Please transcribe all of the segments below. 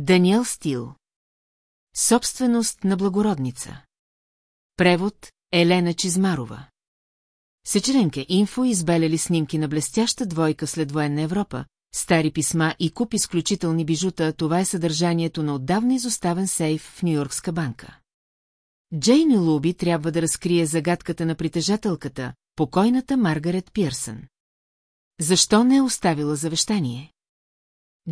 Даниел Стил. Собственост на благородница. Превод Елена Чизмарова. Сечеренке инфо избеляли снимки на блестяща двойка след военна Европа, стари писма и куп изключителни бижута, това е съдържанието на отдавна изоставен сейф в Нью-Йоркска банка. Джейн Луби трябва да разкрие загадката на притежателката, покойната Маргарет Пирсън. Защо не е оставила завещание?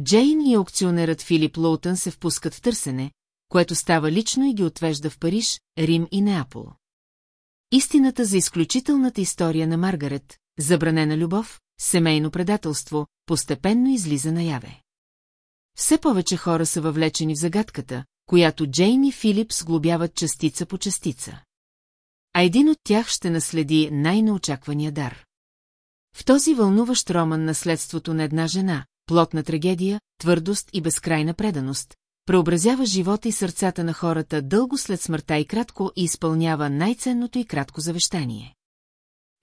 Джейн и аукционерът Филип Лоутън се впускат в търсене, което става лично и ги отвежда в Париж, Рим и Неапол. Истината за изключителната история на Маргарет, забранена любов, семейно предателство, постепенно излиза наяве. Все повече хора са въвлечени в загадката, която Джейн и Филип сглобяват частица по частица. А един от тях ще наследи най-неочаквания дар. В този вълнуващ роман наследството на една жена, плотна трагедия, твърдост и безкрайна преданост, преобразява живота и сърцата на хората дълго след смъртта и кратко и изпълнява най-ценното и кратко завещание.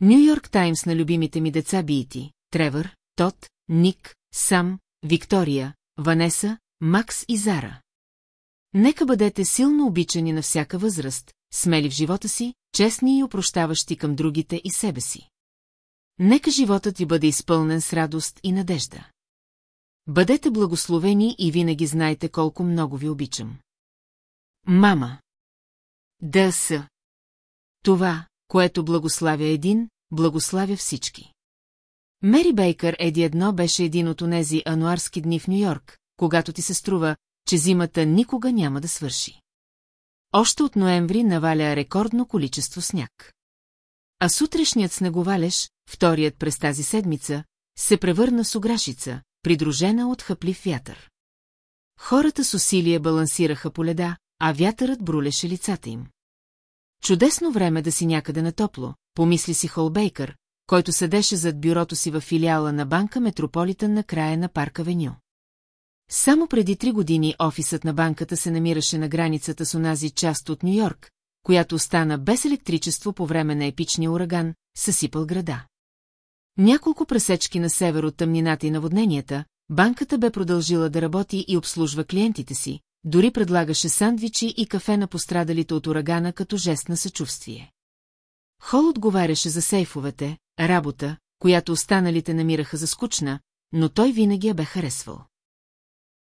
Нью Йорк Таймс на любимите ми деца Биити, Тревър, Тот, Ник, Сам, Виктория, Ванеса, Макс и Зара. Нека бъдете силно обичани на всяка възраст, смели в живота си, честни и опрощаващи към другите и себе си. Нека животът ви бъде изпълнен с радост и надежда. Бъдете благословени и винаги знайте колко много ви обичам. Мама. Да са. Това, което благославя един, благославя всички. Мери Бейкър Еди едно беше един от онези ануарски дни в Нью-Йорк, когато ти се струва, че зимата никога няма да свърши. Още от ноември наваля рекордно количество сняг. А сутрешният снеговалеж, вторият през тази седмица, се превърна с ограшица, придружена от хъплив вятър. Хората с усилие балансираха по леда, а вятърът брулеше лицата им. Чудесно време да си някъде на топло, помисли си Холбейкър, който седеше зад бюрото си в филиала на банка Метрополитън на края на парка Веню. Само преди три години офисът на банката се намираше на границата с онази част от Нью-Йорк, която остана без електричество по време на епичния ураган, съсипал града. Няколко пресечки на север от тъмнината и наводненията, банката бе продължила да работи и обслужва клиентите си, дори предлагаше сандвичи и кафе на пострадалите от урагана като жест на съчувствие. Хол отговаряше за сейфовете, работа, която останалите намираха за скучна, но той винаги я бе харесвал.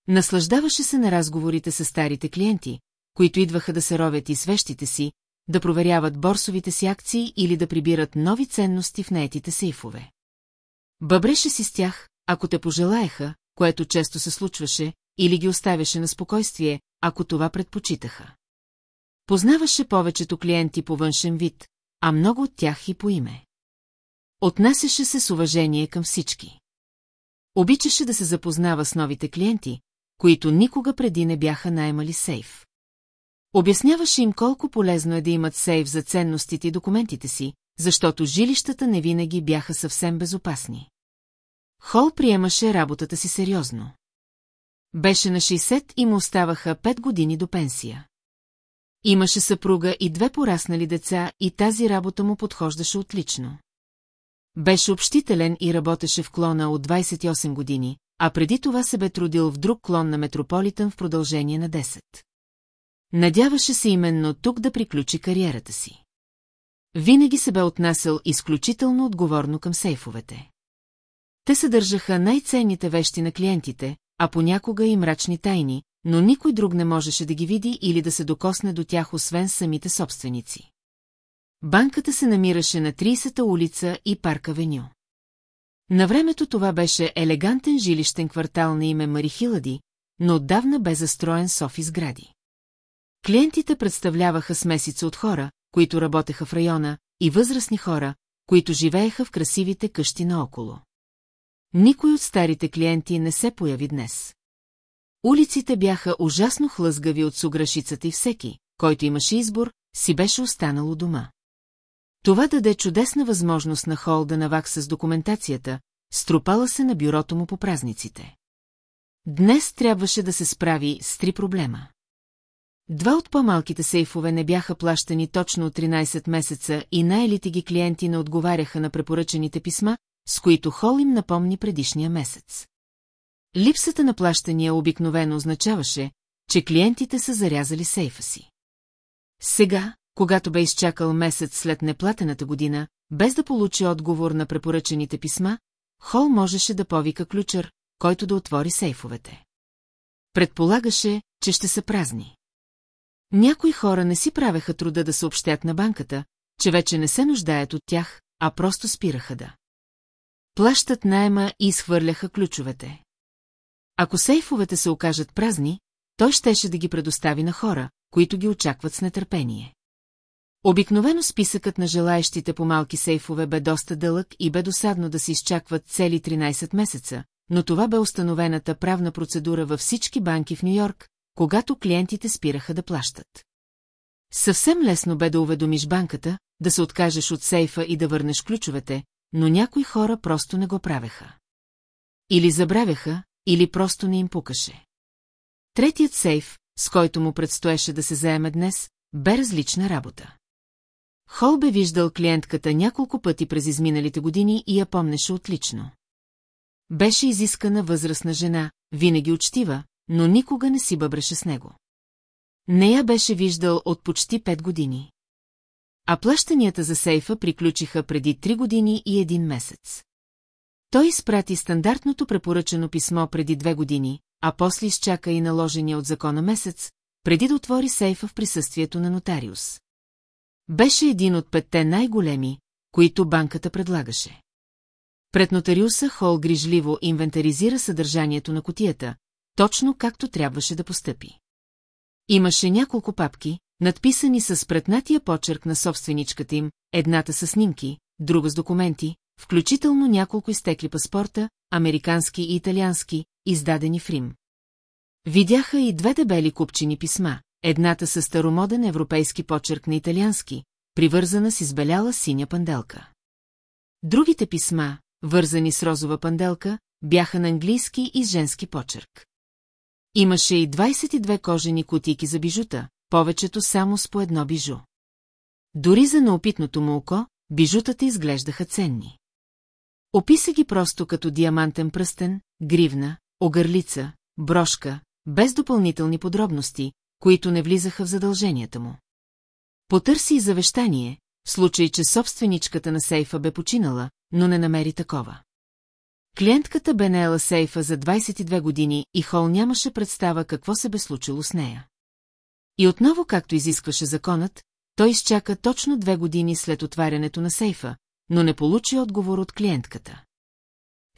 Наслаждаваше се на разговорите с старите клиенти, които идваха да се ровят и свещите си, да проверяват борсовите си акции или да прибират нови ценности в наетите сейфове. Бъбреше си с тях, ако те пожелаеха, което често се случваше, или ги оставяше на спокойствие, ако това предпочитаха. Познаваше повечето клиенти по външен вид, а много от тях и по име. Отнасяше се с уважение към всички. Обичаше да се запознава с новите клиенти, които никога преди не бяха наймали сейф. Обясняваше им колко полезно е да имат сейф за ценностите и документите си, защото жилищата не винаги бяха съвсем безопасни. Хол приемаше работата си сериозно. Беше на 60 и му оставаха 5 години до пенсия. Имаше съпруга и две пораснали деца и тази работа му подхождаше отлично. Беше общителен и работеше в клона от 28 години, а преди това се бе трудил в друг клон на Метрополитън в продължение на 10. Надяваше се именно тук да приключи кариерата си. Винаги се бе отнасял изключително отговорно към сейфовете. Те съдържаха най-ценните вещи на клиентите, а понякога и мрачни тайни, но никой друг не можеше да ги види или да се докосне до тях, освен самите собственици. Банката се намираше на 30-та улица и парка Веню. На времето това беше елегантен жилищен квартал на име Марихилади, но отдавна бе застроен с офис гради. Клиентите представляваха смесица от хора, които работеха в района, и възрастни хора, които живееха в красивите къщи наоколо. Никой от старите клиенти не се появи днес. Улиците бяха ужасно хлъзгави от суграшицата и всеки, който имаше избор, си беше останало дома. Това даде чудесна възможност на Хол да навакса с документацията, струпала се на бюрото му по празниците. Днес трябваше да се справи с три проблема. Два от по-малките сейфове не бяха плащани точно от 13 месеца и най-елити ги клиенти не отговаряха на препоръчените писма, с които Хол им напомни предишния месец. Липсата на плащания обикновено означаваше, че клиентите са зарязали сейфа си. Сега, когато бе изчакал месец след неплатената година, без да получи отговор на препоръчените писма, Хол можеше да повика ключър, който да отвори сейфовете. Предполагаше, че ще са празни. Някои хора не си правеха труда да съобщят на банката, че вече не се нуждаят от тях, а просто спираха да. Плащат найема и изхвърляха ключовете. Ако сейфовете се окажат празни, той щеше да ги предостави на хора, които ги очакват с нетърпение. Обикновено списъкът на желаещите по малки сейфове бе доста дълъг и бе досадно да се изчакват цели 13 месеца, но това бе установената правна процедура във всички банки в Нью-Йорк, когато клиентите спираха да плащат. Съвсем лесно бе да уведомиш банката, да се откажеш от сейфа и да върнеш ключовете, но някои хора просто не го правеха. Или забравяха, или просто не им пукаше. Третият сейф, с който му предстоеше да се заеме днес, бе различна работа. Хол бе виждал клиентката няколко пъти през изминалите години и я помнеше отлично. Беше изискана възрастна жена, винаги учтива, но никога не си бъбреше с него. Не я беше виждал от почти пет години. А плащанията за сейфа приключиха преди три години и един месец. Той изпрати стандартното препоръчено писмо преди две години, а после изчака и наложения от закона месец, преди да отвори сейфа в присъствието на нотариус. Беше един от петте най-големи, които банката предлагаше. Пред нотариуса Хол грижливо инвентаризира съдържанието на котията, точно както трябваше да постъпи. Имаше няколко папки, надписани с преднатия почерк на собственичката им, едната с снимки, друга с документи, включително няколко изтекли паспорта, американски и италиански, издадени в Рим. Видяха и две дебели купчини писма, едната с старомоден европейски почерк на италиански, привързана с избеляла синя панделка. Другите писма, вързани с розова панделка, бяха на английски и женски почерк. Имаше и 22 кожени кутийки за бижута, повечето само с по едно бижу. Дори за неопитното му око, бижутата изглеждаха ценни. Описа ги просто като диамантен пръстен, гривна, огърлица, брошка, без допълнителни подробности, които не влизаха в задълженията му. Потърси и завещание, в случай, че собственичката на сейфа бе починала, но не намери такова. Клиентката бе наела сейфа за 22 години и Хол нямаше представа какво се бе случило с нея. И отново, както изискваше законът, той изчака точно две години след отварянето на сейфа, но не получи отговор от клиентката.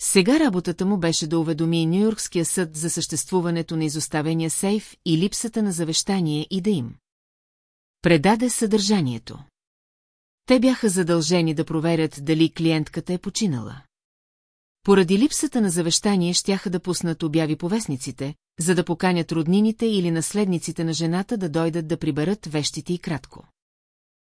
Сега работата му беше да уведоми Нью-Йоркския съд за съществуването на изоставения сейф и липсата на завещание и да им. Предаде съдържанието. Те бяха задължени да проверят дали клиентката е починала. Поради липсата на завещание щяха да пуснат обяви по вестниците, за да поканят роднините или наследниците на жената да дойдат да приберат вещите и кратко.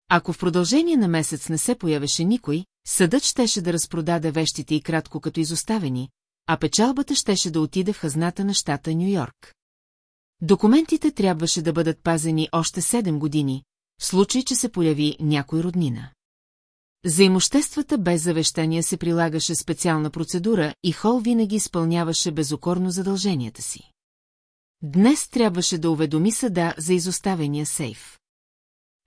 Ако в продължение на месец не се появеше никой, съдът щеше да разпродаде вещите и кратко като изоставени, а печалбата щеше да отиде в хазната на щата Нью-Йорк. Документите трябваше да бъдат пазени още 7 години, в случай, че се появи някой роднина. За имуществата без завещания се прилагаше специална процедура и Хол винаги изпълняваше безокорно задълженията си. Днес трябваше да уведоми съда за изоставения сейф.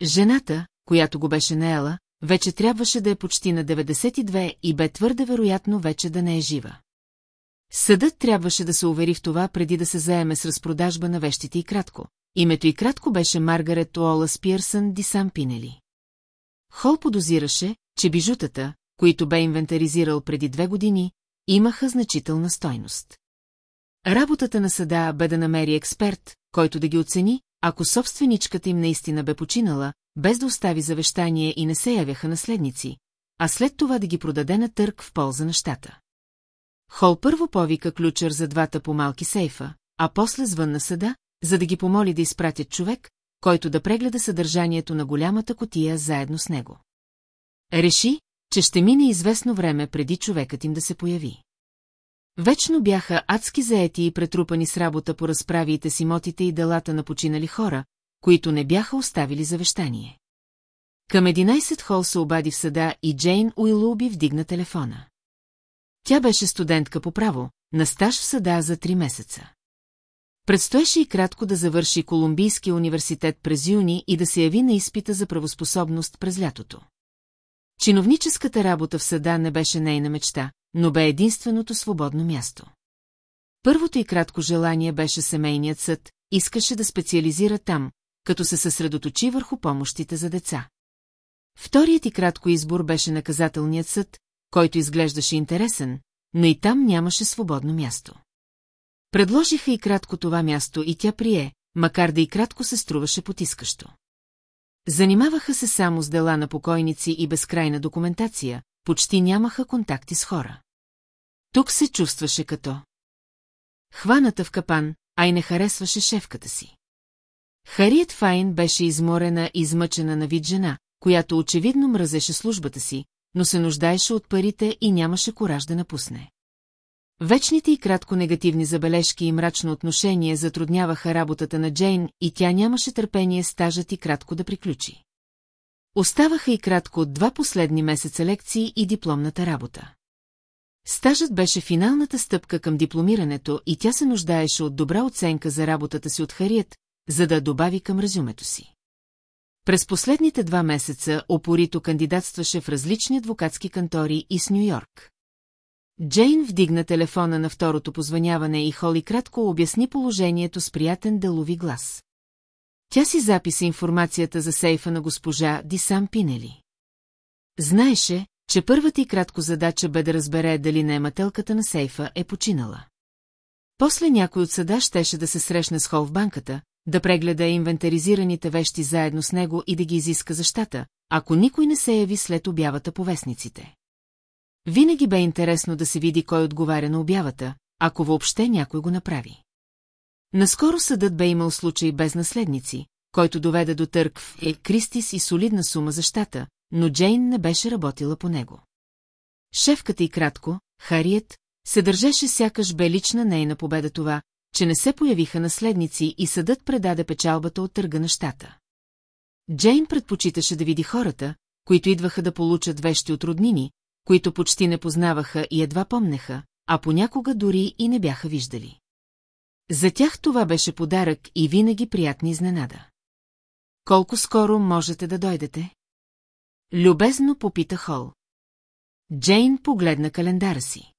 Жената, която го беше наела, вече трябваше да е почти на 92 и бе твърде вероятно вече да не е жива. Съдът трябваше да се увери в това преди да се заеме с разпродажба на вещите и кратко. Името и кратко беше Маргарет Уолас Пирсън Ди Сам Пинели. Хол подозираше, че бижутата, които бе инвентаризирал преди две години, имаха значителна стойност. Работата на съда бе да намери експерт, който да ги оцени, ако собственичката им наистина бе починала, без да остави завещание и не се явяха наследници, а след това да ги продаде на търг в полза на щата. Хол първо повика ключър за двата по-малки сейфа, а после звънна съда, за да ги помоли да изпратят човек, който да прегледа съдържанието на голямата котия заедно с него. Реши, че ще мине известно време преди човекът им да се появи. Вечно бяха адски заети и претрупани с работа по разправиите с имотите и делата на починали хора, които не бяха оставили завещание. Към 11 хол се обади в съда и Джейн Уилуби вдигна телефона. Тя беше студентка по право, на стаж в съда за три месеца. Предстоеше и кратко да завърши Колумбийския университет през юни и да се яви на изпита за правоспособност през лятото. Чиновническата работа в съда не беше нейна мечта, но бе единственото свободно място. Първото и кратко желание беше семейният съд, искаше да специализира там, като се съсредоточи върху помощите за деца. Вторият и кратко избор беше наказателният съд, който изглеждаше интересен, но и там нямаше свободно място. Предложиха и кратко това място и тя прие, макар да и кратко се струваше потискащо. Занимаваха се само с дела на покойници и безкрайна документация, почти нямаха контакти с хора. Тук се чувстваше като... Хваната в капан, а и не харесваше шефката си. Хариет Файн беше изморена и измъчена на вид жена, която очевидно мразеше службата си, но се нуждаеше от парите и нямаше кораж да напусне. Вечните и кратко негативни забележки и мрачно отношение затрудняваха работата на Джейн и тя нямаше търпение стажът и кратко да приключи. Оставаха и кратко от два последни месеца лекции и дипломната работа. Стажът беше финалната стъпка към дипломирането и тя се нуждаеше от добра оценка за работата си от Хариет, за да добави към резюмето си. През последните два месеца опорито кандидатстваше в различни адвокатски кантори и с Нью-Йорк. Джейн вдигна телефона на второто позваняване и Холи кратко обясни положението с приятен делови глас. Тя си записа информацията за сейфа на госпожа Дисам Пинели. Знаеше, че първата и кратко задача бе да разбере дали наемателката на сейфа е починала. После някой от съда щеше да се срещне с Хол в банката, да прегледа инвентаризираните вещи заедно с него и да ги изиска защата, ако никой не се яви след обявата по вестниците. Винаги бе интересно да се види кой отговаря на обявата, ако въобще някой го направи. Наскоро съдът бе имал случай без наследници, който доведе до търк в Е. Кристис и солидна сума за щата, но Джейн не беше работила по него. Шефката и кратко, Хариет, се държеше сякаш бе лична нейна победа това, че не се появиха наследници и съдът предаде печалбата от търга на щата. Джейн предпочиташе да види хората, които идваха да получат вещи от роднини, които почти не познаваха и едва помнеха, а понякога дори и не бяха виждали. За тях това беше подарък и винаги приятна изненада. Колко скоро можете да дойдете? Любезно попита Хол. Джейн погледна календара си.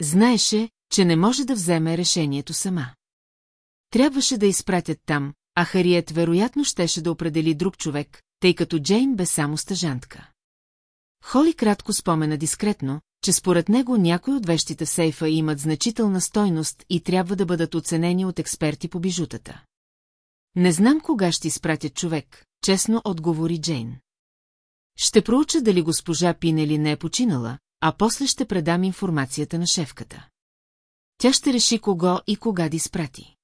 Знаеше, че не може да вземе решението сама. Трябваше да изпратят там, а Хариет вероятно щеше да определи друг човек, тъй като Джейн бе само стъжантка. Холи кратко спомена дискретно, че според него някои от вещите в сейфа имат значителна стойност и трябва да бъдат оценени от експерти по бижутата. Не знам кога ще изпратят човек, честно отговори Джейн. Ще проуча дали госпожа Пинели не е починала, а после ще предам информацията на шефката. Тя ще реши кого и кога да изпрати.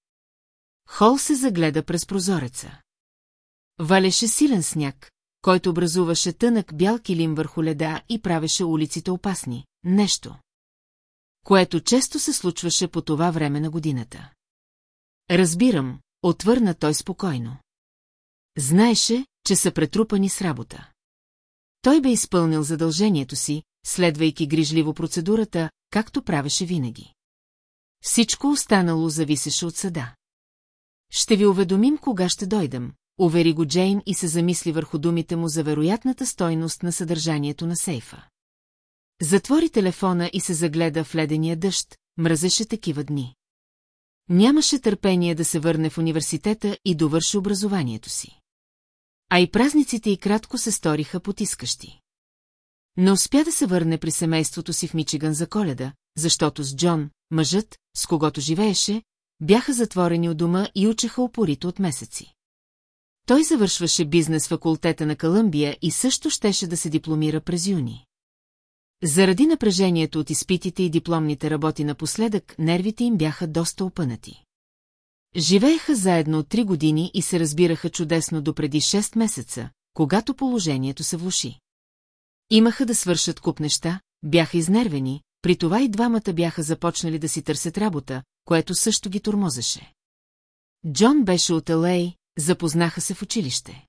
Хол се загледа през прозореца. Валеше силен сняг, който образуваше тънък бял килим върху леда и правеше улиците опасни. Нещо. Което често се случваше по това време на годината. Разбирам, отвърна той спокойно. Знаеше, че са претрупани с работа. Той бе изпълнил задължението си, следвайки грижливо процедурата, както правеше винаги. Всичко останало зависеше от съда. Ще ви уведомим кога ще дойдем, увери го Джейн и се замисли върху думите му за вероятната стойност на съдържанието на сейфа. Затвори телефона и се загледа в ледения дъжд, мразеше такива дни. Нямаше търпение да се върне в университета и довърши образованието си. А и празниците и кратко се сториха потискащи. Не успя да се върне при семейството си в Мичиган за коледа, защото с Джон, мъжът, с когото живееше, бяха затворени от дома и учеха опорито от месеци. Той завършваше бизнес факултета на Колумбия и също щеше да се дипломира през юни. Заради напрежението от изпитите и дипломните работи напоследък, нервите им бяха доста опънати. Живееха заедно от три години и се разбираха чудесно до преди 6 месеца, когато положението се влуши. Имаха да свършат куп неща, бяха изнервени, при това и двамата бяха започнали да си търсят работа, което също ги тормозеше. Джон беше от Елей, запознаха се в училище.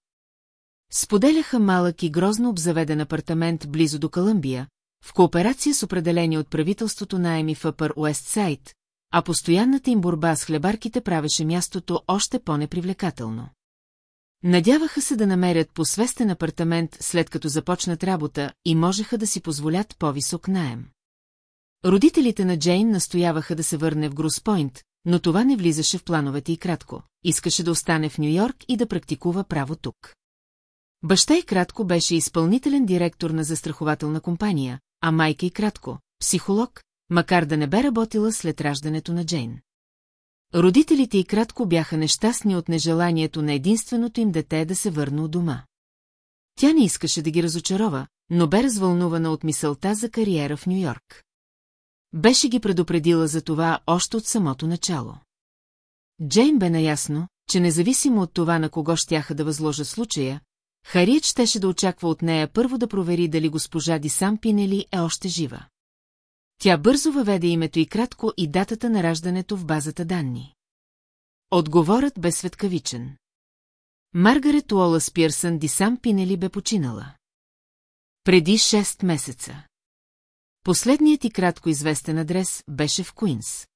Споделяха малък и грозно обзаведен апартамент близо до Колумбия, в кооперация с определени от правителството найеми в Upper West Side, а постоянната им борба с хлебарките правеше мястото още по-непривлекателно. Надяваха се да намерят посвестен апартамент след като започнат работа и можеха да си позволят по-висок наем. Родителите на Джейн настояваха да се върне в Груспойнт, но това не влизаше в плановете и кратко. Искаше да остане в Нью-Йорк и да практикува право тук. Баща и кратко беше изпълнителен директор на застрахователна компания, а майка и кратко – психолог, макар да не бе работила след раждането на Джейн. Родителите и кратко бяха нещастни от нежеланието на единственото им дете да се върне от дома. Тя не искаше да ги разочарова, но бе развълнувана от мисълта за кариера в Нью-Йорк. Беше ги предупредила за това още от самото начало. Джейн бе наясно, че независимо от това на кого щяха да възложат случая, Хариет щеше да очаква от нея първо да провери дали госпожа Дисам Пинели е още жива. Тя бързо въведе името и кратко и датата на раждането в базата данни. Отговорът бе светкавичен. Маргарет Уолас Пирсън Дисам Пинели бе починала. Преди 6 месеца. Последният и кратко известен адрес беше в Куинс.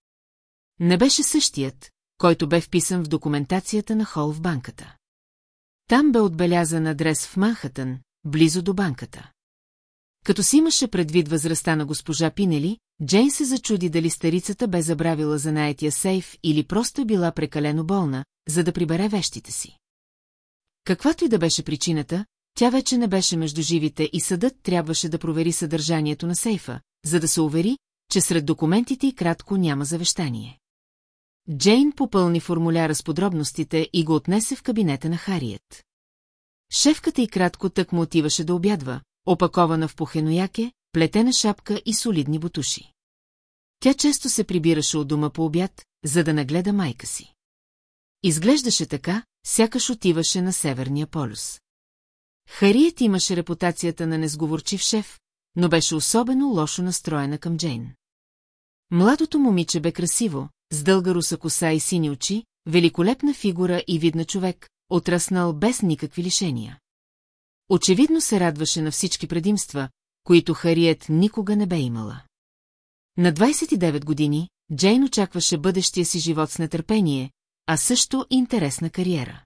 Не беше същият, който бе вписан в документацията на Хол в банката. Там бе отбелязан адрес в Манхатън, близо до банката. Като си имаше предвид възрастта на госпожа Пинели, Джейн се зачуди дали старицата бе забравила за наетия сейф или просто е била прекалено болна, за да прибере вещите си. Каквато и да беше причината, тя вече не беше между живите и съдът трябваше да провери съдържанието на сейфа, за да се увери, че сред документите и кратко няма завещание. Джейн попълни формуляра с подробностите и го отнесе в кабинета на Хариет. Шефката и кратко тък му отиваше да обядва, опакована в пухенояке, плетена шапка и солидни бутуши. Тя често се прибираше от дома по обяд, за да нагледа майка си. Изглеждаше така, сякаш отиваше на Северния полюс. Хариет имаше репутацията на незговорчив шеф, но беше особено лошо настроена към Джейн. Младото момиче бе красиво, с дълга руса коса и сини очи, великолепна фигура и видна човек, отраснал без никакви лишения. Очевидно се радваше на всички предимства, които Хариет никога не бе имала. На 29 години Джейн очакваше бъдещия си живот с нетърпение, а също интересна кариера.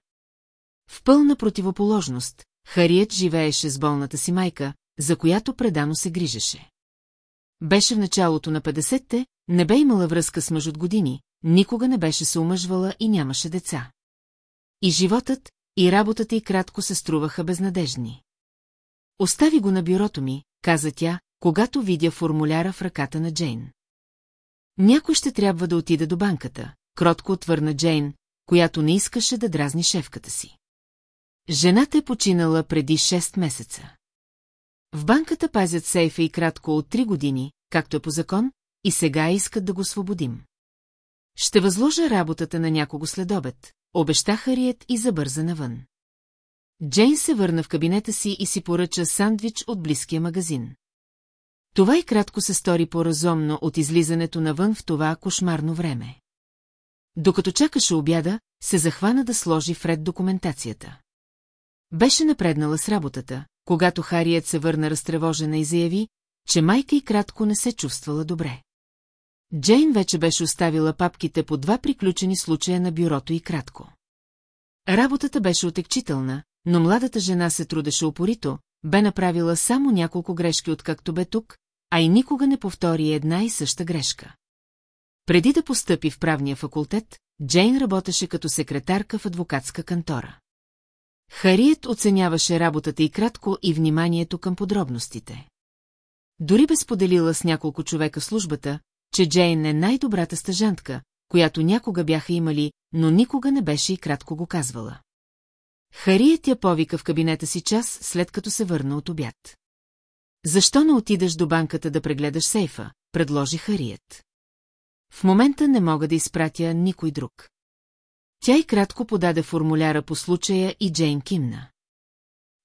В пълна противоположност, Хариет живееше с болната си майка, за която предано се грижеше. Беше в началото на 50-те, не бе имала връзка с мъж от години, никога не беше се омъжвала и нямаше деца. И животът, и работата й кратко се струваха безнадежни. Остави го на бюрото ми, каза тя, когато видя формуляра в ръката на Джейн. Някой ще трябва да отида до банката, кротко отвърна Джейн, която не искаше да дразни шефката си. Жената е починала преди 6 месеца. В банката пазят сейфа и кратко от 3 години, както е по закон, и сега искат да го освободим. Ще възложа работата на някого след обед, обеща Хариет и забърза навън. Джейн се върна в кабинета си и си поръча сандвич от близкия магазин. Това и кратко се стори по-разумно от излизането навън в това кошмарно време. Докато чакаше обяда, се захвана да сложи вред документацията. Беше напреднала с работата, когато Хариет се върна разтревожена и заяви, че майка и кратко не се чувствала добре. Джейн вече беше оставила папките по два приключени случая на бюрото и кратко. Работата беше отекчителна, но младата жена се трудеше упорито, бе направила само няколко грешки откакто бе тук, а и никога не повтори една и съща грешка. Преди да постъпи в правния факултет, Джейн работеше като секретарка в адвокатска кантора. Хариет оценяваше работата и кратко и вниманието към подробностите. Дори бе споделила с няколко човека службата, че Джейн е най-добрата стъжантка, която някога бяха имали, но никога не беше и кратко го казвала. Хариет я повика в кабинета си час, след като се върна от обяд. Защо не отидеш до банката да прегледаш сейфа, предложи Хариет. В момента не мога да изпратя никой друг. Тя и кратко подаде формуляра по случая и Джейн кимна.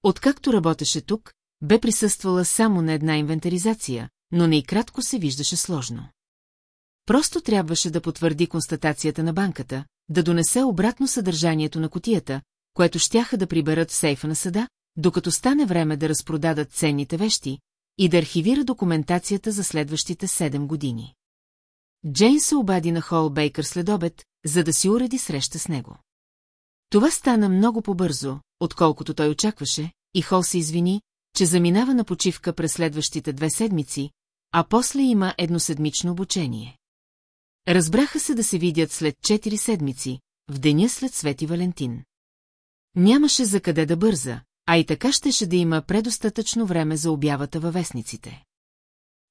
Откакто работеше тук, бе присъствала само на една инвентаризация, но не и кратко се виждаше сложно. Просто трябваше да потвърди констатацията на банката, да донесе обратно съдържанието на котията, което щяха да приберат в сейфа на съда, докато стане време да разпродадат ценните вещи, и да архивира документацията за следващите 7 години. Джейн се обади на Хол Бейкър след обед, за да си уреди среща с него. Това стана много по-бързо, отколкото той очакваше, и Хол се извини, че заминава на почивка през следващите две седмици, а после има едноседмично обучение. Разбраха се да се видят след четири седмици, в деня след Свети Валентин. Нямаше за къде да бърза, а и така щеше да има предостатъчно време за обявата във вестниците.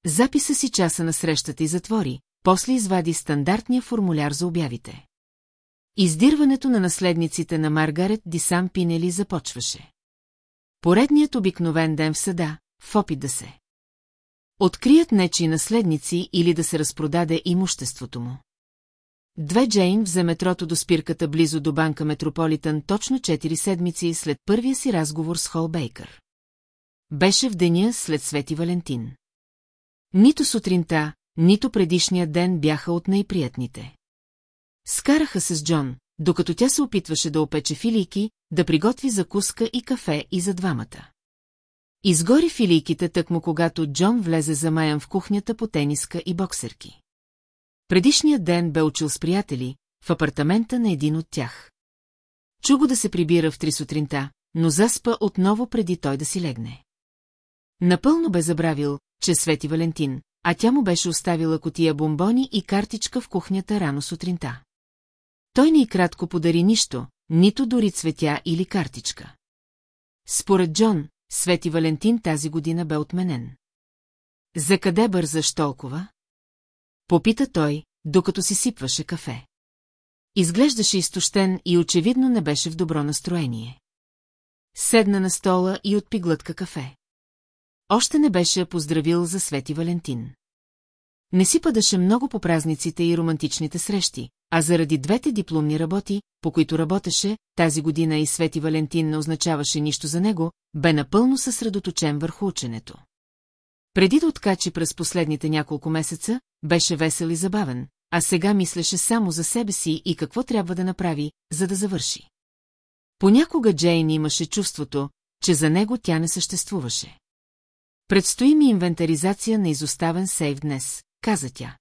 Записа си часа на срещата и затвори, после извади стандартния формуляр за обявите. Издирването на наследниците на Маргарет Дисам Пинели започваше. Поредният обикновен ден в съда, в опит да се. Открият нечи наследници или да се разпродаде имуществото му. Две Джейн взе метрото до спирката близо до банка Метрополитън точно 4 седмици след първия си разговор с Хол Бейкър. Беше в деня след Свети Валентин. Нито сутринта, нито предишния ден бяха от най-приятните. Скараха се с Джон, докато тя се опитваше да опече филийки, да приготви закуска и кафе и за двамата. Изгори филийките тъкмо когато Джон влезе замаян в кухнята по тениска и боксерки. Предишният ден бе учил с приятели, в апартамента на един от тях. Чу го да се прибира в три сутринта, но заспа отново преди той да си легне. Напълно бе забравил, че свети Валентин, а тя му беше оставила котия бомбони и картичка в кухнята рано сутринта. Той ни и кратко подари нищо, нито дори цветя или картичка. Според Джон, Свети Валентин тази година бе отменен. За къде бързаш толкова? Попита той, докато си сипваше кафе. Изглеждаше изтощен и очевидно не беше в добро настроение. Седна на стола и отпи глътка кафе. Още не беше поздравил за Свети Валентин. Не си падаше много по празниците и романтичните срещи, а заради двете дипломни работи, по които работеше, тази година и Свети Валентин не означаваше нищо за него, бе напълно съсредоточен върху ученето. Преди да откачи през последните няколко месеца, беше весел и забавен, а сега мислеше само за себе си и какво трябва да направи, за да завърши. Понякога Джейн имаше чувството, че за него тя не съществуваше. Предстои ми инвентаризация на изоставен сейф днес, каза тя.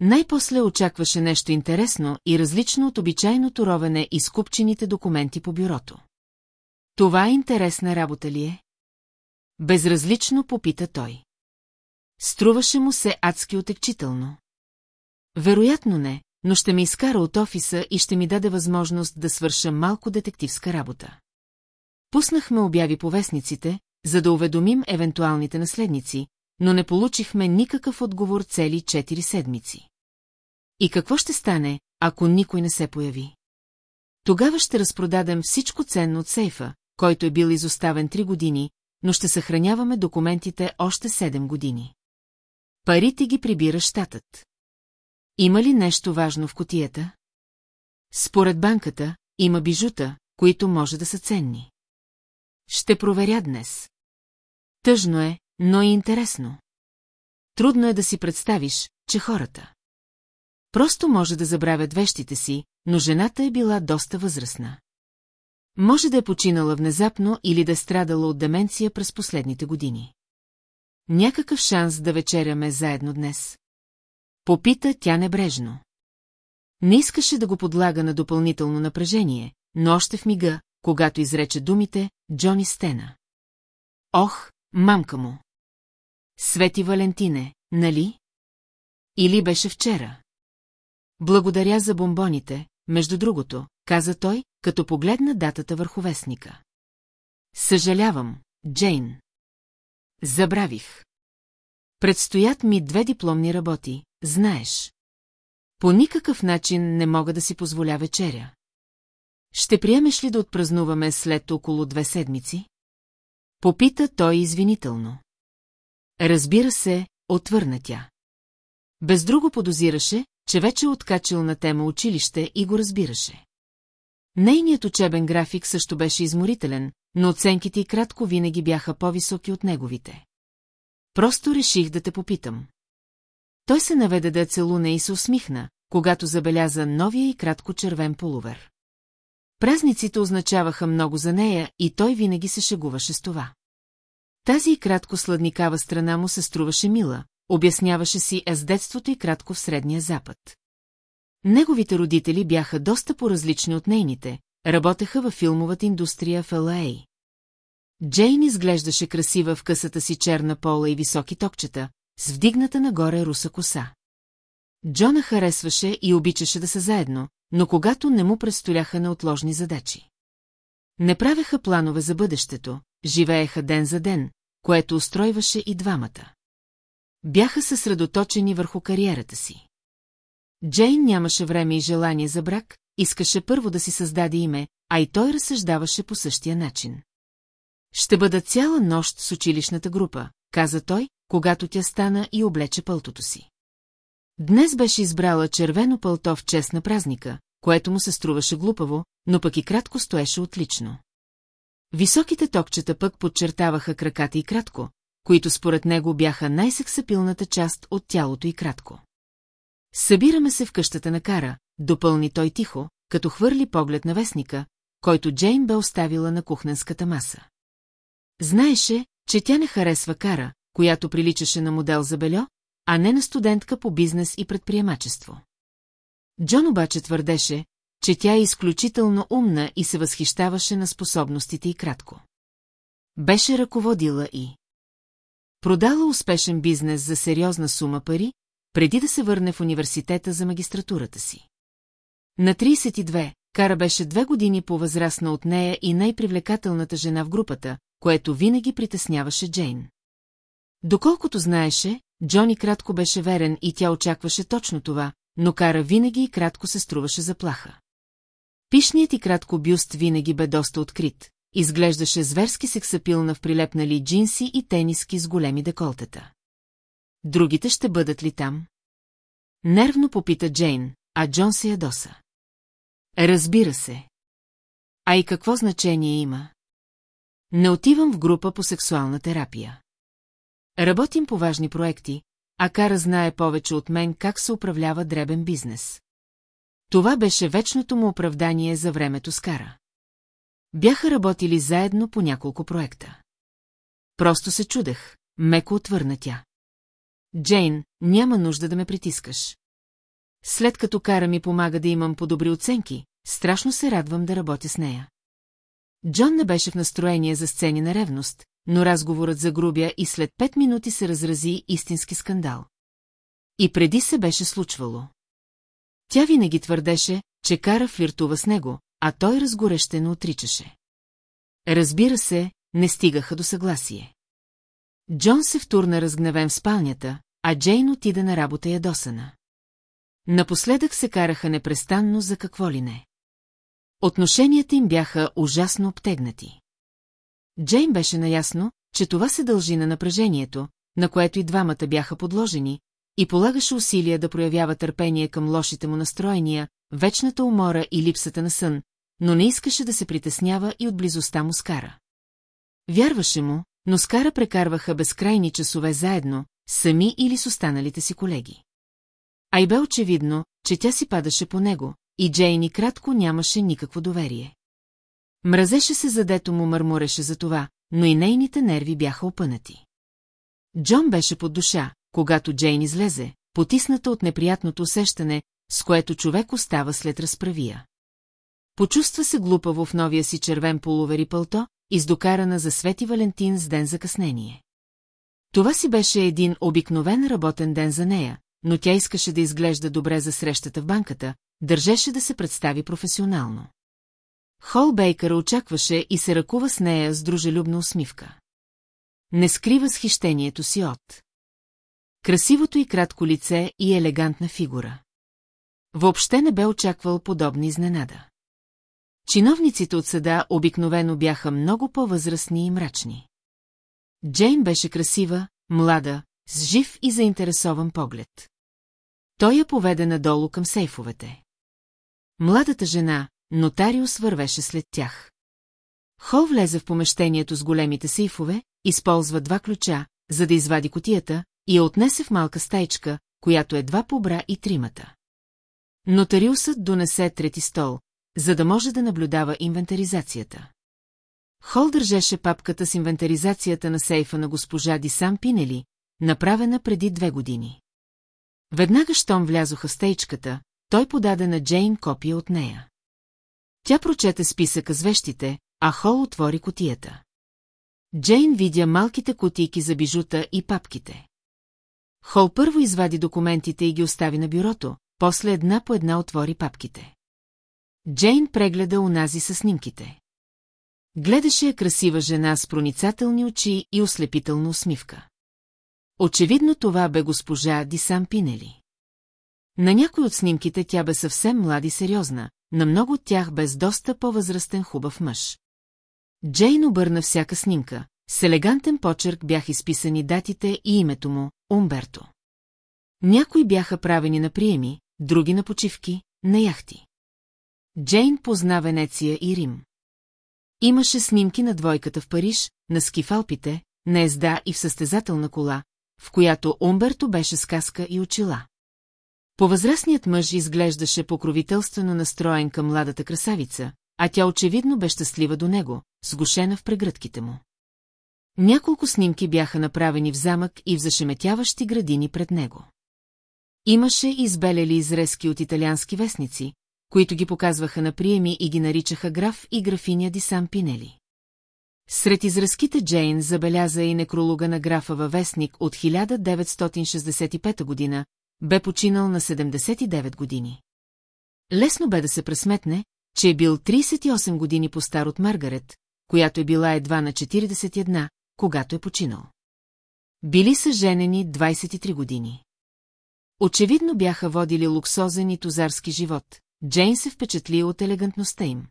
Най-после очакваше нещо интересно и различно от обичайното ровене и скупчените документи по бюрото. Това интересна работа ли е? Безразлично попита той. Струваше му се адски отекчително. Вероятно не, но ще ме изкара от офиса и ще ми даде възможност да свърша малко детективска работа. Пуснахме обяви по вестниците, за да уведомим евентуалните наследници, но не получихме никакъв отговор цели четири седмици. И какво ще стане, ако никой не се появи? Тогава ще разпродадем всичко ценно от сейфа, който е бил изоставен три години, но ще съхраняваме документите още седем години. Парите ги прибира щатът. Има ли нещо важно в котията? Според банката, има бижута, които може да са ценни. Ще проверя днес. Тъжно е, но и интересно. Трудно е да си представиш, че хората. Просто може да забравят вещите си, но жената е била доста възрастна. Може да е починала внезапно или да е страдала от деменция през последните години. Някакъв шанс да вечеряме заедно днес. Попита тя небрежно. Не искаше да го подлага на допълнително напрежение, но още в мига, когато изрече думите, Джони стена. Ох, мамка му! Свети Валентине, нали? Или беше вчера? Благодаря за бомбоните, между другото, каза той, като погледна датата върху вестника. Съжалявам, Джейн. Забравих. Предстоят ми две дипломни работи, знаеш. По никакъв начин не мога да си позволя вечеря. Ще приемеш ли да отпразнуваме след около две седмици? Попита той извинително. Разбира се, отвърна тя. Без друго подозираше, че вече е откачил на тема училище и го разбираше. Нейният учебен график също беше изморителен, но оценките и кратко винаги бяха по-високи от неговите. Просто реших да те попитам. Той се наведе да целуне и се усмихна, когато забеляза новия и кратко червен полувер. Празниците означаваха много за нея и той винаги се шегуваше с това. Тази и кратко сладникава страна му се струваше мила, обясняваше си е с детството и кратко в Средния Запад. Неговите родители бяха доста по-различни от нейните, работеха във филмовата индустрия в Л.А. Джейн изглеждаше красива в късата си черна пола и високи токчета, с вдигната нагоре руса коса. Джона харесваше и обичаше да са заедно, но когато не му предстояха неотложни задачи. Не правеха планове за бъдещето, живееха ден за ден, което устройваше и двамата. Бяха съсредоточени върху кариерата си. Джейн нямаше време и желание за брак, искаше първо да си създаде име, а и той разсъждаваше по същия начин. Ще бъда цяла нощ с училищната група, каза той, когато тя стана и облече пълтото си. Днес беше избрала червено пълто в чест на празника, което му се струваше глупаво, но пък и кратко стоеше отлично. Високите токчета пък подчертаваха краката и кратко, които според него бяха най-сексапилната част от тялото и кратко. Събираме се в къщата на Кара, допълни той тихо, като хвърли поглед на вестника, който Джейн бе оставила на кухненската маса. Знаеше, че тя не харесва Кара, която приличаше на модел за бельо, а не на студентка по бизнес и предприемачество. Джон обаче твърдеше, че тя е изключително умна и се възхищаваше на способностите и кратко. Беше ръководила и продала успешен бизнес за сериозна сума пари, преди да се върне в университета за магистратурата си. На 32, Кара беше две години по-възрастна от нея и най-привлекателната жена в групата, което винаги притесняваше Джейн. Доколкото знаеше, Джони кратко беше верен и тя очакваше точно това, но Кара винаги и кратко се струваше заплаха. Пишният и кратко бюст винаги бе доста открит, изглеждаше зверски сексапилна в прилепнали джинси и тениски с големи деколтета. Другите ще бъдат ли там? Нервно попита Джейн, а Джон се ядоса. Разбира се. А и какво значение има? Не отивам в група по сексуална терапия. Работим по важни проекти, а Кара знае повече от мен как се управлява дребен бизнес. Това беше вечното му оправдание за времето с Кара. Бяха работили заедно по няколко проекта. Просто се чудех, меко отвърна тя. Джейн, няма нужда да ме притискаш. След като Кара ми помага да имам по-добри оценки, страшно се радвам да работя с нея. Джон не беше в настроение за сцени на ревност, но разговорът загрубя и след пет минути се разрази истински скандал. И преди се беше случвало. Тя винаги твърдеше, че Кара флиртува с него, а той разгорещено отричаше. Разбира се, не стигаха до съгласие. Джон се втурна разгневен в спалнята, а Джейн отида на работа ядосана. Напоследък се караха непрестанно за какво ли не. Отношенията им бяха ужасно обтегнати. Джейн беше наясно, че това се дължи на напрежението, на което и двамата бяха подложени, и полагаше усилия да проявява търпение към лошите му настроения, вечната умора и липсата на сън, но не искаше да се притеснява и от близостта му с Кара. Вярваше му, но с Кара прекарваха безкрайни часове заедно, сами или с останалите си колеги. А и бе очевидно, че тя си падаше по него, и Джейни кратко нямаше никакво доверие. Мразеше се, задето му мърмореше за това, но и нейните нерви бяха опънати. Джон беше под душа, когато Джейн излезе, потисната от неприятното усещане, с което човек остава след разправия. Почувства се глупаво в новия си червен полувер и пълто, издокарана за Свети Валентин с ден закъснение. Това си беше един обикновен работен ден за нея, но тя искаше да изглежда добре за срещата в банката, държеше да се представи професионално. Хол Бейкър очакваше и се ръкува с нея с дружелюбна усмивка. Не скрива схищението си от. Красивото и кратко лице и елегантна фигура. Въобще не бе очаквал подобна изненада. Чиновниците от съда обикновено бяха много по-възрастни и мрачни. Джейн беше красива, млада, с жив и заинтересован поглед. Той я поведе надолу към сейфовете. Младата жена, нотариус вървеше след тях. Хол влезе в помещението с големите сейфове, използва два ключа, за да извади котията, и я отнесе в малка стайчка, която едва побра и тримата. Нотариусът донесе трети стол, за да може да наблюдава инвентаризацията. Хол държеше папката с инвентаризацията на сейфа на госпожа Дисам Пинели, направена преди две години. Веднага, щом влязоха в стейчката, той подаде на Джейн копия от нея. Тя прочете списъка с вещите, а Хол отвори котията. Джейн видя малките котийки за бижута и папките. Хол първо извади документите и ги остави на бюрото, после една по една отвори папките. Джейн прегледа унази със снимките. Гледаше я красива жена с проницателни очи и ослепителна усмивка. Очевидно това бе госпожа Дисам Пинели. На някой от снимките тя бе съвсем млада и сериозна, на много от тях без доста по-възрастен хубав мъж. Джейн обърна всяка снимка. С елегантен почерк бяха изписани датите и името му – Умберто. Някои бяха правени на приеми, други на почивки, на яхти. Джейн позна Венеция и Рим. Имаше снимки на двойката в Париж, на скифалпите, на езда и в състезателна кола, в която Умберто беше с каска и очила. Повъзрастният мъж изглеждаше покровителствено настроен към младата красавица, а тя очевидно бе щастлива до него, сгушена в прегръдките му. Няколко снимки бяха направени в замък и в зашеметяващи градини пред него. Имаше избелели изрезки от италиански вестници, които ги показваха на приеми и ги наричаха граф и графиня Ди Сан Пинели. Сред изразките Джейн забеляза и некролога на графа във вестник от 1965 година, бе починал на 79 години. Лесно бе да се пресметне, че е бил 38 години по-стар от Маргарет, която е била едва на 41, когато е починал. Били са женени 23 години. Очевидно бяха водили луксозен и тузарски живот. Джейн се впечатли от елегантността им.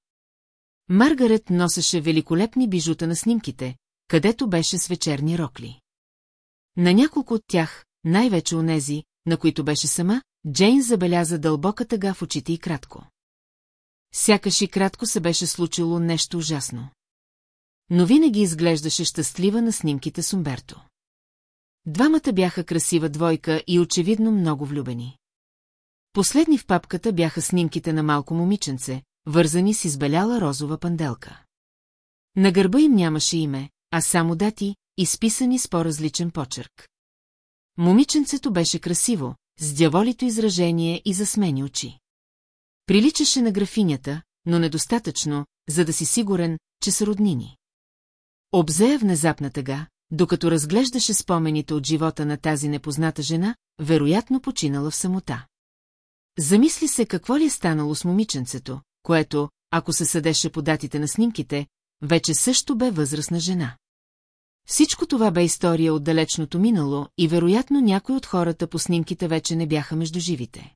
Маргарет носеше великолепни бижута на снимките, където беше с вечерни рокли. На няколко от тях, най-вече онези, на които беше сама, Джейн забеляза дълбока тъга в очите и кратко. Сякаш и кратко се беше случило нещо ужасно. Но винаги изглеждаше щастлива на снимките с Умберто. Двамата бяха красива двойка и очевидно много влюбени. Последни в папката бяха снимките на малко момиченце, вързани с избеляла розова панделка. На гърба им нямаше име, а само дати, изписани с по-различен почерк. Момиченцето беше красиво, с дяволито изражение и засмени очи. Приличаше на графинята, но недостатъчно, за да си сигурен, че са роднини. Обзея внезапна тъга, докато разглеждаше спомените от живота на тази непозната жена, вероятно починала в самота. Замисли се какво ли е станало с момиченцето, което, ако се съдеше по датите на снимките, вече също бе възрастна жена. Всичко това бе история от далечното минало и вероятно някои от хората по снимките вече не бяха между живите.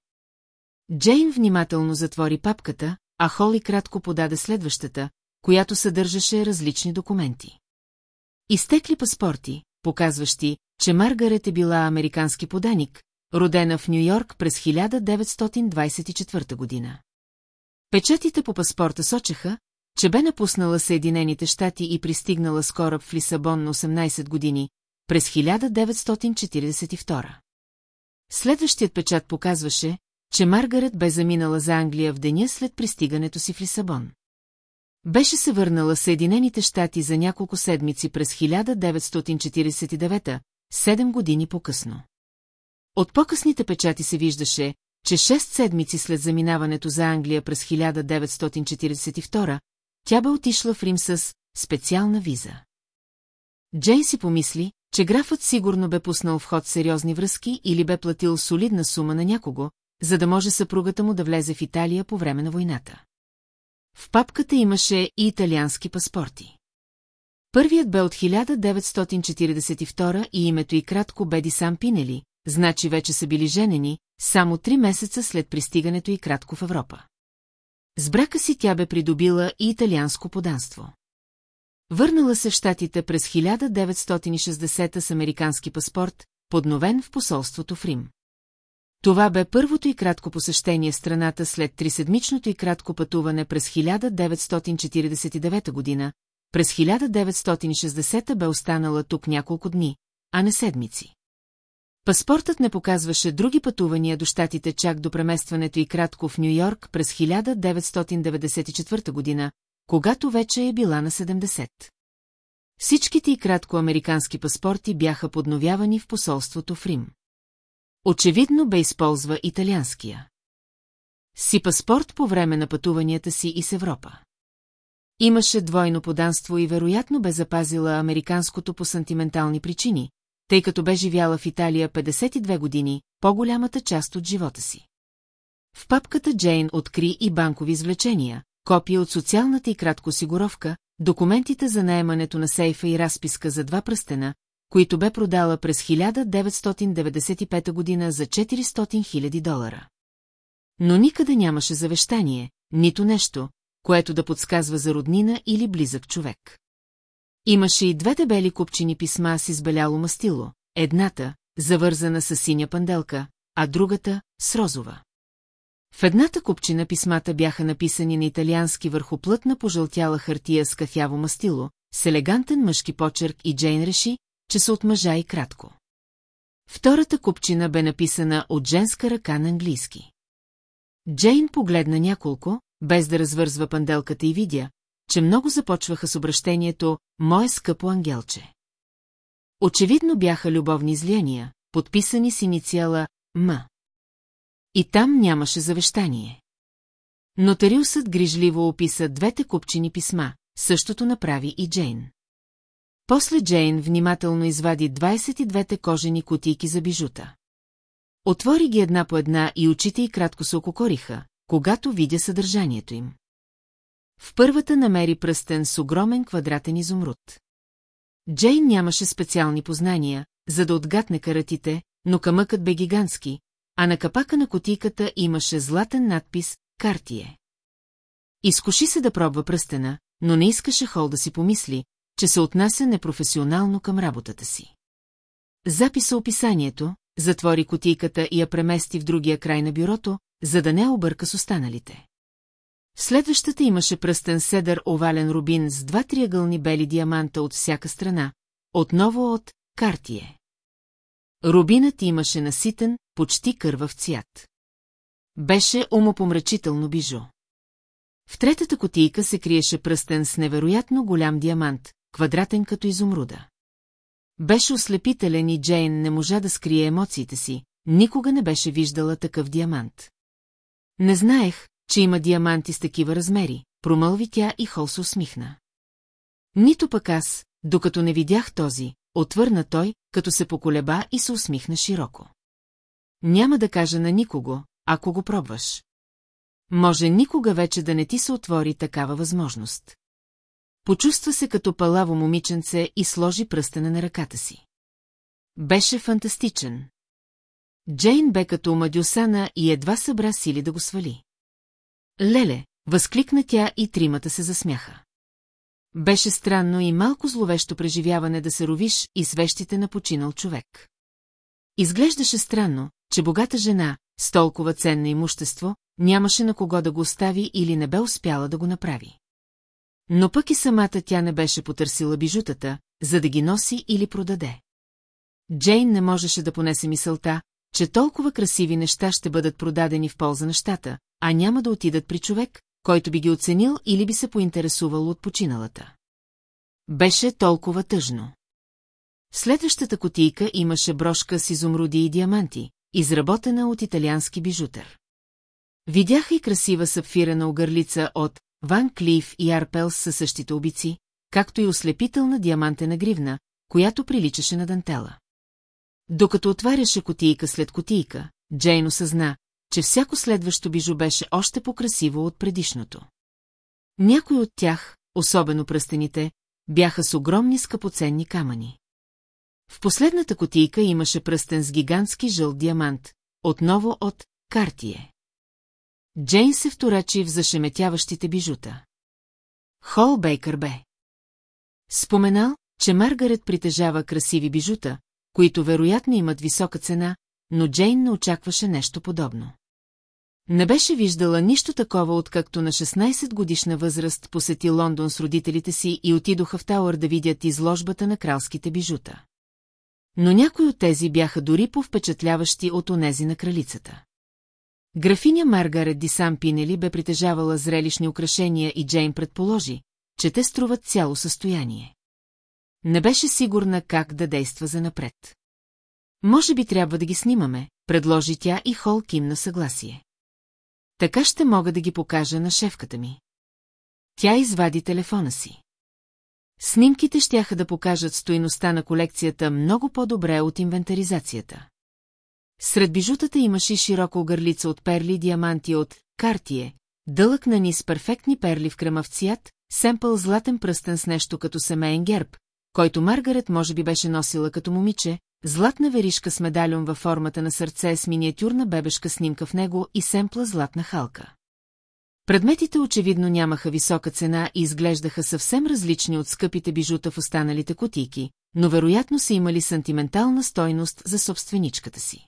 Джейн внимателно затвори папката, а Холи кратко подаде следващата, която съдържаше различни документи. Изтекли паспорти, показващи, че Маргарет е била американски поданик, родена в Нью-Йорк през 1924 година. Печатите по паспорта сочеха, че бе напуснала Съединените щати и пристигнала с кораб в Лисабон на 18 години, през 1942. Следващият печат показваше, че Маргарет бе заминала за Англия в деня след пристигането си в Лисабон. Беше се върнала Съединените щати за няколко седмици през 1949, седем години по-късно. От по-късните печати се виждаше, че шест седмици след заминаването за Англия през 1942, тя бе отишла в Рим с специална виза. Джейн си помисли, че графът сигурно бе пуснал в ход сериозни връзки или бе платил солидна сума на някого, за да може съпругата му да влезе в Италия по време на войната. В папката имаше и италиански паспорти. Първият бе от 1942 и името и кратко бе Сам Пинели, значи вече са били женени, само три месеца след пристигането и кратко в Европа. С брака си тя бе придобила и италианско поданство. Върнала се в Штатите през 1960 с американски паспорт, подновен в посолството в Рим. Това бе първото и кратко посещение страната след триседмичното и кратко пътуване през 1949 година, през 1960 бе останала тук няколко дни, а не седмици. Паспортът не показваше други пътувания до щатите чак до преместването и кратко в Нью-Йорк през 1994 година, когато вече е била на 70. Всичките и кратко американски паспорти бяха подновявани в посолството в Рим. Очевидно бе използва италианския. Си паспорт по време на пътуванията си и с Европа. Имаше двойно поданство и вероятно бе запазила американското по сантиментални причини, тъй като бе живяла в Италия 52 години, по-голямата част от живота си. В папката Джейн откри и банкови извлечения, копия от социалната и кратко осигуровка, документите за наемането на сейфа и разписка за два пръстена, които бе продала през 1995 година за 400 000 долара. Но никъде нямаше завещание, нито нещо, което да подсказва за роднина или близък човек. Имаше и две дебели купчини писма с избеляло мастило, едната, завързана с синя панделка, а другата – с розова. В едната купчина писмата бяха написани на италиански върху плътна пожълтяла хартия с кафяво мастило, с елегантен мъжки почерк и Джейн реши, че се отмъжа и кратко. Втората купчина бе написана от женска ръка на английски. Джейн погледна няколко, без да развързва панделката и видя, че много започваха с обращението «Мое скъпо ангелче». Очевидно бяха любовни излияния, подписани с инициала М. И там нямаше завещание. Нотариусът грижливо описа двете купчини писма, същото направи и Джейн. После Джейн внимателно извади 22-те кожени кутийки за бижута. Отвори ги една по една и очите й кратко се ококориха, когато видя съдържанието им. В първата намери пръстен с огромен квадратен изумруд. Джейн нямаше специални познания, за да отгатне каратите, но камъкът бе гигантски, а на капака на котийката имаше златен надпис «Картие». Изкуши се да пробва пръстена, но не искаше Хол да си помисли, че се отнася непрофесионално към работата си. Записа описанието, затвори котийката и я премести в другия край на бюрото, за да не обърка с останалите. Следващата имаше пръстен седър овален рубин с два триъгълни бели диаманта от всяка страна, отново от Картие. Рубинът имаше наситен, почти кървав цвят. Беше умопомрачително бижо. В третата котийка се криеше пръстен с невероятно голям диамант, квадратен като изумруда. Беше ослепителен и Джейн не можа да скрие емоциите си, никога не беше виждала такъв диамант. Не знаех, че има диаманти с такива размери, промълви тя и Хол се усмихна. Нито пък аз, докато не видях този, отвърна той, като се поколеба и се усмихна широко. Няма да кажа на никого, ако го пробваш. Може никога вече да не ти се отвори такава възможност. Почувства се като палаво момиченце и сложи пръстена на ръката си. Беше фантастичен. Джейн бе като омадюсана и едва събра сили да го свали. Леле, възкликна тя и тримата се засмяха. Беше странно и малко зловещо преживяване да се ровиш и свещите на починал човек. Изглеждаше странно, че богата жена, с толкова ценно имущество, нямаше на кого да го остави или не бе успяла да го направи. Но пък и самата тя не беше потърсила бижутата, за да ги носи или продаде. Джейн не можеше да понесе мисълта, че толкова красиви неща ще бъдат продадени в полза на щата, а няма да отидат при човек, който би ги оценил или би се поинтересувал от починалата. Беше толкова тъжно. Следващата котийка имаше брошка с изумруди и диаманти, изработена от италиански бижутер. Видяха и красива сапфирена огърлица от Ван Клиф и Арпелс със същите обици, както и ослепителна диамантена гривна, която приличаше на дантела. Докато отваряше котийка след котийка, Джейн осъзна, че всяко следващо бижу беше още по-красиво от предишното. Някои от тях, особено пръстените, бяха с огромни скъпоценни камъни. В последната котийка имаше пръстен с гигантски жълт диамант, отново от Картие. Джейн се вторачи в зашеметяващите бижута. Хол Бейкър бе. Споменал, че Маргарет притежава красиви бижута, които вероятно имат висока цена, но Джейн не очакваше нещо подобно. Не беше виждала нищо такова, откакто на 16 годишна възраст посети Лондон с родителите си и отидоха в Тауър да видят изложбата на кралските бижута. Но някои от тези бяха дори по-впечатляващи от онези на кралицата. Графиня Маргарет Дисам Пинели бе притежавала зрелищни украшения и Джейн предположи, че те струват цяло състояние. Не беше сигурна как да действа за напред. Може би трябва да ги снимаме, предложи тя и Хол кимна съгласие. Така ще мога да ги покажа на шефката ми. Тя извади телефона си. Снимките щяха да покажат стоиността на колекцията много по-добре от инвентаризацията. Сред бижутата имаше широко гърлица от перли и диаманти от «Картие», дълъг на низ перфектни перли в кремав цвят, семпъл златен пръстен с нещо като семейен герб, който Маргарет може би беше носила като момиче, златна веришка с медальон във формата на сърце с миниатюрна бебешка снимка в него и семпла златна халка. Предметите очевидно нямаха висока цена и изглеждаха съвсем различни от скъпите бижута в останалите кутийки, но вероятно са имали сантиментална стойност за собственичката си.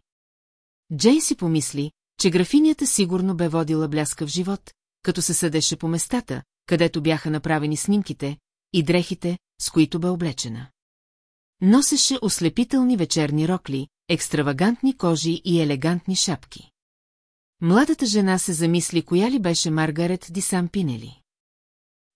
Джей си помисли, че графинята сигурно бе водила бляскав живот, като се съдеше по местата, където бяха направени снимките, и дрехите, с които бе облечена. Носеше ослепителни вечерни рокли, екстравагантни кожи и елегантни шапки. Младата жена се замисли, коя ли беше Маргарет Дисам Пинели.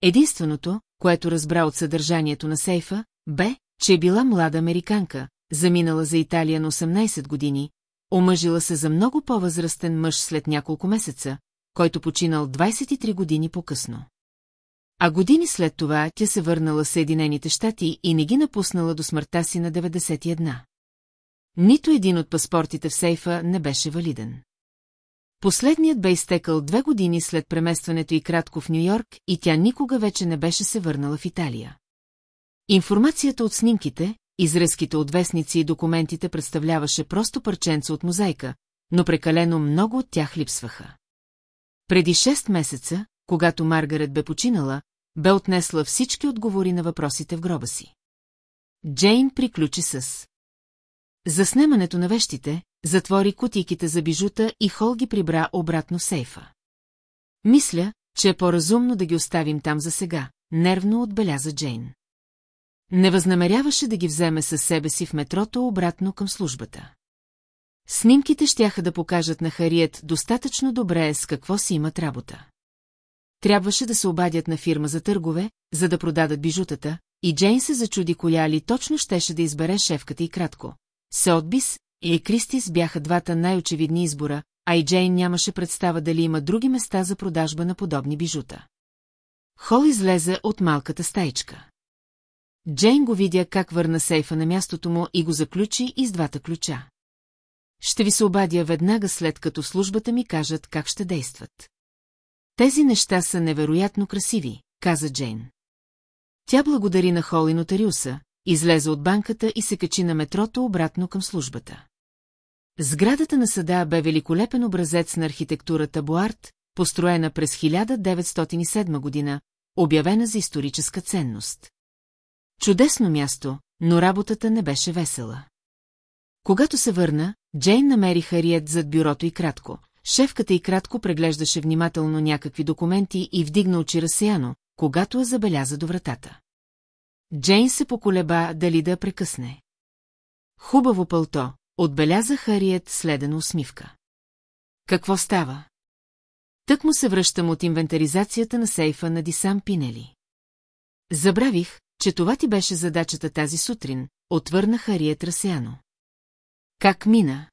Единственото, което разбра от съдържанието на сейфа, бе, че е била млада американка, заминала за Италия на 18 години, омъжила се за много по-възрастен мъж след няколко месеца, който починал 23 години по-късно. А години след това тя се върнала в Съединените щати и не ги напуснала до смъртта си на 91. Нито един от паспортите в сейфа не беше валиден. Последният бе изтекал две години след преместването и кратко в Нью-Йорк и тя никога вече не беше се върнала в Италия. Информацията от снимките, изрезките от вестници и документите представляваше просто парченца от мозайка, но прекалено много от тях липсваха. Преди 6 месеца, когато Маргарет бе починала, бе отнесла всички отговори на въпросите в гроба си. Джейн приключи с за снимането на вещите, затвори кутийките за бижута и Хол ги прибра обратно в сейфа. Мисля, че е по-разумно да ги оставим там за сега, нервно отбеляза Джейн. Не възнамеряваше да ги вземе със себе си в метрото обратно към службата. Снимките щяха да покажат на Хариет достатъчно добре с какво си имат работа. Трябваше да се обадят на фирма за търгове, за да продадат бижутата, и Джейн се зачуди коля ли точно щеше да избере шефката и кратко. Сеотбис и Кристис бяха двата най-очевидни избора, а и Джейн нямаше представа дали има други места за продажба на подобни бижута. Хол излезе от малката стаичка. Джейн го видя как върна сейфа на мястото му и го заключи и с двата ключа. Ще ви се обадя веднага след като службата ми кажат как ще действат. Тези неща са невероятно красиви, каза Джейн. Тя благодари на Хол и нотариуса, излезе от банката и се качи на метрото обратно към службата. Сградата на съда бе великолепен образец на архитектурата Буарт, построена през 1907 година, обявена за историческа ценност. Чудесно място, но работата не беше весела. Когато се върна, Джейн намери Хариет зад бюрото и кратко. Шефката и кратко преглеждаше внимателно някакви документи и вдигна очи разсеяно, когато я забеляза до вратата. Джейн се поколеба дали да прекъсне. Хубаво пълто, отбеляза Хариет следена усмивка. Какво става? Тък му се връщам от инвентаризацията на сейфа на Дисам Пинели. Забравих, че това ти беше задачата тази сутрин, отвърна Хариет разсеяно. Как мина?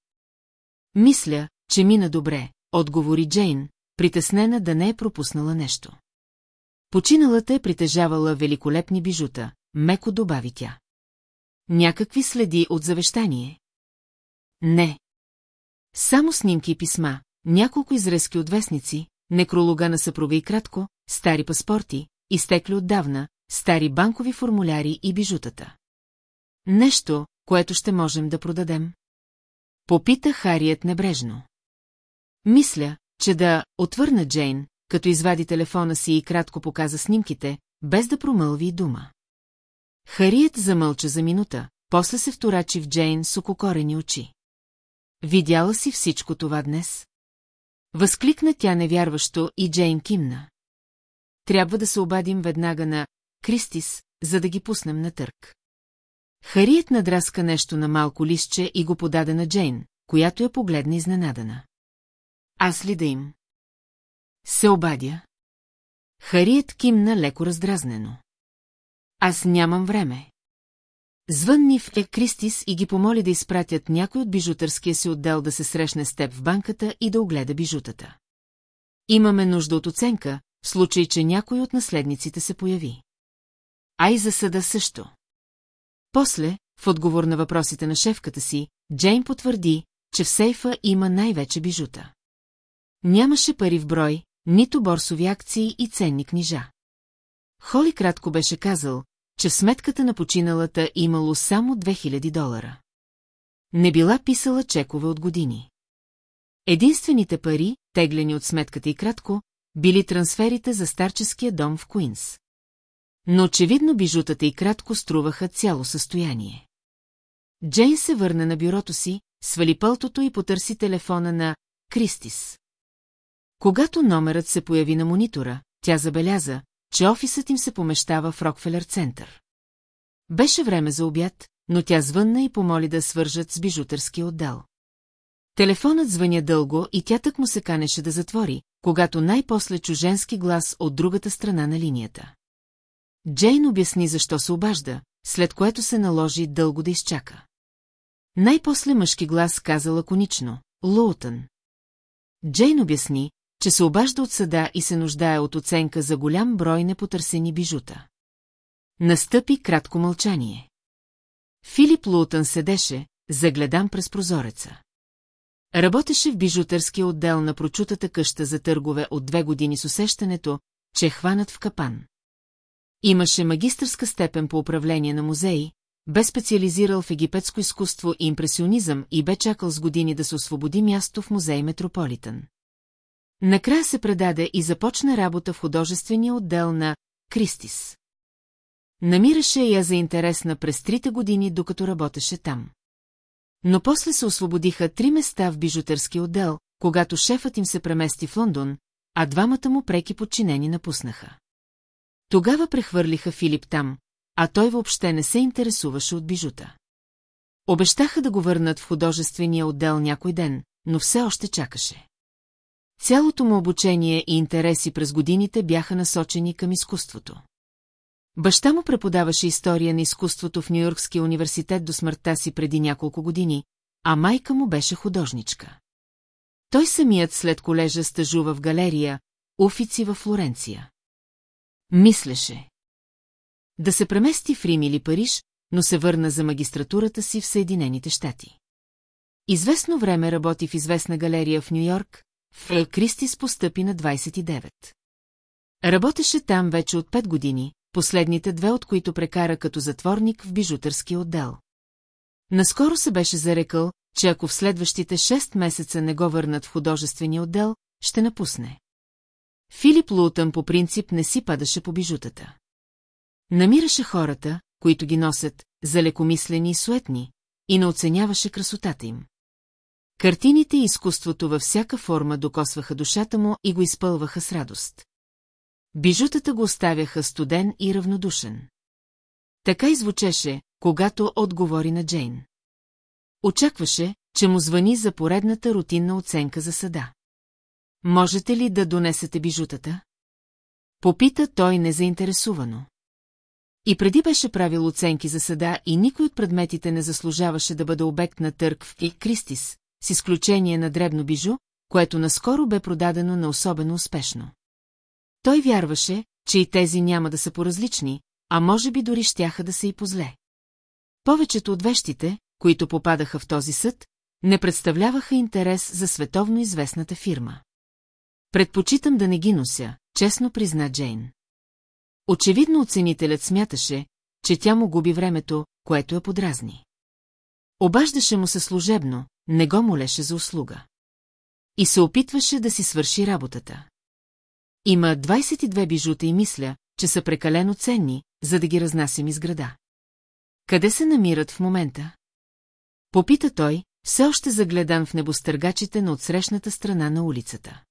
Мисля, че мина добре, отговори Джейн, притеснена да не е пропуснала нещо. Починалата е притежавала великолепни бижута, меко добави тя. Някакви следи от завещание? Не. Само снимки и писма, няколко изрезки от вестници, некролога на съпруга и кратко, стари паспорти, изтекли отдавна, стари банкови формуляри и бижутата. Нещо, което ще можем да продадем? Попита Хариет небрежно. Мисля, че да отвърна Джейн, като извади телефона си и кратко показа снимките, без да промълви и дума. Хариет замълча за минута, после се вторачи в Джейн с ококорени очи. Видяла си всичко това днес? Възкликна тя невярващо и Джейн кимна. Трябва да се обадим веднага на Кристис, за да ги пуснем на търк. Хариет надраска нещо на малко листче и го подаде на Джейн, която я погледна изненадана. Аз ли да им? Се обадя. Хариет кимна леко раздразнено. Аз нямам време. Звънни в Е Кристис и ги помоли да изпратят някой от бижутърския си отдел да се срещне с теб в банката и да огледа бижутата. Имаме нужда от оценка, в случай, че някой от наследниците се появи. А и за съда също. После, в отговор на въпросите на шефката си, Джейн потвърди, че в сейфа има най-вече бижута. Нямаше пари в брой, нито борсови акции и ценни книжа. Холи кратко беше казал, че в сметката на починалата имало само 2000 долара. Не била писала чекове от години. Единствените пари, теглени от сметката и кратко, били трансферите за старческия дом в Куинс. Но очевидно бижутата и кратко струваха цяло състояние. Джейн се върна на бюрото си, свали пълтото и потърси телефона на Кристис. Когато номерът се появи на монитора, тя забеляза, че офисът им се помещава в Рокфелер център. Беше време за обяд, но тя звънна и помоли да свържат с бижутърски отдел. Телефонът звъня дълго и тя так му се канеше да затвори, когато най-после чу женски глас от другата страна на линията. Джейн обясни защо се обажда, след което се наложи дълго да изчака. Най-после мъжки глас каза лаконично – Лоутън. Джейн обясни, че се обажда от съда и се нуждае от оценка за голям брой непотърсени бижута. Настъпи кратко мълчание. Филип Лоутън седеше, загледан през прозореца. Работеше в бижутърския отдел на прочутата къща за търгове от две години с усещането, че е хванат в капан. Имаше магистърска степен по управление на музеи, бе специализирал в египетско изкуство и импресионизъм и бе чакал с години да се освободи място в музей Метрополитън. Накрая се предаде и започна работа в художествения отдел на Кристис. Намираше я за интересна през трите години, докато работеше там. Но после се освободиха три места в бижутърски отдел, когато шефът им се премести в Лондон, а двамата му преки подчинени напуснаха. Тогава прехвърлиха Филип там, а той въобще не се интересуваше от бижута. Обещаха да го върнат в художествения отдел някой ден, но все още чакаше. Цялото му обучение и интереси през годините бяха насочени към изкуството. Баща му преподаваше история на изкуството в Нью-Йоркския университет до смъртта си преди няколко години, а майка му беше художничка. Той самият след колежа стъжува в галерия, офици във Флоренция. Мислеше. Да се премести в Рим или Париж, но се върна за магистратурата си в Съединените щати. Известно време работи в известна галерия в Нью-Йорк, в Ел Кристис постъпи на 29. Работеше там вече от 5 години, последните две от които прекара като затворник в бижутърски отдел. Наскоро се беше зарекал, че ако в следващите 6 месеца не го върнат в художествения отдел, ще напусне. Филип Лутън по принцип не си падаше по бижутата. Намираше хората, които ги носят, за лекомислени и суетни, и не оценяваше красотата им. Картините и изкуството във всяка форма докосваха душата му и го изпълваха с радост. Бижутата го оставяха студен и равнодушен. Така извучеше, когато отговори на Джейн. Очакваше, че му звъни за поредната рутинна оценка за съда. Можете ли да донесете бижутата? Попита той незаинтересувано. И преди беше правил оценки за съда и никой от предметите не заслужаваше да бъде обект на търг в И. Кристис, с изключение на дребно бижу, което наскоро бе продадено на особено успешно. Той вярваше, че и тези няма да са поразлични, а може би дори щяха да са и позле. Повечето от вещите, които попадаха в този съд, не представляваха интерес за световно известната фирма. Предпочитам да не ги нося, честно призна Джейн. Очевидно оценителят смяташе, че тя му губи времето, което я подразни. Обаждаше му се служебно, не го молеше за услуга. И се опитваше да си свърши работата. Има 22 бижута и мисля, че са прекалено ценни, за да ги разнасям из града. Къде се намират в момента? Попита той, все още загледан в небостъргачите на отсрещната страна на улицата.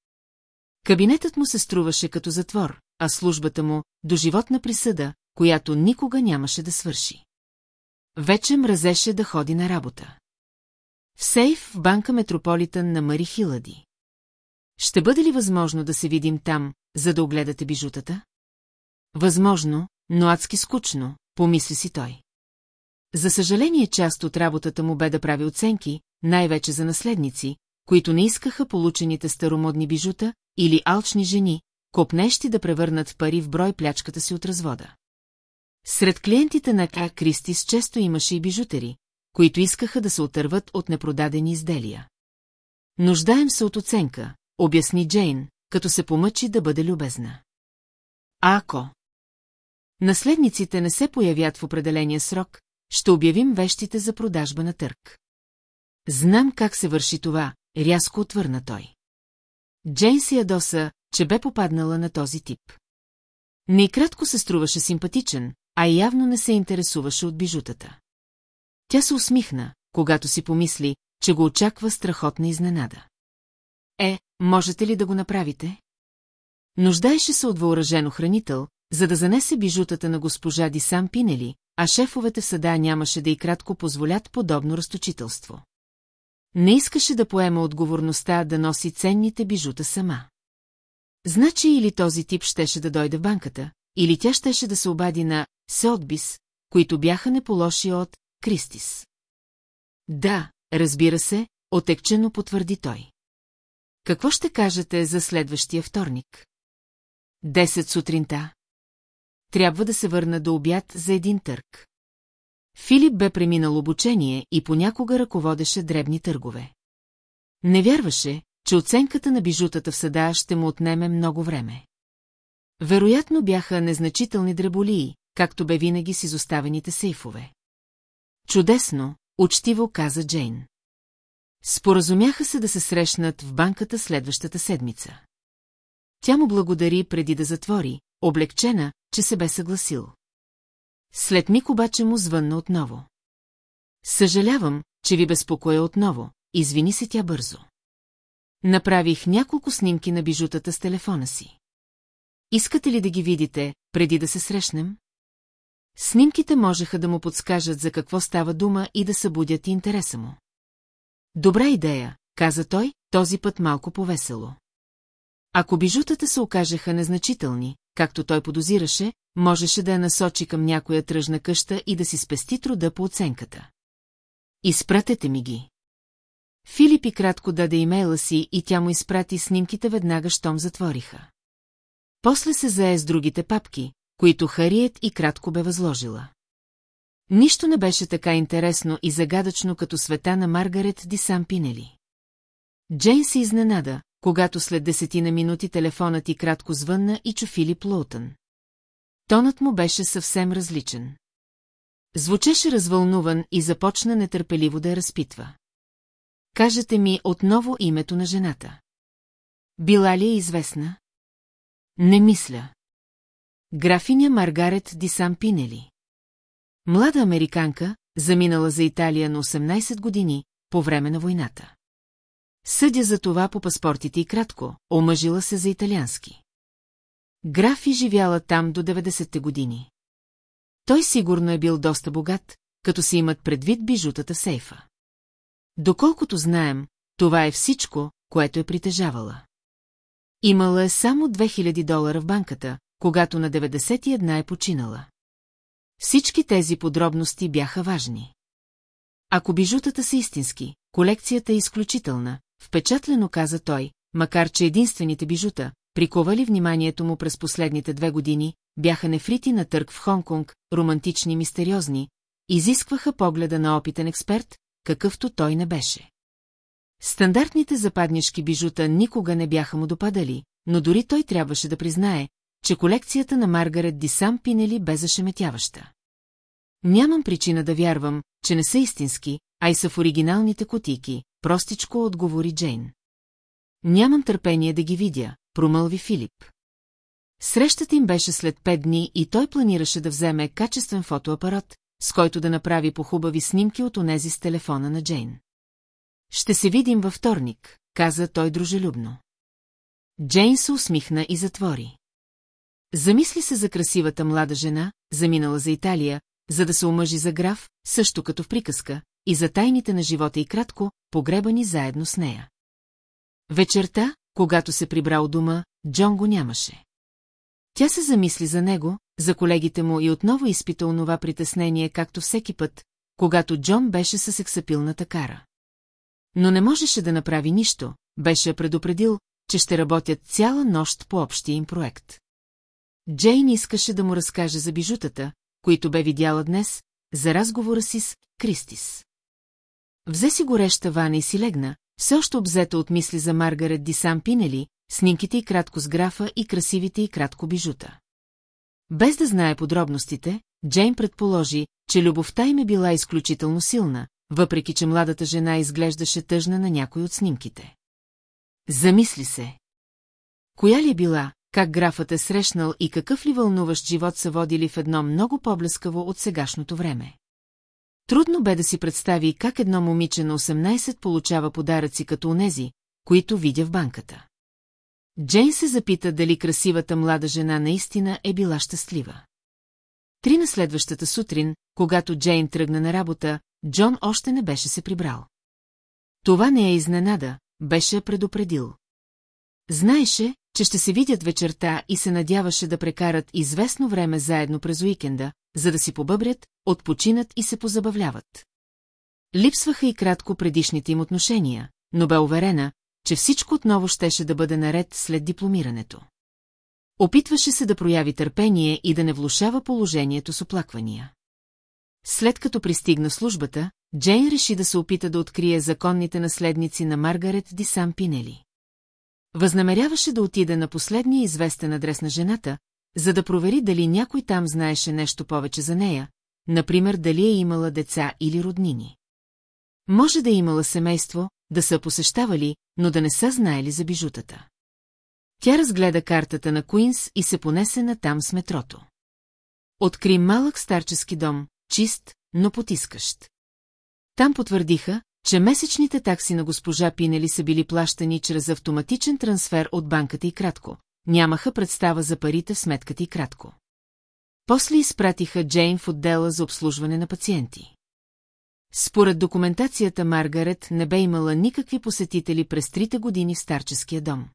Кабинетът му се струваше като затвор, а службата му – до животна присъда, която никога нямаше да свърши. Вече мразеше да ходи на работа. В сейф в банка Метрополитън на Мари Хилади. ще бъде ли възможно да се видим там, за да огледате бижутата? Възможно, но адски скучно, помисли си той. За съжаление, част от работата му бе да прави оценки, най-вече за наследници, които не искаха получените старомодни бижута или алчни жени, копнещи да превърнат пари в брой плячката си от развода. Сред клиентите на К. Кристис често имаше и бижутери, които искаха да се отърват от непродадени изделия. Нуждаем се от оценка, обясни Джейн, като се помъчи да бъде любезна. А ако наследниците не се появят в определения срок, ще обявим вещите за продажба на търг. Знам как се върши това, рязко отвърна той. Джейн си ядоса, че бе попаднала на този тип. Не и кратко се струваше симпатичен, а явно не се интересуваше от бижутата. Тя се усмихна, когато си помисли, че го очаква страхотна изненада. Е, можете ли да го направите? Нуждаеше се от въоръжен хранител, за да занесе бижутата на госпожа Дисам Пинели, а шефовете в съда нямаше да и кратко позволят подобно разточителство. Не искаше да поема отговорността да носи ценните бижута сама. Значи или този тип щеше да дойде в банката, или тя щеше да се обади на Сеотбис, които бяха неполоши от Кристис. Да, разбира се, отекчено потвърди той. Какво ще кажете за следващия вторник? Десет сутринта. Трябва да се върна до обяд за един търг. Филип бе преминал обучение и понякога ръководеше дребни търгове. Не вярваше, че оценката на бижутата в съда ще му отнеме много време. Вероятно бяха незначителни дреболии, както бе винаги с изоставените сейфове. Чудесно, учтиво каза Джейн. Споразумяха се да се срещнат в банката следващата седмица. Тя му благодари преди да затвори, облегчена, че се бе съгласил. След миг обаче му звънна отново. Съжалявам, че ви безпокоя отново, извини се тя бързо. Направих няколко снимки на бижутата с телефона си. Искате ли да ги видите, преди да се срещнем? Снимките можеха да му подскажат за какво става дума и да събудят интереса му. Добра идея, каза той, този път малко повесело. Ако бижутата се окажеха незначителни, както той подозираше, можеше да я насочи към някоя тръжна къща и да си спести труда по оценката. Изпратете ми ги. Филип и кратко даде имейла си и тя му изпрати снимките веднага, щом затвориха. После се зае с другите папки, които Хариет и кратко бе възложила. Нищо не беше така интересно и загадъчно като света на Маргарет Дисам Пинели. Джейн се изненада, когато след десетина минути телефонът и кратко звънна и чу Филип Лоутън. Тонът му беше съвсем различен. Звучеше развълнуван и започна нетърпеливо да я разпитва. Кажете ми отново името на жената. Била ли е известна? Не мисля. Графиня Маргарет Дисам Пинели. Млада американка, заминала за Италия на 18 години, по време на войната. Съдя за това по паспортите и кратко, омъжила се за италиански. Граф и живяла там до 90-те години. Той сигурно е бил доста богат, като си имат предвид бижутата сейфа. Доколкото знаем, това е всичко, което е притежавала. Имала е само 2000 долара в банката, когато на 91 е починала. Всички тези подробности бяха важни. Ако бижутата са истински, колекцията е изключителна, впечатлено каза той, макар че единствените бижута, приковали вниманието му през последните две години, бяха нефрити на търг в Хонконг, романтични и мистериозни, изискваха погледа на опитен експерт, какъвто той не беше. Стандартните западнишки бижута никога не бяха му допадали, но дори той трябваше да признае, че колекцията на Маргарет Дисам Пинели бе зашеметяваща. Нямам причина да вярвам, че не са истински, а и са в оригиналните котики, простичко отговори Джейн. Нямам търпение да ги видя, промълви Филип. Срещата им беше след пет дни и той планираше да вземе качествен фотоапарат, с който да направи похубави снимки от онези с телефона на Джейн. Ще се видим във вторник, каза той дружелюбно. Джейн се усмихна и затвори. Замисли се за красивата млада жена, заминала за Италия, за да се омъжи за граф, също като в приказка, и за тайните на живота и кратко, погребани заедно с нея. Вечерта, когато се прибра от дома, Джон го нямаше. Тя се замисли за него, за колегите му и отново изпита онова притеснение, както всеки път, когато Джон беше със сексапилната кара. Но не можеше да направи нищо, беше предупредил, че ще работят цяла нощ по общия им проект. Джейн искаше да му разкаже за бижутата, които бе видяла днес, за разговора си с Кристис. Взе си гореща вана и си легна, все още обзета от мисли за Маргарет Дисам Пинели, снимките и кратко с графа и красивите и кратко бижута. Без да знае подробностите, Джейн предположи, че любовта им е била изключително силна, въпреки че младата жена изглеждаше тъжна на някой от снимките. Замисли се. Коя ли е била, как графът е срещнал и какъв ли вълнуващ живот са водили в едно много по-блескаво от сегашното време. Трудно бе да си представи как едно момиче на 18 получава подаръци като онези, които видя в банката. Джейн се запита дали красивата млада жена наистина е била щастлива. Три на следващата сутрин, когато Джейн тръгна на работа, Джон още не беше се прибрал. Това не е изненада, беше предупредил. Знаеше, че ще се видят вечерта и се надяваше да прекарат известно време заедно през уикенда, за да си побъбрят, отпочинат и се позабавляват. Липсваха и кратко предишните им отношения, но бе уверена, че всичко отново щеше да бъде наред след дипломирането. Опитваше се да прояви търпение и да не влушава положението с оплаквания. След като пристигна службата, Джейн реши да се опита да открие законните наследници на Маргарет Дисам Пинели. Възнамеряваше да отиде на последния известен адрес на жената, за да провери дали някой там знаеше нещо повече за нея, например дали е имала деца или роднини. Може да е имала семейство, да са посещавали, но да не са знаели за бижутата. Тя разгледа картата на Куинс и се понесе натам с метрото. Откри малък старчески дом, чист, но потискащ. Там потвърдиха, че месечните такси на госпожа Пинели са били плащани чрез автоматичен трансфер от банката и кратко. Нямаха представа за парите в сметката и кратко. После изпратиха Джейн в отдела за обслужване на пациенти. Според документацията Маргарет не бе имала никакви посетители през трите години в старческия дом.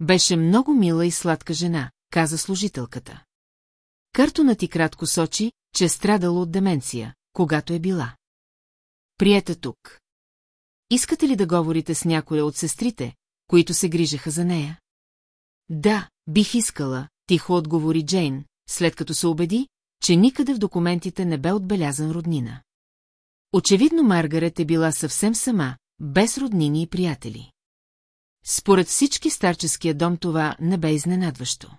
Беше много мила и сладка жена, каза служителката. Картонът и кратко сочи, че е страдала от деменция, когато е била. Приета тук. Искате ли да говорите с някоя от сестрите, които се грижаха за нея? Да, бих искала, тихо отговори Джейн, след като се убеди, че никъде в документите не бе отбелязан роднина. Очевидно Маргарет е била съвсем сама, без роднини и приятели. Според всички старческия дом това не бе изненадващо.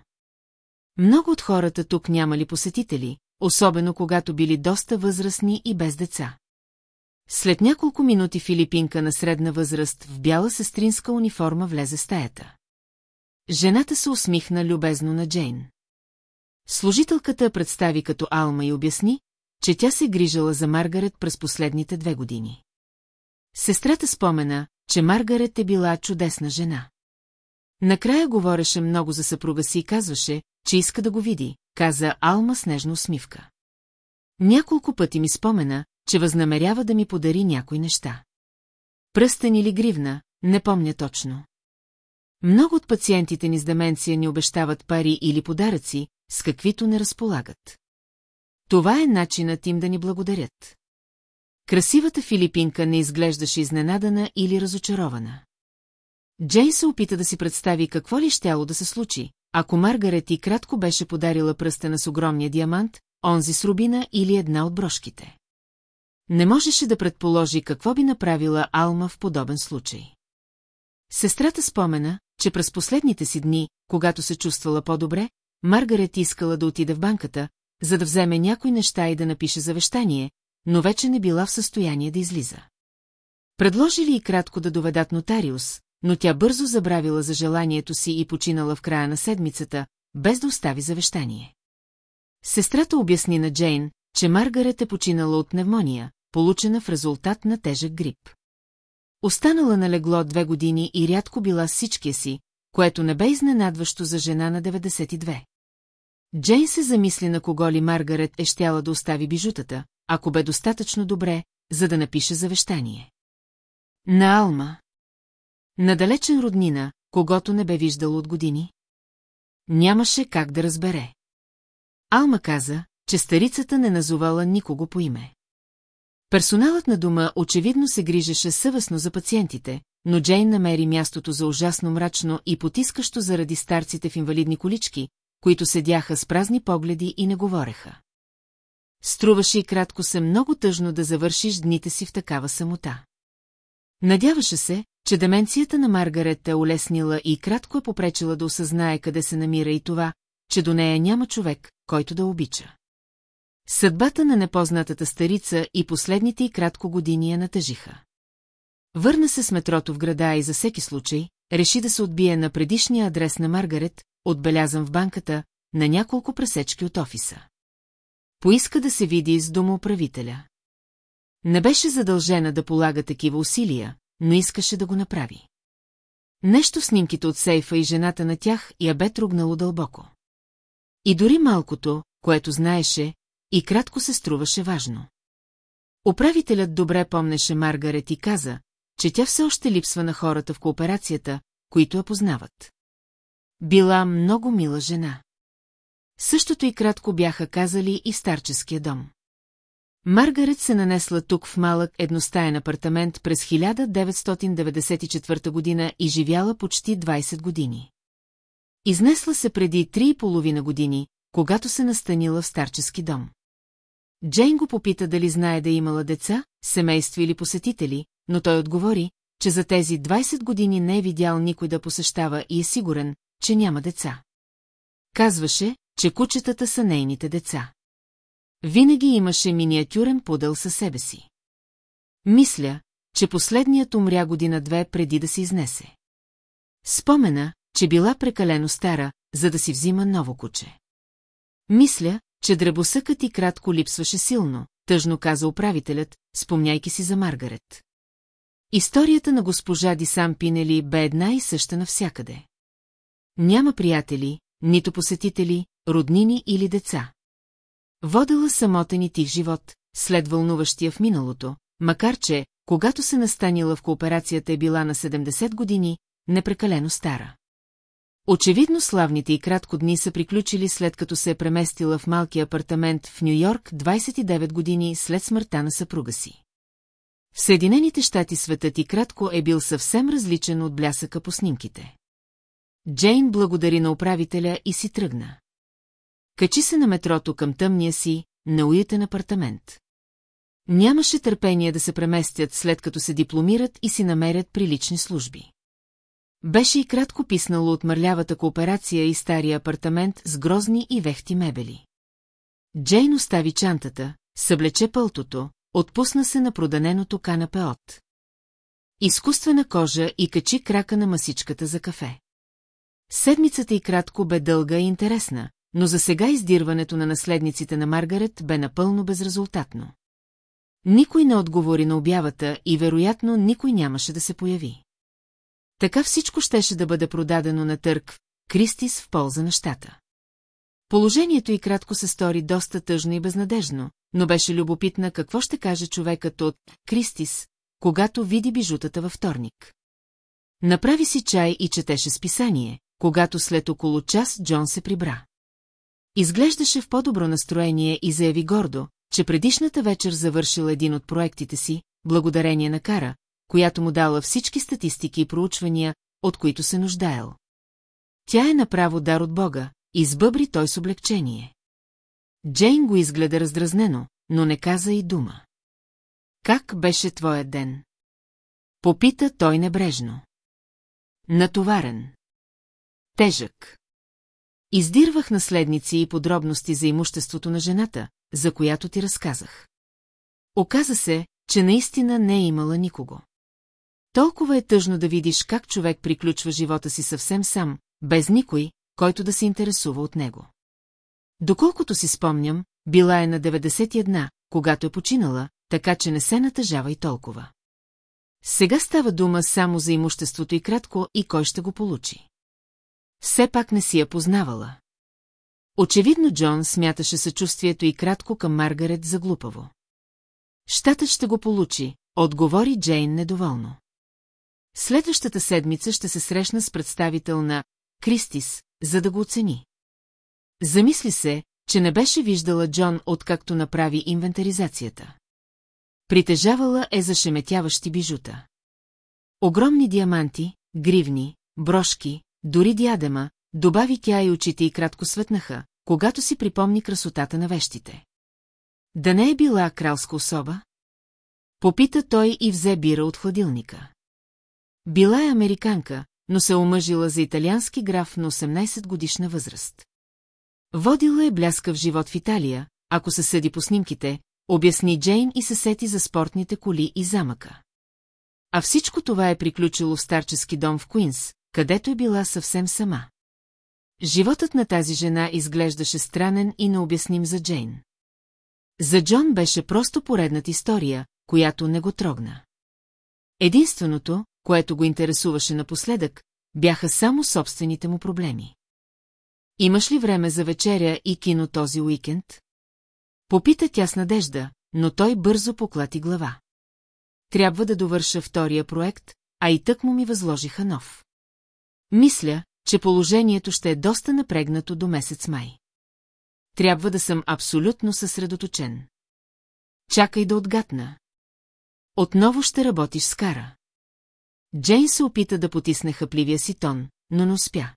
Много от хората тук нямали посетители, особено когато били доста възрастни и без деца. След няколко минути Филипинка на средна възраст в бяла сестринска униформа влезе в стаята. Жената се усмихна любезно на Джейн. Служителката представи като Алма и обясни, че тя се грижала за Маргарет през последните две години. Сестрата спомена, че Маргарет е била чудесна жена. Накрая говореше много за съпруга си и казваше, че иска да го види, каза Алма с нежна усмивка. Няколко пъти ми спомена, че възнамерява да ми подари някои неща. Пръстен или гривна, не помня точно. Много от пациентите ни с деменция ни обещават пари или подаръци, с каквито не разполагат. Това е начинът им да ни благодарят. Красивата филипинка не изглеждаше изненадана или разочарована. Джейн се опита да си представи какво ли щяло да се случи, ако Маргарет и кратко беше подарила пръстена с огромния диамант, онзи с рубина или една от брошките. Не можеше да предположи какво би направила Алма в подобен случай. Сестрата спомена, че през последните си дни, когато се чувствала по-добре, Маргарет искала да отиде в банката, за да вземе някои неща и да напише завещание, но вече не била в състояние да излиза. Предложили и кратко да доведат нотариус, но тя бързо забравила за желанието си и починала в края на седмицата, без да остави завещание. Сестрата обясни на Джейн, че Маргарет е починала от пневмония, получена в резултат на тежък грип. Останала на легло две години и рядко била всичкия си, което не бе изненадващо за жена на 92. Джейн се замисли на кого ли Маргарет е щяла да остави бижутата, ако бе достатъчно добре, за да напише завещание. На Алма. Надалечен роднина, когато не бе виждал от години? Нямаше как да разбере. Алма каза, че старицата не назовала никого по име. Персоналът на дома очевидно се грижеше съвестно за пациентите, но Джейн намери мястото за ужасно мрачно и потискащо заради старците в инвалидни колички, които седяха с празни погледи и не говореха. Струваше и кратко се много тъжно да завършиш дните си в такава самота. Надяваше се, че деменцията на Маргарет е улеснила и кратко е попречила да осъзнае къде се намира и това, че до нея няма човек, който да обича. Съдбата на непознатата старица и последните и кратко години я натъжиха. Върна се с метрото в града и за всеки случай, реши да се отбие на предишния адрес на Маргарет, отбелязан в банката, на няколко пресечки от офиса. Поиска да се види с домоуправителя. Не беше задължена да полага такива усилия, но искаше да го направи. Нещо в снимките от сейфа и жената на тях я бе трогнало дълбоко. И дори малкото, което знаеше, и кратко се струваше важно. Управителят добре помнеше Маргарет и каза, че тя все още липсва на хората в кооперацията, които я познават. Била много мила жена. Същото и кратко бяха казали и старческия дом. Маргарет се нанесла тук в малък едностаен апартамент през 1994 година и живяла почти 20 години. Изнесла се преди три и половина години, когато се настанила в старчески дом. Джейн го попита дали знае да е имала деца, семейство или посетители, но той отговори, че за тези 20 години не е видял никой да посещава и е сигурен, че няма деца. Казваше, че кучетата са нейните деца. Винаги имаше миниатюрен пудъл със себе си. Мисля, че последният умря година-две преди да се изнесе. Спомена, че била прекалено стара, за да си взима ново куче. Мисля, че дребосъкът и кратко липсваше силно, тъжно каза управителят, спомняйки си за Маргарет. Историята на госпожа Дисам Пинели бе една и съща навсякъде. Няма приятели, нито посетители, роднини или деца. Водела самотен и тих живот, след вълнуващия в миналото, макар че, когато се настанила в кооперацията е била на 70 години, непрекалено стара. Очевидно славните и кратко дни са приключили след като се е преместила в малки апартамент в Нью-Йорк 29 години след смъртта на съпруга си. В Съединените щати светът и кратко е бил съвсем различен от блясъка по снимките. Джейн благодари на управителя и си тръгна. Качи се на метрото към тъмния си, уютен апартамент. Нямаше търпение да се преместят след като се дипломират и си намерят прилични служби. Беше и кратко писнало от мърлявата кооперация и стария апартамент с грозни и вехти мебели. Джейн остави чантата, съблече пълтото, отпусна се на проданеното канапе от. Изкуствена кожа и качи крака на масичката за кафе. Седмицата и кратко бе дълга и интересна, но за сега издирването на наследниците на Маргарет бе напълно безрезултатно. Никой не отговори на обявата и вероятно никой нямаше да се появи. Така всичко щеше да бъде продадено на търг, Кристис в полза на щата. Положението и кратко се стори доста тъжно и безнадежно, но беше любопитна какво ще каже човекът от Кристис, когато види бижутата във вторник. Направи си чай и четеше списание, когато след около час Джон се прибра. Изглеждаше в по-добро настроение и заяви гордо, че предишната вечер завършил един от проектите си, благодарение на Кара, която му дала всички статистики и проучвания, от които се нуждаел. Тя е направо дар от Бога, избъбри той с облегчение. Джейн го изгледа раздразнено, но не каза и дума. Как беше твоят ден? Попита той небрежно. Натоварен. Тежък. Издирвах наследници и подробности за имуществото на жената, за която ти разказах. Оказа се, че наистина не е имала никого. Толкова е тъжно да видиш как човек приключва живота си съвсем сам, без никой, който да се интересува от него. Доколкото си спомням, била е на 91, когато е починала, така че не се натъжава и толкова. Сега става дума само за имуществото и кратко и кой ще го получи. Все пак не си я познавала. Очевидно Джон смяташе съчувствието и кратко към Маргарет за глупаво. Щатът ще го получи, отговори Джейн недоволно. Следващата седмица ще се срещна с представител на Кристис, за да го оцени. Замисли се, че не беше виждала Джон откакто направи инвентаризацията. Притежавала е зашеметяващи бижута. Огромни диаманти, гривни, брошки, дори диадема, добави тя и очите и кратко светнаха, когато си припомни красотата на вещите. Да не е била кралска особа? Попита той и взе бира от хладилника. Била е американка, но се омъжила за италиански граф на 18 годишна възраст. Водила е бляскав живот в Италия, ако се съди по снимките, обясни Джейн и се сети за спортните коли и замъка. А всичко това е приключило в старчески дом в Куинс, където е била съвсем сама. Животът на тази жена изглеждаше странен и необясним за Джейн. За Джон беше просто поредната история, която не го трогна. Единственото, което го интересуваше напоследък, бяха само собствените му проблеми. Имаш ли време за вечеря и кино този уикенд? Попита тя с надежда, но той бързо поклати глава. Трябва да довърша втория проект, а и тък му ми възложиха нов. Мисля, че положението ще е доста напрегнато до месец май. Трябва да съм абсолютно съсредоточен. Чакай да отгатна. Отново ще работиш с кара. Джейн се опита да потисне хъпливия си тон, но не успя.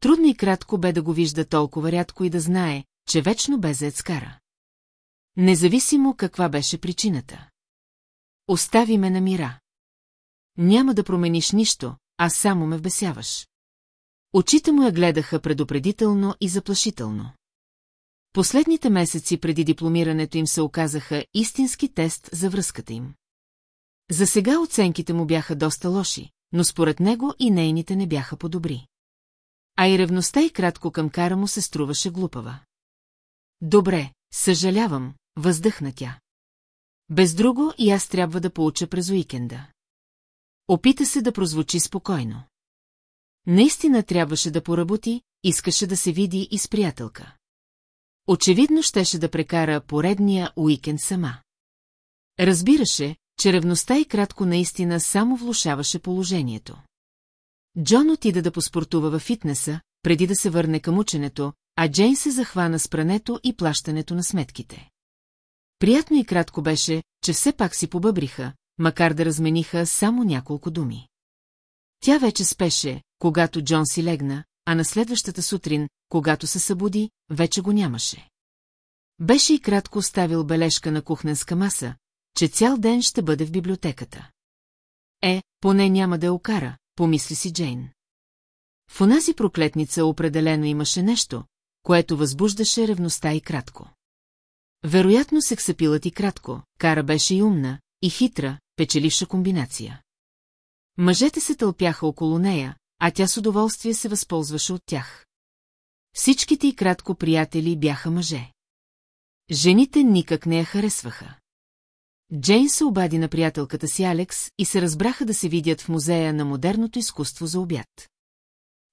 Трудно и кратко бе да го вижда толкова рядко и да знае, че вечно бе заед скара. Независимо каква беше причината. Остави ме на мира. Няма да промениш нищо, а само ме вбесяваш. Очите му я гледаха предупредително и заплашително. Последните месеци преди дипломирането им се оказаха истински тест за връзката им. За сега оценките му бяха доста лоши, но според него и нейните не бяха по-добри. А и ревността и кратко към кара му се струваше глупава. Добре, съжалявам, въздъхна тя. Без друго и аз трябва да получа през уикенда. Опита се да прозвучи спокойно. Наистина трябваше да поработи, искаше да се види и с приятелка. Очевидно щеше да прекара поредния уикенд сама. Разбираше, че ревността и кратко наистина само влушаваше положението. Джон отида да поспортува във фитнеса, преди да се върне към ученето, а Джейн се захвана с прането и плащането на сметките. Приятно и кратко беше, че все пак си побъбриха, макар да размениха само няколко думи. Тя вече спеше, когато Джон си легна, а на следващата сутрин, когато се събуди, вече го нямаше. Беше и кратко оставил бележка на кухненска маса, че цял ден ще бъде в библиотеката. Е, поне няма да я окара, помисли си Джейн. В онази проклетница определено имаше нещо, което възбуждаше ревността и кратко. Вероятно сексапилът и кратко, кара беше и умна, и хитра, печеливша комбинация. Мъжете се тълпяха около нея, а тя с удоволствие се възползваше от тях. Всичките и кратко приятели бяха мъже. Жените никак не я харесваха. Джейн се обади на приятелката си Алекс и се разбраха да се видят в музея на модерното изкуство за обяд.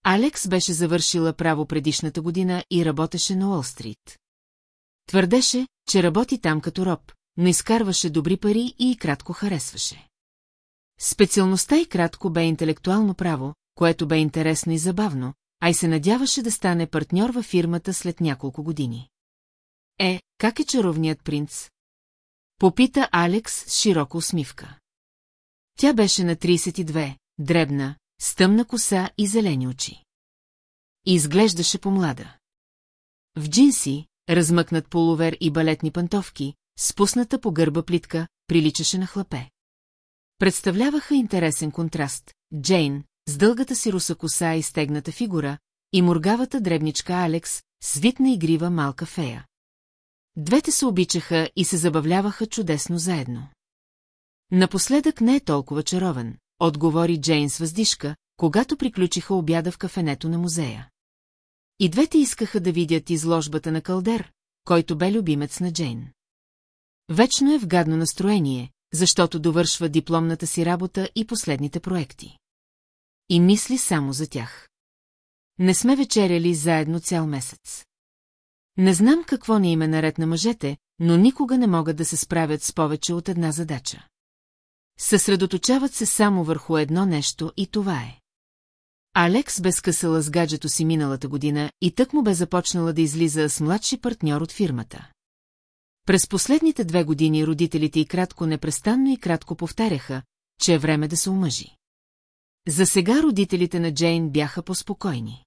Алекс беше завършила право предишната година и работеше на Уолстрит. Твърдеше, че работи там като роб, но изкарваше добри пари и кратко харесваше. Специалността и кратко бе интелектуално право, което бе интересно и забавно, а и се надяваше да стане партньор във фирмата след няколко години. Е, как е чаровният принц? Попита Алекс с широка усмивка. Тя беше на 32, дребна, с тъмна коса и зелени очи. Изглеждаше по-млада. В джинси, размъкнат полувер и балетни пантовки, спусната по гърба плитка, приличаше на хлапе. Представляваха интересен контраст. Джейн, с дългата си руса коса и стегната фигура, и моргавата дребничка Алекс, свитна игрива малка фея. Двете се обичаха и се забавляваха чудесно заедно. Напоследък не е толкова чаровен, отговори Джейн с въздишка, когато приключиха обяда в кафенето на музея. И двете искаха да видят изложбата на Калдер, който бе любимец на Джейн. Вечно е в гадно настроение, защото довършва дипломната си работа и последните проекти. И мисли само за тях. Не сме вечеряли заедно цял месец. Не знам какво ни име наред на мъжете, но никога не могат да се справят с повече от една задача. Съсредоточават се само върху едно нещо и това е. Алекс бе скъсала с гаджето си миналата година и тък му бе започнала да излиза с младши партньор от фирмата. През последните две години родителите и кратко непрестанно и кратко повтаряха, че е време да се омъжи. За сега родителите на Джейн бяха поспокойни.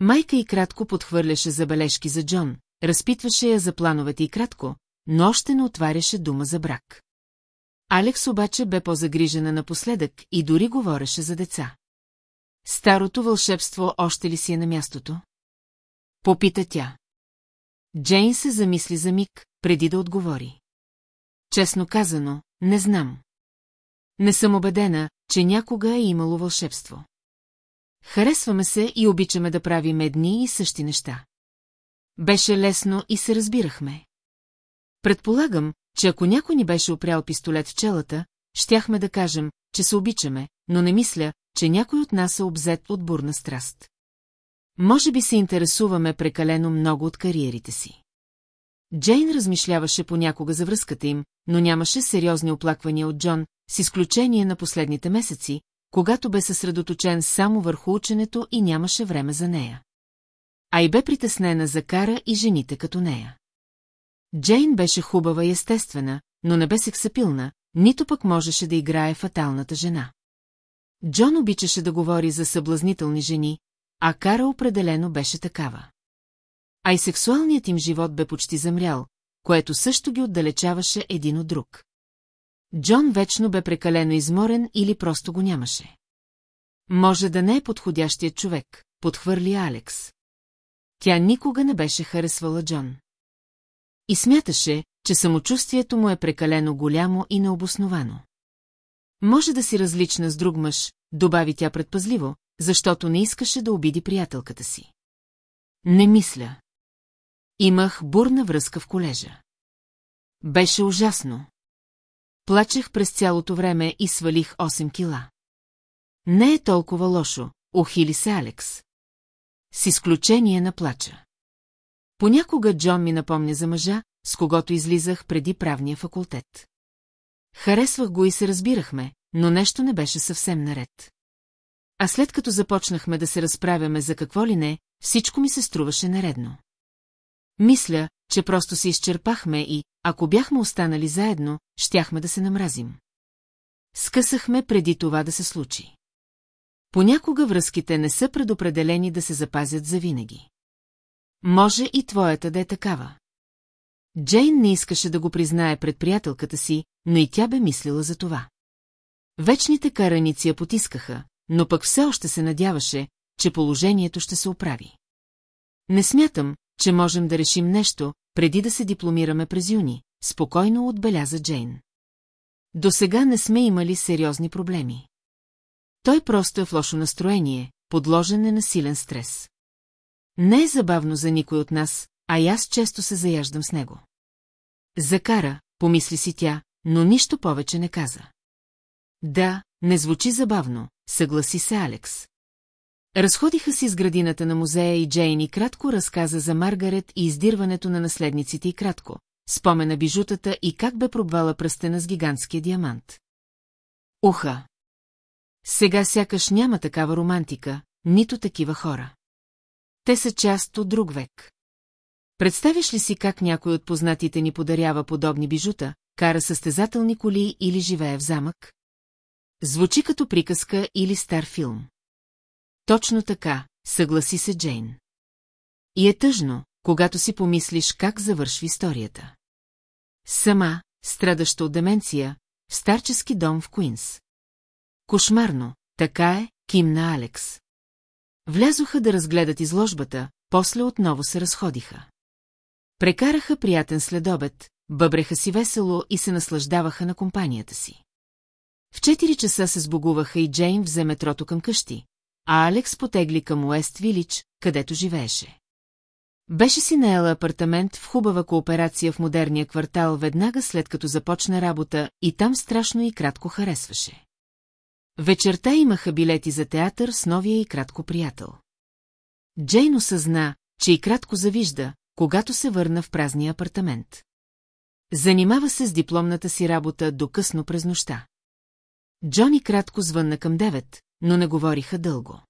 Майка и кратко подхвърляше забележки за Джон, разпитваше я за плановете и кратко, но още не отваряше дума за брак. Алекс обаче бе по-загрижена напоследък и дори говореше за деца. Старото вълшебство още ли си е на мястото? Попита тя. Джейн се замисли за миг, преди да отговори. Честно казано, не знам. Не съм убедена, че някога е имало вълшебство. Харесваме се и обичаме да правим едни и същи неща. Беше лесно и се разбирахме. Предполагам, че ако някой ни беше опрял пистолет в челата, щяхме да кажем, че се обичаме, но не мисля, че някой от нас е обзет от бурна страст. Може би се интересуваме прекалено много от кариерите си. Джейн размишляваше понякога за връзката им, но нямаше сериозни оплаквания от Джон, с изключение на последните месеци, когато бе съсредоточен само върху ученето и нямаше време за нея. А и бе притеснена за Кара и жените като нея. Джейн беше хубава и естествена, но не бе сексапилна, нито пък можеше да играе фаталната жена. Джон обичаше да говори за съблазнителни жени, а Кара определено беше такава. А и сексуалният им живот бе почти замрял, което също ги отдалечаваше един от друг. Джон вечно бе прекалено изморен или просто го нямаше. Може да не е подходящият човек, подхвърли Алекс. Тя никога не беше харесвала Джон. И смяташе, че самочувствието му е прекалено голямо и необосновано. Може да си различна с друг мъж, добави тя предпазливо, защото не искаше да обиди приятелката си. Не мисля. Имах бурна връзка в колежа. Беше ужасно. Плачех през цялото време и свалих 8 кила. Не е толкова лошо, охили се Алекс. С изключение на плача. Понякога Джон ми напомня за мъжа, с когото излизах преди правния факултет. Харесвах го и се разбирахме, но нещо не беше съвсем наред. А след като започнахме да се разправяме за какво ли не, всичко ми се струваше наредно. Мисля, че просто се изчерпахме и, ако бяхме останали заедно, щяхме да се намразим. Скъсахме преди това да се случи. Понякога връзките не са предопределени да се запазят завинаги. Може и твоята да е такава. Джейн не искаше да го признае пред приятелката си, но и тя бе мислила за това. Вечните караници я потискаха, но пък все още се надяваше, че положението ще се оправи. Не смятам, че можем да решим нещо, преди да се дипломираме през юни, спокойно отбеляза Джейн. До сега не сме имали сериозни проблеми. Той просто е в лошо настроение, подложен е на силен стрес. Не е забавно за никой от нас, а и аз често се заяждам с него. Закара, помисли си тя, но нищо повече не каза. Да, не звучи забавно, съгласи се Алекс. Разходиха си с градината на музея и Джейн и кратко разказа за Маргарет и издирването на наследниците и кратко, спомена бижутата и как бе пробвала пръстена с гигантския диамант. Уха! Сега сякаш няма такава романтика, нито такива хора. Те са част от друг век. Представиш ли си как някой от познатите ни подарява подобни бижута, кара състезателни коли или живее в замък? Звучи като приказка или стар филм. Точно така, съгласи се Джейн. И е тъжно, когато си помислиш как завърши историята. Сама, страдаща от деменция, в старчески дом в Куинс. Кошмарно, така е, кимна Алекс. Влязоха да разгледат изложбата, после отново се разходиха. Прекараха приятен следобед, бъбреха си весело и се наслаждаваха на компанията си. В 4 часа се сбогуваха и Джейн взе метрото към къщи, а Алекс потегли към Уест Вилич, където живееше. Беше си наела апартамент в хубава кооперация в модерния квартал веднага след като започна работа и там страшно и кратко харесваше. Вечерта имаха билети за театър с новия и кратко приятел. Джейн осъзна, че и кратко завижда, когато се върна в празния апартамент. Занимава се с дипломната си работа до късно през нощта. Джони кратко звънна към девет, но не говориха дълго.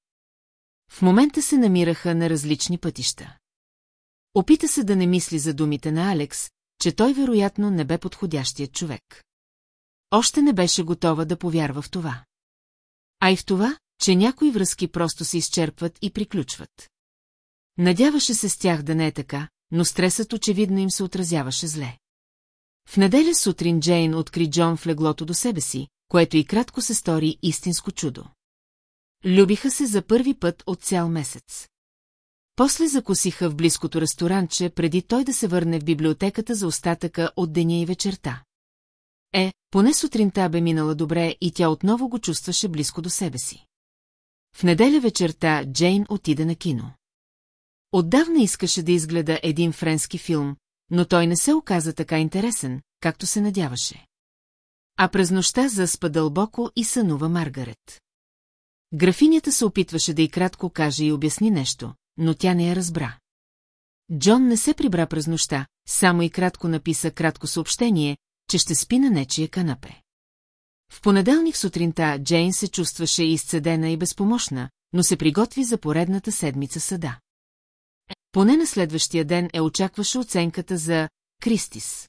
В момента се намираха на различни пътища. Опита се да не мисли за думите на Алекс, че той вероятно не бе подходящият човек. Още не беше готова да повярва в това. А и в това, че някои връзки просто се изчерпват и приключват. Надяваше се с тях да не е така, но стресът очевидно им се отразяваше зле. В неделя сутрин Джейн откри Джон в леглото до себе си, което и кратко се стори истинско чудо. Любиха се за първи път от цял месец. После закусиха в близкото ресторанче, преди той да се върне в библиотеката за остатъка от деня и вечерта. Е, поне сутринта бе минала добре и тя отново го чувстваше близко до себе си. В неделя вечерта Джейн отида на кино. Отдавна искаше да изгледа един френски филм, но той не се оказа така интересен, както се надяваше. А през нощта заспа дълбоко и сънува Маргарет. Графинята се опитваше да й кратко каже и обясни нещо, но тя не я разбра. Джон не се прибра през нощта, само и кратко написа кратко съобщение, че ще спи на нечия канапе. В понеделник сутринта Джейн се чувстваше изцедена и безпомощна, но се приготви за поредната седмица съда. Поне на следващия ден е очакваше оценката за Кристис.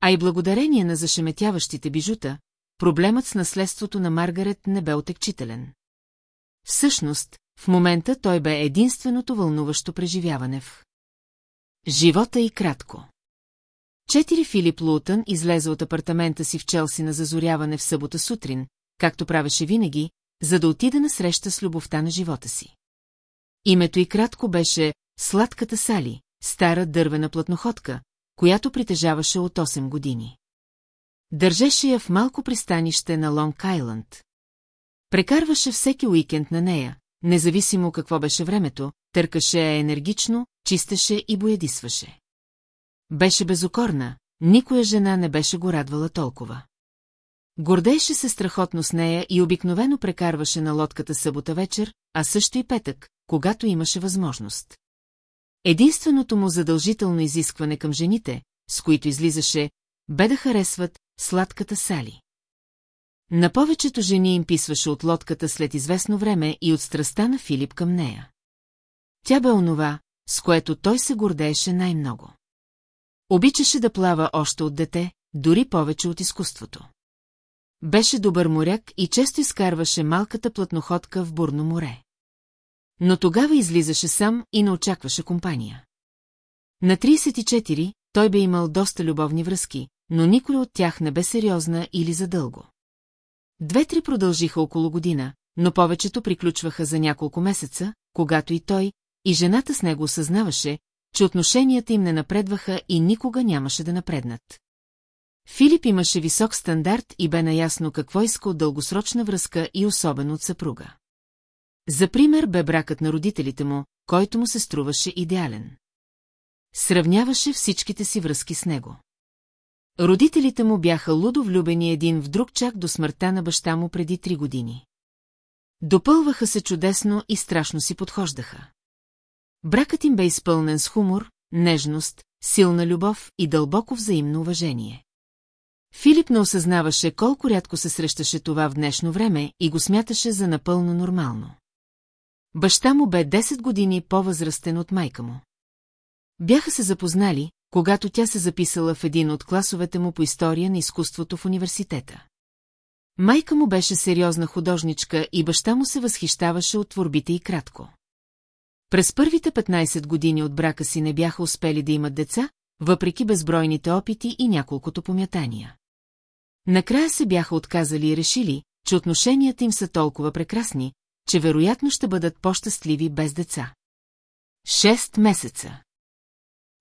А и благодарение на зашеметяващите бижута, проблемът с наследството на Маргарет не бе отекчителен. Всъщност, в момента той бе единственото вълнуващо преживяване в живота и кратко. Четири Филип Лутън излезе от апартамента си в Челси на зазоряване в събота сутрин, както правеше винаги, за да отида на среща с любовта на живота си. Името и кратко беше Сладката Сали, стара дървена платноходка, която притежаваше от 8 години. Държеше я в малко пристанище на Лонг Айланд. Прекарваше всеки уикенд на нея, независимо какво беше времето, търкаше я енергично, чистеше и боядисваше. Беше безокорна, никоя жена не беше го радвала толкова. Гордееше се страхотно с нея и обикновено прекарваше на лодката събота вечер, а също и петък, когато имаше възможност. Единственото му задължително изискване към жените, с които излизаше, бе да харесват сладката Сали. На повечето жени им писваше от лодката след известно време и от страста на Филип към нея. Тя бе онова, с което той се гордееше най-много. Обичаше да плава още от дете, дори повече от изкуството. Беше добър моряк и често изкарваше малката платноходка в бурно море. Но тогава излизаше сам и не очакваше компания. На 34 той бе имал доста любовни връзки, но никой от тях не бе сериозна или задълго. Две-три продължиха около година, но повечето приключваха за няколко месеца, когато и той, и жената с него осъзнаваше, че отношенията им не напредваха и никога нямаше да напреднат. Филип имаше висок стандарт и бе наясно какво иска от дългосрочна връзка и особено от съпруга. За пример бе бракът на родителите му, който му се струваше идеален. Сравняваше всичките си връзки с него. Родителите му бяха лудо влюбени един в друг чак до смъртта на баща му преди три години. Допълваха се чудесно и страшно си подхождаха. Бракът им бе изпълнен с хумор, нежност, силна любов и дълбоко взаимно уважение. Филип не осъзнаваше колко рядко се срещаше това в днешно време и го смяташе за напълно нормално. Баща му бе 10 години по-възрастен от майка му. Бяха се запознали, когато тя се записала в един от класовете му по история на изкуството в университета. Майка му беше сериозна художничка и баща му се възхищаваше от творбите и кратко. През първите 15 години от брака си не бяха успели да имат деца, въпреки безбройните опити и няколкото помятания. Накрая се бяха отказали и решили, че отношенията им са толкова прекрасни, че вероятно ще бъдат по-щастливи без деца. Шест месеца.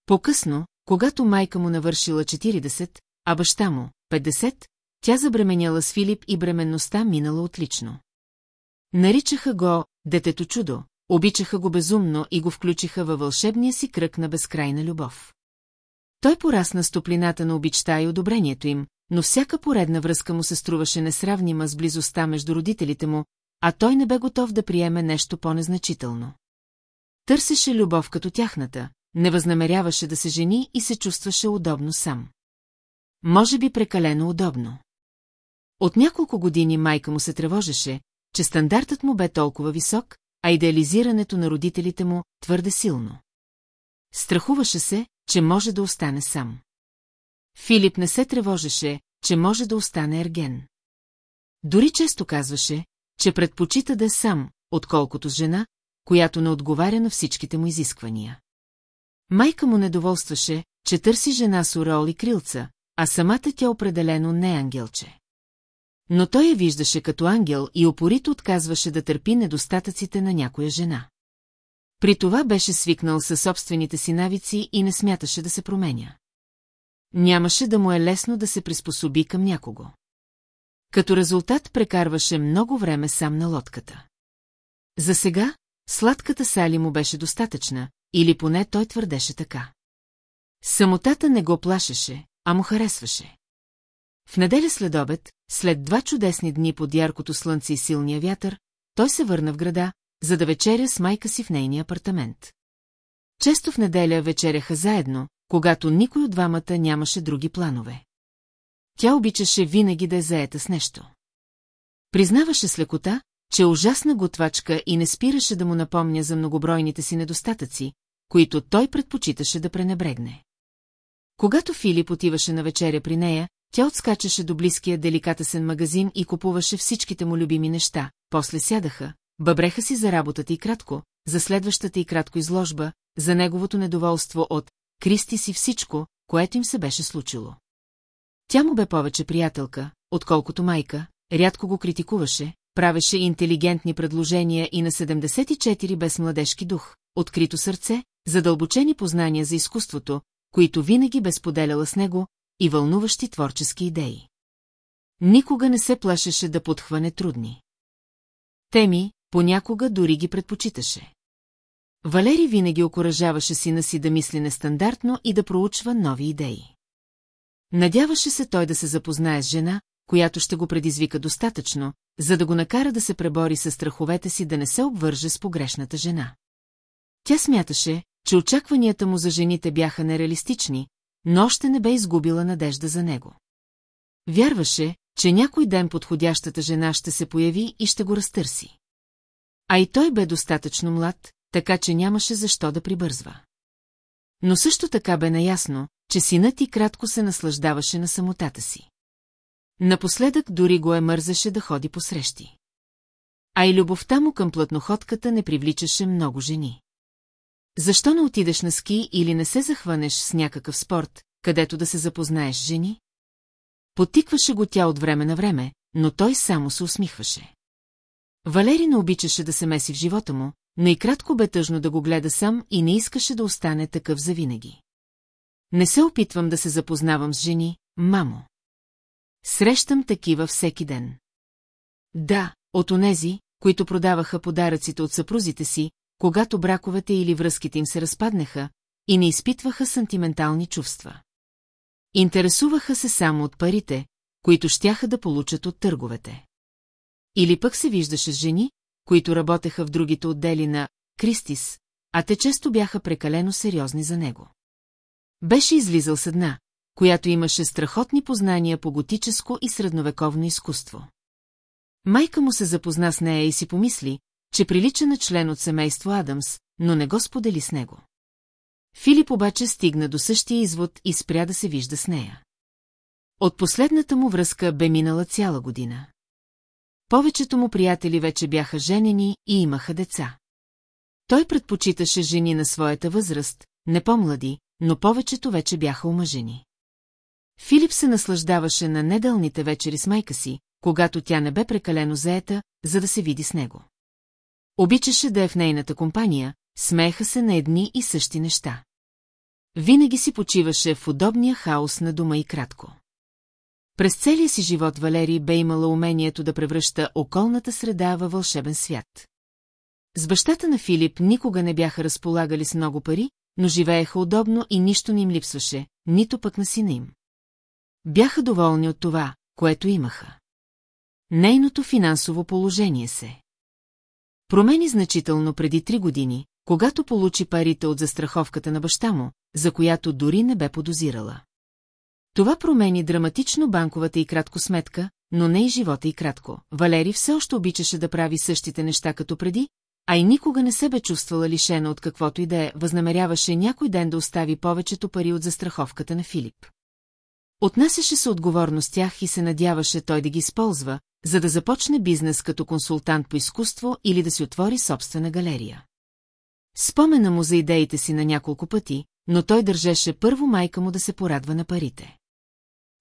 По-късно, когато майка му навършила 40, а баща му – 50, тя забременяла с Филип и бременността минала отлично. Наричаха го «детето чудо», обичаха го безумно и го включиха във вълшебния си кръг на безкрайна любов. Той порасна с топлината на обичта и одобрението им, но всяка поредна връзка му се струваше несравнима с близостта между родителите му, а той не бе готов да приеме нещо по-незначително. Търсеше любов като тяхната, не възнамеряваше да се жени и се чувстваше удобно сам. Може би прекалено удобно. От няколко години майка му се тревожеше, че стандартът му бе толкова висок, а идеализирането на родителите му твърде силно. Страхуваше се, че може да остане сам. Филип не се тревожеше, че може да остане ерген. Дори често казваше, че предпочита да е сам, отколкото с жена, която не отговаря на всичките му изисквания. Майка му недоволстваше, че търси жена с ореол и крилца, а самата тя определено не е ангелче. Но той я виждаше като ангел и опорито отказваше да търпи недостатъците на някоя жена. При това беше свикнал със собствените си навици и не смяташе да се променя. Нямаше да му е лесно да се приспособи към някого. Като резултат прекарваше много време сам на лодката. За сега, сладката сали му беше достатъчна, или поне той твърдеше така. Самотата не го плашеше, а му харесваше. В неделя след обед, след два чудесни дни под яркото слънце и силния вятър, той се върна в града, за да вечеря с майка си в нейния апартамент. Често в неделя вечеряха заедно, когато никой от двамата нямаше други планове. Тя обичаше винаги да е заета с нещо. Признаваше с лекота, че ужасна готвачка и не спираше да му напомня за многобройните си недостатъци, които той предпочиташе да пренебрегне. Когато Филип отиваше на вечеря при нея, тя отскачаше до близкия деликатесен магазин и купуваше всичките му любими неща, после сядаха, бъбреха си за работата и кратко, за следващата и кратко изложба, за неговото недоволство от «Кристи си всичко», което им се беше случило. Тя му бе повече приятелка, отколкото майка, рядко го критикуваше, правеше интелигентни предложения и на 74 без младежки дух, открито сърце, задълбочени познания за изкуството, които винаги бе споделяла с него, и вълнуващи творчески идеи. Никога не се плашеше да подхване трудни. Теми, понякога дори ги предпочиташе. Валери винаги окоръжаваше сина си да мисли нестандартно и да проучва нови идеи. Надяваше се той да се запознае с жена, която ще го предизвика достатъчно, за да го накара да се пребори с страховете си да не се обвърже с погрешната жена. Тя смяташе, че очакванията му за жените бяха нереалистични, но още не бе изгубила надежда за него. Вярваше, че някой ден подходящата жена ще се появи и ще го разтърси. А и той бе достатъчно млад, така че нямаше защо да прибързва. Но също така бе наясно, че синът и кратко се наслаждаваше на самотата си. Напоследък дори го е мързаше да ходи по срещи. А и любовта му към плътноходката не привличаше много жени. Защо не отидеш на ски или не се захванеш с някакъв спорт, където да се запознаеш с жени? Потикваше го тя от време на време, но той само се усмихваше. Валери не обичаше да се меси в живота му, но и кратко бе тъжно да го гледа сам и не искаше да остане такъв завинаги. Не се опитвам да се запознавам с жени, мамо. Срещам такива всеки ден. Да, от онези, които продаваха подаръците от съпрузите си, когато браковете или връзките им се разпаднаха и не изпитваха сантиментални чувства. Интересуваха се само от парите, които щяха да получат от търговете. Или пък се виждаше с жени, които работеха в другите отдели на Кристис, а те често бяха прекалено сериозни за него. Беше излизал с една, която имаше страхотни познания по готическо и средновековно изкуство. Майка му се запозна с нея и си помисли, че прилича на член от семейство Адамс, но не го сподели с него. Филип обаче стигна до същия извод и спря да се вижда с нея. От последната му връзка бе минала цяла година. Повечето му приятели вече бяха женени и имаха деца. Той предпочиташе жени на своята възраст, не по-млади, но повечето вече бяха омъжени. Филип се наслаждаваше на недълните вечери с майка си, когато тя не бе прекалено заета, за да се види с него. Обичаше да е в нейната компания, смееха се на едни и същи неща. Винаги си почиваше в удобния хаос на дома и кратко. През целия си живот Валери бе имала умението да превръща околната среда във вълшебен свят. С бащата на Филип никога не бяха разполагали с много пари, но живееха удобно и нищо не им липсваше, нито пък на сина им. Бяха доволни от това, което имаха. Нейното финансово положение се. Промени значително преди три години, когато получи парите от застраховката на баща му, за която дори не бе подозирала. Това промени драматично банковата и кратко сметка, но не и живота и кратко. Валери все още обичаше да прави същите неща като преди, а и никога не се бе чувствала лишена от каквото и да е, възнамеряваше някой ден да остави повечето пари от застраховката на Филип. Отнасяше се отговорно с тях и се надяваше той да ги използва, за да започне бизнес като консултант по изкуство или да си отвори собствена галерия. Спомена му за идеите си на няколко пъти, но той държеше първо майка му да се порадва на парите.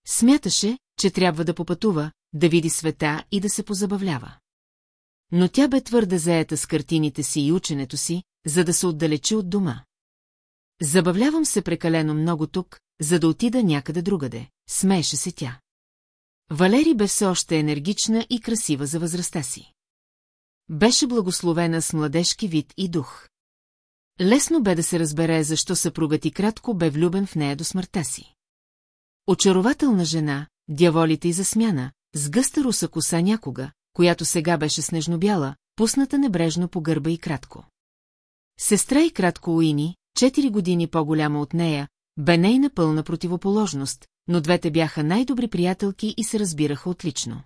Смяташе, че трябва да попътува, да види света и да се позабавлява. Но тя бе твърде заета с картините си и ученето си, за да се отдалечи от дома. Забавлявам се прекалено много тук, за да отида някъде другаде, смееше се тя. Валери бе все още енергична и красива за възрастта си. Беше благословена с младежки вид и дух. Лесно бе да се разбере, защо съпругът и кратко бе влюбен в нея до смъртта си. Очарователна жена, дяволите и засмяна, с гъста руса коса някога, която сега беше снежно-бяла, пусната небрежно по гърба и кратко. Сестра и кратко Уини, четири години по-голяма от нея, бе нейна пълна противоположност, но двете бяха най-добри приятелки и се разбираха отлично.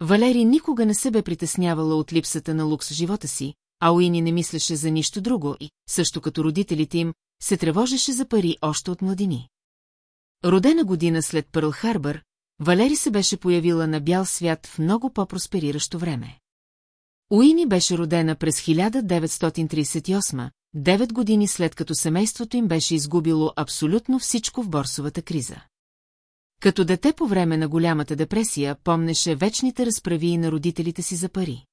Валери никога не се бе притеснявала от липсата на лукс живота си, а Уини не мислеше за нищо друго и, също като родителите им, се тревожеше за пари още от младини. Родена година след Пърл Харбър, Валери се беше появила на бял свят в много по-проспериращо време. Уини беше родена през 1938, девет години след като семейството им беше изгубило абсолютно всичко в борсовата криза. Като дете по време на голямата депресия помнеше вечните разправии на родителите си за пари.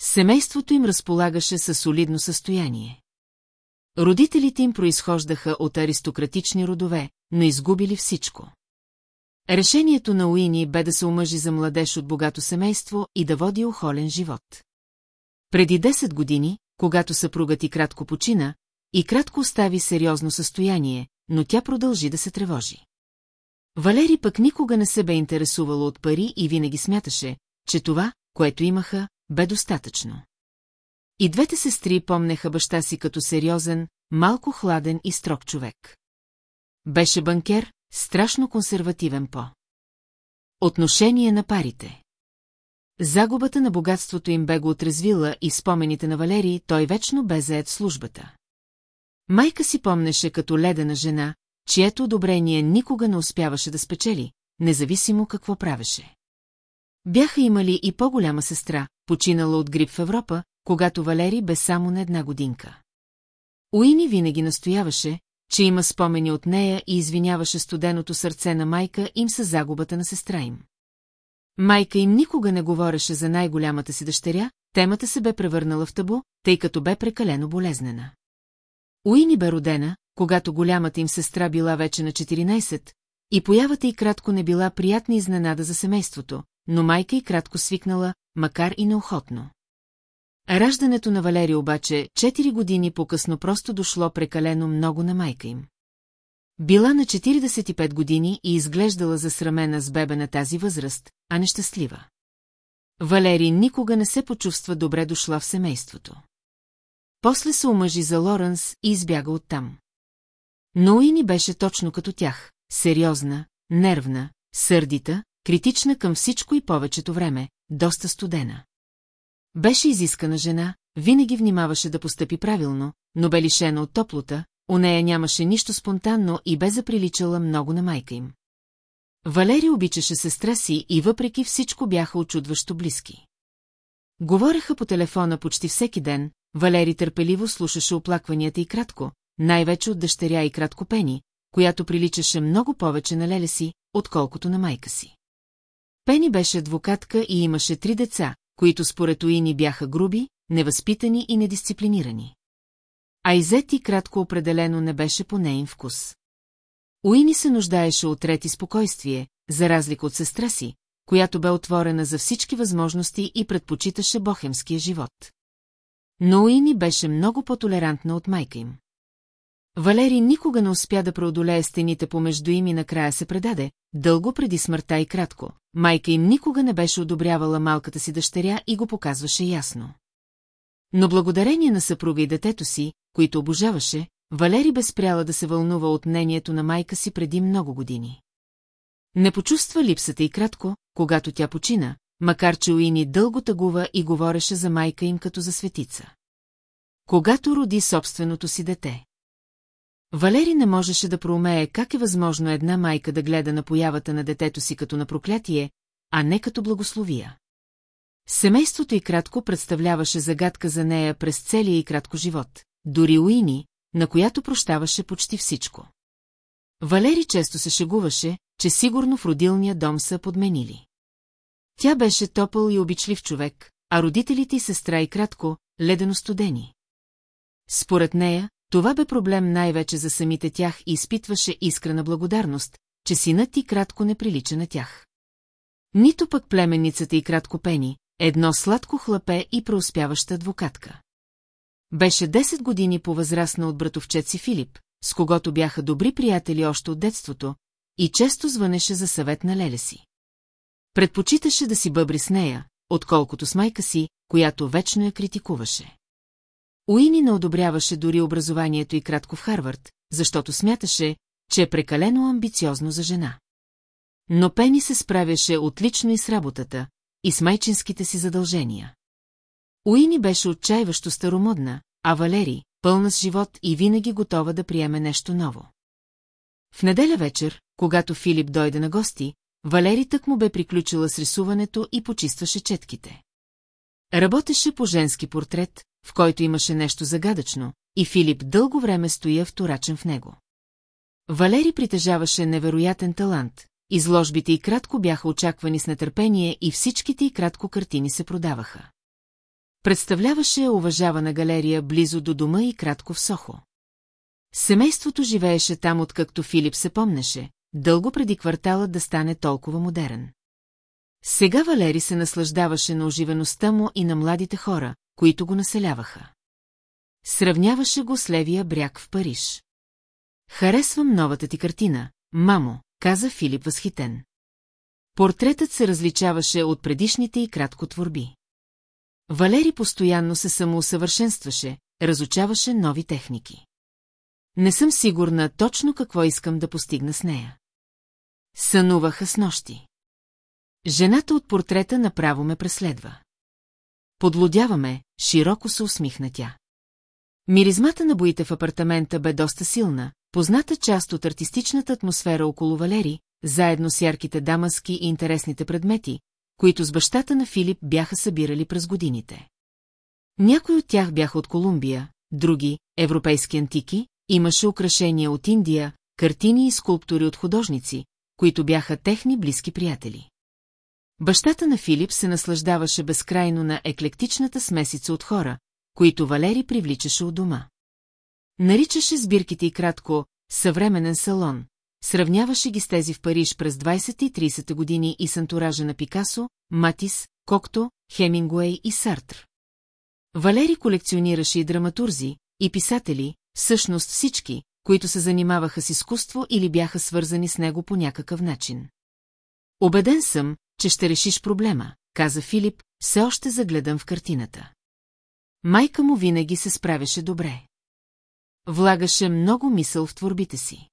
Семейството им разполагаше със солидно състояние. Родителите им произхождаха от аристократични родове, но изгубили всичко. Решението на Уини бе да се омъжи за младеж от богато семейство и да води охолен живот. Преди 10 години, когато съпругът и кратко почина, и кратко остави сериозно състояние, но тя продължи да се тревожи. Валери пък никога не се бе интересувала от пари и винаги смяташе, че това, което имаха, бе достатъчно. И двете сестри помнеха баща си като сериозен, малко хладен и строг човек. Беше банкер, страшно консервативен по. Отношение на парите. Загубата на богатството им бе го отрезвила и спомените на Валерий той вечно бе заед службата. Майка си помнеше като ледена жена, чието одобрение никога не успяваше да спечели, независимо какво правеше. Бяха имали и по-голяма сестра, починала от грип в Европа, когато Валери бе само на една годинка. Уини винаги настояваше, че има спомени от нея и извиняваше студеното сърце на майка им с загубата на сестра им. Майка им никога не говореше за най-голямата си дъщеря, темата се бе превърнала в табу, тъй като бе прекалено болезнена. Уини бе родена, когато голямата им сестра била вече на 14, и появата й кратко не била приятна изненада за семейството, но майка й кратко свикнала, макар и неохотно. Раждането на Валери обаче, 4 години по-късно просто дошло прекалено много на майка им. Била на 45 години и изглеждала засрамена с бебе на тази възраст, а нещастлива. Валери никога не се почувства добре дошла в семейството. После се омъжи за Лоренс и избяга оттам. Но Уини беше точно като тях, сериозна, нервна, сърдита, критична към всичко и повечето време, доста студена. Беше изискана жена, винаги внимаваше да постъпи правилно, но бе лишена от топлота, у нея нямаше нищо спонтанно и бе заприличала много на майка им. Валери обичаше сестра си и въпреки всичко бяха очудващо близки. Говореха по телефона почти всеки ден, Валери търпеливо слушаше оплакванията и кратко, най-вече от дъщеря и кратко Пени, която приличаше много повече на леле си, отколкото на майка си. Пени беше адвокатка и имаше три деца, които според Уини бяха груби, невъзпитани и недисциплинирани. А Изети кратко определено не беше по нейн вкус. Уини се нуждаеше от ред спокойствие, за разлика от сестра си, която бе отворена за всички възможности и предпочиташе бохемския живот. Но Уини беше много по-толерантна от майка им. Валери никога не успя да преодолее стените помежду им и накрая се предаде, дълго преди смъртта и кратко. Майка им никога не беше одобрявала малката си дъщеря и го показваше ясно. Но благодарение на съпруга и детето си, които обожаваше, Валери бе спряла да се вълнува от мнението на майка си преди много години. Не почувства липсата и кратко, когато тя почина, макар че Уини дълго тъгува и говореше за майка им като за светица. Когато роди собственото си дете. Валери не можеше да проумее как е възможно една майка да гледа на появата на детето си като на проклятие, а не като благословия. Семейството и кратко представляваше загадка за нея през целия и кратко живот, дори Уини, на която прощаваше почти всичко. Валери често се шегуваше, че сигурно в родилния дом са подменили. Тя беше топъл и обичлив човек, а родителите и сестра и кратко, ледено студени. Според нея, това бе проблем най-вече за самите тях и изпитваше искрена благодарност, че синът и кратко не прилича на тях. Нито пък племенницата и кратко пени, едно сладко хлапе и преуспяваща адвокатка. Беше 10 години по-възрастна от братовчет си Филип, с когото бяха добри приятели още от детството, и често звънеше за съвет на леля си. Предпочиташе да си бъбри с нея, отколкото с майка си, която вечно я критикуваше. Уини не одобряваше дори образованието и кратко в Харвард, защото смяташе, че е прекалено амбициозно за жена. Но Пени се справяше отлично и с работата, и с майчинските си задължения. Уини беше отчаиващо старомодна, а Валери, пълна с живот и винаги готова да приеме нещо ново. В неделя вечер, когато Филип дойде на гости, Валери тък му бе приключила с рисуването и почистваше четките. Работеше по женски портрет, в който имаше нещо загадъчно, и Филип дълго време стоя вторачен в него. Валери притежаваше невероятен талант, изложбите и кратко бяха очаквани с нетърпение и всичките и кратко картини се продаваха. Представляваше уважавана галерия близо до дома и кратко в Сохо. Семейството живееше там, откакто Филип се помнеше, дълго преди кварталът да стане толкова модерен. Сега Валери се наслаждаваше на оживеността му и на младите хора, които го населяваха. Сравняваше го с левия бряг в Париж. Харесвам новата ти картина, мамо, каза Филип възхитен. Портретът се различаваше от предишните и кратко творби. Валери постоянно се самоусъвършенстваше, разучаваше нови техники. Не съм сигурна точно какво искам да постигна с нея. Сънуваха с нощи. Жената от портрета направо ме преследва. Подлодяваме, широко се усмихна тя. Миризмата на боите в апартамента бе доста силна, позната част от артистичната атмосфера около Валери, заедно с ярките дамаски и интересните предмети, които с бащата на Филип бяха събирали през годините. Някои от тях бяха от Колумбия, други – европейски антики, имаше украшения от Индия, картини и скулптури от художници, които бяха техни близки приятели. Бащата на Филип се наслаждаваше безкрайно на еклектичната смесица от хора, които Валери привличаше от дома. Наричаше сбирките и кратко «съвременен салон», сравняваше ги с тези в Париж през 20 и 30 години и с антуража на Пикасо, Матис, Кокто, Хемингуей и Сартр. Валери колекционираше и драматурзи, и писатели, всъщност всички, които се занимаваха с изкуство или бяха свързани с него по някакъв начин. Обеден съм, че ще решиш проблема, каза Филип, все още загледан в картината. Майка му винаги се справяше добре. Влагаше много мисъл в творбите си.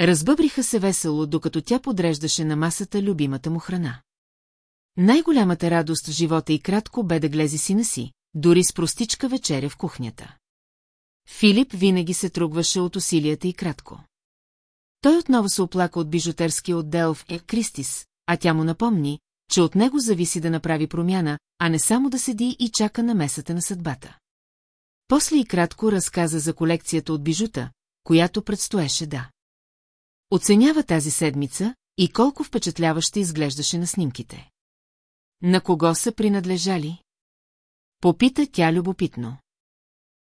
Разбъбриха се весело, докато тя подреждаше на масата любимата му храна. Най-голямата радост в живота и кратко бе да глези сина си, дори с простичка вечеря в кухнята. Филип винаги се трогваше от усилията и кратко. Той отново се оплака от бижутерския отдел в Е. Кристис, а тя му напомни, че от него зависи да направи промяна, а не само да седи и чака на месата на съдбата. После и кратко разказа за колекцията от бижута, която предстоеше да. Оценява тази седмица и колко впечатляваще изглеждаше на снимките. На кого са принадлежали? Попита тя любопитно.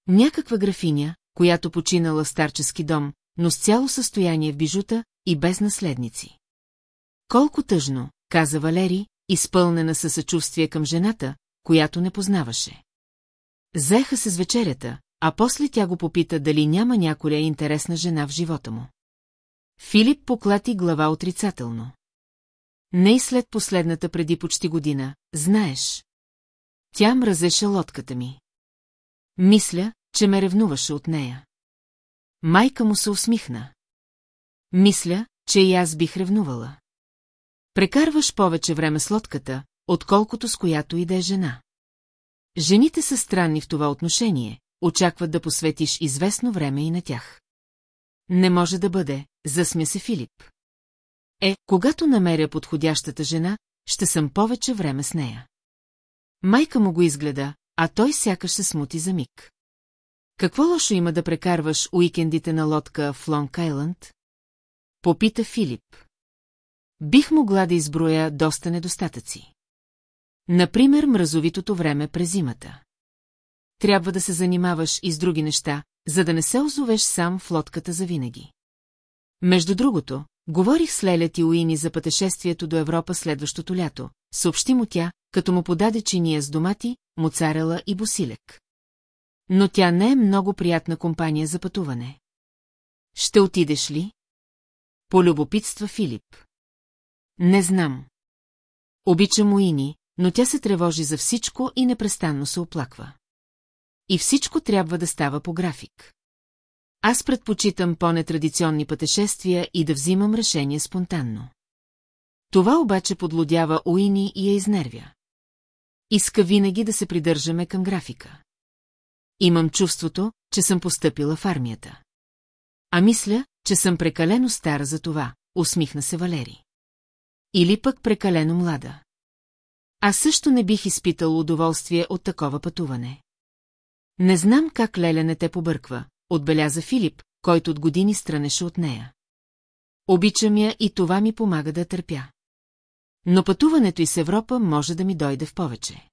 Някаква графиня, която починала старчески дом, но с цяло състояние в бижута и без наследници. Колко тъжно, каза Валери, изпълнена със съчувствие към жената, която не познаваше. Заеха се с вечерята, а после тя го попита дали няма някоя интересна жена в живота му. Филип поклати глава отрицателно. Не и след последната преди почти година, знаеш. Тя мразеше лодката ми. Мисля, че ме ревнуваше от нея. Майка му се усмихна. Мисля, че и аз бих ревнувала. Прекарваш повече време с лодката, отколкото с която и да е жена. Жените са странни в това отношение, очакват да посветиш известно време и на тях. Не може да бъде, засмя се Филип. Е, когато намеря подходящата жена, ще съм повече време с нея. Майка му го изгледа, а той сякаш се смути за миг. Какво лошо има да прекарваш уикендите на лодка в Лонг Айланд? Попита Филип. Бих могла да изброя доста недостатъци. Например, мразовитото време през зимата. Трябва да се занимаваш и с други неща, за да не се озовеш сам в лодката за винаги. Между другото, говорих с Лелят и Уини за пътешествието до Европа следващото лято, съобщи му тя, като му подаде чиния с домати, моцарела и босилек. Но тя не е много приятна компания за пътуване. Ще отидеш ли? Полюбопитства Филип. Не знам. Обича Моини, но тя се тревожи за всичко и непрестанно се оплаква. И всичко трябва да става по график. Аз предпочитам по-нетрадиционни пътешествия и да взимам решение спонтанно. Това обаче подлодява Уини и я изнервя. Иска винаги да се придържаме към графика. Имам чувството, че съм постъпила в армията. А мисля, че съм прекалено стара за това, усмихна се Валери. Или пък прекалено млада. Аз също не бих изпитал удоволствие от такова пътуване. Не знам как Леля те побърква, отбеляза Филип, който от години странеше от нея. Обичам я и това ми помага да търпя. Но пътуването и с Европа може да ми дойде в повече.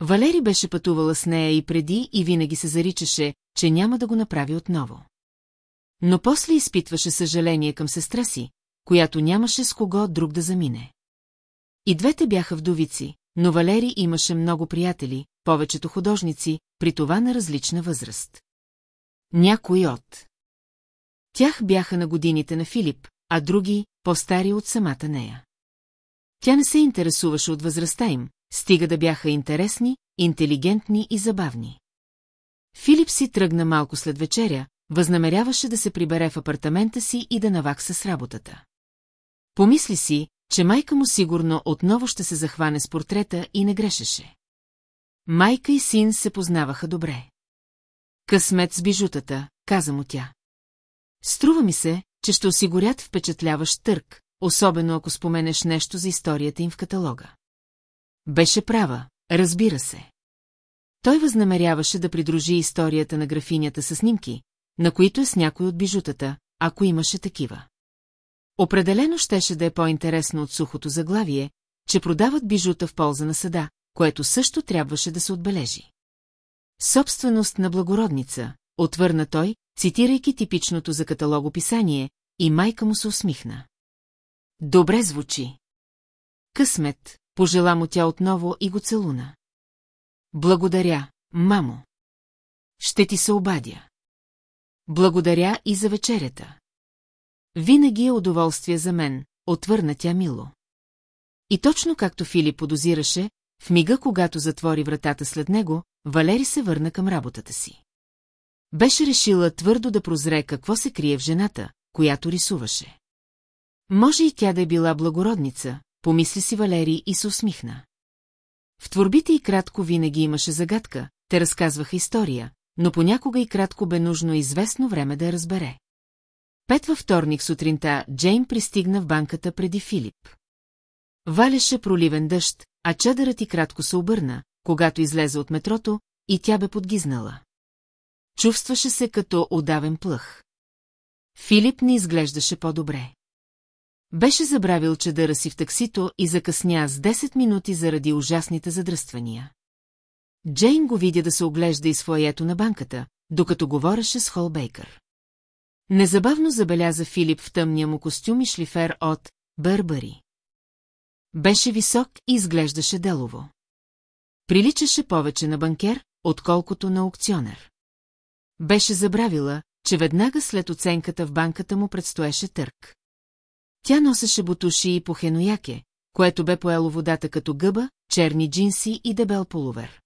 Валери беше пътувала с нея и преди и винаги се заричаше, че няма да го направи отново. Но после изпитваше съжаление към сестра си, която нямаше с кого друг да замине. И двете бяха вдовици, но Валери имаше много приятели, повечето художници, при това на различна възраст. Някои от тях бяха на годините на Филип, а други – по-стари от самата нея. Тя не се интересуваше от възрастта им, стига да бяха интересни, интелигентни и забавни. Филип си тръгна малко след вечеря, възнамеряваше да се прибере в апартамента си и да навакса с работата. Помисли си, че майка му сигурно отново ще се захване с портрета и не грешеше. Майка и син се познаваха добре. Късмет с бижутата, каза му тя. Струва ми се, че ще осигурят впечатляващ търк, особено ако споменеш нещо за историята им в каталога. Беше права, разбира се. Той възнамеряваше да придружи историята на графинята с снимки, на които е с някой от бижутата, ако имаше такива. Определено щеше да е по-интересно от сухото заглавие, че продават бижута в полза на съда, което също трябваше да се отбележи. Собственост на благородница, отвърна той, цитирайки типичното за каталогописание, и майка му се усмихна. Добре звучи. Късмет, пожела му тя отново и го целуна. Благодаря, мамо. Ще ти се обадя. Благодаря и за вечерята. Винаги е удоволствие за мен, отвърна тя мило. И точно както Филип подозираше, в мига, когато затвори вратата след него, Валери се върна към работата си. Беше решила твърдо да прозре какво се крие в жената, която рисуваше. Може и тя да е била благородница, помисли си Валери и се усмихна. В творбите и кратко винаги имаше загадка, те разказваха история, но понякога и кратко бе нужно известно време да я разбере. Пет във вторник сутринта Джейн пристигна в банката преди Филип. Валеше проливен дъжд, а чадърът и кратко се обърна, когато излезе от метрото, и тя бе подгизнала. Чувстваше се като удавен плъх. Филип не изглеждаше по-добре. Беше забравил чадъра си в таксито и закъсня с 10 минути заради ужасните задръствания. Джейн го видя да се оглежда из фоето на банката, докато говореше с Холбейкър. Незабавно забеляза Филип в тъмния му костюм и шлифер от Бърбари. Беше висок и изглеждаше делово. Приличаше повече на банкер, отколкото на аукционер. Беше забравила, че веднага след оценката в банката му предстоеше търк. Тя носеше бутуши и похенояке, което бе поело водата като гъба, черни джинси и дебел полувер.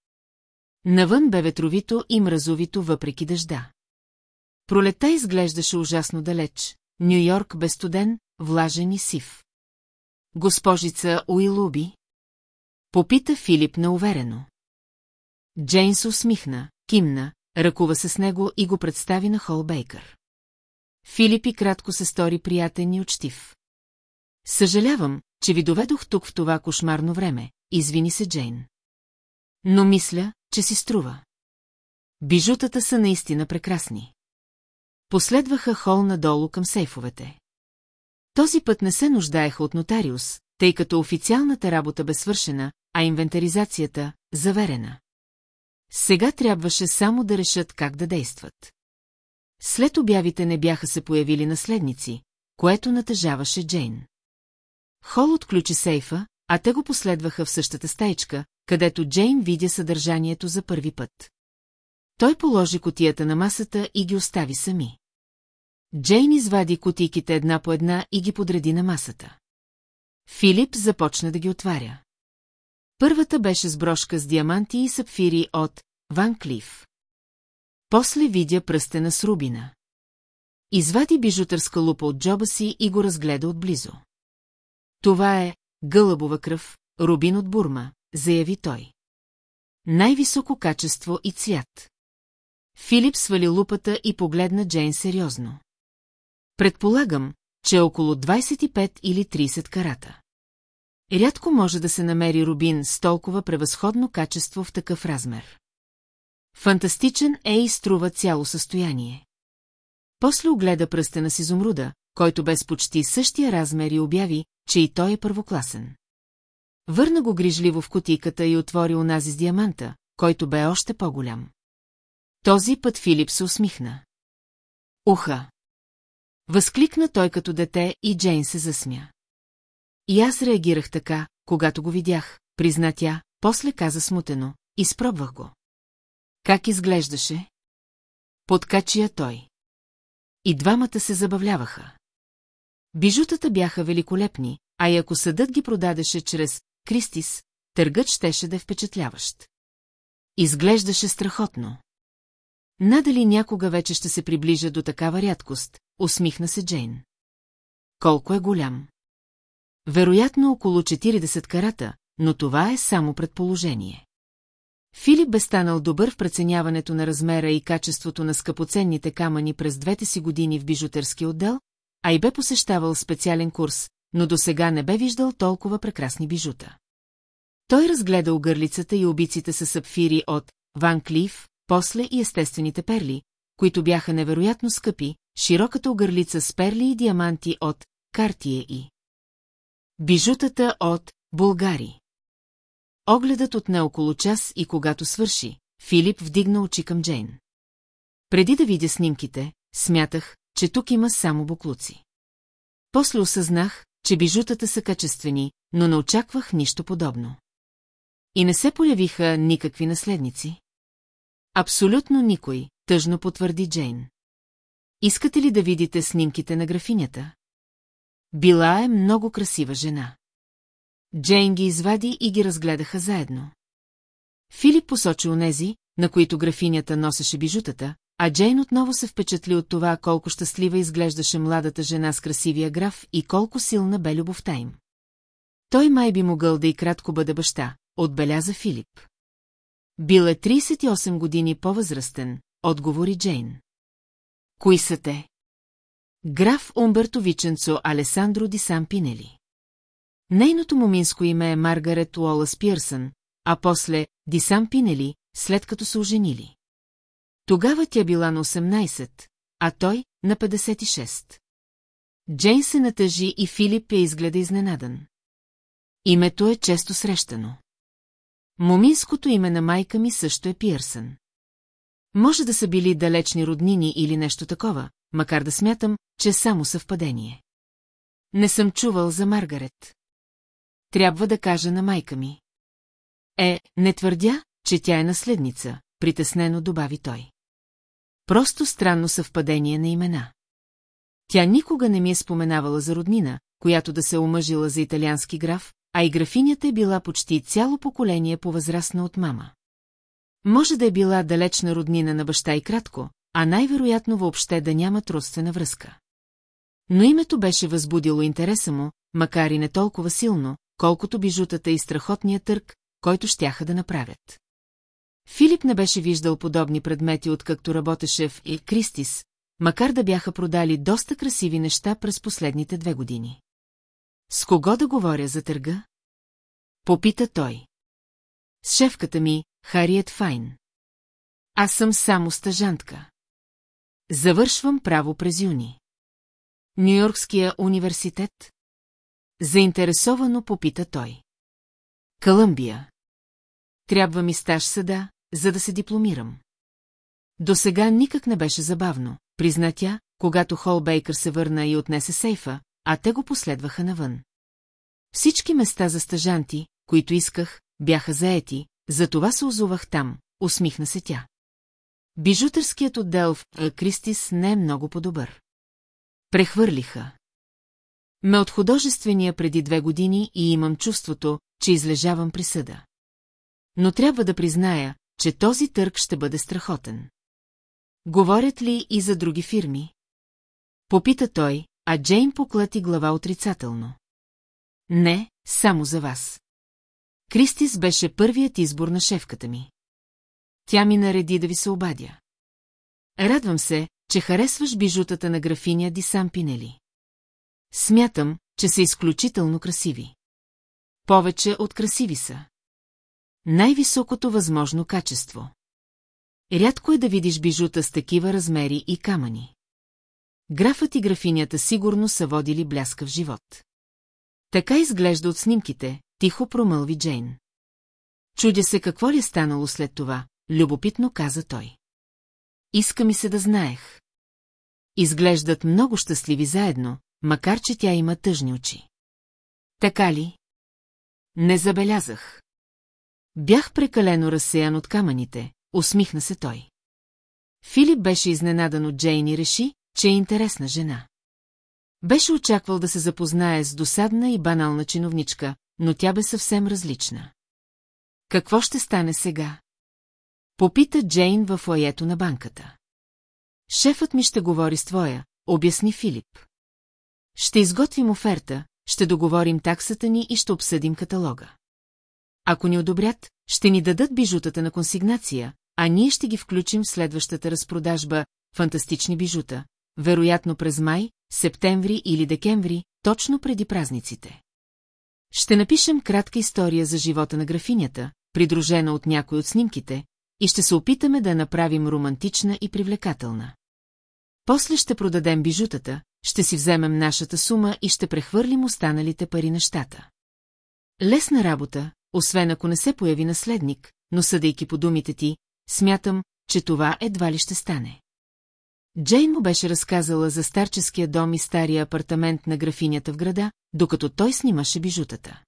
Навън бе ветровито и мразовито въпреки дъжда. Пролета изглеждаше ужасно далеч, Нью-Йорк бе студен, влажен и сив. госпожица Уилуби? Попита Филип неуверено. Джейн се усмихна, кимна, ръкува се с него и го представи на Хол Бейкър. Филип и кратко се стори приятен и учтив. Съжалявам, че ви доведох тук в това кошмарно време, извини се Джейн. Но мисля, че си струва. Бижутата са наистина прекрасни. Последваха хол надолу към сейфовете. Този път не се нуждаеха от нотариус, тъй като официалната работа бе свършена, а инвентаризацията – заверена. Сега трябваше само да решат как да действат. След обявите не бяха се появили наследници, което натъжаваше Джейн. Хол отключи сейфа, а те го последваха в същата стайчка, където Джейн видя съдържанието за първи път. Той положи котията на масата и ги остави сами. Джейн извади котийките една по една и ги подреди на масата. Филип започна да ги отваря. Първата беше с брошка с диаманти и сапфири от Ван Клиф. После видя пръстена с рубина. Извади бижутърска лупа от джоба си и го разгледа отблизо. Това е гълъбова кръв, рубин от Бурма, заяви той. Най-високо качество и цвят. Филип свали лупата и погледна Джейн сериозно. Предполагам, че е около 25 или 30 карата. Рядко може да се намери рубин с толкова превъзходно качество в такъв размер. Фантастичен е и струва цяло състояние. После огледа пръстена с изумруда, който без почти същия размер и обяви, че и той е първокласен. Върна го грижливо в котиката и отвори онази с диаманта, който бе още по-голям. Този път Филип се усмихна. Уха! Възкликна той като дете и Джейн се засмя. И аз реагирах така, когато го видях, призна тя, после каза смутено, изпробвах го. Как изглеждаше? Подкачия той. И двамата се забавляваха. Бижутата бяха великолепни, а и ако съдът ги продадеше чрез Кристис, търгът щеше да е впечатляващ. Изглеждаше страхотно. Надали някога вече ще се приближа до такава рядкост, усмихна се Джейн. Колко е голям? Вероятно около 40 карата, но това е само предположение. Филип бе станал добър в преценяването на размера и качеството на скъпоценните камъни през двете си години в бижутерски отдел, а и бе посещавал специален курс, но до сега не бе виждал толкова прекрасни бижута. Той разгледа огърлицата и обиците с сапфири от Ван Клиф, после и естествените перли, които бяха невероятно скъпи, широката огърлица с перли и диаманти от Картие и бижутата от Булгари. Огледът отне около час и когато свърши, Филип вдигна очи към Джейн. Преди да видя снимките, смятах, че тук има само буклуци. После осъзнах, че бижутата са качествени, но не очаквах нищо подобно. И не се появиха никакви наследници. Абсолютно никой, тъжно потвърди Джейн. Искате ли да видите снимките на графинята? Била е много красива жена. Джейн ги извади и ги разгледаха заедно. Филип посочи онези, на които графинята носеше бижутата, а Джейн отново се впечатли от това колко щастлива изглеждаше младата жена с красивия граф и колко силна бе любовта им. Той май би могъл да и кратко бъде баща, отбеляза Филип. Бил е 38 години по-възрастен, отговори Джейн. Кои са те? Граф Умберто Виченцо Алесандро Ди Сан. Нейното моминско име е Маргарет Уолас Пирсън, а после Ди Сан след като са оженили. Тогава тя била на 18, а той на 56. Джейн се натъжи и Филип я изгледа изненадан. Името е често срещано. Моминското име на майка ми също е Пирсън. Може да са били далечни роднини или нещо такова, макар да смятам, че е само съвпадение. Не съм чувал за Маргарет. Трябва да кажа на майка ми. Е, не твърдя, че тя е наследница, притеснено добави той. Просто странно съвпадение на имена. Тя никога не ми е споменавала за роднина, която да се омъжила за италиански граф, а и графинята е била почти цяло поколение по-възрастна от мама. Може да е била далечна роднина на баща и кратко, а най-вероятно въобще да нямат родствена връзка. Но името беше възбудило интереса му, макар и не толкова силно, колкото бижутата и страхотния търк, който щяха да направят. Филип не беше виждал подобни предмети, откакто работеше в И. Кристис, макар да бяха продали доста красиви неща през последните две години. С кого да говоря за търга? Попита той. С шефката ми, Хариет Файн. Аз съм само стъжантка. Завършвам право през юни. Нью-Йоркския университет? Заинтересовано попита той. Колумбия. Трябва ми стаж съда, за да се дипломирам. До сега никак не беше забавно, призна тя, когато Хол Бейкър се върна и отнесе сейфа, а те го последваха навън. Всички места за стъжанти, които исках, бяха заети, затова се озувах там, усмихна се тя. Бижутърският отдел в Кристис не е много по-добър. Прехвърлиха. Ме от художествения преди две години и имам чувството, че излежавам присъда. Но трябва да призная, че този търг ще бъде страхотен. Говорят ли и за други фирми? Попита той, а Джейн поклати глава отрицателно. Не, само за вас. Кристис беше първият избор на шефката ми. Тя ми нареди да ви се обадя. Радвам се, че харесваш бижутата на графиня Дисам Пинели. Смятам, че са изключително красиви. Повече от красиви са. Най-високото възможно качество. Рядко е да видиш бижута с такива размери и камъни. Графът и графинята сигурно са водили бляскав живот. Така изглежда от снимките, тихо промълви Джейн. Чудя се какво ли е станало след това, любопитно каза той. Иска ми се да знаех. Изглеждат много щастливи заедно, макар че тя има тъжни очи. Така ли? Не забелязах. Бях прекалено разсеян от камъните, усмихна се той. Филип беше изненадан от Джейн и реши, че е интересна жена. Беше очаквал да се запознае с досадна и банална чиновничка, но тя бе съвсем различна. Какво ще стане сега? Попита Джейн в лаето на банката. Шефът ми ще говори с твоя, обясни Филип. Ще изготвим оферта, ще договорим таксата ни и ще обсъдим каталога. Ако ни одобрят, ще ни дадат бижутата на консигнация, а ние ще ги включим в следващата разпродажба «Фантастични бижута», вероятно през май, септември или декември, точно преди празниците. Ще напишем кратка история за живота на графинята, придружена от някой от снимките, и ще се опитаме да я направим романтична и привлекателна. После ще продадем бижутата, ще си вземем нашата сума и ще прехвърлим останалите пари на щата. Лесна работа, освен ако не се появи наследник, но съдейки по думите ти, смятам, че това едва ли ще стане. Джейн му беше разказала за старческия дом и стария апартамент на графинята в града, докато той снимаше бижутата.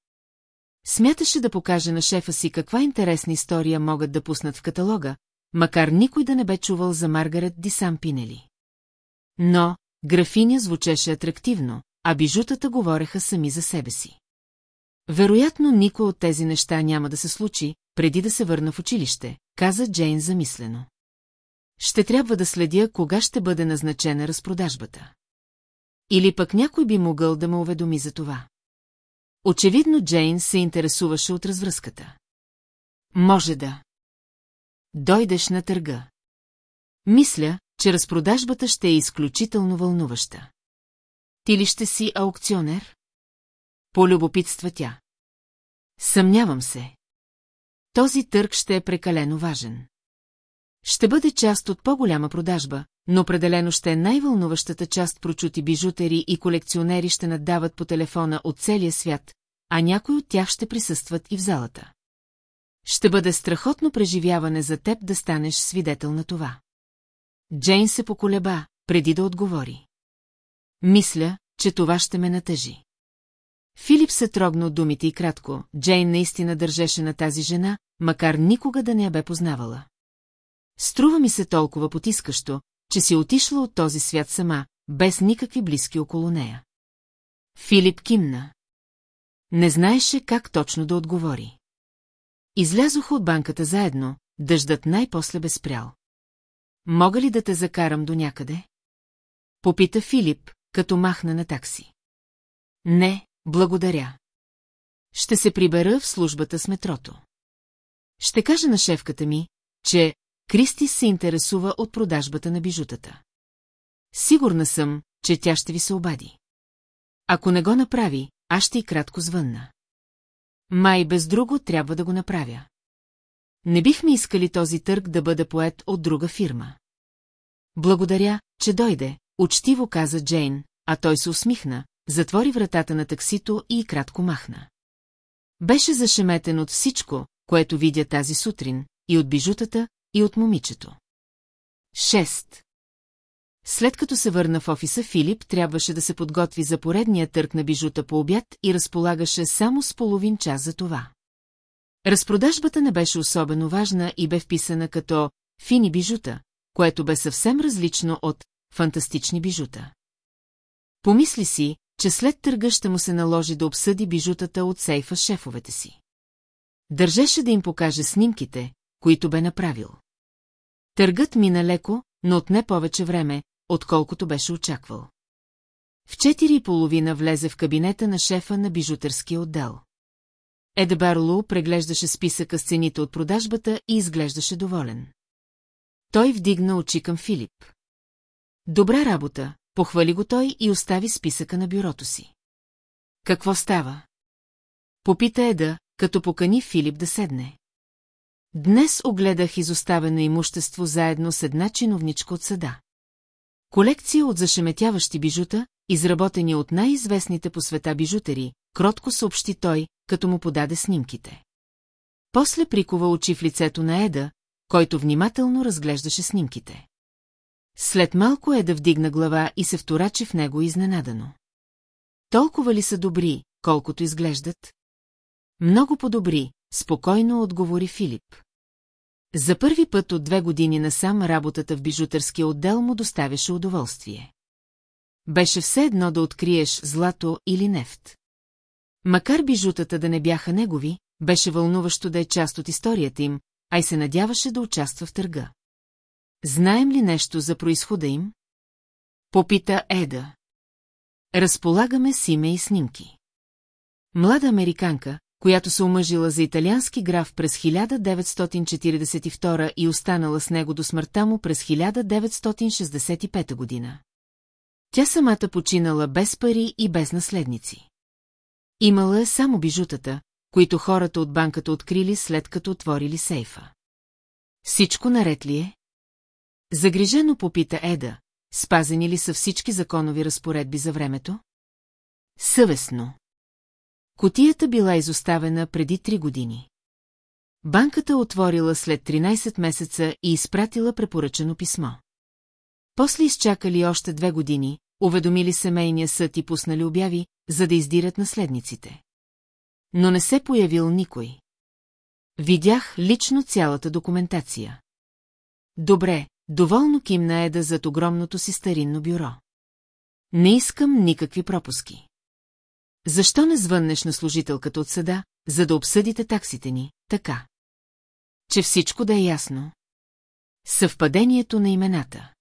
Смяташе да покаже на шефа си каква интересна история могат да пуснат в каталога, макар никой да не бе чувал за Маргарет Дисам Пинели. Но, графиня звучеше атрактивно, а бижутата говореха сами за себе си. Вероятно, никой от тези неща няма да се случи, преди да се върна в училище, каза Джейн замислено. Ще трябва да следя кога ще бъде назначена разпродажбата. Или пък някой би могъл да ме уведоми за това. Очевидно Джейн се интересуваше от развръзката. Може да. Дойдеш на търга. Мисля, че разпродажбата ще е изключително вълнуваща. Ти ли ще си аукционер? Полюбопитства тя. Съмнявам се. Този търг ще е прекалено важен. Ще бъде част от по-голяма продажба, но определено ще е най-вълнуващата част прочути бижутери и колекционери ще наддават по телефона от целия свят, а някой от тях ще присъстват и в залата. Ще бъде страхотно преживяване за теб да станеш свидетел на това. Джейн се поколеба, преди да отговори. Мисля, че това ще ме натъжи. Филип се трогна от думите и кратко, Джейн наистина държеше на тази жена, макар никога да не я бе познавала. Струва ми се толкова потискащо, че си отишла от този свят сама, без никакви близки около нея. Филип кимна. Не знаеше как точно да отговори. Излязоха от банката заедно, дъждът най-после безпрял. Мога ли да те закарам до някъде? Попита Филип, като махна на такси. Не, благодаря. Ще се прибера в службата с метрото. Ще кажа на шефката ми, че Кристис се интересува от продажбата на бижутата. Сигурна съм, че тя ще ви се обади. Ако не го направи, аз ще и кратко звънна. Май без друго трябва да го направя. Не бихме искали този търг да бъде поет от друга фирма. Благодаря, че дойде, учтиво каза Джейн, а той се усмихна, затвори вратата на таксито и кратко махна. Беше зашеметен от всичко, което видя тази сутрин, и от бижутата, и от момичето. 6. След като се върна в офиса, Филип трябваше да се подготви за поредния търк на бижута по обяд и разполагаше само с половин час за това. Разпродажбата не беше особено важна и бе вписана като «фини бижута», което бе съвсем различно от «фантастични бижута». Помисли си, че след търга ще му се наложи да обсъди бижутата от сейфа шефовете си. Държеше да им покаже снимките, които бе направил. Търгът мина леко, но от не повече време, отколкото беше очаквал. В четири и половина влезе в кабинета на шефа на бижутерския отдел. Едбарло преглеждаше списъка с цените от продажбата и изглеждаше доволен. Той вдигна очи към Филип. Добра работа, похвали го той и остави списъка на бюрото си. Какво става? Попита Еда, като покани Филип да седне. Днес огледах изоставено имущество заедно с една чиновничка от съда. Колекция от зашеметяващи бижута, изработени от най-известните по света бижутери, кротко съобщи той, като му подаде снимките. После прикова очи в лицето на Еда, който внимателно разглеждаше снимките. След малко Еда вдигна глава и се вторачи в него изненадано. Толкова ли са добри, колкото изглеждат? Много по-добри, спокойно отговори Филип. За първи път от две години насам работата в бижутърския отдел му доставяше удоволствие. Беше все едно да откриеш злато или нефт. Макар бижутата да не бяха негови, беше вълнуващо да е част от историята им, а и се надяваше да участва в търга. Знаем ли нещо за происхода им? Попита Еда. Разполагаме с име и снимки. Млада американка, която се омъжила за италиански граф през 1942 и останала с него до смъртта му през 1965 година. Тя самата починала без пари и без наследници. Имала е само бижутата, които хората от банката открили след като отворили сейфа. Всичко наред ли е? Загрижено попита Еда, спазени ли са всички законови разпоредби за времето? Съвестно. Котията била изоставена преди три години. Банката отворила след 13 месеца и изпратила препоръчено писмо. После изчакали още две години, уведомили семейния съд и пуснали обяви, за да издират наследниците. Но не се появил никой. Видях лично цялата документация. Добре, доволно кимна Еда зад огромното си старинно бюро. Не искам никакви пропуски. Защо не звъннеш на служителката от съда, за да обсъдите таксите ни, така? Че всичко да е ясно. Съвпадението на имената.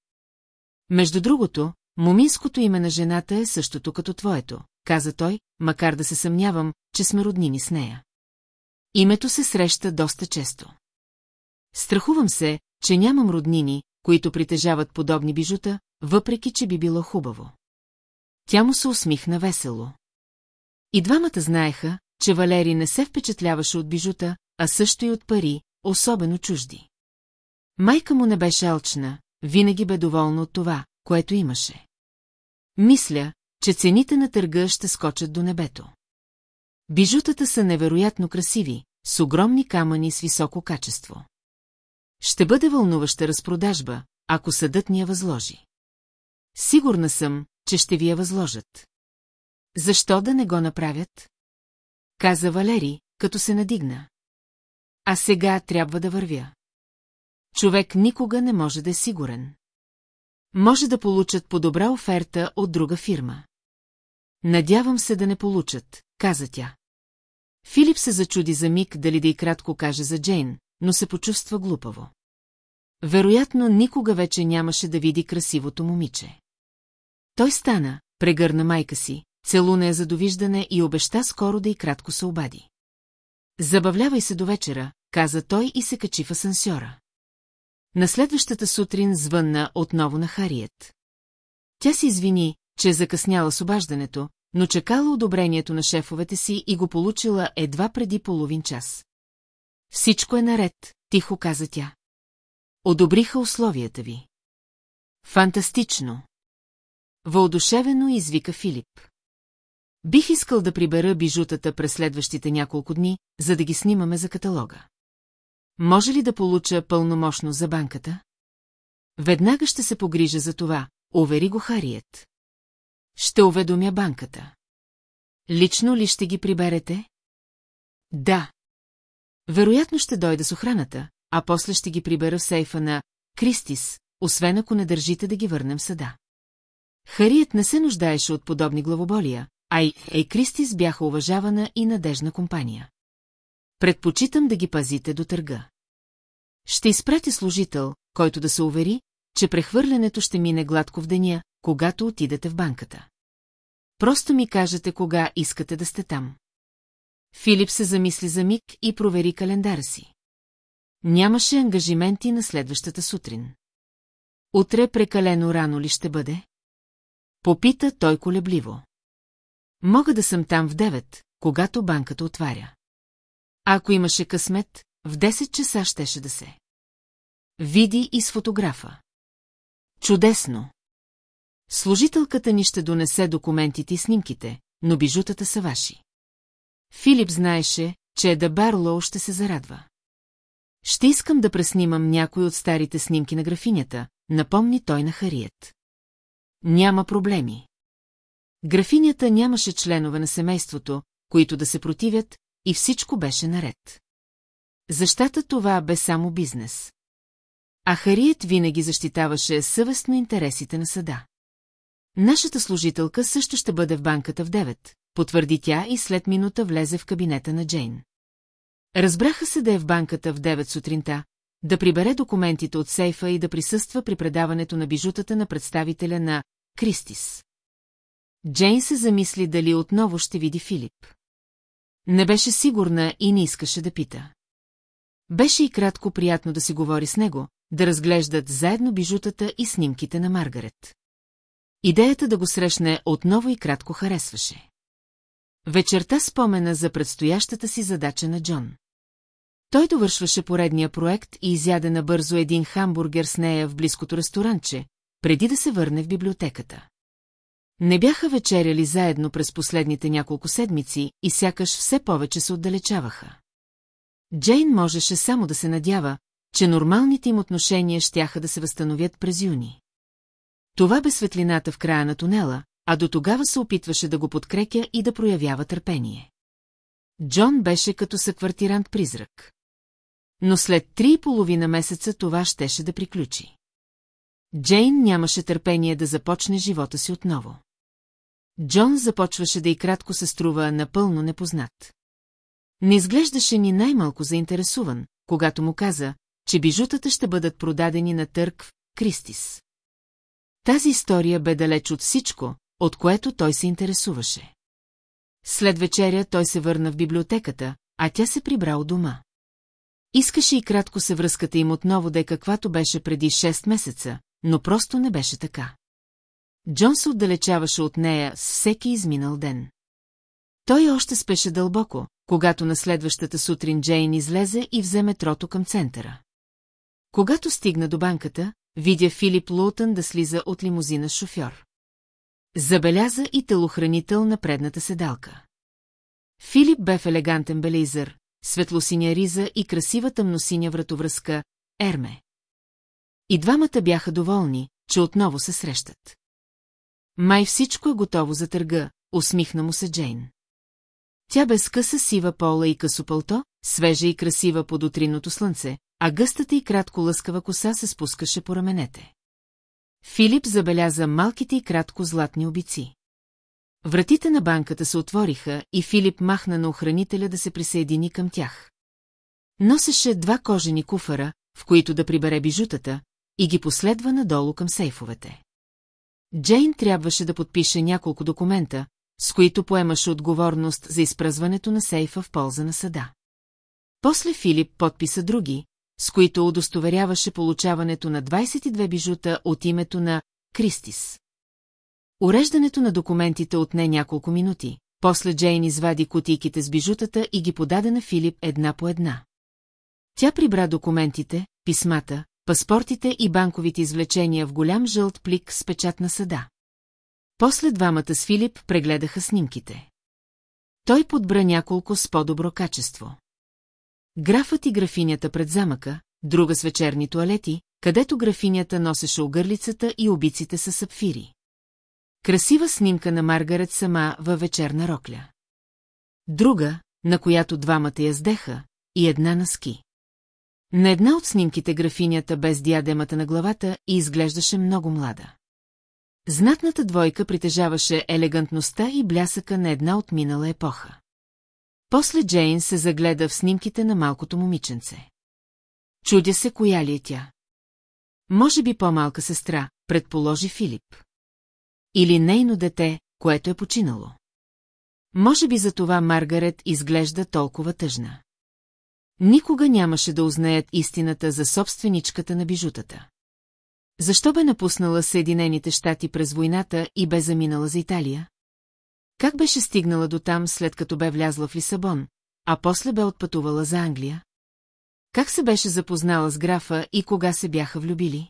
Между другото, моминското име на жената е същото като твоето, каза той, макар да се съмнявам, че сме роднини с нея. Името се среща доста често. Страхувам се, че нямам роднини, които притежават подобни бижута, въпреки че би било хубаво. Тя му се усмихна весело. И двамата знаеха, че Валери не се впечатляваше от бижута, а също и от пари, особено чужди. Майка му не беше алчна, винаги бе доволна от това, което имаше. Мисля, че цените на търга ще скочат до небето. Бижутата са невероятно красиви, с огромни камъни с високо качество. Ще бъде вълнуваща разпродажба, ако съдът ни я възложи. Сигурна съм, че ще ви я възложат. Защо да не го направят? Каза Валери, като се надигна. А сега трябва да вървя. Човек никога не може да е сигурен. Може да получат по-добра оферта от друга фирма. Надявам се да не получат, каза тя. Филип се зачуди за миг дали да и кратко каже за Джейн, но се почувства глупаво. Вероятно, никога вече нямаше да види красивото момиче. Той стана, прегърна майка си, целуна я за довиждане и обеща скоро да и кратко се обади. Забавлявай се до вечера, каза той и се качи в асансьора. На следващата сутрин звънна отново на Хариет. Тя се извини, че е закъсняла с обаждането, но чекала одобрението на шефовете си и го получила едва преди половин час. Всичко е наред, тихо каза тя. Одобриха условията ви. Фантастично. Въодушевено извика Филип. Бих искал да прибера бижутата през следващите няколко дни, за да ги снимаме за каталога. Може ли да получа пълномощно за банката? Веднага ще се погрижа за това, увери го Хариет. Ще уведомя банката. Лично ли ще ги приберете? Да. Вероятно ще дойда с охраната, а после ще ги прибера в сейфа на Кристис, освен ако не държите да ги върнем в съда. Хариет не се нуждаеше от подобни главоболия, а и Ей Кристис бяха уважавана и надежна компания. Предпочитам да ги пазите до търга. Ще изпрати служител, който да се увери, че прехвърлянето ще мине гладко в деня, когато отидете в банката. Просто ми кажете кога искате да сте там. Филип се замисли за миг и провери календара си. Нямаше ангажименти на следващата сутрин. Утре прекалено рано ли ще бъде? Попита той колебливо. Мога да съм там в 9, когато банката отваря. Ако имаше късмет, в 10 часа щеше да се. Види и с фотографа. Чудесно! Служителката ни ще донесе документите и снимките, но бижутата са ваши. Филип знаеше, че Еда Барлоу ще се зарадва. Ще искам да преснимам някой от старите снимки на графинята, напомни той на Хариет. Няма проблеми. Графинята нямаше членове на семейството, които да се противят, и всичко беше наред. Защата това бе само бизнес. А Хариет винаги защитаваше съвестно интересите на съда. Нашата служителка също ще бъде в банката в 9, потвърди тя и след минута влезе в кабинета на Джейн. Разбраха се да е в банката в 9 сутринта, да прибере документите от сейфа и да присъства при предаването на бижутата на представителя на Кристис. Джейн се замисли дали отново ще види Филип. Не беше сигурна и не искаше да пита. Беше и кратко приятно да си говори с него, да разглеждат заедно бижутата и снимките на Маргарет. Идеята да го срещне отново и кратко харесваше. Вечерта спомена за предстоящата си задача на Джон. Той довършваше поредния проект и изяде набързо един хамбургер с нея в близкото ресторанче, преди да се върне в библиотеката. Не бяха вечеряли заедно през последните няколко седмици и сякаш все повече се отдалечаваха. Джейн можеше само да се надява, че нормалните им отношения щяха да се възстановят през юни. Това бе светлината в края на тунела, а до тогава се опитваше да го подкрепя и да проявява търпение. Джон беше като съквартирант-призрак. Но след три и половина месеца това щеше да приключи. Джейн нямаше търпение да започне живота си отново. Джон започваше да и кратко се струва напълно непознат. Не изглеждаше ни най-малко заинтересуван, когато му каза, че бижутата ще бъдат продадени на търг в Кристис. Тази история бе далеч от всичко, от което той се интересуваше. След вечеря той се върна в библиотеката, а тя се прибра у дома. Искаше и кратко се връзката им отново да е каквато беше преди 6 месеца, но просто не беше така. Джон се отдалечаваше от нея с всеки изминал ден. Той още спеше дълбоко, когато на следващата сутрин Джейн излезе и взе метрото към центъра. Когато стигна до банката, видя Филип Лоутън да слиза от лимузина шофьор. Забеляза и телохранител на предната седалка. Филип бе в елегантен белизър, светлосиня риза и красива тъмносиня вратовръзка Ерме. И двамата бяха доволни, че отново се срещат. Май всичко е готово за търга, усмихна му се Джейн. Тя бе скъса сива пола и късо пълто, свежа и красива под утринното слънце, а гъстата и кратко лъскава коса се спускаше по раменете. Филип забеляза малките и кратко златни обици. Вратите на банката се отвориха и Филип махна на охранителя да се присъедини към тях. Носеше два кожени куфара, в които да прибере бижутата, и ги последва надолу към сейфовете. Джейн трябваше да подпише няколко документа, с които поемаше отговорност за изпразването на сейфа в полза на съда. После Филип подписа други, с които удостоверяваше получаването на 22 бижута от името на Кристис. Уреждането на документите отне няколко минути, после Джейн извади кутийките с бижутата и ги подаде на Филип една по една. Тя прибра документите, писмата, паспортите и банковите извлечения в голям жълт плик с печат на съда. После двамата с Филип прегледаха снимките. Той подбра няколко с по-добро качество. Графът и графинята пред замъка, друга с вечерни туалети, където графинята носеше огърлицата и обиците са сапфири. Красива снимка на Маргарет сама във вечерна рокля. Друга, на която двамата яздеха, и една на ски. На една от снимките графинята без диадемата на главата и изглеждаше много млада. Знатната двойка притежаваше елегантността и блясъка на една от минала епоха. После Джейн се загледа в снимките на малкото момиченце. Чудя се, коя ли е тя. Може би по-малка сестра, предположи Филип. Или нейно дете, което е починало. Може би за това Маргарет изглежда толкова тъжна. Никога нямаше да узнаят истината за собственичката на бижутата. Защо бе напуснала Съединените щати през войната и бе заминала за Италия? Как беше стигнала до там, след като бе влязла в Лисабон, а после бе отпътувала за Англия? Как се беше запознала с графа и кога се бяха влюбили?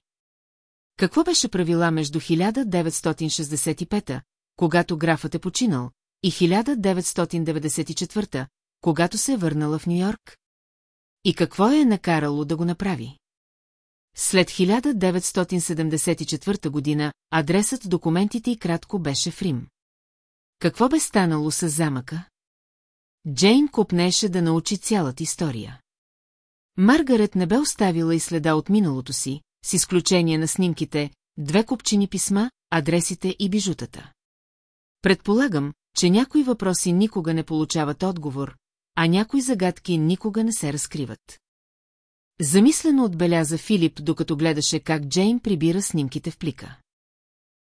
Какво беше правила между 1965, когато графът е починал, и 1994, когато се е върнала в Нью-Йорк? И какво е накарало да го направи? След 1974 година адресът в документите и кратко беше в Рим. Какво бе станало с замъка? Джейн купнеше да научи цялата история. Маргарет не бе оставила и следа от миналото си, с изключение на снимките, две купчини писма, адресите и бижутата. Предполагам, че някои въпроси никога не получават отговор, а някои загадки никога не се разкриват. Замислено отбеляза Филип, докато гледаше как Джейн прибира снимките в плика.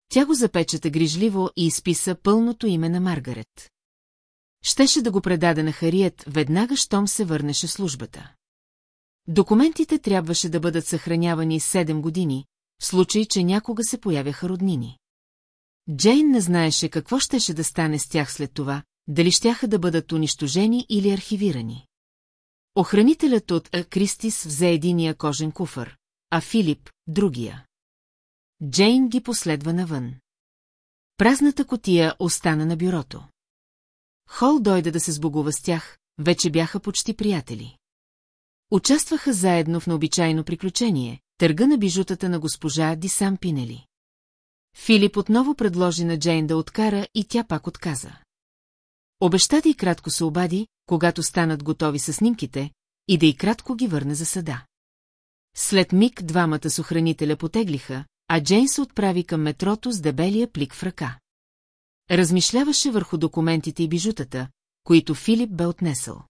Тя го запечата грижливо и изписа пълното име на Маргарет. Щеше да го предаде на Хариет веднага, щом се върнеше службата. Документите трябваше да бъдат съхранявани 7 години, в случай, че някога се появяха роднини. Джейн не знаеше какво щеше да стане с тях след това, дали щяха да бъдат унищожени или архивирани. Охранителят от А. Кристис взе единия кожен куфър, а Филип – другия. Джейн ги последва навън. Празната котия остана на бюрото. Хол дойде да се сбогува с тях, вече бяха почти приятели. Участваха заедно в необичайно приключение, търга на бижутата на госпожа Дисам Пинели. Филип отново предложи на Джейн да откара и тя пак отказа. Обеща да и кратко се обади, когато станат готови с снимките, и да и кратко ги върне за съда. След миг двамата с потеглиха, а Джейн се отправи към метрото с дебелия плик в ръка. Размишляваше върху документите и бижутата, които Филип бе отнесъл.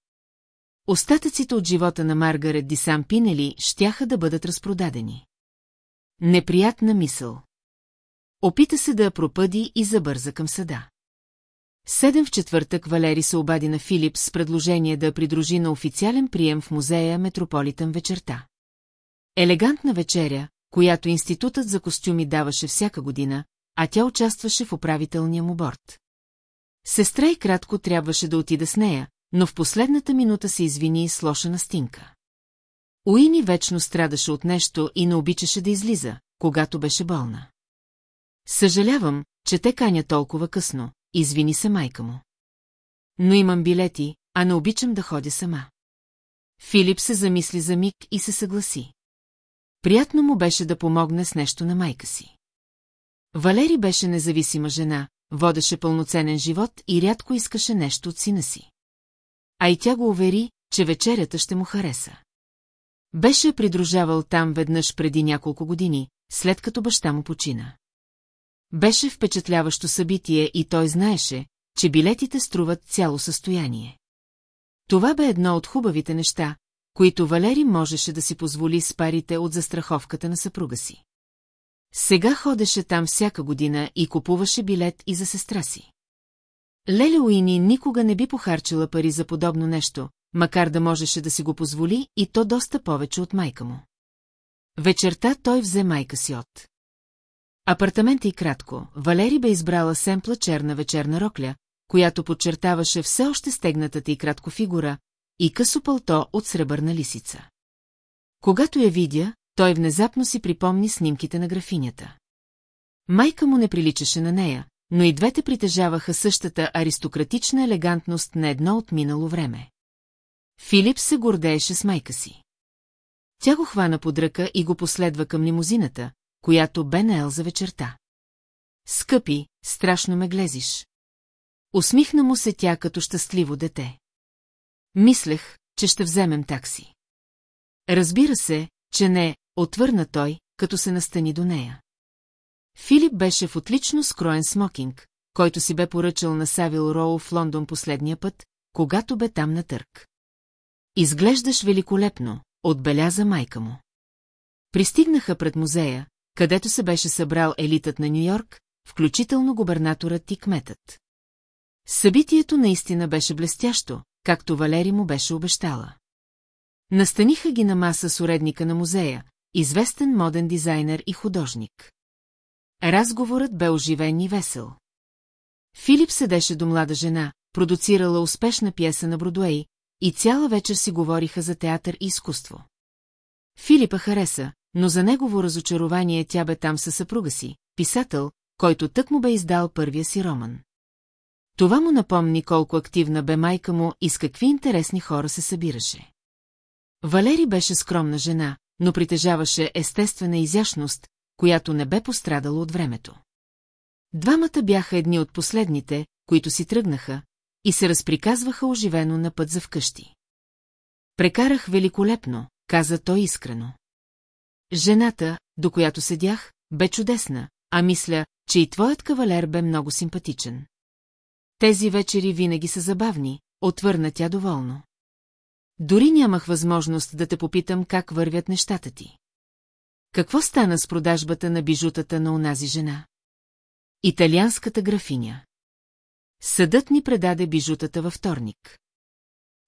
Остатъците от живота на Маргарет Дисам Пинели щяха да бъдат разпродадени. Неприятна мисъл. Опита се да я пропъди и забърза към съда. Седем в четвъртък Валери се обади на Филипс с предложение да придружи на официален прием в музея Метрополитън вечерта. Елегантна вечеря, която институтът за костюми даваше всяка година, а тя участваше в управителния му борт. Сестра и кратко трябваше да отида с нея, но в последната минута се извини с лоша настинка. Уини вечно страдаше от нещо и не обичаше да излиза, когато беше болна. Съжалявам, че те каня толкова късно, извини се майка му. Но имам билети, а не обичам да ходя сама. Филип се замисли за миг и се съгласи. Приятно му беше да помогне с нещо на майка си. Валери беше независима жена, водеше пълноценен живот и рядко искаше нещо от сина си. А и тя го увери, че вечерята ще му хареса. Беше придружавал там веднъж преди няколко години, след като баща му почина. Беше впечатляващо събитие и той знаеше, че билетите струват цяло състояние. Това бе едно от хубавите неща, които Валери можеше да си позволи с парите от застраховката на съпруга си. Сега ходеше там всяка година и купуваше билет и за сестра си. Леля Уини никога не би похарчила пари за подобно нещо, макар да можеше да си го позволи и то доста повече от майка му. Вечерта той взе майка си от. Апартамента и кратко, Валери бе избрала семпла черна вечерна рокля, която подчертаваше все още стегнатата и кратко фигура, и късо пълто от сребърна лисица. Когато я видя, той внезапно си припомни снимките на графинята. Майка му не приличаше на нея, но и двете притежаваха същата аристократична елегантност на едно от минало време. Филип се гордееше с майка си. Тя го хвана под ръка и го последва към лимузината, която бе наел за вечерта. Скъпи, страшно ме глезиш. Усмихна му се тя като щастливо дете. Мислех, че ще вземем такси. Разбира се, че не, отвърна той, като се настани до нея. Филип беше в отлично скроен смокинг, който си бе поръчал на Савил Роу в Лондон последния път, когато бе там на търк. Изглеждаш великолепно, отбеляза майка му. Пристигнаха пред музея, където се беше събрал елитът на Нью-Йорк, включително губернаторът и кметът. Събитието наистина беше блестящо, както Валери му беше обещала. Настаниха ги на маса с уредника на музея, известен моден дизайнер и художник. Разговорът бе оживен и весел. Филип седеше до млада жена, продуцирала успешна пиеса на Бродуей, и цяла вечер си говориха за театър и изкуство. Филипа хареса, но за негово разочарование тя бе там със съпруга си, писател, който тък му бе издал първия си роман. Това му напомни колко активна бе майка му и с какви интересни хора се събираше. Валери беше скромна жена, но притежаваше естествена изящност, която не бе пострадала от времето. Двамата бяха едни от последните, които си тръгнаха, и се разприказваха оживено на път за вкъщи. Прекарах великолепно, каза той искрено. Жената, до която седях, бе чудесна, а мисля, че и твоят кавалер бе много симпатичен. Тези вечери винаги са забавни, отвърна тя доволно. Дори нямах възможност да те попитам как вървят нещата ти. Какво стана с продажбата на бижутата на онази жена? Италианската графиня. Съдът ни предаде бижутата във вторник.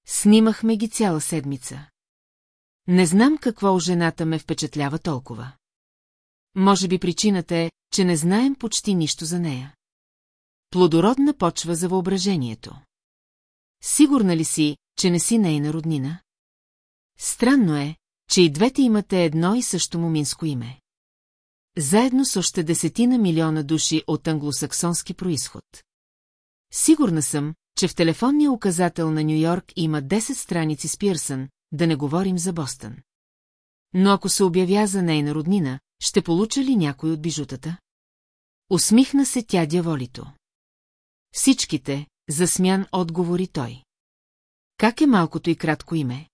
Снимахме ги цяла седмица. Не знам какво у жената ме впечатлява толкова. Може би причината е, че не знаем почти нищо за нея. Плодородна почва за въображението. Сигурна ли си, че не си нейна роднина? Странно е, че и двете имате едно и също моминско име. Заедно с още десетина милиона души от англосаксонски происход. Сигурна съм, че в телефонния указател на Нью-Йорк има 10 страници с Пирсън, да не говорим за Бостън. Но ако се обявя за нейна роднина, ще получа ли някой от бижутата? Усмихна се тя дяволито. Всичките, засмян отговори той. Как е малкото и кратко име?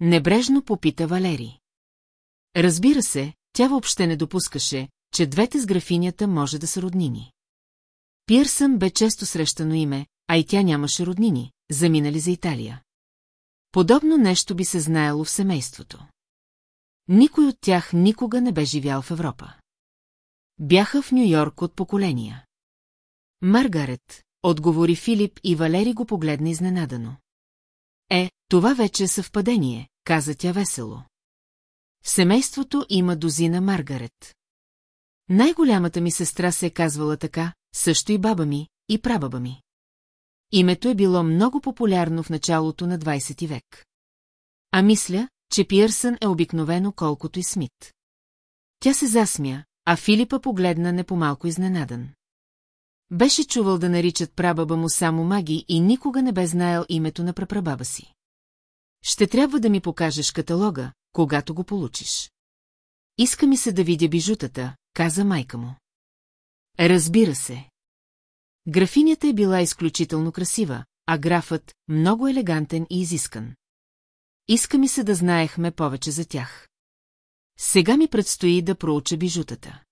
Небрежно попита Валери. Разбира се, тя въобще не допускаше, че двете с графинята може да са роднини. Пирсън бе често срещано име, а и тя нямаше роднини, заминали за Италия. Подобно нещо би се знаело в семейството. Никой от тях никога не бе живял в Европа. Бяха в Нью-Йорк от поколения. Маргарет, отговори Филип и Валери го погледна изненадано. Е, това вече е съвпадение, каза тя весело. В семейството има дозина Маргарет. Най-голямата ми сестра се е казвала така, също и баба ми, и прабаба ми. Името е било много популярно в началото на 20 век. А мисля, че Пиърсън е обикновено колкото и Смит. Тя се засмя, а Филипа погледна не по-малко изненадан. Беше чувал да наричат прабаба му само маги и никога не бе знаел името на прапрабаба си. Ще трябва да ми покажеш каталога, когато го получиш. Иска ми се да видя бижутата, каза майка му. Разбира се. Графинята е била изключително красива, а графът – много елегантен и изискан. Иска ми се да знаехме повече за тях. Сега ми предстои да проуча бижутата.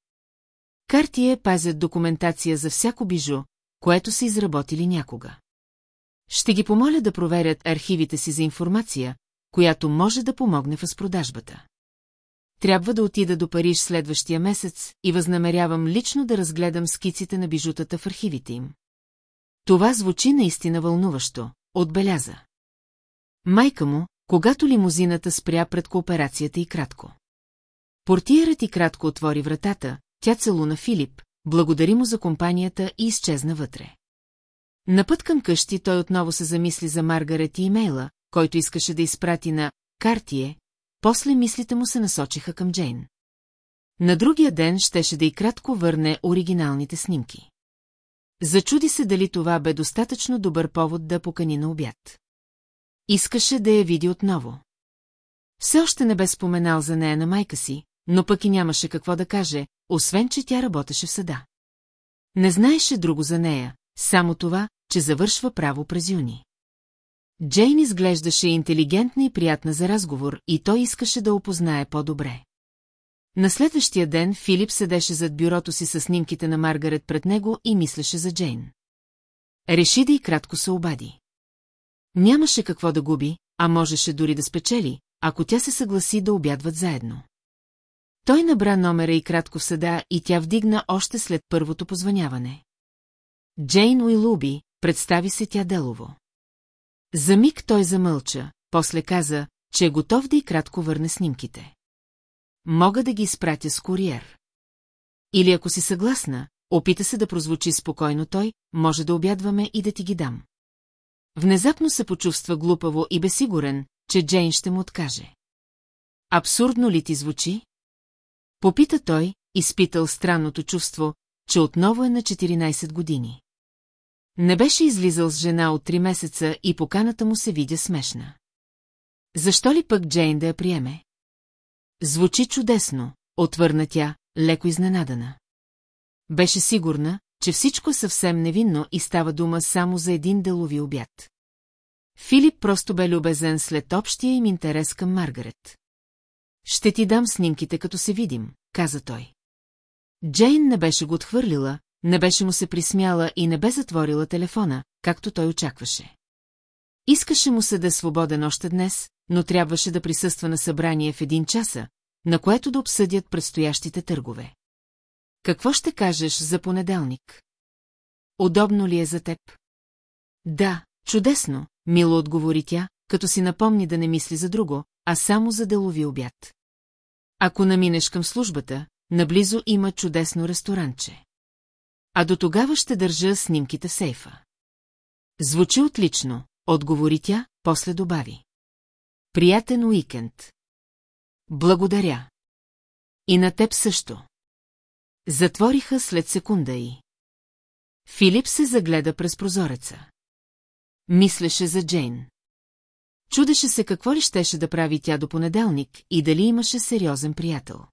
Картие пазят документация за всяко бижу, което са изработили някога. Ще ги помоля да проверят архивите си за информация, която може да помогне в разпродажбата. Трябва да отида до Париж следващия месец и възнамерявам лично да разгледам скиците на бижутата в архивите им. това звучи наистина вълнуващо, отбеляза. Майка му, когато лимузината спря пред кооперацията и кратко. Портиерът и кратко отвори вратата, тя целуна Филип, благодари му за компанията и изчезна вътре. На път към къщи той отново се замисли за Маргарет и имейла, който искаше да изпрати на Картие, после мислите му се насочиха към Джейн. На другия ден щеше да и кратко върне оригиналните снимки. Зачуди се дали това бе достатъчно добър повод да покани на обяд. Искаше да я види отново. Все още не бе споменал за нея на майка си, но пък и нямаше какво да каже, освен че тя работеше в съда. Не знаеше друго за нея, само това, че завършва право през юни. Джейн изглеждаше интелигентна и приятна за разговор и той искаше да опознае по-добре. На следващия ден Филип седеше зад бюрото си с снимките на Маргарет пред него и мислеше за Джейн. Реши да и кратко се обади. Нямаше какво да губи, а можеше дори да спечели, ако тя се съгласи да обядват заедно. Той набра номера и кратко в съда и тя вдигна още след първото позваняване. Джейн Уилуби, представи се тя делово. За миг той замълча, после каза, че е готов да и кратко върне снимките. Мога да ги изпратя с куриер. Или ако си съгласна, опита се да прозвучи спокойно той, може да обядваме и да ти ги дам. Внезапно се почувства глупаво и безсигурен, че Джейн ще му откаже. Абсурдно ли ти звучи? Попита той, изпитал странното чувство, че отново е на 14 години. Не беше излизал с жена от три месеца и поканата му се видя смешна. Защо ли пък Джейн да я приеме? Звучи чудесно, отвърна тя, леко изненадана. Беше сигурна, че всичко е съвсем невинно и става дума само за един делови обяд. Филип просто бе любезен след общия им интерес към Маргарет. Ще ти дам снимките, като се видим, каза той. Джейн не беше го отхвърлила, не беше му се присмяла и не бе затворила телефона, както той очакваше. Искаше му се да е свободен още днес, но трябваше да присъства на събрание в един часа, на което да обсъдят предстоящите търгове. Какво ще кажеш за понеделник? Удобно ли е за теб? Да, чудесно, мило отговори тя, като си напомни да не мисли за друго, а само за делови обяд. Ако наминеш към службата, наблизо има чудесно ресторанче. А до тогава ще държа снимките в сейфа. Звучи отлично, отговори тя, после добави. Приятен уикенд. Благодаря. И на теб също. Затвориха след секунда и. Филип се загледа през прозореца. Мислеше за Джейн. Чудеше се какво ли щеше да прави тя до понеделник и дали имаше сериозен приятел.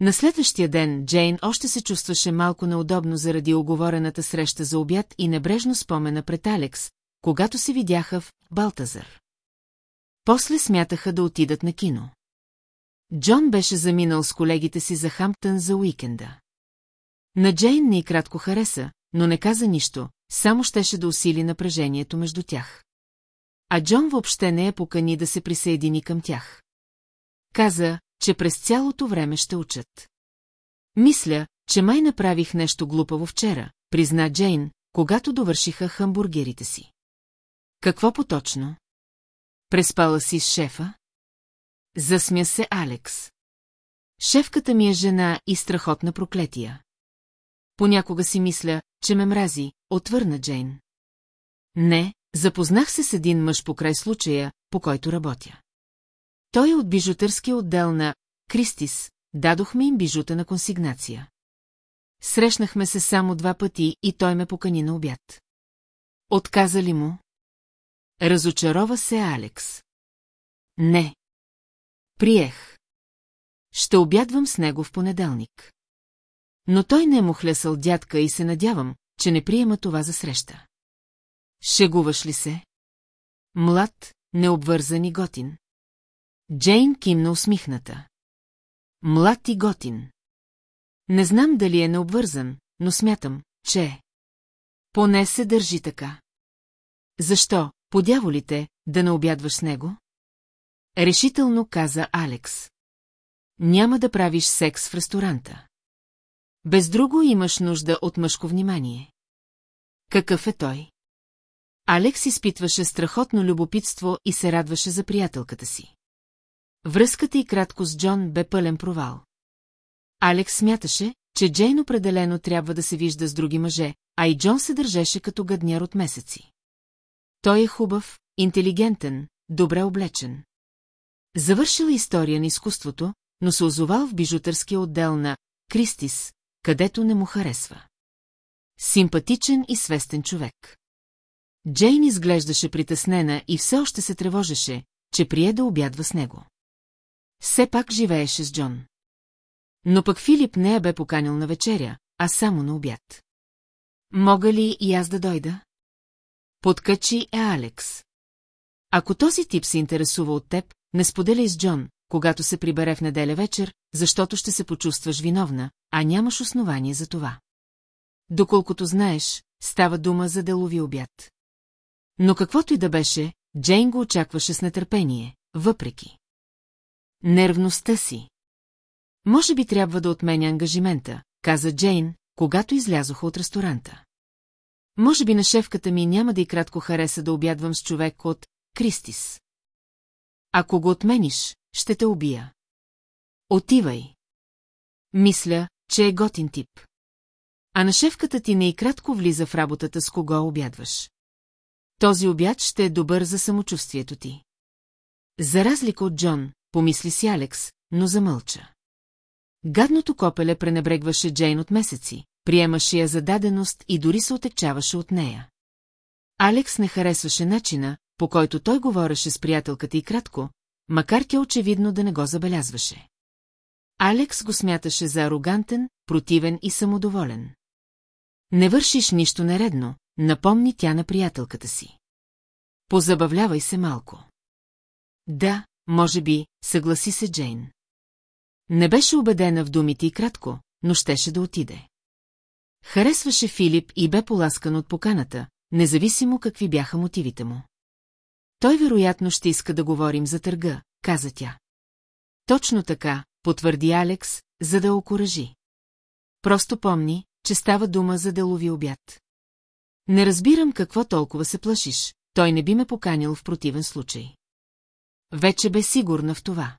На следващия ден Джейн още се чувстваше малко неудобно заради оговорената среща за обяд и небрежно спомена пред Алекс, когато се видяха в Балтазър. После смятаха да отидат на кино. Джон беше заминал с колегите си за Хамптън за уикенда. На Джейн не и кратко хареса, но не каза нищо, само щеше да усили напрежението между тях. А Джон въобще не я покани да се присъедини към тях. Каза, че през цялото време ще учат. Мисля, че май направих нещо глупаво вчера, призна Джейн, когато довършиха хамбургерите си. Какво поточно? Преспала си с шефа? Засмя се Алекс. Шефката ми е жена и страхотна проклетия. Понякога си мисля, че ме мрази, отвърна Джейн. Не, запознах се с един мъж покрай случая, по който работя. Той е от бижутърския отдел на Кристис, дадохме им бижута на консигнация. Срещнахме се само два пъти и той ме покани на обяд. Отказа ли му? Разочарова се Алекс. Не. Приех. Ще обядвам с него в понеделник. Но той не е му хлесал дядка и се надявам, че не приема това за среща. Шегуваш ли се? Млад, необвързан и готин. Джейн кимна усмихната. Млад и готин. Не знам дали е необвързан, но смятам, че е. Поне се държи така. Защо, подяволите, да не обядваш с него? Решително каза Алекс. Няма да правиш секс в ресторанта. Без друго имаш нужда от мъжко внимание. Какъв е той? Алекс изпитваше страхотно любопитство и се радваше за приятелката си. Връзката и кратко с Джон бе пълен провал. Алекс смяташе, че Джейн определено трябва да се вижда с други мъже, а и Джон се държеше като гадняр от месеци. Той е хубав, интелигентен, добре облечен. Завършила история на изкуството, но се озовал в бижутърския отдел на Кристис, където не му харесва. Симпатичен и свестен човек. Джейн изглеждаше притеснена и все още се тревожеше, че прие да обядва с него. Все пак живееше с Джон. Но пък Филип не я бе поканил на вечеря, а само на обяд. Мога ли и аз да дойда? Подкачи е Алекс. Ако този тип се интересува от теб, не споделяй с Джон, когато се прибере в неделя вечер, защото ще се почувстваш виновна, а нямаш основание за това. Доколкото знаеш, става дума за делови обяд. Но каквото и да беше, Джейн го очакваше с нетърпение, въпреки. Нервността си. Може би трябва да отменя ангажимента, каза Джейн, когато излязоха от ресторанта. Може би на шефката ми няма да и кратко хареса да обядвам с човек от Кристис. Ако го отмениш, ще те убия. Отивай. Мисля, че е готин тип. А на шефката ти не и кратко влиза в работата с кого обядваш. Този обяд ще е добър за самочувствието ти. За разлика от Джон, помисли си Алекс, но замълча. Гадното копеле пренебрегваше Джейн от месеци, приемаше я за даденост и дори се отекчаваше от нея. Алекс не харесваше начина, по който той говореше с приятелката и кратко, макар тя очевидно да не го забелязваше. Алекс го смяташе за арогантен, противен и самодоволен. Не вършиш нищо нередно, напомни тя на приятелката си. Позабавлявай се малко. Да, може би, съгласи се Джейн. Не беше убедена в думите и кратко, но щеше да отиде. Харесваше Филип и бе поласкан от поканата, независимо какви бяха мотивите му. Той вероятно ще иска да говорим за търга, каза тя. Точно така, потвърди Алекс, за да окоръжи. Просто помни, че става дума за делови обяд. Не разбирам какво толкова се плашиш, той не би ме поканил в противен случай. Вече бе сигурна в това.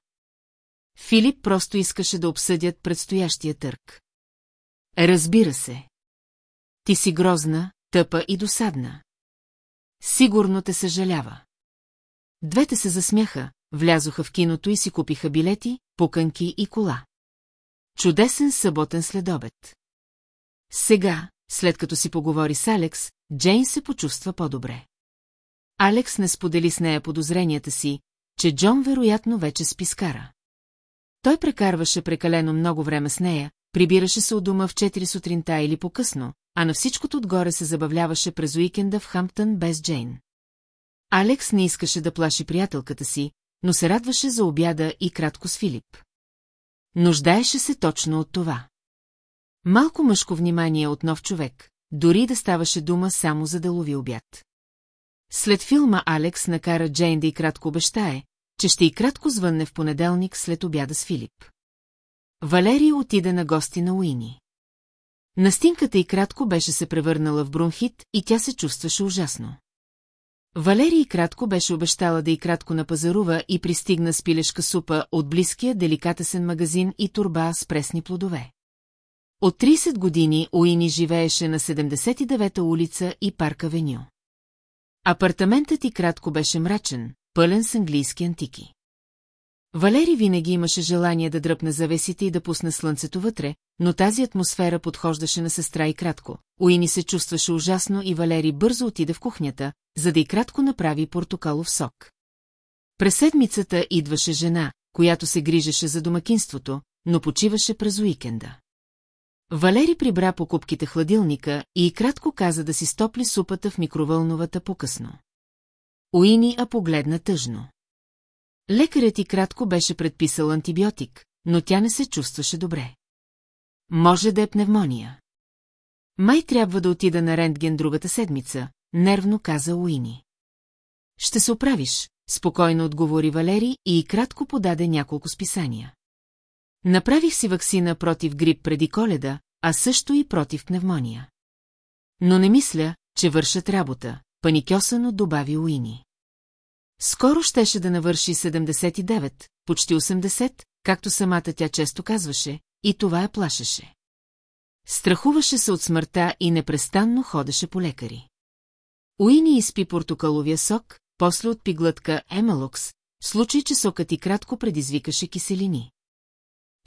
Филип просто искаше да обсъдят предстоящия търг. Разбира се. Ти си грозна, тъпа и досадна. Сигурно те съжалява. Двете се засмяха, влязоха в киното и си купиха билети, пуканки и кола. Чудесен съботен следобед. Сега, след като си поговори с Алекс, Джейн се почувства по-добре. Алекс не сподели с нея подозренията си, че Джон вероятно вече спи с кара. Той прекарваше прекалено много време с нея, прибираше се от дома в 4 сутринта или по-късно, а на всичкото отгоре се забавляваше през уикенда в Хамптън без Джейн. Алекс не искаше да плаши приятелката си, но се радваше за обяда и кратко с Филип. Нуждаеше се точно от това. Малко мъжко внимание от нов човек, дори да ставаше дума само за делови обяд. След филма Алекс накара Джейн да и кратко обещае, че ще и кратко звънне в понеделник след обяда с Филип. Валерия отиде на гости на Уини. Настинката и кратко беше се превърнала в бронхит и тя се чувстваше ужасно. Валерий кратко беше обещала да и кратко напазарува и пристигна с пилешка супа от близкия деликатесен магазин и турба с пресни плодове. От 30 години Уини живееше на 79-та улица и парка Веню. Апартаментът и кратко беше мрачен, пълен с английски антики. Валери винаги имаше желание да дръпне завесите и да пусне слънцето вътре, но тази атмосфера подхождаше на сестра и кратко. Уини се чувстваше ужасно и Валери бързо отиде в кухнята, за да и кратко направи портокалов сок. През седмицата идваше жена, която се грижеше за домакинството, но почиваше през уикенда. Валери прибра покупките хладилника и кратко каза да си стопли супата в микровълновата по-късно. Уини а погледна тъжно. Лекарят и кратко беше предписал антибиотик, но тя не се чувстваше добре. Може да е пневмония. Май трябва да отида на рентген другата седмица, нервно каза Уини. Ще се оправиш, спокойно отговори Валери и кратко подаде няколко списания. Направих си ваксина против грип преди коледа, а също и против пневмония. Но не мисля, че вършат работа, паникьосано добави Уини. Скоро щеше да навърши 79, почти 80, както самата тя често казваше, и това я плашеше. Страхуваше се от смъртта и непрестанно ходеше по лекари. Уини изпи портокаловия сок, после отпи глътка Емалокс, случай, че сокът и кратко предизвикаше киселини.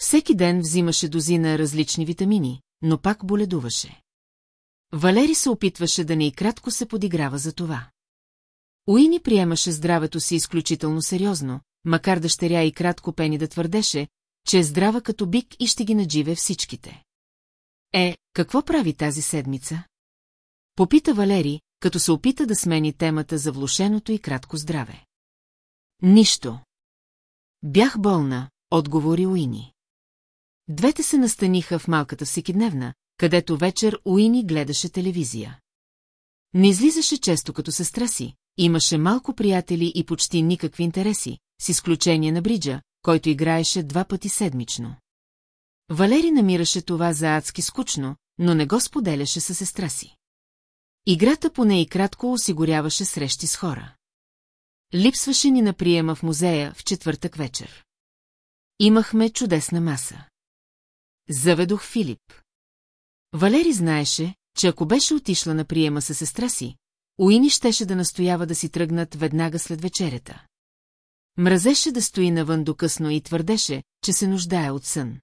Всеки ден взимаше дозина различни витамини, но пак боледуваше. Валери се опитваше да не и кратко се подиграва за това. Уини приемаше здравето си изключително сериозно, макар дъщеря и кратко Пени да твърдеше, че е здрава като бик и ще ги надживе всичките. Е, какво прави тази седмица? Попита Валери, като се опита да смени темата за влушеното и кратко здраве. Нищо. Бях болна, отговори Уини. Двете се настаниха в малката всекидневна, където вечер Уини гледаше телевизия. Не излизаше често като сестра си, имаше малко приятели и почти никакви интереси, с изключение на Бриджа, който играеше два пъти седмично. Валери намираше това за адски скучно, но не го споделяше със сестра си. Играта поне и кратко осигуряваше срещи с хора. Липсваше ни на приема в музея в четвъртък вечер. Имахме чудесна маса. Заведох Филип. Валери знаеше, че ако беше отишла на приема със сестра си, Уини щеше да настоява да си тръгнат веднага след вечерята. Мразеше да стои навън до късно и твърдеше, че се нуждае от сън.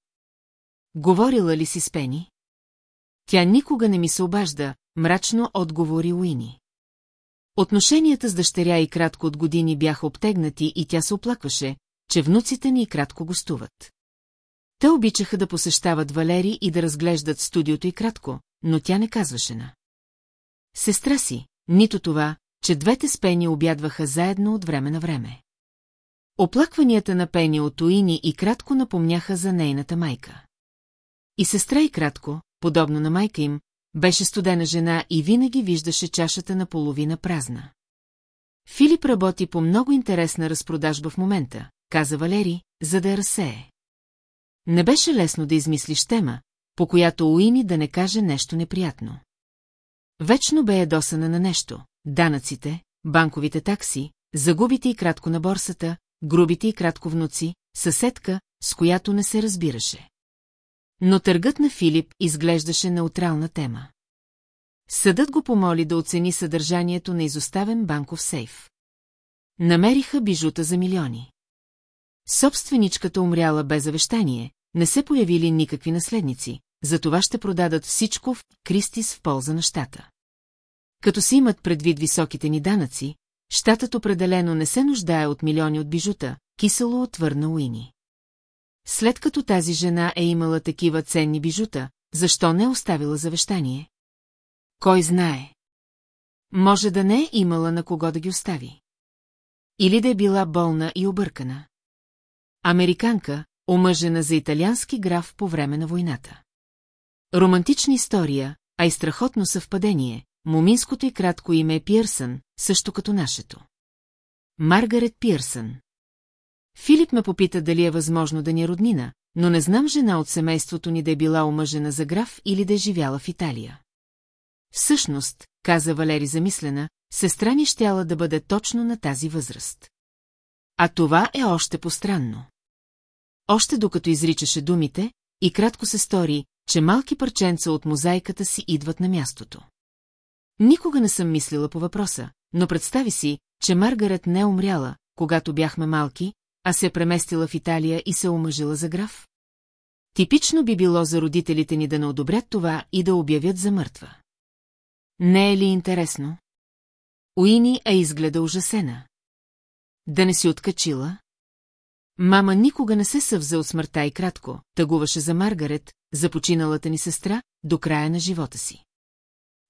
Говорила ли си с Пени? Тя никога не ми се обажда, мрачно отговори Уини. Отношенията с дъщеря и кратко от години бяха обтегнати и тя се оплакваше, че внуците ни и кратко гостуват. Те обичаха да посещават Валери и да разглеждат студиото и кратко, но тя не казваше на. Сестра си, нито това, че двете с Пени обядваха заедно от време на време. Оплакванията на Пени от Уини и кратко напомняха за нейната майка. И сестра и кратко, подобно на майка им, беше студена жена и винаги виждаше чашата на половина празна. Филип работи по много интересна разпродажба в момента, каза Валери, за да я разсее. Не беше лесно да измислиш тема, по която Уини да не каже нещо неприятно. Вечно бе ядосана на нещо – данъците, банковите такси, загубите и кратко на борсата, грубите и кратко внуци, съседка, с която не се разбираше. Но търгът на Филип изглеждаше неутрална тема. Съдът го помоли да оцени съдържанието на изоставен банков сейф. Намериха бижута за милиони. Собственичката умряла без завещание, не се появили никакви наследници, затова ще продадат всичко в Кристис в полза на щата. Като си имат предвид високите ни данъци, щатът определено не се нуждае от милиони от бижута, кисело отвърна Уини. След като тази жена е имала такива ценни бижута, защо не е оставила завещание? Кой знае? Може да не е имала на кого да ги остави. Или да е била болна и объркана. Американка, омъжена за италиански граф по време на войната. Романтична история, а и страхотно съвпадение, моминското и кратко име е Пирсън, също като нашето. Маргарет Пирсън. Филип ме попита дали е възможно да ни е роднина, но не знам жена от семейството ни да е била омъжена за граф или да е живяла в Италия. Всъщност, каза Валери замислена, сестра ни щяла да бъде точно на тази възраст. А това е още постранно. Още докато изричаше думите, и кратко се стори, че малки парченца от мозайката си идват на мястото. Никога не съм мислила по въпроса, но представи си, че Маргарет не е умряла, когато бяхме малки, а се е преместила в Италия и се омъжила за граф. Типично би било за родителите ни да не одобрят това и да обявят за мъртва. Не е ли интересно? Уини е изгледа ужасена. Да не си откачила? Мама никога не се съвза от смъртта и кратко, тъгуваше за Маргарет, за починалата ни сестра, до края на живота си.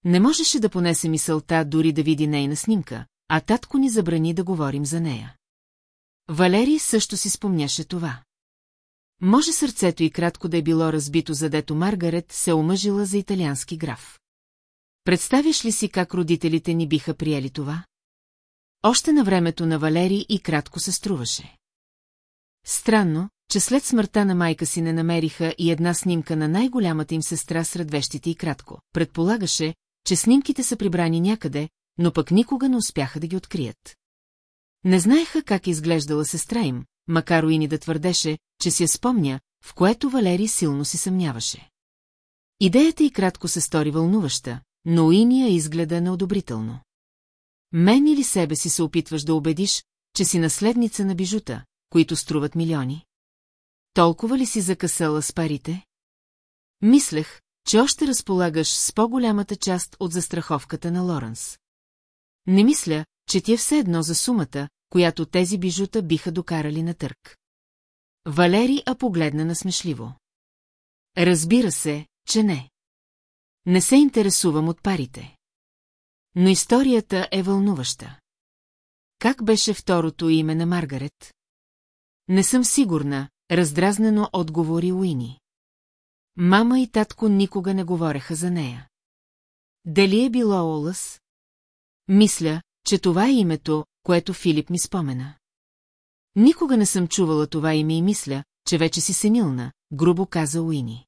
Не можеше да понесе мисълта дори да види нейна снимка, а татко ни забрани да говорим за нея. Валери също си спомняше това. Може сърцето и кратко да е било разбито, задето Маргарет се омъжила за италиански граф. Представяш ли си как родителите ни биха приели това? Още на времето на Валери и кратко се струваше. Странно, че след смъртта на майка си не намериха и една снимка на най-голямата им сестра сред вещите и кратко. Предполагаше, че снимките са прибрани някъде, но пък никога не успяха да ги открият. Не знаеха как изглеждала сестра им, макар Уини да твърдеше, че си я спомня, в което Валери силно си съмняваше. Идеята и кратко се стори вълнуваща, но Уини я изгледа неодобрително. Мен или себе си се опитваш да убедиш, че си наследница на бижута, които струват милиони? Толкова ли си закъсала с парите? Мислех, че още разполагаш с по-голямата част от застраховката на Лоренс. Не мисля, че ти е все едно за сумата, която тези бижута биха докарали на търк. Валери а погледна насмешливо. Разбира се, че не. Не се интересувам от парите. Но историята е вълнуваща. Как беше второто име на Маргарет? Не съм сигурна, раздразнено отговори Уини. Мама и татко никога не говореха за нея. Дали е било Олъс? Мисля, че това е името, което Филип ми спомена. Никога не съм чувала това име и мисля, че вече си сенилна, грубо каза Уини.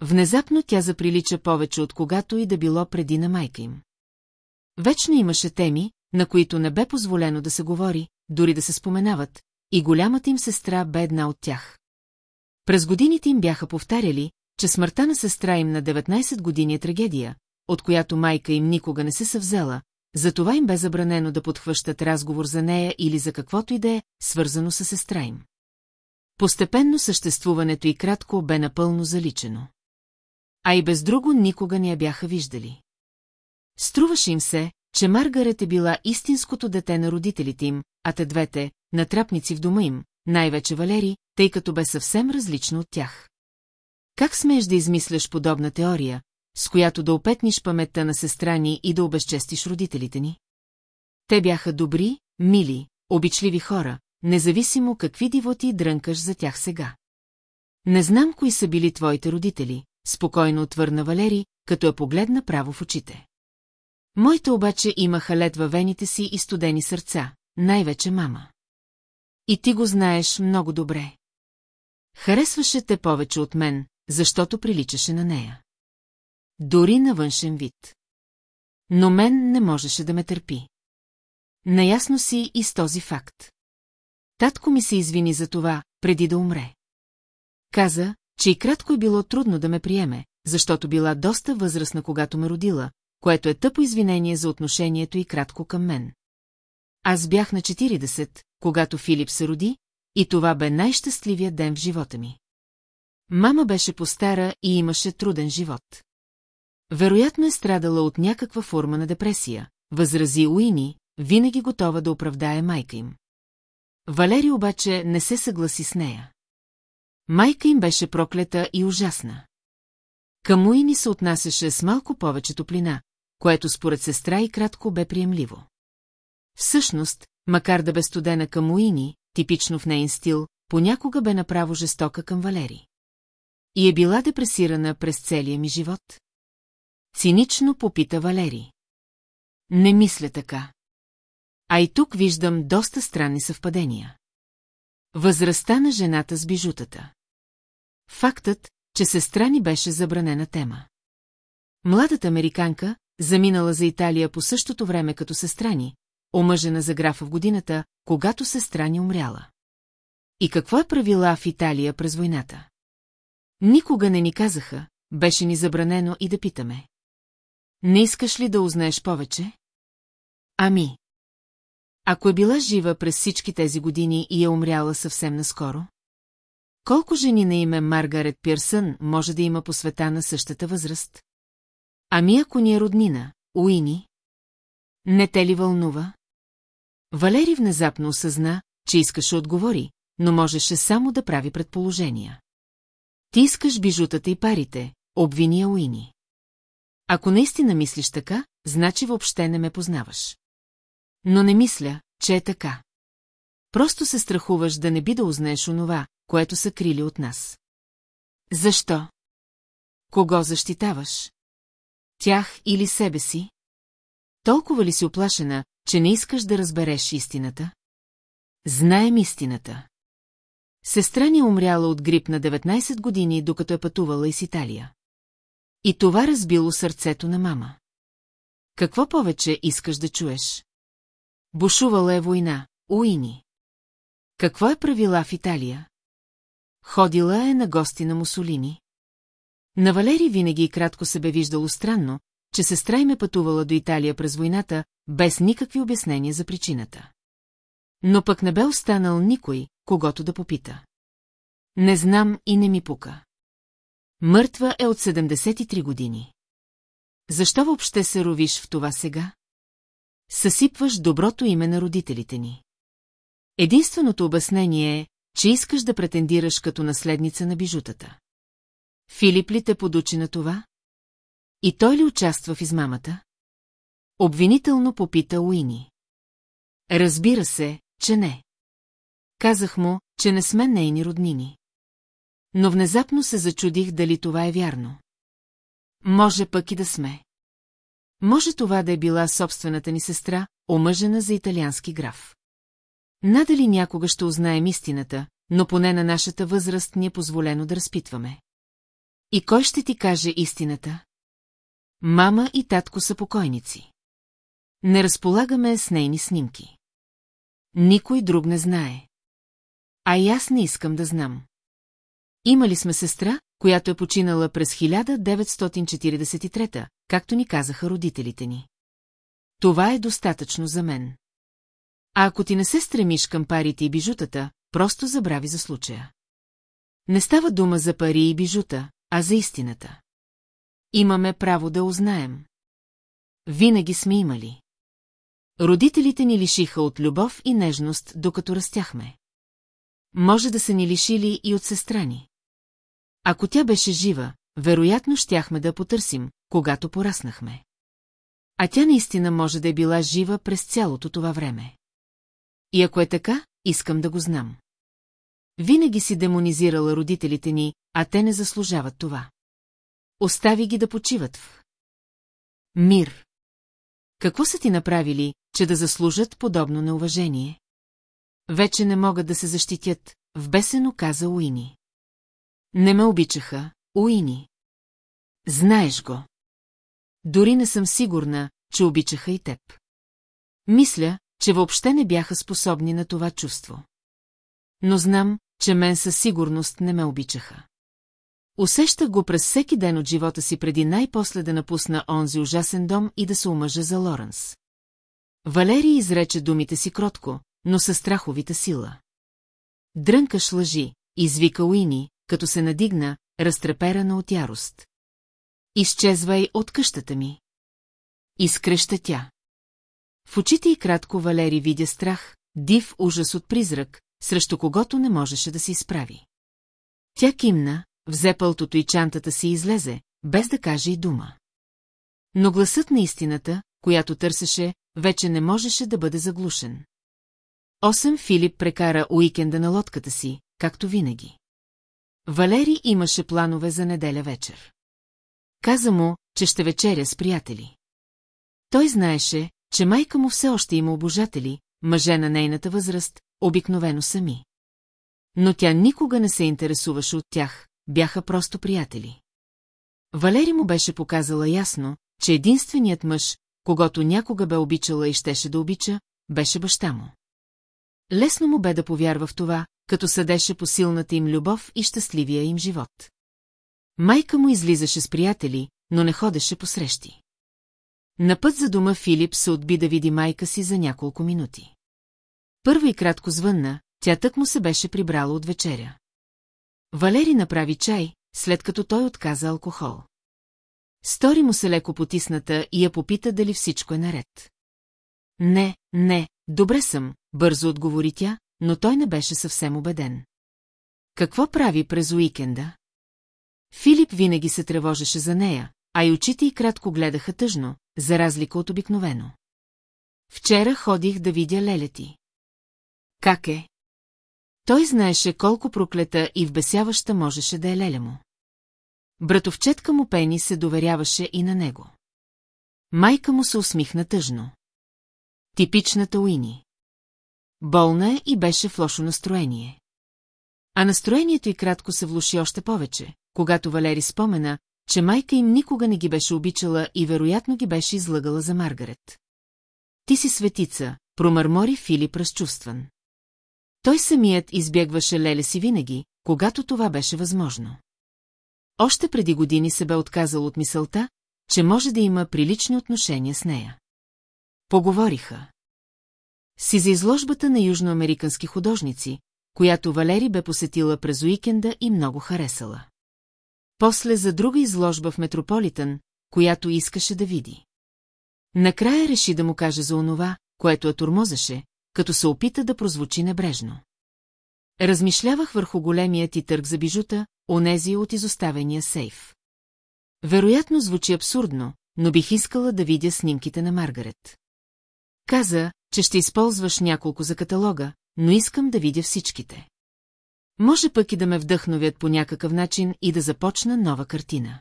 Внезапно тя заприлича повече от когато и да било преди на майка им. Вечно имаше теми, на които не бе позволено да се говори, дори да се споменават, и голямата им сестра бе една от тях. През годините им бяха повтаряли, че смъртта на сестра им на 19 години е трагедия, от която майка им никога не се съвзела, затова им бе забранено да подхващат разговор за нея или за каквото и да е, свързано с сестра им. Постепенно съществуването и кратко бе напълно заличено. А и без друго никога не я бяха виждали. Струваше им се, че Маргарет е била истинското дете на родителите им, а те двете, натрапници в дома им, най-вече Валери, тъй като бе съвсем различно от тях. Как смееш да измисляш подобна теория, с която да опетниш паметта на сестра ни и да обезчестиш родителите ни? Те бяха добри, мили, обичливи хора, независимо какви дивоти дрънкаш за тях сега. Не знам кои са били твоите родители, спокойно отвърна Валери, като я погледна право в очите. Моите обаче имаха лед във вените си и студени сърца, най-вече мама. И ти го знаеш много добре. Харесваше те повече от мен, защото приличаше на нея. Дори на външен вид. Но мен не можеше да ме търпи. Наясно си и с този факт. Татко ми се извини за това, преди да умре. Каза, че и кратко е било трудно да ме приеме, защото била доста възрастна, когато ме родила, което е тъпо извинение за отношението и кратко към мен. Аз бях на 40, когато Филип се роди, и това бе най-щастливия ден в живота ми. Мама беше постара и имаше труден живот. Вероятно е страдала от някаква форма на депресия, възрази Уини, винаги готова да оправдае майка им. Валери обаче не се съгласи с нея. Майка им беше проклета и ужасна. Към Уини се отнасяше с малко повече топлина, което според сестра и кратко бе приемливо. Всъщност, макар да бе студена към Уини, типично в нейн стил, понякога бе направо жестока към Валери. И е била депресирана през целия ми живот? Цинично попита Валери. Не мисля така. А и тук виждам доста странни съвпадения. Възрастта на жената с бижутата. Фактът, че сестра ни беше забранена тема. Младата американка, заминала за Италия по същото време като сестра ни, омъжена за графа в годината, когато сестра ни умряла. И какво е правила в Италия през войната? Никога не ни казаха, беше ни забранено и да питаме. Не искаш ли да узнаеш повече? Ами. Ако е била жива през всички тези години и е умряла съвсем наскоро? Колко жени на име Маргарет Пирсън може да има по света на същата възраст? Ами ако ни е роднина, Уини? Не те ли вълнува? Валери внезапно осъзна, че искаше отговори, но можеше само да прави предположения. Ти искаш бижутата и парите, обвини Уини. Ако наистина мислиш така, значи въобще не ме познаваш. Но не мисля, че е така. Просто се страхуваш да не би да узнаеш онова, което са крили от нас. Защо? Кого защитаваш? Тях или себе си? Толкова ли си оплашена, че не искаш да разбереш истината? Знаем истината. Сестра ни е умряла от грип на 19 години, докато е пътувала из Италия. И това разбило сърцето на мама. Какво повече искаш да чуеш? Бушувала е война, Уини. Какво е правила в Италия? Ходила е на гости на Мусолини. На Валери винаги и кратко се бе виждало странно, че сестра им е пътувала до Италия през войната, без никакви обяснения за причината. Но пък не бе останал никой, когато да попита. Не знам и не ми пука. Мъртва е от 73 години. Защо въобще се ровиш в това сега? Съсипваш доброто име на родителите ни. Единственото обяснение е, че искаш да претендираш като наследница на бижутата. Филип ли те подучи на това? И той ли участва в измамата? Обвинително попита Уини. Разбира се, че не. Казах му, че не сме нейни роднини. Но внезапно се зачудих дали това е вярно. Може пък и да сме. Може това да е била собствената ни сестра, омъжена за италиански граф. Надали някога ще узнаем истината, но поне на нашата възраст ни е позволено да разпитваме. И кой ще ти каже истината? Мама и татко са покойници. Не разполагаме с нейни снимки. Никой друг не знае. А и аз не искам да знам. Имали сме сестра, която е починала през 1943, както ни казаха родителите ни. Това е достатъчно за мен. А ако ти не се стремиш към парите и бижутата, просто забрави за случая. Не става дума за пари и бижута, а за истината. Имаме право да узнаем. Винаги сме имали. Родителите ни лишиха от любов и нежност, докато растяхме. Може да са ни лишили и от сестра ни. Ако тя беше жива, вероятно щяхме да потърсим, когато пораснахме. А тя наистина може да е била жива през цялото това време. И ако е така, искам да го знам. Винаги си демонизирала родителите ни, а те не заслужават това. Остави ги да почиват в... Мир. Какво са ти направили, че да заслужат подобно неуважение? Вече не могат да се защитят, вбесено каза Уини. Не ме обичаха, Уини. Знаеш го. Дори не съм сигурна, че обичаха и теб. Мисля, че въобще не бяха способни на това чувство. Но знам, че мен със сигурност не ме обичаха. Усещах го през всеки ден от живота си преди най-после да напусна онзи ужасен дом и да се омъжа за Лоренс. Валерий изрече думите си кротко, но със страховита сила. Дрънкаш лъжи, извика Уини, като се надигна, разтреперана от ярост. Изчезвай от къщата ми. Изкръща тя. В очите и кратко Валери видя страх, див ужас от призрак, срещу когото не можеше да се изправи. Тя кимна, взе пълтото и чантата си и излезе, без да каже и дума. Но гласът на истината, която търсеше, вече не можеше да бъде заглушен. Осем Филип прекара уикенда на лодката си, както винаги. Валери имаше планове за неделя вечер. Каза му, че ще вечеря с приятели. Той знаеше, че майка му все още има обожатели, мъже на нейната възраст, обикновено сами. Но тя никога не се интересуваше от тях, бяха просто приятели. Валери му беше показала ясно, че единственият мъж, когато някога бе обичала и щеше да обича, беше баща му. Лесно му бе да повярва в това, като съдеше по силната им любов и щастливия им живот. Майка му излизаше с приятели, но не ходеше по срещи. На път за дома Филип се отби да види майка си за няколко минути. Първо и кратко звънна, тя тък му се беше прибрала от вечеря. Валери направи чай, след като той отказа алкохол. Стори му се леко потисната и я попита дали всичко е наред. Не, не, добре съм, бързо отговори тя, но той не беше съвсем убеден. Какво прави през уикенда? Филип винаги се тревожеше за нея, а и очите й кратко гледаха тъжно, за разлика от обикновено. Вчера ходих да видя лелети. Как е? Той знаеше колко проклета и вбесяваща можеше да е леля му. Братовчетка му Пени се доверяваше и на него. Майка му се усмихна тъжно. Типичната Уини. Болна е и беше в лошо настроение. А настроението й кратко се влуши още повече, когато Валери спомена, че майка им никога не ги беше обичала и вероятно ги беше излъгала за Маргарет. Ти си светица, промърмори Филип разчувстван. Той самият избягваше леле си винаги, когато това беше възможно. Още преди години се бе отказал от мисълта, че може да има прилични отношения с нея. Поговориха. Си за изложбата на южноамерикански художници, която Валери бе посетила през уикенда и много харесала. После за друга изложба в Метрополитън, която искаше да види. Накрая реши да му каже за онова, което я тормозеше, като се опита да прозвучи небрежно. Размишлявах върху големия ти търг за бижута, онези от изоставения сейф. Вероятно звучи абсурдно, но бих искала да видя снимките на Маргарет. Каза, че ще използваш няколко за каталога, но искам да видя всичките. Може пък и да ме вдъхновят по някакъв начин и да започна нова картина.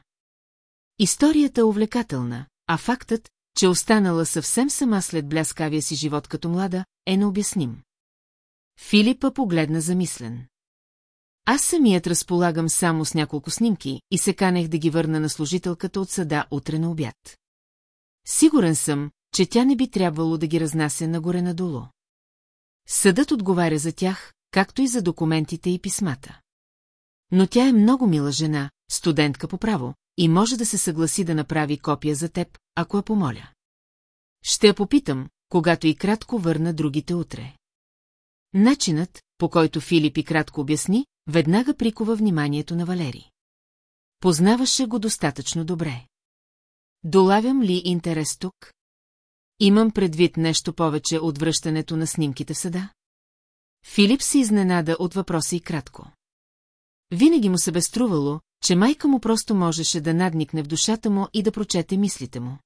Историята е увлекателна, а фактът, че останала съвсем сама след бляскавия си живот като млада, е необясним. Филипа погледна замислен. Аз самият разполагам само с няколко снимки и се канех да ги върна на служителката от съда утре на обяд. Сигурен съм, че тя не би трябвало да ги разнася нагоре-надолу. Съдът отговаря за тях, както и за документите и писмата. Но тя е много мила жена, студентка по право, и може да се съгласи да направи копия за теб, ако я помоля. Ще я попитам, когато и кратко върна другите утре. Начинът, по който Филип и кратко обясни, веднага прикова вниманието на Валери. Познаваше го достатъчно добре. Долавям ли интерес тук? Имам предвид нещо повече от връщането на снимките в съда? Филип се изненада от въпроса и кратко. Винаги му се бе струвало, че майка му просто можеше да надникне в душата му и да прочете мислите му.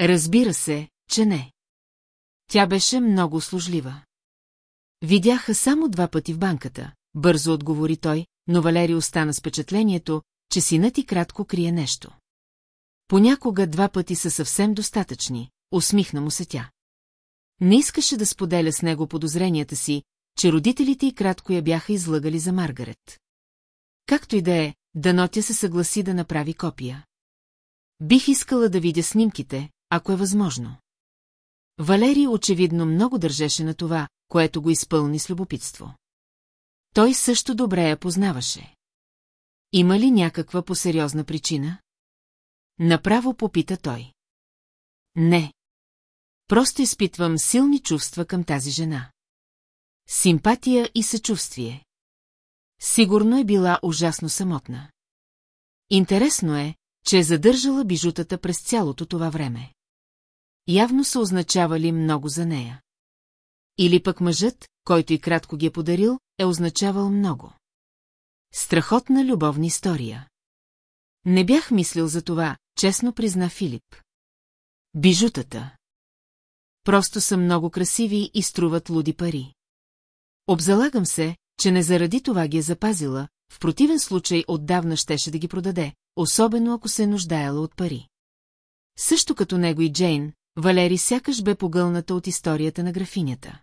Разбира се, че не. Тя беше много служлива. Видяха само два пъти в банката, бързо отговори той, но Валери остана с впечатлението, че синът и кратко крие нещо. Понякога два пъти са съвсем достатъчни, усмихна му се тя. Не искаше да споделя с него подозренията си, че родителите и кратко я бяха излъгали за Маргарет. Както и да е, Данотя се съгласи да направи копия. Бих искала да видя снимките, ако е възможно. Валерий очевидно много държеше на това, което го изпълни с любопитство. Той също добре я познаваше. Има ли някаква посериозна причина? Направо попита той. Не. Просто изпитвам силни чувства към тази жена. Симпатия и съчувствие. Сигурно е била ужасно самотна. Интересно е, че е задържала бижутата през цялото това време. Явно са означавали много за нея. Или пък мъжът, който и кратко ги е подарил, е означавал много. Страхотна любовна история. Не бях мислил за това, честно призна Филип. Бижутата. Просто са много красиви и струват луди пари. Обзалагам се, че не заради това ги е запазила, в противен случай отдавна щеше да ги продаде, особено ако се е нуждаела от пари. Също като него и Джейн, Валери сякаш бе погълната от историята на графинята.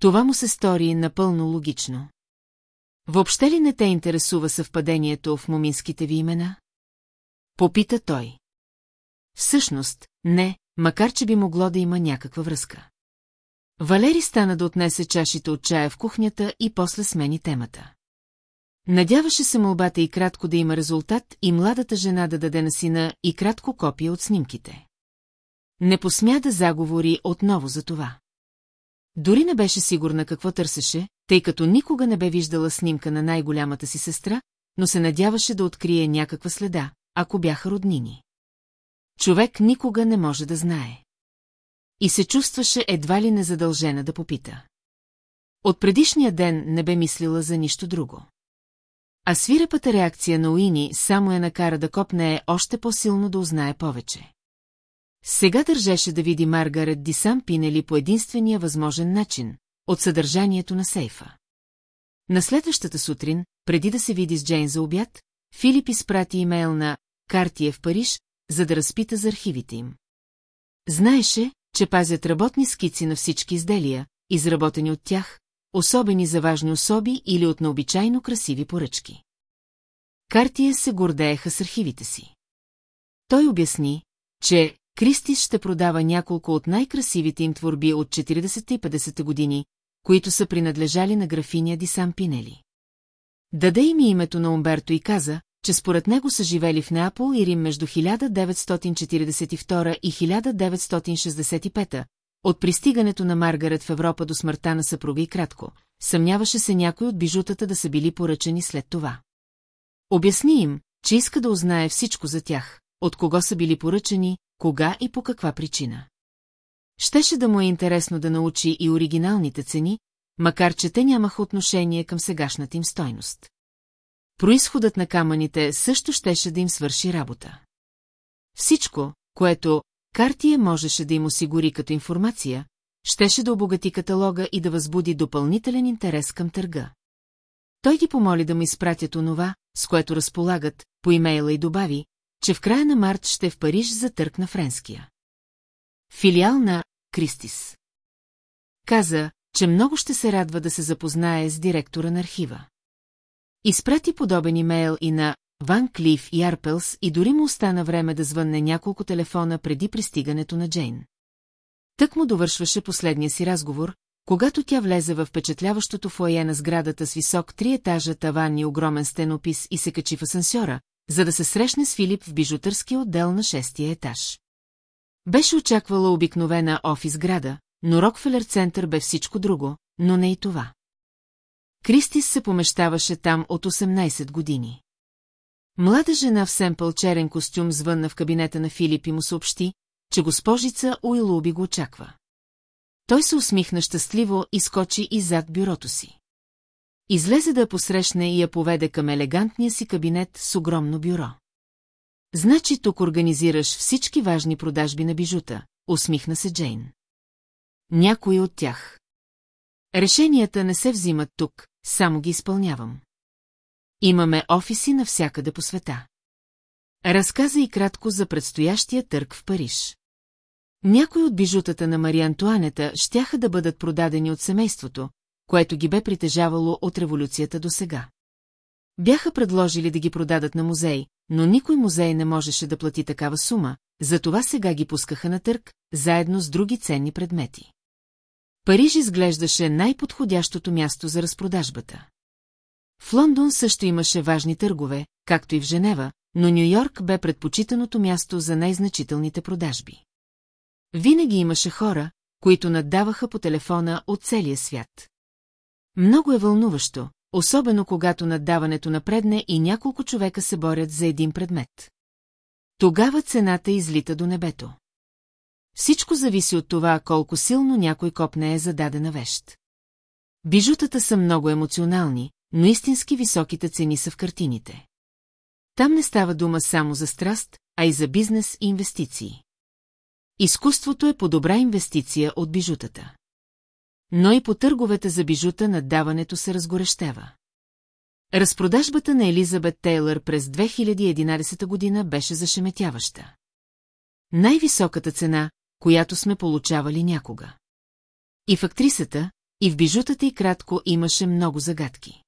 Това му се стори напълно логично. Въобще ли не те интересува съвпадението в моминските ви имена? Попита той. Всъщност, не, макар че би могло да има някаква връзка. Валери стана да отнесе чашите от чая в кухнята и после смени темата. Надяваше се молбата и кратко да има резултат и младата жена да даде на сина и кратко копия от снимките. Не посмя да заговори отново за това. Дори не беше сигурна какво търсеше, тъй като никога не бе виждала снимка на най-голямата си сестра, но се надяваше да открие някаква следа, ако бяха роднини. Човек никога не може да знае. И се чувстваше едва ли незадължена да попита. От предишния ден не бе мислила за нищо друго. А свирепата реакция на Уини само я накара да копне още по-силно да узнае повече. Сега държеше да види Маргарет Дисам пинели по единствения възможен начин, от съдържанието на сейфа. На следващата сутрин, преди да се види с Джейн за обяд, Филип изпрати имейл на Картия в Париж, за да разпита за архивите им. Знаеше, че пазят работни скици на всички изделия, изработени от тях, особени за важни особи или от необичайно красиви поръчки. Картия се гордееха с архивите си. Той обясни, че Кристис ще продава няколко от най-красивите им творби от 40 и 50 години, които са принадлежали на графиня Ди Сан Пинели. Даде им името на Умберто и каза, че според него са живели в Неапол и Рим между 1942 и 1965, от пристигането на Маргарет в Европа до смъртта на съпруга и кратко. Съмняваше се някой от бижутата да са били поръчани след това. Обясни им, че иска да узнае всичко за тях, от кого са били поръчани, кога и по каква причина. Щеше да му е интересно да научи и оригиналните цени, макар че те нямаха отношение към сегашната им стойност. Произходът на камъните също щеше да им свърши работа. Всичко, което Картия можеше да им осигури като информация, щеше да обогати каталога и да възбуди допълнителен интерес към търга. Той ги помоли да му изпратят онова, с което разполагат, по имейла и добави, че в края на март ще е в Париж за търг на френския. Филиал на Кристис. Каза, че много ще се радва да се запознае с директора на архива. Изпрати подобен имейл и на Ван Клиф и Арпелс и дори му остана време да звънне няколко телефона преди пристигането на Джейн. Тък му довършваше последния си разговор, когато тя влезе в впечатляващото фойе на сградата с висок три етажа таван и огромен стенопис и се качи в асансьора, за да се срещне с Филип в бижутърския отдел на шестия етаж. Беше очаквала обикновена офис града, но Рокфелер център бе всичко друго, но не и това. Кристис се помещаваше там от 18 години. Млада жена в семпъл черен костюм звънна в кабинета на Филип и му съобщи, че госпожица Уилуби го очаква. Той се усмихна щастливо и скочи иззад бюрото си. Излезе да я посрещне и я поведе към елегантния си кабинет с огромно бюро. Значи тук организираш всички важни продажби на бижута, усмихна се Джейн. Някои от тях. Решенията не се взимат тук, само ги изпълнявам. Имаме офиси навсякъде по света. Разказа и кратко за предстоящия търг в Париж. Някои от бижутата на Мария Антуанета щяха да бъдат продадени от семейството, което ги бе притежавало от революцията до сега. Бяха предложили да ги продадат на музей, но никой музей не можеше да плати такава сума, затова сега ги пускаха на търг, заедно с други ценни предмети. Париж изглеждаше най-подходящото място за разпродажбата. В Лондон също имаше важни търгове, както и в Женева, но Нью-Йорк бе предпочитаното място за най-значителните продажби. Винаги имаше хора, които наддаваха по телефона от целия свят. Много е вълнуващо, особено когато наддаването напредне и няколко човека се борят за един предмет. Тогава цената излита до небето. Всичко зависи от това, колко силно някой копне е за дадена вещ. Бижутата са много емоционални, но истински високите цени са в картините. Там не става дума само за страст, а и за бизнес и инвестиции. Изкуството е по-добра инвестиция от бижутата. Но и по търговете за бижута наддаването се разгорещева. Разпродажбата на Елизабет Тейлър през 2011 година беше зашеметяваща. Най-високата цена, която сме получавали някога. И в актрисата, и в бижутата и кратко имаше много загадки.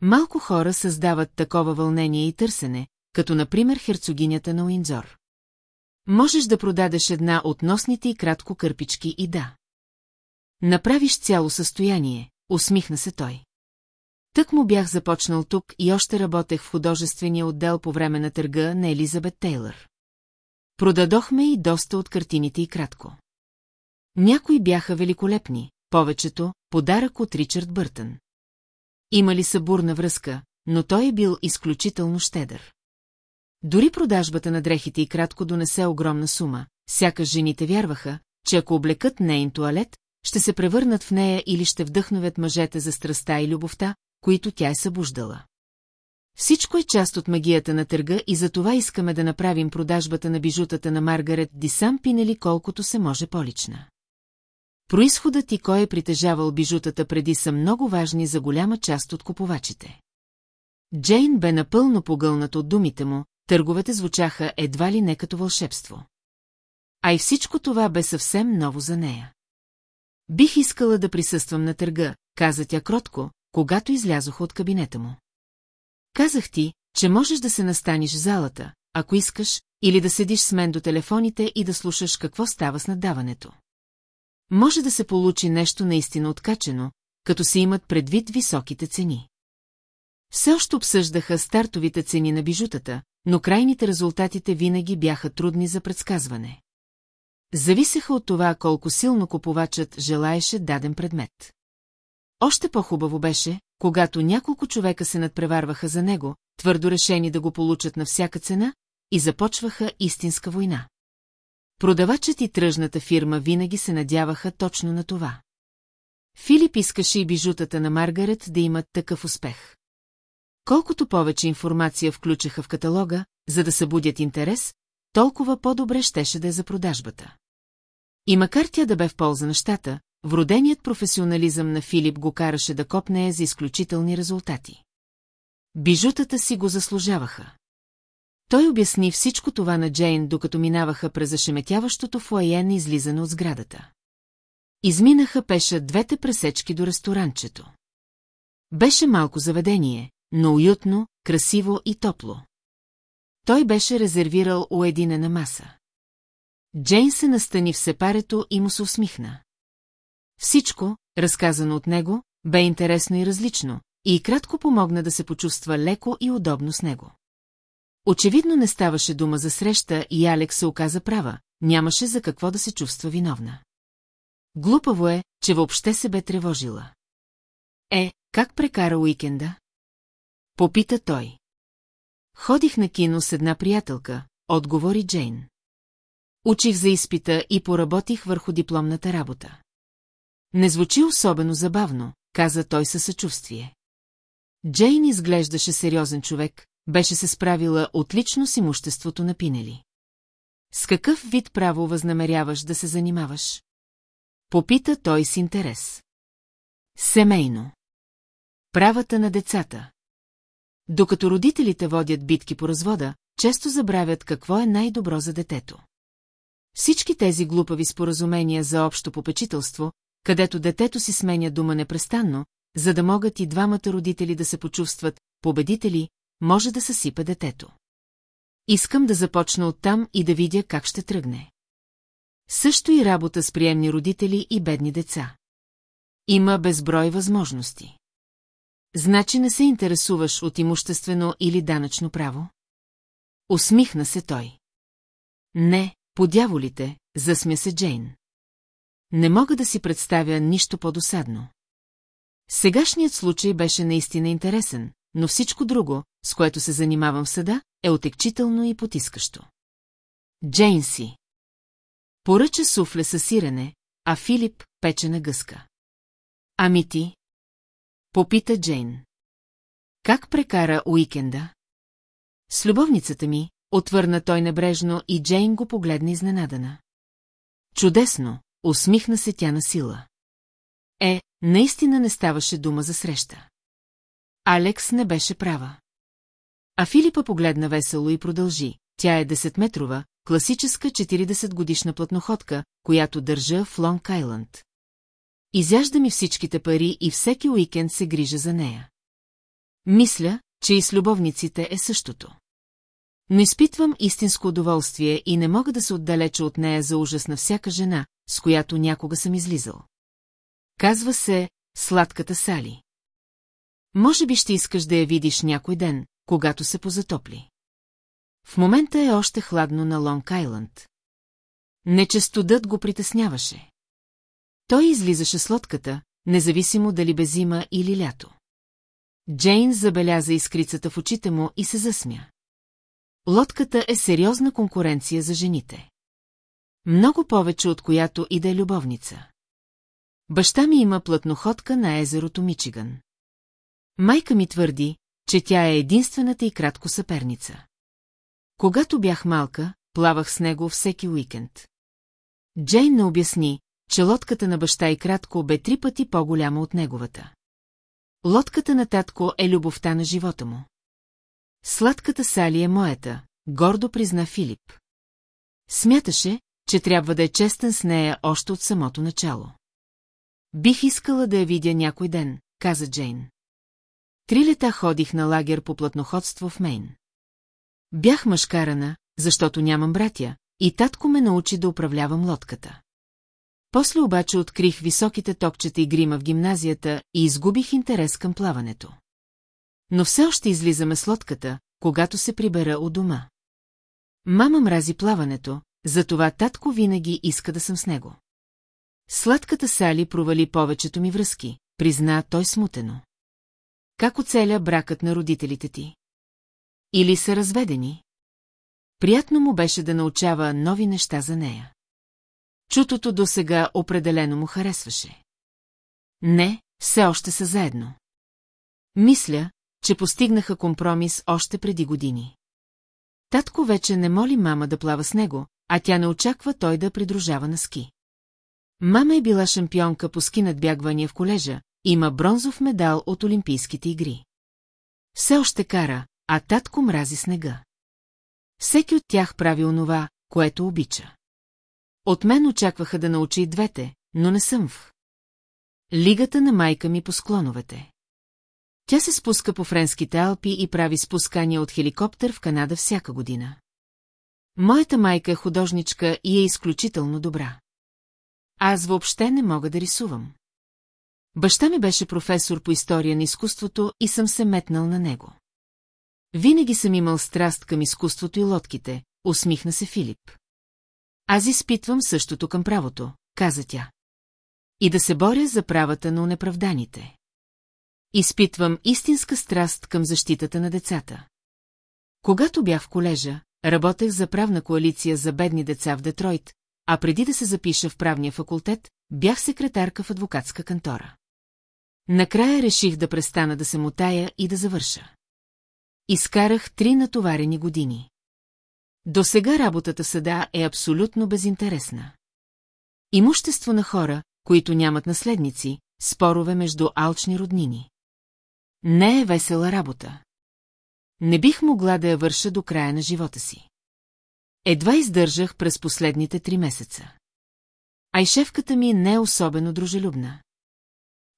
Малко хора създават такова вълнение и търсене, като например херцогинята на Уинзор. Можеш да продадеш една от носните и кратко кърпички и да. Направиш цяло състояние, усмихна се той. Тък му бях започнал тук и още работех в художествения отдел по време на търга на Елизабет Тейлър. Продадохме и доста от картините и кратко. Някои бяха великолепни, повечето – подарък от Ричард Бъртън. Имали са бурна връзка, но той е бил изключително щедър. Дори продажбата на дрехите и кратко донесе огромна сума, сякаш жените вярваха, че ако облекат нейн туалет, ще се превърнат в нея или ще вдъхновят мъжете за страста и любовта, които тя е събуждала. Всичко е част от магията на търга и за това искаме да направим продажбата на бижутата на Маргарет Дисам Пинели колкото се може по-лична. Произходът и кой е притежавал бижутата преди са много важни за голяма част от купувачите. Джейн бе напълно погълната от думите му, търговете звучаха едва ли не като вълшебство. А и всичко това бе съвсем ново за нея. Бих искала да присъствам на търга, каза тя кротко, когато излязоха от кабинета му. Казах ти, че можеш да се настаниш в залата, ако искаш, или да седиш с мен до телефоните и да слушаш какво става с надаването. Може да се получи нещо наистина откачено, като се имат предвид високите цени. Все още обсъждаха стартовите цени на бижутата, но крайните резултатите винаги бяха трудни за предсказване. Зависеха от това колко силно купувачът желаеше даден предмет. Още по-хубаво беше, когато няколко човека се надпреварваха за него, твърдо решени да го получат на всяка цена, и започваха истинска война. Продавачът и тръжната фирма винаги се надяваха точно на това. Филип искаше и бижутата на Маргарет да имат такъв успех. Колкото повече информация включаха в каталога, за да събудят интерес, толкова по-добре щеше да е за продажбата. И макар тя да бе в полза на щата, вроденият професионализъм на Филип го караше да копнее за изключителни резултати. Бижутата си го заслужаваха. Той обясни всичко това на Джейн, докато минаваха през зашеметяващото фуае на излизане от сградата. Изминаха пеша двете пресечки до ресторанчето. Беше малко заведение, но уютно, красиво и топло. Той беше резервирал уединена маса. Джейн се настани в сепарето и му се усмихна. Всичко, разказано от него, бе интересно и различно, и кратко помогна да се почувства леко и удобно с него. Очевидно не ставаше дума за среща и Алекс се оказа права, нямаше за какво да се чувства виновна. Глупаво е, че въобще се бе тревожила. Е, как прекара уикенда? Попита той. Ходих на кино с една приятелка, отговори Джейн. Учих за изпита и поработих върху дипломната работа. Не звучи особено забавно, каза той със съчувствие. Джейн изглеждаше сериозен човек, беше се справила отлично с имуществото на Пинели. С какъв вид право възнамеряваш да се занимаваш? Попита той с интерес. Семейно. Правата на децата. Докато родителите водят битки по развода, често забравят какво е най-добро за детето. Всички тези глупави споразумения за общо попечителство, където детето си сменя дума непрестанно, за да могат и двамата родители да се почувстват победители, може да съсипе детето. Искам да започна оттам и да видя как ще тръгне. Също и работа с приемни родители и бедни деца. Има безброй възможности. Значи не се интересуваш от имуществено или данъчно право? Усмихна се той. Не, по дяволите, засмя се Джейн. Не мога да си представя нищо по-досадно. Сегашният случай беше наистина интересен, но всичко друго, с което се занимавам в съда, е отекчително и потискащо. Джейн си. Поръча суфле със сирене, а Филип печена гъска. Ами ти? Попита Джейн. Как прекара уикенда? С любовницата ми, отвърна той небрежно и Джейн го погледна изненадана. Чудесно, усмихна се тя на сила. Е, наистина не ставаше дума за среща. Алекс не беше права. А Филипа погледна весело и продължи. Тя е 10-метрова, класическа 40-годишна платноходка, която държа в Лонг Айланд. Изяжда ми всичките пари и всеки уикенд се грижа за нея. Мисля, че и с любовниците е същото. Но изпитвам истинско удоволствие и не мога да се отдалеча от нея за ужас на всяка жена, с която някога съм излизал. Казва се «Сладката Сали». Може би ще искаш да я видиш някой ден, когато се позатопли. В момента е още хладно на Лонг Айланд. Нечестодът го притесняваше. Той излизаше с лодката, независимо дали бе зима или лято. Джейн забеляза искрицата в очите му и се засмя. Лодката е сериозна конкуренция за жените. Много повече от която и да е любовница. Баща ми има плътноходка на езерото Мичиган. Майка ми твърди, че тя е единствената и кратко съперница. Когато бях малка, плавах с него всеки уикенд. Джейн не обясни, че лодката на баща и кратко бе три пъти по-голяма от неговата. Лодката на татко е любовта на живота му. Сладката Сали е моята, гордо призна Филип. Смяташе, че трябва да е честен с нея още от самото начало. Бих искала да я видя някой ден, каза Джейн. Три лета ходих на лагер по платноходство в Мейн. Бях мъжкарана, защото нямам братя, и татко ме научи да управлявам лодката. После обаче открих високите токчета и грима в гимназията и изгубих интерес към плаването. Но все още излизаме с лодката, когато се прибера от дома. Мама мрази плаването, затова татко винаги иска да съм с него. Сладката Сали провали повечето ми връзки, призна той смутено. Как оцеля бракът на родителите ти? Или са разведени? Приятно му беше да научава нови неща за нея. Чутото до сега определено му харесваше. Не, все още са заедно. Мисля, че постигнаха компромис още преди години. Татко вече не моли мама да плава с него, а тя не очаква той да придружава на ски. Мама е била шампионка по ски надбягвания в колежа, има бронзов медал от Олимпийските игри. Все още кара, а татко мрази снега. Всеки от тях прави онова, което обича. От мен очакваха да научи и двете, но не съм в. Лигата на майка ми по склоновете. Тя се спуска по френските Алпи и прави спускания от хеликоптер в Канада всяка година. Моята майка е художничка и е изключително добра. Аз въобще не мога да рисувам. Баща ми беше професор по история на изкуството и съм се метнал на него. Винаги съм имал страст към изкуството и лодките, усмихна се Филип. Аз изпитвам същото към правото, каза тя. И да се боря за правата на унеправданите. Изпитвам истинска страст към защитата на децата. Когато бях в колежа, работех за правна коалиция за бедни деца в Детройт, а преди да се запиша в правния факултет, бях секретарка в адвокатска кантора. Накрая реших да престана да се мутая и да завърша. Изкарах три натоварени години. До сега работата съда е абсолютно безинтересна. Имущество на хора, които нямат наследници, спорове между алчни роднини. Не е весела работа. Не бих могла да я върша до края на живота си. Едва издържах през последните три месеца. А шефката ми не е особено дружелюбна.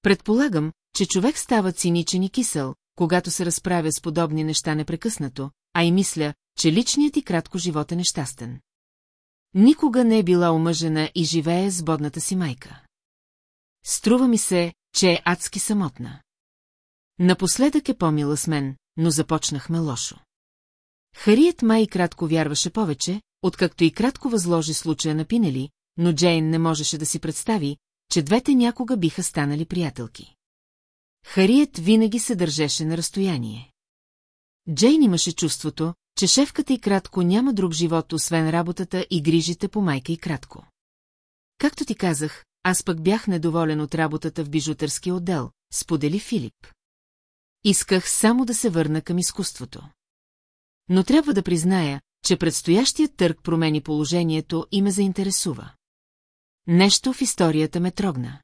Предполагам, че човек става циничен и кисел, когато се разправя с подобни неща непрекъснато, а и мисля, че личният и кратко живот е нещастен. Никога не е била омъжена и живее с бодната си майка. Струва ми се, че е адски самотна. Напоследък е помила с мен, но започнахме лошо. Хариет май кратко вярваше повече, откакто и кратко възложи случая на Пинели, но Джейн не можеше да си представи, че двете някога биха станали приятелки. Хариет винаги се държеше на разстояние. Джейн имаше чувството, че шефката и кратко няма друг живот, освен работата и грижите по майка и кратко. Както ти казах, аз пък бях недоволен от работата в бижутърски отдел, сподели Филип. Исках само да се върна към изкуството. Но трябва да призная, че предстоящият търг промени положението и ме заинтересува. Нещо в историята ме трогна.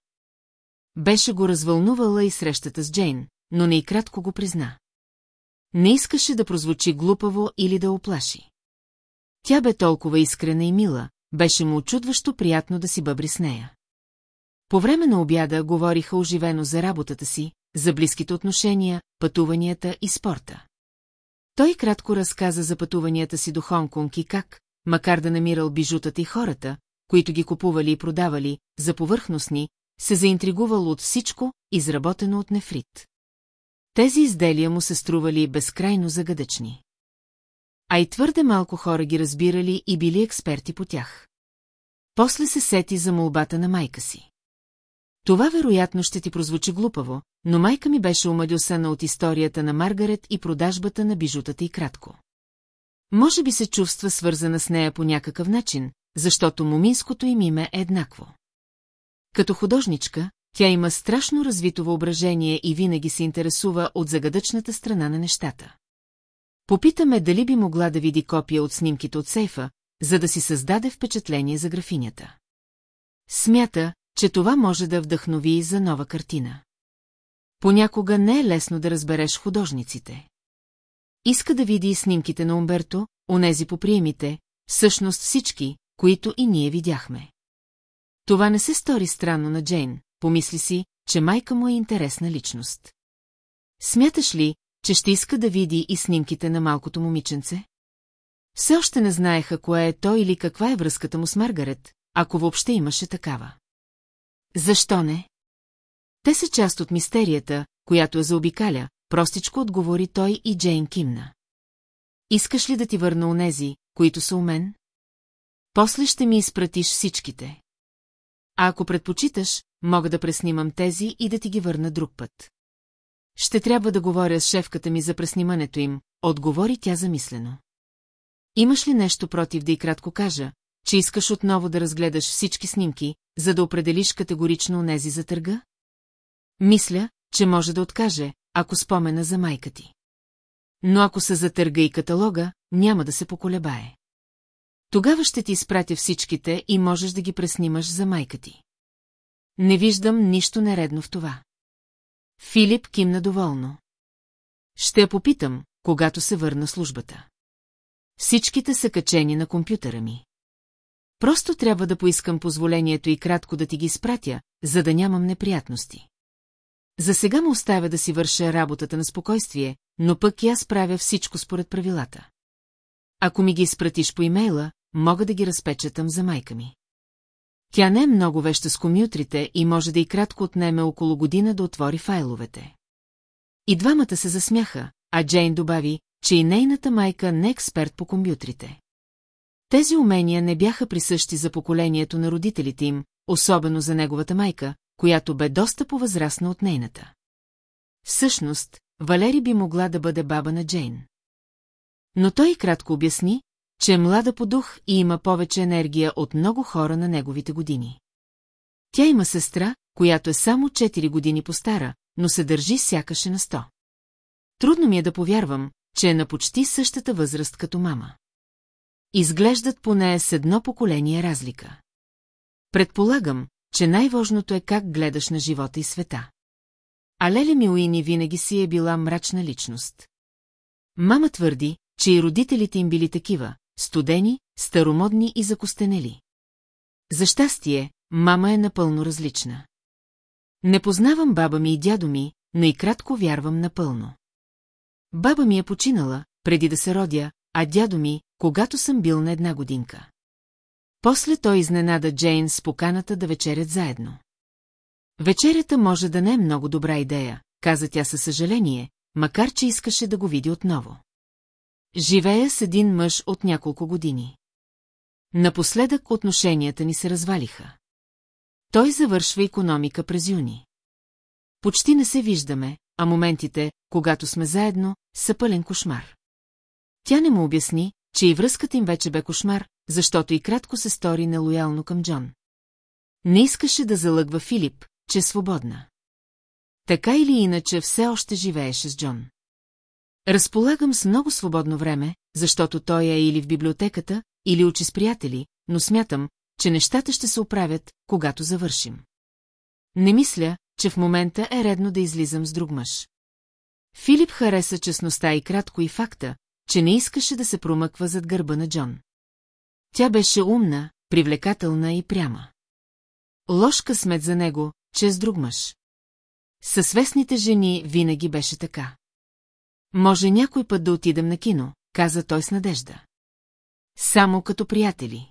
Беше го развълнувала и срещата с Джейн, но не и кратко го призна. Не искаше да прозвучи глупаво или да оплаши. Тя бе толкова искрена и мила, беше му очудващо приятно да си бъбри с нея. По време на обяда говориха оживено за работата си, за близките отношения, пътуванията и спорта. Той кратко разказа за пътуванията си до Хонконг и как, макар да намирал бижутата и хората, които ги купували и продавали, за повърхностни, се заинтригувал от всичко, изработено от нефрит. Тези изделия му се стрували безкрайно загадъчни. А и твърде малко хора ги разбирали и били експерти по тях. После се сети за молбата на майка си. Това вероятно ще ти прозвучи глупаво, но майка ми беше омадюсана от историята на Маргарет и продажбата на бижутата и кратко. Може би се чувства свързана с нея по някакъв начин, защото моминското им име е еднакво. Като художничка, тя има страшно развито въображение и винаги се интересува от загадъчната страна на нещата. Попитаме дали би могла да види копия от снимките от сейфа, за да си създаде впечатление за графинята. Смята, че това може да вдъхнови за нова картина. Понякога не е лесно да разбереш художниците. Иска да види и снимките на Умберто, онези по приемите, всъщност всички, които и ние видяхме. Това не се стори странно на Джейн, помисли си, че майка му е интересна личност. Смяташ ли, че ще иска да види и снимките на малкото момиченце? Все още не знаеха кое е той или каква е връзката му с Маргарет, ако въобще имаше такава. Защо не? Те са част от мистерията, която я заобикаля, простичко отговори той и Джейн кимна. Искаш ли да ти върна онези, които са у мен? После ще ми изпратиш всичките. А ако предпочиташ, мога да преснимам тези и да ти ги върна друг път. Ще трябва да говоря с шефката ми за преснимането им, отговори тя замислено. Имаш ли нещо против да и кратко кажа, че искаш отново да разгледаш всички снимки, за да определиш категорично онези за търга? Мисля, че може да откаже, ако спомена за майка ти. Но ако са за търга и каталога, няма да се поколебае. Тогава ще ти изпратя всичките и можеш да ги преснимаш за майка ти. Не виждам нищо нередно в това. Филип кимна доволно. Ще я попитам, когато се върна службата. Всичките са качени на компютъра ми. Просто трябва да поискам позволението и кратко да ти ги изпратя, за да нямам неприятности. За сега му оставя да си върша работата на спокойствие, но пък и аз правя всичко според правилата. Ако ми ги изпратиш по имейла, мога да ги разпечатам за майка ми. Тя не е много веща с комютрите и може да и кратко отнеме около година да отвори файловете. И двамата се засмяха, а Джейн добави, че и нейната майка не е експерт по компютрите. Тези умения не бяха присъщи за поколението на родителите им, особено за неговата майка, която бе доста повъзрастна от нейната. Всъщност, Валери би могла да бъде баба на Джейн. Но той кратко обясни, че е млада по дух и има повече енергия от много хора на неговите години. Тя има сестра, която е само 4 години по-стара, но се държи сякаше на сто. Трудно ми е да повярвам, че е на почти същата възраст като мама. Изглеждат поне с едно поколение разлика. Предполагам, че най-важното е как гледаш на живота и света. А Леля Милуини винаги си е била мрачна личност. Мама твърди, че и родителите им били такива, студени, старомодни и закостенели. За щастие, мама е напълно различна. Не познавам баба ми и дядо ми, но и кратко вярвам напълно. Баба ми е починала, преди да се родя, а дядо ми, когато съм бил на една годинка. После той изненада Джейн с поканата да вечерят заедно. Вечерята може да не е много добра идея, каза тя със съжаление, макар че искаше да го види отново. Живея с един мъж от няколко години. Напоследък отношенията ни се развалиха. Той завършва економика през юни. Почти не се виждаме, а моментите, когато сме заедно, са пълен кошмар. Тя не му обясни, че и връзката им вече бе кошмар, защото и кратко се стори нелоялно към Джон. Не искаше да залъгва Филип, че е свободна. Така или иначе все още живееше с Джон. Разполагам с много свободно време, защото той е или в библиотеката, или учи с приятели, но смятам, че нещата ще се оправят, когато завършим. Не мисля, че в момента е редно да излизам с друг мъж. Филип хареса честността и кратко и факта, че не искаше да се промъква зад гърба на Джон. Тя беше умна, привлекателна и пряма. Лош късмет за него, че е с друг мъж. Със свестните жени винаги беше така. Може някой път да отидем на кино, каза той с надежда. Само като приятели.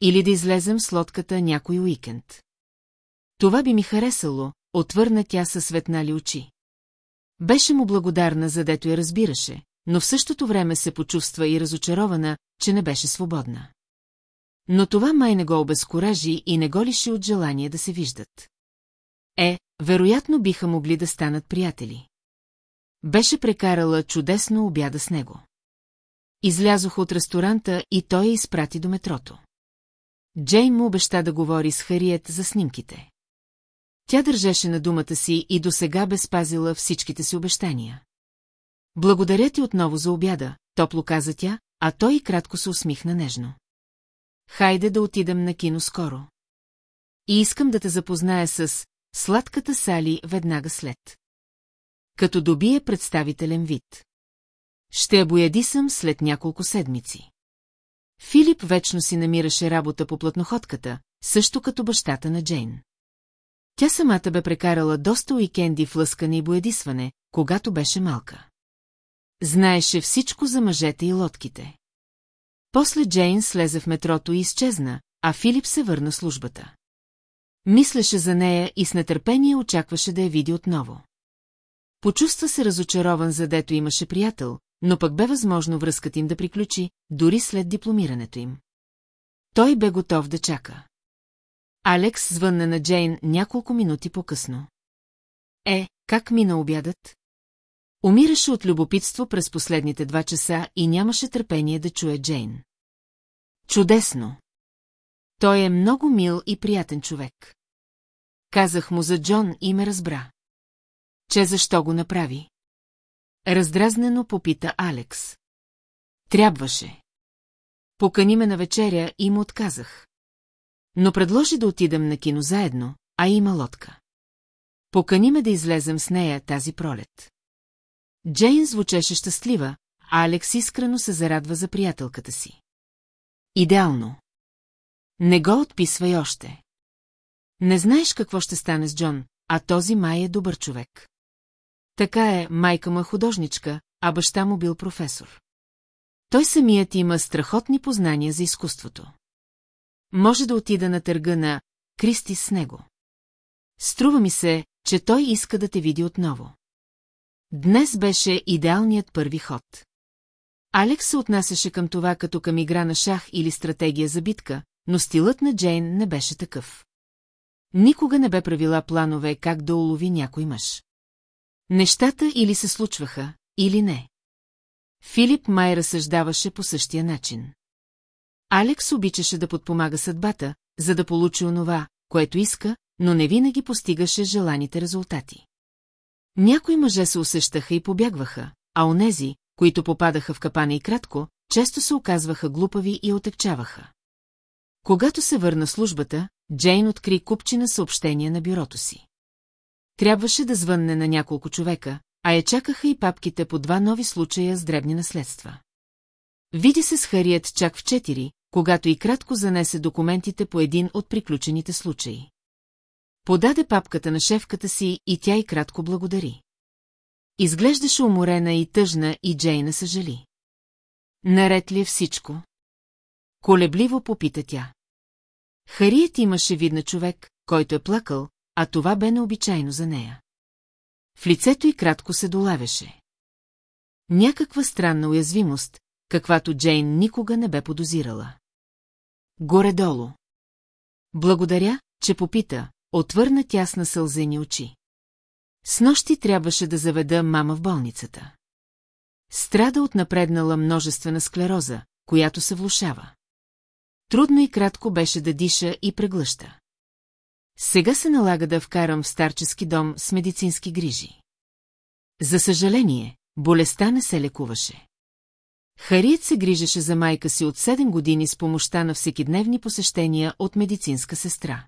Или да излезем с лодката някой уикенд. Това би ми харесало, отвърна тя със светнали очи. Беше му благодарна, задето я разбираше, но в същото време се почувства и разочарована, че не беше свободна. Но това май не го обезкуражи и не го лиши от желание да се виждат. Е, вероятно биха могли да станат приятели. Беше прекарала чудесно обяда с него. Излязох от ресторанта и той я изпрати до метрото. Джейн му обеща да говори с Хариет за снимките. Тя държеше на думата си и до сега бе спазила всичките си обещания. Благодаря ти отново за обяда, топло каза тя, а той и кратко се усмихна нежно. Хайде да отидем на кино скоро. И искам да те запозная с сладката Сали веднага след. Като добие представителен вид. Ще я бояди съм след няколко седмици. Филип вечно си намираше работа по платноходката, също като бащата на Джейн. Тя самата бе прекарала доста уикенди в лъскане и боядисване, когато беше малка. Знаеше всичко за мъжете и лодките. После Джейн слезе в метрото и изчезна, а Филип се върна службата. Мислеше за нея и с нетърпение очакваше да я види отново. Почувства се разочарован, задето имаше приятел, но пък бе възможно връзката им да приключи, дори след дипломирането им. Той бе готов да чака. Алекс звънна на Джейн няколко минути по-късно. Е, как мина обядът? Умираше от любопитство през последните два часа и нямаше търпение да чуе Джейн. Чудесно! Той е много мил и приятен човек. Казах му за Джон и ме разбра. Че защо го направи? Раздразнено попита Алекс. Трябваше. Покани ме на вечеря и му отказах. Но предложи да отидем на кино заедно, а има лодка. Покани ме да излезем с нея тази пролет. Джейн звучеше щастлива, а Алекс искрено се зарадва за приятелката си. Идеално. Не го отписвай още. Не знаеш какво ще стане с Джон, а този май е добър човек. Така е, майка му е художничка, а баща му бил професор. Той самият има страхотни познания за изкуството. Може да отида на търга на Кристи с него. Струва ми се, че той иска да те види отново. Днес беше идеалният първи ход. Алекс се отнасяше към това като към игра на шах или стратегия за битка, но стилът на Джейн не беше такъв. Никога не бе правила планове как да улови някой мъж. Нещата или се случваха, или не. Филип май разсъждаваше по същия начин. Алекс обичаше да подпомага съдбата, за да получи онова, което иска, но не винаги постигаше желаните резултати. Някои мъже се усещаха и побягваха, а онези, които попадаха в капана и кратко, често се оказваха глупави и отекчаваха. Когато се върна службата, Джейн откри купчина съобщения на бюрото си. Трябваше да звънне на няколко човека, а я чакаха и папките по два нови случая с дребни наследства. Види се с Хариет чак в четири, когато и кратко занесе документите по един от приключените случаи. Подаде папката на шефката си и тя и кратко благодари. Изглеждаше уморена и тъжна и Джейна съжали. Наред ли е всичко? Колебливо попита тя. Хариет имаше видна човек, който е плакал, а това бе необичайно за нея. В лицето й кратко се долавяше. Някаква странна уязвимост, каквато Джейн никога не бе подозирала. Горе-долу. Благодаря, че попита, отвърна тясна сълзени очи. С нощи трябваше да заведа мама в болницата. Страда от напреднала множествена склероза, която се влушава. Трудно и кратко беше да диша и преглъща. Сега се налага да вкарам в старчески дом с медицински грижи. За съжаление, болестта не се лекуваше. Хариет се грижеше за майка си от 7 години с помощта на всекидневни посещения от медицинска сестра.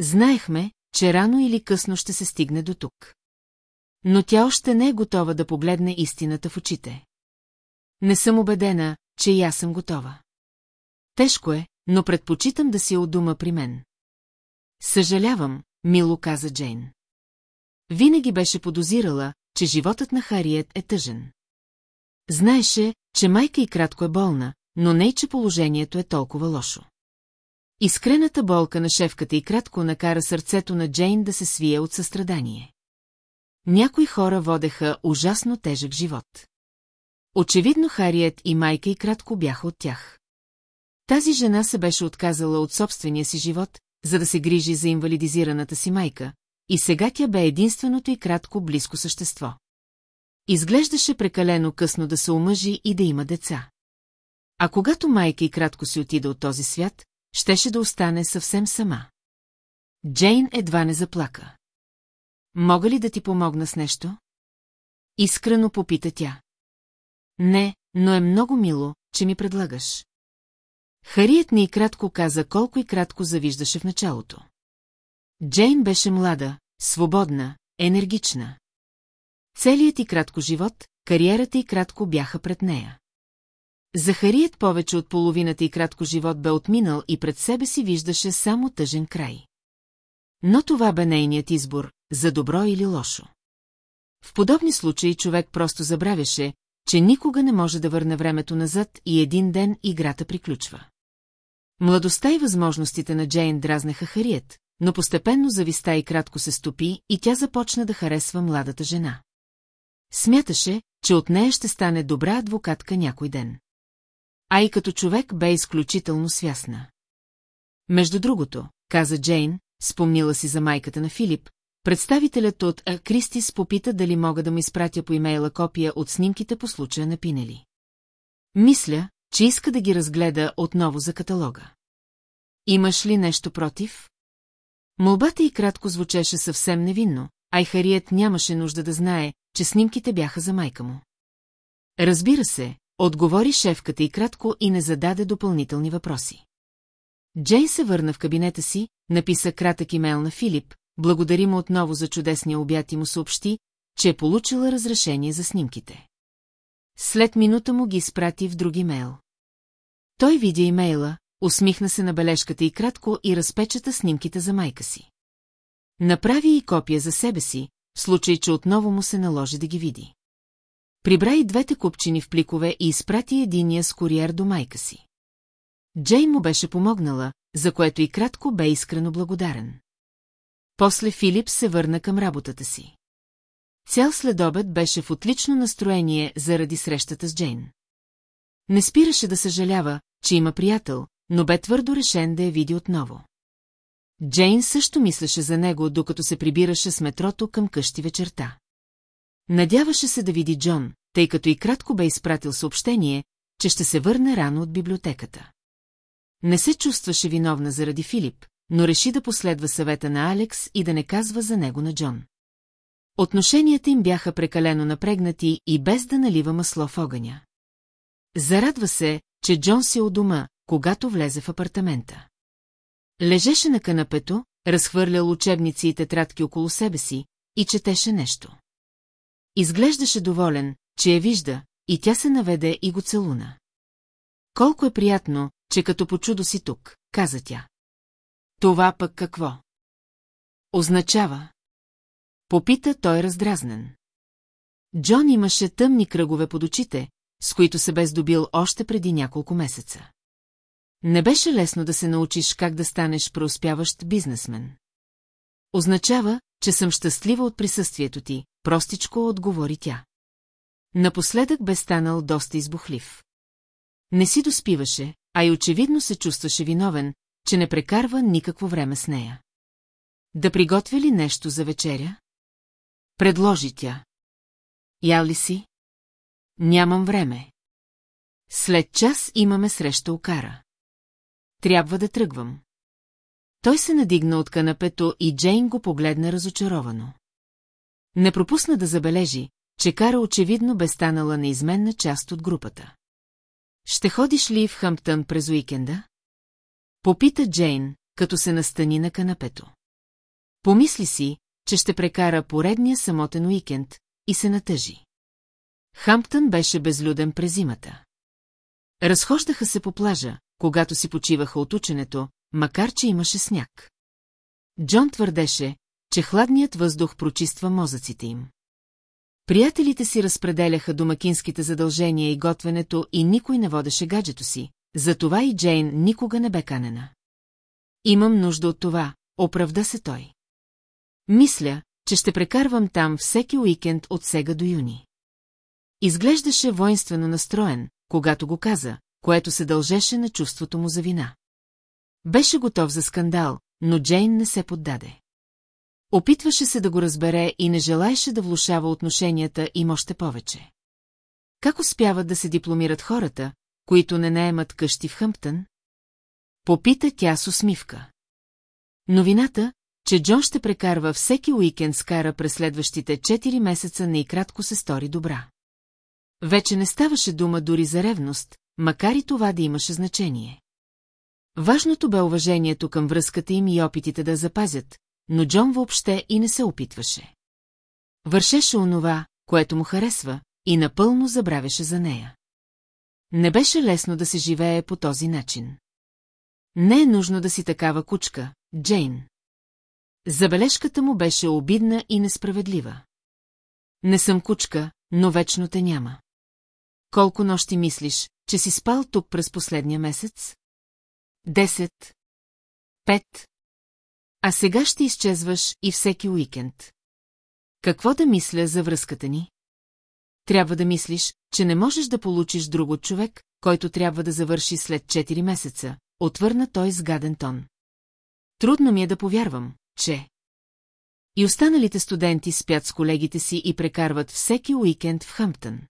Знаехме, че рано или късно ще се стигне до тук. Но тя още не е готова да погледне истината в очите. Не съм убедена, че и аз съм готова. Тежко е, но предпочитам да си е у дома при мен. Съжалявам, мило каза Джейн. Винаги беше подозирала, че животът на Хариет е тъжен. Знаеше, че майка и кратко е болна, но не и че положението е толкова лошо. Искрената болка на шефката и кратко накара сърцето на Джейн да се свие от състрадание. Някои хора водеха ужасно тежък живот. Очевидно Хариет и майка и кратко бяха от тях. Тази жена се беше отказала от собствения си живот, за да се грижи за инвалидизираната си майка, и сега тя бе единственото и кратко близко същество. Изглеждаше прекалено късно да се омъжи и да има деца. А когато майка и кратко си отида от този свят, щеше да остане съвсем сама. Джейн едва не заплака. Мога ли да ти помогна с нещо? Искрено попита тя. Не, но е много мило, че ми предлагаш. Харият ни и кратко каза колко и кратко завиждаше в началото. Джейн беше млада, свободна, енергична. Целият и кратко живот, кариерата и кратко бяха пред нея. Захарият повече от половината и кратко живот бе отминал и пред себе си виждаше само тъжен край. Но това бе нейният избор, за добро или лошо. В подобни случаи човек просто забравяше, че никога не може да върне времето назад и един ден играта приключва. Младостта и възможностите на Джейн дразнеха Хариет, но постепенно зависта и кратко се стопи и тя започна да харесва младата жена. Смяташе, че от нея ще стане добра адвокатка някой ден. А и като човек бе изключително свясна. Между другото, каза Джейн, спомнила си за майката на Филип, представителят от А. Кристис попита дали мога да му изпратя по имейла копия от снимките по случая на Пинели. Мисля, че иска да ги разгледа отново за каталога. Имаш ли нещо против? Молбата и кратко звучеше съвсем невинно, а и Хариет нямаше нужда да знае, че снимките бяха за майка му. Разбира се, отговори шефката и кратко и не зададе допълнителни въпроси. Джейн се върна в кабинета си, написа кратък имейл на Филип, благодари му отново за чудесния обяд и му съобщи, че е получила разрешение за снимките. След минута му ги изпрати в други мейл. Той видя имейла, усмихна се на бележката и кратко и разпечата снимките за майка си. Направи и копия за себе си, в случай, че отново му се наложи да ги види. Прибра и двете купчини в пликове и изпрати единия с куриер до майка си. Джей му беше помогнала, за което и кратко бе искрено благодарен. После Филип се върна към работата си. Цял следобед беше в отлично настроение заради срещата с Джейн. Не спираше да съжалява, че има приятел, но бе твърдо решен да я види отново. Джейн също мислеше за него, докато се прибираше с метрото към къщи вечерта. Надяваше се да види Джон, тъй като и кратко бе изпратил съобщение, че ще се върне рано от библиотеката. Не се чувстваше виновна заради Филип, но реши да последва съвета на Алекс и да не казва за него на Джон. Отношенията им бяха прекалено напрегнати и без да налива масло в огъня. Зарадва се, че Джон си у дома, когато влезе в апартамента. Лежеше на канапето, разхвърлял учебници и тетрадки около себе си и четеше нещо. Изглеждаше доволен, че я вижда, и тя се наведе и го целуна. Колко е приятно, че като по чудо си тук, каза тя. Това пък какво? Означава. Попита той раздразнен. Джон имаше тъмни кръгове под очите, с които се бе здобил още преди няколко месеца. Не беше лесно да се научиш как да станеш преуспяващ бизнесмен. Означава, че съм щастлива от присъствието ти, простичко отговори тя. Напоследък бе станал доста избухлив. Не си доспиваше, а и очевидно се чувстваше виновен, че не прекарва никакво време с нея. Да приготвя ли нещо за вечеря? Предложи тя. Ял ли си? Нямам време. След час имаме среща окара. Трябва да тръгвам. Той се надигна от канапето и Джейн го погледна разочаровано. Не пропусна да забележи, че Кара очевидно бе станала неизменна част от групата. Ще ходиш ли в Хамптън през уикенда? Попита Джейн, като се настани на канапето. Помисли си, че ще прекара поредния самотен уикенд и се натъжи. Хамптън беше безлюден през зимата. Разхождаха се по плажа, когато си почиваха от ученето, макар че имаше сняг. Джон твърдеше, че хладният въздух прочиства мозъците им. Приятелите си разпределяха домакинските задължения и готвенето и никой не водеше гаджето си, затова и Джейн никога не бе канена. Имам нужда от това, оправда се той. Мисля, че ще прекарвам там всеки уикенд от сега до юни. Изглеждаше воинствено настроен, когато го каза, което се дължеше на чувството му за вина. Беше готов за скандал, но Джейн не се поддаде. Опитваше се да го разбере и не желаеше да влушава отношенията им още повече. Как успяват да се дипломират хората, които не наемат къщи в Хъмптън? Попита тя с усмивка. Новината, че Джон ще прекарва всеки уикенд с Кара през следващите 4 месеца не и кратко се стори добра. Вече не ставаше дума дори за ревност, макар и това да имаше значение. Важното бе уважението към връзката им и опитите да запазят, но Джон въобще и не се опитваше. Вършеше онова, което му харесва, и напълно забравяше за нея. Не беше лесно да се живее по този начин. Не е нужно да си такава кучка, Джейн. Забележката му беше обидна и несправедлива. Не съм кучка, но вечно те няма. Колко нощи мислиш, че си спал тук през последния месец? Десет. Пет. А сега ще изчезваш и всеки уикенд. Какво да мисля за връзката ни? Трябва да мислиш, че не можеш да получиш друг от човек, който трябва да завърши след 4 месеца, отвърна той с гаден тон. Трудно ми е да повярвам, че... И останалите студенти спят с колегите си и прекарват всеки уикенд в Хъмптън.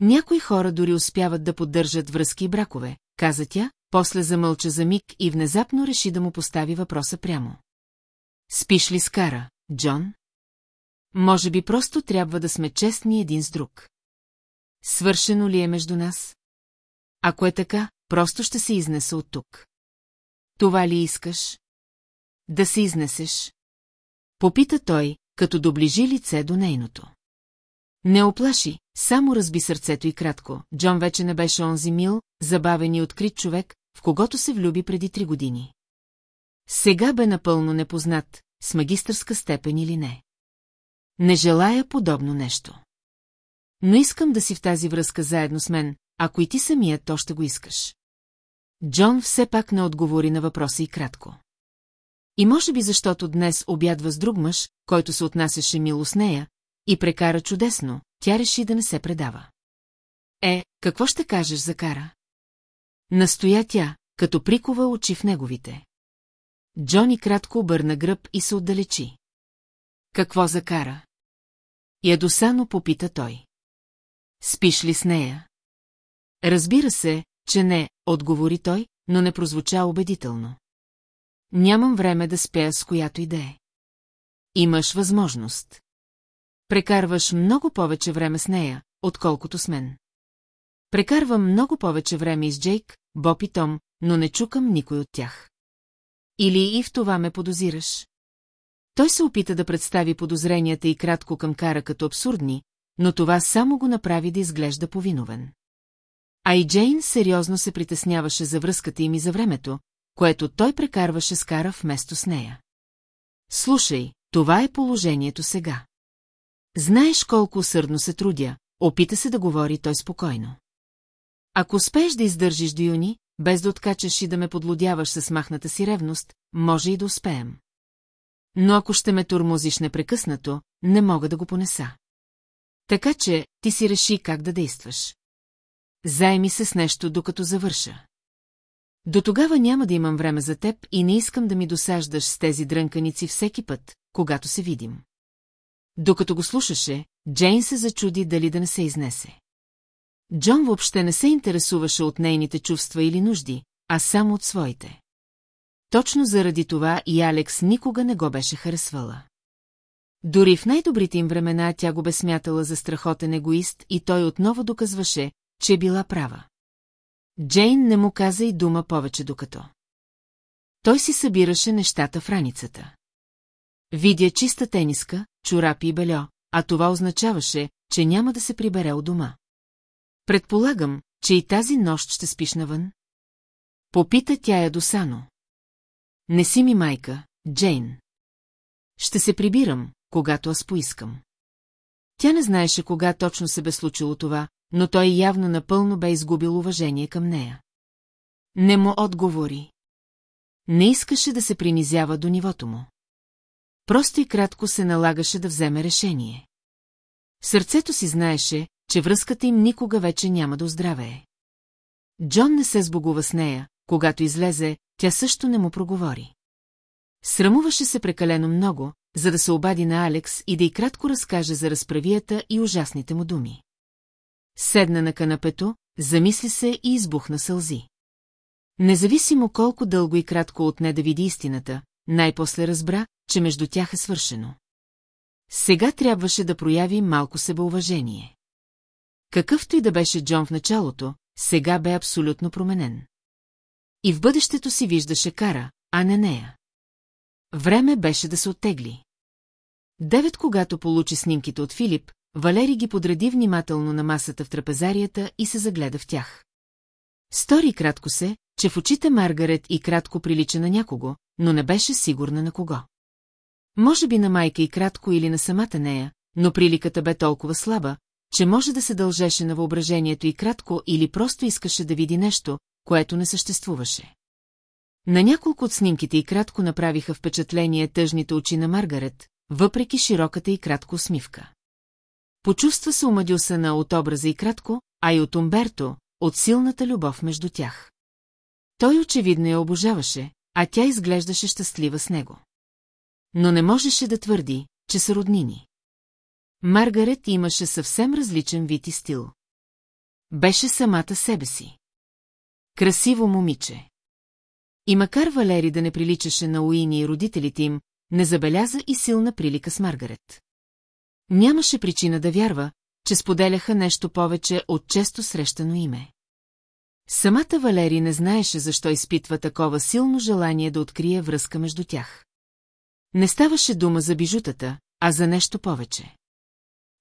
Някои хора дори успяват да поддържат връзки и бракове, каза тя, после замълча за миг и внезапно реши да му постави въпроса прямо. Спиш ли с Кара, Джон? Може би просто трябва да сме честни един с друг. Свършено ли е между нас? Ако е така, просто ще се изнеса от тук. Това ли искаш? Да се изнесеш? Попита той, като доближи лице до нейното. Не оплаши, само разби сърцето и кратко. Джон вече не беше онзи мил, забавен и открит човек, в когото се влюби преди три години. Сега бе напълно непознат, с магистърска степен или не. Не желая подобно нещо. Но искам да си в тази връзка заедно с мен, ако и ти самият то ще го искаш. Джон все пак не отговори на въпроса и кратко. И може би защото днес обядва с друг мъж, който се отнасяше мило с нея, и прекара чудесно, тя реши да не се предава. Е, какво ще кажеш за Кара? Настоя тя, като прикова очи в неговите. Джони кратко обърна гръб и се отдалечи. Какво за Кара? Ядосано попита той. Спиш ли с нея? Разбира се, че не, отговори той, но не прозвуча убедително. Нямам време да спя с която иде. Имаш възможност. Прекарваш много повече време с нея, отколкото с мен. Прекарвам много повече време с Джейк, Боб и Том, но не чукам никой от тях. Или и в това ме подозираш? Той се опита да представи подозренията и кратко към Кара като абсурдни, но това само го направи да изглежда повиновен. А и Джейн сериозно се притесняваше за връзката им и за времето, което той прекарваше с Кара вместо с нея. Слушай, това е положението сега. Знаеш колко усърдно се трудя, опита се да говори той спокойно. Ако успееш да издържиш до юни, без да откачаш и да ме подлодяваш с махната си ревност, може и да успеем. Но ако ще ме турмозиш непрекъснато, не мога да го понеса. Така че ти си реши как да действаш. Займи се с нещо, докато завърша. До тогава няма да имам време за теб и не искам да ми досаждаш с тези дрънканици всеки път, когато се видим. Докато го слушаше, Джейн се зачуди дали да не се изнесе. Джон въобще не се интересуваше от нейните чувства или нужди, а само от своите. Точно заради това и Алекс никога не го беше харесвала. Дори в най-добрите им времена тя го бе смятала за страхотен егоист и той отново доказваше, че е била права. Джейн не му каза и дума повече докато. Той си събираше нещата в раницата. Видя чиста тениска, чорапи и бельо, а това означаваше, че няма да се прибере от дома. Предполагам, че и тази нощ ще спиш навън? Попита тя я досано. Не си ми майка, Джейн. Ще се прибирам, когато аз поискам. Тя не знаеше кога точно се бе случило това, но той явно напълно бе изгубил уважение към нея. Не му отговори. Не искаше да се принизява до нивото му. Просто и кратко се налагаше да вземе решение. Сърцето си знаеше, че връзката им никога вече няма да оздравее. Джон не се сбогува с нея, когато излезе, тя също не му проговори. Срамуваше се прекалено много, за да се обади на Алекс и да й кратко разкаже за разправията и ужасните му думи. Седна на канапето, замисли се и избухна сълзи. Независимо колко дълго и кратко отне да види истината, най-после разбра, че между тях е свършено. Сега трябваше да прояви малко себеуважение. Какъвто и да беше Джон в началото, сега бе абсолютно променен. И в бъдещето си виждаше Кара, а не нея. Време беше да се оттегли. Девет, когато получи снимките от Филип, Валери ги подреди внимателно на масата в трапезарията и се загледа в тях. Стори кратко се, че в очите Маргарет и кратко прилича на някого, но не беше сигурна на кого. Може би на майка и кратко или на самата нея, но приликата бе толкова слаба, че може да се дължеше на въображението и кратко или просто искаше да види нещо, което не съществуваше. На няколко от снимките и кратко направиха впечатление тъжните очи на Маргарет, въпреки широката и кратко усмивка. Почувства се омадюсана от образа и кратко, а и от Умберто, от силната любов между тях. Той очевидно я обожаваше, а тя изглеждаше щастлива с него. Но не можеше да твърди, че са роднини. Маргарет имаше съвсем различен вид и стил. Беше самата себе си. Красиво момиче. И макар Валери да не приличаше на Уини и родителите им, не забеляза и силна прилика с Маргарет. Нямаше причина да вярва, че споделяха нещо повече от често срещано име. Самата Валери не знаеше защо изпитва такова силно желание да открие връзка между тях. Не ставаше дума за бижутата, а за нещо повече.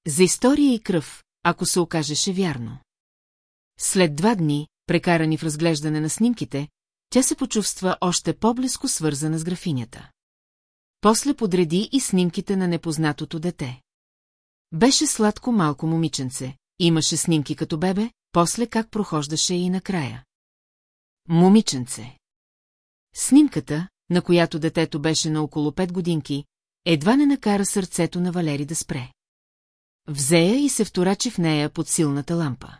За история и кръв, ако се окажеше вярно. След два дни, прекарани в разглеждане на снимките, тя се почувства още по-близко свързана с графинята. После подреди и снимките на непознатото дете. Беше сладко малко момиченце, имаше снимки като бебе, после как прохождаше и накрая. Момиченце. Снимката, на която детето беше на около пет годинки, едва не накара сърцето на Валери да спре. Взея и се вторачи в нея под силната лампа.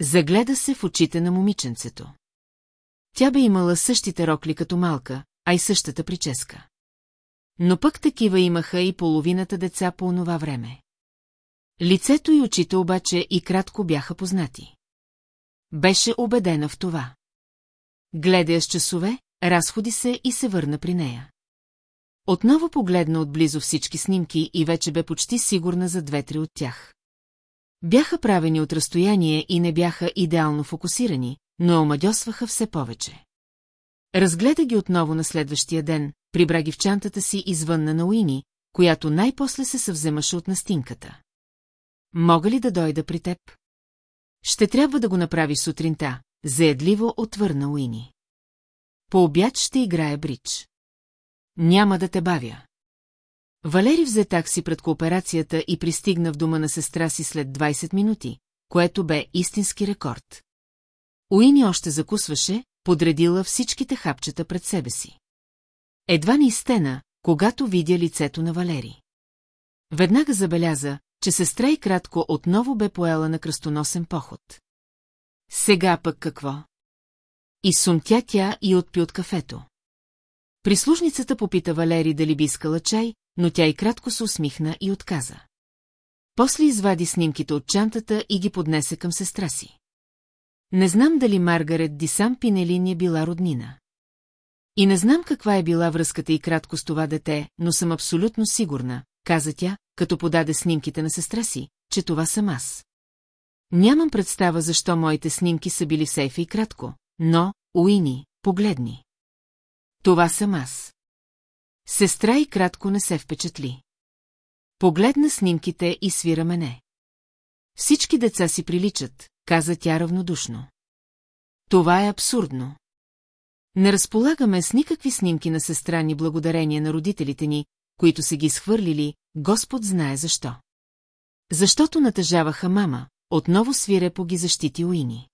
Загледа се в очите на момиченцето. Тя бе имала същите рокли като малка, а и същата прическа. Но пък такива имаха и половината деца по онова време. Лицето и очите обаче и кратко бяха познати. Беше убедена в това. Гледа я с часове, разходи се и се върна при нея. Отново погледна отблизо всички снимки и вече бе почти сигурна за две-три от тях. Бяха правени от разстояние и не бяха идеално фокусирани, но омадьосваха все повече. Разгледа ги отново на следващия ден, прибра ги в чантата си извън на Уини, която най-после се съвземаше от настинката. Мога ли да дойда при теб? Ще трябва да го направиш сутринта, заедливо отвърна Уини. По обяд ще играя бридж. Няма да те бавя. Валери взе такси пред кооперацията и пристигна в дома на сестра си след 20 минути, което бе истински рекорд. Уини още закусваше, подредила всичките хапчета пред себе си. Едва ни стена, когато видя лицето на Валери. Веднага забеляза, че сестра и кратко отново бе поела на кръстоносен поход. Сега пък какво? И сумтя тя и отпи от кафето. Прислужницата попита Валери дали би искала чай, но тя и кратко се усмихна и отказа. После извади снимките от чантата и ги поднесе към сестра си. Не знам дали Маргарет Дисам Пинелин е била роднина. И не знам каква е била връзката и кратко с това дете, но съм абсолютно сигурна, каза тя, като подаде снимките на сестра си, че това съм аз. Нямам представа защо моите снимки са били в и кратко, но, Уини, погледни. Това съм аз. Сестра и кратко не се впечатли. Погледна снимките и свира мене. Всички деца си приличат, каза тя равнодушно. Това е абсурдно. Не разполагаме с никакви снимки на сестра ни благодарение на родителите ни, които са ги схвърлили, Господ знае защо. Защото натъжаваха мама, отново свирепо ги защити Уини.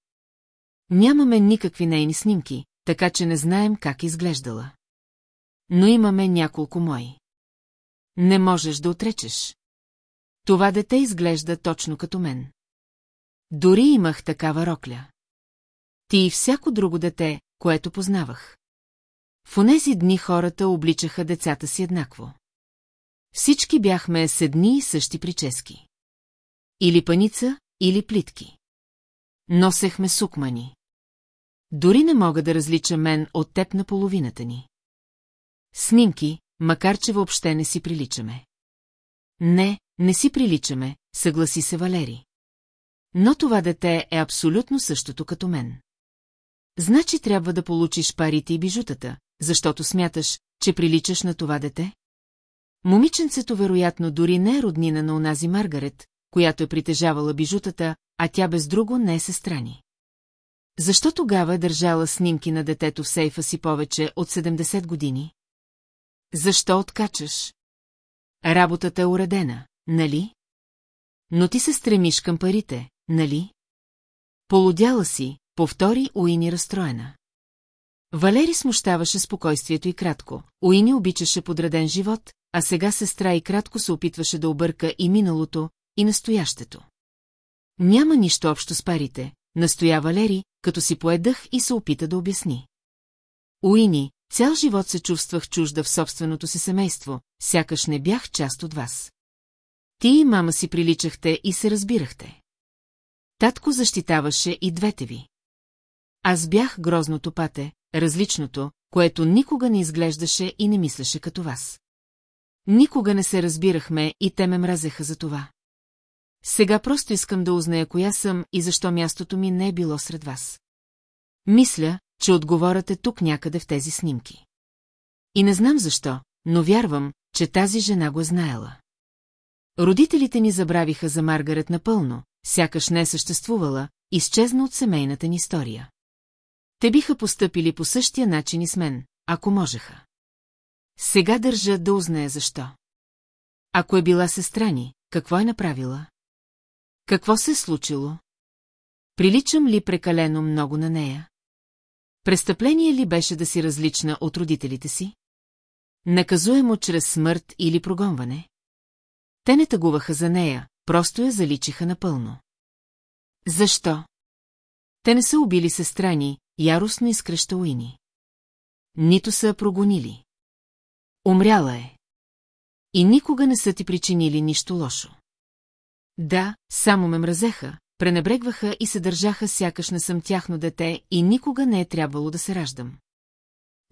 Нямаме никакви нейни снимки, така че не знаем как изглеждала. Но имаме няколко мои. Не можеш да отречеш. Това дете изглежда точно като мен. Дори имах такава рокля. Ти и всяко друго дете, което познавах. В онези дни хората обличаха децата си еднакво. Всички бяхме с едни и същи прически. Или паница, или плитки. Носехме сукмани. Дори не мога да различа мен от теб на половината ни. Снимки, макар че въобще не си приличаме. Не, не си приличаме, съгласи се Валери. Но това дете е абсолютно същото като мен. Значи трябва да получиш парите и бижутата, защото смяташ, че приличаш на това дете? Момиченцето вероятно дори не е роднина на онази Маргарет, която е притежавала бижутата, а тя без друго не е сестрани. Защо тогава е държала снимки на детето в сейфа си повече от 70 години? Защо откачаш? Работата е уредена, нали? Но ти се стремиш към парите, нали? Полудяла си, повтори Уини разстроена. Валери смущаваше спокойствието и кратко. Уини обичаше подреден живот, а сега сестра и кратко се опитваше да обърка и миналото, и настоящето. Няма нищо общо с парите, настоя Валери, като си поедах и се опита да обясни. Уини, цял живот се чувствах чужда в собственото си семейство, сякаш не бях част от вас. Ти и мама си приличахте и се разбирахте. Татко защитаваше и двете ви. Аз бях грозното пате, различното, което никога не изглеждаше и не мислеше като вас. Никога не се разбирахме и те ме мразеха за това. Сега просто искам да узная коя съм и защо мястото ми не е било сред вас. Мисля, че отговорът е тук някъде в тези снимки. И не знам защо, но вярвам, че тази жена го е знаела. Родителите ни забравиха за Маргарет напълно, сякаш не е съществувала, изчезна от семейната ни история. Те биха постъпили по същия начин и с мен, ако можеха. Сега държа да узная защо. Ако е била сестра ни, какво е направила? Какво се е случило? Приличам ли прекалено много на нея? Престъпление ли беше да си различна от родителите си? Наказуемо чрез смърт или прогонване? Те не тъгуваха за нея, просто я заличиха напълно. Защо? Те не са убили сестра ни, яростно изкръща Уини. Нито са прогонили. Умряла е. И никога не са ти причинили нищо лошо. Да, само ме мразеха, пренебрегваха и се държаха сякаш не съм тяхно дете и никога не е трябвало да се раждам.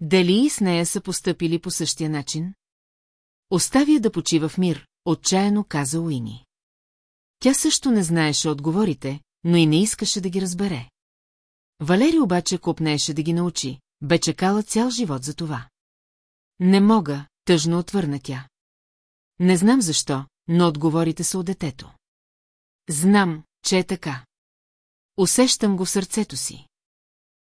Дали и с нея са постъпили по същия начин? Оставя да почива в мир, отчаяно каза Уини. Тя също не знаеше отговорите, но и не искаше да ги разбере. Валери обаче копнееше да ги научи, бе чекала цял живот за това. Не мога, тъжно отвърна тя. Не знам защо, но отговорите са от детето. Знам, че е така. Усещам го в сърцето си.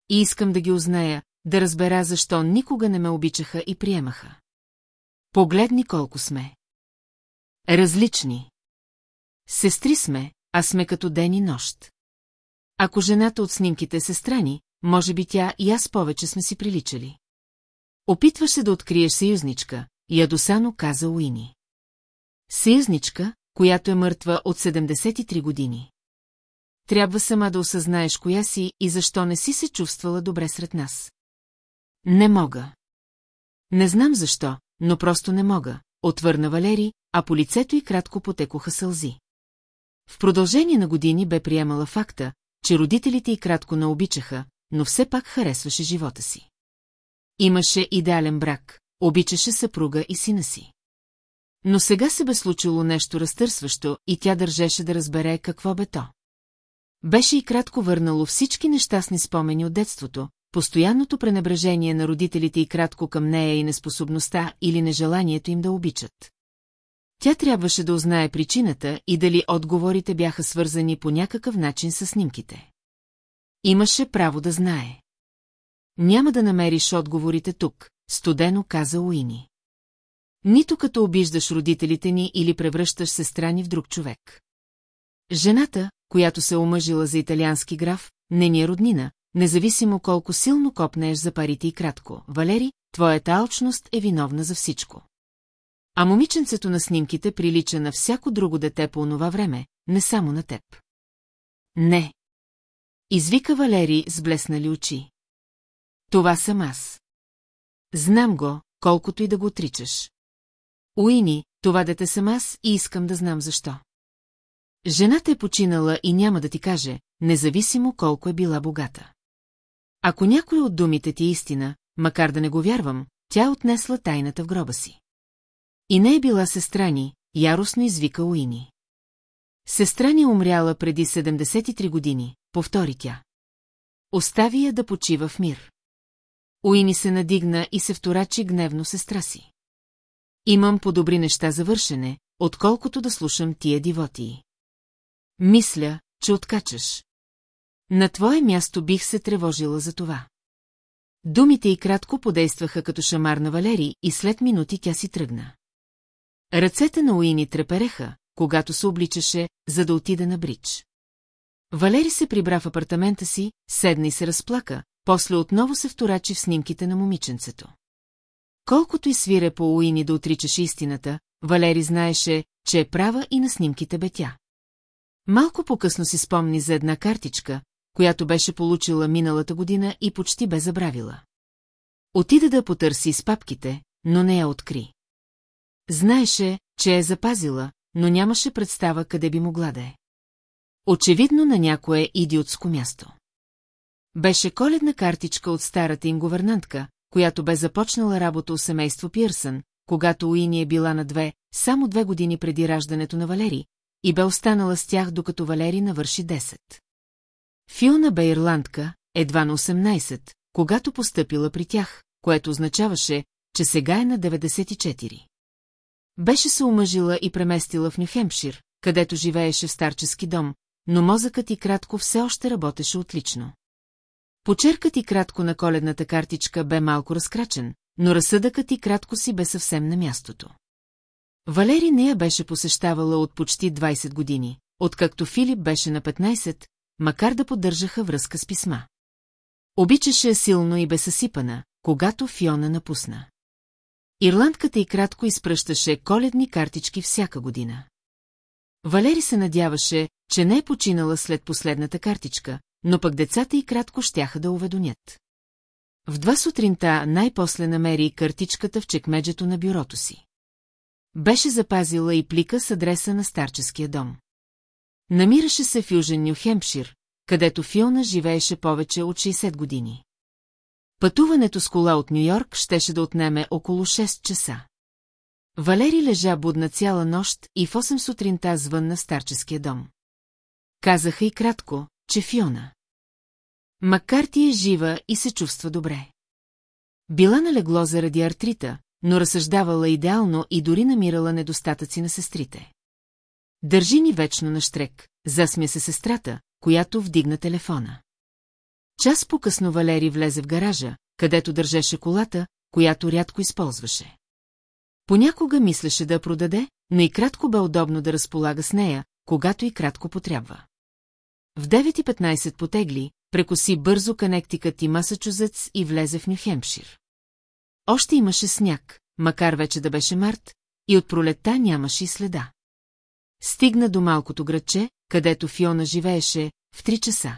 И искам да ги узная, да разбера защо никога не ме обичаха и приемаха. Погледни колко сме. Различни. Сестри сме, а сме като ден и нощ. Ако жената от снимките се страни, може би тя и аз повече сме си приличали. Опитваше да откриеш съюзничка, ядосано каза Уини. Съюзничка, която е мъртва от 73 години. Трябва сама да осъзнаеш коя си и защо не си се чувствала добре сред нас. Не мога. Не знам защо, но просто не мога, отвърна Валери, а по лицето й кратко потекоха сълзи. В продължение на години бе приемала факта, че родителите й кратко не обичаха, но все пак харесваше живота си. Имаше идеален брак, обичаше съпруга и сина си. Но сега се бе случило нещо разтърсващо и тя държеше да разбере какво бе то. Беше и кратко върнало всички нещастни спомени от детството, постоянното пренебрежение на родителите и кратко към нея и неспособността или нежеланието им да обичат. Тя трябваше да узнае причината и дали отговорите бяха свързани по някакъв начин с снимките. Имаше право да знае. Няма да намериш отговорите тук, студено каза Уини. Нито като обиждаш родителите ни или превръщаш сестра ни в друг човек. Жената, която се омъжила за италиански граф, не ни е роднина, независимо колко силно копнеш за парите и кратко. Валери, твоята алчност е виновна за всичко. А момиченцето на снимките прилича на всяко друго дете по онова време, не само на теб. Не. Извика Валери с блеснали очи. Това съм аз. Знам го, колкото и да го отричаш. Уини, това дете съм аз и искам да знам защо. Жената е починала и няма да ти каже, независимо колко е била богата. Ако някой от думите ти е истина, макар да не го вярвам, тя отнесла тайната в гроба си. И не е била сестра ни, яростно извика Уини. Сестра ни умряла преди 73 години, повтори тя. Остави я да почива в мир. Уини се надигна и се вторачи гневно сестра си. Имам по-добри неща за вършене, отколкото да слушам тия дивотии. Мисля, че откачаш. На твое място бих се тревожила за това. Думите й кратко подействаха като шамар на Валери и след минути тя си тръгна. Ръцете на Уини трепереха, когато се обличаше, за да отида на бридж. Валери се прибра в апартамента си, седна и се разплака, после отново се вторачи в снимките на момиченцето. Колкото и свире по Уини да отричаше истината, Валери знаеше, че е права и на снимките бе тя. Малко по-късно си спомни за една картичка, която беше получила миналата година и почти бе забравила. Отида да потърси с папките, но не я откри. Знаеше, че е запазила, но нямаше представа къде би могла да е. Очевидно на някое идиотско място. Беше коледна картичка от старата им говернантка, която бе започнала работа у семейство Пирсън, когато Уини е била на две, само две години преди раждането на Валери, и бе останала с тях, докато Валери навърши 10. Фиона бе ирландка, едва на 18, когато постъпила при тях, което означаваше, че сега е на 94. Беше се омъжила и преместила в Нюхемпшир, където живееше в старчески дом, но мозъкът и кратко все още работеше отлично. Почеркът и кратко на коледната картичка бе малко разкрачен, но разсъдъкът и кратко си бе съвсем на мястото. Валери не я беше посещавала от почти 20 години, откакто Филип беше на 15, макар да поддържаха връзка с писма. Обичаше силно и бе съсипана, когато Фиона напусна. Ирландката и кратко изпръщаше коледни картички всяка година. Валери се надяваше, че не е починала след последната картичка, но пък децата и кратко щяха да уведонят. В два сутринта най-после намери картичката в чекмеджето на бюрото си. Беше запазила и плика с адреса на старческия дом. Намираше се в Южен Нью-Хемпшир, където Фиона живееше повече от 60 години. Пътуването с кола от Нью-Йорк щеше да отнеме около 6 часа. Валери лежа будна цяла нощ и в 8 сутринта звънна в старческия дом. Казаха и кратко, че Фиона. Маккарти е жива и се чувства добре. Била налегло заради артрита, но разсъждавала идеално и дори намирала недостатъци на сестрите. Държи ни вечно на штрек, засмя се сестрата, която вдигна телефона. Час по-късно Валери влезе в гаража, където държеше колата, която рядко използваше. Понякога мислеше да я продаде, но и кратко бе удобно да разполага с нея, когато и кратко потрябва. В 9.15 потегли, прекоси бързо Канектикът и Масачузетс и влезе в Нюхемпшир. Още имаше сняг, макар вече да беше март, и от пролетта нямаше и следа. Стигна до малкото градче, където Фиона живееше, в три часа.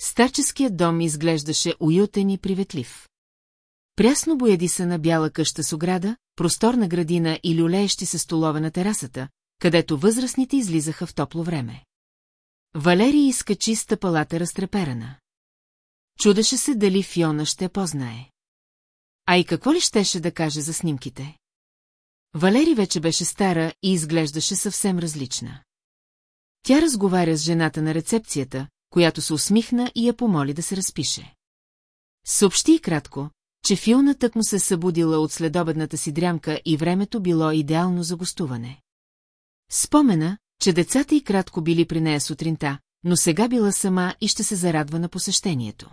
Старческият дом изглеждаше уютен и приветлив. Прясно боядисана бяла къща с ограда, просторна градина и люлеещи се столове на терасата, където възрастните излизаха в топло време. Валерий изкачи стъпалата разтреперана. Чудеше се дали Фиона ще познае. А и какво ли щеше да каже за снимките? Валери вече беше стара и изглеждаше съвсем различна. Тя разговаря с жената на рецепцията, която се усмихна и я помоли да се разпише. Съобщи и кратко, че Филна тък му се събудила от следобедната си дрямка и времето било идеално за гостуване. Спомена, че децата и кратко били при нея сутринта, но сега била сама и ще се зарадва на посещението.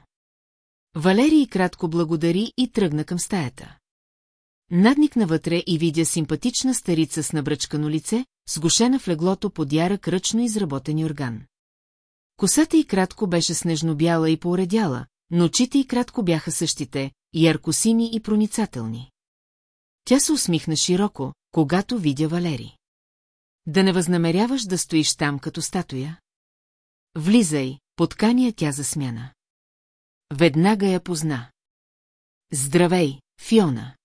Валерий кратко благодари и тръгна към стаята. Надникна вътре и видя симпатична старица с набръчкано лице, сгушена в леглото под ярък ръчно изработен орган. Косата й кратко беше снежно-бяла и пооредяла, но очите й кратко бяха същите, яркосини и проницателни. Тя се усмихна широко, когато видя Валери. Да не възнамеряваш да стоиш там като статуя? Влизай, подкания тя за смяна. Веднага я позна. Здравей, Фиона.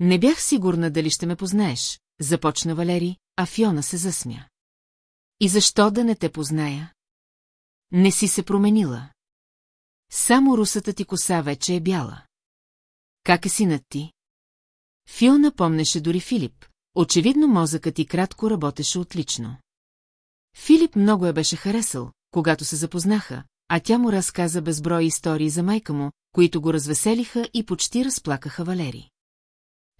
Не бях сигурна дали ще ме познаеш, започна Валери, а Фиона се засмя. И защо да не те позная? Не си се променила. Само русата ти коса вече е бяла. Как е синът ти? Фиона помнеше дори Филип. Очевидно мозъкът ти кратко работеше отлично. Филип много я беше харесал, когато се запознаха, а тя му разказа безброй истории за майка му, които го развеселиха и почти разплакаха Валери.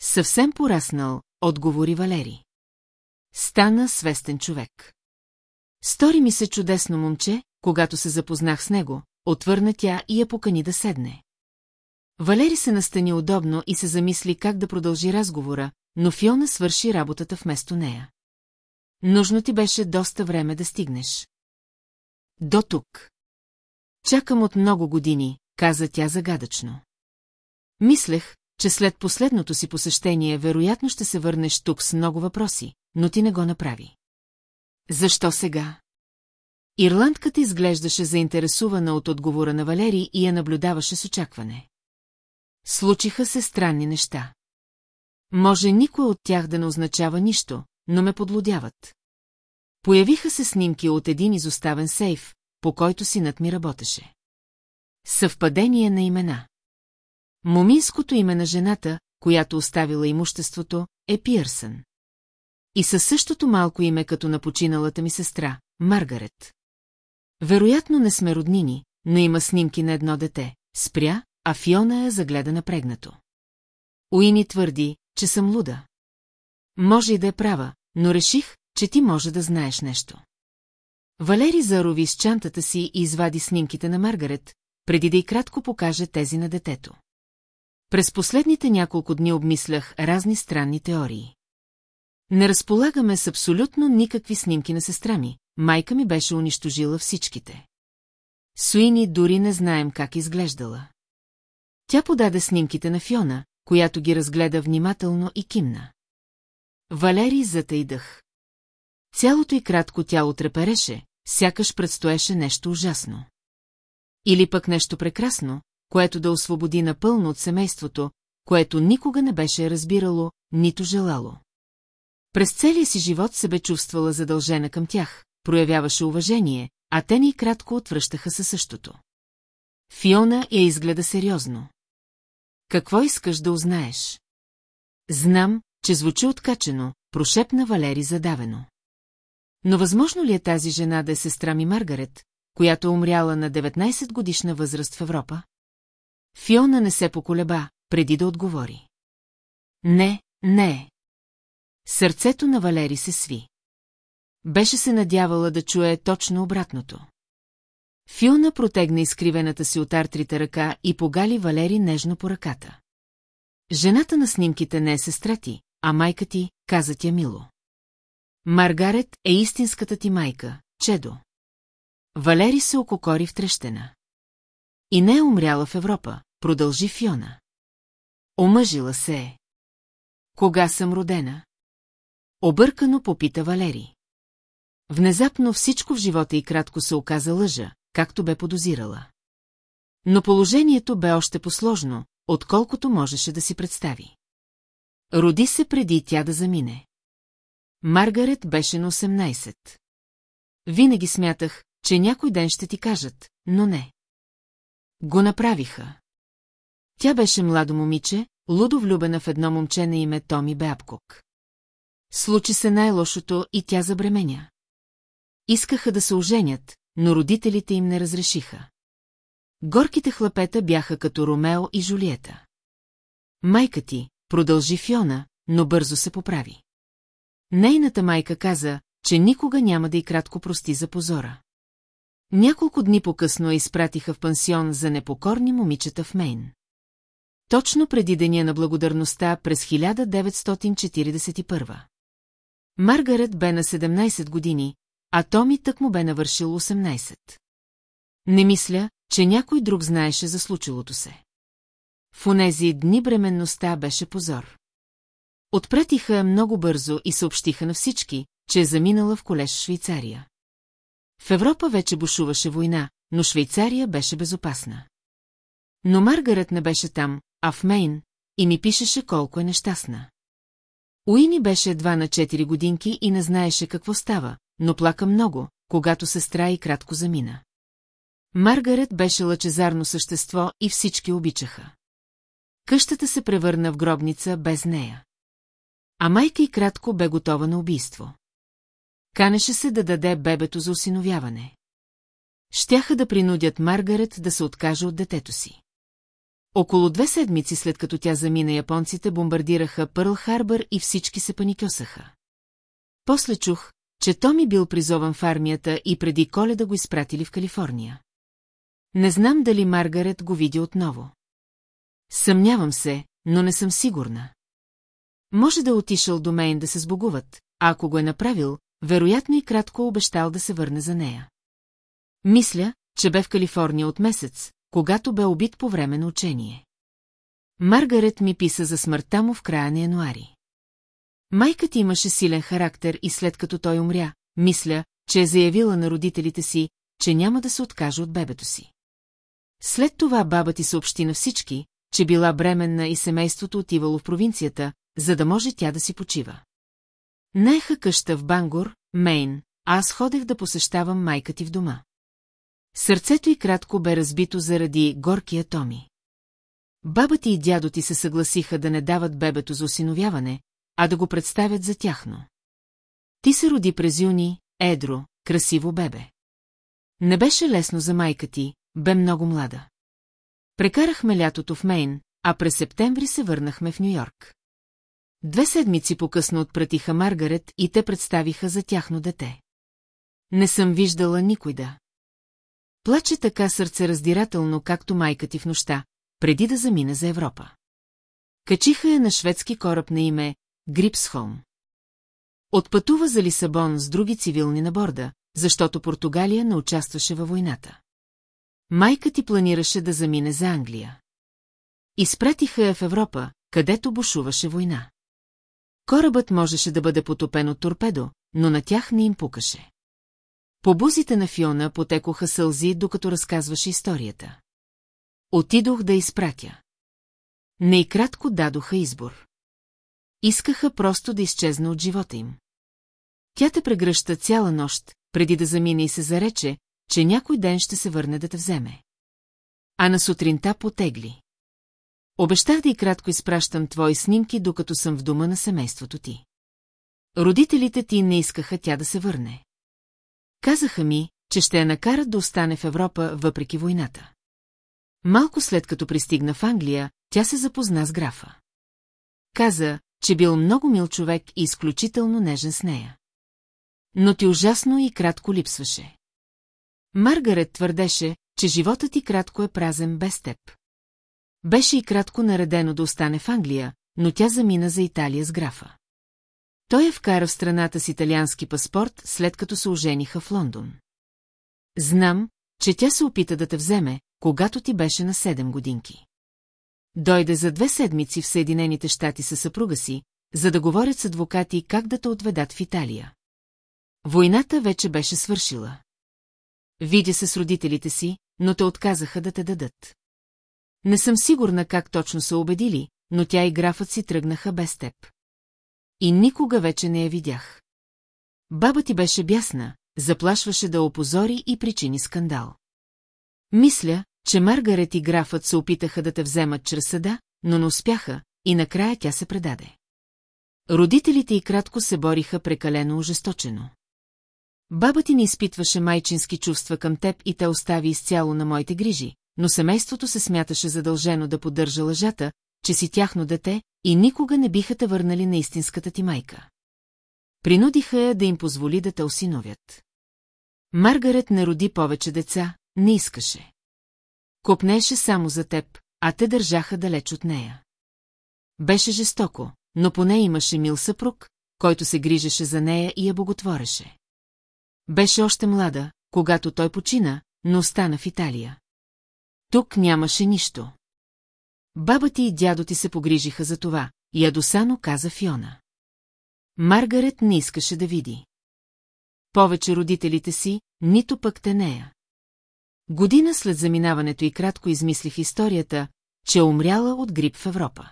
Съвсем пораснал, отговори Валери. Стана свестен човек. Стори ми се чудесно момче, когато се запознах с него, отвърна тя и я покани да седне. Валери се настани удобно и се замисли как да продължи разговора, но Фиона свърши работата вместо нея. Нужно ти беше доста време да стигнеш. До тук. Чакам от много години, каза тя загадъчно. Мислех, че след последното си посещение вероятно ще се върнеш тук с много въпроси, но ти не го направи. Защо сега? Ирландката изглеждаше заинтересувана от отговора на Валери и я наблюдаваше с очакване. Случиха се странни неща. Може никой от тях да не означава нищо, но ме подлодяват. Появиха се снимки от един изоставен сейф, по който синът ми работеше. Съвпадение на имена. Моминското име на жената, която оставила имуществото, е Пиърсън. И със същото малко име като на починалата ми сестра, Маргарет. Вероятно не сме роднини, но има снимки на едно дете. Спря, а Фиона я загледа напрегнато. Уини твърди, че съм луда. Може и да е права, но реших, че ти може да знаеш нещо. Валери зарови с чантата си и извади снимките на Маргарет, преди да и кратко покаже тези на детето. През последните няколко дни обмислях разни странни теории. Не разполагаме с абсолютно никакви снимки на сестра ми, майка ми беше унищожила всичките. Суини дори не знаем как изглеждала. Тя подаде снимките на Фиона, която ги разгледа внимателно и кимна. Валери затайдах. Цялото и кратко тяло трепереше, сякаш предстоеше нещо ужасно. Или пък нещо прекрасно, което да освободи напълно от семейството, което никога не беше разбирало, нито желало. През целия си живот се бе чувствала задължена към тях, проявяваше уважение, а те ни кратко отвръщаха със същото. Фиона я изгледа сериозно. Какво искаш да узнаеш? Знам, че звучи откачено, прошепна Валери задавено. Но възможно ли е тази жена да е сестра ми Маргарет, която е умряла на 19 годишна възраст в Европа? Фиона не се поколеба, преди да отговори. Не, не. Сърцето на Валери се сви. Беше се надявала да чуе точно обратното. Фиона протегна изкривената си от артрите ръка и погали Валери нежно по ръката. Жената на снимките не е сестра ти, а майка ти, каза тя мило. Маргарет е истинската ти майка, Чедо. Валери се ококори в трещена. И не е умряла в Европа, продължи Фиона. Омъжила се е. Кога съм родена? Объркано попита Валери. Внезапно всичко в живота и кратко се оказа лъжа, както бе подозирала. Но положението бе още посложно, отколкото можеше да си представи. Роди се преди тя да замине. Маргарет беше на 18. Винаги смятах, че някой ден ще ти кажат, но не. Го направиха. Тя беше младо момиче, лудо влюбена в едно момче на име Томи Беапкок. Случи се най-лошото и тя забременя. Искаха да се оженят, но родителите им не разрешиха. Горките хлапета бяха като Ромео и Жулиета. Майка ти, продължи Фиона, но бързо се поправи. Нейната майка каза, че никога няма да и кратко прости за позора. Няколко дни по-късно я изпратиха в пансион за непокорни момичета в Мейн. Точно преди деня на благодарността през 1941. Маргарет бе на 17 години, а Томи тък му бе навършил 18. Не мисля, че някой друг знаеше за случилото се. В онези дни бременността беше позор. Отпратиха много бързо и съобщиха на всички, че е заминала в колеж Швейцария. В Европа вече бушуваше война, но Швейцария беше безопасна. Но Маргарет не беше там, а в Мейн, и ми пишеше колко е нещастна. Уини беше едва на 4 годинки и не знаеше какво става, но плака много, когато сестра и кратко замина. Маргарет беше лъчезарно същество и всички обичаха. Къщата се превърна в гробница без нея. А майка и кратко бе готова на убийство. Канеше се да даде бебето за осиновяване. Щяха да принудят Маргарет да се откаже от детето си. Около две седмици след като тя замина японците бомбардираха Пърл Харбър и всички се паникьосаха. После чух, че Томи бил призован в армията и преди коледа го изпратили в Калифорния. Не знам дали Маргарет го види отново. Съмнявам се, но не съм сигурна. Може да е отишъл до Мейн да се сбогуват, а ако го е направил, вероятно и кратко обещал да се върне за нея. Мисля, че бе в Калифорния от месец, когато бе убит по време на учение. Маргарет ми писа за смъртта му в края на януари. Майката имаше силен характер и след като той умря, мисля, че е заявила на родителите си, че няма да се откаже от бебето си. След това баба ти съобщи на всички, че била бременна и семейството отивало в провинцията, за да може тя да си почива. Наеха къща в Бангор, Мейн, а аз ходех да посещавам майка ти в дома. Сърцето й кратко бе разбито заради горкия Томи. Баба ти и дядо ти се съгласиха да не дават бебето за осиновяване, а да го представят за тяхно. Ти се роди през юни, едро, красиво бебе. Не беше лесно за майка ти, бе много млада. Прекарахме лятото в Мейн, а през септември се върнахме в Нью-Йорк. Две седмици по-късно отпратиха Маргарет и те представиха за тяхно дете. Не съм виждала никой да. Плаче така сърцераздирателно, както майка ти в нощта, преди да замине за Европа. Качиха я на шведски кораб на име Грипсхолм. Отпътува за Лисабон с други цивилни на борда, защото Португалия не участваше във войната. Майка ти планираше да замине за Англия. Изпратиха я в Европа, където бушуваше война. Корабът можеше да бъде потопен от торпедо, но на тях не им пукаше. По бузите на Фиона потекоха сълзи, докато разказваше историята. Отидох да изпратя. Не и кратко дадоха избор. Искаха просто да изчезна от живота им. Тя те прегръща цяла нощ, преди да замине и се зарече, че някой ден ще се върне да те вземе. А на сутринта потегли. Обещах да и кратко изпращам твои снимки, докато съм в дома на семейството ти. Родителите ти не искаха тя да се върне. Казаха ми, че ще я накарат да остане в Европа въпреки войната. Малко след като пристигна в Англия, тя се запозна с графа. Каза, че бил много мил човек и изключително нежен с нея. Но ти ужасно и кратко липсваше. Маргарет твърдеше, че животът ти кратко е празен без теб. Беше и кратко наредено да остане в Англия, но тя замина за Италия с графа. Той я вкара в страната с италиански паспорт, след като се ожениха в Лондон. Знам, че тя се опита да те вземе, когато ти беше на 7 годинки. Дойде за две седмици в Съединените щати със съпруга си, за да говорят с адвокати как да те отведат в Италия. Войната вече беше свършила. Видя се с родителите си, но те отказаха да те дадат. Не съм сигурна как точно са убедили, но тя и графът си тръгнаха без теб. И никога вече не я видях. Баба ти беше бясна, заплашваше да опозори и причини скандал. Мисля, че Маргарет и графът се опитаха да те вземат чрез съда, но не успяха, и накрая тя се предаде. Родителите и кратко се бориха прекалено ожесточено. Баба ти не изпитваше майчински чувства към теб и те остави изцяло на моите грижи, но семейството се смяташе задължено да поддържа лъжата, че си тяхно дете и никога не биха те върнали на истинската ти майка. Принудиха я да им позволи да те осиновят. Маргарет не роди повече деца, не искаше. Копнеше само за теб, а те държаха далеч от нея. Беше жестоко, но поне имаше мил съпруг, който се грижеше за нея и я боготвореше. Беше още млада, когато той почина, но остана в Италия. Тук нямаше нищо. Баба ти и дядо ти се погрижиха за това, ядосано каза Фиона. Маргарет не искаше да види. Повече родителите си, нито пък те нея. Година след заминаването и кратко измислих историята, че е умряла от грип в Европа.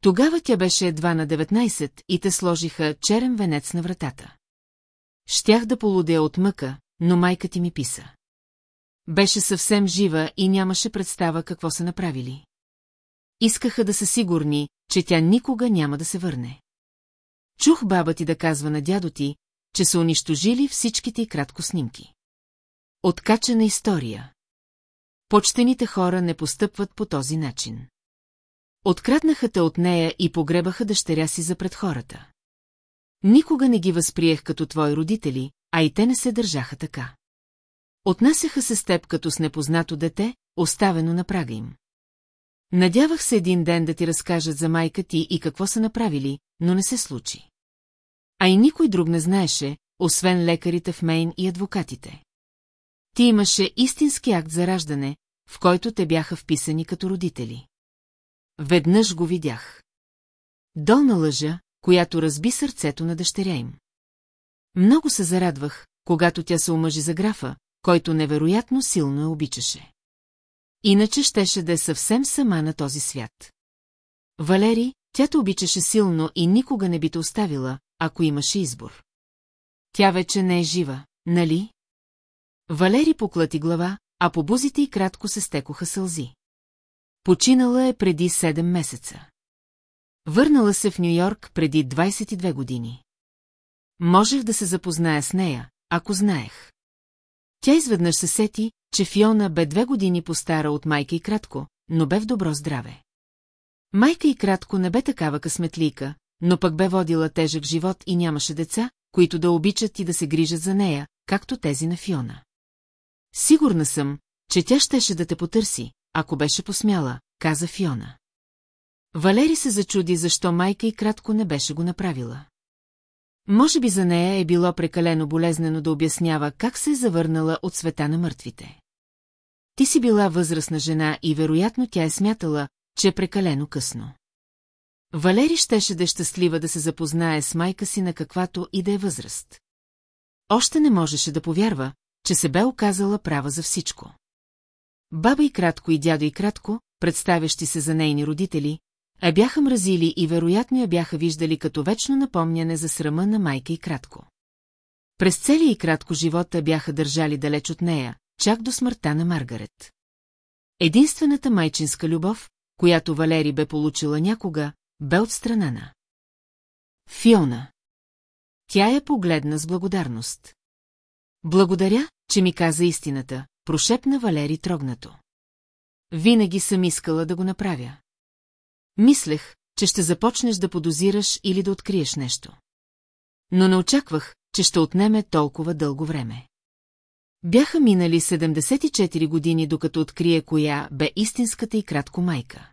Тогава тя беше едва на 19 и те сложиха черен венец на вратата. Щях да полудея от мъка, но майка ти ми писа. Беше съвсем жива и нямаше представа какво са направили. Искаха да са сигурни, че тя никога няма да се върне. Чух баба ти да казва на дядо ти, че са унищожили всичките и кратко снимки. Откачена история. Почтените хора не постъпват по този начин. Откраднаха те от нея и погребаха дъщеря си за пред хората. Никога не ги възприех като твои родители, а и те не се държаха така. Отнасяха се с теб като с непознато дете, оставено на прага им. Надявах се един ден да ти разкажат за майка ти и какво са направили, но не се случи. А и никой друг не знаеше, освен лекарите в Мейн и адвокатите. Ти имаше истински акт за раждане, в който те бяха вписани като родители. Веднъж го видях. Долна лъжа, която разби сърцето на дъщеря им. Много се зарадвах, когато тя се омъжи за графа, който невероятно силно я обичаше. Иначе щеше да е съвсем сама на този свят. Валери, тя те обичаше силно и никога не би те оставила, ако имаше избор. Тя вече не е жива, нали? Валери поклати глава, а по бузите й кратко се стекоха сълзи. Починала е преди 7 месеца. Върнала се в Нью-Йорк преди 22 години. Можех да се запозная с нея, ако знаех. Тя изведнъж се сети, че Фиона бе две години постара от майка и кратко, но бе в добро здраве. Майка и кратко не бе такава късметлийка, но пък бе водила тежък живот и нямаше деца, които да обичат и да се грижат за нея, както тези на Фиона. Сигурна съм, че тя щеше да те потърси, ако беше посмяла, каза Фиона. Валери се зачуди, защо майка и кратко не беше го направила. Може би за нея е било прекалено болезнено да обяснява как се е завърнала от света на мъртвите. Ти си била възрастна жена и вероятно тя е смятала, че е прекалено късно. Валери щеше да е щастлива да се запознае с майка си на каквато и да е възраст. Още не можеше да повярва, че се бе оказала права за всичко. Баба и кратко и дядо и кратко, представящи се за нейни родители, а бяха мразили и вероятно я бяха виждали като вечно напомняне за срама на майка и кратко. През целия и кратко живота бяха държали далеч от нея, чак до смъртта на Маргарет. Единствената майчинска любов, която Валери бе получила някога, бе от страна на. Фиона. Тя я погледна с благодарност. Благодаря, че ми каза истината, прошепна Валери трогнато. Винаги съм искала да го направя. Мислех, че ще започнеш да подозираш или да откриеш нещо. Но не очаквах, че ще отнеме толкова дълго време. Бяха минали 74 години, докато открие коя бе истинската и кратко майка.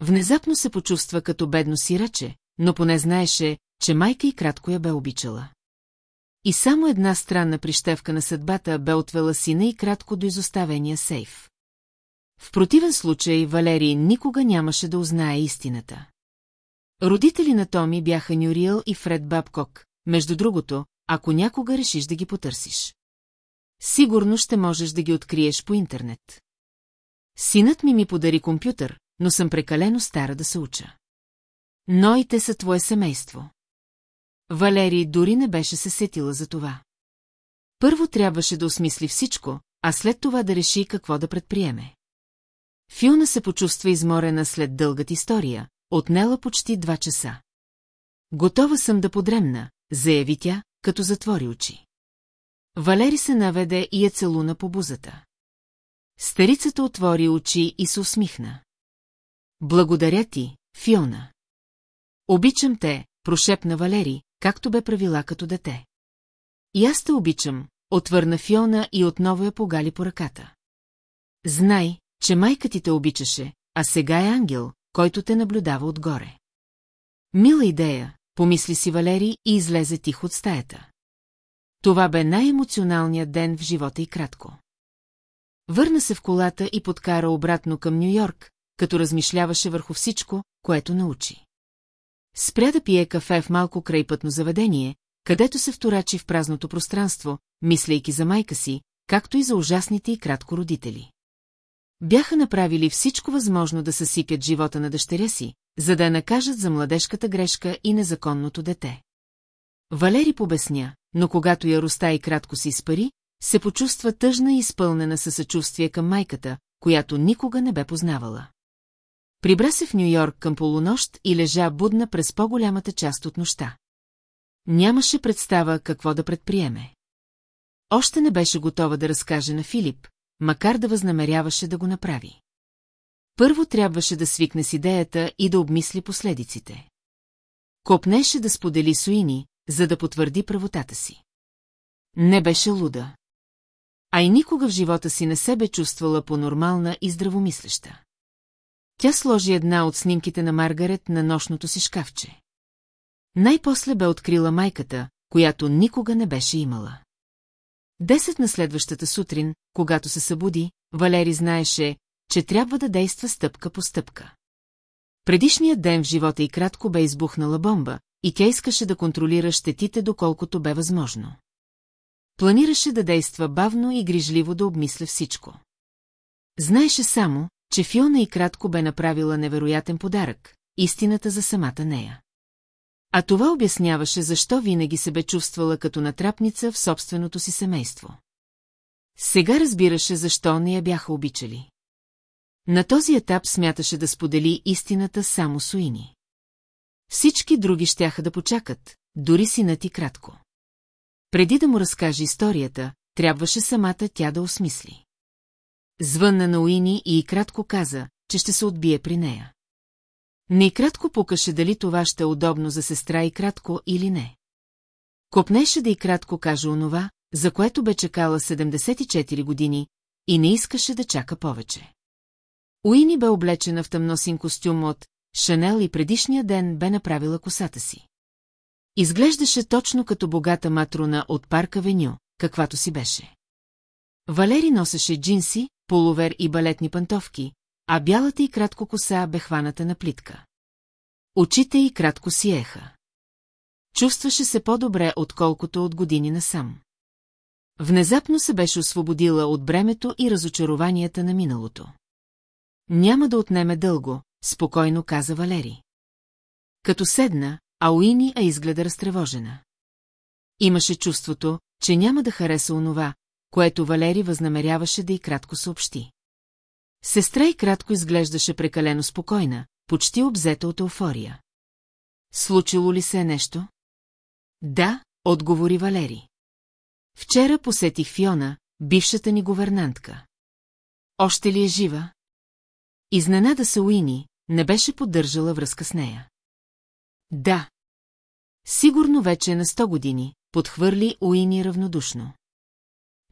Внезапно се почувства като бедно сираче, но поне знаеше, че майка и кратко я бе обичала. И само една странна прищевка на съдбата бе отвела сина и кратко до изоставения сейф. В противен случай Валерий никога нямаше да узнае истината. Родители на Томи бяха Нюриел и Фред Бабкок, между другото, ако някога решиш да ги потърсиш. Сигурно ще можеш да ги откриеш по интернет. Синът ми ми подари компютър, но съм прекалено стара да се уча. Но и те са твое семейство. Валери дори не беше се сетила за това. Първо трябваше да осмисли всичко, а след това да реши какво да предприеме. Филна се почувства изморена след дългата история, отнела почти два часа. Готова съм да подремна, заяви тя, като затвори очи. Валери се наведе и я целуна по бузата. Старицата отвори очи и се усмихна. Благодаря ти, Фиона. Обичам те, прошепна Валери, както бе правила като дете. И аз те обичам, отвърна Фиона и отново я погали по ръката. Знай, че майка ти те обичаше, а сега е ангел, който те наблюдава отгоре. Мила идея, помисли си Валери и излезе тихо от стаята. Това бе най-емоционалният ден в живота и кратко. Върна се в колата и подкара обратно към Нью-Йорк, като размишляваше върху всичко, което научи. Спря да пие кафе в малко крайпътно заведение, където се вторачи в празното пространство, мислейки за майка си, както и за ужасните и кратко родители. Бяха направили всичко възможно да съсипят живота на дъщеря си, за да я накажат за младежката грешка и незаконното дете. Валери побесня, но когато яроста и кратко се изпари, се почувства тъжна и изпълнена със съчувствие към майката, която никога не бе познавала. Прибра се в Нью-Йорк към полунощ и лежа будна през по-голямата част от нощта. Нямаше представа какво да предприеме. Още не беше готова да разкаже на Филип, макар да възнамеряваше да го направи. Първо трябваше да свикне с идеята и да обмисли последиците. Копнеше да сподели Суини, за да потвърди правотата си. Не беше луда. А и никога в живота си не се бе чувствала по-нормална и здравомислеща. Тя сложи една от снимките на Маргарет на нощното си шкафче. Най-после бе открила майката, която никога не беше имала. Десет на следващата сутрин, когато се събуди, Валери знаеше, че трябва да действа стъпка по стъпка. Предишният ден в живота и кратко бе избухнала бомба, и тя искаше да контролира щетите доколкото бе възможно. Планираше да действа бавно и грижливо да обмисля всичко. Знаеше само, че Фиона и кратко бе направила невероятен подарък, истината за самата нея. А това обясняваше защо винаги се бе чувствала като натрапница в собственото си семейство. Сега разбираше защо не я бяха обичали. На този етап смяташе да сподели истината само с Уини. Всички други щяха да почакат, дори синът и кратко. Преди да му разкаже историята, трябваше самата тя да осмисли. Звънна на Уини и кратко каза, че ще се отбие при нея. Не и кратко пукаше дали това ще е удобно за сестра и кратко или не. Копнеше да и кратко каже онова, за което бе чекала 74 години и не искаше да чака повече. Уини бе облечена в тъмносин костюм от Шанел и предишния ден бе направила косата си. Изглеждаше точно като богата матрона от парка Веню, каквато си беше. Валери носеше джинси, полувер и балетни пантовки, а бялата и кратко коса бе хваната на плитка. Очите й кратко сиеха. Чувстваше се по-добре, отколкото от години насам. Внезапно се беше освободила от бремето и разочарованията на миналото. Няма да отнеме дълго, спокойно каза Валери. Като седна, а Уини а изгледа разтревожена. Имаше чувството, че няма да хареса онова, което Валери възнамеряваше да и кратко съобщи. Сестра и кратко изглеждаше прекалено спокойна, почти обзета от еуфория. Случило ли се е нещо? Да, отговори Валери. Вчера посетих Фиона, бившата ни говернантка. Още ли е жива? Изненада се Уини, не беше поддържала връзка с нея. Да. Сигурно вече е на 100 години, подхвърли Уини равнодушно.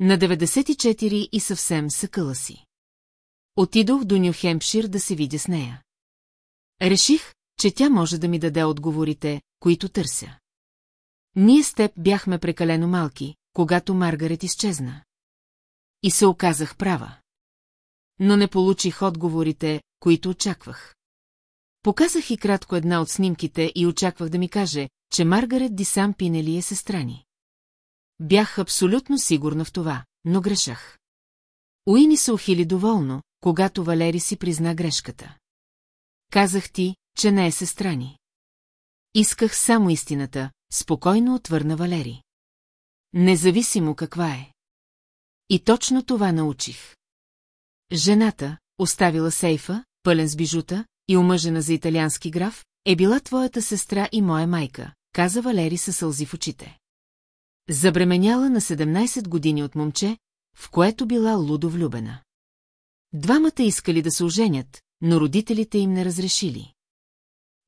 На 94 и съвсем съкъла си. Отидох до Нью-Хемпшир да се видя с нея. Реших, че тя може да ми даде отговорите, които търся. Ние с теб бяхме прекалено малки, когато Маргарет изчезна. И се оказах права. Но не получих отговорите, които очаквах. Показах и кратко една от снимките и очаквах да ми каже, че Маргарет Дисам Пинели е сестра ни. Бях абсолютно сигурна в това, но грешах. Уини се ухили доволно, когато Валери си призна грешката. Казах ти, че не е сестра ни. Исках само истината, спокойно отвърна Валери. Независимо каква е. И точно това научих. Жената, оставила сейфа, пълен с бижута и омъжена за италиански граф, е била твоята сестра и моя майка, каза Валери със сълзи в очите. Забременяла на 17 години от момче, в което била лудо влюбена. Двамата искали да се оженят, но родителите им не разрешили.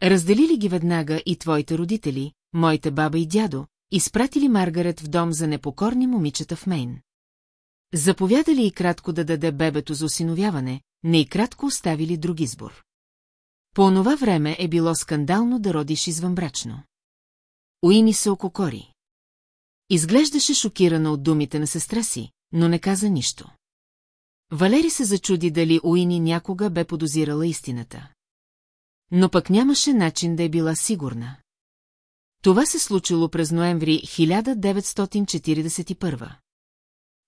Разделили ги веднага и твоите родители, моите баба и дядо, изпратили Маргарет в дом за непокорни момичета в Мейн. Заповядали и кратко да даде бебето за осиновяване, не и кратко оставили друг избор. По онова време е било скандално да родиш извънбрачно. Уини се ококори. Изглеждаше шокирана от думите на сестра си, но не каза нищо. Валери се зачуди дали Уини някога бе подозирала истината. Но пък нямаше начин да е била сигурна. Това се случило през ноември 1941.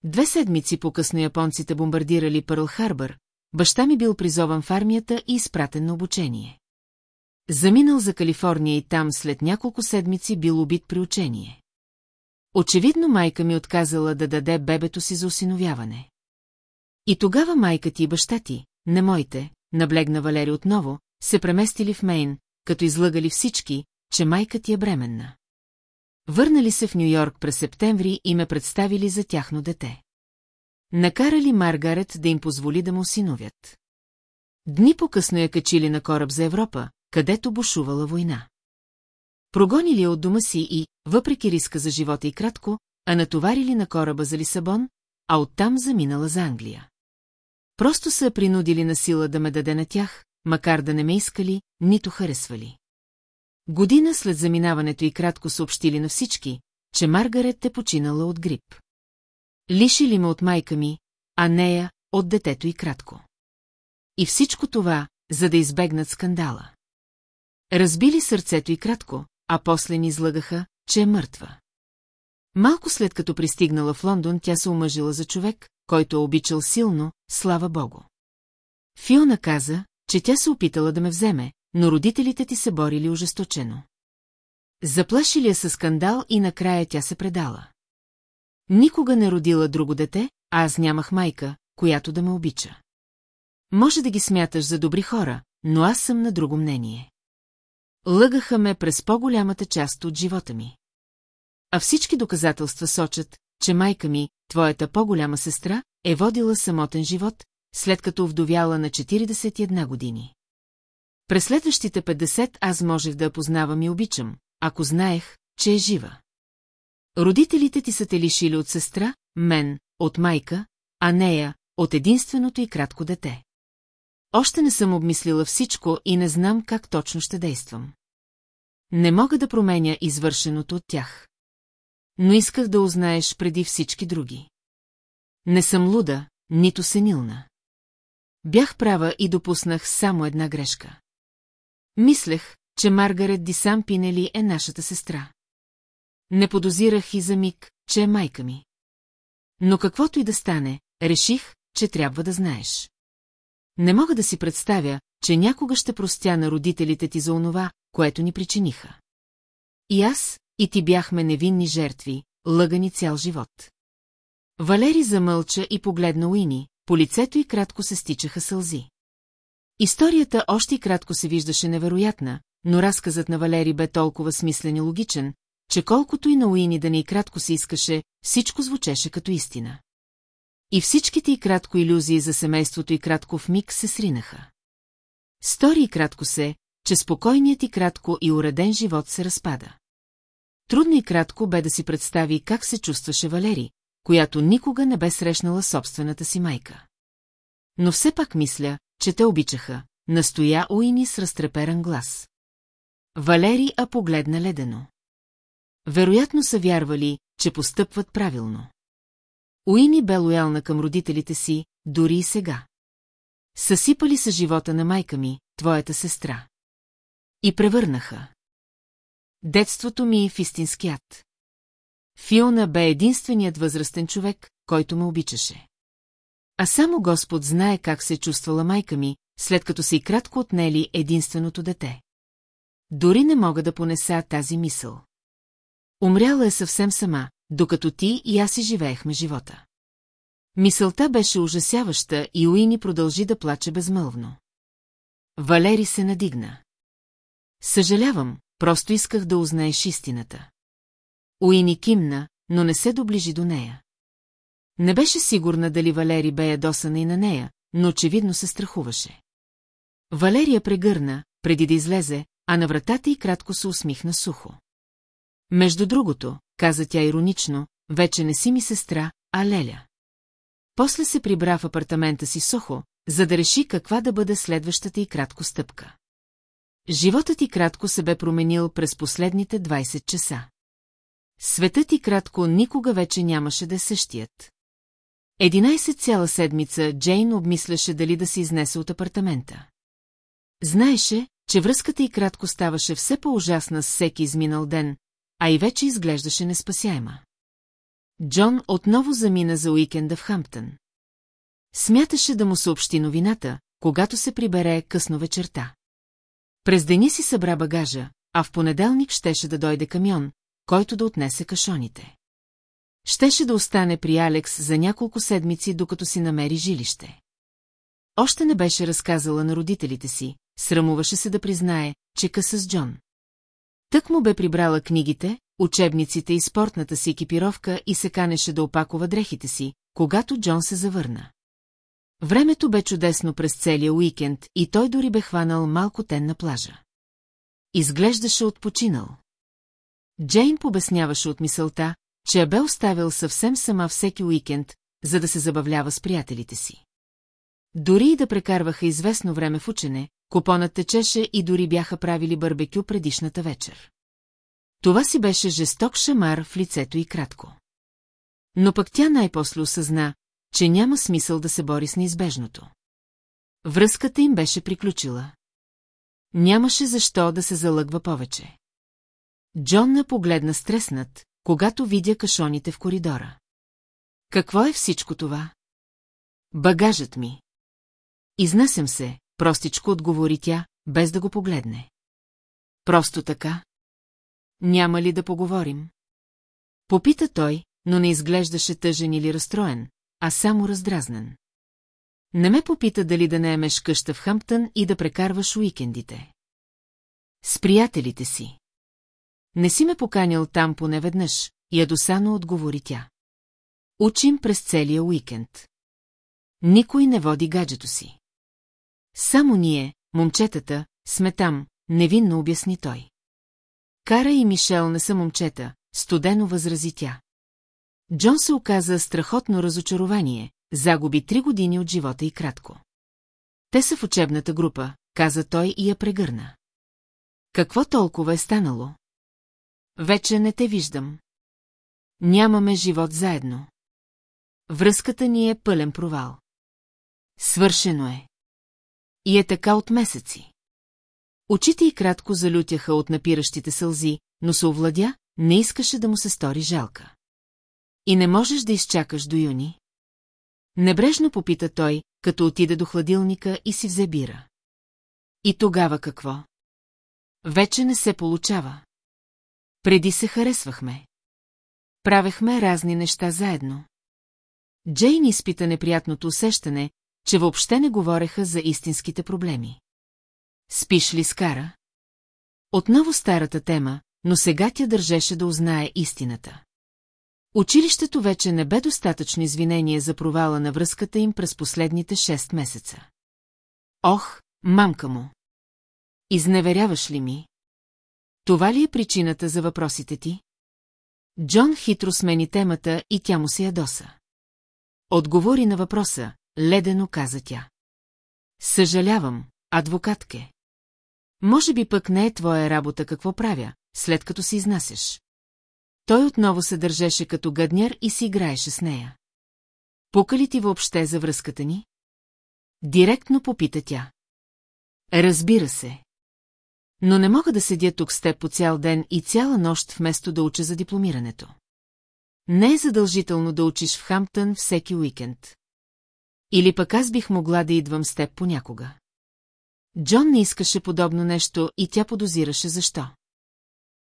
Две седмици по-късно японците бомбардирали Пърл Харбър, баща ми бил призован в армията и изпратен на обучение. Заминал за Калифорния и там след няколко седмици бил убит при учение. Очевидно майка ми отказала да даде бебето си за осиновяване. И тогава майка ти и баща ти, не моите, наблегна Валери отново, се преместили в Мейн, като излъгали всички, че майка ти е бременна. Върнали се в Нью-Йорк през септември и ме представили за тяхно дете. Накарали Маргарет да им позволи да му осиновят. Дни по-късно я качили на кораб за Европа, където бушувала война. Прогонили я от дома си и, въпреки риска за живота и кратко, а натоварили на кораба за Лисабон, а оттам заминала за Англия. Просто са принудили на сила да ме даде на тях, макар да не ме искали, нито харесвали. Година след заминаването и кратко съобщили на всички, че Маргарет е починала от грип. Лишили ме от майка ми, а нея от детето и кратко. И всичко това, за да избегнат скандала. Разбили сърцето и кратко, а после ни излагаха, че е мъртва. Малко след като пристигнала в Лондон, тя се омъжила за човек, който е обичал силно, слава богу. Фиона каза, че тя се опитала да ме вземе, но родителите ти се борили ожесточено. Заплашили я със скандал и накрая тя се предала. Никога не родила друго дете, а аз нямах майка, която да ме обича. Може да ги смяташ за добри хора, но аз съм на друго мнение. Лъгаха ме през по-голямата част от живота ми. А всички доказателства сочат, че майка ми, твоята по-голяма сестра, е водила самотен живот, след като вдовяла на 41 години. През следващите 50 аз можех да я познавам и обичам, ако знаех, че е жива. Родителите ти са те лишили от сестра, мен, от майка, а нея, от единственото и кратко дете. Още не съм обмислила всичко и не знам как точно ще действам. Не мога да променя извършеното от тях. Но исках да узнаеш преди всички други. Не съм луда, нито сенилна. Бях права и допуснах само една грешка. Мислех, че Маргарет Дисам Пинели е нашата сестра. Не подозирах и за миг, че е майка ми. Но каквото и да стане, реших, че трябва да знаеш. Не мога да си представя, че някога ще простя на родителите ти за онова, което ни причиниха. И аз, и ти бяхме невинни жертви, лъгани цял живот. Валери замълча и погледна Уини, по лицето и кратко се стичаха сълзи. Историята още и кратко се виждаше невероятна, но разказът на Валери бе толкова смислен и логичен, че колкото и на Уини да не и кратко се искаше, всичко звучеше като истина. И всичките и кратко иллюзии за семейството и кратко в миг се сринаха. Стори и кратко се, че спокойният и кратко и уреден живот се разпада. Трудно и кратко бе да си представи как се чувстваше Валери, която никога не бе срещнала собствената си майка. Но все пак мисля, че те обичаха, настоя Уини с разтреперан глас. Валери а погледна ледено. Вероятно са вярвали, че постъпват правилно. Уини бе лоялна към родителите си, дори и сега. Съсипали са живота на майка ми, твоята сестра. И превърнаха. Детството ми в истински ад. Фиона бе единственият възрастен човек, който ме обичаше. А само Господ знае как се е чувствала майка ми, след като се и кратко отнели единственото дете. Дори не мога да понеса тази мисъл. Умряла е съвсем сама, докато ти и аз си живеехме живота. Мисълта беше ужасяваща и Уини продължи да плаче безмълвно. Валери се надигна. Съжалявам, просто исках да узнаеш истината. Уини кимна, но не се доближи до нея. Не беше сигурна дали Валери бе ядосана и на нея, но очевидно се страхуваше. Валерия прегърна, преди да излезе, а на вратата й кратко се усмихна сухо. Между другото, каза тя иронично, вече не си ми сестра, а Леля. После се прибра в апартамента си сухо, за да реши каква да бъде следващата и кратко стъпка. Животът ти кратко се бе променил през последните 20 часа. Светът ти кратко никога вече нямаше да е същият. Единайсет цяла седмица Джейн обмисляше дали да се изнесе от апартамента. Знаеше, че връзката й кратко ставаше все по-ужасна с всеки изминал ден, а и вече изглеждаше неспасяема. Джон отново замина за уикенда в Хамптън. Смяташе да му съобщи новината, когато се прибере късно вечерта. През деня си събра багажа, а в понеделник щеше да дойде камион, който да отнесе кашоните. Щеше да остане при Алекс за няколко седмици, докато си намери жилище. Още не беше разказала на родителите си, срамуваше се да признае, че къса с Джон. Тък му бе прибрала книгите, учебниците и спортната си екипировка и се канеше да опакова дрехите си, когато Джон се завърна. Времето бе чудесно през целия уикенд и той дори бе хванал малко тен на плажа. Изглеждаше отпочинал. Джейн побесняваше от мисълта, че я бе оставил съвсем сама всеки уикенд, за да се забавлява с приятелите си. Дори и да прекарваха известно време в учене, купонът течеше и дори бяха правили барбекю предишната вечер. Това си беше жесток шамар в лицето и кратко. Но пък тя най-после осъзна, че няма смисъл да се бори с неизбежното. Връзката им беше приключила. Нямаше защо да се залъгва повече. Джон на погледна стреснат, когато видя кашоните в коридора. Какво е всичко това? Багажът ми. Изнасям се, простичко отговори тя, без да го погледне. Просто така? Няма ли да поговорим? Попита той, но не изглеждаше тъжен или разстроен, а само раздразнен. Не ме попита дали да наемеш къща в Хамптън и да прекарваш уикендите. С приятелите си. Не си ме поканил там поне веднъж, ядосано отговори тя. Учим през целия уикенд. Никой не води гаджето си. Само ние, момчетата, сме там, невинно обясни той. Кара и Мишел не са момчета, студено възрази тя. Джон се оказа страхотно разочарование, загуби три години от живота и кратко. Те са в учебната група, каза той и я прегърна. Какво толкова е станало? Вече не те виждам. Нямаме живот заедно. Връзката ни е пълен провал. Свършено е. И е така от месеци. Очите й кратко залютяха от напиращите сълзи, но се овладя, не искаше да му се стори жалка. И не можеш да изчакаш до юни? Небрежно попита той, като отиде до хладилника и си взе бира. И тогава какво? Вече не се получава. Преди се харесвахме. Правехме разни неща заедно. Джейн изпита неприятното усещане, че въобще не говореха за истинските проблеми. Спиш ли с Кара? Отново старата тема, но сега тя държеше да узнае истината. Училището вече не бе достатъчно извинение за провала на връзката им през последните шест месеца. Ох, мамка му! Изневеряваш ли ми? Това ли е причината за въпросите ти? Джон хитро смени темата и тя му се ядоса. Отговори на въпроса, ледено каза тя. Съжалявам, адвокатке. Може би пък не е твоя работа какво правя, след като си изнасяш. Той отново се държеше като гъдняр и си играеше с нея. Пука ли ти въобще за връзката ни? Директно попита тя. Разбира се. Но не мога да седя тук с теб по цял ден и цяла нощ вместо да уча за дипломирането. Не е задължително да учиш в Хамптън всеки уикенд. Или пък аз бих могла да идвам с теб понякога. Джон не искаше подобно нещо и тя подозираше защо.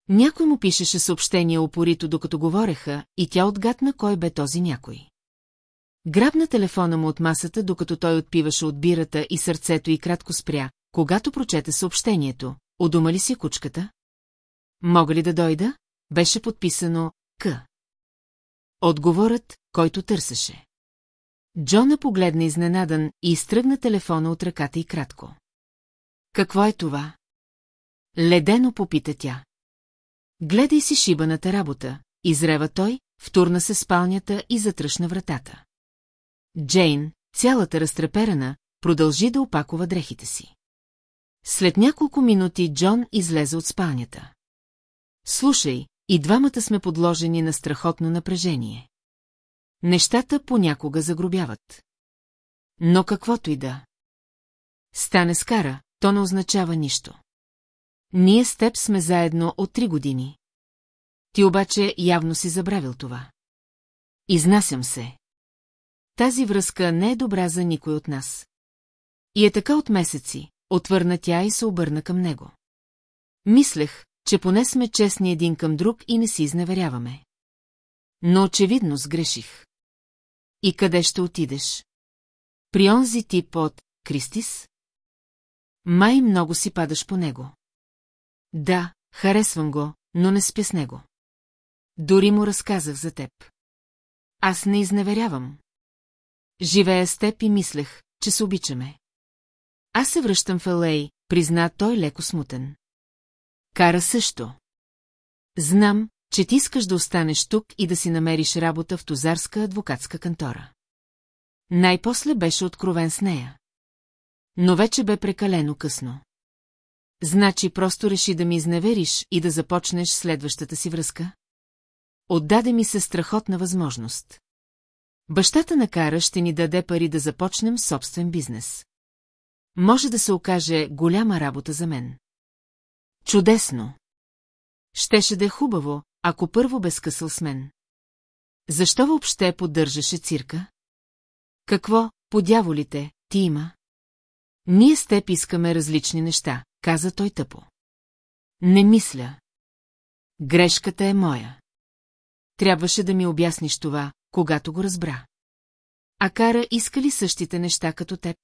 Някой му пишеше съобщение опорито, докато говореха, и тя отгадна кой бе този някой. Грабна телефона му от масата, докато той отпиваше от бирата и сърцето и кратко спря, когато прочете съобщението. Удома ли си кучката? Мога ли да дойда? Беше подписано К. Отговорът, който търсеше. Джона погледна изненадан и изтръгна телефона от ръката и кратко. Какво е това? Ледено попита тя. Гледай си шибаната работа, изрева той, втурна се спалнята и затръшна вратата. Джейн, цялата разтреперана, продължи да опакова дрехите си. След няколко минути Джон излезе от спалнята. Слушай, и двамата сме подложени на страхотно напрежение. Нещата понякога загробяват. Но каквото и да. Стане скара, то не означава нищо. Ние с теб сме заедно от три години. Ти обаче явно си забравил това. Изнасям се. Тази връзка не е добра за никой от нас. И е така от месеци, отвърна тя и се обърна към него. Мислех, че поне сме честни един към друг и не си изневеряваме. Но очевидно сгреших. И къде ще отидеш? При онзи тип от Кристис? Май много си падаш по него. Да, харесвам го, но не спя с него. Дори му разказах за теб. Аз не изневерявам. Живея с теб и мислех, че се обичаме. Аз се връщам в Елей, призна той леко смутен. Кара също. Знам, че ти искаш да останеш тук и да си намериш работа в тузарска адвокатска кантора. Най-после беше откровен с нея. Но вече бе прекалено късно. Значи просто реши да ми изневериш и да започнеш следващата си връзка? Отдаде ми се страхотна възможност. Бащата на Кара ще ни даде пари да започнем собствен бизнес. Може да се окаже голяма работа за мен. Чудесно! Щеше да е хубаво, ако първо бе скъсал с мен. Защо въобще поддържаше цирка? Какво, по дяволите, ти има? Ние с теб искаме различни неща, каза той тъпо. Не мисля. Грешката е моя. Трябваше да ми обясниш това, когато го разбра. А Кара иска ли същите неща като теб?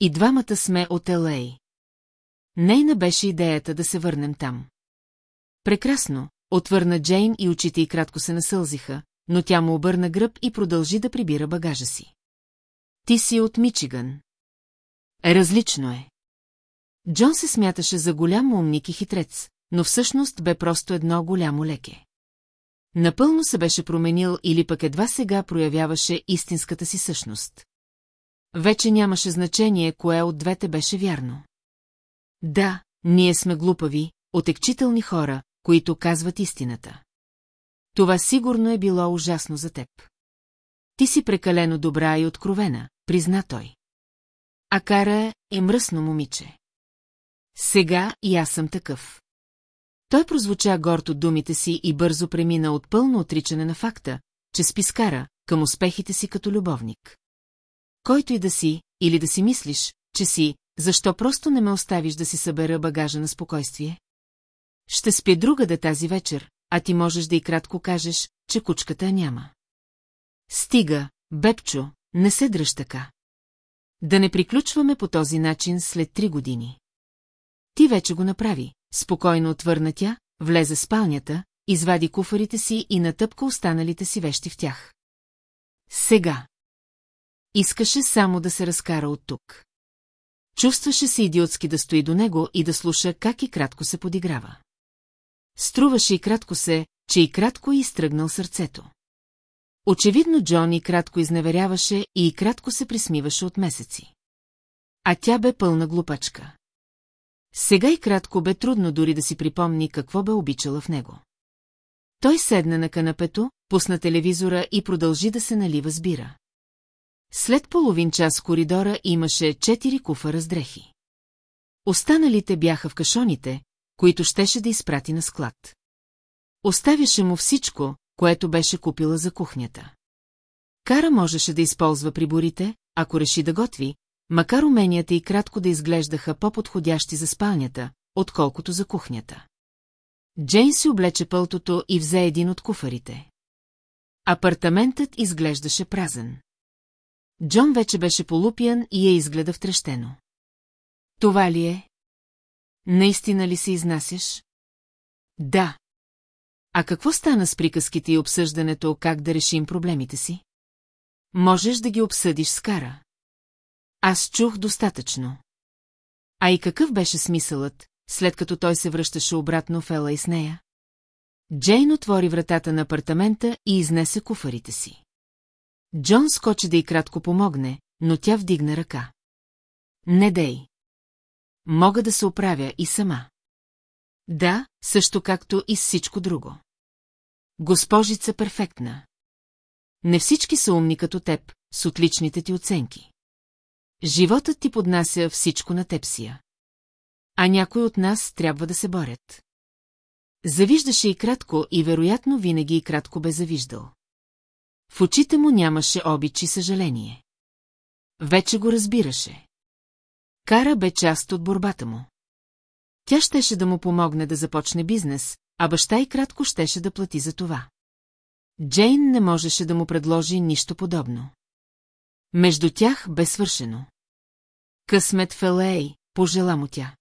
И двамата сме от Елей. Нейна беше идеята да се върнем там. Прекрасно, отвърна Джейн и очите й кратко се насълзиха, но тя му обърна гръб и продължи да прибира багажа си. Ти си от Мичиган. Различно е. Джон се смяташе за голям умник и хитрец, но всъщност бе просто едно голямо леке. Напълно се беше променил или пък едва сега проявяваше истинската си същност. Вече нямаше значение, кое от двете беше вярно. Да, ние сме глупави, отекчителни хора, които казват истината. Това сигурно е било ужасно за теб. Ти си прекалено добра и откровена, призна той. А Кара е мръсно момиче. Сега и аз съм такъв. Той прозвуча горд от думите си и бързо премина от пълно отричане на факта, че спи с Кара, към успехите си като любовник. Който и да си, или да си мислиш, че си, защо просто не ме оставиш да си събера багажа на спокойствие? Ще спя другаде тази вечер, а ти можеш да и кратко кажеш, че кучката няма. Стига, Бепчо, не се дръж така. Да не приключваме по този начин след три години. Ти вече го направи, спокойно отвърна тя, влезе в спалнята, извади куфарите си и натъпка останалите си вещи в тях. Сега. Искаше само да се разкара от тук. Чувстваше се идиотски да стои до него и да слуша как и кратко се подиграва. Струваше и кратко се, че и кратко изтръгнал сърцето. Очевидно Джон и кратко изневеряваше и и кратко се присмиваше от месеци. А тя бе пълна глупачка. Сега и кратко бе трудно дори да си припомни какво бе обичала в него. Той седна на канапето, пусна телевизора и продължи да се налива с бира. След половин час в коридора имаше четири куфара с дрехи. Останалите бяха в кашоните, които щеше да изпрати на склад. Оставяше му всичко, което беше купила за кухнята. Кара можеше да използва приборите, ако реши да готви, макар уменията и кратко да изглеждаха по-подходящи за спалнята, отколкото за кухнята. Джейн си облече пълтото и взе един от куфарите. Апартаментът изглеждаше празен. Джон вече беше полупян и я изгледа втрещено. Това ли е? Наистина ли се изнасяш? Да. А какво стана с приказките и обсъждането как да решим проблемите си? Можеш да ги обсъдиш с Кара. Аз чух достатъчно. А и какъв беше смисълът, след като той се връщаше обратно в Ела и с нея? Джейн отвори вратата на апартамента и изнесе куфарите си. Джон скочи да й кратко помогне, но тя вдигна ръка. Не дей. Мога да се оправя и сама. Да, също както и с всичко друго. Госпожица перфектна. Не всички са умни като теб, с отличните ти оценки. Животът ти поднася всичко на тепсия. А някой от нас трябва да се борят. Завиждаше и кратко и вероятно винаги и кратко бе завиждал. В очите му нямаше обич и съжаление. Вече го разбираше. Кара бе част от борбата му. Тя щеше да му помогне да започне бизнес, а баща и кратко щеше да плати за това. Джейн не можеше да му предложи нищо подобно. Между тях бе свършено. Късмет Фелей, пожела му тя.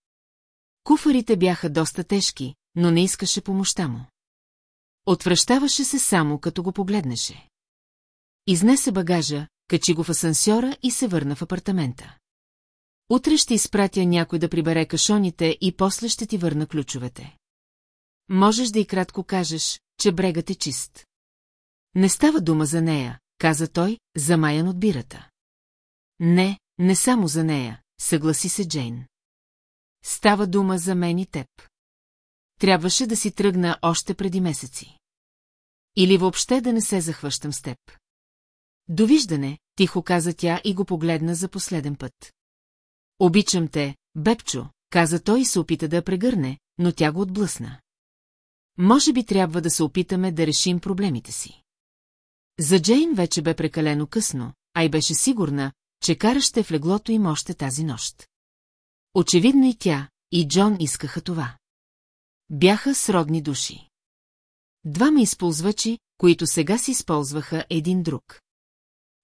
Куфарите бяха доста тежки, но не искаше помощта му. Отвръщаваше се само, като го погледнеше. Изнесе багажа, качи го в асансьора и се върна в апартамента. Утре ще изпратя някой да прибере кашоните и после ще ти върна ключовете. Можеш да и кратко кажеш, че брегът е чист. Не става дума за нея, каза той, замаян от бирата. Не, не само за нея, съгласи се Джейн. Става дума за мен и теб. Трябваше да си тръгна още преди месеци. Или въобще да не се захващам с теб. Довиждане, тихо каза тя и го погледна за последен път. Обичам те, Бепчо, каза той и се опита да я прегърне, но тя го отблъсна. Може би трябва да се опитаме да решим проблемите си. За Джейн вече бе прекалено късно, а и беше сигурна, че Кара ще в леглото им още тази нощ. Очевидно и тя, и Джон искаха това. Бяха сродни души. Двама използвачи, които сега си използваха един друг.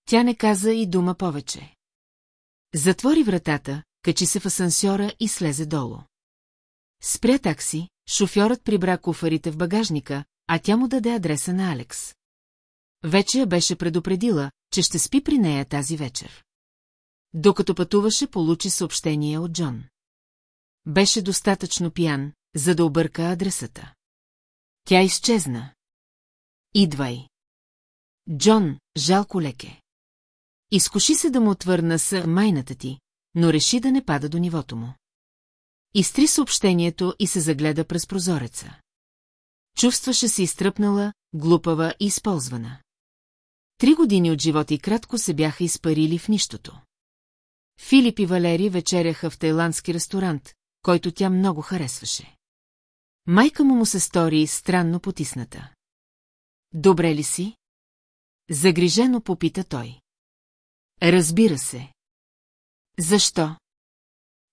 Тя не каза и дума повече. Затвори вратата, качи се в асансьора и слезе долу. Спря такси, шофьорът прибра куфарите в багажника, а тя му даде адреса на Алекс. Вече я беше предупредила, че ще спи при нея тази вечер. Докато пътуваше, получи съобщение от Джон. Беше достатъчно пиян, за да обърка адресата. Тя изчезна. Идвай. Джон, жалко леке. Изкуши се да му отвърна с майната ти, но реши да не пада до нивото му. Изтри съобщението и се загледа през прозореца. Чувстваше се изтръпнала, глупава и използвана. Три години от живота и кратко се бяха изпарили в нищото. Филип и Валери вечеряха в тайландски ресторант, който тя много харесваше. Майка му му се стори странно потисната. Добре ли си? Загрижено попита той. Разбира се. Защо?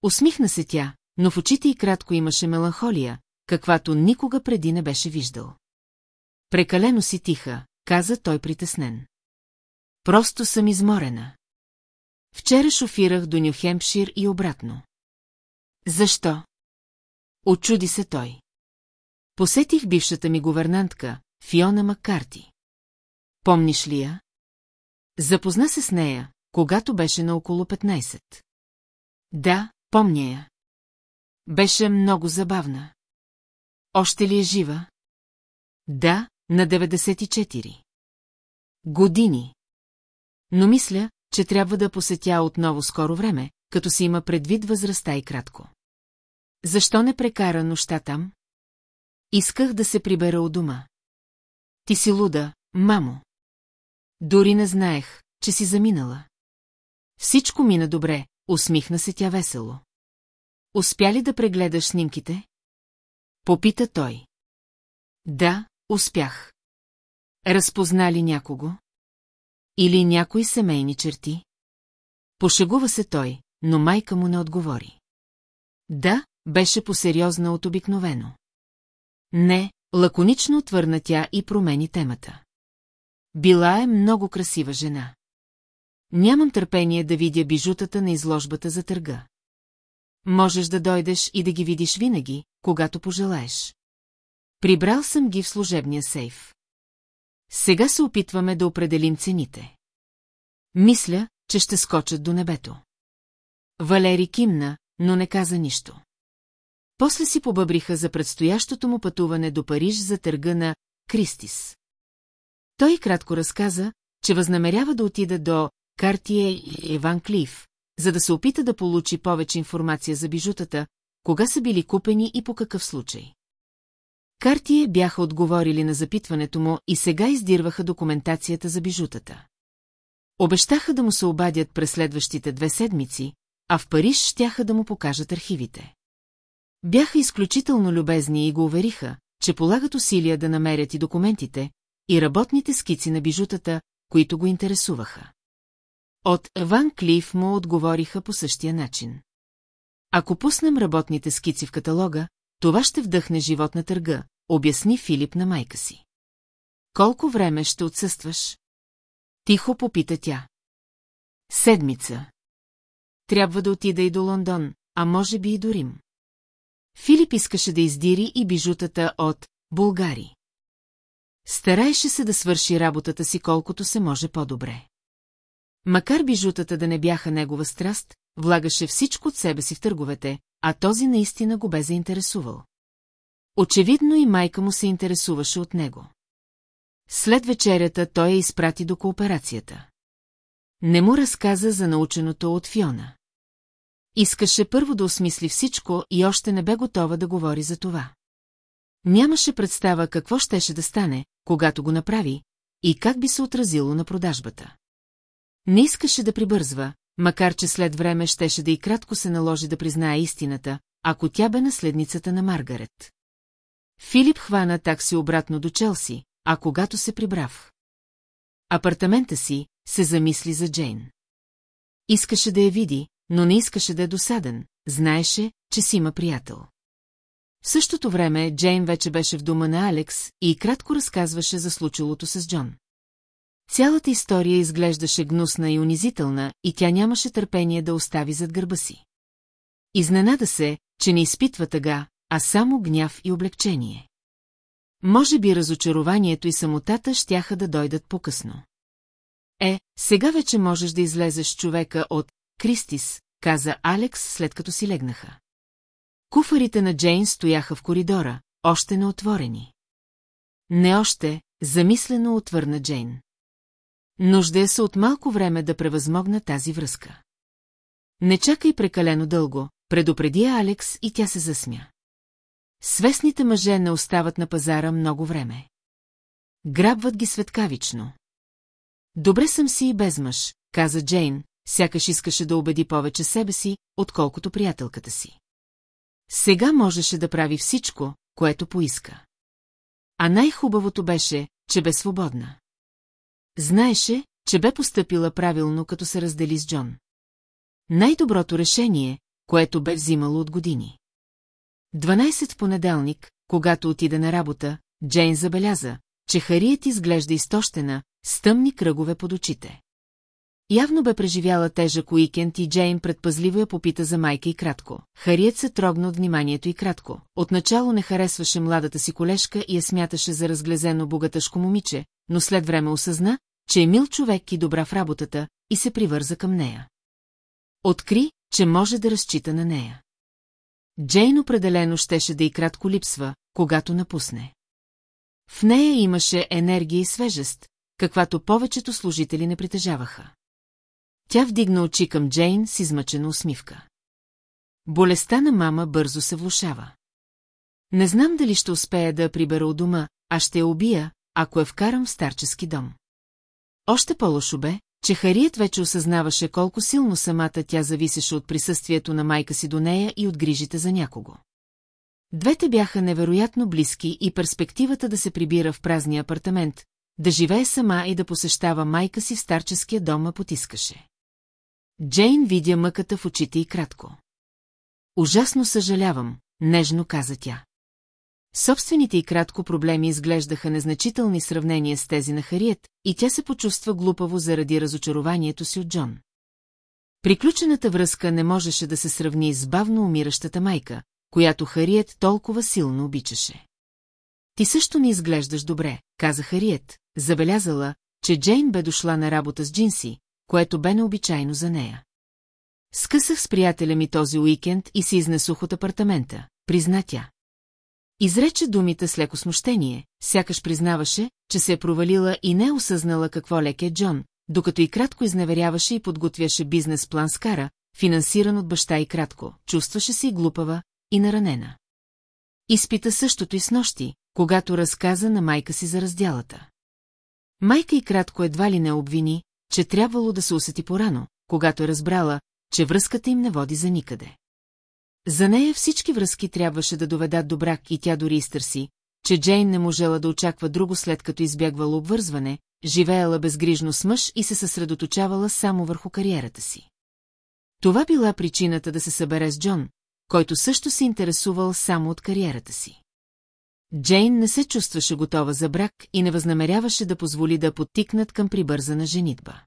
Усмихна се тя, но в очите й кратко имаше меланхолия, каквато никога преди не беше виждал. Прекалено си тиха, каза той притеснен. Просто съм изморена. Вчера шофирах до Нюхемпшир и обратно. Защо? Очуди се той. Посетих бившата ми говернантка, Фиона Маккарти. Помниш ли я? Запозна се с нея, когато беше на около 15. Да, помня я. Беше много забавна. Още ли е жива? Да, на 94. Години. Но мисля, че трябва да посетя отново скоро време, като си има предвид възрастта и кратко. Защо не прекара нощта там? Исках да се прибера от дома. Ти си луда, мамо. Дори не знаех, че си заминала. Всичко мина добре, усмихна се тя весело. Успя ли да прегледаш снимките? Попита той. Да, успях. Разпозна ли някого? Или някои семейни черти? Пошегува се той, но майка му не отговори. Да, беше посериозна от обикновено. Не, лаконично отвърна тя и промени темата. Била е много красива жена. Нямам търпение да видя бижутата на изложбата за търга. Можеш да дойдеш и да ги видиш винаги, когато пожелаеш. Прибрал съм ги в служебния сейф. Сега се опитваме да определим цените. Мисля, че ще скочат до небето. Валери кимна, но не каза нищо. После си побъбриха за предстоящото му пътуване до Париж за търга на Кристис. Той кратко разказа, че възнамерява да отида до Картие и Еван Клиф, за да се опита да получи повече информация за бижутата, кога са били купени и по какъв случай. Картие бяха отговорили на запитването му и сега издирваха документацията за бижутата. Обещаха да му се обадят през следващите две седмици, а в Париж щяха да му покажат архивите. Бяха изключително любезни и го увериха, че полагат усилия да намерят и документите, и работните скици на бижутата, които го интересуваха. От Ван Клиф му отговориха по същия начин. Ако пуснем работните скици в каталога, това ще вдъхне живот на търга, обясни Филип на майка си. Колко време ще отсъстваш? Тихо попита тя. Седмица. Трябва да отида и до Лондон, а може би и до Рим. Филип искаше да издири и бижутата от Булгари. Стараеше се да свърши работата си колкото се може по-добре. Макар бижутата да не бяха негова страст, влагаше всичко от себе си в търговете, а този наистина го бе заинтересувал. Очевидно и майка му се интересуваше от него. След вечерята той я изпрати до кооперацията. Не му разказа за наученото от Фиона. Искаше първо да осмисли всичко и още не бе готова да говори за това. Нямаше представа какво щеше да стане, когато го направи, и как би се отразило на продажбата. Не искаше да прибързва, макар че след време щеше да и кратко се наложи да признае истината, ако тя бе наследницата на Маргарет. Филип хвана такси обратно до Челси, а когато се прибрав. Апартамента си се замисли за Джейн. Искаше да я види, но не искаше да е досаден, знаеше, че си има приятел. В същото време Джейн вече беше в дома на Алекс и кратко разказваше за случилото с Джон. Цялата история изглеждаше гнусна и унизителна и тя нямаше търпение да остави зад гърба си. Изненада се, че не изпитва тъга, а само гняв и облегчение. Може би разочарованието и самотата щяха да дойдат по-късно. Е, сега вече можеш да излезеш човека от Кристис, каза Алекс след като си легнаха. Куфарите на Джейн стояха в коридора, още неотворени. Не още, замислено отвърна Джейн. Нуждая се от малко време да превъзмогна тази връзка. Не чакай прекалено дълго, предупреди Алекс и тя се засмя. Свестните мъже не остават на пазара много време. Грабват ги светкавично. Добре съм си и без мъж, каза Джейн, сякаш искаше да убеди повече себе си, отколкото приятелката си. Сега можеше да прави всичко, което поиска. А най-хубавото беше, че бе свободна. Знаеше, че бе поступила правилно, като се раздели с Джон. Най-доброто решение, което бе взимало от години. 12 в понеделник, когато отида на работа, Джейн забеляза, че Хариет изглежда изтощена, с тъмни кръгове под очите. Явно бе преживяла тежък уикенд и Джейн предпазливо я попита за майка и кратко. Хариет се трогна от вниманието и кратко. Отначало не харесваше младата си колежка и я смяташе за разглезено богатъшко момиче, но след време осъзна, че е мил човек и добра в работата, и се привърза към нея. Откри, че може да разчита на нея. Джейн определено щеше да и кратко липсва, когато напусне. В нея имаше енергия и свежест, каквато повечето служители не притежаваха. Тя вдигна очи към Джейн с измъчена усмивка. Болестта на мама бързо се влушава. Не знам дали ще успея да я прибера у дома, а ще я убия, ако я вкарам в старчески дом. Още по-лошо бе, че Хариет вече осъзнаваше колко силно самата тя зависеше от присъствието на майка си до нея и от грижите за някого. Двете бяха невероятно близки и перспективата да се прибира в празния апартамент, да живее сама и да посещава майка си в старческия дом потискаше. Джейн видя мъката в очите и кратко. Ужасно съжалявам, нежно каза тя. Собствените и кратко проблеми изглеждаха незначителни сравнения с тези на Хариет, и тя се почувства глупаво заради разочарованието си от Джон. Приключената връзка не можеше да се сравни с бавно умиращата майка, която Хариет толкова силно обичаше. Ти също не изглеждаш добре, каза Хариет, забелязала, че Джейн бе дошла на работа с Джинси, което бе необичайно за нея. Скъсах с приятеля ми този уикенд и се изнесох от апартамента, призна тя. Изрече думите с леко смущение, сякаш признаваше, че се е провалила и не е осъзнала какво лек е Джон, докато и кратко изневеряваше и подготвяше бизнес план с кара, финансиран от баща и кратко, чувстваше се и глупава, и наранена. Изпита същото и с нощи, когато разказа на майка си за разделата. Майка и кратко едва ли не обвини, че трябвало да се усети порано, когато е разбрала, че връзката им не води за никъде. За нея всички връзки трябваше да доведат до брак и тя дори изтърси, че Джейн не можела да очаква друго след като избягвала обвързване, живеела безгрижно с мъж и се съсредоточавала само върху кариерата си. Това била причината да се събере с Джон, който също се интересувал само от кариерата си. Джейн не се чувстваше готова за брак и не възнамеряваше да позволи да подтикнат към прибързана женитба.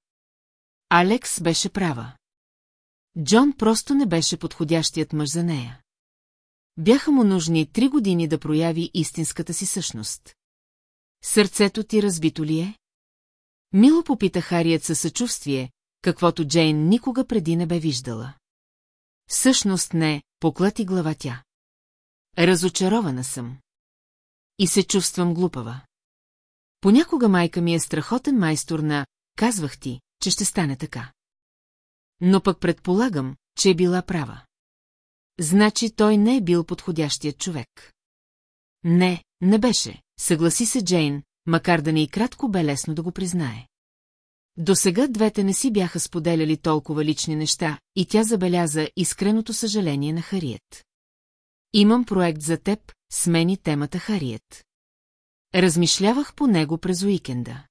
Алекс беше права. Джон просто не беше подходящият мъж за нея. Бяха му нужни три години да прояви истинската си същност. Сърцето ти разбито ли е? Мило попита Харият със съчувствие, каквото Джейн никога преди не бе виждала. Всъщност не, поклати глава тя. Разочарована съм. И се чувствам глупава. Понякога майка ми е страхотен майстор на «казвах ти, че ще стане така». Но пък предполагам, че е била права. Значи той не е бил подходящият човек. Не, не беше, съгласи се Джейн, макар да не и кратко бе лесно да го признае. До сега двете не си бяха споделяли толкова лични неща и тя забеляза искреното съжаление на Хариет. Имам проект за теб, смени темата Хариет. Размишлявах по него през уикенда.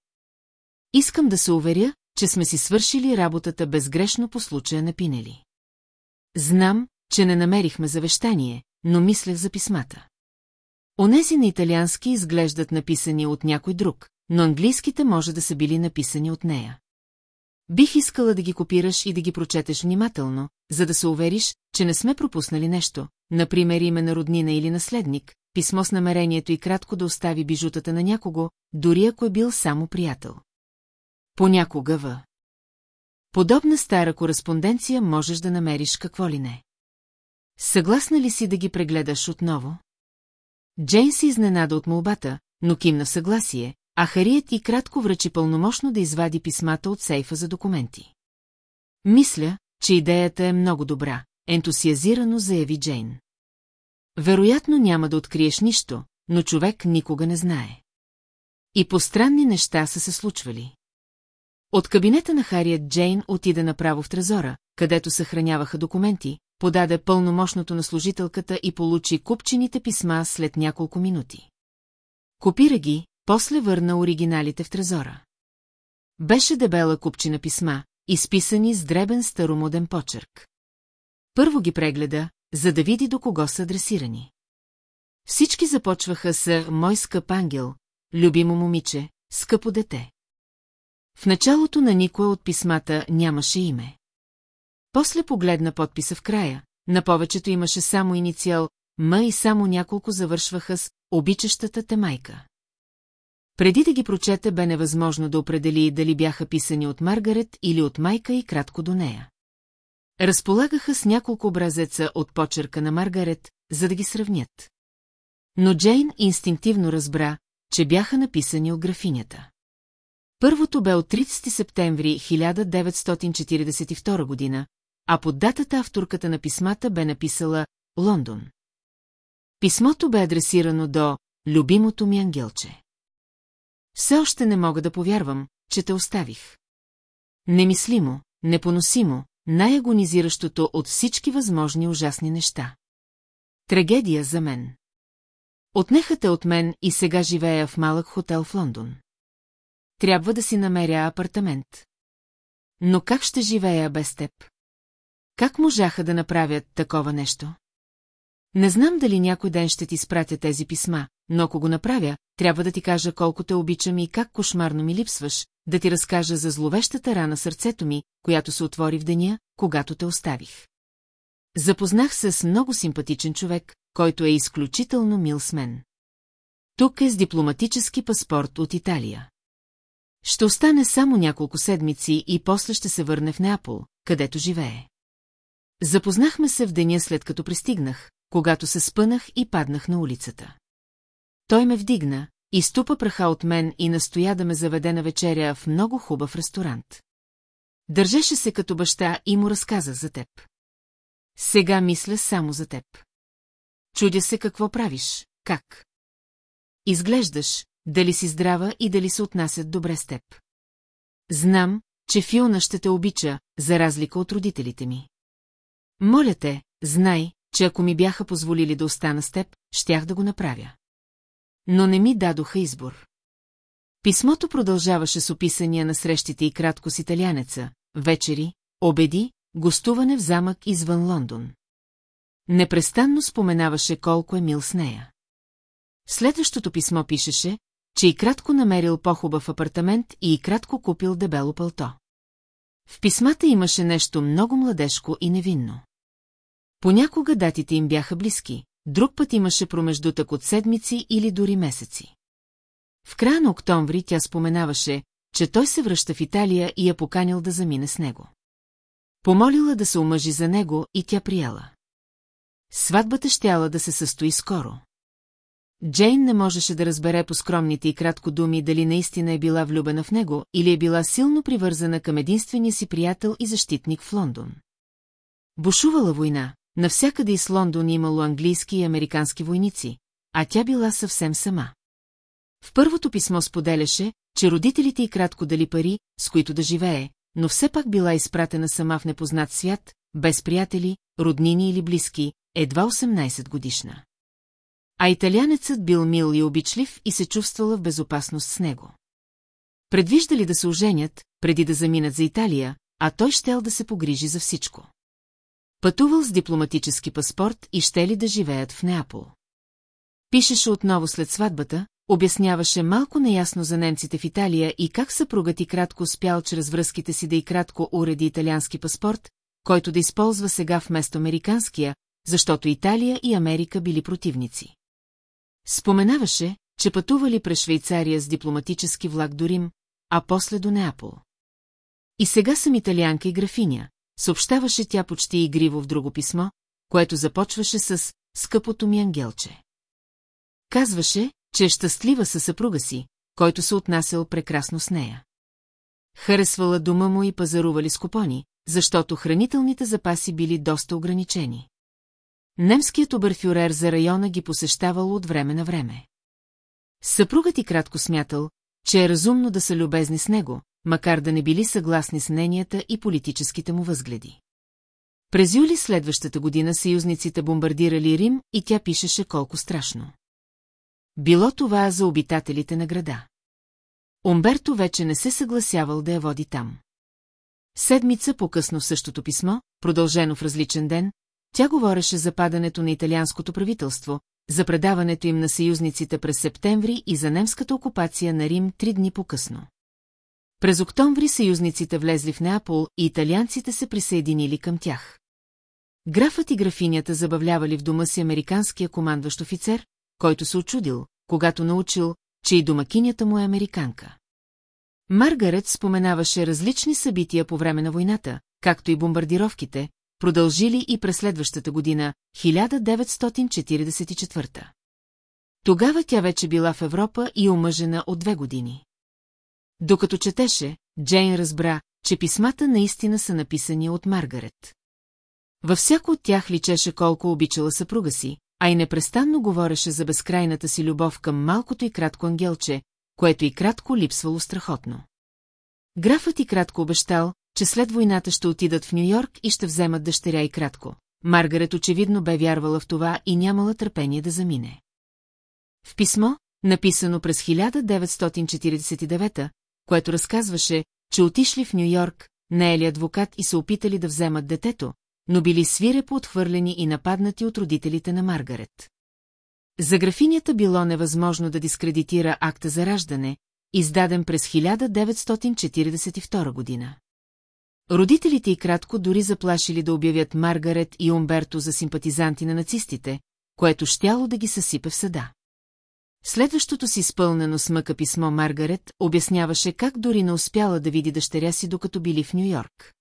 Искам да се уверя, че сме си свършили работата безгрешно по случая на Пинели. Знам, че не намерихме завещание, но мислех за писмата. Онези на италиански изглеждат написани от някой друг, но английските може да са били написани от нея. Бих искала да ги копираш и да ги прочетеш внимателно, за да се увериш, че не сме пропуснали нещо, например име на роднина или наследник, писмо с намерението и кратко да остави бижутата на някого, дори ако е бил само приятел. Понякога в. Подобна стара кореспонденция можеш да намериш какво ли не. Съгласна ли си да ги прегледаш отново? Джейн се изненада от молбата, но кимна съгласие, а Хариет и кратко връчи пълномощно да извади писмата от сейфа за документи. Мисля, че идеята е много добра, ентусиазирано заяви Джейн. Вероятно няма да откриеш нищо, но човек никога не знае. И постранни неща са се случвали. От кабинета на Хариет Джейн отида направо в трезора, където съхраняваха документи, подаде пълномощното на служителката и получи купчените писма след няколко минути. Копира ги, после върна оригиналите в трезора. Беше дебела купчина писма, изписани с дребен старомоден почерк. Първо ги прегледа, за да види до кого са адресирани. Всички започваха с «Мой скъп ангел», «Любимо момиче», «Скъпо дете». В началото на никое от писмата нямаше име. После погледна подписа в края, на повечето имаше само инициал М и само няколко завършваха с «Обичащата те майка». Преди да ги прочете, бе невъзможно да определи дали бяха писани от Маргарет или от майка и кратко до нея. Разполагаха с няколко образеца от почерка на Маргарет, за да ги сравнят. Но Джейн инстинктивно разбра, че бяха написани от графинята. Първото бе от 30 септември 1942 година, а под датата авторката на писмата бе написала Лондон. Писмото бе адресирано до «Любимото ми ангелче». Все още не мога да повярвам, че те оставих. Немислимо, непоносимо, най-агонизиращото от всички възможни ужасни неща. Трагедия за мен. Отнеха те от мен и сега живея в малък хотел в Лондон. Трябва да си намеря апартамент. Но как ще живея без теб? Как можаха да направят такова нещо? Не знам дали някой ден ще ти спратя тези писма, но ако го направя, трябва да ти кажа колко те обичам и как кошмарно ми липсваш, да ти разкажа за зловещата рана сърцето ми, която се отвори в деня, когато те оставих. Запознах се с много симпатичен човек, който е изключително мил с мен. Тук е с дипломатически паспорт от Италия. Ще остане само няколко седмици и после ще се върне в Неапол, където живее. Запознахме се в деня след като пристигнах, когато се спънах и паднах на улицата. Той ме вдигна, изтупа праха от мен и настоя да ме заведе на вечеря в много хубав ресторант. Държеше се като баща и му разказа за теб. Сега мисля само за теб. Чудя се какво правиш, как. Изглеждаш, дали си здрава и дали се отнасят добре с теб. Знам, че Фиона ще те обича, за разлика от родителите ми. Моля те, знай, че ако ми бяха позволили да остана с теб, щях да го направя. Но не ми дадоха избор. Писмото продължаваше с описания на срещите и кратко с италянеца, вечери, обеди, гостуване в замък извън Лондон. Непрестанно споменаваше колко е мил с нея. Следващото писмо пишеше, че и кратко намерил по-хубав апартамент и и кратко купил дебело пълто. В писмата имаше нещо много младежко и невинно. Понякога датите им бяха близки, друг път имаше промеждутък от седмици или дори месеци. В края на октомври тя споменаваше, че той се връща в Италия и я поканил да замине с него. Помолила да се омъжи за него и тя прияла. Сватбата щяла да се състои скоро. Джейн не можеше да разбере по скромните и кратко думи дали наистина е била влюбена в него или е била силно привързана към единствения си приятел и защитник в Лондон. Бушувала война, навсякъде из Лондон имало английски и американски войници, а тя била съвсем сама. В първото писмо споделяше, че родителите й кратко дали пари, с които да живее, но все пак била изпратена сама в непознат свят, без приятели, роднини или близки, едва 18 годишна. А италянецът бил мил и обичлив и се чувствала в безопасност с него. Предвиждали да се оженят, преди да заминат за Италия, а той щел да се погрижи за всичко. Пътувал с дипломатически паспорт и ще ли да живеят в Неапол. Пишеше отново след сватбата, обясняваше малко неясно за немците в Италия и как съпругът и кратко успял чрез връзките си да и кратко уреди италиански паспорт, който да използва сега вместо американския, защото Италия и Америка били противници. Споменаваше, че пътували през Швейцария с дипломатически влак до Рим, а после до Неапол. И сега съм италианка и графиня, съобщаваше тя почти игриво в друго писмо, което започваше с «Скъпото ми ангелче». Казваше, че е щастлива със съпруга си, който се отнасял прекрасно с нея. Харесвала дома му и пазарували с купони, защото хранителните запаси били доста ограничени. Немският оберфюрер за района ги посещавал от време на време. Съпругът и кратко смятал, че е разумно да са любезни с него, макар да не били съгласни с мненията и политическите му възгледи. През юли следващата година съюзниците бомбардирали Рим и тя пишеше колко страшно. Било това за обитателите на града. Умберто вече не се съгласявал да я води там. Седмица по-късно в същото писмо, продължено в различен ден, тя говореше за падането на италианското правителство, за предаването им на съюзниците през септември и за немската окупация на Рим три дни по-късно. През октомври съюзниците влезли в Неапол и италианците се присъединили към тях. Графът и графинята забавлявали в дома си американския командващ офицер, който се очудил, когато научил, че и домакинята му е американка. Маргарет споменаваше различни събития по време на войната, както и бомбардировките, продължили и през следващата година, 1944. Тогава тя вече била в Европа и омъжена от две години. Докато четеше, Джейн разбра, че писмата наистина са написани от Маргарет. Във всяко от тях личеше колко обичала съпруга си, а и непрестанно говореше за безкрайната си любов към малкото и кратко ангелче, което и кратко липсвало страхотно. Графът и кратко обещал, че след войната ще отидат в Нью-Йорк и ще вземат дъщеря и кратко. Маргарет очевидно бе вярвала в това и нямала търпение да замине. В писмо, написано през 1949, което разказваше, че отишли в Нью-Йорк, наели адвокат и се опитали да вземат детето, но били свирепо отхвърлени и нападнати от родителите на Маргарет. За графинята било невъзможно да дискредитира акта за раждане, издаден през 1942 година. Родителите и кратко дори заплашили да обявят Маргарет и Умберто за симпатизанти на нацистите, което щяло да ги съсипе в съда. Следващото си спълнено с мъка писмо Маргарет обясняваше как дори не успяла да види дъщеря си, докато били в Нью-Йорк.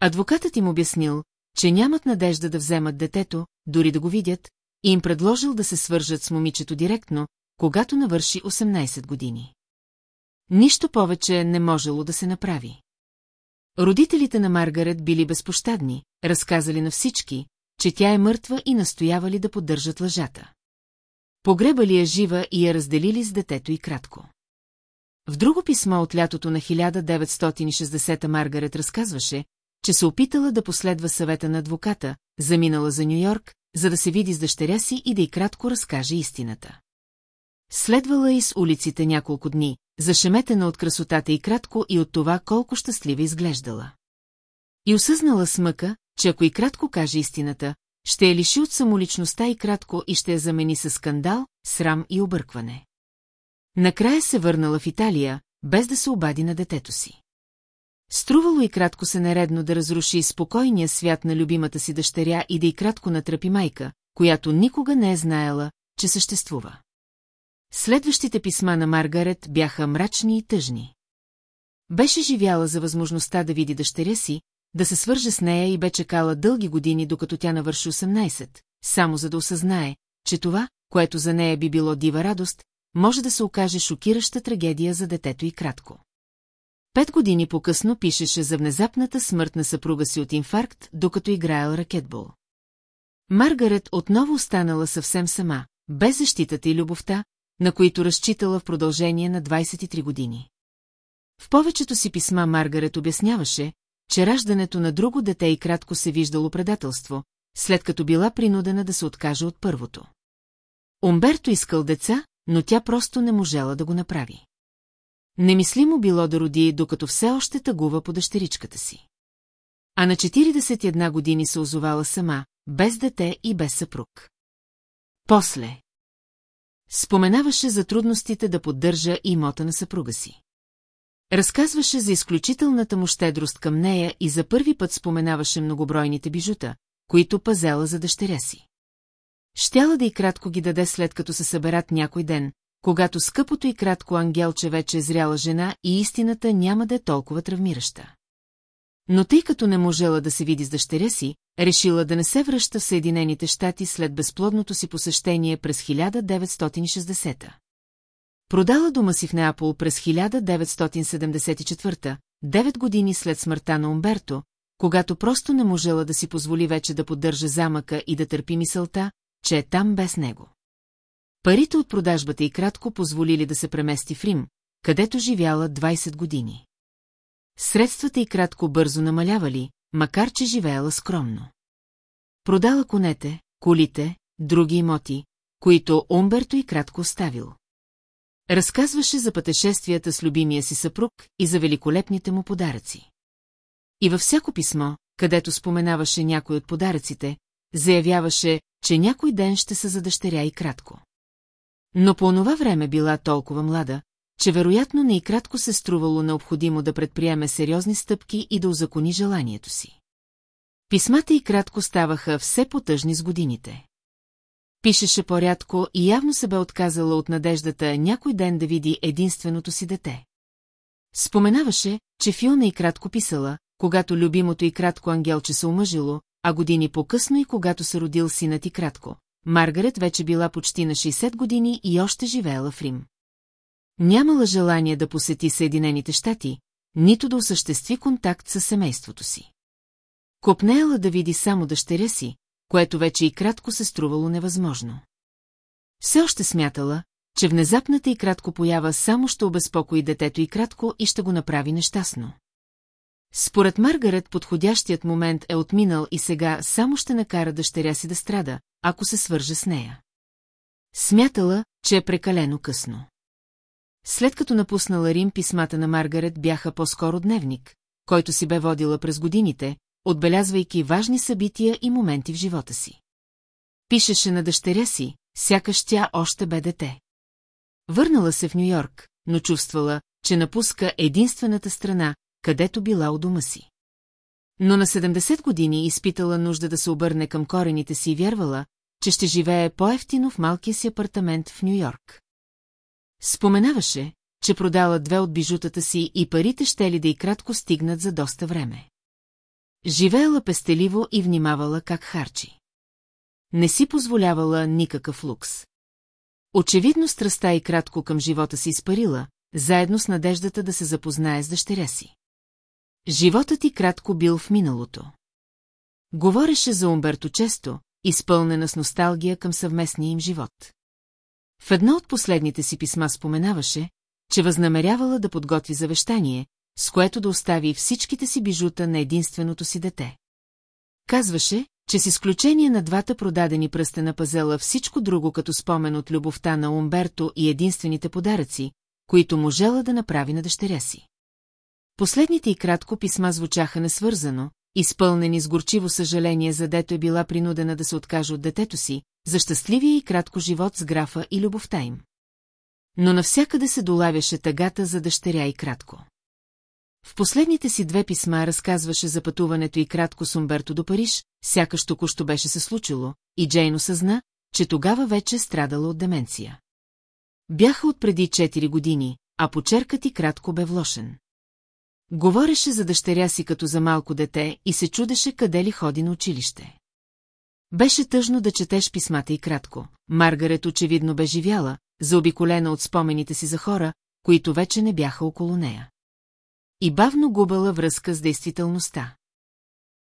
Адвокатът им обяснил, че нямат надежда да вземат детето, дори да го видят, и им предложил да се свържат с момичето директно, когато навърши 18 години. Нищо повече не можело да се направи. Родителите на Маргарет били безпощадни, разказали на всички, че тя е мъртва и настоявали да поддържат лъжата. Погребали я жива и я разделили с детето и кратко. В друго писмо от лятото на 1960 Маргарет разказваше, че се опитала да последва съвета на адвоката, заминала за Нью-Йорк, за да се види с дъщеря си и да й кратко разкаже истината. Следвала и с улиците няколко дни, зашеметена от красотата и кратко и от това колко щастлива изглеждала. И осъзнала смъка, че ако и кратко каже истината, ще я лиши от самоличността и кратко и ще я замени с скандал, срам и объркване. Накрая се върнала в Италия, без да се обади на детето си. Струвало и кратко се нередно да разруши спокойния свят на любимата си дъщеря и да и кратко натръпи майка, която никога не е знаела, че съществува. Следващите писма на Маргарет бяха мрачни и тъжни. Беше живяла за възможността да види дъщеря си, да се свърже с нея и бе чекала дълги години, докато тя навърши 18, само за да осъзнае, че това, което за нея би било дива радост, може да се окаже шокираща трагедия за детето и кратко. Пет години по-късно пишеше за внезапната смърт на съпруга си от инфаркт, докато играел ракетбол. Маргарет отново останала съвсем сама, без защитата и любовта, на които разчитала в продължение на 23 години. В повечето си писма Маргарет обясняваше, че раждането на друго дете и кратко се виждало предателство, след като била принудена да се откаже от първото. Умберто искал деца, но тя просто не можела да го направи. Немислимо било да роди, докато все още тъгува по дъщеричката си. А на 41 години се озовала сама, без дете и без съпруг. После. Споменаваше за трудностите да поддържа имота на съпруга си. Разказваше за изключителната му щедрост към нея и за първи път споменаваше многобройните бижута, които пазела за дъщеря си. Щяла да и кратко ги даде след като се съберат някой ден, когато скъпото и кратко ангелче вече е зряла жена и истината няма да е толкова травмираща. Но тъй като не можела да се види с дъщеря си, решила да не се връща в Съединените щати след безплодното си посещение през 1960 Продала дома си в Неапол през 1974 девет години след смъртта на Умберто, когато просто не можела да си позволи вече да поддържа замъка и да търпи мисълта, че е там без него. Парите от продажбата и кратко позволили да се премести в Рим, където живяла 20 години. Средствата и кратко бързо намалявали, макар че живеела скромно. Продала конете, колите, други имоти, които Умберто и кратко оставил. Разказваше за пътешествията с любимия си съпруг и за великолепните му подаръци. И във всяко писмо, където споменаваше някой от подаръците, заявяваше, че някой ден ще се задъщеря и кратко. Но по онова време била толкова млада, че вероятно не и кратко се струвало необходимо да предприеме сериозни стъпки и да узакони желанието си. Писмата и кратко ставаха все потъжни с годините. Пишеше порядко и явно се бе отказала от надеждата някой ден да види единственото си дете. Споменаваше, че Фиона и кратко писала, когато любимото и кратко ангелче се омъжило, а години по-късно и когато се родил синът и кратко. Маргарет вече била почти на 60 години и още живеела в Рим. Нямала желание да посети Съединените щати, нито да осъществи контакт с семейството си. Копнеела да види само дъщеря си, което вече и кратко се струвало невъзможно. Все още смятала, че внезапната и кратко поява само ще обезпокои детето и кратко и ще го направи нещастно. Според Маргарет подходящият момент е отминал и сега само ще накара дъщеря си да страда, ако се свърже с нея. Смятала, че е прекалено късно. След като напуснала Рим, писмата на Маргарет бяха по-скоро дневник, който си бе водила през годините, отбелязвайки важни събития и моменти в живота си. Пишеше на дъщеря си, сякаш тя още бе дете. Върнала се в Нью-Йорк, но чувствала, че напуска единствената страна, където била у дома си. Но на 70 години изпитала нужда да се обърне към корените си и вярвала, че ще живее по-ефтино в малкия си апартамент в Нью-Йорк. Споменаваше, че продала две от бижутата си и парите ще ли да и кратко стигнат за доста време. Живеела пестеливо и внимавала как харчи. Не си позволявала никакъв лукс. Очевидно страста и кратко към живота си изпарила, заедно с надеждата да се запознае с дъщеря си. Животът и кратко бил в миналото. Говореше за Умберто често, изпълнена с носталгия към съвместния им живот. В едно от последните си писма споменаваше, че възнамерявала да подготви завещание, с което да остави всичките си бижута на единственото си дете. Казваше, че с изключение на двата продадени пръста на пазела всичко друго като спомен от любовта на Умберто и единствените подаръци, които можела да направи на дъщеря си. Последните и кратко писма звучаха несвързано, изпълнени с горчиво съжаление за дето е била принудена да се откаже от детето си, за щастливия и кратко живот с графа и любовта им. Но навсякъде се долавяше тъгата за дъщеря и кратко. В последните си две писма разказваше за пътуването и кратко с Умберто до Париж, сякаш току-що беше се случило, и Джейн осъзна, че тогава вече страдала от деменция. Бяха от преди 4 години, а почеркът и кратко бе влошен. Говореше за дъщеря си като за малко дете и се чудеше къде ли ходи на училище. Беше тъжно да четеш писмата и кратко. Маргарет очевидно бе живяла, заобиколена от спомените си за хора, които вече не бяха около нея. И бавно губала връзка с действителността.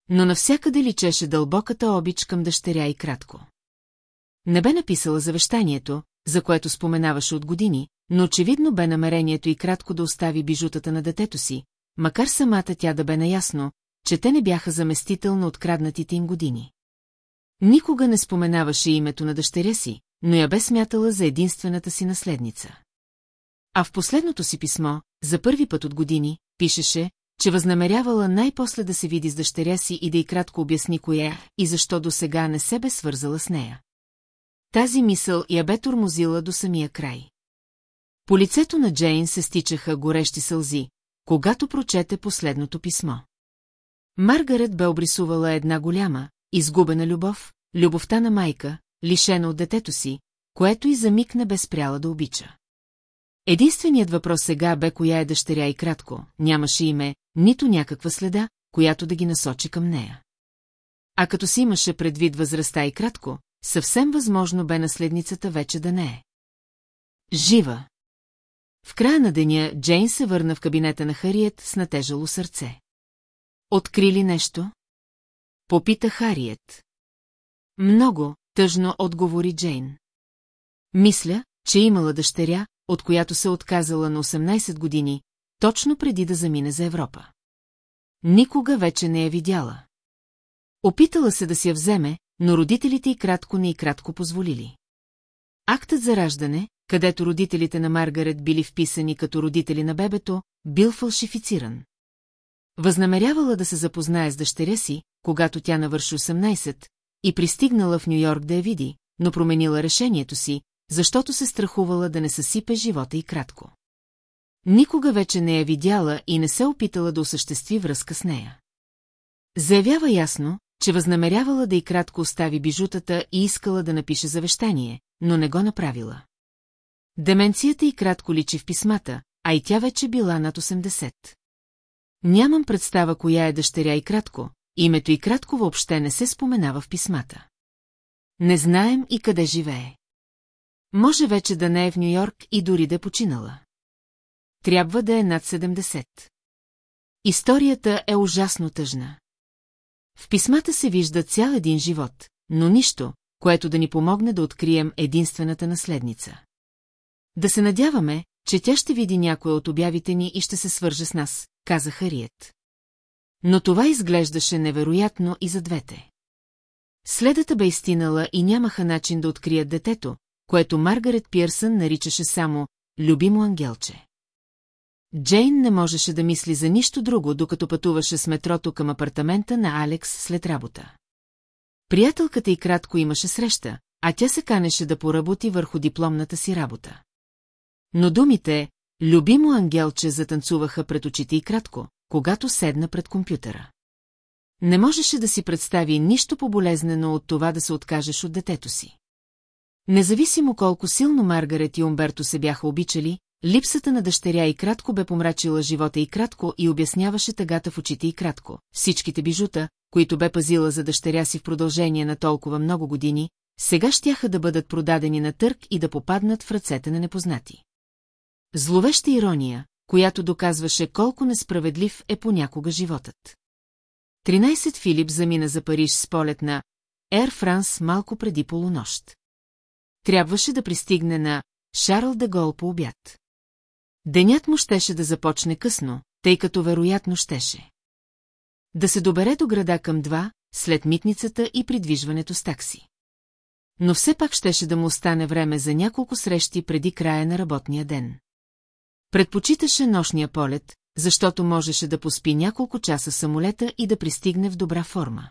Но навсякъде личеше дълбоката обич към дъщеря и кратко. Не бе написала завещанието, за което споменаваше от години, но очевидно бе намерението и кратко да остави бижутата на детето си, макар самата тя да бе наясно, че те не бяха заместител на откраднатите им години. Никога не споменаваше името на дъщеря си, но я бе смятала за единствената си наследница. А в последното си писмо, за първи път от години, пишеше, че възнамерявала най-после да се види с дъщеря си и да й кратко обясни коя и защо до сега не се бе свързала с нея. Тази мисъл я бе тормозила до самия край. По лицето на Джейн се стичаха горещи сълзи, когато прочете последното писмо. Маргарет бе обрисувала една голяма, изгубена любов, любовта на майка, лишена от детето си, което и за миг не бе спряла да обича. Единственият въпрос сега бе коя е дъщеря и кратко, нямаше име, нито някаква следа, която да ги насочи към нея. А като си имаше предвид възрастта и кратко, съвсем възможно бе наследницата вече да не е. Жива. В края на деня Джейн се върна в кабинета на Хариет с натежало сърце. Откри ли нещо? Попита Хариет. Много, тъжно отговори Джейн. Мисля, че имала дъщеря, от която се отказала на 18 години, точно преди да замине за Европа. Никога вече не я видяла. Опитала се да си я вземе, но родителите й кратко не и кратко позволили. Актът за раждане, където родителите на Маргарет били вписани като родители на бебето, бил фалшифициран. Възнамерявала да се запознае с дъщеря си, когато тя навърши 18, и пристигнала в Нью-Йорк да я види, но променила решението си, защото се страхувала да не съсипе живота и кратко. Никога вече не я видяла и не се опитала да осъществи връзка с нея. Заявява ясно, че възнамерявала да и кратко остави бижутата и искала да напише завещание, но не го направила. Деменцията и кратко личи в писмата, а и тя вече била над 80. Нямам представа коя е дъщеря и кратко, името и кратко въобще не се споменава в писмата. Не знаем и къде живее. Може вече да не е в Нью-Йорк и дори да е починала. Трябва да е над 70. Историята е ужасно тъжна. В писмата се вижда цял един живот, но нищо, което да ни помогне да открием единствената наследница. Да се надяваме, че тя ще види някоя от обявите ни и ще се свърже с нас, каза Хариет. Но това изглеждаше невероятно и за двете. Следата бе изтинала и нямаха начин да открият детето, което Маргарет Пирсън наричаше само «любимо ангелче». Джейн не можеше да мисли за нищо друго, докато пътуваше с метрото към апартамента на Алекс след работа. Приятелката и кратко имаше среща, а тя се канеше да поработи върху дипломната си работа. Но думите «любимо ангелче» затанцуваха пред очите и кратко, когато седна пред компютъра. Не можеше да си представи нищо поболезнено от това да се откажеш от детето си. Независимо колко силно Маргарет и Умберто се бяха обичали, липсата на дъщеря и кратко бе помрачила живота и кратко и обясняваше тъгата в очите и кратко. Всичките бижута, които бе пазила за дъщеря си в продължение на толкова много години, сега щяха да бъдат продадени на търг и да попаднат в ръцете на непознати. Зловеща ирония, която доказваше колко несправедлив е понякога животът. 13 Филип замина за Париж с полет на Air France малко преди полунощ. Трябваше да пристигне на Шарл де Гол по обяд. Денят му щеше да започне късно, тъй като вероятно щеше. Да се добере до града към два, след митницата и придвижването с такси. Но все пак щеше да му остане време за няколко срещи преди края на работния ден. Предпочиташе нощния полет, защото можеше да поспи няколко часа самолета и да пристигне в добра форма.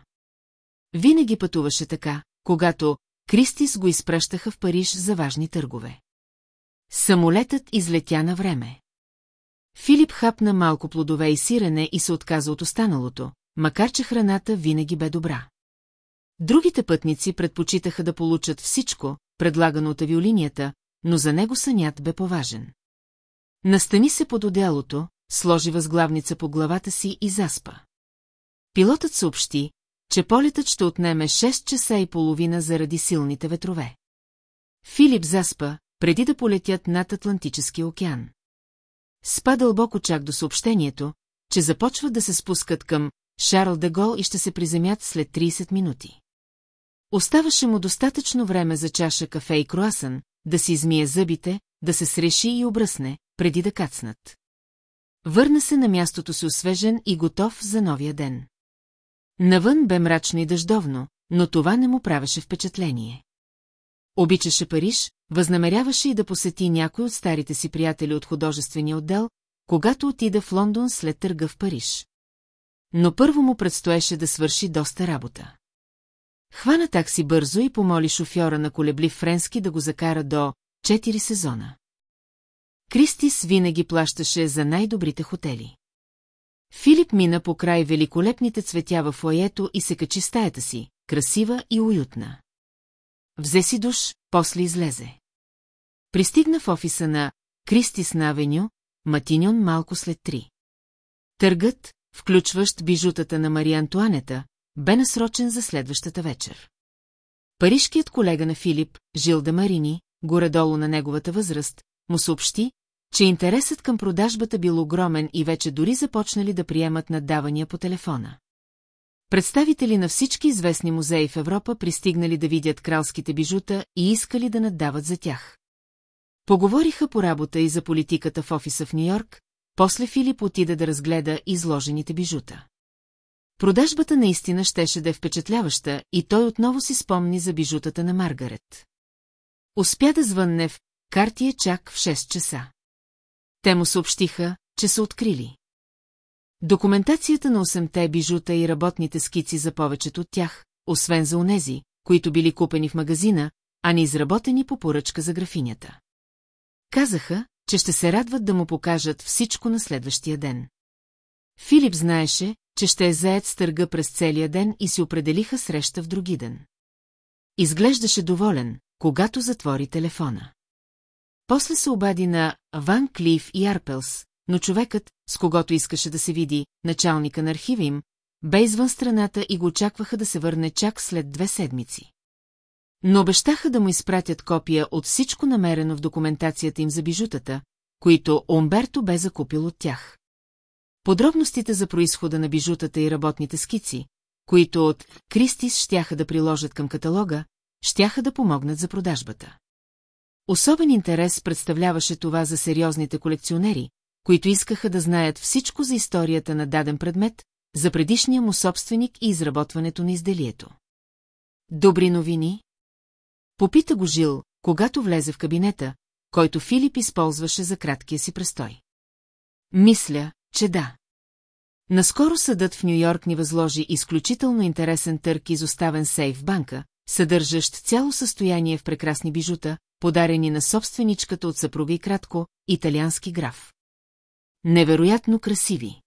Винаги пътуваше така, когато Кристис го изпращаха в Париж за важни търгове. Самолетът излетя на време. Филип хапна малко плодове и сирене и се отказа от останалото, макар че храната винаги бе добра. Другите пътници предпочитаха да получат всичко, предлагано от авиолинията, но за него сънят бе поважен. Настани се под одеялото, сложи възглавница по главата си и заспа. Пилотът съобщи, че полетът ще отнеме 6 часа и половина заради силните ветрове. Филип заспа, преди да полетят над Атлантическия океан. Спа дълбоко чак до съобщението, че започват да се спускат към Шарл де Гол и ще се приземят след 30 минути. Оставаше му достатъчно време за чаша кафе и круасан, да си измие зъбите, да се среши и обръсне, преди да кацнат. Върна се на мястото си освежен и готов за новия ден. Навън бе мрачно и дъждовно, но това не му правеше впечатление. Обичаше Париж, възнамеряваше и да посети някой от старите си приятели от художествения отдел, когато отида в Лондон след търга в Париж. Но първо му предстоеше да свърши доста работа. Хвана такси бързо и помоли шофьора на колеблив френски да го закара до 4 сезона. Кристис винаги плащаше за най-добрите хотели. Филип мина по край великолепните цветя в лаето и се качи стаята си, красива и уютна. Взе си душ, после излезе. Пристигна в офиса на Кристис на Авеню, Матиньон малко след три. Търгът, включващ бижутата на Мария Антуанета, бе насрочен за следващата вечер. Парижкият колега на Филип, Жил де Марини, горе-долу на неговата възраст, му съобщи, че интересът към продажбата бил огромен и вече дори започнали да приемат наддавания по телефона. Представители на всички известни музеи в Европа пристигнали да видят кралските бижута и искали да наддават за тях. Поговориха по работа и за политиката в офиса в Нью-Йорк, после Филип отида да разгледа изложените бижута. Продажбата наистина щеше да е впечатляваща и той отново си спомни за бижутата на Маргарет. Успя да звънне в картия чак в 6 часа. Те му съобщиха, че са открили. Документацията на 8-те бижута и работните скици за повечето от тях, освен за онези, които били купени в магазина, а не изработени по поръчка за графинята. Казаха, че ще се радват да му покажат всичко на следващия ден. Филип знаеше, че ще е заед с търга през целия ден и си определиха среща в други ден. Изглеждаше доволен, когато затвори телефона. После се обади на Ван Клиф и Арпелс, но човекът, с когото искаше да се види, началника на архива им, бе извън страната и го очакваха да се върне чак след две седмици. Но обещаха да му изпратят копия от всичко намерено в документацията им за бижутата, които Умберто бе закупил от тях. Подробностите за происхода на бижутата и работните скици, които от Кристис щяха да приложат към каталога, щяха да помогнат за продажбата. Особен интерес представляваше това за сериозните колекционери, които искаха да знаят всичко за историята на даден предмет, за предишния му собственик и изработването на изделието. Добри новини? Попита го Жил, когато влезе в кабинета, който Филип използваше за краткия си престой. Мисля, че да. Наскоро съдът в Нью-Йорк ни възложи изключително интересен търк изоставен сейф банка, съдържащ цяло състояние в прекрасни бижута, подарени на собственичката от съпруга и кратко, италиански граф. Невероятно красиви.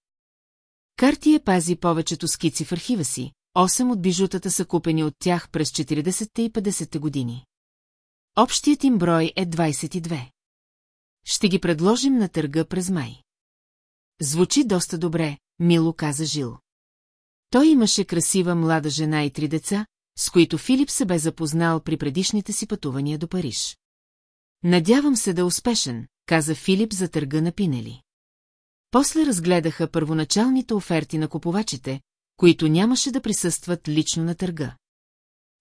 Картия пази повечето скици в архива си, 8 от бижутата са купени от тях през 40-те и 50-те години. Общият им брой е 22. Ще ги предложим на търга през май. Звучи доста добре, мило каза Жил. Той имаше красива млада жена и три деца, с които Филип се бе запознал при предишните си пътувания до Париж. Надявам се да е успешен, каза Филип за търга на Пинели. После разгледаха първоначалните оферти на купувачите, които нямаше да присъстват лично на търга.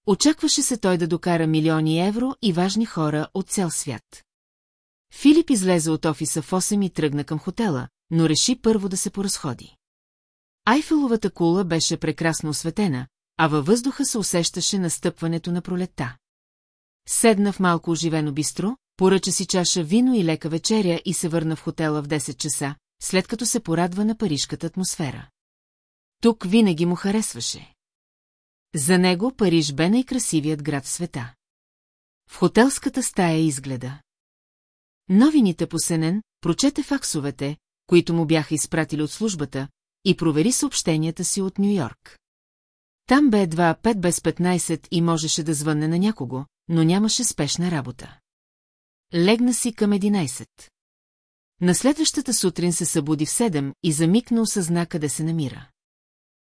Очакваше се той да докара милиони евро и важни хора от цял свят. Филип излезе от офиса в 8 и тръгна към хотела, но реши първо да се поразходи. Айфеловата кула беше прекрасно осветена, а във въздуха се усещаше настъпването на пролетта. Седна в малко оживено бистро, поръча си чаша вино и лека вечеря и се върна в хотела в 10 часа, след като се порадва на парижката атмосфера. Тук винаги му харесваше. За него Париж бе най-красивият град в света. В хотелската стая изгледа. Новините по Сенен прочете факсовете, които му бяха изпратили от службата, и провери съобщенията си от Нью-Йорк. Там бе едва 5 без 15 и можеше да звънне на някого, но нямаше спешна работа. Легна си към 11. На следващата сутрин се събуди в 7 и за миг не осъзна къде се намира.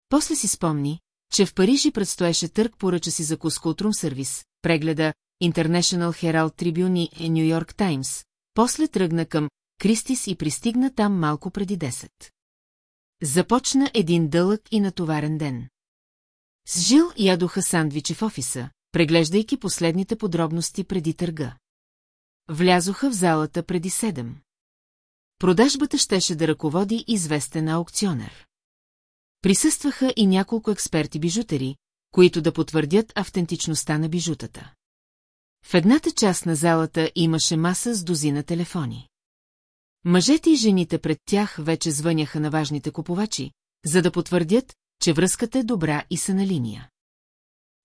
После си спомни, че в Парижи предстоеше търг поръча си закуска от сервис, прегледа International Herald Tribune и New York Times, после тръгна към Кристис и пристигна там малко преди 10. Започна един дълъг и натоварен ден. С Жил ядоха сандвичи в офиса, преглеждайки последните подробности преди търга. Влязоха в залата преди седем. Продажбата щеше да ръководи известен аукционер. Присъстваха и няколко експерти бижутери, които да потвърдят автентичността на бижутата. В едната част на залата имаше маса с дозина телефони. Мъжете и жените пред тях вече звъняха на важните купувачи, за да потвърдят, че връзката е добра и са на линия.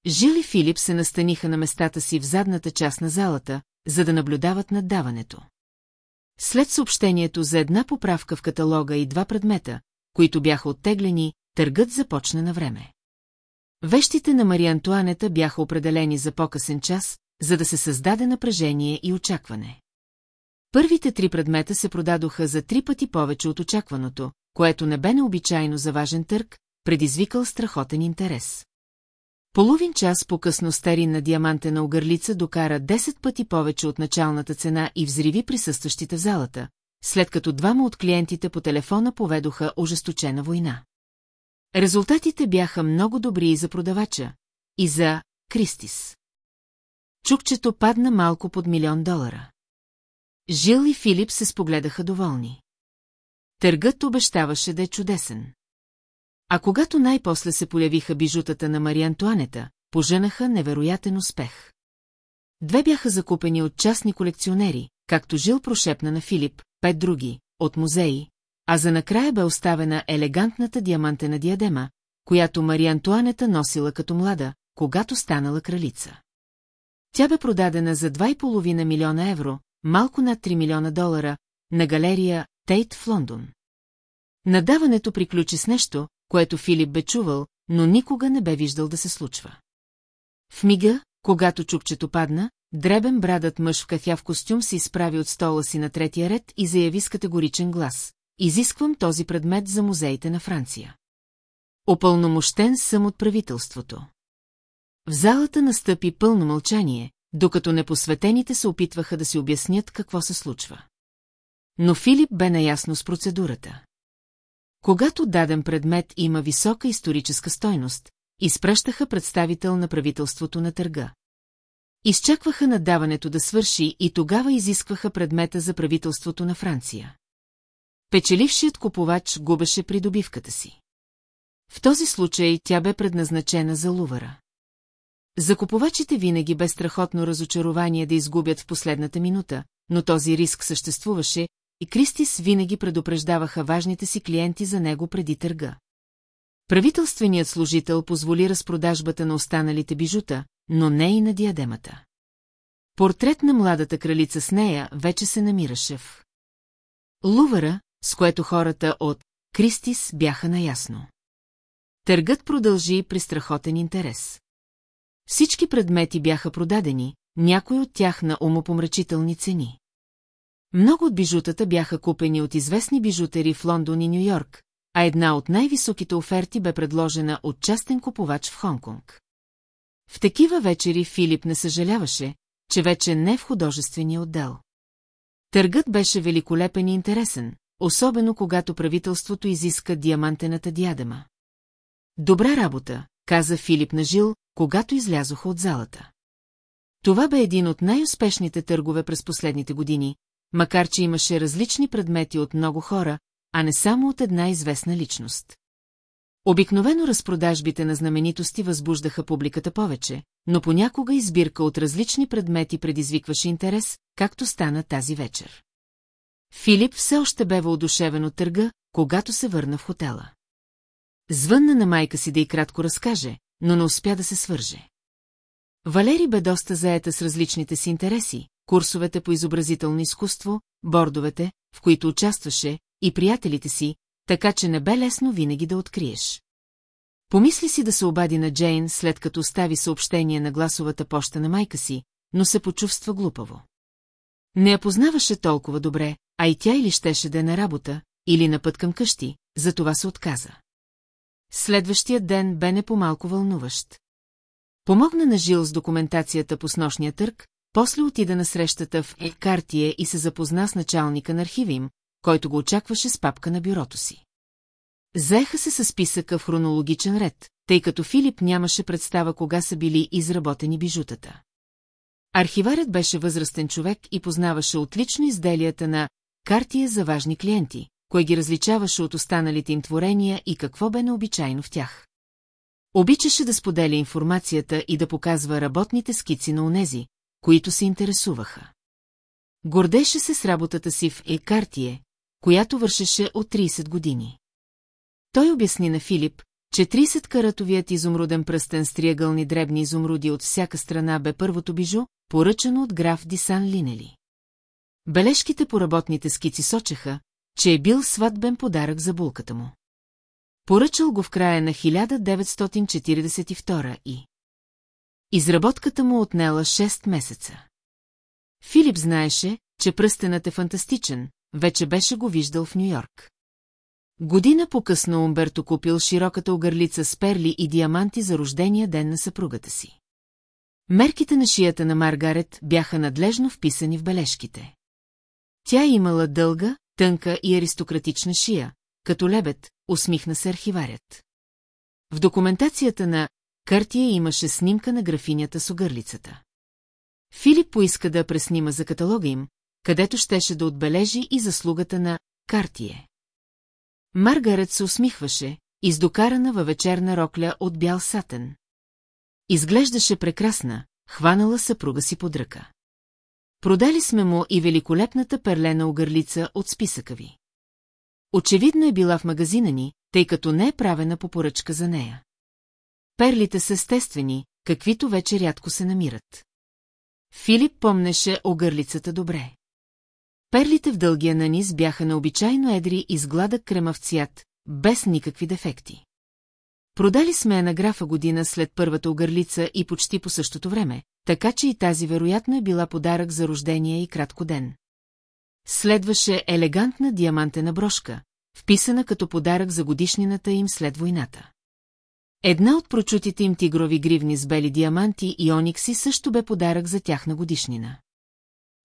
Жил и Филип се настаниха на местата си в задната част на залата, за да наблюдават наддаването. След съобщението за една поправка в каталога и два предмета, които бяха оттеглени, търгът започна на време. Вещите на Мария Антуанета бяха определени за по-късен час, за да се създаде напрежение и очакване. Първите три предмета се продадоха за три пъти повече от очакваното, което не бе необичайно за важен търг, предизвикал страхотен интерес. Половин час по-късно старинна диамантена огърлица докара 10 пъти повече от началната цена и взриви присъстващите в залата, след като двама от клиентите по телефона поведоха ожесточена война. Резултатите бяха много добри и за продавача, и за Кристис. Чукчето падна малко под милион долара. Жил и Филип се спогледаха доволни. Търгът обещаваше да е чудесен. А когато най-после се полявиха бижутата на Мария Антуанета, поженаха невероятен успех. Две бяха закупени от частни колекционери, както Жил прошепна на Филип, пет други, от музеи, а за накрая бе оставена елегантната диамантена диадема, която Мария Антуанета носила като млада, когато станала кралица. Тя бе продадена за 2,5 милиона евро, малко над 3 милиона долара, на галерия Тейт в Лондон. Надаването приключи с нещо, което Филип бе чувал, но никога не бе виждал да се случва. В мига, когато чукчето падна, дребен брадът мъж в кафяв костюм се изправи от стола си на третия ред и заяви с категоричен глас. Изисквам този предмет за музеите на Франция. Опълномощен съм от правителството. В залата настъпи пълно мълчание, докато непосветените се опитваха да си обяснят какво се случва. Но Филип бе наясно с процедурата. Когато даден предмет има висока историческа стойност, изпращаха представител на правителството на търга. Изчакваха надаването да свърши и тогава изискваха предмета за правителството на Франция. Печелившият купувач губеше придобивката си. В този случай тя бе предназначена за лувара. За купувачите винаги бе страхотно разочарование да изгубят в последната минута, но този риск съществуваше и Кристис винаги предупреждаваха важните си клиенти за него преди търга. Правителственият служител позволи разпродажбата на останалите бижута, но не и на диадемата. Портрет на младата кралица с нея вече се намираше в Лувара, с което хората от Кристис бяха наясно. Търгът продължи при страхотен интерес. Всички предмети бяха продадени, някои от тях на умопомрачителни цени. Много от бижутата бяха купени от известни бижутери в Лондон и Нью-Йорк, а една от най-високите оферти бе предложена от частен купувач в Хонконг. В такива вечери Филип не съжаляваше, че вече не в художествения отдел. Търгът беше великолепен и интересен, особено когато правителството изиска диамантената диадема. Добра работа, каза Филип на Жил, когато излязоха от залата. Това бе един от най-успешните търгове през последните години, макар че имаше различни предмети от много хора, а не само от една известна личност. Обикновено разпродажбите на знаменитости възбуждаха публиката повече, но понякога избирка от различни предмети предизвикваше интерес, както стана тази вечер. Филип все още бе въодушевен от търга, когато се върна в хотела. Звънна на майка си да й кратко разкаже, но не успя да се свърже. Валери бе доста заета с различните си интереси, курсовете по изобразително изкуство, бордовете, в които участваше, и приятелите си, така че не бе лесно винаги да откриеш. Помисли си да се обади на Джейн, след като остави съобщение на гласовата поща на майка си, но се почувства глупаво. Не я познаваше толкова добре, а и тя или щеше да е на работа, или на път към къщи, затова се отказа. Следващия ден бе не по-малко вълнуващ. Помогна на Жил с документацията по снощния търг, после отида на срещата в Екартие и се запозна с началника на архива им, който го очакваше с папка на бюрото си. Заеха се със списъка в хронологичен ред, тъй като Филип нямаше представа кога са били изработени бижутата. Архиварят беше възрастен човек и познаваше отлично изделията на картия за важни клиенти, кое ги различаваше от останалите им творения и какво бе необичайно в тях. Обичаше да споделя информацията и да показва работните скици на онези, които се интересуваха. Гордеше се с работата си в Екартие, която вършеше от 30 години. Той обясни на Филип, че 30-каратовият изумруден пръстен с триъгълни дребни изумруди от всяка страна бе първото бижу, поръчано от граф Дисан Линели. Бележките по работните скици сочеха, че е бил сватбен подарък за булката му. Поръчал го в края на 1942 и... Изработката му отнела 6 месеца. Филип знаеше, че пръстенът е фантастичен, вече беше го виждал в Нью-Йорк. Година по-късно Умберто купил широката огърлица с перли и диаманти за рождения ден на съпругата си. Мерките на шията на Маргарет бяха надлежно вписани в бележките. Тя имала дълга, тънка и аристократична шия, като лебед, усмихна се архиварят. В документацията на Картия имаше снимка на графинята с огърлицата. Филип поиска да преснима за каталога им, където щеше да отбележи и заслугата на Картие. Маргарет се усмихваше, издокарана във вечерна рокля от бял сатен. Изглеждаше прекрасна, хванала съпруга си под ръка. Продали сме му и великолепната перлена огърлица от списъка ви. Очевидно е била в магазина ни, тъй като не е правена по поръчка за нея. Перлите са естествени, каквито вече рядко се намират. Филип помнеше огърлицата добре. Перлите в дългия нанис бяха необичайно едри и с гладък кремав цвят, без никакви дефекти. Продали сме я на графа година след първата огърлица и почти по същото време, така че и тази вероятно е била подарък за рождения и кратко ден. Следваше елегантна диамантена брошка, вписана като подарък за годишнината им след войната. Една от прочутите им тигрови гривни с бели диаманти и оникси също бе подарък за тяхна годишнина.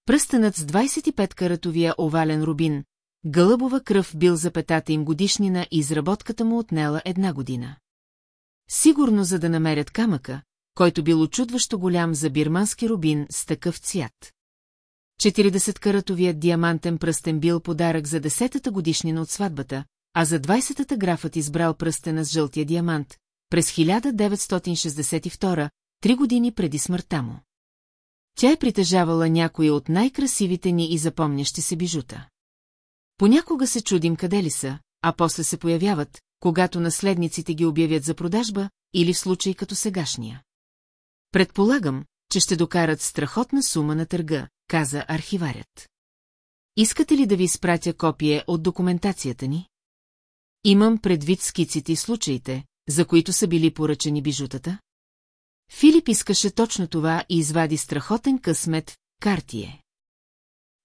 Пръстенът с 25-каратовия овален рубин, гълъбова кръв бил за петата им годишнина и изработката му отнела една година. Сигурно за да намерят камъка, който бил очудващо голям за бирмански рубин с такъв цвят. 40-каратовият диамантен пръстен бил подарък за 10-та годишнина от сватбата, а за 20-та графът избрал пръстена с жълтия диамант, през 1962, три години преди смъртта му. Тя е притежавала някои от най-красивите ни и запомнящи се бижута. Понякога се чудим къде ли са, а после се появяват, когато наследниците ги обявят за продажба или в случай като сегашния. Предполагам, че ще докарат страхотна сума на търга, каза архиварят. Искате ли да ви изпратя копие от документацията ни? Имам предвид скиците и случаите, за които са били поръчани бижутата? Филип искаше точно това и извади страхотен късмет в картие.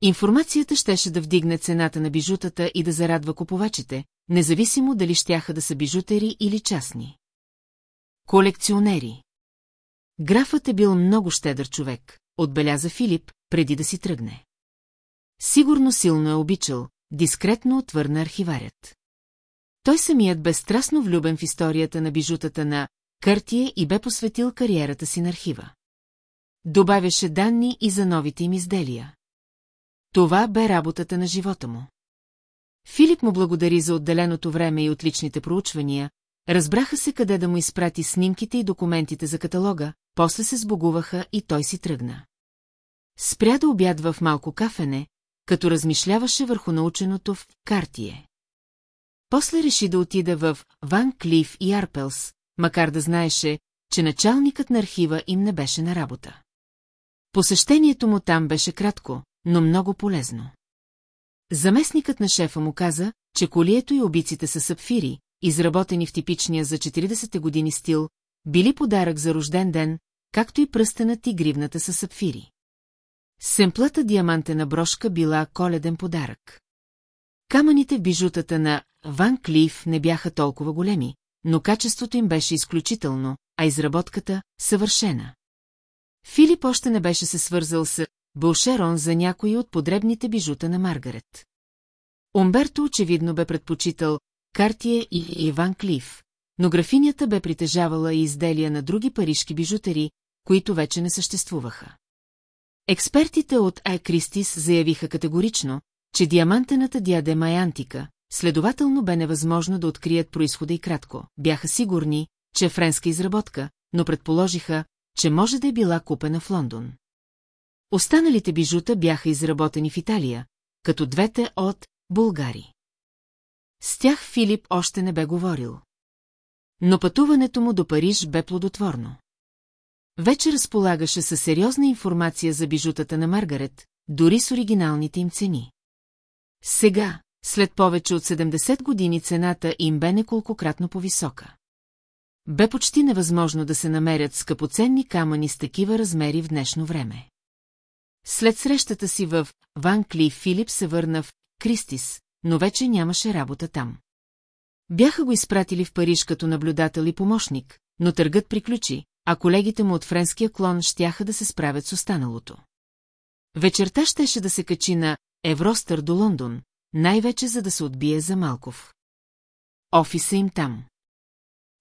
Информацията щеше да вдигне цената на бижутата и да зарадва купувачите, независимо дали щяха да са бижутери или частни. Колекционери Графът е бил много щедър човек, отбеляза Филип, преди да си тръгне. Сигурно силно е обичал, дискретно отвърна архиварят. Той самият безстрастно влюбен в историята на бижутата на Къртие и бе посветил кариерата си на архива. Добавяше данни и за новите им изделия. Това бе работата на живота му. Филип му благодари за отделеното време и отличните проучвания, разбраха се къде да му изпрати снимките и документите за каталога, после се сбогуваха и той си тръгна. Спря да обядва в малко кафене, като размишляваше върху наученото в Картие. После реши да отида в Ван Клиф и Арпелс, макар да знаеше, че началникът на архива им не беше на работа. Посещението му там беше кратко, но много полезно. Заместникът на шефа му каза, че колието и обиците са сапфири, изработени в типичния за 40-те години стил, били подарък за рожден ден, както и пръстенът и гривната са сапфири. Семплата диамантена брошка била коледен подарък. Камъните в бижутата на Ван Клиф не бяха толкова големи, но качеството им беше изключително, а изработката – съвършена. Филип още не беше се свързал с Бълшерон за някои от подребните бижута на Маргарет. Умберто очевидно бе предпочитал Картие и Иван Клиф, но графинята бе притежавала и изделия на други парижки бижутери, които вече не съществуваха. Експертите от Ай Кристис заявиха категорично, че диамантената диадема е антика, следователно бе невъзможно да открият происхода и кратко. Бяха сигурни, че е френска изработка, но предположиха, че може да е била купена в Лондон. Останалите бижута бяха изработени в Италия, като двете от Булгари. С тях Филип още не бе говорил. Но пътуването му до Париж бе плодотворно. Вече разполагаше със сериозна информация за бижутата на Маргарет, дори с оригиналните им цени. Сега, след повече от 70 години цената им бе неколкократно по-висока. Бе почти невъзможно да се намерят скъпоценни камъни с такива размери в днешно време. След срещата си в Ван Кли Филип се върна в Кристис, но вече нямаше работа там. Бяха го изпратили в Париж като наблюдател и помощник, но търгът приключи, а колегите му от френския клон щяха да се справят с останалото. Вечерта щеше да се качи на Евростър до Лондон, най-вече за да се отбие за Малков. Офиса им там.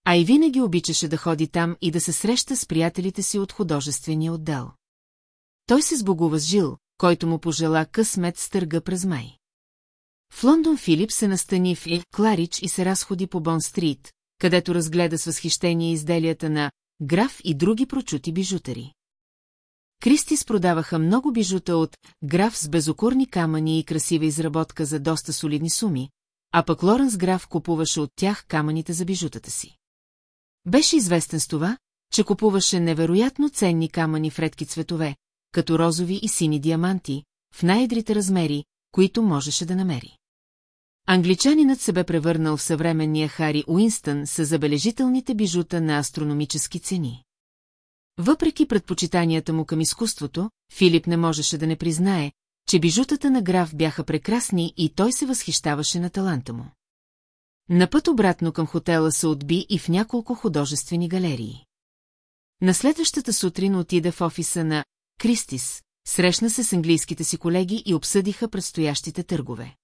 А и винаги обичаше да ходи там и да се среща с приятелите си от художествения отдел. Той се сбогува с Жил, който му пожела късмет с търга през май. В Лондон Филип се настани в Е. Кларич и се разходи по Бон-стрит, където разгледа с възхищение изделията на граф и други прочути бижутери. Кристис продаваха много бижута от граф с безокурни камъни и красива изработка за доста солидни суми, а пък Лоренс граф купуваше от тях камъните за бижутата си. Беше известен с това, че купуваше невероятно ценни камъни в редки цветове, като розови и сини диаманти, в най-едрите размери, които можеше да намери. Англичанинът се бе превърнал в съвременния Хари Уинстън с забележителните бижута на астрономически цени. Въпреки предпочитанията му към изкуството, Филип не можеше да не признае, че бижутата на граф бяха прекрасни и той се възхищаваше на таланта му. На път обратно към хотела се отби и в няколко художествени галерии. На следващата сутрин отида в офиса на Кристис, срещна се с английските си колеги и обсъдиха предстоящите търгове.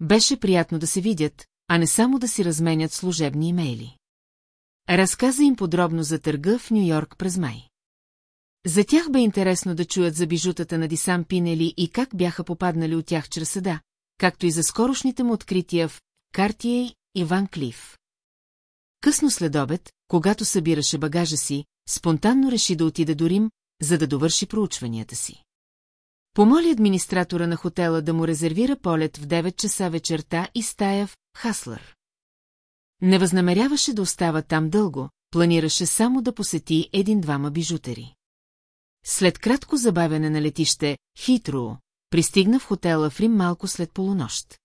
Беше приятно да се видят, а не само да си разменят служебни имейли. Разказа им подробно за търга в Нью-Йорк през май. За тях бе интересно да чуят за бижутата на Дисам Пинели и как бяха попаднали от тях чрез съда, както и за скорошните му открития в Картие и Ван Клиф. Късно след обед, когато събираше багажа си, спонтанно реши да отиде до Рим, за да довърши проучванията си. Помоли администратора на хотела да му резервира полет в 9 часа вечерта и стая в Хаслър. Не възнамеряваше да остава там дълго, планираше само да посети един-двама бижутери. След кратко забавяне на летище Хитро, пристигна в хотела в Рим малко след полунощ.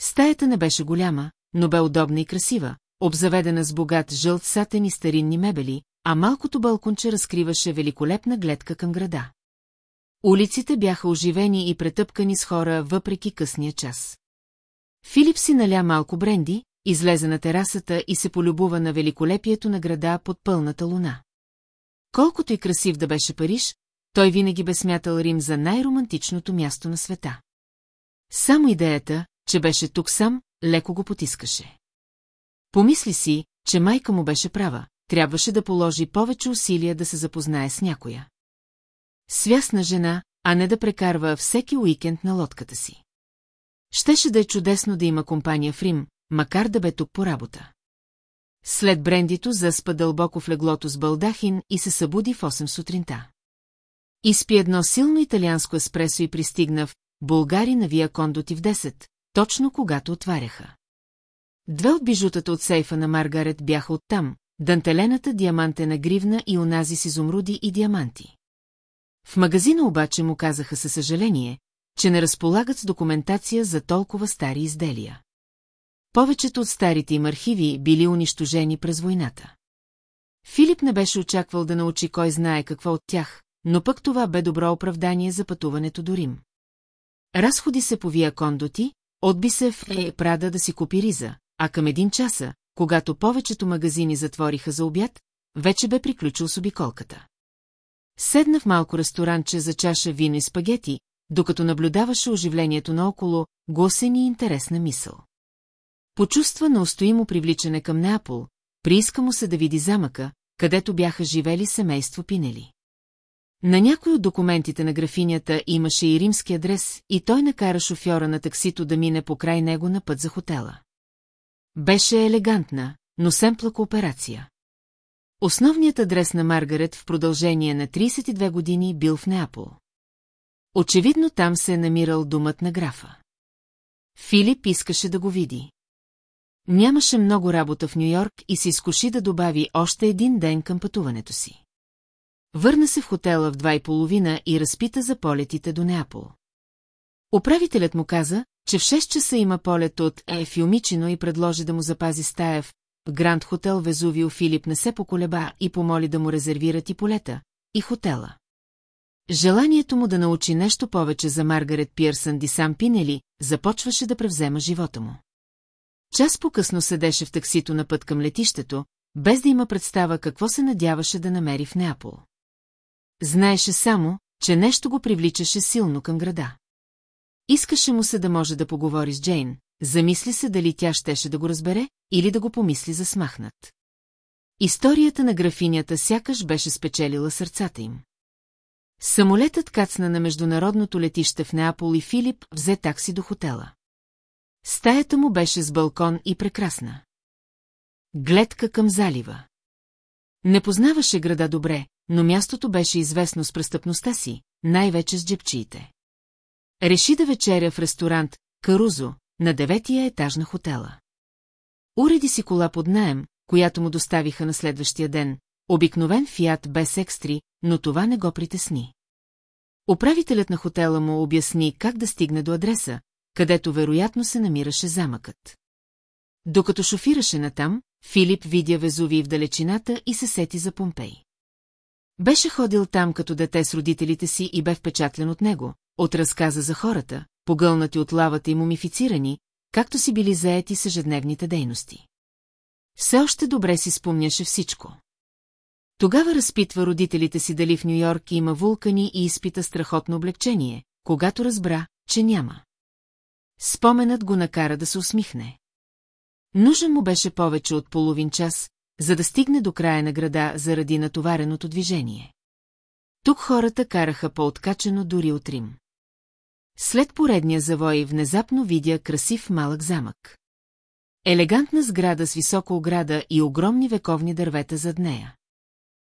Стаята не беше голяма, но бе удобна и красива, обзаведена с богат жълт сатен и старинни мебели, а малкото балконче разкриваше великолепна гледка към града. Улиците бяха оживени и претъпкани с хора въпреки късния час. Филип си наля малко бренди, излезе на терасата и се полюбува на великолепието на града под пълната луна. Колкото и красив да беше Париж, той винаги бе смятал Рим за най-романтичното място на света. Само идеята, че беше тук сам, леко го потискаше. Помисли си, че майка му беше права, трябваше да положи повече усилия да се запознае с някоя. Свясна жена, а не да прекарва всеки уикенд на лодката си. Щеше да е чудесно да има компания в Рим, макар да бе тук по работа. След брендито заспа дълбоко в леглото с балдахин и се събуди в 8 сутринта. Изпи едно силно италианско еспресо и пристигна в Булгари на Вия Кондоти в 10, точно когато отваряха. Две от бижутата от сейфа на Маргарет бяха оттам, дантелената диамантена гривна и онази с изумруди и диаманти. В магазина обаче му казаха със съжаление, че не разполагат с документация за толкова стари изделия. Повечето от старите им архиви били унищожени през войната. Филип не беше очаквал да научи кой знае какво от тях, но пък това бе добро оправдание за пътуването до Рим. Разходи се по Вия Кондоти, отби се в Е Прада да си купи риза, а към един часа, когато повечето магазини затвориха за обяд, вече бе приключил с обиколката. Седна в малко ресторанче за чаша вино и спагети, докато наблюдаваше оживлението наоколо, госен и интересна мисъл. Почувства на устоимо привличане към Неапол, прииска му се да види замъка, където бяха живели семейство Пинели. На някой от документите на графинята имаше и римски адрес и той накара шофьора на таксито да мине покрай него на път за хотела. Беше елегантна, но семпла кооперация. Основният адрес на Маргарет в продължение на 32 години бил в Неапол. Очевидно там се е намирал думът на графа. Филип искаше да го види. Нямаше много работа в Нью-Йорк и се изкуши да добави още един ден към пътуването си. Върна се в хотела в два и половина и разпита за полетите до Неапол. Управителят му каза, че в 6 часа има полет от Ефиомичино и предложи да му запази стая в Гранд Хотел Везувио Филип не се поколеба и помоли да му резервират и полета, и хотела. Желанието му да научи нещо повече за Маргарет Пирсън Ди Сам Пинели започваше да превзема живота му. Час по-късно седеше в таксито на път към летището, без да има представа какво се надяваше да намери в Неапол. Знаеше само, че нещо го привличаше силно към града. Искаше му се да може да поговори с Джейн, замисли се дали тя щеше да го разбере или да го помисли за смахнат. Историята на графинята сякаш беше спечелила сърцата им. Самолетът кацна на международното летище в Неапол и Филип взе такси до хотела. Стаята му беше с балкон и прекрасна. Гледка към залива. Не познаваше града добре, но мястото беше известно с престъпността си, най-вече с джепчиите. Реши да вечеря в ресторант Карузо на деветия етаж на хотела. Уреди си кола под наем, която му доставиха на следващия ден, обикновен фиат без екстри, но това не го притесни. Управителят на хотела му обясни как да стигне до адреса, където вероятно се намираше замъкът. Докато шофираше натам, Филип видя Везуви в далечината и се сети за Помпей. Беше ходил там като дете с родителите си и бе впечатлен от него, от разказа за хората, погълнати от лавата и мумифицирани, както си били заети с ежедневните дейности. Все още добре си спомняше всичко. Тогава разпитва родителите си дали в Нью-Йорк има вулкани и изпита страхотно облегчение, когато разбра, че няма. Споменът го накара да се усмихне. Нужен му беше повече от половин час, за да стигне до края на града заради натовареното движение. Тук хората караха по-откачено дори от Рим. След поредния завой внезапно видя красив малък замък. Елегантна сграда с висока ограда и огромни вековни дървета зад нея.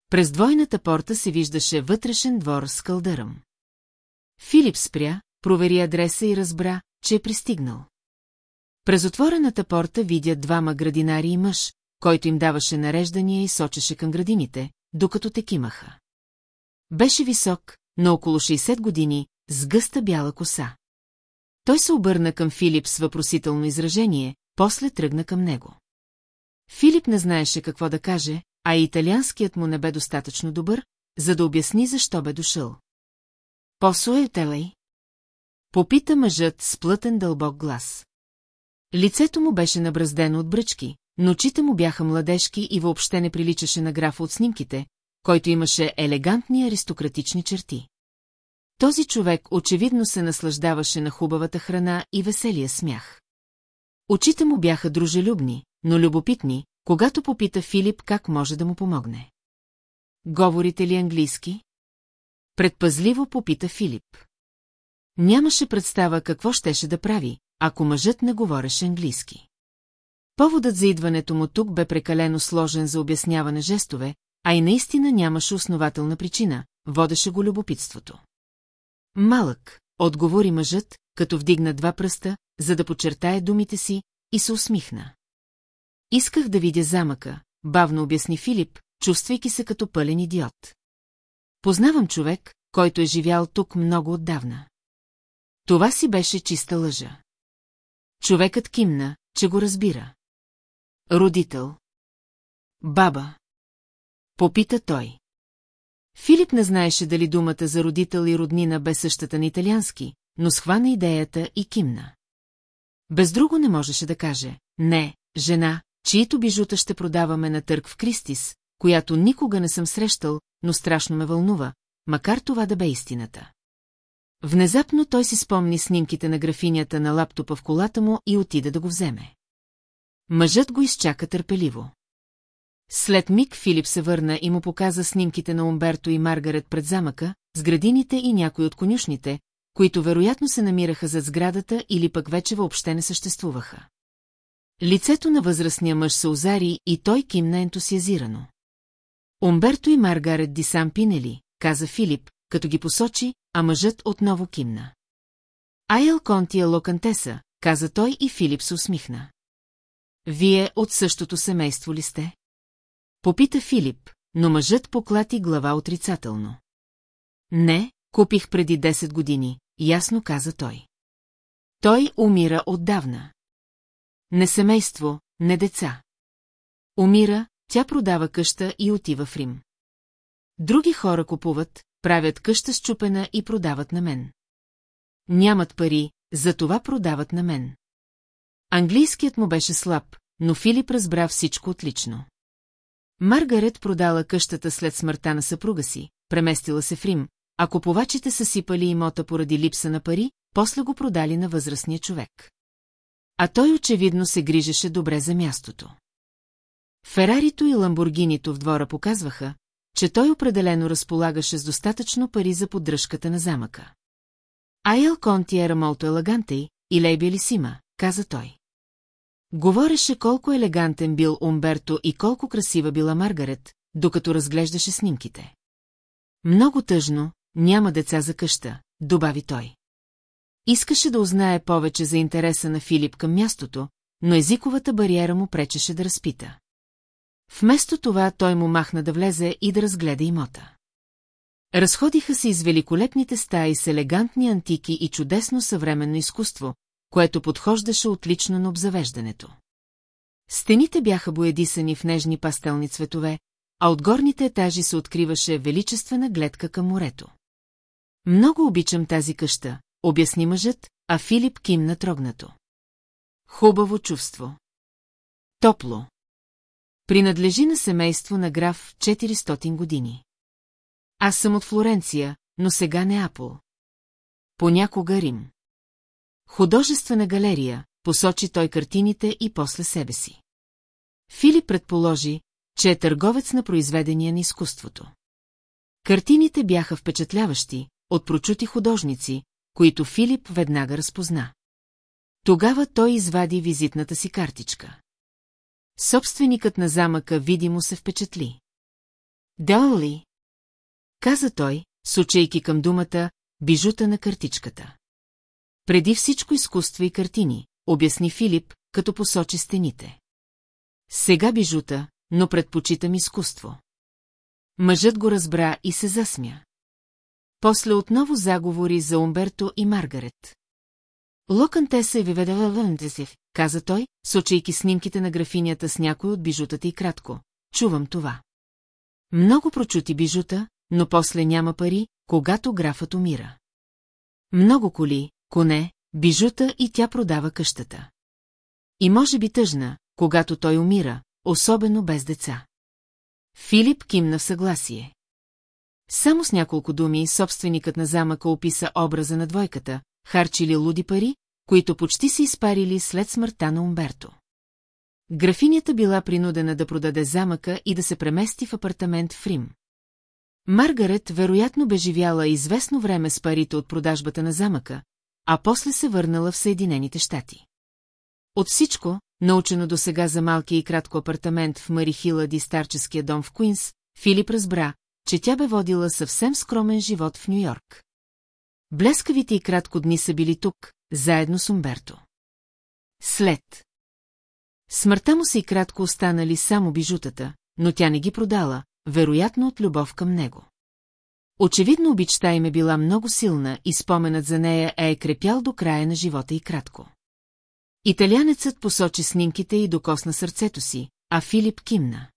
През двойната порта се виждаше вътрешен двор с кълдъръм. Филип спря, провери адреса и разбра, че е пристигнал. През отворената порта видя двама градинари и мъж, който им даваше нареждания и сочеше към градините, докато те кимаха. Беше висок, на около 60 години, с гъста бяла коса. Той се обърна към Филип с въпросително изражение, после тръгна към него. Филип не знаеше какво да каже, а италианският му не бе достатъчно добър, за да обясни защо бе дошъл. Посо е? Попита мъжът с плътен дълбок глас. Лицето му беше набраздено от бръчки, но очите му бяха младежки и въобще не приличаше на графа от снимките, който имаше елегантни аристократични черти. Този човек очевидно се наслаждаваше на хубавата храна и веселия смях. Очите му бяха дружелюбни, но любопитни, когато попита Филип как може да му помогне. Говорите ли английски? Предпазливо попита Филип. Нямаше представа какво щеше да прави, ако мъжът не говореше английски. Поводът за идването му тук бе прекалено сложен за обясняване жестове, а и наистина нямаше основателна причина, водеше го любопитството. Малък, отговори мъжът, като вдигна два пръста, за да подчертае думите си, и се усмихна. Исках да видя замъка, бавно обясни Филип, чувствайки се като пълен идиот. Познавам човек, който е живял тук много отдавна. Това си беше чиста лъжа. Човекът кимна, че го разбира. Родител. Баба. Попита той. Филип не знаеше дали думата за родител и роднина бе същата на италиански, но схвана идеята и кимна. Без друго не можеше да каже. Не, жена, чието бижута ще продаваме на търг в Кристис, която никога не съм срещал, но страшно ме вълнува, макар това да бе истината. Внезапно той си спомни снимките на графинята на лаптопа в колата му и отида да го вземе. Мъжът го изчака търпеливо. След миг Филип се върна и му показа снимките на Умберто и Маргарет пред замъка, с градините и някои от конюшните, които вероятно се намираха зад сградата или пък вече въобще не съществуваха. Лицето на възрастния мъж се озари и той кимна ентусиазирано. Умберто и Маргарет ди сам пинели, каза Филип, като ги посочи, а мъжът отново кимна. Айел Контия Локантеса, каза той и Филип се усмихна. Вие от същото семейство ли сте? Попита Филип, но мъжът поклати глава отрицателно. Не, купих преди 10 години, ясно каза той. Той умира отдавна. Не семейство, не деца. Умира, тя продава къща и отива в Рим. Други хора купуват, правят къща счупена и продават на мен. Нямат пари, затова продават на мен. Английският му беше слаб, но Филип разбра всичко отлично. Маргарет продала къщата след смъртта на съпруга си, преместила се в Рим, а купувачите са сипали имота поради липса на пари, после го продали на възрастния човек. А той очевидно се грижеше добре за мястото. Ферарито и Ламборгинито в двора показваха, че той определено разполагаше с достатъчно пари за поддръжката на замъка. Айел Конти era molto elegante и лейби сима, каза той. Говореше колко елегантен бил Умберто и колко красива била Маргарет, докато разглеждаше снимките. Много тъжно, няма деца за къща, добави той. Искаше да узнае повече за интереса на Филип към мястото, но езиковата бариера му пречеше да разпита. Вместо това той му махна да влезе и да разгледа имота. Разходиха се из великолепните стаи с елегантни антики и чудесно съвременно изкуство, което подхождаше отлично на обзавеждането. Стените бяха боядисани в нежни пастелни цветове, а от горните етажи се откриваше величествена гледка към морето. Много обичам тази къща, обясни мъжът, а Филип кимна трогнато. Хубаво чувство. Топло. Принадлежи на семейство на граф 400 години. Аз съм от Флоренция, но сега Неапол. Понякога Рим. Художествена галерия, посочи той картините и после себе си. Филип предположи, че е търговец на произведения на изкуството. Картините бяха впечатляващи, от прочути художници, които Филип веднага разпозна. Тогава той извади визитната си картичка. Собственикът на замъка видимо се впечатли. Долли, каза той, сочейки към думата бижута на картичката. Преди всичко изкуство и картини, обясни Филип, като посочи стените. Сега бижута, но предпочитам изкуство. Мъжът го разбра и се засмя. После отново заговори за Умберто и Маргарет. Локанте се виведала Лъндесив, каза той, сочейки снимките на графинята с някой от бижутата и кратко. Чувам това. Много прочути бижута, но после няма пари, когато графът умира. Много коли, коне, бижута и тя продава къщата. И може би тъжна, когато той умира, особено без деца. Филип кимна в съгласие. Само с няколко думи собственикът на замъка описа образа на двойката, харчили луди пари, които почти се изпарили след смъртта на Умберто. Графинята била принудена да продаде замъка и да се премести в апартамент в Рим. Маргарет вероятно бе живяла известно време с парите от продажбата на замъка, а после се върнала в Съединените щати. От всичко, научено до сега за малкия и кратко апартамент в Мари Хилади старческия дом в Куинс, Филип разбра, че тя бе водила съвсем скромен живот в Нью-Йорк. Блескавите и кратко дни са били тук, заедно с Умберто. След. Смъртта му се и кратко останали само бижутата, но тя не ги продала, вероятно от любов към него. Очевидно обичта им е била много силна и споменът за нея е крепял до края на живота и кратко. Италянецът посочи снимките и докосна сърцето си, а Филип кимна.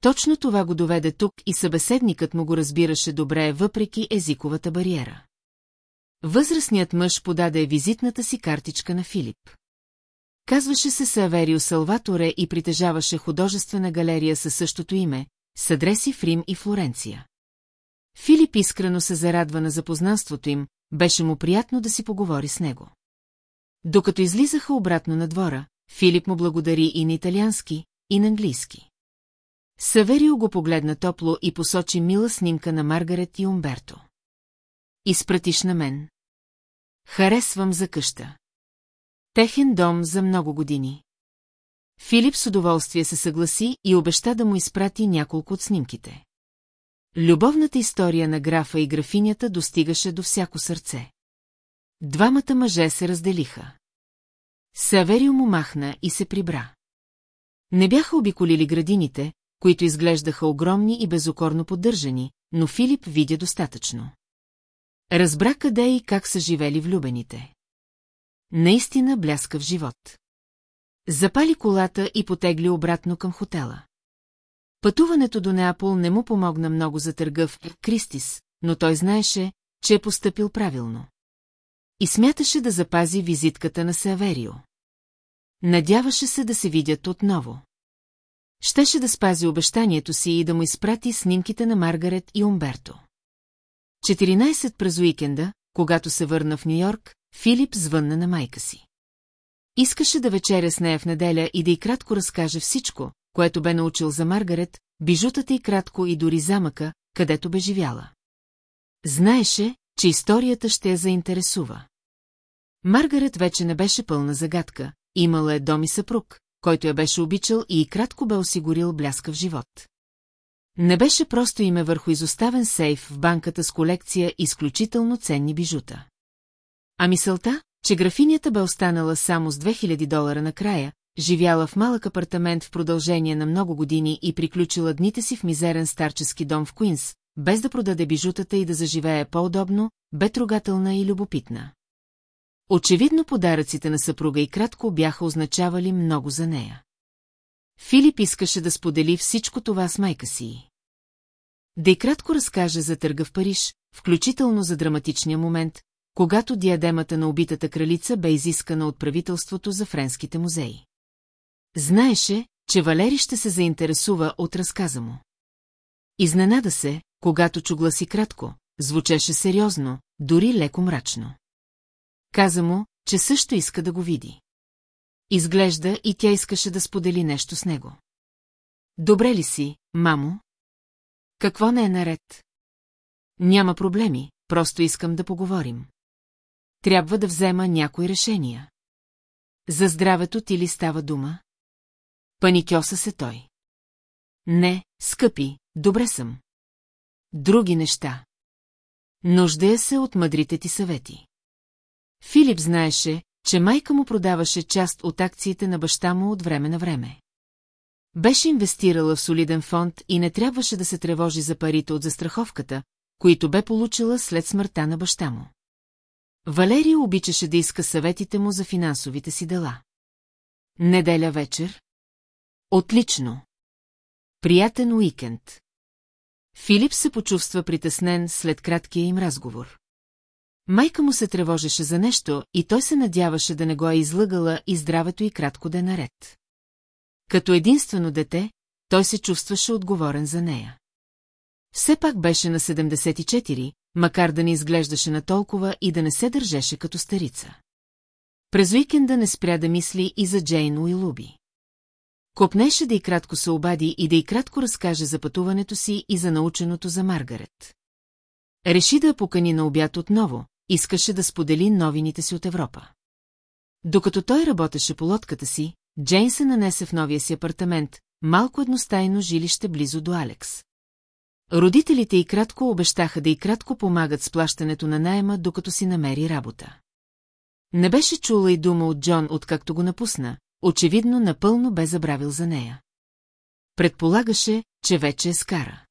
Точно това го доведе тук и събеседникът му го разбираше добре, въпреки езиковата бариера. Възрастният мъж подаде визитната си картичка на Филип. Казваше се Саверио Салваторе и притежаваше художествена галерия със същото име, с адреси в Рим и Флоренция. Филип искрено се зарадва на запознанството им, беше му приятно да си поговори с него. Докато излизаха обратно на двора, Филип му благодари и на италиански, и на английски. Саверио го погледна топло и посочи мила снимка на Маргарет и Умберто. Изпратиш на мен. Харесвам за къща. Техен дом за много години. Филип с удоволствие се съгласи и обеща да му изпрати няколко от снимките. Любовната история на графа и графинята достигаше до всяко сърце. Двамата мъже се разделиха. Саверио му махна и се прибра. Не бяха обиколили градините, които изглеждаха огромни и безокорно поддържани, но Филип видя достатъчно. Разбра къде и как са живели влюбените. Наистина бляскав живот. Запали колата и потегли обратно към хотела. Пътуването до Неапол не му помогна много за търга в Кристис, но той знаеше, че е поступил правилно. И смяташе да запази визитката на Саверио. Надяваше се да се видят отново. Щеше да спази обещанието си и да му изпрати снимките на Маргарет и Умберто. 14 през уикенда, когато се върна в Нью-Йорк, Филип звънна на майка си. Искаше да вечеря с нея в неделя и да й кратко разкаже всичко, което бе научил за Маргарет, бижутата и кратко и дори замъка, където бе живяла. Знаеше, че историята ще я заинтересува. Маргарет вече не беше пълна загадка, имала е дом и съпруг, който я беше обичал и кратко бе осигурил бляскав живот. Не беше просто име върху изоставен сейф в банката с колекция изключително ценни бижута. А мисълта, че графинята бе останала само с 2000 долара накрая, живяла в малък апартамент в продължение на много години и приключила дните си в мизерен старчески дом в Куинс, без да продаде бижутата и да заживее по-удобно, бе трогателна и любопитна. Очевидно подаръците на съпруга и кратко бяха означавали много за нея. Филип искаше да сподели всичко това с майка си. Да и кратко разкаже за търга в Париж, включително за драматичния момент, когато диадемата на убитата кралица бе изискана от правителството за френските музеи. Знаеше, че Валери ще се заинтересува от разказа му. Изненада се, когато чу гласи кратко, звучеше сериозно, дори леко мрачно. Каза му, че също иска да го види. Изглежда и тя искаше да сподели нещо с него. Добре ли си, мамо? Какво не е наред? Няма проблеми, просто искам да поговорим. Трябва да взема някои решения. За здравето ти ли става дума? Паникьоса се той. Не, скъпи, добре съм. Други неща. Нуждая се от мъдрите ти съвети. Филип знаеше, че майка му продаваше част от акциите на баща му от време на време. Беше инвестирала в солиден фонд и не трябваше да се тревожи за парите от застраховката, които бе получила след смъртта на баща му. Валерия обичаше да иска съветите му за финансовите си дела. Неделя вечер? Отлично! Приятен уикенд. Филип се почувства притеснен след краткия им разговор. Майка му се тревожеше за нещо и той се надяваше да не го е излъгала и здравето и кратко да е наред. Като единствено дете, той се чувстваше отговорен за нея. Все пак беше на 74, макар да не изглеждаше на толкова и да не се държеше като старица. През уикенда не спря да мисли и за Джейн Уилуби. Копнеше да и кратко се обади и да и кратко разкаже за пътуването си и за наученото за Маргарет. Реши да я покани на обяд отново, искаше да сподели новините си от Европа. Докато той работеше по лодката си, Джейн се нанесе в новия си апартамент, малко едностайно жилище близо до Алекс. Родителите и кратко обещаха да и кратко помагат с плащането на найема, докато си намери работа. Не беше чула и дума от Джон, откакто го напусна, очевидно напълно бе забравил за нея. Предполагаше, че вече е скара.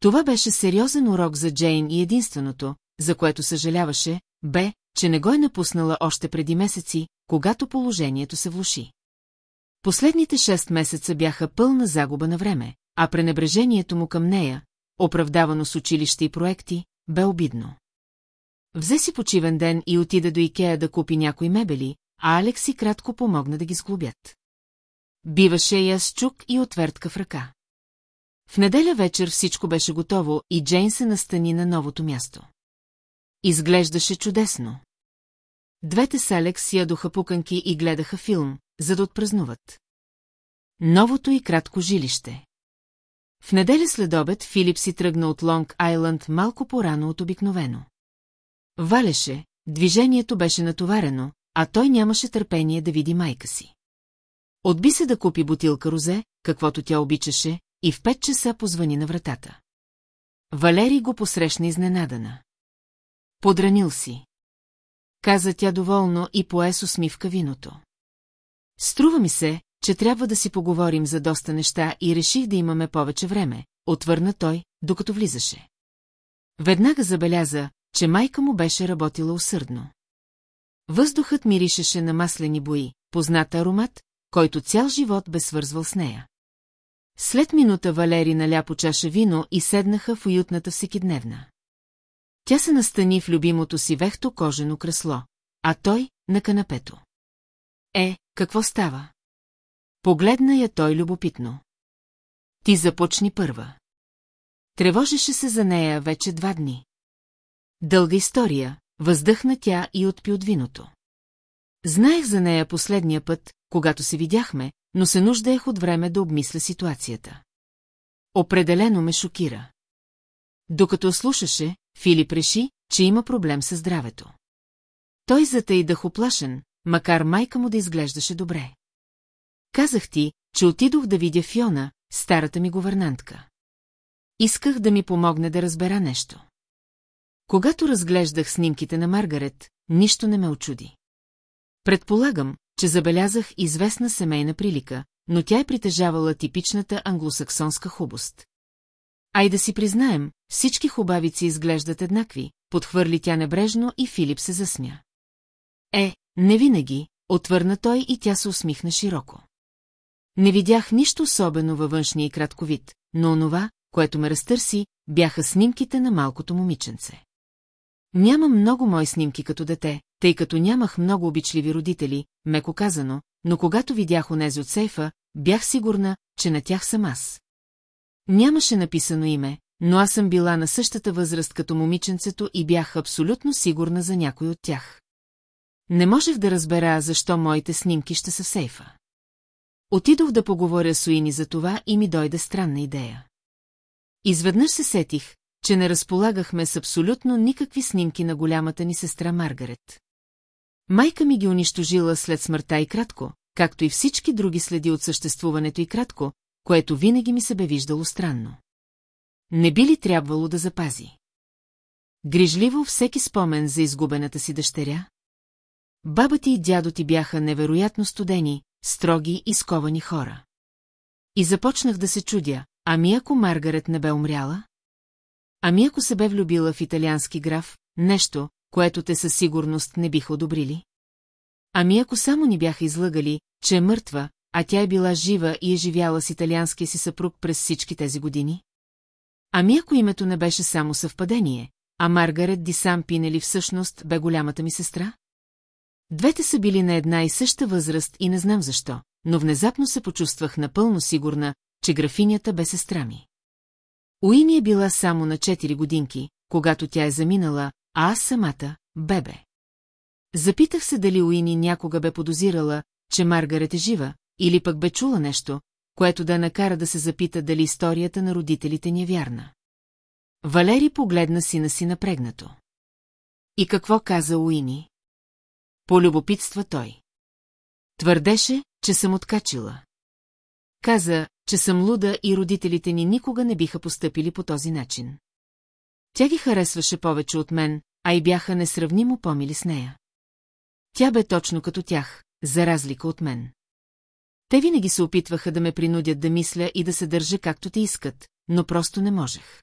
Това беше сериозен урок за Джейн и единственото, за което съжаляваше, бе, че не го е напуснала още преди месеци, когато положението се влуши. Последните шест месеца бяха пълна загуба на време, а пренебрежението му към нея, оправдавано с училище и проекти, бе обидно. Взе си почивен ден и отида до Икея да купи някои мебели, а Алекси кратко помогна да ги сглобят. Биваше я с чук и отвертка в ръка. В неделя вечер всичко беше готово и Джейн се настани на новото място. Изглеждаше чудесно. двете с Алекс ядоха пуканки и гледаха филм, за да отпразнуват. Новото и кратко жилище. В неделя след обед Филип си тръгна от Лонг Айланд малко по-рано от обикновено. Валеше, движението беше натоварено, а той нямаше търпение да види майка си. Отби се да купи бутилка розе, каквото тя обичаше, и в пет часа позвани на вратата. Валери го посрещна изненадана. Подранил си. Каза тя доволно и пое с усмивка виното. Струва ми се, че трябва да си поговорим за доста неща и реших да имаме повече време, отвърна той, докато влизаше. Веднага забеляза, че майка му беше работила усърдно. Въздухът миришеше на маслени бои, познат аромат, който цял живот бе свързвал с нея. След минута Валери наля по чаша вино и седнаха в уютната всекидневна. Тя се настани в любимото си вехто кожено кресло, а той — на канапето. Е, какво става? Погледна я той любопитно. Ти започни първа. Тревожеше се за нея вече два дни. Дълга история, въздъхна тя и отпи от виното. Знаех за нея последния път, когато се видяхме, но се нуждаех от време да обмисля ситуацията. Определено ме шокира. Докато слушаше, Филип реши, че има проблем със здравето. Той затъй да оплашен, макар майка му да изглеждаше добре. Казах ти, че отидох да видя Фиона, старата ми говернантка. Исках да ми помогне да разбера нещо. Когато разглеждах снимките на Маргарет, нищо не ме очуди. Предполагам, че забелязах известна семейна прилика, но тя е притежавала типичната англосаксонска хубост. Ай да си признаем, всички хубавици изглеждат еднакви, подхвърли тя небрежно и Филип се засмя. Е, не винаги, отвърна той и тя се усмихна широко. Не видях нищо особено във външния и кратковид, но онова, което ме разтърси, бяха снимките на малкото момиченце. Нямам много мои снимки като дете, тъй като нямах много обичливи родители, меко казано, но когато видях онези от сейфа, бях сигурна, че на тях съм аз. Нямаше написано име, но аз съм била на същата възраст като момиченцето и бях абсолютно сигурна за някой от тях. Не можех да разбера, защо моите снимки ще са в сейфа. Отидох да поговоря с Уини за това и ми дойде странна идея. Изведнъж се сетих, че не разполагахме с абсолютно никакви снимки на голямата ни сестра Маргарет. Майка ми ги унищожила след смъртта и кратко, както и всички други следи от съществуването и кратко, което винаги ми се бе виждало странно. Не би ли трябвало да запази? Грижливо всеки спомен за изгубената си дъщеря? Баба ти и дядо ти бяха невероятно студени, строги и сковани хора. И започнах да се чудя, ами ако Маргарет не бе умряла? Ами ако се бе влюбила в италиански граф, нещо, което те със сигурност не биха одобрили? Ами ако само ни бяха излъгали, че е мъртва, а тя е била жива и е живяла с италианския си съпруг през всички тези години? Ами ако името не беше само съвпадение, а Маргарет Дисам Пинели всъщност бе голямата ми сестра? Двете са били на една и съща възраст и не знам защо, но внезапно се почувствах напълно сигурна, че графинята бе сестра ми. Уини е била само на 4 годинки, когато тя е заминала, а аз самата – бебе. Запитах се дали Уини някога бе подозирала, че Маргарет е жива, или пък бе чула нещо, което да накара да се запита дали историята на родителите ни е вярна. Валери погледна сина си напрегнато. И какво каза Уини? Полюбопитства той. Твърдеше, че съм откачила. Каза, че съм луда и родителите ни никога не биха постъпили по този начин. Тя ги харесваше повече от мен, а и бяха несравнимо помили с нея. Тя бе точно като тях, за разлика от мен. Те винаги се опитваха да ме принудят да мисля и да се държа както те искат, но просто не можех.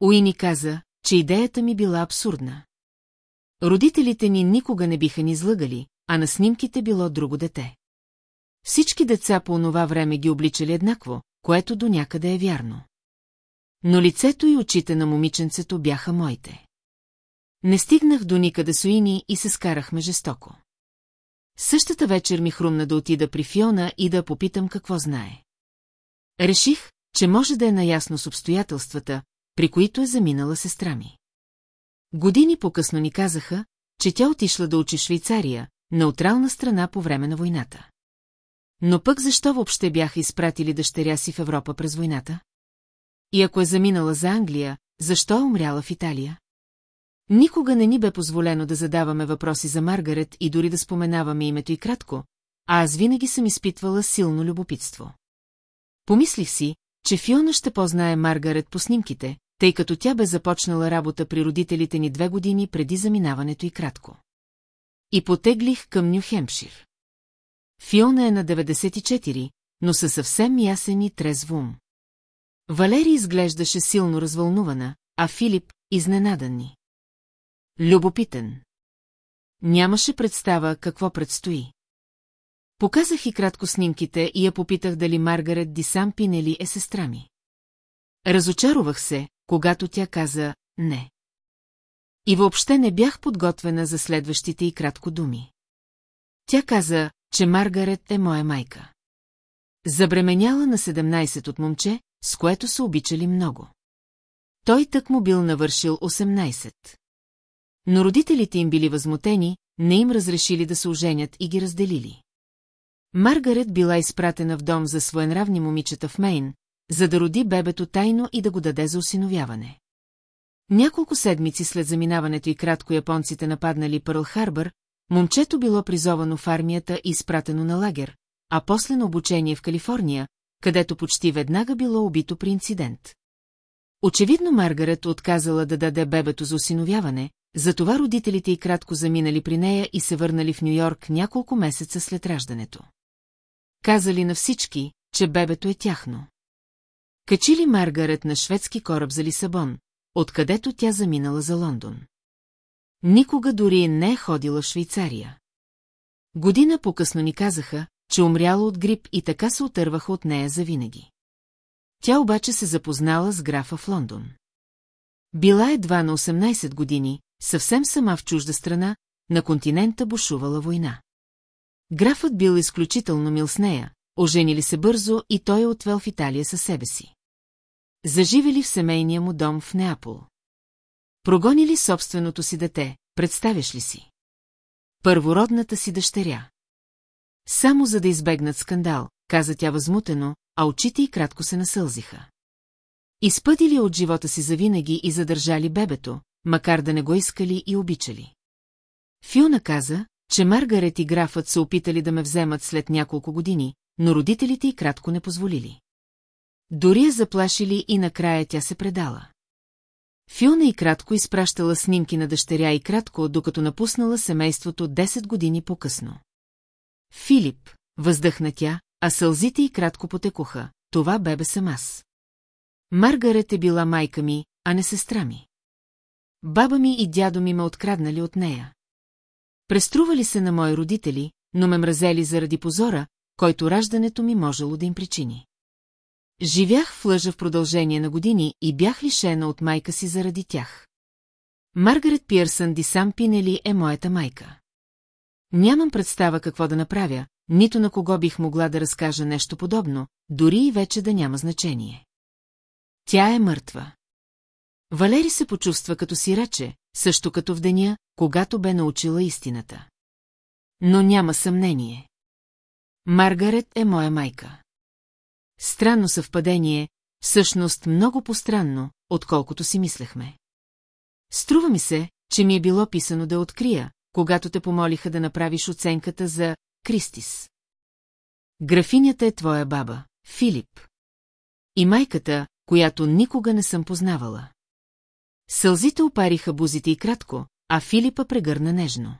Уини каза, че идеята ми била абсурдна. Родителите ни никога не биха ни излъгали, а на снимките било друго дете. Всички деца по онова време ги обличали еднакво, което до някъде е вярно. Но лицето и очите на момиченцето бяха моите. Не стигнах до никъде с Уини и се скарахме жестоко. Същата вечер ми хрумна да отида при Фиона и да попитам какво знае. Реших, че може да е наясно с обстоятелствата, при които е заминала сестра ми. Години по-късно ни казаха, че тя отишла да учи Швейцария, неутрална страна по време на войната. Но пък защо въобще бяха изпратили дъщеря си в Европа през войната? И ако е заминала за Англия, защо е умряла в Италия? Никога не ни бе позволено да задаваме въпроси за Маргарет и дори да споменаваме името и кратко, а аз винаги съм изпитвала силно любопитство. Помислих си, че Фиона ще познае Маргарет по снимките, тъй като тя бе започнала работа при родителите ни две години преди заминаването и кратко. И потеглих към Нью-Хемпшир. Фиона е на 94, но със съвсем ясен и трезв ум. Валери изглеждаше силно развълнувана, а Филип – изненадан ни. Любопитен. Нямаше представа какво предстои. Показах и кратко снимките и я попитах дали Маргарет Дисам Пинели е сестра ми. Разочаровах се, когато тя каза «не». И въобще не бях подготвена за следващите и кратко думи. Тя каза, че Маргарет е моя майка. Забременяла на 17 от момче, с което се обичали много. Той тък му бил навършил 18. Но родителите им били възмутени, не им разрешили да се оженят и ги разделили. Маргарет била изпратена в дом за своенравни момичета в Мейн, за да роди бебето тайно и да го даде за осиновяване. Няколко седмици след заминаването и кратко японците нападнали Пърл Харбър, момчето било призовано в армията и изпратено на лагер, а после на обучение в Калифорния, където почти веднага било убито при инцидент. Очевидно Маргарет отказала да даде бебето за осиновяване, затова родителите й кратко заминали при нея и се върнали в Нью-Йорк няколко месеца след раждането. Казали на всички, че бебето е тяхно. Качили Маргарет на шведски кораб за Лисабон, откъдето тя заминала за Лондон. Никога дори не е ходила в Швейцария. Година по-късно ни казаха, че умряла от грип и така се отърваха от нея завинаги. Тя обаче се запознала с графа в Лондон. Била едва на 18 години, съвсем сама в чужда страна, на континента бушувала война. Графът бил изключително мил с нея, оженили се бързо и той е отвел в Италия със себе си. Заживели в семейния му дом в Неапол. Прогонили собственото си дете, представяш ли си? Първородната си дъщеря. Само за да избегнат скандал, каза тя възмутено, а очите й кратко се насълзиха. Изпъдили от живота си завинаги и задържали бебето, макар да не го искали и обичали. Фиона каза, че Маргарет и графът се опитали да ме вземат след няколко години, но родителите й кратко не позволили. Дори я заплашили и накрая тя се предала. Фиона и кратко изпращала снимки на дъщеря и кратко, докато напуснала семейството 10 години по-късно. Филип, въздъхна тя, а сълзите й кратко потекоха. Това бебе съм аз. Маргарет е била майка ми, а не сестра ми. Баба ми и дядо ми ме откраднали от нея. Престрували се на мои родители, но ме мразели заради позора, който раждането ми можело да им причини. Живях в лъжа в продължение на години и бях лишена от майка си заради тях. Маргарет Пирсън Ди Сам Пинели е моята майка. Нямам представа какво да направя, нито на кого бих могла да разкажа нещо подобно, дори и вече да няма значение. Тя е мъртва. Валери се почувства като си рече, също като в деня, когато бе научила истината. Но няма съмнение. Маргарет е моя майка. Странно съвпадение, всъщност много постранно, отколкото си мислехме. Струва ми се, че ми е било писано да открия, когато те помолиха да направиш оценката за Кристис. Графинята е твоя баба, Филип. И майката, която никога не съм познавала. Сълзите опариха бузите и кратко, а Филипа прегърна нежно.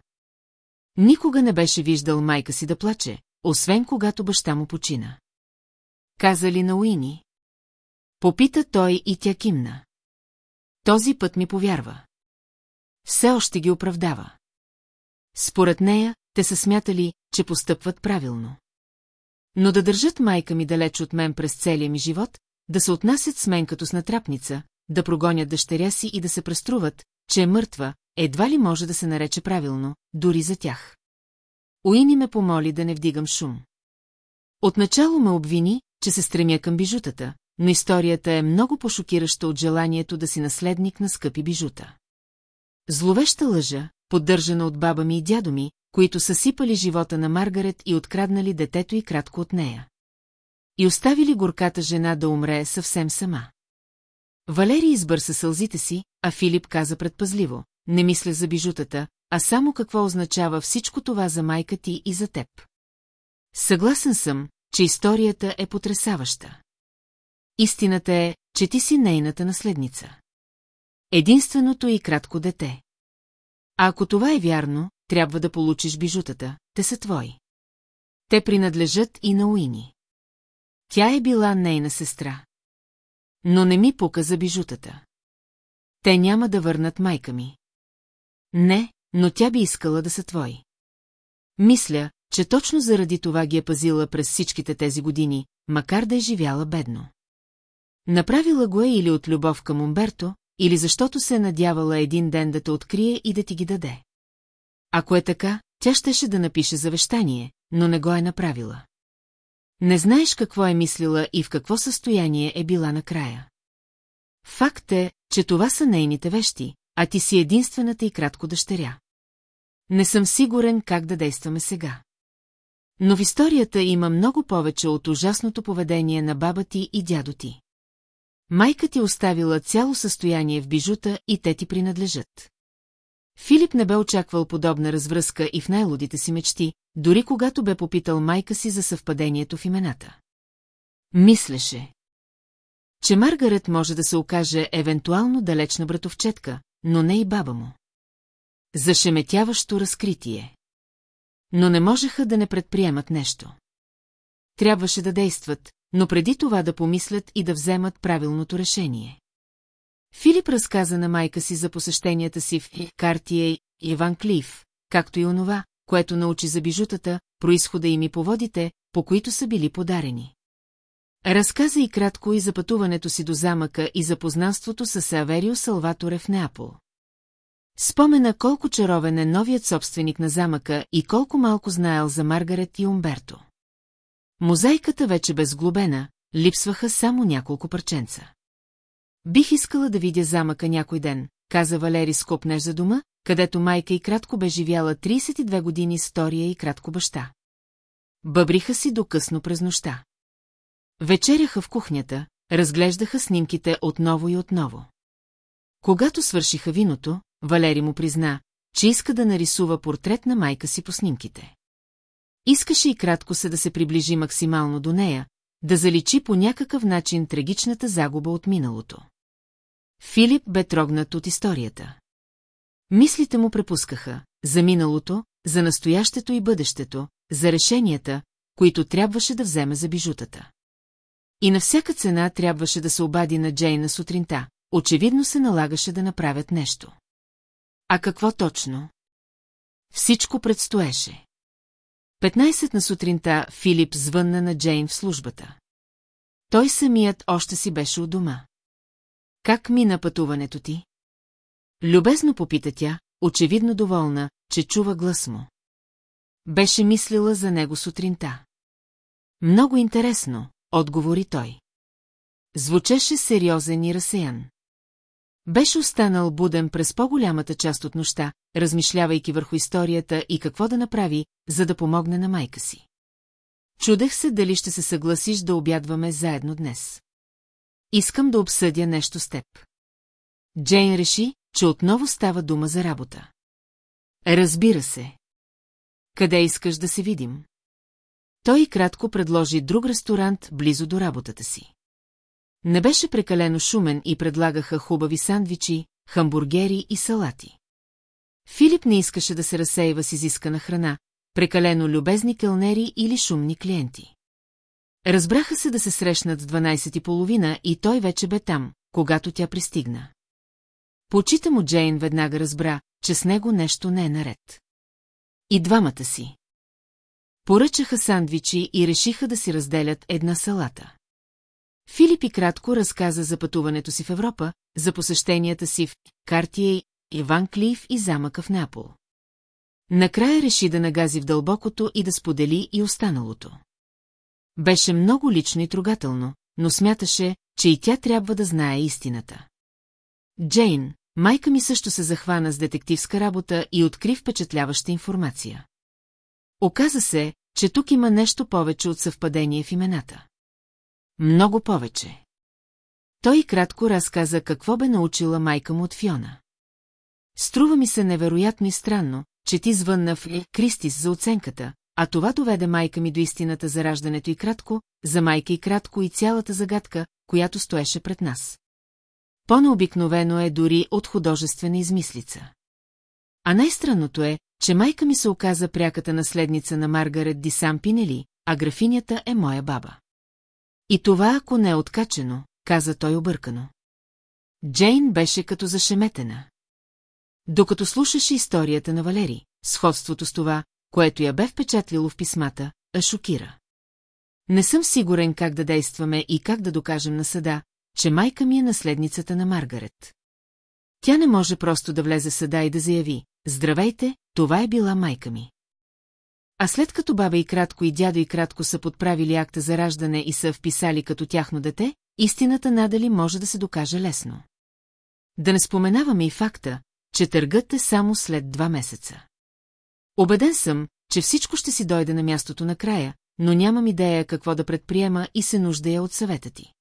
Никога не беше виждал майка си да плаче, освен когато баща му почина. Каза ли на Уини? Попита той и тя кимна. Този път ми повярва. Все още ги оправдава. Според нея, те са смятали, че постъпват правилно. Но да държат майка ми далеч от мен през целия ми живот, да се отнасят с мен като с натрапница, да прогонят дъщеря си и да се преструват, че е мъртва, едва ли може да се нарече правилно, дори за тях. Уини ме помоли да не вдигам шум. Отначало ме обвини, че се стремя към бижутата, но историята е много пошокираща от желанието да си наследник на скъпи бижута. Зловеща лъжа, поддържана от баба ми и дядо ми, които съсипали живота на Маргарет и откраднали детето и кратко от нея. И оставили горката жена да умре съвсем сама. Валери избърса сълзите си, а Филип каза предпазливо, не мисля за бижутата, а само какво означава всичко това за майка ти и за теб. Съгласен съм, че историята е потрясаваща. Истината е, че ти си нейната наследница. Единственото и кратко дете. А ако това е вярно, трябва да получиш бижутата, те са твои. Те принадлежат и на Уини. Тя е била нейна сестра. Но не ми пука за бижутата. Те няма да върнат майка ми. Не, но тя би искала да са твои. Мисля, че точно заради това ги е пазила през всичките тези години, макар да е живяла бедно. Направила го е или от любов към Умберто, или защото се е надявала един ден да те открие и да ти ги даде. Ако е така, тя щеше да напише завещание, но не го е направила. Не знаеш какво е мислила и в какво състояние е била накрая. Факт е, че това са нейните вещи, а ти си единствената и кратко дъщеря. Не съм сигурен как да действаме сега. Но в историята има много повече от ужасното поведение на баба ти и дядо ти. Майка ти оставила цяло състояние в бижута и те ти принадлежат. Филип не бе очаквал подобна развръзка и в най-лудите си мечти, дори когато бе попитал майка си за съвпадението в имената. Мислеше, че Маргарет може да се окаже евентуално далечна братовчетка, но не и баба му. Зашеметяващо разкритие. Но не можеха да не предприемат нещо. Трябваше да действат, но преди това да помислят и да вземат правилното решение. Филип разказа на майка си за посещенията си в Картие и Ван Клиф, както и онова, което научи за бижутата, происхода им и поводите, по които са били подарени. Разказа и кратко и за пътуването си до замъка и за познанството с Саверио Салваторе в Неапол. Спомена колко чаровен е новият собственик на замъка и колко малко знаел за Маргарет и Умберто. Мозайката вече бе сглобена, липсваха само няколко парченца. Бих искала да видя замъка някой ден, каза Валери скопнеш за дома, където майка и кратко бе живяла 32 години с втория и кратко баща. Бъбриха си до късно през нощта. Вечеряха в кухнята, разглеждаха снимките отново и отново. Когато свършиха виното, Валери му призна, че иска да нарисува портрет на майка си по снимките. Искаше и кратко се да се приближи максимално до нея, да заличи по някакъв начин трагичната загуба от миналото. Филип бе трогнат от историята. Мислите му препускаха за миналото, за настоящето и бъдещето, за решенията, които трябваше да вземе за бижутата. И на всяка цена трябваше да се обади на Джейна сутринта, очевидно се налагаше да направят нещо. А какво точно? Всичко предстоеше. 15 на сутринта Филип звънна на Джейн в службата. Той самият още си беше у дома. Как мина пътуването ти? Любезно попита тя, очевидно доволна, че чува глас му. Беше мислила за него сутринта. Много интересно, отговори той. Звучеше сериозен и разсеян. Беше останал буден през по-голямата част от нощта, размишлявайки върху историята и какво да направи, за да помогне на майка си. Чудех се дали ще се съгласиш да обядваме заедно днес. Искам да обсъдя нещо с теб. Джейн реши, че отново става дума за работа. Разбира се. Къде искаш да се видим? Той кратко предложи друг ресторант близо до работата си. Не беше прекалено шумен и предлагаха хубави сандвичи, хамбургери и салати. Филип не искаше да се разсейва с изискана храна, прекалено любезни кълнери или шумни клиенти. Разбраха се да се срещнат в 12.30 и той вече бе там, когато тя пристигна. По очите му Джейн веднага разбра, че с него нещо не е наред. И двамата си. Поръчаха сандвичи и решиха да си разделят една салата. Филип и кратко разказа за пътуването си в Европа, за посещенията си в Картие, Иван Клиф и замъка в Неапол. Накрая реши да нагази в дълбокото и да сподели и останалото. Беше много лично и трогателно, но смяташе, че и тя трябва да знае истината. Джейн, майка ми също се захвана с детективска работа и откри впечатляваща информация. Оказа се, че тук има нещо повече от съвпадение в имената. Много повече. Той кратко разказа какво бе научила майка му от Фиона. Струва ми се невероятно и странно, че ти звънна в Кристис за оценката, а това доведе майка ми до истината за раждането и кратко, за майка и кратко и цялата загадка, която стоеше пред нас. По-необикновено е дори от художествена измислица. А най-странното е, че майка ми се оказа пряката наследница на Маргарет Дисам Пинели, а графинята е моя баба. И това, ако не е откачено, каза той объркано. Джейн беше като зашеметена. Докато слушаше историята на Валери, сходството с това, което я бе впечатлило в писмата, а шокира. Не съм сигурен как да действаме и как да докажем на съда, че майка ми е наследницата на Маргарет. Тя не може просто да влезе в съда и да заяви, здравейте, това е била майка ми. А след като баба и кратко и дядо и кратко са подправили акта за раждане и са вписали като тяхно дете, истината надали може да се докаже лесно. Да не споменаваме и факта, че търгът е само след два месеца. Обеден съм, че всичко ще си дойде на мястото накрая, но нямам идея какво да предприема и се нуждая от съвета ти.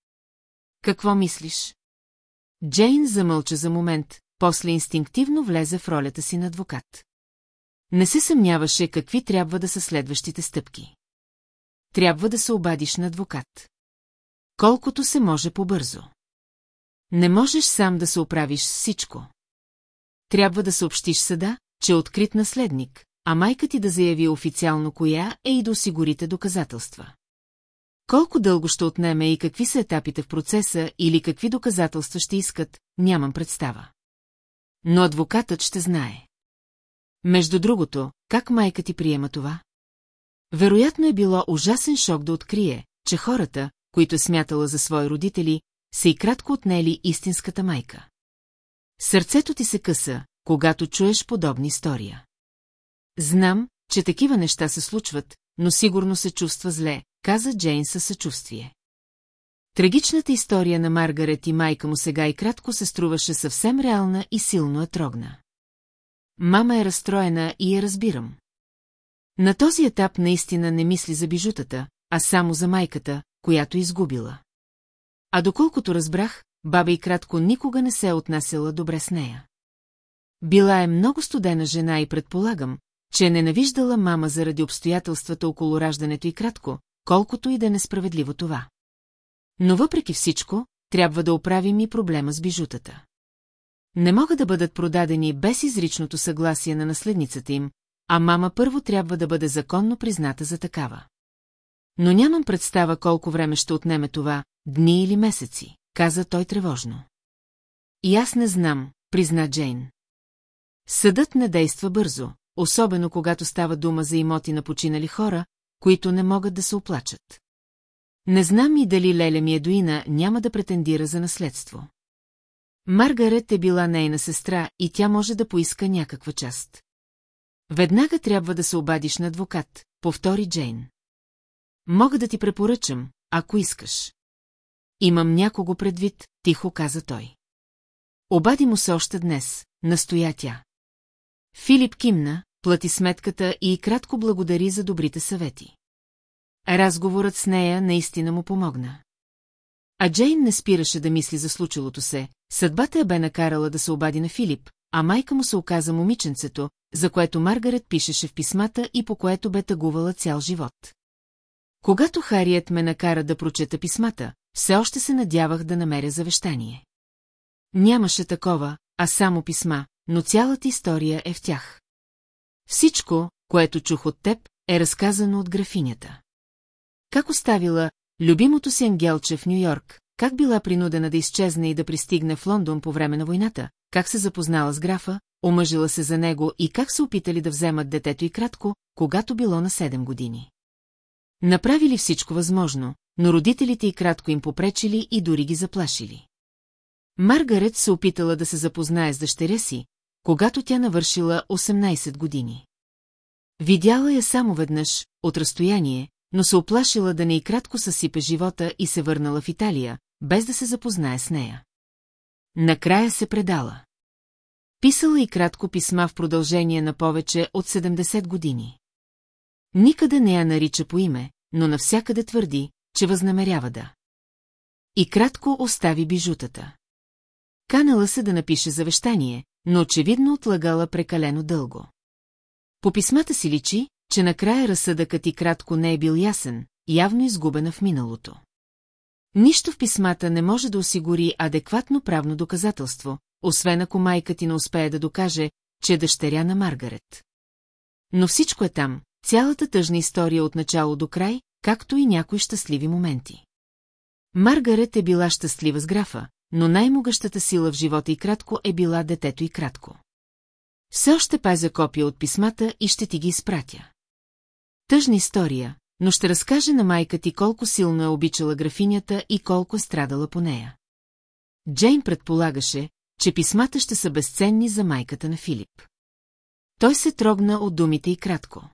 Какво мислиш? Джейн замълча за момент, после инстинктивно влезе в ролята си на адвокат. Не се съмняваше какви трябва да са следващите стъпки. Трябва да се обадиш на адвокат. Колкото се може побързо. Не можеш сам да се оправиш с всичко. Трябва да съобщиш съда, че е открит наследник, а майка ти да заяви официално коя е и да осигурите доказателства. Колко дълго ще отнеме и какви са етапите в процеса или какви доказателства ще искат, нямам представа. Но адвокатът ще знае. Между другото, как майка ти приема това? Вероятно е било ужасен шок да открие, че хората, които е смятала за свои родители, са и кратко отнели истинската майка. Сърцето ти се къса, когато чуеш подобни история. Знам, че такива неща се случват, но сигурно се чувства зле, каза Джейн със съчувствие. Трагичната история на Маргарет и майка му сега и кратко се струваше съвсем реална и силно е трогна. Мама е разстроена и я разбирам. На този етап наистина не мисли за бижутата, а само за майката, която изгубила. А доколкото разбрах, баба и кратко никога не се е отнасяла добре с нея. Била е много студена жена и предполагам, че е ненавиждала мама заради обстоятелствата около раждането и кратко, колкото и да е несправедливо това. Но въпреки всичко, трябва да оправим и проблема с бижутата. Не могат да бъдат продадени без изричното съгласие на наследницата им, а мама първо трябва да бъде законно призната за такава. Но нямам представа колко време ще отнеме това, дни или месеци, каза той тревожно. И аз не знам, призна Джейн. Съдът не действа бързо, особено когато става дума за имоти на починали хора, които не могат да се оплачат. Не знам и дали Леля ми Едуина няма да претендира за наследство. Маргарет е била нейна сестра и тя може да поиска някаква част. Веднага трябва да се обадиш на адвокат, повтори Джейн. Мога да ти препоръчам, ако искаш. Имам някого предвид, тихо каза той. Обади му се още днес, настоя тя. Филип кимна, плати сметката и кратко благодари за добрите съвети. Разговорът с нея наистина му помогна. А Джейн не спираше да мисли за случилото се, съдбата я бе накарала да се обади на Филип, а майка му се оказа момиченцето, за което Маргарет пишеше в писмата и по което бе тъгувала цял живот. Когато Хариет ме накара да прочета писмата, все още се надявах да намеря завещание. Нямаше такова, а само писма, но цялата история е в тях. Всичко, което чух от теб, е разказано от графинята. Как оставила любимото си ангелче в Нью-Йорк, как била принудена да изчезне и да пристигне в Лондон по време на войната, как се запознала с графа, омъжила се за него и как се опитали да вземат детето и кратко, когато било на 7 години. Направили всичко възможно, но родителите и кратко им попречили и дори ги заплашили. Маргарет се опитала да се запознае с дъщеря си, когато тя навършила 18 години. Видяла я само веднъж, от разстояние, но се оплашила да не и кратко съсипе живота и се върнала в Италия, без да се запознае с нея. Накрая се предала. Писала и кратко писма в продължение на повече от 70 години. Никъде не я нарича по име, но навсякъде твърди, че възнамерява да. И кратко остави бижутата. Канала се да напише завещание, но очевидно отлагала прекалено дълго. По писмата си личи, че накрая разсъдъкът и кратко не е бил ясен, явно изгубена в миналото. Нищо в писмата не може да осигури адекватно правно доказателство, освен ако майка ти не успее да докаже, че е дъщеря на Маргарет. Но всичко е там, цялата тъжна история от начало до край, както и някои щастливи моменти. Маргарет е била щастлива с графа, но най-могъщата сила в живота и кратко е била детето и кратко. Все още пазя копия от писмата и ще ти ги изпратя. Тъжна история, но ще разкаже на майка ти колко силно е обичала графинята и колко е страдала по нея. Джейн предполагаше, че писмата ще са безценни за майката на Филип. Той се трогна от думите и кратко.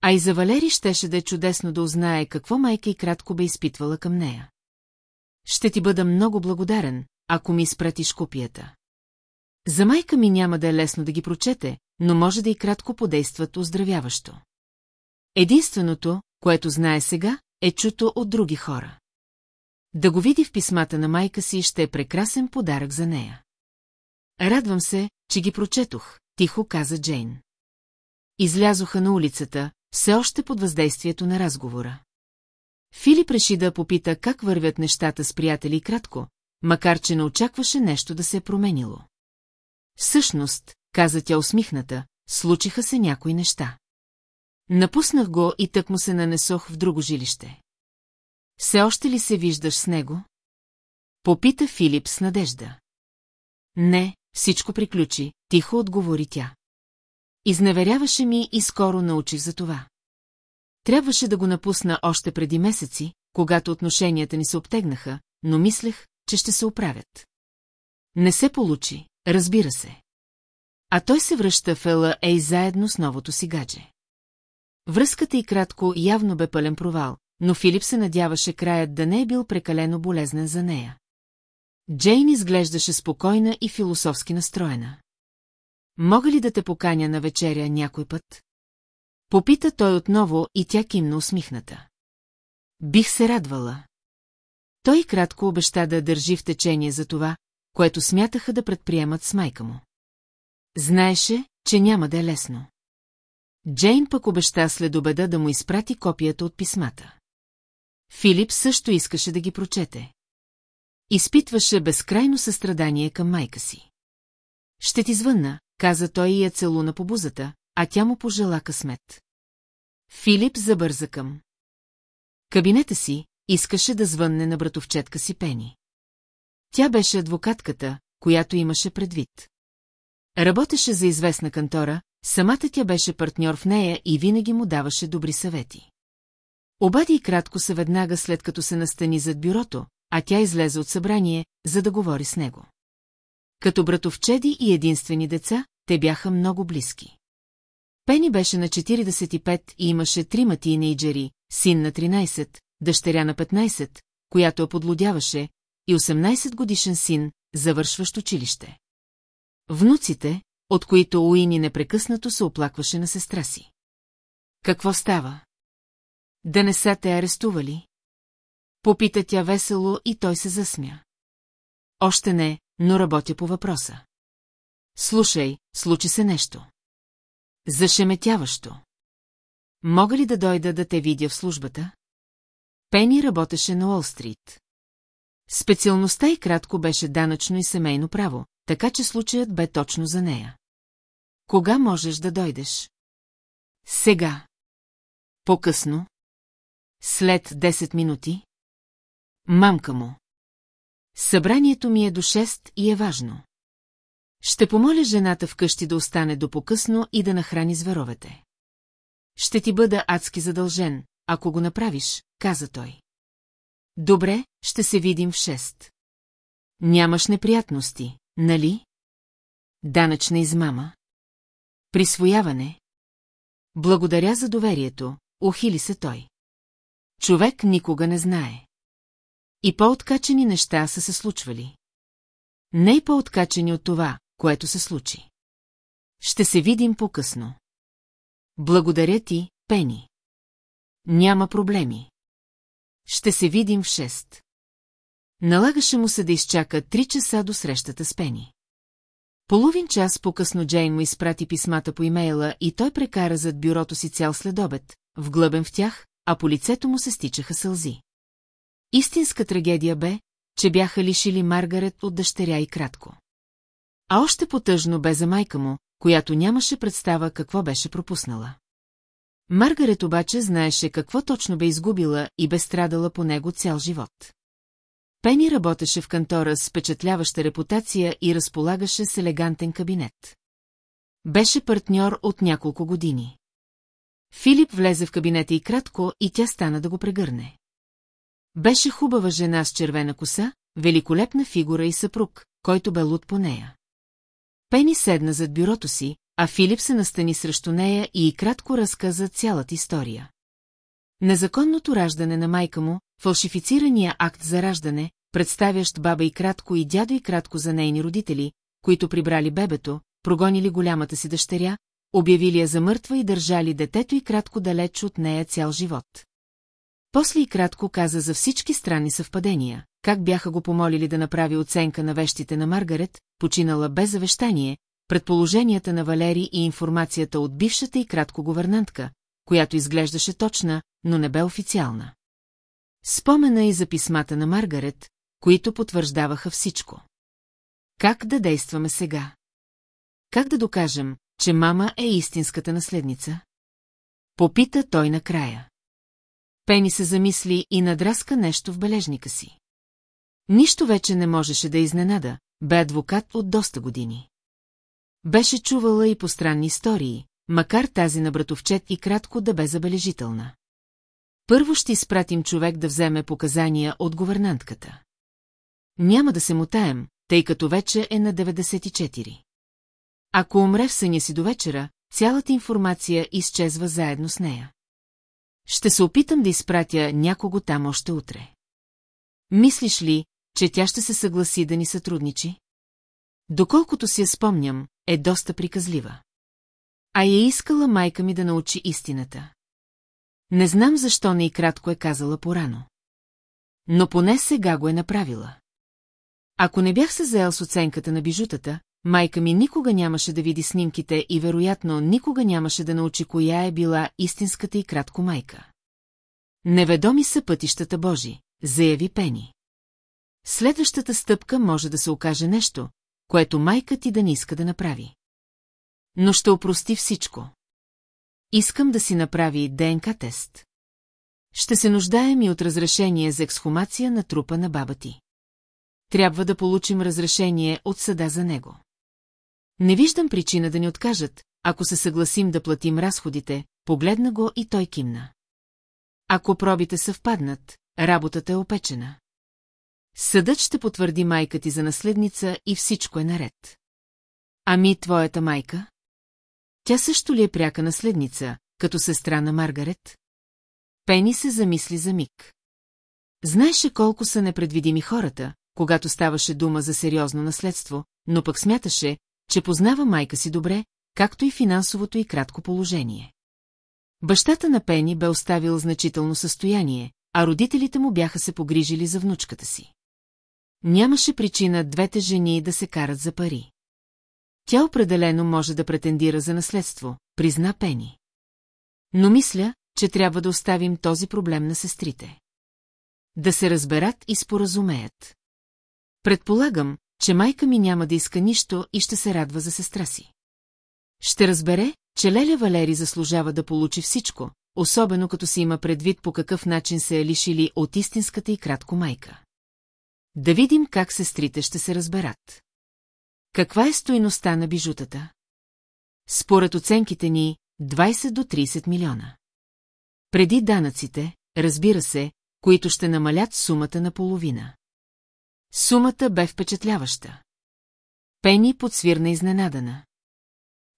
А и за Валери щеше да е чудесно да узнае какво майка и кратко бе изпитвала към нея. Ще ти бъда много благодарен, ако ми изпратиш копията. За майка ми няма да е лесно да ги прочете, но може да и кратко подействат оздравяващо. Единственото, което знае сега, е чуто от други хора. Да го види в писмата на майка си ще е прекрасен подарък за нея. Радвам се, че ги прочетох, тихо каза Джейн. Излязоха на улицата, все още под въздействието на разговора. Филип реши да попита как вървят нещата с приятели кратко, макар че не очакваше нещо да се е променило. Всъщност, каза тя усмихната, случиха се някои неща. Напуснах го и тък му се нанесох в друго жилище. Все още ли се виждаш с него? Попита Филип с надежда. Не, всичко приключи, тихо отговори тя. Изневеряваше ми и скоро научих за това. Трябваше да го напусна още преди месеци, когато отношенията ни се обтегнаха, но мислех, че ще се оправят. Не се получи, разбира се. А той се връща в Ей заедно с новото си гадже. Връзката и кратко явно бе пълен провал, но Филип се надяваше краят да не е бил прекалено болезнен за нея. Джейн изглеждаше спокойна и философски настроена. Мога ли да те поканя на вечеря някой път? Попита той отново и тя кимна усмихната. Бих се радвала. Той кратко обеща да държи в течение за това, което смятаха да предприемат с майка му. Знаеше, че няма да е лесно. Джейн пък обеща след обеда да му изпрати копията от писмата. Филип също искаше да ги прочете. Изпитваше безкрайно състрадание към майка си. Ще ти звънна, каза той и я целуна по бузата, а тя му пожела късмет. Филип забърза към. Кабинета си искаше да звънне на братовчетка си Пени. Тя беше адвокатката, която имаше предвид. Работеше за известна кантора, самата тя беше партньор в нея и винаги му даваше добри съвети. Обади и кратко се веднага след като се настани зад бюрото, а тя излезе от събрание, за да говори с него. Като братовчеди и единствени деца, те бяха много близки. Пени беше на 45 и имаше трима тинейджери, син на 13, дъщеря на 15, която я подлодяваше, и 18 годишен син, завършващ училище. Внуците, от които Уини непрекъснато се оплакваше на сестра си. Какво става? Да не са те арестували? Попита тя весело и той се засмя. Още не, но работя по въпроса. Слушай, случи се нещо. Зашеметяващо. Мога ли да дойда да те видя в службата? Пени работеше на Уолл-стрит. Специалността и кратко беше данъчно и семейно право, така че случаят бе точно за нея. Кога можеш да дойдеш? Сега. По-късно. След 10 минути. Мамка му. Събранието ми е до 6 и е важно. Ще помоля жената вкъщи да остане до покъсно и да нахрани зверовете. Ще ти бъда адски задължен, ако го направиш, каза той. Добре, ще се видим в 6. Нямаш неприятности, нали? Данъчна измама. Присвояване. Благодаря за доверието, ухили се той. Човек никога не знае. И по-откачени неща са се случвали. Не и по-откачени от това, което се случи. Ще се видим по-късно. Благодаря ти, Пени. Няма проблеми. Ще се видим в 6. Налагаше му се да изчака 3 часа до срещата с Пени. Половин час по-късно Джейн му изпрати писмата по имейла и той прекара зад бюрото си цял следобед, вглъбен в тях, а по лицето му се стичаха сълзи. Истинска трагедия бе, че бяха лишили Маргарет от дъщеря и кратко. А още потъжно бе за майка му, която нямаше представа какво беше пропуснала. Маргарет обаче знаеше какво точно бе изгубила и бе страдала по него цял живот. Пени работеше в кантора с впечатляваща репутация и разполагаше с елегантен кабинет. Беше партньор от няколко години. Филип влезе в кабинета и кратко, и тя стана да го прегърне. Беше хубава жена с червена коса, великолепна фигура и съпруг, който бе луд по нея. Пени седна зад бюрото си, а Филип се настани срещу нея и, кратко разказа цялата история. Незаконното раждане на майка му, фалшифицирания акт за раждане, представящ баба и кратко и дядо и кратко за нейни родители, които прибрали бебето, прогонили голямата си дъщеря, обявили я за мъртва и държали детето и кратко далеч от нея цял живот. После и кратко каза за всички странни съвпадения, как бяха го помолили да направи оценка на вещите на Маргарет, починала без завещание, предположенията на Валери и информацията от бившата и кратко говернантка, която изглеждаше точна, но не бе официална. Спомена и за писмата на Маргарет, които потвърждаваха всичко. Как да действаме сега? Как да докажем, че мама е истинската наследница? Попита той накрая. Пени се замисли и надраска нещо в бележника си. Нищо вече не можеше да изненада, бе адвокат от доста години. Беше чувала и по странни истории, макар тази на братовчет и кратко да бе забележителна. Първо ще изпратим човек да вземе показания от говернантката. Няма да се мутаем, тъй като вече е на 94. Ако умре в съня си до вечера, цялата информация изчезва заедно с нея. Ще се опитам да изпратя някого там още утре. Мислиш ли, че тя ще се съгласи да ни сътрудничи? Доколкото си я спомням, е доста приказлива. А я искала майка ми да научи истината. Не знам защо не и кратко е казала порано. Но поне сега го е направила. Ако не бях се заел с оценката на бижутата, майка ми никога нямаше да види снимките и вероятно никога нямаше да научи коя е била истинската и кратко майка. Неведоми са пътищата Божи, заяви Пени. Следващата стъпка може да се окаже нещо, което майка ти да не иска да направи. Но ще опрости всичко. Искам да си направи ДНК тест. Ще се нуждаем и от разрешение за ексхумация на трупа на баба ти. Трябва да получим разрешение от съда за него. Не виждам причина да ни откажат, ако се съгласим да платим разходите, погледна го и той кимна. Ако пробите съвпаднат, работата е опечена. Съдът ще потвърди майка ти за наследница и всичко е наред. Ами твоята майка? Тя също ли е пряка наследница, като сестра на Маргарет? Пени се замисли за миг. Знаеше колко са непредвидими хората, когато ставаше дума за сериозно наследство, но пък смяташе, че познава майка си добре, както и финансовото и кратко положение. Бащата на Пени бе оставил значително състояние, а родителите му бяха се погрижили за внучката си. Нямаше причина двете жени да се карат за пари. Тя определено може да претендира за наследство, призна Пени. Но мисля, че трябва да оставим този проблем на сестрите. Да се разберат и споразумеят. Предполагам, че майка ми няма да иска нищо и ще се радва за сестра си. Ще разбере, че Леля Валери заслужава да получи всичко, особено като си има предвид по какъв начин се е лишили от истинската и кратко майка. Да видим как сестрите ще се разберат. Каква е стоиността на бижутата? Според оценките ни, 20 до 30 милиона. Преди данъците, разбира се, които ще намалят сумата на половина. Сумата бе впечатляваща. Пени подсвирна изненадана.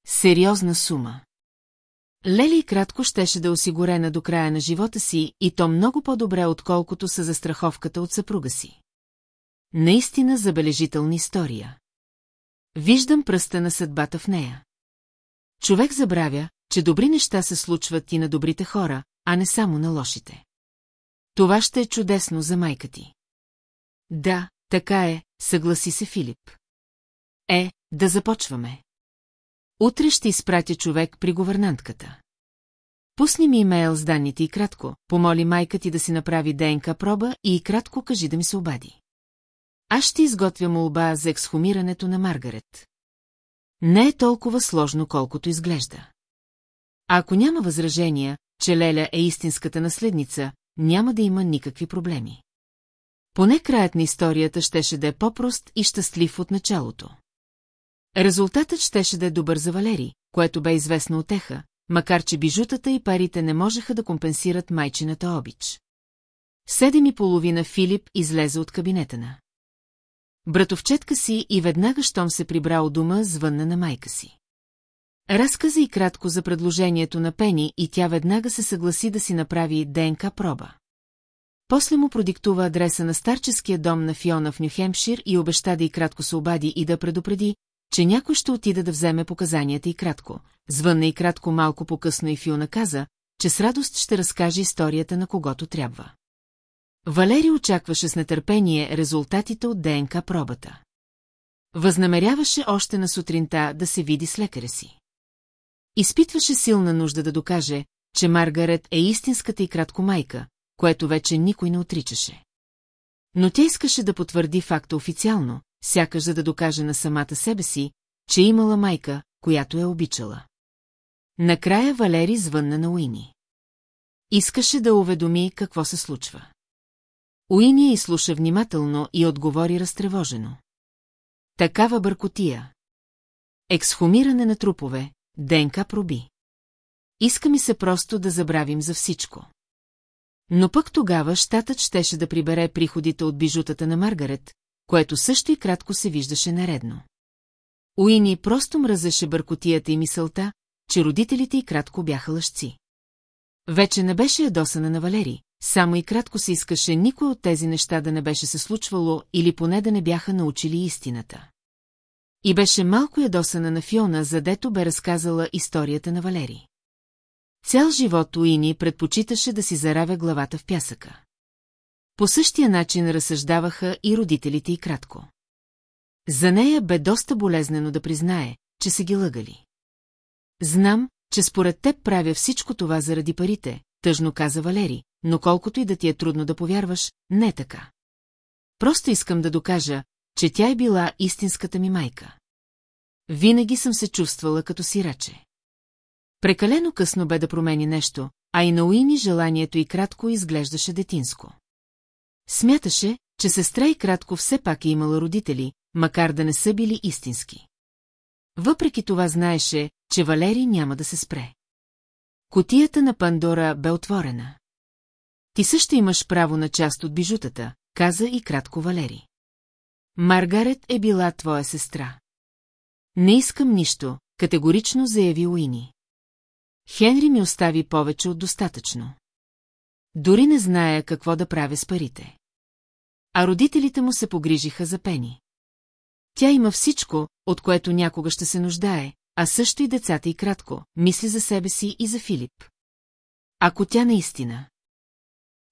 Сериозна сума. Лели кратко щеше да е осигурена до края на живота си и то много по-добре, отколкото са застраховката от съпруга си. Наистина забележителна история. Виждам пръста на съдбата в нея. Човек забравя, че добри неща се случват и на добрите хора, а не само на лошите. Това ще е чудесно за майка ти. Да, така е, съгласи се Филип. Е, да започваме. Утре ще изпратя човек при говернантката. Пусни ми имейл с данните и кратко, помоли майка ти да си направи ДНК проба и кратко кажи да ми се обади. Аз ще изготвя молба за ексхумирането на Маргарет. Не е толкова сложно, колкото изглежда. А ако няма възражения, че Леля е истинската наследница, няма да има никакви проблеми. Поне краят на историята щеше да е по-прост и щастлив от началото. Резултатът щеше да е добър за Валери, което бе известно отеха, макар че бижутата и парите не можеха да компенсират майчината обич. седем и половина Филип излезе от кабинета на. Братовчетка си и веднага, щом се прибра у дома, звънна на майка си. Разказа и кратко за предложението на Пени и тя веднага се съгласи да си направи ДНК проба. После му продиктува адреса на старческия дом на Фиона в Нюхемпшир и обеща да и кратко се обади и да предупреди, че някой ще отида да вземе показанията и кратко. Звънна и кратко малко по-късно и Фиона каза, че с радост ще разкаже историята на когото трябва. Валери очакваше с нетърпение резултатите от ДНК пробата. Възнамеряваше още на сутринта да се види с лекаря си. Изпитваше силна нужда да докаже, че Маргарет е истинската и кратко майка, което вече никой не отричаше. Но тя искаше да потвърди факта официално, сякаш за да докаже на самата себе си, че е имала майка, която я обичала. Накрая Валери звънна на Уини. Искаше да уведоми какво се случва. Уини изслуша внимателно и отговори разтревожено. Такава бъркотия. Ексхумиране на трупове, ДНК проби. Иска ми се просто да забравим за всичко. Но пък тогава щатът щеше да прибере приходите от бижутата на Маргарет, което също и кратко се виждаше наредно. Уини просто мразеше бъркотията и мисълта, че родителите и кратко бяха лъжци. Вече не беше ядосана на Валери, само и кратко се искаше никой от тези неща да не беше се случвало или поне да не бяха научили истината. И беше малко ядосана на Фиона, задето бе разказала историята на Валери. Цял живот Уини предпочиташе да си заравя главата в пясъка. По същия начин разсъждаваха и родителите и кратко. За нея бе доста болезнено да признае, че се ги лъгали. Знам, че според теб правя всичко това заради парите, тъжно каза Валери, но колкото и да ти е трудно да повярваш, не е така. Просто искам да докажа, че тя е била истинската ми майка. Винаги съм се чувствала като сираче. Прекалено късно бе да промени нещо, а и на Уини желанието и кратко изглеждаше детинско. Смяташе, че сестра и кратко все пак е имала родители, макар да не са били истински. Въпреки това знаеше, че Валери няма да се спре. Котията на Пандора бе отворена. Ти също имаш право на част от бижутата, каза и кратко Валери. Маргарет е била твоя сестра. Не искам нищо, категорично заяви Уини. Хенри ми остави повече от достатъчно. Дори не зная какво да правя с парите. А родителите му се погрижиха за Пени. Тя има всичко, от което някога ще се нуждае, а също и децата и кратко, мисли за себе си и за Филип. Ако тя наистина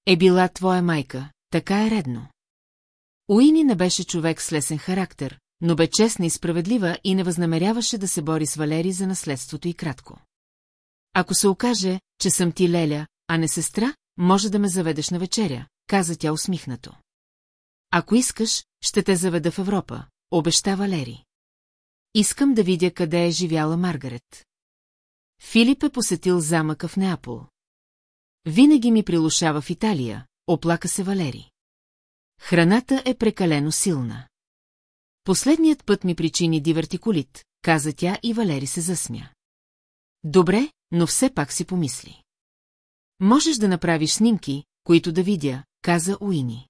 е била твоя майка, така е редно. Уини не беше човек с лесен характер, но бе честна и справедлива и не възнамеряваше да се бори с Валери за наследството и кратко. Ако се окаже, че съм ти Леля, а не сестра, може да ме заведеш на вечеря, каза тя усмихнато. Ако искаш, ще те заведа в Европа, обеща Валери. Искам да видя къде е живяла Маргарет. Филип е посетил замъка в Неапол. Винаги ми прилушава в Италия, оплака се Валери. Храната е прекалено силна. Последният път ми причини дивертикулит, каза тя и Валери се засмя. Добре, но все пак си помисли. Можеш да направиш снимки, които да видя, каза Уини.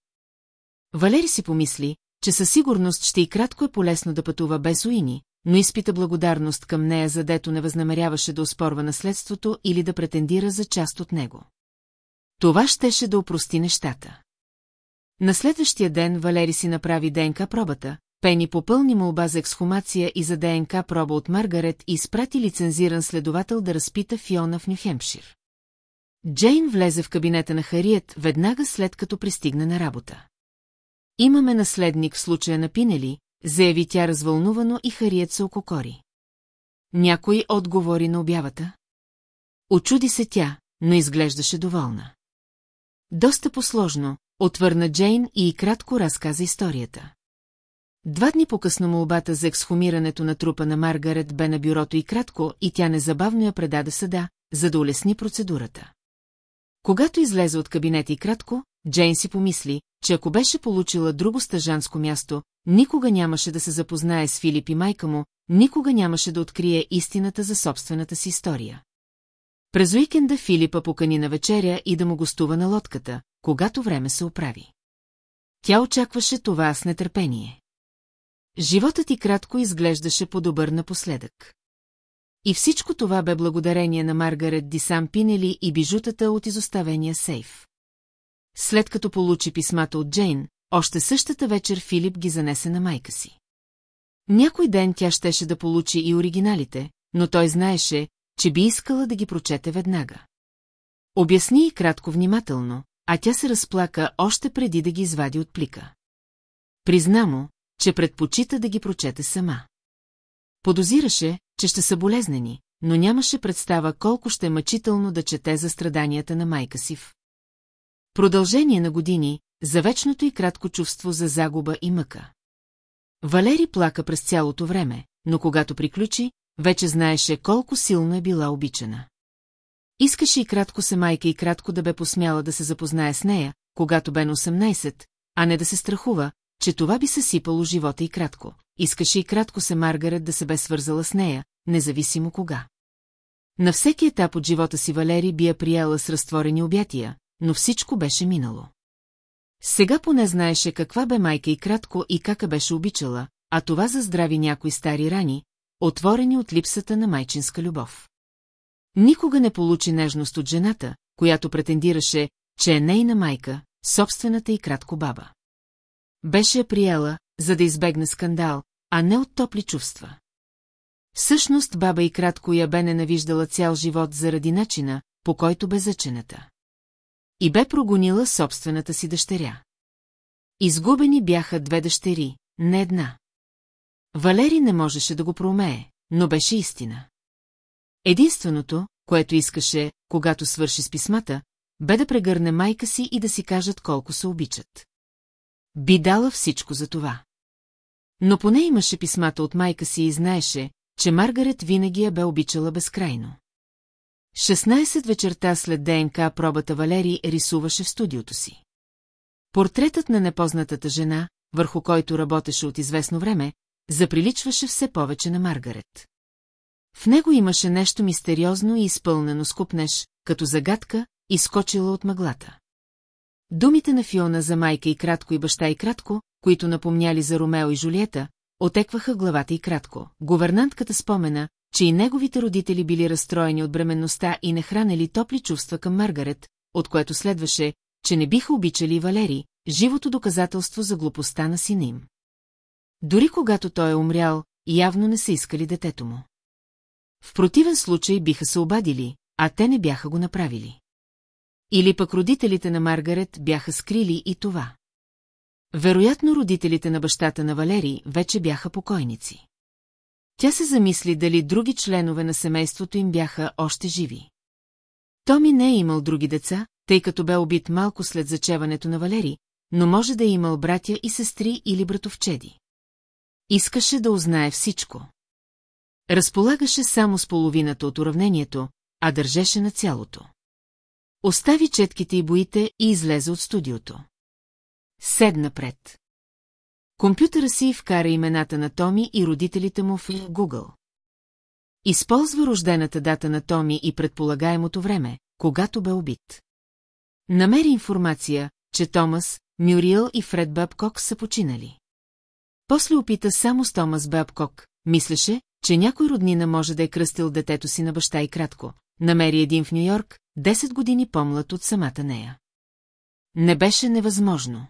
Валери си помисли, че със сигурност ще и кратко е полезно да пътува без Уини, но изпита благодарност към нея, задето не възнамеряваше да оспорва наследството или да претендира за част от него. Това щеше да опрости нещата. На следващия ден Валери си направи ДНК пробата, Пени попълни молба за ексхумация и за ДНК проба от Маргарет и изпрати лицензиран следовател да разпита Фиона в Нюхемпшир. Джейн влезе в кабинета на Хариет веднага след като пристигна на работа. Имаме наследник в случая на Пинели, заяви тя развълнувано и Хариет се ококори. Някой отговори на обявата? Очуди се тя, но изглеждаше доволна. Доста посложно, отвърна Джейн и кратко разказа историята. Два дни по-късно молбата за ексхумирането на трупа на Маргарет бе на бюрото и кратко, и тя незабавно я предаде съда, за да улесни процедурата. Когато излезе от кабинета и кратко, Джейн си помисли, че ако беше получила друго стъжанско място, никога нямаше да се запознае с Филип и майка му, никога нямаше да открие истината за собствената си история. През уикенда Филипа покани на вечеря и да му гостува на лодката, когато време се оправи. Тя очакваше това с нетърпение. Животът ти кратко изглеждаше по-добър напоследък. И всичко това бе благодарение на Маргарет Дисам Пинели и бижутата от изоставения сейф. След като получи писмата от Джейн, още същата вечер Филип ги занесе на майка си. Някой ден тя щеше да получи и оригиналите, но той знаеше, че би искала да ги прочете веднага. Обясни и кратко внимателно, а тя се разплака още преди да ги извади от плика. Призна му, че предпочита да ги прочете сама. Подозираше, че ще са болезнени, но нямаше представа колко ще е мъчително да чете за страданията на майка си в. Продължение на години, за вечното и кратко чувство за загуба и мъка. Валери плака през цялото време, но когато приключи, вече знаеше колко силно е била обичана. Искаше и кратко се майка и кратко да бе посмяла да се запознае с нея, когато бе на 18, а не да се страхува, че това би съсипало живота и кратко. Искаше и кратко се Маргарет да се бе свързала с нея, независимо кога. На всеки етап от живота си Валери би я приела с разтворени обятия, но всичко беше минало. Сега поне знаеше каква бе майка и кратко и кака беше обичала, а това заздрави някои стари рани, отворени от липсата на майчинска любов. Никога не получи нежност от жената, която претендираше, че е нейна майка, собствената и кратко баба. Беше я приела, за да избегне скандал, а не от топли чувства. Всъщност баба и кратко я бе ненавиждала цял живот заради начина, по който бе зачената. И бе прогонила собствената си дъщеря. Изгубени бяха две дъщери, не една. Валери не можеше да го проумее, но беше истина. Единственото, което искаше, когато свърши с писмата, бе да прегърне майка си и да си кажат колко се обичат. Би дала всичко за това. Но поне имаше писмата от майка си и знаеше, че Маргарет винаги я бе обичала безкрайно. 16 вечерта след ДНК пробата Валери рисуваше в студиото си. Портретът на непознатата жена, върху който работеше от известно време, заприличваше все повече на Маргарет. В него имаше нещо мистериозно и изпълнено с купнеж, като загадка, изкочила от мъглата. Думите на Фиона за майка и кратко и баща и кратко, които напомняли за Ромео и Жулиета, отекваха главата и кратко. Говернантката спомена, че и неговите родители били разстроени от бременността и не хранели топли чувства към Маргарет, от което следваше, че не биха обичали Валери, живото доказателство за глупостта на сина им. Дори когато той е умрял, явно не са искали детето му. В противен случай биха се обадили, а те не бяха го направили. Или пък родителите на Маргарет бяха скрили и това. Вероятно родителите на бащата на Валери вече бяха покойници. Тя се замисли дали други членове на семейството им бяха още живи. Томи не е имал други деца, тъй като бе убит малко след зачеването на Валери, но може да е имал братя и сестри или братовчеди. Искаше да узнае всичко. Разполагаше само с половината от уравнението, а държеше на цялото. Остави четките и боите и излезе от студиото. Седна пред. Компютъра си вкара имената на Томи и родителите му в Google. Използва рождената дата на Томи и предполагаемото време, когато бе убит. Намери информация, че Томас, Мюриел и Фред Бабкок са починали. После опита само с Томас Бабкок, мислеше, че някой роднина може да е кръстил детето си на баща и кратко. Намери един в Нью-Йорк, 10 години по-млад от самата нея. Не беше невъзможно.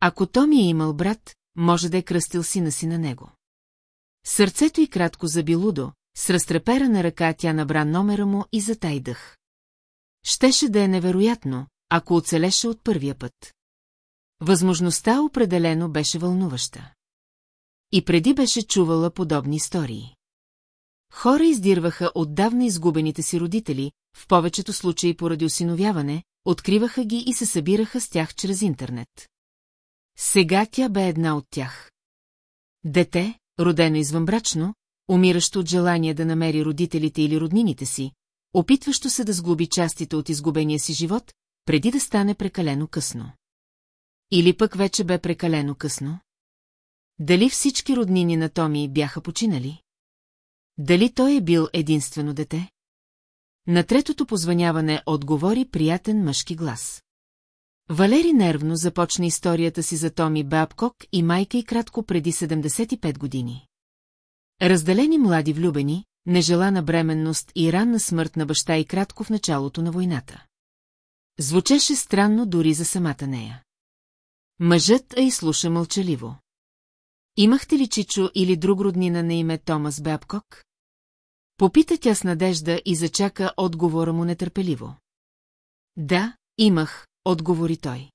Ако Томи е имал брат, може да е кръстил сина си на него. Сърцето й кратко заби лудо, с разтрепера на ръка тя набра номера му и затай дъх. Щеше да е невероятно, ако оцелеше от първия път. Възможността определено беше вълнуваща. И преди беше чувала подобни истории. Хора издирваха отдавна изгубените си родители, в повечето случаи поради осиновяване, откриваха ги и се събираха с тях чрез интернет. Сега тя бе една от тях. Дете, родено извънбрачно, умиращо от желание да намери родителите или роднините си, опитващо се да сглоби частите от изгубения си живот, преди да стане прекалено късно. Или пък вече бе прекалено късно? Дали всички роднини на Томи бяха починали? Дали той е бил единствено дете? На третото позваняване отговори приятен мъжки глас. Валери нервно започна историята си за Томи Бабкок и майка и кратко преди 75 години. Разделени млади влюбени, нежелана бременност и ранна смърт на баща и кратко в началото на войната. Звучеше странно дори за самата нея. Мъжът е изслуша мълчаливо. Имахте ли Чичо или друг роднина на име Томас Бабкок? Попита тя с надежда и зачака отговора му нетърпеливо. Да, имах, отговори той.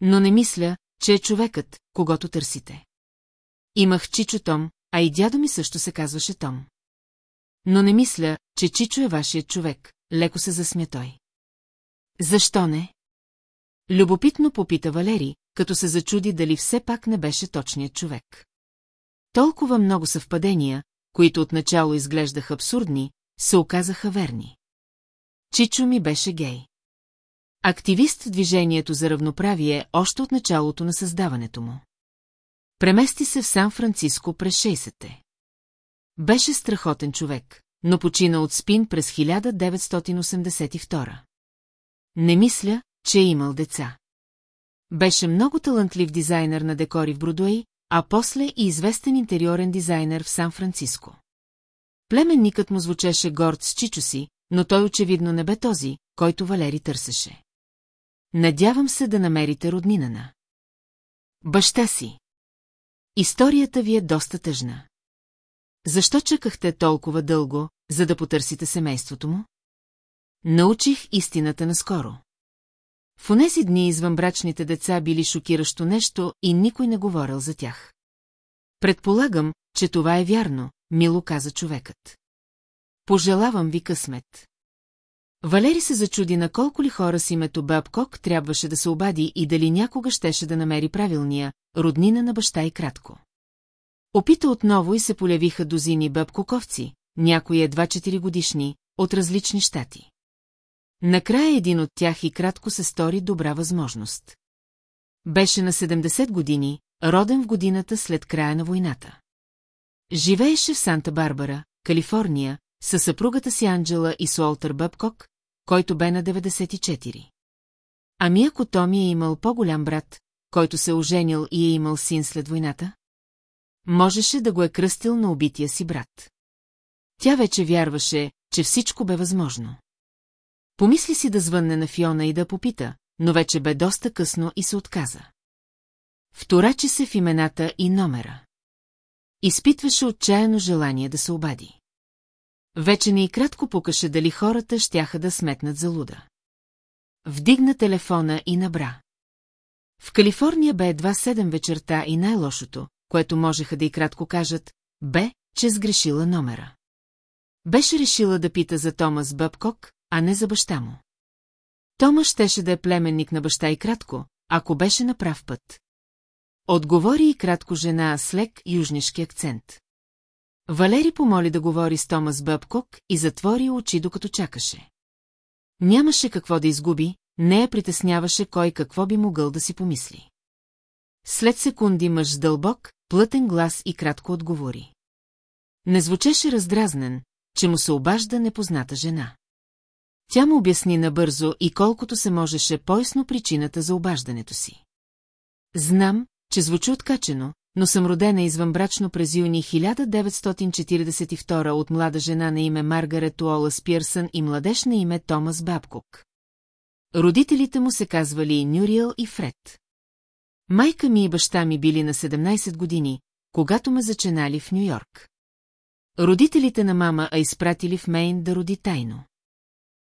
Но не мисля, че е човекът, когато търсите. Имах Чичо Том, а и дядо ми също се казваше Том. Но не мисля, че Чичо е вашият човек, леко се засмя той. Защо не? Любопитно попита Валери, като се зачуди дали все пак не беше точният човек. Толкова много съвпадения, които отначало изглеждаха абсурдни, се оказаха верни. Чичо ми беше гей. Активист в движението за равноправие още от началото на създаването му. Премести се в Сан-Франциско през 60-те. Беше страхотен човек, но почина от спин през 1982. Не мисля, че е имал деца. Беше много талантлив дизайнер на декори в Бродуей, а после и известен интериорен дизайнер в Сан-Франциско. Племенникът му звучеше горд с чичо си, но той очевидно не бе този, който Валери търсеше. Надявам се да намерите роднина на. Баща си. Историята ви е доста тъжна. Защо чакахте толкова дълго, за да потърсите семейството му? Научих истината наскоро. В онези дни извънбрачните деца били шокиращо нещо и никой не говорил за тях. Предполагам, че това е вярно, мило каза човекът. Пожелавам ви късмет. Валери се зачуди на колко ли хора с името Бабкок трябваше да се обади и дали някога щеше да намери правилния, роднина на баща и кратко. Опита отново и се полявиха дозини бъбкоковци, някои едва 4 годишни, от различни щати. Накрая един от тях и кратко се стори добра възможност. Беше на 70 години, роден в годината след края на войната. Живееше в Санта-Барбара, Калифорния, със съпругата си Анджела и Суолтър Бъбкок, който бе на 94. Ами ако Томи е имал по-голям брат, който се оженил и е имал син след войната? Можеше да го е кръстил на убития си брат. Тя вече вярваше, че всичко бе възможно. Помисли си да звънне на Фиона и да попита, но вече бе доста късно и се отказа. Вторачи се в имената и номера. Изпитваше отчаяно желание да се обади. Вече не и кратко пукаше дали хората щяха да сметнат за луда. Вдигна телефона и набра. В Калифорния бе едва седем вечерта и най-лошото, което можеха да и кратко кажат, бе, че сгрешила номера. Беше решила да пита за Томас Бъбкок, а не за баща му. Тома щеше да е племенник на баща и кратко, ако беше на прав път. Отговори и кратко жена с лек южнишки акцент. Валери помоли да говори с Томас Бъбкок и затвори очи, докато чакаше. Нямаше какво да изгуби, не я притесняваше кой какво би могъл да си помисли. След секунди мъж с дълбок, плътен глас и кратко отговори. Не звучеше раздразнен, че му се обажда непозната жена. Тя му обясни набързо и колкото се можеше поясно причината за обаждането си. Знам, че звучи откачено, но съм родена извънбрачно през юни 1942 от млада жена на име Маргарет Уолас Пирсън и младеж на име Томас Бабкок. Родителите му се казвали Нюриел и Фред. Майка ми и баща ми били на 17 години, когато ме зачинали в Нью-Йорк. Родителите на мама а изпратили в Мейн да роди тайно.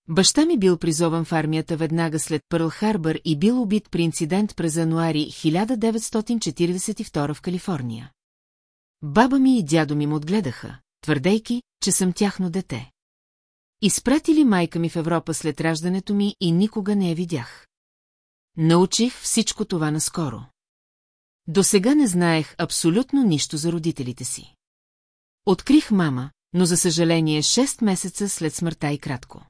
Баща ми бил призован в армията веднага след Пърл Харбър и бил убит при инцидент през януари 1942 в Калифорния. Баба ми и дядо ми му отгледаха, твърдейки, че съм тяхно дете. Изпратили майка ми в Европа след раждането ми и никога не я видях. Научих всичко това наскоро. До сега не знаех абсолютно нищо за родителите си. Открих мама, но за съжаление 6 месеца след смъртта и кратко.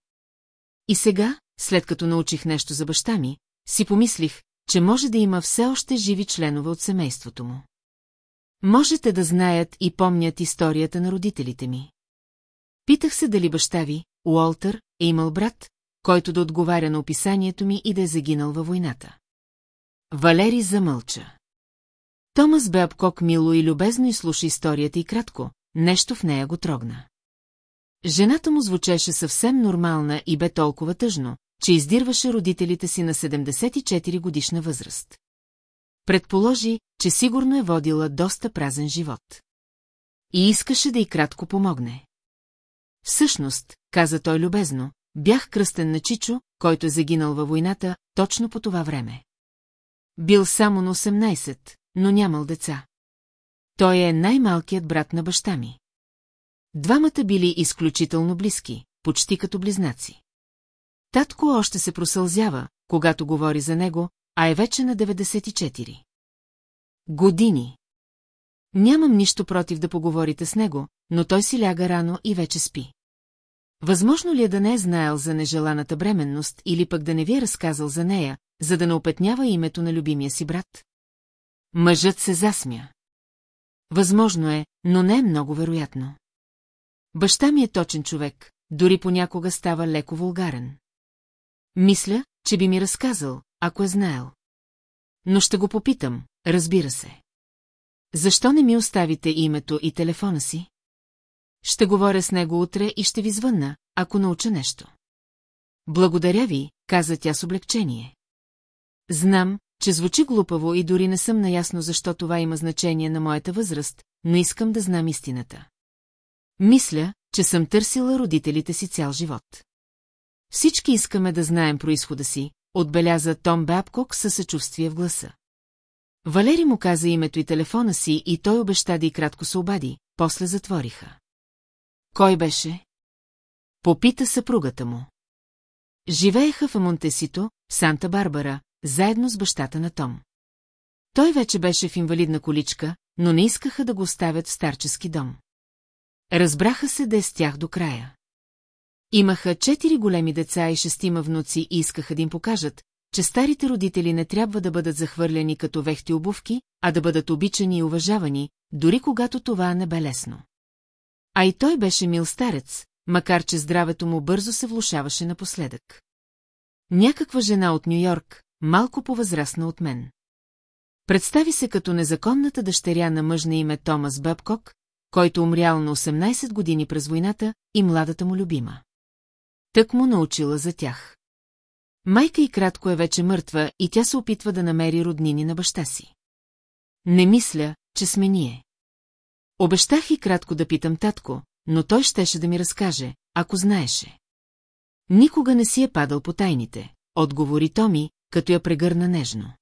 И сега, след като научих нещо за баща ми, си помислих, че може да има все още живи членове от семейството му. Можете да знаят и помнят историята на родителите ми. Питах се дали баща ви, Уолтър, е имал брат, който да отговаря на описанието ми и да е загинал във войната. Валери замълча. Томас бе обкок мило и любезно и слуша историята и кратко, нещо в нея го трогна. Жената му звучеше съвсем нормална и бе толкова тъжно, че издирваше родителите си на 74 годишна възраст. Предположи, че сигурно е водила доста празен живот. И искаше да й кратко помогне. Всъщност, каза той любезно, бях кръстен на Чичо, който е загинал във войната, точно по това време. Бил само на 18, но нямал деца. Той е най-малкият брат на баща ми. Двамата били изключително близки, почти като близнаци. Татко още се просълзява, когато говори за него, а е вече на 94. Години. Нямам нищо против да поговорите с него, но той си ляга рано и вече спи. Възможно ли е да не е знаел за нежеланата бременност или пък да не ви е разказал за нея, за да не опетнява името на любимия си брат? Мъжът се засмя. Възможно е, но не е много вероятно. Баща ми е точен човек, дори понякога става леко вулгарен. Мисля, че би ми разказал, ако е знаел. Но ще го попитам, разбира се. Защо не ми оставите името и телефона си? Ще говоря с него утре и ще ви звънна, ако науча нещо. Благодаря ви, каза тя с облегчение. Знам, че звучи глупаво и дори не съм наясно защо това има значение на моята възраст, но искам да знам истината. Мисля, че съм търсила родителите си цял живот. Всички искаме да знаем происхода си, отбеляза Том Бабкок със съчувствие в гласа. Валери му каза името и телефона си и той обеща да и кратко се обади, после затвориха. Кой беше? Попита съпругата му. Живееха в Монтесито, Санта-Барбара, заедно с бащата на Том. Той вече беше в инвалидна количка, но не искаха да го оставят в старчески дом. Разбраха се да е с тях до края. Имаха четири големи деца и шестима внуци и искаха да им покажат, че старите родители не трябва да бъдат захвърляни като вехти обувки, а да бъдат обичани и уважавани, дори когато това не бе лесно. А и той беше мил старец, макар че здравето му бързо се влушаваше напоследък. Някаква жена от Нью-Йорк, малко по-възрастна от мен. Представи се като незаконната дъщеря на мъж на име Томас Бъбкок, който умрял на 18 години през войната и младата му любима. Тък му научила за тях. Майка и кратко е вече мъртва и тя се опитва да намери роднини на баща си. Не мисля, че сме ние. Обещах и кратко да питам татко, но той щеше да ми разкаже, ако знаеше. Никога не си е падал по тайните, отговори Томи, като я прегърна нежно.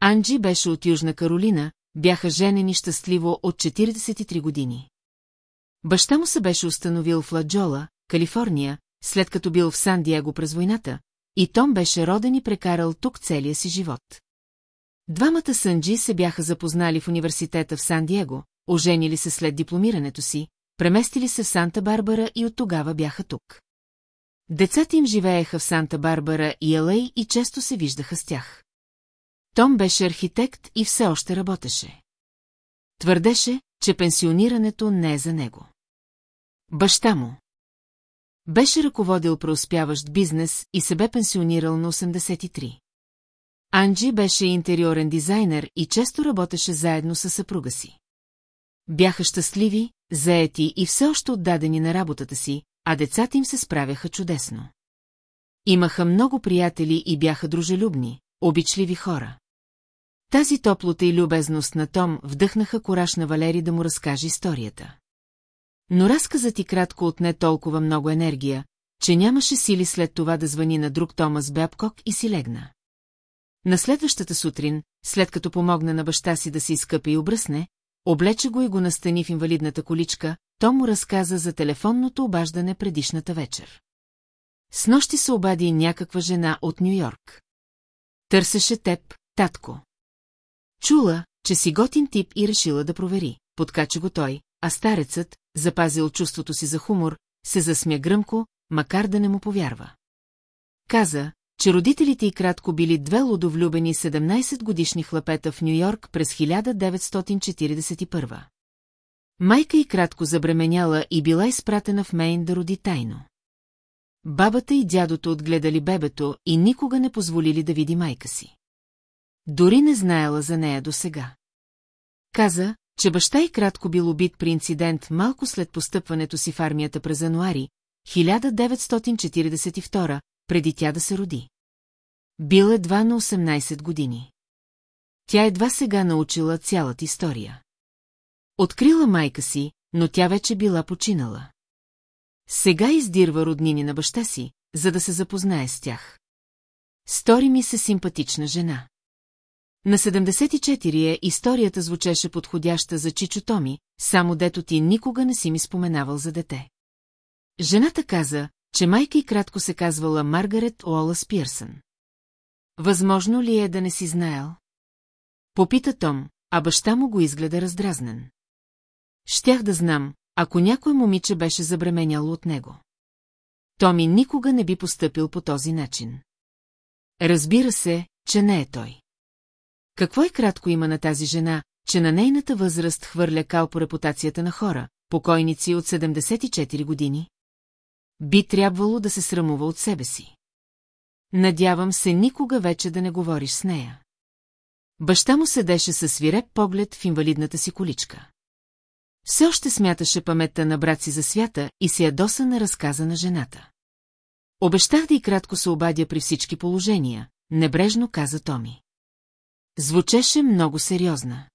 Анджи беше от Южна Каролина, бяха женени щастливо от 43 години. Баща му се беше установил в Ладжола, Калифорния, след като бил в Сан-Диего през войната, и Том беше роден и прекарал тук целия си живот. Двамата Сънджи се бяха запознали в университета в Сан-Диего, оженили се след дипломирането си, преместили се в Санта-Барбара и от тогава бяха тук. Децата им живееха в Санта-Барбара и Елей и често се виждаха с тях. Том беше архитект и все още работеше. Твърдеше, че пенсионирането не е за него. Баща му. Беше ръководил преуспяващ бизнес и се бе пенсионирал на 83. Анджи беше интериорен дизайнер и често работеше заедно с съпруга си. Бяха щастливи, заети и все още отдадени на работата си, а децата им се справяха чудесно. Имаха много приятели и бяха дружелюбни, обичливи хора. Тази топлота и любезност на Том вдъхнаха кораж на Валери да му разкаже историята. Но разказът и кратко отне толкова много енергия, че нямаше сили след това да звъни на друг Томас Бебкок и си легна. На следващата сутрин, след като помогна на баща си да се изкъпе и обръсне, облече го и го настани в инвалидната количка, Том му разказа за телефонното обаждане предишната вечер. С нощи се обади някаква жена от Нью-Йорк. Търсеше теб, татко. Чула, че си готин тип и решила да провери. Подкача го той, а старецът, запазил чувството си за хумор, се засмя гръмко, макар да не му повярва. Каза, че родителите и кратко били две лудовлюбени 17-годишни хлапета в Нью-Йорк през 1941. Майка и кратко забременяла и била изпратена в Мейн да роди тайно. Бабата и дядото отгледали бебето и никога не позволили да види майка си. Дори не знаела за нея досега. Каза, че баща и кратко бил убит при инцидент малко след постъпването си в армията през януари, 1942, преди тя да се роди. Бил едва на 18 години. Тя едва сега научила цялата история. Открила майка си, но тя вече била починала. Сега издирва роднини на баща си, за да се запознае с тях. Стори ми се симпатична жена. На 74 е историята звучеше подходяща за Чичо Томи, само дето ти никога не си ми споменавал за дете. Жената каза, че майка и кратко се казвала Маргарет Уолас Пирсън. Възможно ли е да не си знаел? Попита Том, а баща му го изгледа раздразнен. Щях да знам, ако някой момиче беше забременяло от него. Томи никога не би поступил по този начин. Разбира се, че не е той. Какво е кратко има на тази жена, че на нейната възраст хвърля кал по репутацията на хора, покойници от 74 години? Би трябвало да се срамува от себе си. Надявам се никога вече да не говориш с нея. Баща му седеше със свиреп поглед в инвалидната си количка. Все още смяташе паметта на брат си за свята и се ядоса на разказа на жената. Обещах да и кратко се обадя при всички положения, небрежно каза Томи. Звучеше много сериозна.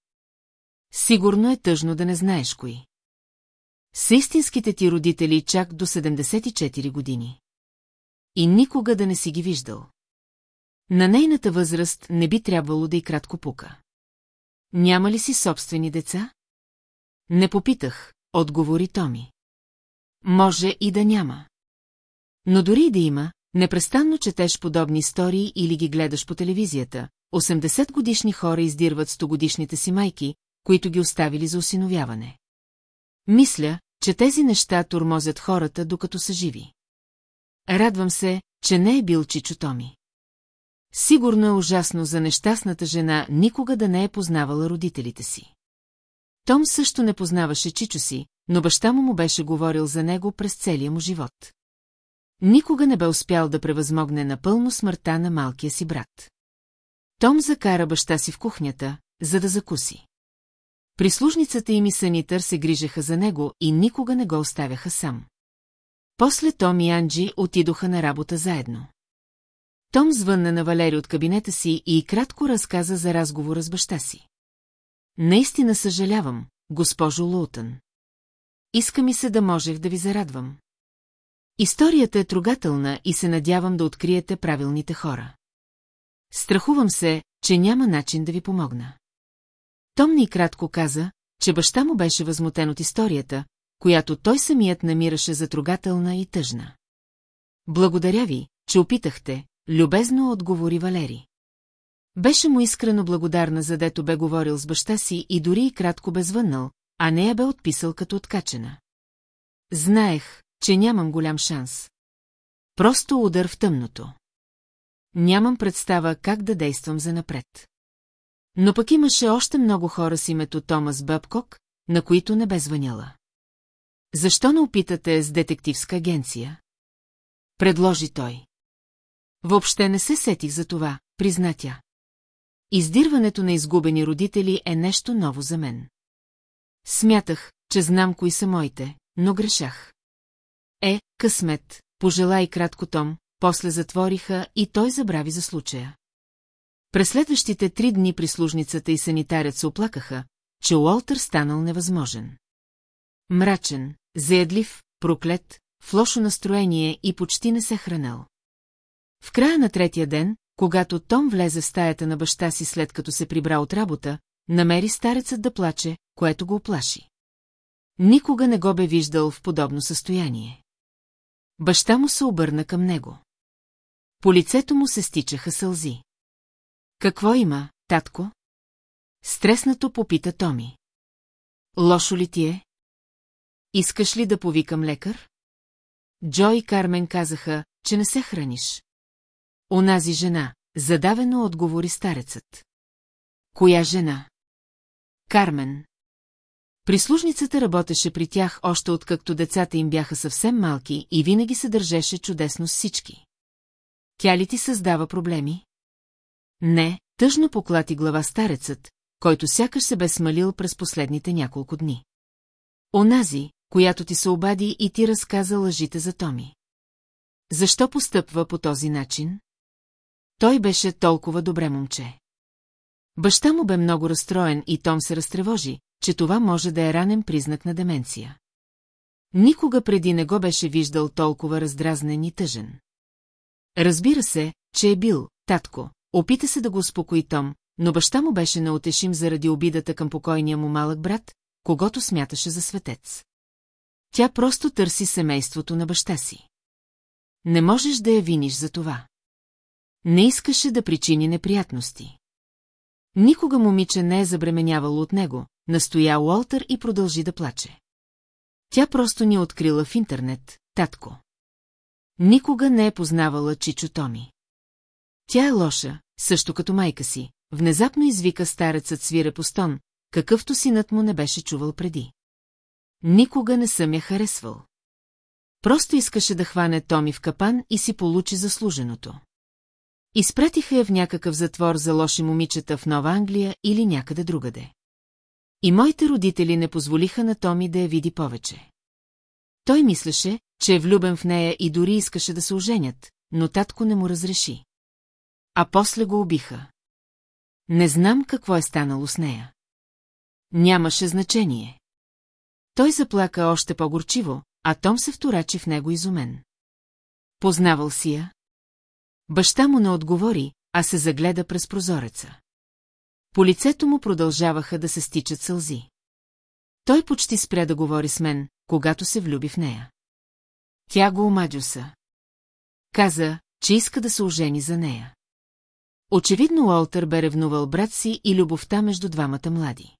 Сигурно е тъжно да не знаеш кои. С истинските ти родители чак до 74 години. И никога да не си ги виждал. На нейната възраст не би трябвало да и кратко пука. Няма ли си собствени деца? Не попитах, отговори Томи. Може и да няма. Но дори и да има, непрестанно четеш подобни истории или ги гледаш по телевизията. 80 годишни хора издирват 100 годишните си майки, които ги оставили за осиновяване. Мисля, че тези неща тормозят хората, докато са живи. Радвам се, че не е бил Чичо Томи. Сигурно е ужасно за нещастната жена никога да не е познавала родителите си. Том също не познаваше Чичо си, но баща му му беше говорил за него през целия му живот. Никога не бе успял да превъзмогне напълно смъртта на малкия си брат. Том закара баща си в кухнята, за да закуси. Прислужницата им и санитър се грижеха за него и никога не го оставяха сам. После Том и Анджи отидоха на работа заедно. Том звънна на Валери от кабинета си и кратко разказа за разговора с баща си. Наистина съжалявам, госпожо Лоутън. Иска ми се да можех да ви зарадвам. Историята е трогателна и се надявам да откриете правилните хора. Страхувам се, че няма начин да ви помогна. Том ни кратко каза, че баща му беше възмутен от историята, която той самият намираше за трогателна и тъжна. Благодаря ви, че опитахте, любезно отговори Валери. Беше му искрено благодарна, за дето бе говорил с баща си и дори и кратко бе звъннал, а нея бе отписал като откачена. Знаех, че нямам голям шанс. Просто удар в тъмното. Нямам представа как да действам за напред. Но пък имаше още много хора с името Томас Бъбкок, на които не бе звъняла. Защо не опитате с детективска агенция? Предложи той. Въобще не се сетих за това, призна тя. Издирването на изгубени родители е нещо ново за мен. Смятах, че знам кои са моите, но грешах. Е, късмет, пожела и кратко Том, после затвориха и той забрави за случая. През следващите три дни прислужницата и санитарят се оплакаха, че Уолтер станал невъзможен. Мрачен, заядлив, проклет, в лошо настроение и почти не се хранел. В края на третия ден, когато Том влезе в стаята на баща си след като се прибра от работа, намери старецът да плаче, което го оплаши. Никога не го бе виждал в подобно състояние. Баща му се обърна към него. По лицето му се стичаха сълзи. Какво има, татко? Стреснато попита Томи. Лошо ли ти е? Искаш ли да повикам лекар? Джо и Кармен казаха, че не се храниш. Онази жена, задавено отговори старецът. Коя жена? Кармен. Прислужницата работеше при тях още откакто децата им бяха съвсем малки и винаги се държеше чудесно с всички. Тя ли ти създава проблеми? Не, тъжно поклати глава старецът, който сякаш се бе смалил през последните няколко дни. Онази, която ти се обади и ти разказа лъжите за Томи. Защо постъпва по този начин? Той беше толкова добре момче. Баща му бе много разстроен и Том се разтревожи, че това може да е ранен признак на деменция. Никога преди не го беше виждал толкова раздразнен и тъжен. Разбира се, че е бил, татко, опита се да го успокои Том, но баща му беше неотешим заради обидата към покойния му малък брат, когато смяташе за светец. Тя просто търси семейството на баща си. Не можеш да я виниш за това. Не искаше да причини неприятности. Никога момиче не е забременявало от него, настоя Уолтер и продължи да плаче. Тя просто ни открила в интернет, татко. Никога не е познавала Чичо Томи. Тя е лоша, също като майка си. Внезапно извика старецът свире по какъвто синът му не беше чувал преди. Никога не съм я харесвал. Просто искаше да хване Томи в капан и си получи заслуженото. Изпратиха я в някакъв затвор за лоши момичета в Нова Англия или някъде другаде. И моите родители не позволиха на Томи да я види повече. Той мислеше, че е влюбен в нея и дори искаше да се оженят, но татко не му разреши. А после го убиха. Не знам какво е станало с нея. Нямаше значение. Той заплака още по-горчиво, а Том се вторачи в него изумен. Познавал си я? Баща му не отговори, а се загледа през прозореца. По лицето му продължаваха да се стичат сълзи. Той почти спря да говори с мен, когато се влюби в нея. Тя го омадюса. Каза, че иска да се ожени за нея. Очевидно Уолтер бе ревнувал брат си и любовта между двамата млади.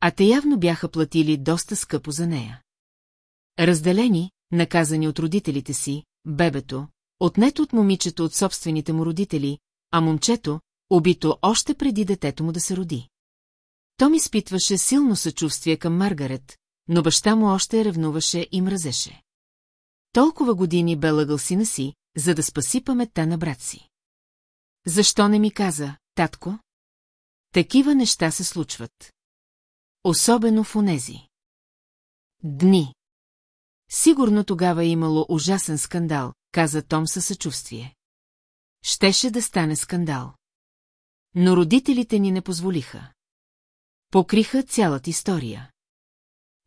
А те явно бяха платили доста скъпо за нея. Разделени, наказани от родителите си, бебето, отнето от момичето от собствените му родители, а момчето, убито още преди детето му да се роди. Том изпитваше силно съчувствие към Маргарет, но баща му още ревнуваше и мразеше. Толкова години бе лъгал сина си, за да спаси паметта на брат си. Защо не ми каза, татко? Такива неща се случват. Особено в онези. Дни. Сигурно тогава е имало ужасен скандал, каза Том със съчувствие. Щеше да стане скандал. Но родителите ни не позволиха. Покриха цялата история.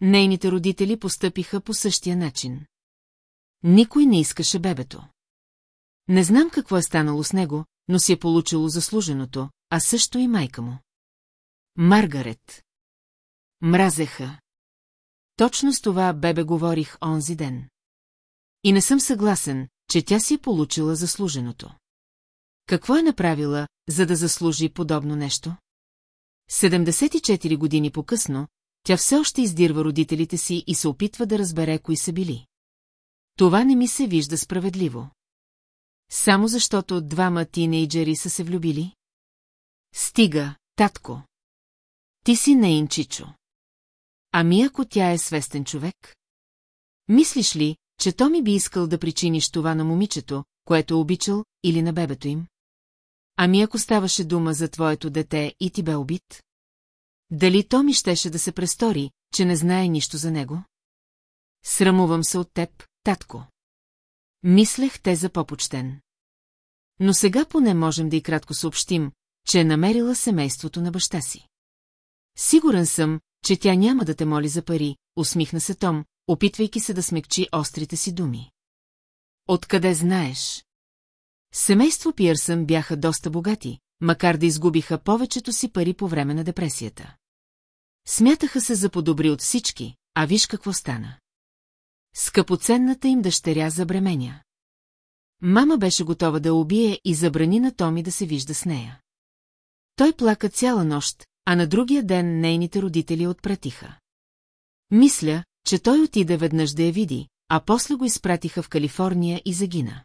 Нейните родители постъпиха по същия начин. Никой не искаше бебето. Не знам какво е станало с него, но си е получило заслуженото, а също и майка му. Маргарет. Мразеха. Точно с това бебе говорих онзи ден. И не съм съгласен, че тя си е получила заслуженото. Какво е направила, за да заслужи подобно нещо? 74 години по-късно, тя все още издирва родителите си и се опитва да разбере кои са били. Това не ми се вижда справедливо. Само защото двама тинейджери са се влюбили? Стига, татко. Ти си нейн. Ами ако тя е свестен човек? Мислиш ли, че Томи би искал да причиниш това на момичето, което е обичал, или на бебето им? Ами ако ставаше дума за твоето дете и ти бе убит? Дали Томи щеше да се престори, че не знае нищо за него? Срамувам се от теб, татко. Мислех те за по-почтен. Но сега поне можем да и кратко съобщим, че е намерила семейството на баща си. Сигурен съм, че тя няма да те моли за пари, усмихна се Том, опитвайки се да смекчи острите си думи. Откъде знаеш? Семейство Пиърсън бяха доста богати, макар да изгубиха повечето си пари по време на депресията. Смятаха се за подобри от всички, а виж какво стана. Скъпоценната им дъщеря забременя. Мама беше готова да убие и забрани на Томи да се вижда с нея. Той плака цяла нощ, а на другия ден нейните родители отпратиха. Мисля, че той отиде веднъж да я види, а после го изпратиха в Калифорния и загина.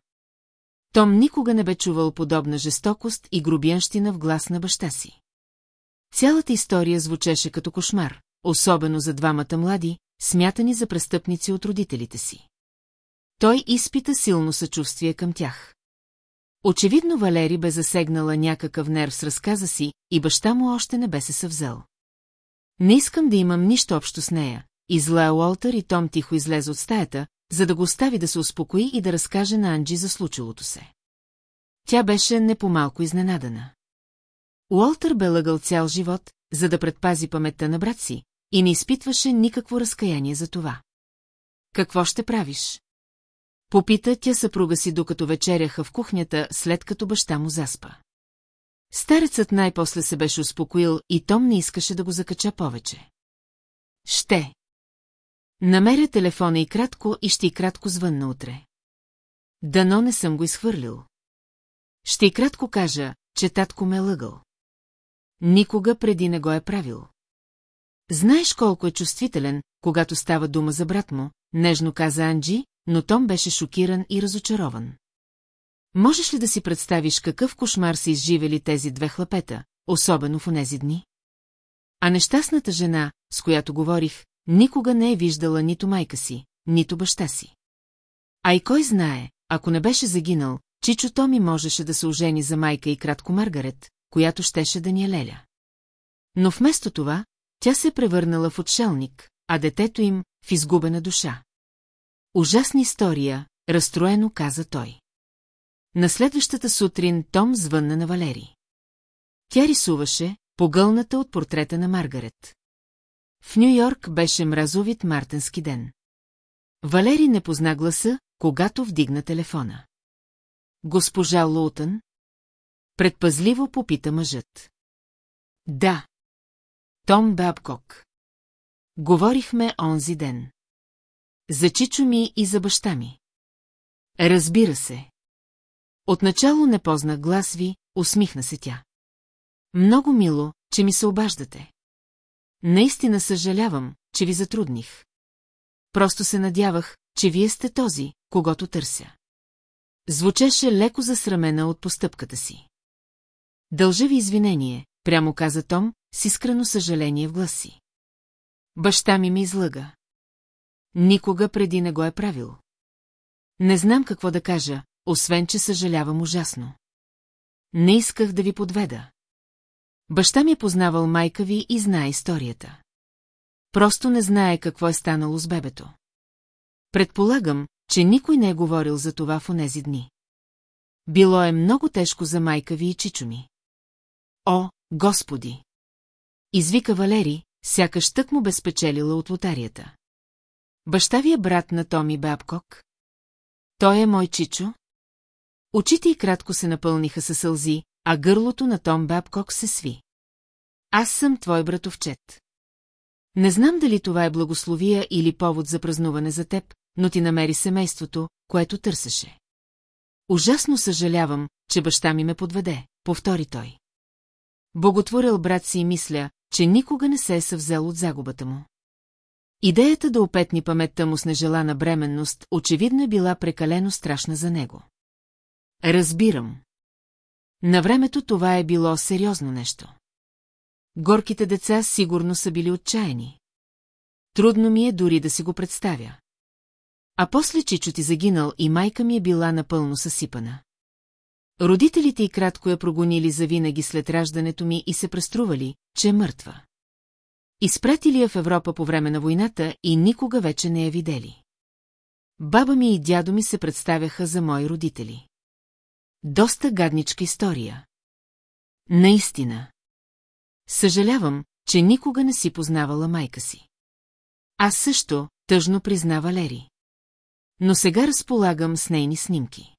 Том никога не бе чувал подобна жестокост и грубянщина в глас на баща си. Цялата история звучеше като кошмар, особено за двамата млади, смятани за престъпници от родителите си. Той изпита силно съчувствие към тях. Очевидно Валери бе засегнала някакъв нерв с разказа си и баща му още не бе се съвзел. Не искам да имам нищо общо с нея. Излая Уолтър и Том тихо излезе от стаята, за да го остави да се успокои и да разкаже на Анджи за случилото се. Тя беше не по-малко изненадана. Уолтър бе лъгал цял живот, за да предпази паметта на брат си, и не изпитваше никакво разкаяние за това. Какво ще правиш? Попита тя съпруга си, докато вечеряха в кухнята, след като баща му заспа. Старецът най-после се беше успокоил и Том не искаше да го закача повече. Ще. Намеря телефона и кратко и ще и кратко звънна утре. Дано не съм го изхвърлил. Ще и кратко кажа, че татко ме е лъгал. Никога преди не го е правил. Знаеш колко е чувствителен, когато става дума за брат му, нежно каза Анджи, но Том беше шокиран и разочарован. Можеш ли да си представиш какъв кошмар са изживели тези две хлапета, особено в онези дни? А нещастната жена, с която говорих, никога не е виждала нито майка си, нито баща си. А и кой знае, ако не беше загинал, Чичо Томи можеше да се ожени за майка и кратко Маргарет, която щеше да ни е леля. Но вместо това, тя се превърнала в отшелник, а детето им – в изгубена душа. Ужасна история, разстроено каза той. На следващата сутрин Том звънна на Валери. Тя рисуваше, погълната от портрета на Маргарет. В Нью-Йорк беше мразовит мартенски ден. Валери не позна гласа, когато вдигна телефона. Госпожа Лоутън? Предпазливо попита мъжът. Да. Том Бабкок. Говорихме онзи ден. За чичо ми и за баща ми. Разбира се. Отначало не познах глас ви, усмихна се тя. Много мило, че ми се обаждате. Наистина съжалявам, че ви затрудних. Просто се надявах, че вие сте този, когато търся. Звучеше леко засрамена от постъпката си. Дължа ви извинение, прямо каза Том, с искрено съжаление в гласи. Баща ми ми излъга. Никога преди не го е правил. Не знам какво да кажа, освен че съжалявам ужасно. Не исках да ви подведа. Баща ми е познавал майка ви и знае историята. Просто не знае какво е станало с бебето. Предполагам, че никой не е говорил за това в онези дни. Било е много тежко за майка ви и чичо ми. О, господи! Извика Валери, сякаш тък му безпечелила от лотарията. Баща ви е брат на Томи Бабкок? Той е мой чичо? Очите й кратко се напълниха със сълзи, а гърлото на Том Бабкок се сви. Аз съм твой братовчет. Не знам дали това е благословия или повод за празнуване за теб, но ти намери семейството, което търсеше. Ужасно съжалявам, че баща ми ме подведе, повтори той. Боготворил брат си и мисля, че никога не се е съвзел от загубата му. Идеята да опетни паметта му с нежелана бременност очевидно е била прекалено страшна за него. Разбирам. На времето това е било сериозно нещо. Горките деца сигурно са били отчаяни. Трудно ми е дори да си го представя. А после Чичо ти загинал и майка ми е била напълно съсипана. Родителите и кратко я прогонили завинаги след раждането ми и се престрували, че е мъртва. Изпратили я в Европа по време на войната и никога вече не я видели. Баба ми и дядо ми се представяха за мои родители. Доста гадничка история. Наистина. Съжалявам, че никога не си познавала майка си. Аз също, тъжно признава Лери. Но сега разполагам с нейни снимки.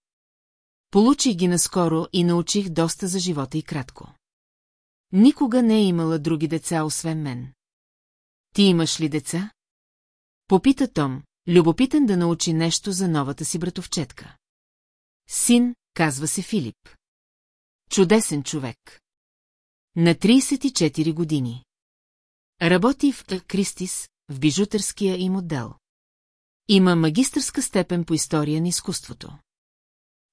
Получих ги наскоро и научих доста за живота и кратко. Никога не е имала други деца, освен мен. Ти имаш ли деца? Попита Том, любопитен да научи нещо за новата си братовчетка. Син, казва се Филип. Чудесен човек. На 34 години. Работи в Кристис, в бижутърския им отдел. Има магистърска степен по история на изкуството.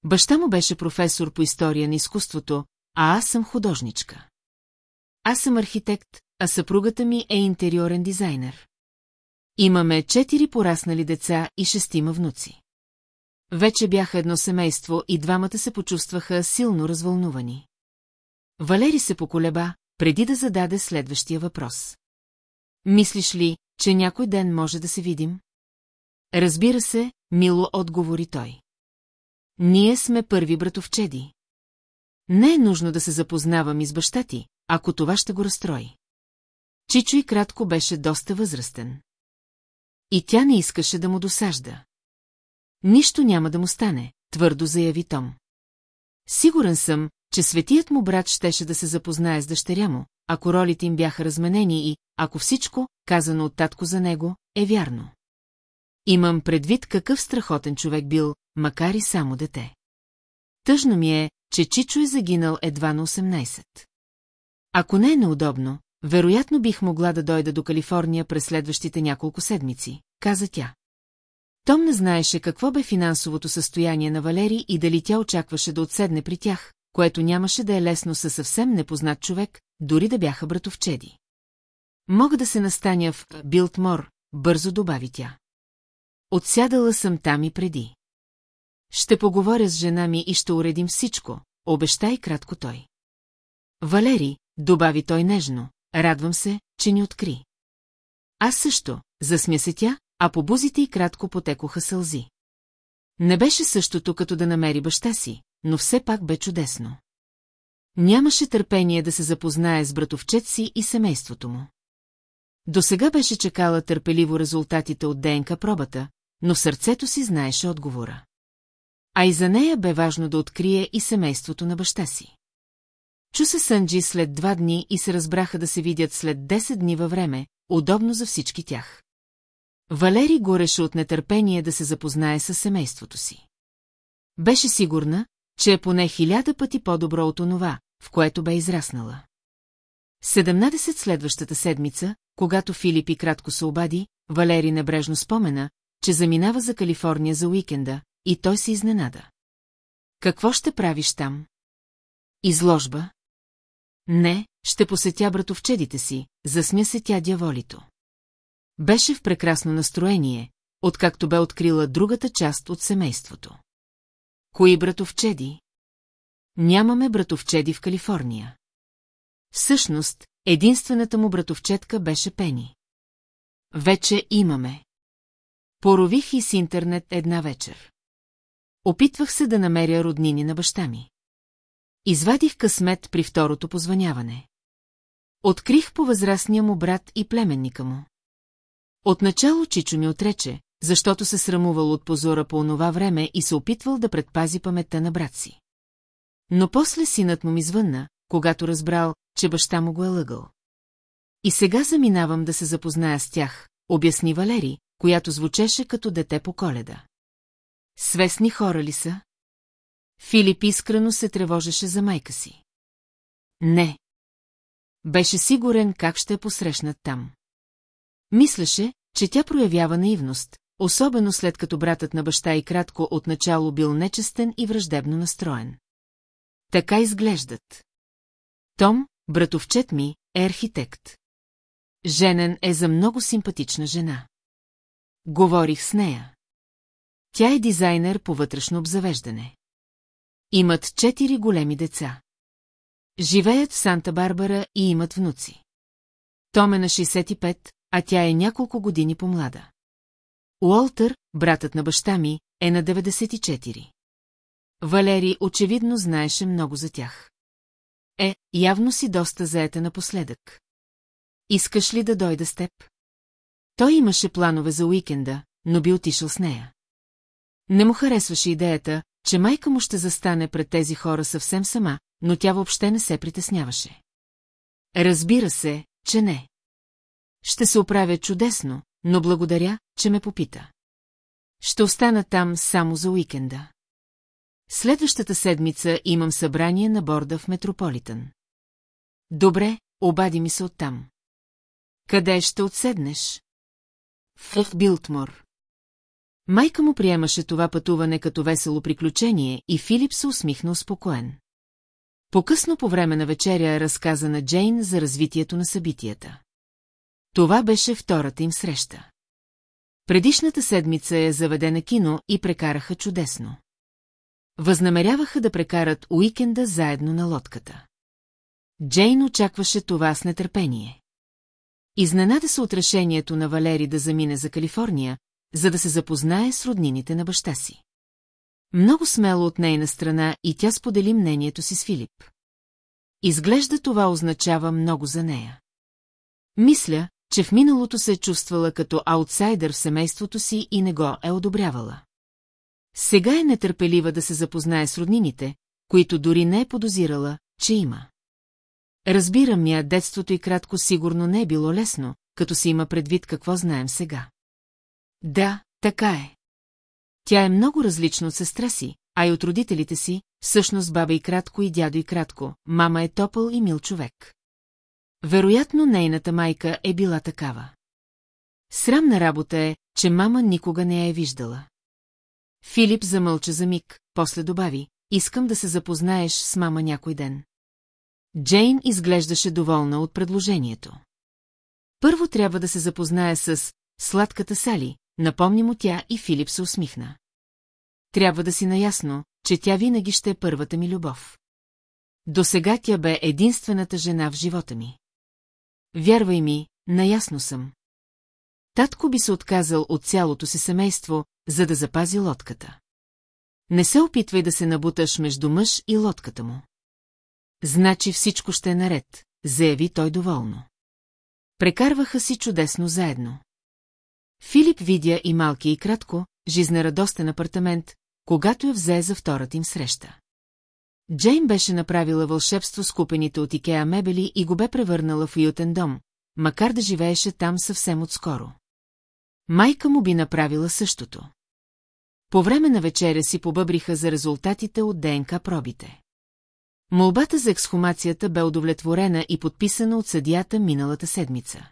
Баща му беше професор по история на изкуството, а аз съм художничка. Аз съм архитект, а съпругата ми е интериорен дизайнер. Имаме четири пораснали деца и шестима внуци. Вече бяха едно семейство и двамата се почувстваха силно развълнувани. Валери се поколеба, преди да зададе следващия въпрос. Мислиш ли, че някой ден може да се видим? Разбира се, мило отговори той. Ние сме първи братовчеди. Не е нужно да се запознавам и с баща ти, ако това ще го разстрои. Чичо и кратко беше доста възрастен. И тя не искаше да му досажда. Нищо няма да му стане, твърдо заяви Том. Сигурен съм, че светият му брат щеше да се запознае с дъщеря му, ако ролите им бяха разменени и, ако всичко, казано от татко за него, е вярно. Имам предвид какъв страхотен човек бил, макар и само дете. Тъжно ми е, че Чичо е загинал едва на 18. Ако не е неудобно, вероятно бих могла да дойда до Калифорния през следващите няколко седмици, каза тя. Том не знаеше какво бе финансовото състояние на Валери и дали тя очакваше да отседне при тях, което нямаше да е лесно със съвсем непознат човек, дори да бяха братовчеди. Мога да се настаня в Билтмор, бързо добави тя. Отсядала съм там и преди. Ще поговоря с жена ми и ще уредим всичко, обеща и кратко той. Валери, добави той нежно, радвам се, че ни откри. Аз също, засмя се тя, а по бузите й кратко потекоха сълзи. Не беше същото като да намери баща си, но все пак бе чудесно. Нямаше търпение да се запознае с братовчет си и семейството му. До сега беше чекала търпеливо резултатите от ДНК пробата, но сърцето си знаеше отговора. А и за нея бе важно да открие и семейството на баща си. Чу се Сънджи след два дни и се разбраха да се видят след 10 дни във време, удобно за всички тях. Валери гореше от нетърпение да се запознае с семейството си. Беше сигурна, че е поне хиляда пъти по-добро от онова, в което бе израснала. 17 следващата седмица, когато Филип и кратко се обади, Валери небрежно спомена, че заминава за Калифорния за уикенда, и той се изненада. Какво ще правиш там? Изложба? Не, ще посетя братовчедите си, засмя се тя дяволито. Беше в прекрасно настроение, откакто бе открила другата част от семейството. Кои братовчеди? Нямаме братовчеди в Калифорния. Всъщност, единствената му братовчетка беше Пени. Вече имаме. Порових и с интернет една вечер. Опитвах се да намеря роднини на баща ми. Извадих късмет при второто позваняване. Открих по възрастния му брат и племенника му. Отначало Чичо ми отрече, защото се срамувал от позора по онова време и се опитвал да предпази паметта на брат си. Но после синът му ми звънна, когато разбрал, че баща му го е лъгал. И сега заминавам да се запозная с тях, обясни Валери, която звучеше като дете по коледа. Свестни хора ли са? Филип искрено се тревожеше за майка си. Не. Беше сигурен как ще я посрещнат там. Мислеше, че тя проявява наивност, особено след като братът на баща и кратко отначало бил нечестен и враждебно настроен. Така изглеждат. Том, братовчет ми, е архитект. Женен е за много симпатична жена. Говорих с нея. Тя е дизайнер по вътрешно обзавеждане. Имат четири големи деца. Живеят в Санта-Барбара и имат внуци. Том е на 65, а тя е няколко години по-млада. Уолтър, братът на баща ми, е на 94. Валери очевидно знаеше много за тях. Е, явно си доста заета напоследък. Искаш ли да дойда с теб? Той имаше планове за уикенда, но би отишъл с нея. Не му харесваше идеята, че майка му ще застане пред тези хора съвсем сама, но тя въобще не се притесняваше. Разбира се, че не. Ще се оправя чудесно, но благодаря, че ме попита. Ще остана там само за уикенда. Следващата седмица имам събрание на борда в Метрополитън. Добре, обади ми се оттам. Къде ще отседнеш? В Билтмор. Майка му приемаше това пътуване като весело приключение и Филип се усмихна успокоен. По-късно по време на вечеря разказа на Джейн за развитието на събитията. Това беше втората им среща. Предишната седмица я заведе на кино и прекараха чудесно. Възнамеряваха да прекарат уикенда заедно на лодката. Джейн очакваше това с нетърпение. Изненада се от решението на Валери да замине за Калифорния, за да се запознае с роднините на баща си. Много смело от нейна страна и тя сподели мнението си с Филип. Изглежда това означава много за нея. Мисля, че в миналото се е чувствала като аутсайдър в семейството си и не го е одобрявала. Сега е нетърпелива да се запознае с роднините, които дори не е подозирала, че има. Разбирам я, детството и кратко сигурно не е било лесно, като си има предвид какво знаем сега. Да, така е. Тя е много различна от сестра си, а и от родителите си, всъщност баба и кратко и дядо и кратко, мама е топъл и мил човек. Вероятно нейната майка е била такава. Срамна работа е, че мама никога не я е виждала. Филип замълча за миг, после добави, искам да се запознаеш с мама някой ден. Джейн изглеждаше доволна от предложението. Първо трябва да се запознае с сладката Сали, напомни му тя и Филип се усмихна. Трябва да си наясно, че тя винаги ще е първата ми любов. До сега тя бе единствената жена в живота ми. Вярвай ми, наясно съм. Татко би се отказал от цялото си семейство, за да запази лодката. Не се опитвай да се набуташ между мъж и лодката му. Значи всичко ще е наред, заяви той доволно. Прекарваха си чудесно заедно. Филип видя и малки и кратко, жизнерадостен апартамент, когато я взе за втората им среща. Джейн беше направила вълшебство с купените от Икеа мебели и го бе превърнала в уютен дом, макар да живееше там съвсем отскоро. Майка му би направила същото. По време на вечеря си побъбриха за резултатите от ДНК пробите. Молбата за ексхумацията бе удовлетворена и подписана от съдията миналата седмица.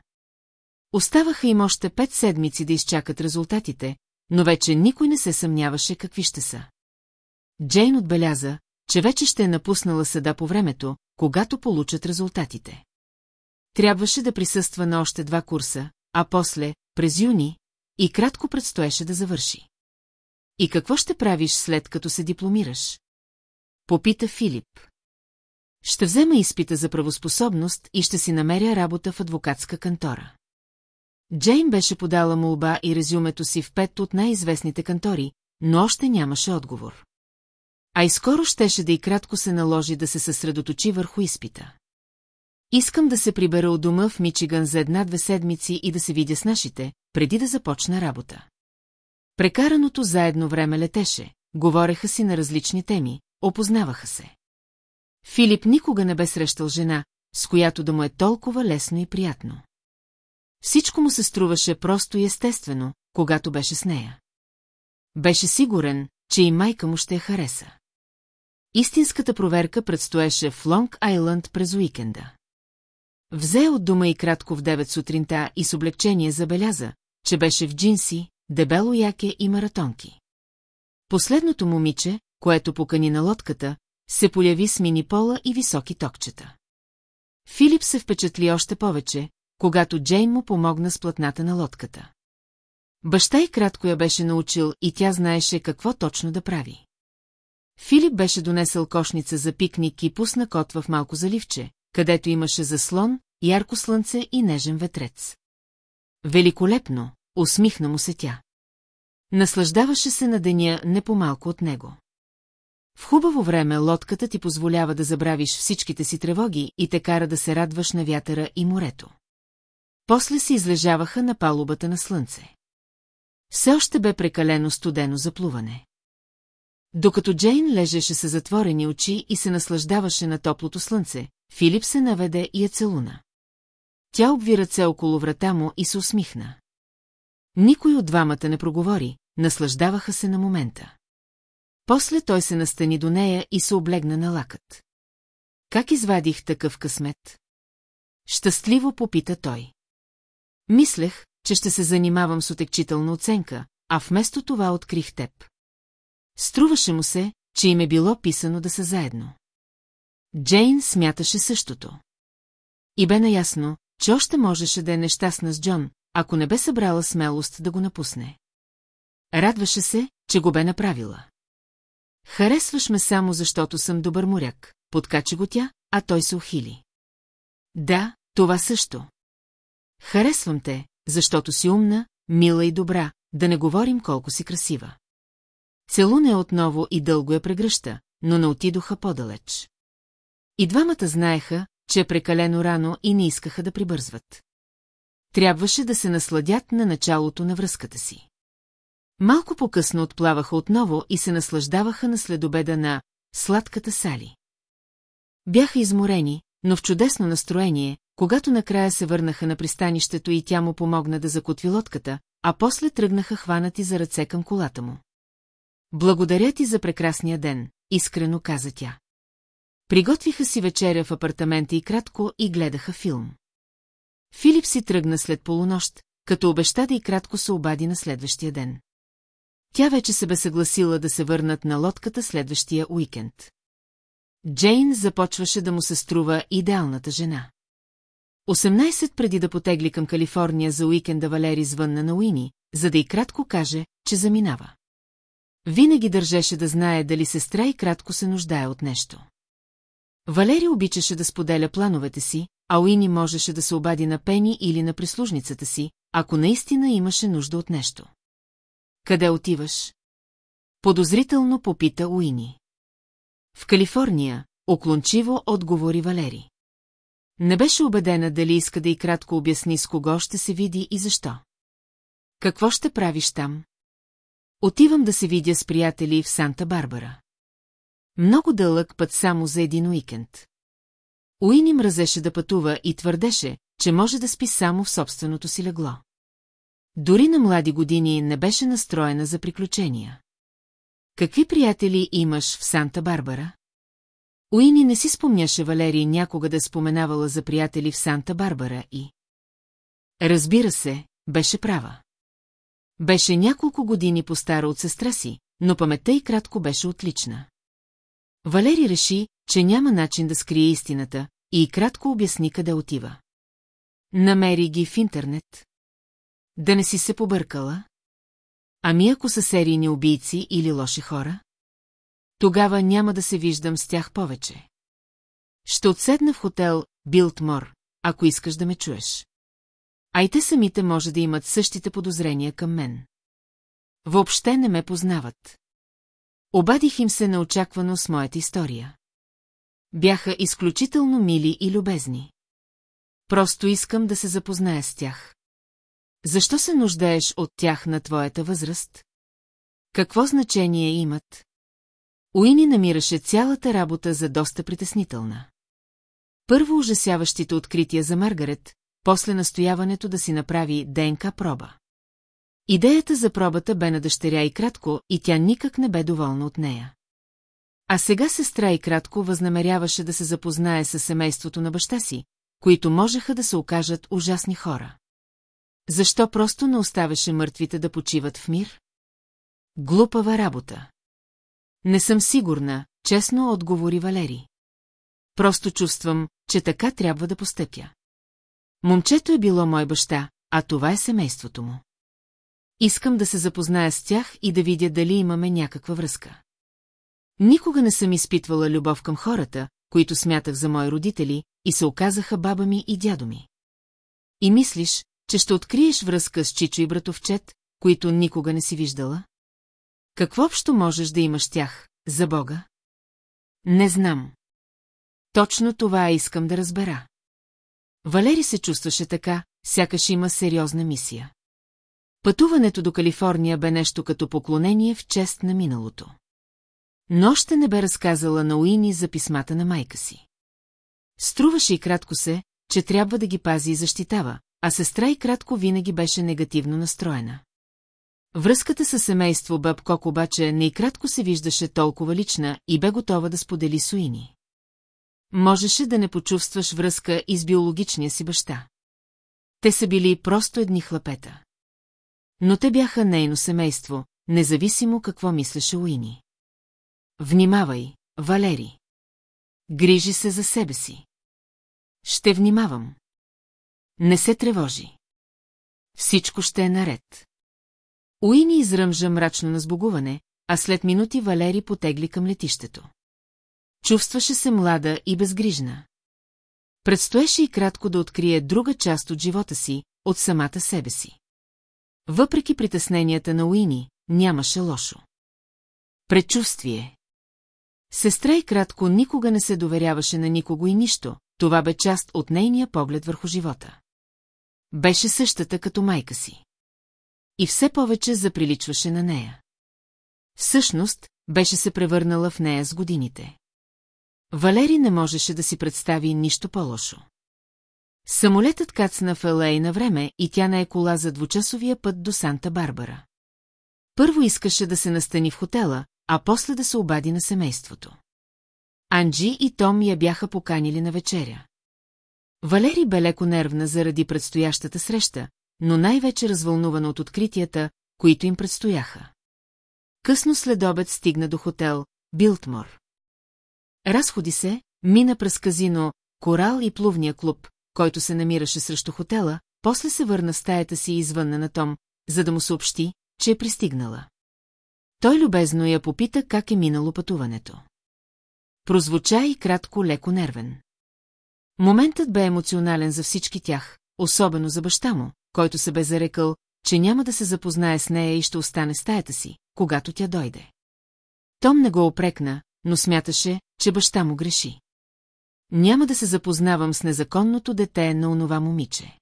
Оставаха им още пет седмици да изчакат резултатите, но вече никой не се съмняваше какви ще са. Джейн отбеляза, че вече ще е напуснала съда по времето, когато получат резултатите. Трябваше да присъства на още два курса, а после, през юни, и кратко предстоеше да завърши. И какво ще правиш след като се дипломираш? Попита Филип. Ще взема изпита за правоспособност и ще си намеря работа в адвокатска кантора. Джейн беше подала молба и резюмето си в пет от най-известните кантори, но още нямаше отговор. А и скоро щеше да и кратко се наложи да се съсредоточи върху изпита. Искам да се прибера от дома в Мичиган за една-две седмици и да се видя с нашите, преди да започна работа. Прекараното заедно време летеше, говореха си на различни теми, опознаваха се. Филип никога не бе срещал жена, с която да му е толкова лесно и приятно. Всичко му се струваше просто и естествено, когато беше с нея. Беше сигурен, че и майка му ще я хареса. Истинската проверка предстоеше в Лонг Айланд през уикенда. Взе от дома и кратко в 9 сутринта и с облегчение забеляза, че беше в джинси, дебело яке и маратонки. Последното момиче, което покани на лодката, се появи с мини пола и високи токчета. Филип се впечатли още повече, когато Джейн му помогна с платната на лодката. Баща и кратко я беше научил и тя знаеше какво точно да прави. Филип беше донесъл кошница за пикник и пусна кот в малко заливче, където имаше заслон, ярко слънце и нежен ветрец. Великолепно, усмихна му се тя. Наслаждаваше се на деня не по-малко от него. В хубаво време лодката ти позволява да забравиш всичките си тревоги и те кара да се радваш на вятъра и морето. После се излежаваха на палубата на слънце. Все още бе прекалено студено за плуване. Докато Джейн лежеше с затворени очи и се наслаждаваше на топлото слънце, Филип се наведе и я целуна. Тя обви ръце около врата му и се усмихна. Никой от двамата не проговори, наслаждаваха се на момента. После той се настани до нея и се облегна на лакът. Как извадих такъв късмет? Щастливо попита той. Мислех, че ще се занимавам с отекчителна оценка, а вместо това открих теб. Струваше му се, че им е било писано да са заедно. Джейн смяташе същото. И бе наясно, че още можеше да е нещастна с Джон, ако не бе събрала смелост да го напусне. Радваше се, че го бе направила. Харесваш ме само защото съм добър моряк, подкача го тя, а той се ухили. Да, това също. Харесвам те, защото си умна, мила и добра, да не говорим колко си красива. Целуне отново и дълго я прегръща, но не отидоха по-далеч. И двамата знаеха, че е прекалено рано и не искаха да прибързват. Трябваше да се насладят на началото на връзката си. Малко по-късно отплаваха отново и се наслаждаваха на следобеда на сладката Сали. Бяха изморени, но в чудесно настроение, когато накрая се върнаха на пристанището и тя му помогна да закотви лодката, а после тръгнаха хванати за ръце към колата му. Благодаря ти за прекрасния ден, искрено каза тя. Приготвиха си вечеря в апартамента и кратко и гледаха филм. Филип си тръгна след полунощ, като обеща да и кратко се обади на следващия ден. Тя вече се бе съгласила да се върнат на лодката следващия уикенд. Джейн започваше да му се струва идеалната жена. 18 преди да потегли към Калифорния за уикенда Валери звънна на Уини, за да и кратко каже, че заминава. Винаги държеше да знае дали сестра и кратко се нуждае от нещо. Валери обичаше да споделя плановете си, а Уини можеше да се обади на Пени или на прислужницата си, ако наистина имаше нужда от нещо. Къде отиваш? Подозрително попита Уини. В Калифорния, оклончиво отговори Валери. Не беше убедена дали иска да и кратко обясни с кого ще се види и защо. Какво ще правиш там? Отивам да се видя с приятели в Санта-Барбара. Много дълъг път само за един уикенд. Уини мразеше да пътува и твърдеше, че може да спи само в собственото си легло. Дори на млади години не беше настроена за приключения. Какви приятели имаш в Санта-Барбара? Уини не си спомняше Валерий някога да споменавала за приятели в Санта-Барбара и... Разбира се, беше права. Беше няколко години по-стара от сестра си, но паметта и кратко беше отлична. Валери реши, че няма начин да скрие истината и кратко обясни къде отива. Намери ги в интернет. Да не си се побъркала? Ами ако са серийни убийци или лоши хора? Тогава няма да се виждам с тях повече. Ще отседна в хотел Билтмор, ако искаш да ме чуеш. А и те самите може да имат същите подозрения към мен. Въобще не ме познават. Обадих им се неочаквано с моята история. Бяха изключително мили и любезни. Просто искам да се запозная с тях. Защо се нуждаеш от тях на твоята възраст? Какво значение имат? Уини намираше цялата работа за доста притеснителна. Първо ужасяващите открития за Маргарет, после настояването да си направи ДНК проба. Идеята за пробата бе на дъщеря и кратко, и тя никак не бе доволна от нея. А сега сестра и кратко възнамеряваше да се запознае с семейството на баща си, които можеха да се окажат ужасни хора. Защо просто не оставяше мъртвите да почиват в мир? Глупава работа. Не съм сигурна, честно отговори Валери. Просто чувствам, че така трябва да постъпя. Момчето е било мой баща, а това е семейството му. Искам да се запозная с тях и да видя дали имаме някаква връзка. Никога не съм изпитвала любов към хората, които смятах за мои родители, и се оказаха баба ми и дядо ми. И мислиш, че ще откриеш връзка с Чичо и братовчет, които никога не си виждала? Какво общо можеш да имаш тях, за Бога? Не знам. Точно това искам да разбера. Валери се чувстваше така, сякаш има сериозна мисия. Пътуването до Калифорния бе нещо като поклонение в чест на миналото. Но още не бе разказала на Уини за писмата на майка си. Струваше и кратко се, че трябва да ги пази и защитава, а сестра и кратко винаги беше негативно настроена. Връзката с семейство Бабкок обаче не и кратко се виждаше толкова лична и бе готова да сподели с Уини. Можеше да не почувстваш връзка и с биологичния си баща. Те са били просто едни хлапета. Но те бяха нейно семейство, независимо какво мислеше Уини. Внимавай, Валери. Грижи се за себе си. Ще внимавам. Не се тревожи. Всичко ще е наред. Уини изръмжа мрачно на сбогуване, а след минути Валери потегли към летището. Чувстваше се млада и безгрижна. Предстоеше и кратко да открие друга част от живота си, от самата себе си. Въпреки притесненията на Уини, нямаше лошо. Предчувствие. Сестра и кратко никога не се доверяваше на никого и нищо, това бе част от нейния поглед върху живота. Беше същата като майка си. И все повече заприличваше на нея. Всъщност, беше се превърнала в нея с годините. Валери не можеше да си представи нищо по-лошо. Самолетът кацна в Елей на време и тя на кола за двучасовия път до Санта-Барбара. Първо искаше да се настани в хотела, а после да се обади на семейството. Анджи и Том я бяха поканили на вечеря. Валери бе леко нервна заради предстоящата среща, но най-вече развълнувана от откритията, които им предстояха. Късно след обед стигна до хотел Билтмор. Разходи се, мина през казино, корал и плувния клуб, който се намираше срещу хотела, после се върна в стаята си извън на Том, за да му съобщи, че е пристигнала. Той любезно я попита как е минало пътуването. Прозвуча и кратко леко нервен. Моментът бе емоционален за всички тях, особено за баща му, който се бе зарекал, че няма да се запознае с нея и ще остане стаята си, когато тя дойде. Том не го опрекна, но смяташе, че баща му греши. Няма да се запознавам с незаконното дете на онова момиче.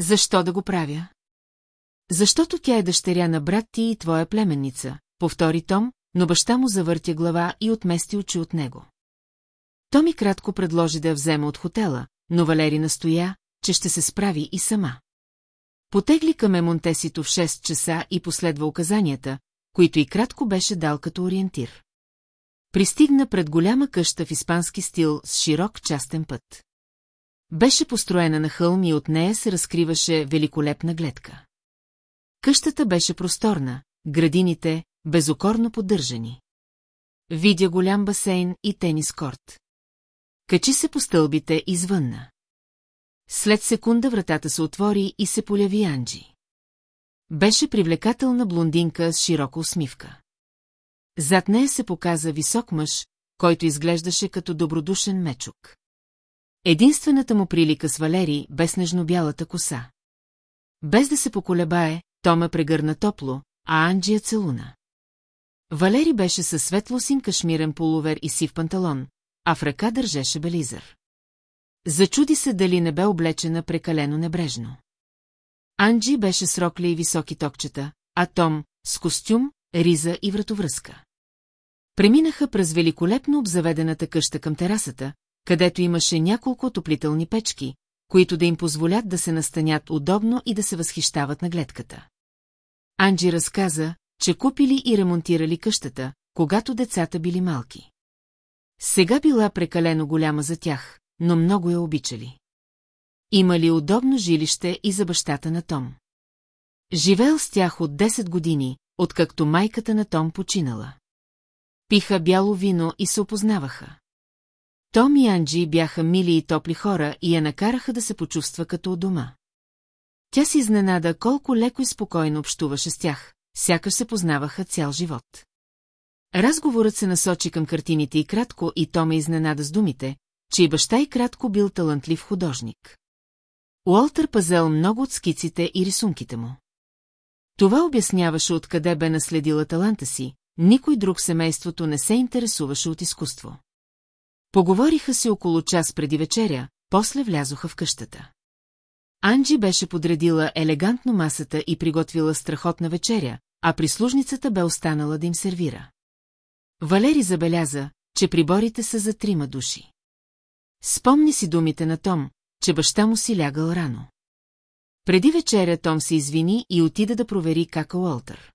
Защо да го правя? Защото тя е дъщеря на брат ти и твоя племенница, повтори Том, но баща му завъртя глава и отмести очи от него. Томи кратко предложи да я взема от хотела, но Валери настоя, че ще се справи и сама. Потегли към Емонтесито в 6 часа и последва указанията, които и кратко беше дал като ориентир. Пристигна пред голяма къща в испански стил с широк частен път. Беше построена на хълм и от нея се разкриваше великолепна гледка. Къщата беше просторна, градините безокорно поддържани. Видя голям басейн и тенис корт. Качи се по стълбите извънна. След секунда вратата се отвори и се поляви Анджи. Беше привлекателна блондинка с широка усмивка. Зад нея се показа висок мъж, който изглеждаше като добродушен мечук. Единствената му прилика с Валери бе снежно-бялата коса. Без да се поколебае, Тома прегърна топло, а Анджия целуна. Валери беше със светло-син кашмирен полувер и сив панталон, а в ръка държеше белизър. Зачуди се дали не бе облечена прекалено небрежно. Анджи беше с рокли и високи токчета, а Том – с костюм, риза и вратовръзка. Преминаха през великолепно обзаведената къща към терасата, където имаше няколко отоплителни печки, които да им позволят да се настанят удобно и да се възхищават на гледката. Анджи разказа, че купили и ремонтирали къщата, когато децата били малки. Сега била прекалено голяма за тях, но много я обичали. Имали удобно жилище и за бащата на Том. Живел с тях от 10 години, откакто майката на Том починала. Пиха бяло вино и се опознаваха. Том и Анджи бяха мили и топли хора и я накараха да се почувства като у дома. Тя си изненада колко леко и спокойно общуваше с тях, сякаш се познаваха цял живот. Разговорът се насочи към картините и кратко и то ме изненада с думите, че и баща и кратко бил талантлив художник. Уолтър пазел много от скиците и рисунките му. Това обясняваше откъде бе наследила таланта си, никой друг семейството не се интересуваше от изкуство. Поговориха си около час преди вечеря, после влязоха в къщата. Анджи беше подредила елегантно масата и приготвила страхотна вечеря, а прислужницата бе останала да им сервира. Валери забеляза, че приборите са за трима души. Спомни си думите на Том, че баща му си лягал рано. Преди вечеря Том се извини и отида да провери кака Уолтър.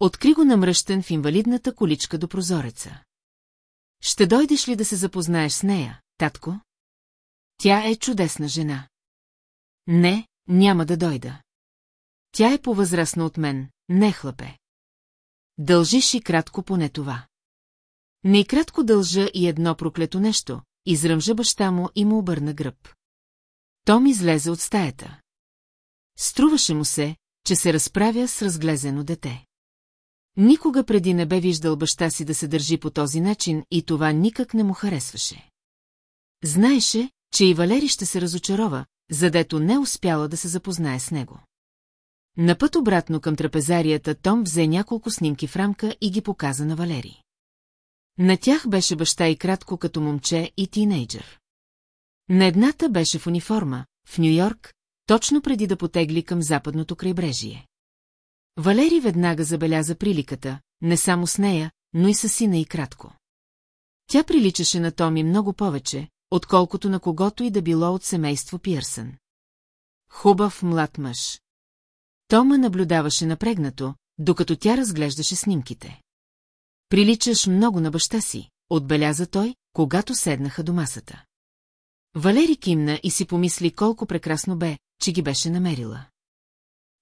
Откри го намръщен в инвалидната количка до прозореца. Ще дойдеш ли да се запознаеш с нея, татко? Тя е чудесна жена. Не, няма да дойда. Тя е по-възрастна от мен, не хлапе. Дължиш и кратко поне това. Не и кратко дължа и едно проклето нещо, изръмжа баща му и му обърна гръб. Том излезе от стаята. Струваше му се, че се разправя с разглезено дете. Никога преди не бе виждал баща си да се държи по този начин и това никак не му харесваше. Знаеше, че и Валери ще се разочарова, задето не успяла да се запознае с него. На път обратно към трапезарията Том взе няколко снимки в рамка и ги показа на Валери. На тях беше баща и кратко като момче и тинейджър. На едната беше в униформа, в Нью-Йорк, точно преди да потегли към западното крайбрежие. Валери веднага забеляза приликата, не само с нея, но и с сина и кратко. Тя приличаше на Томи много повече, отколкото на когото и да било от семейство Пирсън. Хубав млад мъж. Тома наблюдаваше напрегнато, докато тя разглеждаше снимките. Приличаш много на баща си, отбеляза той, когато седнаха до масата. Валери кимна и си помисли колко прекрасно бе, че ги беше намерила.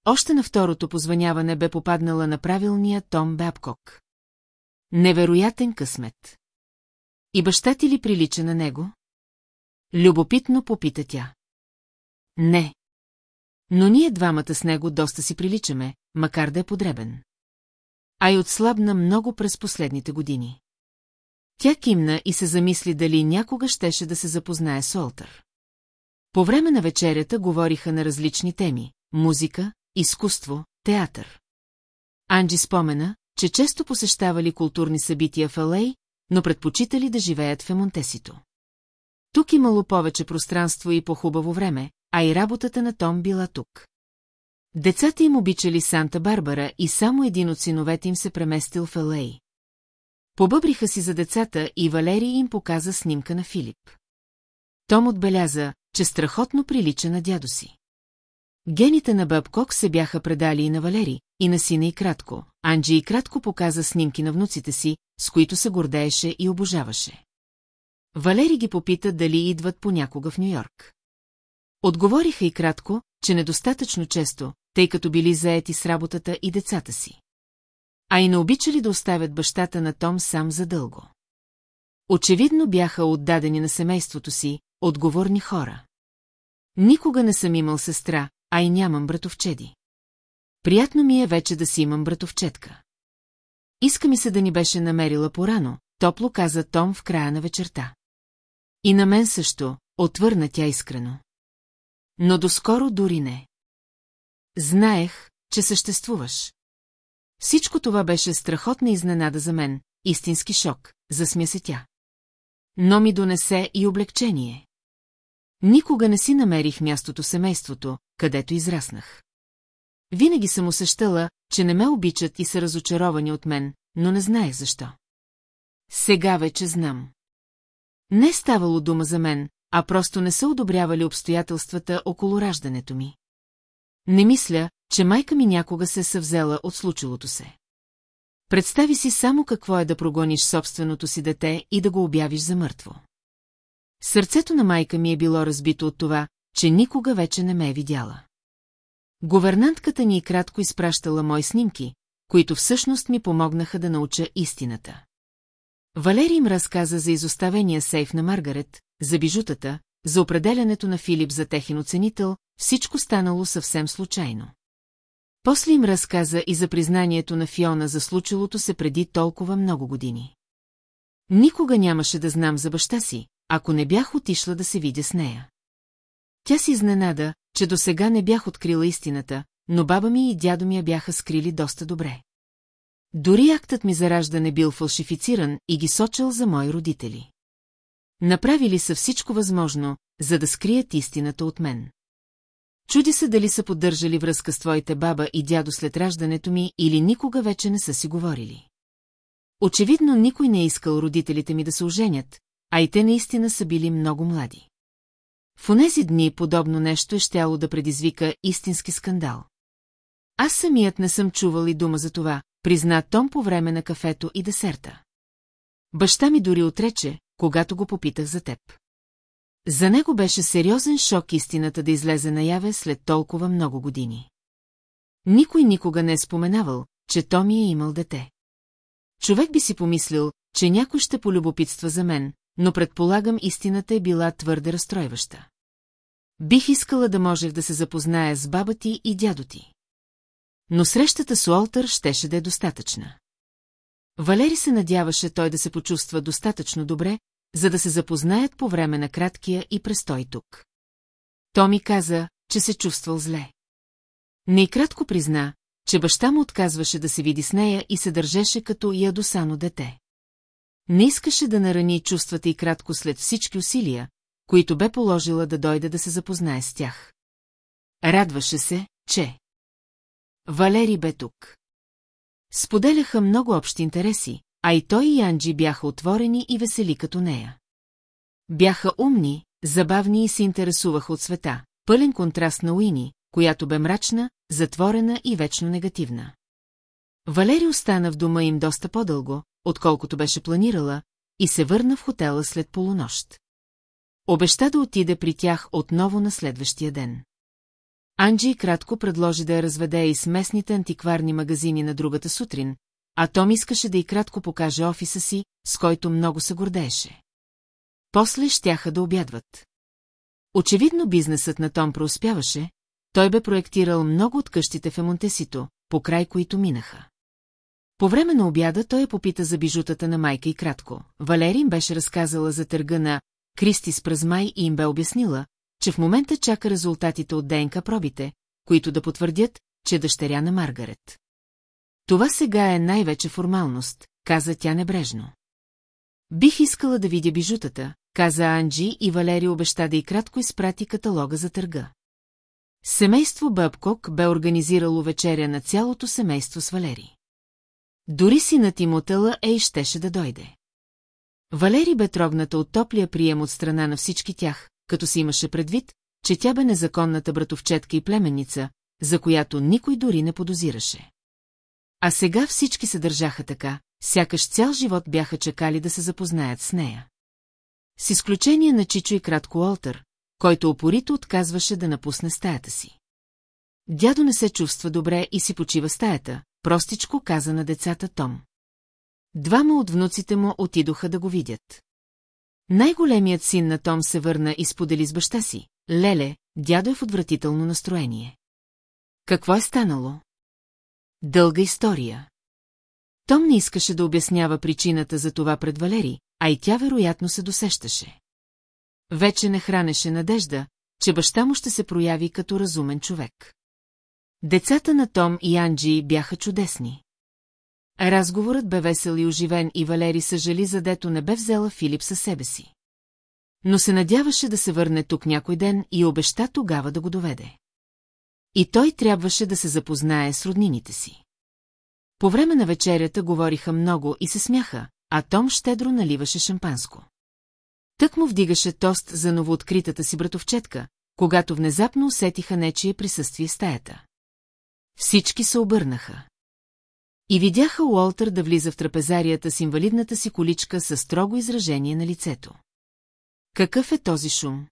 Още на второто позваняване бе попаднала на правилния Том Бабкок. Невероятен късмет. И баща ти ли прилича на него? Любопитно попита тя. Не. Но ние двамата с него доста си приличаме, макар да е подребен. А и отслабна много през последните години. Тя кимна и се замисли дали някога щеше да се запознае с Олтър. По време на вечерята говориха на различни теми – музика, изкуство, театър. Анджи спомена, че често посещавали културни събития в Алей, но предпочитали да живеят в Емонтесито. Тук имало повече пространство и по-хубаво време, а и работата на Том била тук. Децата им обичали Санта-Барбара и само един от синовете им се преместил в Елей. Побъбриха си за децата и Валерий им показа снимка на Филип. Том отбеляза, че страхотно прилича на дядо си. Гените на Бъбкок се бяха предали и на Валери, и на сина и кратко. Анджи и кратко показа снимки на внуците си, с които се гордееше и обожаваше. Валери ги попита дали идват понякога в Нью-Йорк. Отговориха и кратко, че недостатъчно често, тъй като били заети с работата и децата си. А и не обичали да оставят бащата на Том сам задълго. Очевидно бяха отдадени на семейството си, отговорни хора. Никога не съм имал сестра, а и нямам братовчеди. Приятно ми е вече да си имам братовчетка. Иска ми се да ни беше намерила порано, топло каза Том в края на вечерта. И на мен също, отвърна тя искрено. Но доскоро дори не. Знаех, че съществуваш. Всичко това беше страхотна изненада за мен, истински шок, засмя се тя. Но ми донесе и облегчение. Никога не си намерих мястото семейството, където израснах. Винаги съм усещала, че не ме обичат и са разочаровани от мен, но не знаех защо. Сега вече знам. Не е ставало дума за мен, а просто не са одобрявали обстоятелствата около раждането ми. Не мисля, че майка ми някога се съвзела от случилото се. Представи си само какво е да прогониш собственото си дете и да го обявиш за мъртво. Сърцето на майка ми е било разбито от това, че никога вече не ме е видяла. Говернантката ни кратко изпращала мои снимки, които всъщност ми помогнаха да науча истината. Валерий им разказа за изоставения сейф на Маргарет, за бижутата, за определянето на Филип за техен оценител, всичко станало съвсем случайно. После им разказа и за признанието на Фиона за случилото се преди толкова много години. Никога нямаше да знам за баща си, ако не бях отишла да се видя с нея. Тя си изненада, че до сега не бях открила истината, но баба ми и дядо ми я бяха скрили доста добре. Дори актът ми за раждане бил фалшифициран и ги сочил за мои родители. Направили са всичко възможно, за да скрият истината от мен. Чуди се дали са поддържали връзка с твоите баба и дядо след раждането ми или никога вече не са си говорили. Очевидно никой не е искал родителите ми да се оженят, а и те наистина са били много млади. В онези дни подобно нещо е щяло да предизвика истински скандал. Аз самият не съм чувал и дума за това, призна Том по време на кафето и десерта. Баща ми дори отрече, когато го попитах за теб. За него беше сериозен шок истината да излезе наяве след толкова много години. Никой никога не е споменавал, че Томи е имал дете. Човек би си помислил, че някой ще полюбопитства за мен, но предполагам истината е била твърде разстройваща. Бих искала да можех да се запозная с баба ти и дядо ти. Но срещата с Уолтър щеше да е достатъчна. Валери се надяваше той да се почувства достатъчно добре, за да се запознаят по време на краткия и престой тук. Томи каза, че се чувствал зле. Не и кратко призна, че баща му отказваше да се види с нея и се държеше като ядосано дете. Не искаше да нарани чувствата и кратко след всички усилия, които бе положила да дойде да се запознае с тях. Радваше се, че... Валери бе тук. Споделяха много общи интереси, а и той и Анджи бяха отворени и весели като нея. Бяха умни, забавни и се интересуваха от света, пълен контраст на Уини, която бе мрачна, затворена и вечно негативна. Валери остана в дома им доста по-дълго, отколкото беше планирала, и се върна в хотела след полунощ. Обеща да отиде при тях отново на следващия ден. Анджи кратко предложи да я разведе и с местните антикварни магазини на другата сутрин, а Том искаше да и кратко покаже офиса си, с който много се гордееше. После щяха да обядват. Очевидно бизнесът на Том преуспяваше, той бе проектирал много от къщите в Емонтесито, по край които минаха. По време на обяда той я попита за бижутата на майка и кратко. Валерий им беше разказала за търга на Кристис през май и им бе обяснила, че в момента чака резултатите от ДНК пробите, които да потвърдят, че дъщеря на Маргарет. Това сега е най-вече формалност, каза тя небрежно. Бих искала да видя бижутата, каза Анджи и Валери обеща да и кратко изпрати каталога за търга. Семейство Бъбкок бе организирало вечеря на цялото семейство с Валери. Дори синът им отъла Ей щеше да дойде. Валери бе трогната от топлия прием от страна на всички тях, като си имаше предвид, че тя бе незаконната братовчетка и племенница, за която никой дори не подозираше. А сега всички се държаха така, сякаш цял живот бяха чекали да се запознаят с нея. С изключение на Чичо и кратко Олтър, който опорито отказваше да напусне стаята си. Дядо не се чувства добре и си почива стаята, простичко каза на децата Том. Двама от внуците му отидоха да го видят. Най-големият син на Том се върна и сподели с баща си. Леле, дядо е в отвратително настроение. Какво е станало? Дълга история. Том не искаше да обяснява причината за това пред Валери, а и тя вероятно се досещаше. Вече не хранеше надежда, че баща му ще се прояви като разумен човек. Децата на Том и Анджи бяха чудесни. Разговорът бе весел и оживен и Валери съжали, задето не бе взела Филип със себе си. Но се надяваше да се върне тук някой ден и обеща тогава да го доведе. И той трябваше да се запознае с роднините си. По време на вечерята говориха много и се смяха, а Том щедро наливаше шампанско. Тък му вдигаше тост за новооткритата си братовчетка, когато внезапно усетиха нечие присъствие в стаята. Всички се обърнаха. И видяха Уолтър да влиза в трапезарията с инвалидната си количка със строго изражение на лицето. Какъв е този шум?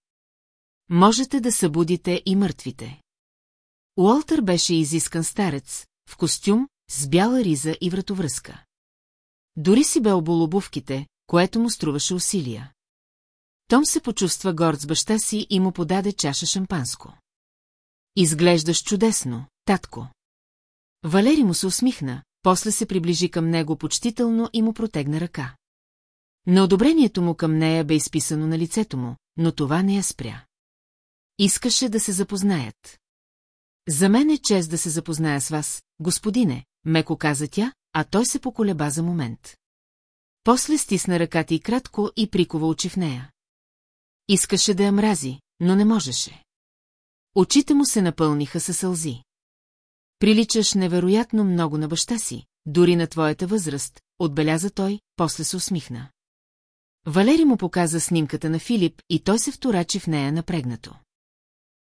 Можете да събудите и мъртвите. Уолтър беше изискан старец, в костюм, с бяла риза и вратовръзка. Дори си бе обул обувките, което му струваше усилия. Том се почувства горд с баща си и му подаде чаша шампанско. Изглеждаш чудесно, татко. Валери му се усмихна, после се приближи към него почтително и му протегна ръка. На одобрението му към нея бе изписано на лицето му, но това не я спря. Искаше да се запознаят. За мен е чест да се запозная с вас, господине, меко каза тя, а той се поколеба за момент. После стисна ръката и кратко и прикова очи в нея. Искаше да я мрази, но не можеше. Очите му се напълниха със сълзи. Приличаш невероятно много на баща си, дори на твоята възраст, отбеляза той, после се усмихна. Валери му показа снимката на Филип и той се вторачи в нея напрегнато.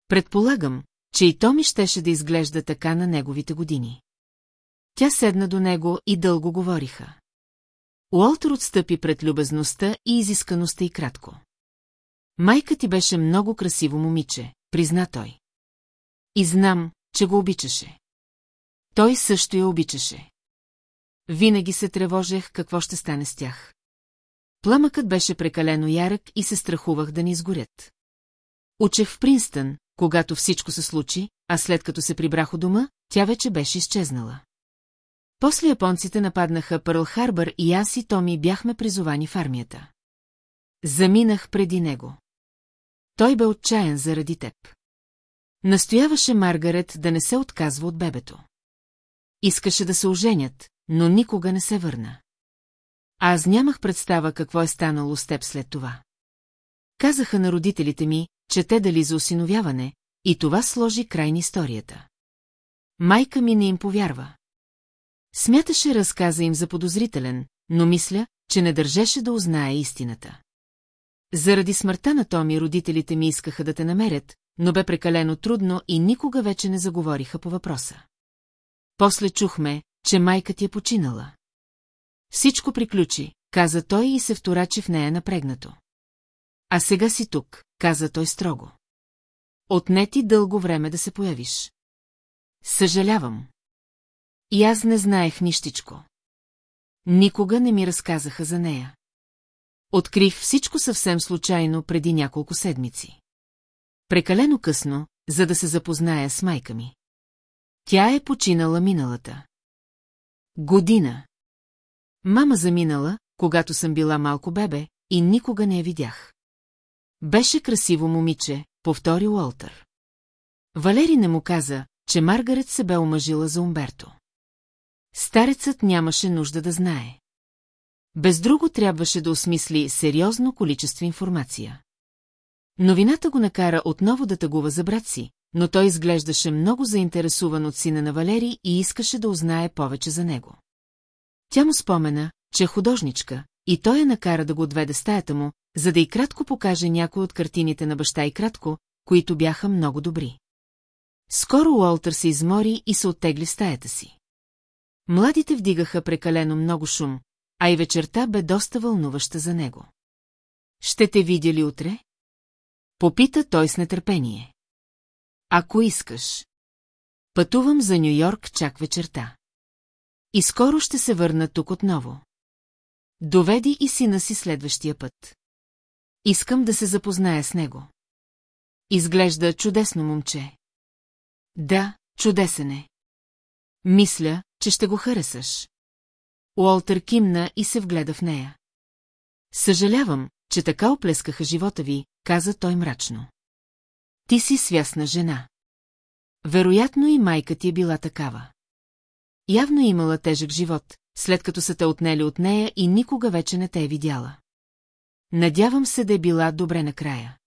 Предполагам, че и Томи щеше да изглежда така на неговите години. Тя седна до него и дълго говориха. Уолтер отстъпи пред любезността и изискаността и кратко. Майка ти беше много красиво момиче, призна той. И знам, че го обичаше. Той също я обичаше. Винаги се тревожех какво ще стане с тях. Пламъкът беше прекалено ярък и се страхувах да ни изгорят. Учех в Принстън, когато всичко се случи, а след като се прибрах у дома, тя вече беше изчезнала. После японците нападнаха Пърл Харбър и аз и Томи бяхме призовани в армията. Заминах преди него. Той бе отчаян заради теб. Настояваше Маргарет да не се отказва от бебето. Искаше да се оженят, но никога не се върна. Аз нямах представа какво е станало с теб след това. Казаха на родителите ми, че те дали за осиновяване, и това сложи край на историята. Майка ми не им повярва. Смяташе разказа им за подозрителен, но мисля, че не държеше да узнае истината. Заради смъртта на Томи родителите ми искаха да те намерят, но бе прекалено трудно и никога вече не заговориха по въпроса. После чухме, че майка ти е починала. Всичко приключи, каза той и се вторачи в нея напрегнато. А сега си тук, каза той строго. Отне ти дълго време да се появиш. Съжалявам. И аз не знаех нищичко. Никога не ми разказаха за нея. Открих всичко съвсем случайно преди няколко седмици. Прекалено късно, за да се запозная с майка ми. Тя е починала миналата. Година. Мама заминала, когато съм била малко бебе, и никога не я видях. Беше красиво момиче, повтори Уолтър. Валери не му каза, че Маргарет се бе омъжила за Умберто. Старецът нямаше нужда да знае. Без друго трябваше да осмисли сериозно количество информация. Новината го накара отново да тъгува за брат си, но той изглеждаше много заинтересуван от сина на Валери и искаше да узнае повече за него. Тя му спомена, че е художничка, и той я накара да го отведе стаята му, за да и кратко покаже някои от картините на баща и кратко, които бяха много добри. Скоро Уолтър се измори и се оттегли стаята си. Младите вдигаха прекалено много шум, а и вечерта бе доста вълнуваща за него. Ще те видя ли утре? Попита той с нетърпение. Ако искаш. Пътувам за Нью-Йорк чак вечерта. И скоро ще се върна тук отново. Доведи и сина си следващия път. Искам да се запозная с него. Изглежда чудесно момче. Да, чудесен е. Мисля, че ще го харесаш. Уолтер кимна и се вгледа в нея. Съжалявам, че така оплескаха живота ви, каза той мрачно. Ти си свясна жена. Вероятно и майка ти е била такава. Явно е имала тежък живот, след като са те отнели от нея и никога вече не те е видяла. Надявам се да е била добре накрая.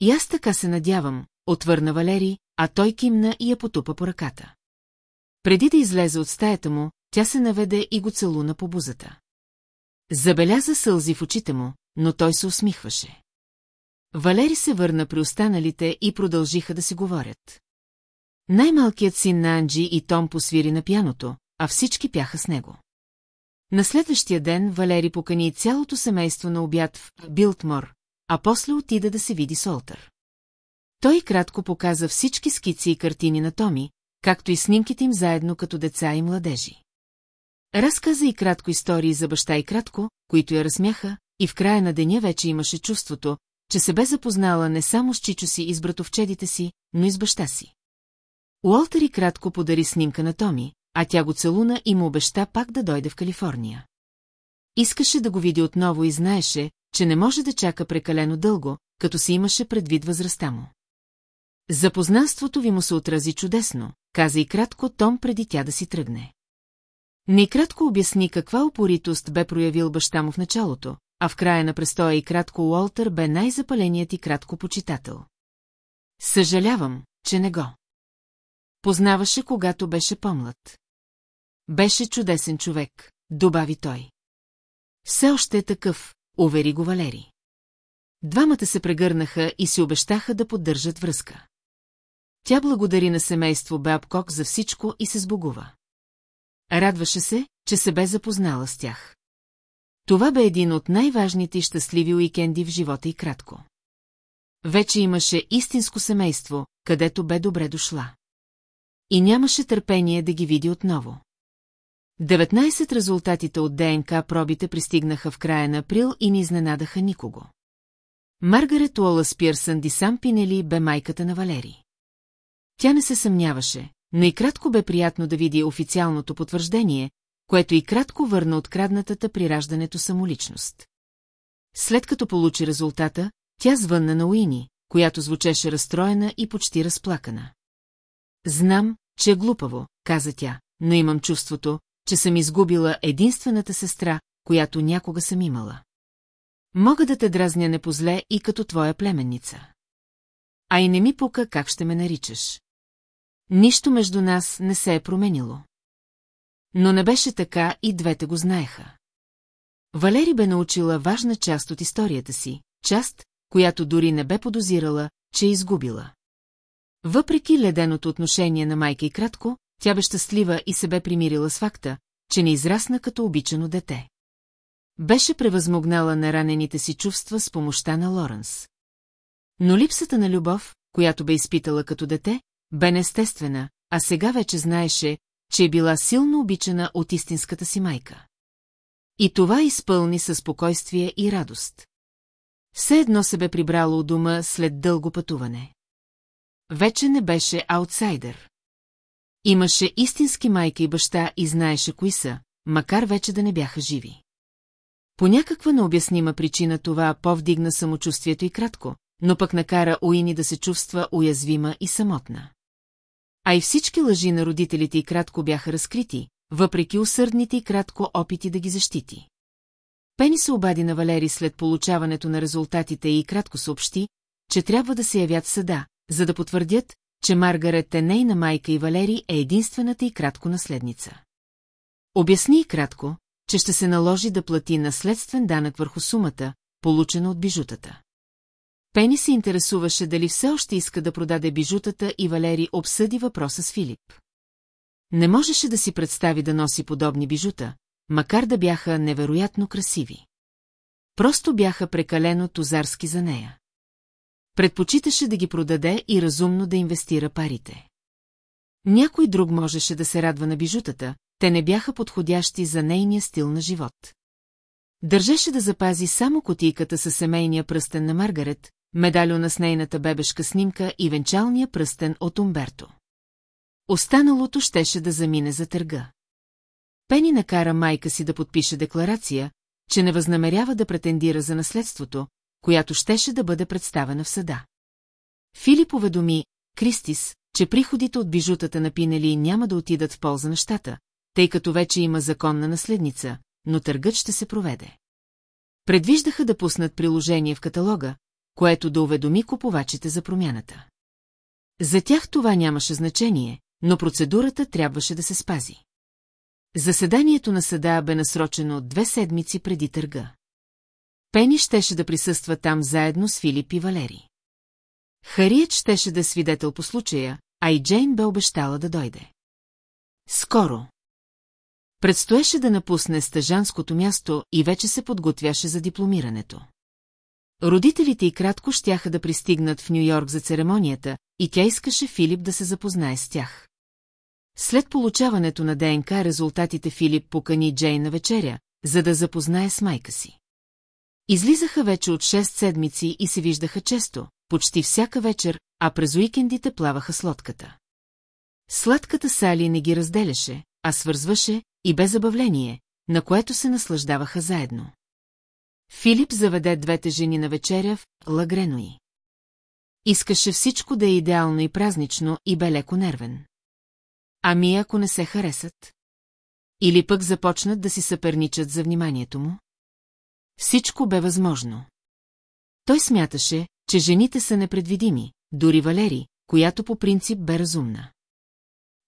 И аз така се надявам, отвърна Валери, а той кимна и я потупа по ръката. Преди да излезе от стаята му, тя се наведе и го целуна по бузата. Забеляза сълзи в очите му, но той се усмихваше. Валери се върна при останалите и продължиха да си говорят. Най-малкият син на Анджи и Том посвири на пяното, а всички пяха с него. На следващия ден Валери покани цялото семейство на обяд в Билтмор, а после отида да се види Солтър. Той кратко показа всички скици и картини на Томи, както и снимките им заедно като деца и младежи. Разказа и кратко истории за баща и кратко, които я размяха, и в края на деня вече имаше чувството, че се бе запознала не само с Чичо си и с братовчедите си, но и с баща си. Уолтер и кратко подари снимка на Томи, а тя го целуна и му обеща пак да дойде в Калифорния. Искаше да го види отново и знаеше, че не може да чака прекалено дълго, като си имаше предвид възрастта му. Запознанството ви му се отрази чудесно, каза и кратко Том преди тя да си тръгне. Никратко обясни каква упоритост бе проявил баща му в началото, а в края на престоя и кратко Уолтър бе най-запаленият и кратко почитател. Съжалявам, че не го. Познаваше, когато беше помлад. Беше чудесен човек, добави той. Все още е такъв, увери го Валери. Двамата се прегърнаха и си обещаха да поддържат връзка. Тя благодари на семейство Бабкок за всичко и се сбогува. Радваше се, че се бе запознала с тях. Това бе един от най-важните и щастливи уикенди в живота и кратко. Вече имаше истинско семейство, където бе добре дошла. И нямаше търпение да ги види отново. 19 резултатите от ДНК пробите пристигнаха в края на април и не изненадаха никого. Маргарет Уолас Пирсън Дисам Пинели бе майката на Валери. Тя не се съмняваше, но и кратко бе приятно да види официалното потвърждение, което и кратко върна откраднатата при раждането самоличност. След като получи резултата, тя звънна на Уини, която звучеше разстроена и почти разплакана. Знам, че е глупаво, каза тя, но имам чувството, че съм изгубила единствената сестра, която някога съм имала. Мога да те дразня непозле и като твоя племенница. А и не ми пука как ще ме наричаш. Нищо между нас не се е променило. Но не беше така и двете го знаеха. Валери бе научила важна част от историята си, част, която дори не бе подозирала, че е изгубила. Въпреки леденото отношение на майка и кратко, тя бе щастлива и се бе примирила с факта, че не израсна като обичано дете. Беше превъзмогнала на ранените си чувства с помощта на Лоренс. Но липсата на любов, която бе изпитала като дете, бе неестествена, а сега вече знаеше, че е била силно обичана от истинската си майка. И това изпълни със спокойствие и радост. Все едно се бе прибрало у дома след дълго пътуване. Вече не беше аутсайдер. Имаше истински майка и баща и знаеше кои са, макар вече да не бяха живи. По някаква необяснима причина това повдигна самочувствието и кратко, но пък накара Уини да се чувства уязвима и самотна. А и всички лъжи на родителите и кратко бяха разкрити, въпреки усърдните и кратко опити да ги защити. Пени се обади на Валери след получаването на резултатите и кратко съобщи, че трябва да се явят съда, за да потвърдят, че Маргарет е нейна майка и Валери е единствената и кратко наследница. Обясни и кратко, че ще се наложи да плати наследствен данък върху сумата, получена от бижутата. Пени се интересуваше дали все още иска да продаде бижутата и Валери обсъди въпроса с Филип. Не можеше да си представи да носи подобни бижута, макар да бяха невероятно красиви. Просто бяха прекалено тузарски за нея. Предпочиташе да ги продаде и разумно да инвестира парите. Някой друг можеше да се радва на бижутата, те не бяха подходящи за нейния стил на живот. Държеше да запази само котийката със семейния пръстен на Маргарет, медальона с нейната бебешка снимка и венчалния пръстен от Умберто. Останалото щеше да замине за търга. Пени накара майка си да подпише декларация, че не възнамерява да претендира за наследството, която щеше да бъде представена в съда. Филип уведоми Кристис, че приходите от бижутата на Пинели няма да отидат в полза на щата, тъй като вече има законна наследница, но търгът ще се проведе. Предвиждаха да пуснат приложение в каталога, което да уведоми купувачите за промяната. За тях това нямаше значение, но процедурата трябваше да се спази. Заседанието на съда бе насрочено две седмици преди търга. Пени щеше да присъства там заедно с Филип и Валери. Хариет щеше да е свидетел по случая, а и Джейн бе обещала да дойде. Скоро. Предстоеше да напусне стъжанското място и вече се подготвяше за дипломирането. Родителите и кратко щяха да пристигнат в Нью-Йорк за церемонията, и тя искаше Филип да се запознае с тях. След получаването на ДНК резултатите Филип покани Джейн на вечеря, за да запознае с майка си. Излизаха вече от 6 седмици и се виждаха често, почти всяка вечер, а през уикендите плаваха с лодката. Сладката Сали не ги разделяше, а свързваше и без забавление, на което се наслаждаваха заедно. Филип заведе двете жени на вечеря в Лагренои. Искаше всичко да е идеално и празнично и бе леко нервен. Ами ако не се харесат? Или пък започнат да си съперничат за вниманието му? Всичко бе възможно. Той смяташе, че жените са непредвидими, дори Валери, която по принцип бе разумна.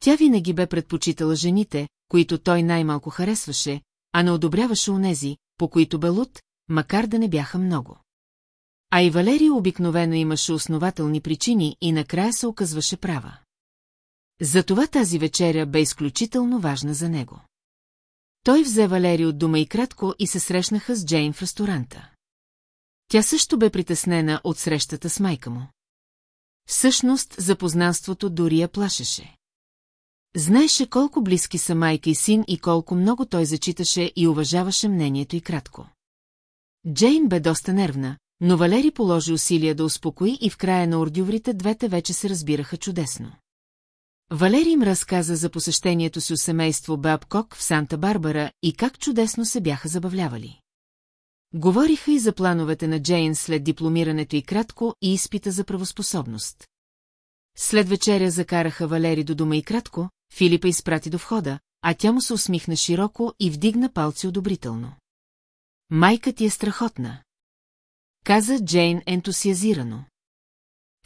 Тя винаги бе предпочитала жените, които той най-малко харесваше, а не одобряваше онези, по които бе луд, макар да не бяха много. А и Валерия обикновено имаше основателни причини и накрая се оказваше права. Затова тази вечеря бе изключително важна за него. Той взе Валери от дома и кратко и се срещнаха с Джейн в ресторанта. Тя също бе притеснена от срещата с майка му. Всъщност, запознанството дори я плашеше. Знаеше колко близки са майка и син и колко много той зачиташе и уважаваше мнението и кратко. Джейн бе доста нервна, но Валери положи усилия да успокои и в края на ордюврите двете вече се разбираха чудесно. Валери им разказа за посещението си у семейство Бабкок в Санта-Барбара и как чудесно се бяха забавлявали. Говориха и за плановете на Джейн след дипломирането и кратко и изпита за правоспособност. След вечеря закараха Валери до дома и кратко, Филипа изпрати до входа, а тя му се усмихна широко и вдигна палци одобрително. Майка ти е страхотна. Каза Джейн ентусиазирано.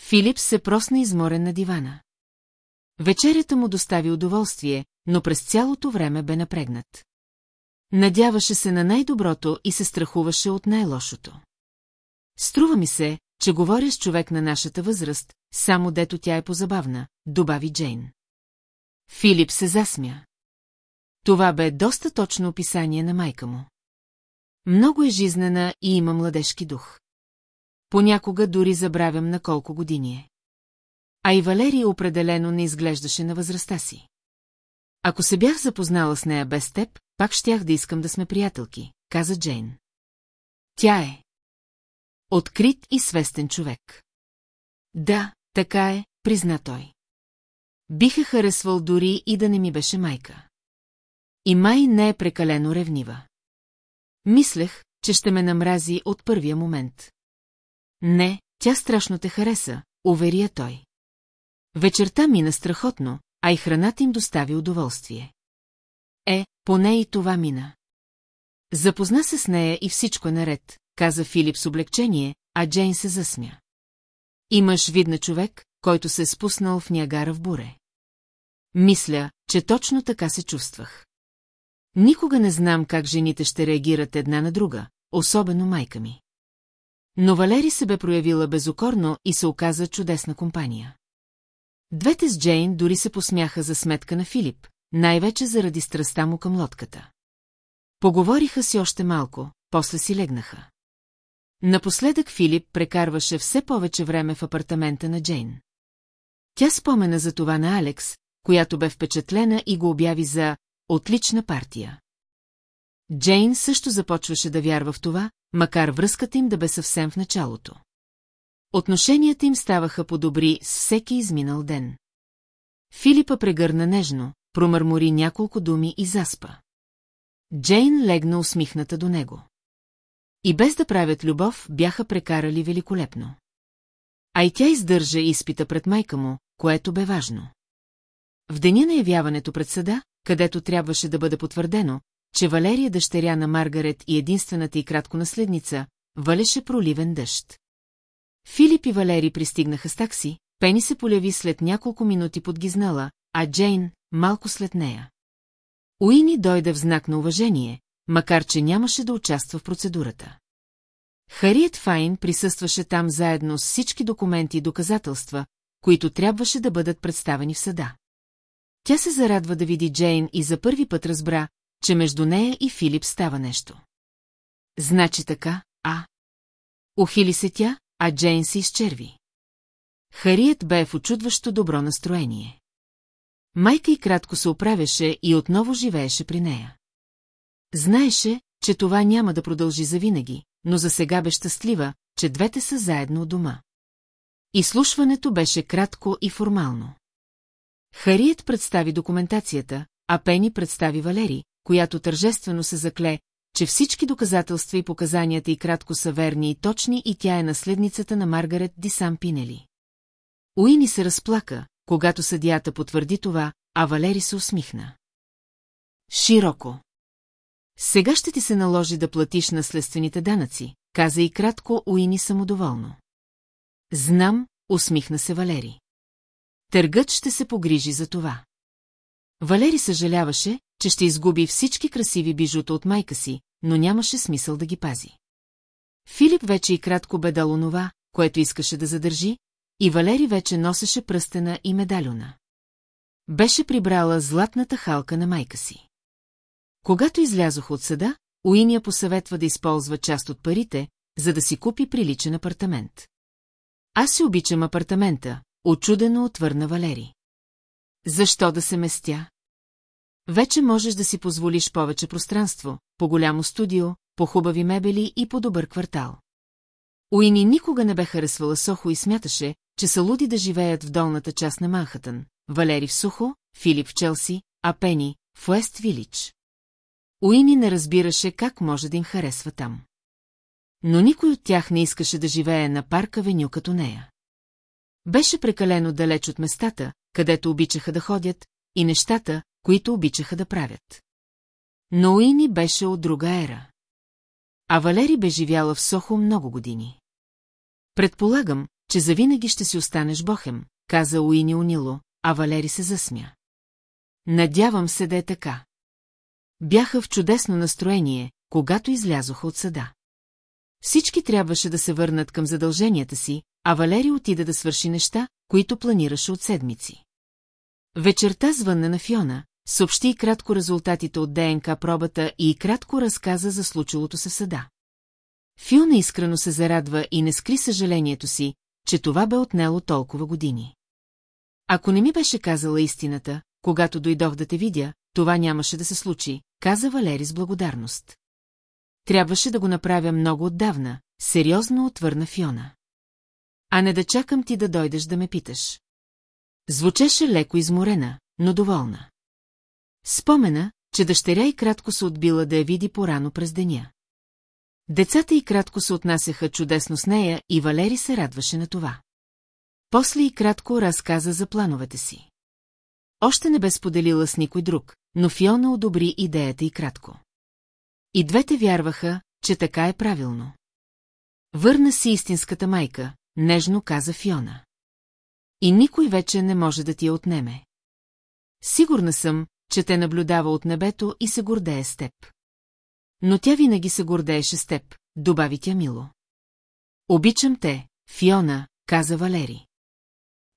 Филип се просна изморен на дивана. Вечерята му достави удоволствие, но през цялото време бе напрегнат. Надяваше се на най-доброто и се страхуваше от най-лошото. Струва ми се, че говоря с човек на нашата възраст, само дето тя е позабавна, добави Джейн. Филип се засмя. Това бе доста точно описание на майка му. Много е жизнена и има младежки дух. Понякога дори забравям на колко години е. А и Валерия определено не изглеждаше на възрастта си. Ако се бях запознала с нея без теб, пак щях да искам да сме приятелки, каза Джейн. Тя е. Открит и свестен човек. Да, така е, призна той. Биха харесвал дори и да не ми беше майка. И май не е прекалено ревнива. Мислех, че ще ме намрази от първия момент. Не, тя страшно те хареса, уверия той. Вечерта мина страхотно, а и храната им достави удоволствие. Е, поне и това мина. Запозна се с нея и всичко е наред, каза Филип с облегчение, а Джейн се засмя. Имаш видна човек, който се е спуснал в Ниагара в буре. Мисля, че точно така се чувствах. Никога не знам как жените ще реагират една на друга, особено майка ми. Но Валери се бе проявила безокорно и се оказа чудесна компания. Двете с Джейн дори се посмяха за сметка на Филип, най-вече заради страста му към лодката. Поговориха си още малко, после си легнаха. Напоследък Филип прекарваше все повече време в апартамента на Джейн. Тя спомена за това на Алекс, която бе впечатлена и го обяви за «отлична партия». Джейн също започваше да вярва в това, макар връзката им да бе съвсем в началото. Отношенията им ставаха по-добри с всеки изминал ден. Филипа прегърна нежно, промърмори няколко думи и заспа. Джейн легна усмихната до него. И без да правят любов, бяха прекарали великолепно. А и тя издържа изпита пред майка му, което бе важно. В деня на явяването пред съда, където трябваше да бъде потвърдено, че Валерия дъщеря на Маргарет и единствената и кратко наследница, валеше проливен дъжд. Филип и Валери пристигнаха с такси, Пени се поляви след няколко минути под гизнала, а Джейн – малко след нея. Уини дойде в знак на уважение, макар че нямаше да участва в процедурата. Хариет Файн присъстваше там заедно с всички документи и доказателства, които трябваше да бъдат представени в съда. Тя се зарадва да види Джейн и за първи път разбра, че между нея и Филип става нещо. Значи така, а? Ухили се тя, а Джейн се изчерви. Хариет бе в очудващо добро настроение. Майка и кратко се оправяше и отново живееше при нея. Знаеше, че това няма да продължи завинаги, но за сега бе щастлива, че двете са заедно у дома. Изслушването беше кратко и формално. Хариет представи документацията, а Пени представи Валери, която тържествено се закле, че всички доказателства и показанията и кратко са верни и точни и тя е наследницата на Маргарет Дисам Пинели. Уини се разплака, когато съдията потвърди това, а Валери се усмихна. Широко. Сега ще ти се наложи да платиш наследствените данъци, каза и кратко Уини самодоволно. Знам, усмихна се Валери. Търгът ще се погрижи за това. Валери съжаляваше, че ще изгуби всички красиви бижута от майка си, но нямаше смисъл да ги пази. Филип вече и кратко бе дал онова, което искаше да задържи, и Валери вече носеше пръстена и медальона. Беше прибрала златната халка на майка си. Когато излязох от съда, Уиния посъветва да използва част от парите, за да си купи приличен апартамент. Аз си обичам апартамента, очудено отвърна Валери. Защо да се местя? Вече можеш да си позволиш повече пространство, по-голямо студио, по-хубави мебели и по-добър квартал. Уини никога не бе харесвала Сохо и смяташе, че са луди да живеят в долната част на Манхатън, Валери в Сухо, Филип в Челси, а Пени в Уест Вилич. Уини не разбираше как може да им харесва там. Но никой от тях не искаше да живее на парка Веню като нея. Беше прекалено далеч от местата, където обичаха да ходят, и нещата, които обичаха да правят. Но Уини беше от друга ера. А Валери бе живяла в Сохо много години. Предполагам, че завинаги ще си останеш бохем, каза Уини унило, а Валери се засмя. Надявам се да е така. Бяха в чудесно настроение, когато излязоха от съда. Всички трябваше да се върнат към задълженията си, а Валери отида да свърши неща, които планираше от седмици. Вечерта звънна на Фиона, съобщи и кратко резултатите от ДНК пробата и кратко разказа за случилото се в съда. Фиона искрено се зарадва и не скри съжалението си, че това бе отнело толкова години. Ако не ми беше казала истината, когато дойдох да те видя, това нямаше да се случи, каза Валери с благодарност. Трябваше да го направя много отдавна, сериозно отвърна Фиона. А не да чакам ти да дойдеш да ме питаш. Звучеше леко изморена, но доволна. Спомена, че дъщеря и кратко се отбила да я види порано през деня. Децата и кратко се отнасяха чудесно с нея и Валери се радваше на това. После и кратко разказа за плановете си. Още не бе споделила с никой друг, но Фиона одобри идеята и кратко. И двете вярваха, че така е правилно. Върна си истинската майка, нежно каза Фиона. И никой вече не може да ти я отнеме. Сигурна съм, че те наблюдава от небето и се гордее с теб. Но тя винаги се гордееше с теб, добави тя мило. Обичам те, Фиона, каза Валери.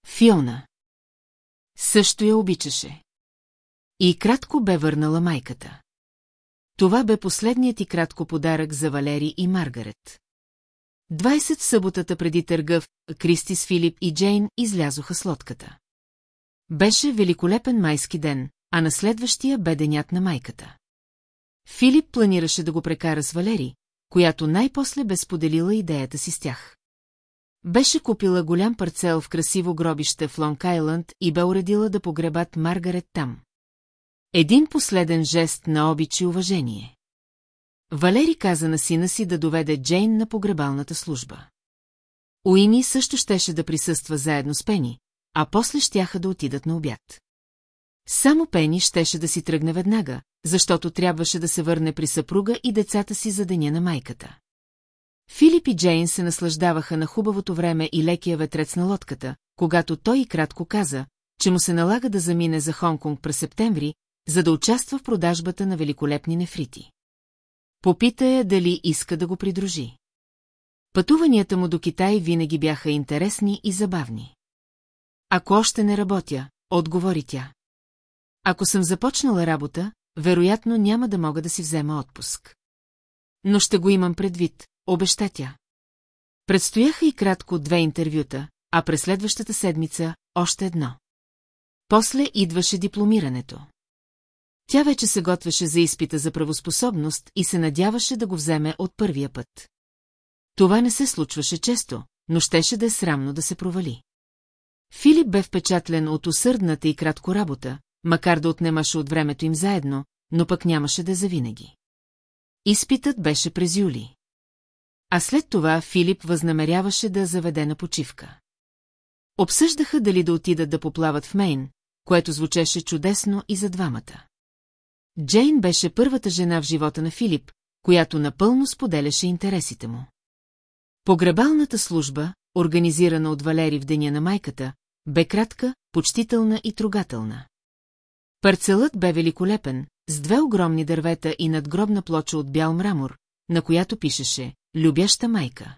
Фиона. Също я обичаше. И кратко бе върнала майката. Това бе последният и кратко подарък за Валери и Маргарет. 20 съботата преди търгъв, Кристи с Филип и Джейн излязоха с лодката. Беше великолепен майски ден, а на следващия бе денят на майката. Филип планираше да го прекара с Валери, която най-после бе споделила идеята си с тях. Беше купила голям парцел в красиво гробище в Лонг Айланд и бе уредила да погребат Маргарет там. Един последен жест на обич и уважение. Валери каза на сина си да доведе Джейн на погребалната служба. Уини също щеше да присъства заедно с Пени, а после щяха да отидат на обяд. Само Пени щеше да си тръгне веднага, защото трябваше да се върне при съпруга и децата си за деня на майката. Филип и Джейн се наслаждаваха на хубавото време и лекия ветрец на лодката, когато той и кратко каза, че му се налага да замине за Хонконг през септември, за да участва в продажбата на великолепни нефрити. Попита я дали иска да го придружи. Пътуванията му до Китай винаги бяха интересни и забавни. Ако още не работя, отговори тя. Ако съм започнала работа, вероятно няма да мога да си взема отпуск. Но ще го имам предвид, обеща тя. Предстояха и кратко две интервюта, а през следващата седмица още едно. После идваше дипломирането. Тя вече се готвеше за изпита за правоспособност и се надяваше да го вземе от първия път. Това не се случваше често, но щеше да е срамно да се провали. Филип бе впечатлен от усърдната и кратко работа, макар да отнемаше от времето им заедно, но пък нямаше да завинаги. Изпитът беше през юли. А след това Филип възнамеряваше да заведе на почивка. Обсъждаха дали да отидат да поплават в Мейн, което звучеше чудесно и за двамата. Джейн беше първата жена в живота на Филип, която напълно споделяше интересите му. Погребалната служба, организирана от Валери в деня на майката, бе кратка, почтителна и трогателна. Парцелът бе великолепен, с две огромни дървета и надгробна плоча от бял мрамор, на която пишеше «Любяща майка».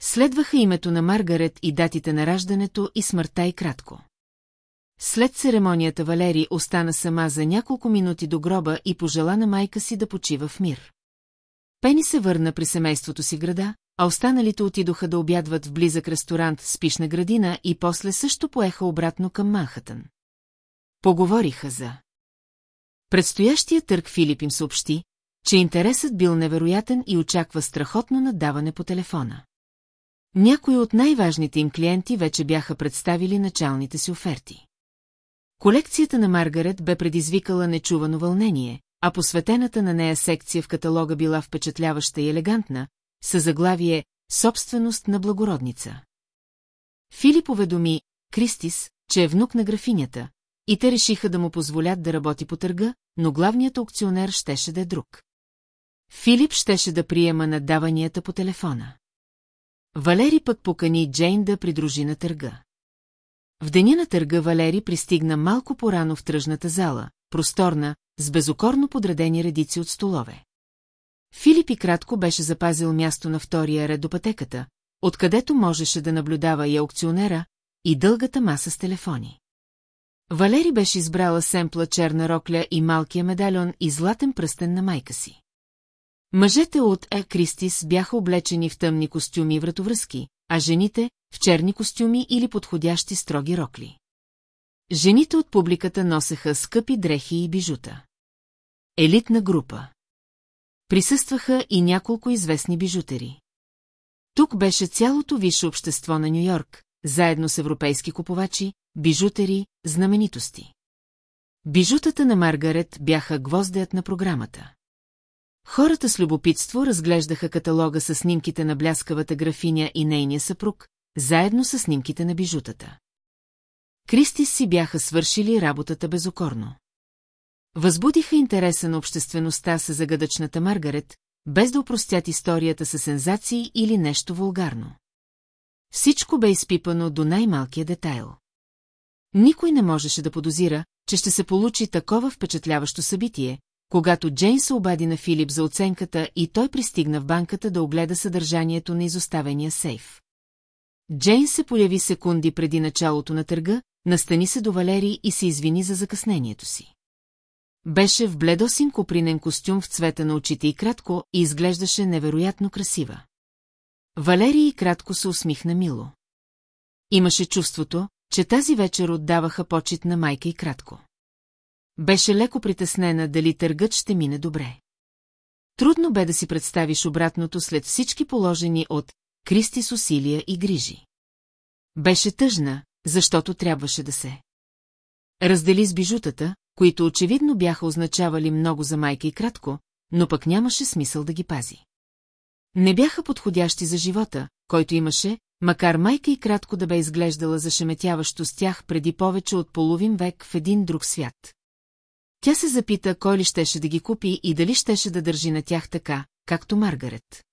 Следваха името на Маргарет и датите на раждането и смъртта и кратко. След церемонията Валери остана сама за няколко минути до гроба и пожела на майка си да почива в мир. Пени се върна при семейството си града, а останалите отидоха да обядват в близък ресторант с пишна градина и после също поеха обратно към Манхатън. Поговориха за... Предстоящия търг Филип им съобщи, че интересът бил невероятен и очаква страхотно надаване по телефона. Някои от най-важните им клиенти вече бяха представили началните си оферти. Колекцията на Маргарет бе предизвикала нечувано вълнение, а посветената на нея секция в каталога била впечатляваща и елегантна, със заглавие «Собственост на благородница». Филип уведоми Кристис, че е внук на графинята, и те решиха да му позволят да работи по търга, но главният аукционер щеше да е друг. Филип щеше да приема надаванията по телефона. Валери пък покани Джейн да придружи на търга. В деня на търга Валери пристигна малко по-рано в тръжната зала, просторна, с безокорно подредени редици от столове. Филип и кратко беше запазил място на втория ред до пътеката, откъдето можеше да наблюдава и аукционера, и дългата маса с телефони. Валери беше избрала семпла черна рокля и малкия медальон и златен пръстен на майка си. Мъжете от Е. Кристис бяха облечени в тъмни костюми и вратовръзки, а жените – в черни костюми или подходящи строги рокли. Жените от публиката носеха скъпи дрехи и бижута. Елитна група. Присъстваха и няколко известни бижутери. Тук беше цялото висше общество на Нью-Йорк, заедно с европейски купувачи, бижутери, знаменитости. Бижутата на Маргарет бяха гвоздеят на програмата. Хората с любопитство разглеждаха каталога с снимките на бляскавата графиня и нейния съпруг, заедно с снимките на бижутата. Кристис си бяха свършили работата безокорно. Възбудиха интереса на обществеността с загадъчната Маргарет, без да упростят историята с сензации или нещо вулгарно. Всичко бе изпипано до най-малкия детайл. Никой не можеше да подозира, че ще се получи такова впечатляващо събитие, когато Джейн се обади на Филип за оценката и той пристигна в банката да огледа съдържанието на изоставения сейф. Джейн се появи секунди преди началото на търга, настани се до Валери и се извини за закъснението си. Беше в бледосин копринен костюм в цвета на очите и кратко и изглеждаше невероятно красива. Валерий и кратко се усмихна мило. Имаше чувството, че тази вечер отдаваха почет на майка и кратко. Беше леко притеснена дали търгът ще мине добре. Трудно бе да си представиш обратното след всички положени от Кристи с усилия и грижи. Беше тъжна, защото трябваше да се. Раздели с бижутата, които очевидно бяха означавали много за майка и кратко, но пък нямаше смисъл да ги пази. Не бяха подходящи за живота, който имаше, макар майка и кратко да бе изглеждала зашеметяващо с тях преди повече от половин век в един друг свят. Тя се запита кой ли щеше да ги купи и дали щеше да държи на тях така, както Маргарет.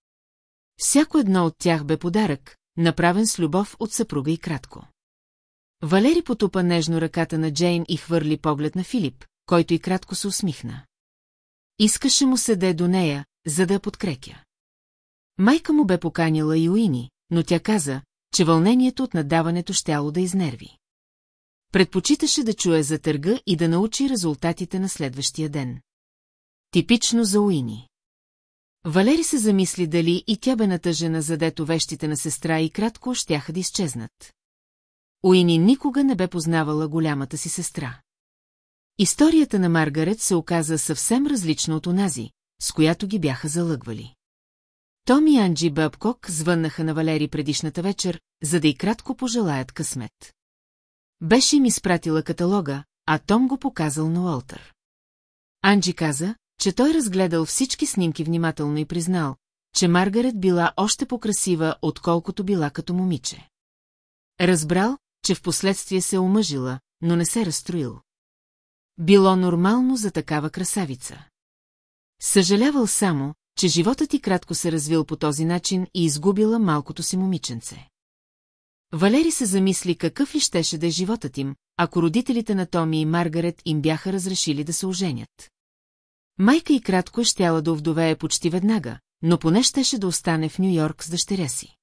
Всяко едно от тях бе подарък, направен с любов от съпруга и кратко. Валери потупа нежно ръката на Джейн и хвърли поглед на Филип, който и кратко се усмихна. Искаше му се да е до нея, за да я подкрепя. Майка му бе поканила и Уини, но тя каза, че вълнението от надаването щяло да изнерви. Предпочиташе да чуе за търга и да научи резултатите на следващия ден. Типично за Уини. Валери се замисли дали и тя бе натъжена, задето вещите на сестра и кратко щяха да изчезнат. Уини никога не бе познавала голямата си сестра. Историята на Маргарет се оказа съвсем различна от онази, с която ги бяха залъгвали. Том и Анджи Бъбкок звъннаха на Валери предишната вечер, за да и кратко пожелаят късмет. Беше им изпратила каталога, а Том го показал на Уолтър. Анджи каза, че той разгледал всички снимки внимателно и признал, че Маргарет била още по-красива, отколкото била като момиче. Разбрал, че в последствие се омъжила, но не се разстроил. Било нормално за такава красавица. Съжалявал само, че животът ти кратко се развил по този начин и изгубила малкото си момиченце. Валери се замисли какъв ли щеше да е животът им, ако родителите на Томи и Маргарет им бяха разрешили да се оженят. Майка и кратко е щяла да овдовее почти веднага, но поне щеше да остане в Нью-Йорк с дъщеря си.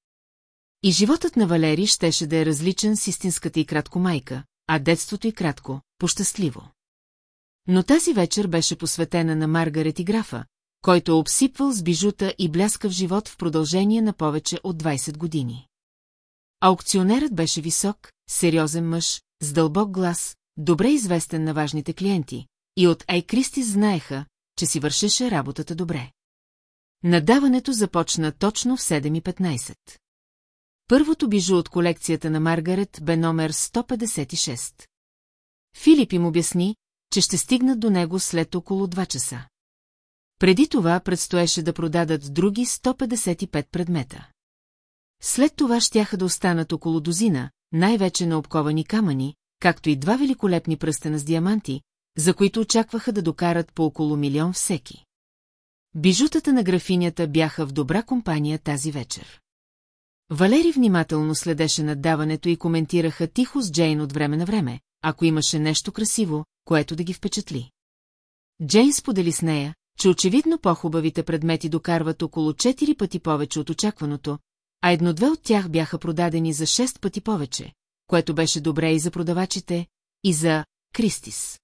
И животът на Валери щеше да е различен с истинската и кратко майка, а детството и кратко, пощастливо. Но тази вечер беше посветена на Маргарет и графа, който е обсипвал с бижута и бляскав живот в продължение на повече от 20 години. Аукционерът беше висок, сериозен мъж, с дълбок глас, добре известен на важните клиенти, и от Ай Кристи знаеха, че си вършеше работата добре. Надаването започна точно в 7.15. Първото бижу от колекцията на Маргарет бе номер 156. Филип им обясни, че ще стигнат до него след около 2 часа. Преди това предстоеше да продадат други 155 предмета. След това щяха да останат около дозина, най-вече на обковани камъни, както и два великолепни пръстена с диаманти, за които очакваха да докарат по около милион всеки. Бижутата на графинята бяха в добра компания тази вечер. Валери внимателно следеше над даването и коментираха тихо с Джейн от време на време, ако имаше нещо красиво, което да ги впечатли. Джейн сподели с нея, че очевидно по-хубавите предмети докарват около 4 пъти повече от очакваното, а едно-две от тях бяха продадени за 6 пъти повече, което беше добре и за продавачите, и за Кристис.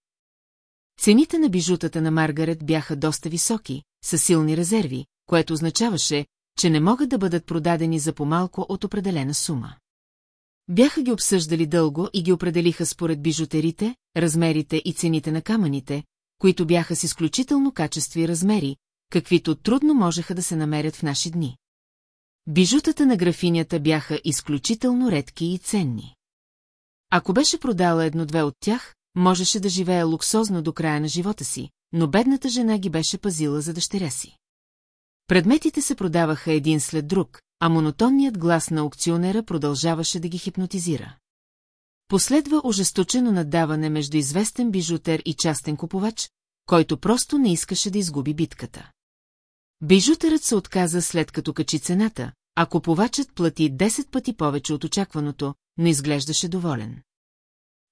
Цените на бижутата на Маргарет бяха доста високи, с силни резерви, което означаваше, че не могат да бъдат продадени за по-малко от определена сума. Бяха ги обсъждали дълго и ги определиха според бижутерите, размерите и цените на камъните, които бяха с изключително качество и размери, каквито трудно можеха да се намерят в наши дни. Бижутата на графинята бяха изключително редки и ценни. Ако беше продала едно-две от тях, можеше да живее луксозно до края на живота си, но бедната жена ги беше пазила за дъщеря си. Предметите се продаваха един след друг, а монотонният глас на аукционера продължаваше да ги хипнотизира. Последва ожесточено наддаване между известен бижутер и частен купувач, който просто не искаше да изгуби битката. Бижутерът се отказа след като качи цената, а купувачът плати 10 пъти повече от очакваното, но изглеждаше доволен.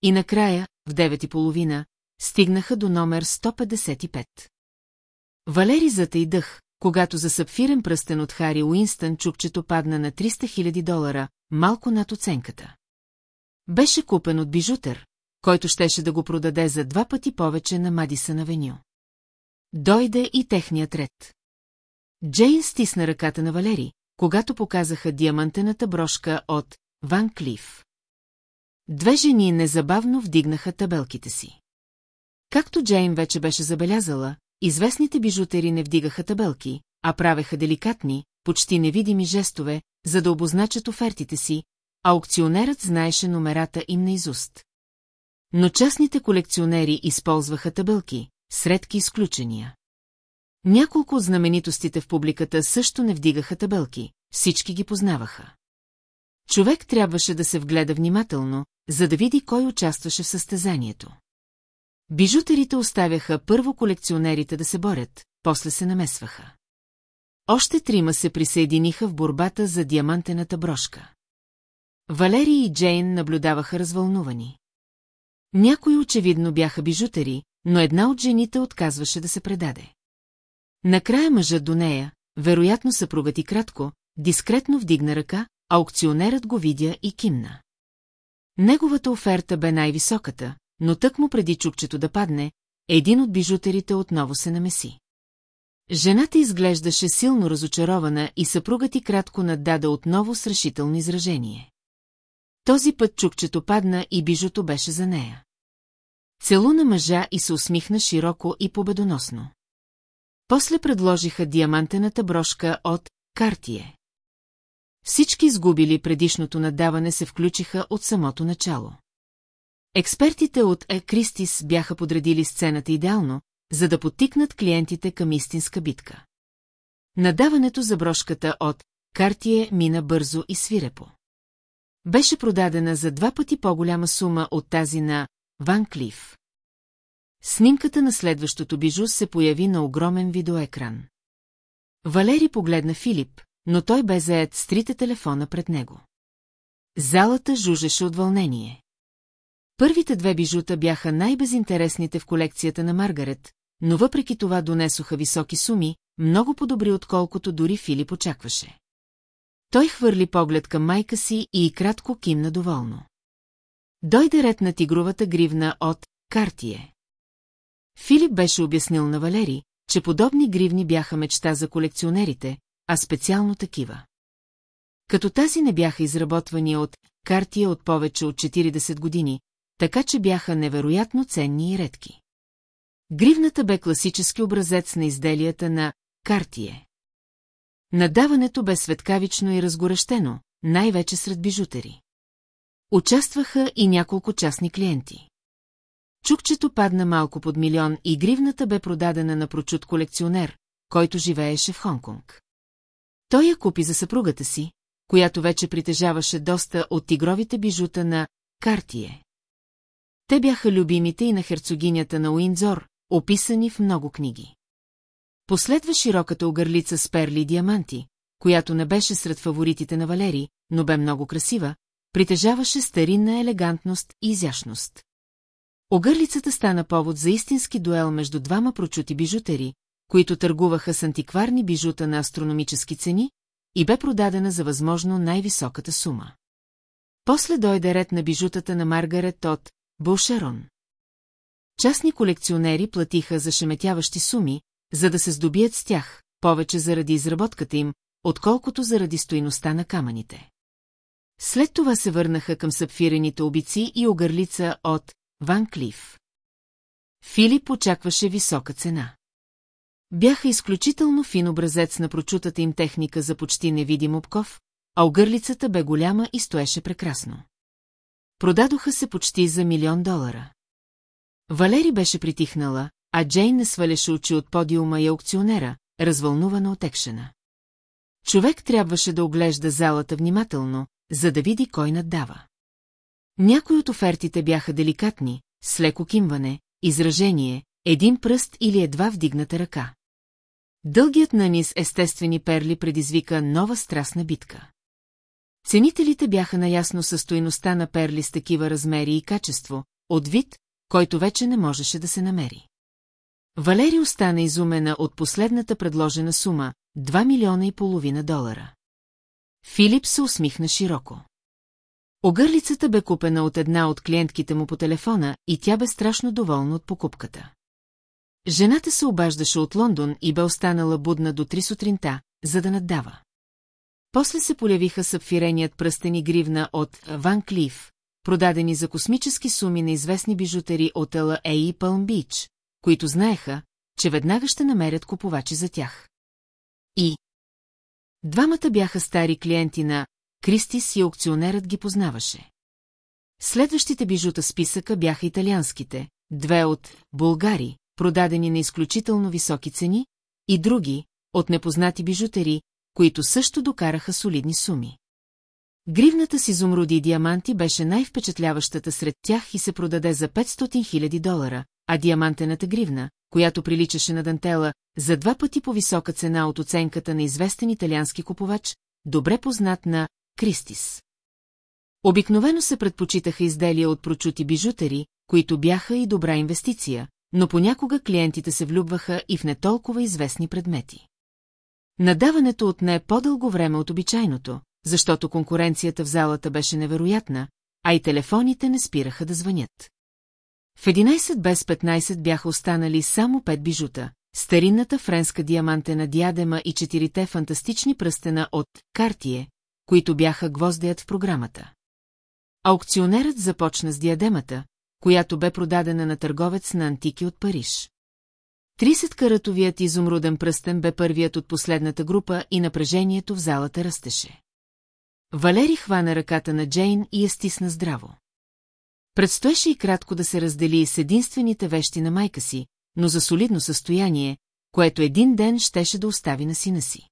И накрая, в 9.30, стигнаха до номер 155. Валери и дъх, когато за сапфирен пръстен от Хари Уинстън чупчето падна на 300 000 долара, малко над оценката. Беше купен от бижутер, който щеше да го продаде за два пъти повече на Мадисън Авеню. Дойде и техният ред. Джейн стисна ръката на Валери, когато показаха диамантената брошка от Ван Клиф. Две жени незабавно вдигнаха табелките си. Както Джейн вече беше забелязала, известните бижутери не вдигаха табелки, а правеха деликатни, почти невидими жестове, за да обозначат офертите си, аукционерът знаеше номерата им наизуст. Но частните колекционери използваха табелки, средки изключения. Няколко от знаменитостите в публиката също не вдигаха табелки, всички ги познаваха. Човек трябваше да се вгледа внимателно, за да види кой участваше в състезанието. Бижутерите оставяха първо колекционерите да се борят, после се намесваха. Още трима се присъединиха в борбата за диамантената брошка. Валери и Джейн наблюдаваха развълнувани. Някои очевидно бяха бижутери, но една от жените отказваше да се предаде. Накрая мъжът до нея, вероятно съпругът и кратко, дискретно вдигна ръка, аукционерът го видя и кимна. Неговата оферта бе най-високата, но тък му преди чупчето да падне, един от бижутерите отново се намеси. Жената изглеждаше силно разочарована и съпругът и кратко наддаде отново с решително изражение. Този път чукчето падна и бижото беше за нея. Целуна мъжа и се усмихна широко и победоносно. После предложиха диамантената брошка от Картие. Всички изгубили предишното надаване се включиха от самото начало. Експертите от Е Кристис бяха подредили сцената идеално, за да потикнат клиентите към истинска битка. Надаването за брошката от Картие мина бързо и свирепо. Беше продадена за два пъти по-голяма сума от тази на Ван Клиф. Снимката на следващото бижу се появи на огромен видеоекран. Валери погледна Филип, но той бе заед с трите телефона пред него. Залата жужеше от вълнение. Първите две бижута бяха най-безинтересните в колекцията на Маргарет, но въпреки това донесоха високи суми, много по-добри отколкото дори Филип очакваше. Той хвърли поглед към майка си и кратко кимна доволно. Дойде ред на тигровата гривна от Картие. Филип беше обяснил на Валери, че подобни гривни бяха мечта за колекционерите, а специално такива. Като тази не бяха изработвани от Картия от повече от 40 години, така че бяха невероятно ценни и редки. Гривната бе класически образец на изделията на Картие. Надаването бе светкавично и разгорещено, най-вече сред бижутери. Участваха и няколко частни клиенти. Чукчето падна малко под милион и гривната бе продадена на прочут колекционер, който живееше в Хонконг. Той я купи за съпругата си, която вече притежаваше доста от тигровите бижута на Картие. Те бяха любимите и на херцогинята на Уиндзор, описани в много книги. Последва широката огърлица с перли и диаманти, която не беше сред фаворитите на Валери, но бе много красива, притежаваше старинна елегантност и изящност. Огърлицата стана повод за истински дуел между двама прочути бижутери, които търгуваха с антикварни бижута на астрономически цени и бе продадена за възможно най-високата сума. После дойде ред на бижутата на Маргарет от Булшерон. Частни колекционери платиха за шеметяващи суми, за да се здобият с тях, повече заради изработката им, отколкото заради стоиността на камъните. След това се върнаха към сапфирените обици и огърлица от Ван Клиф. Филип очакваше висока цена. Бяха изключително фин образец на прочутата им техника за почти невидим обков, а огърлицата бе голяма и стоеше прекрасно. Продадоха се почти за милион долара. Валери беше притихнала, а Джейн не сваляше очи от подиума и аукционера, развълнувана от екшена. Човек трябваше да оглежда залата внимателно, за да види кой наддава. Някои от офертите бяха деликатни, с леко кимване, изражение, един пръст или едва вдигната ръка. Дългият нанис естествени перли предизвика нова страстна битка. Ценителите бяха наясно със стоеността на перли с такива размери и качество, от вид, който вече не можеше да се намери. Валери остана изумена от последната предложена сума – 2 милиона и половина долара. Филип се усмихна широко. Огърлицата бе купена от една от клиентките му по телефона и тя бе страшно доволна от покупката. Жената се обаждаше от Лондон и бе останала будна до три сутринта, за да наддава. После се полявиха сапфиреният пръстен и гривна от Ван Клиф, продадени за космически суми на известни бижутери от Ела и Пълм Бич, които знаеха, че веднага ще намерят купувачи за тях. И двамата бяха стари клиенти на Кристис и аукционерът ги познаваше. Следващите бижута списъка бяха италианските, две от Булгари, продадени на изключително високи цени, и други, от непознати бижутери, които също докараха солидни суми. Гривната с изумруди и диаманти беше най-впечатляващата сред тях и се продаде за 500 000 долара, а диамантената гривна, която приличаше на дантела, за два пъти по висока цена от оценката на известен италиански купувач, добре познат на Кристис. Обикновено се предпочитаха изделия от прочути бижутери, които бяха и добра инвестиция, но понякога клиентите се влюбваха и в не толкова известни предмети. Надаването отне по-дълго време от обичайното, защото конкуренцията в залата беше невероятна, а и телефоните не спираха да звънят. В 11 без 15 бяха останали само 5 бижута, старинната френска диамантена диадема и четирите фантастични пръстена от Картие, които бяха гвоздеят в програмата. Аукционерът започна с диадемата, която бе продадена на търговец на антики от Париж. 30-каратовият изумруден пръстен бе първият от последната група и напрежението в залата растеше. Валери хвана ръката на Джейн и я стисна здраво. Предстоеше и кратко да се раздели с единствените вещи на майка си, но за солидно състояние, което един ден щеше да остави на сина си.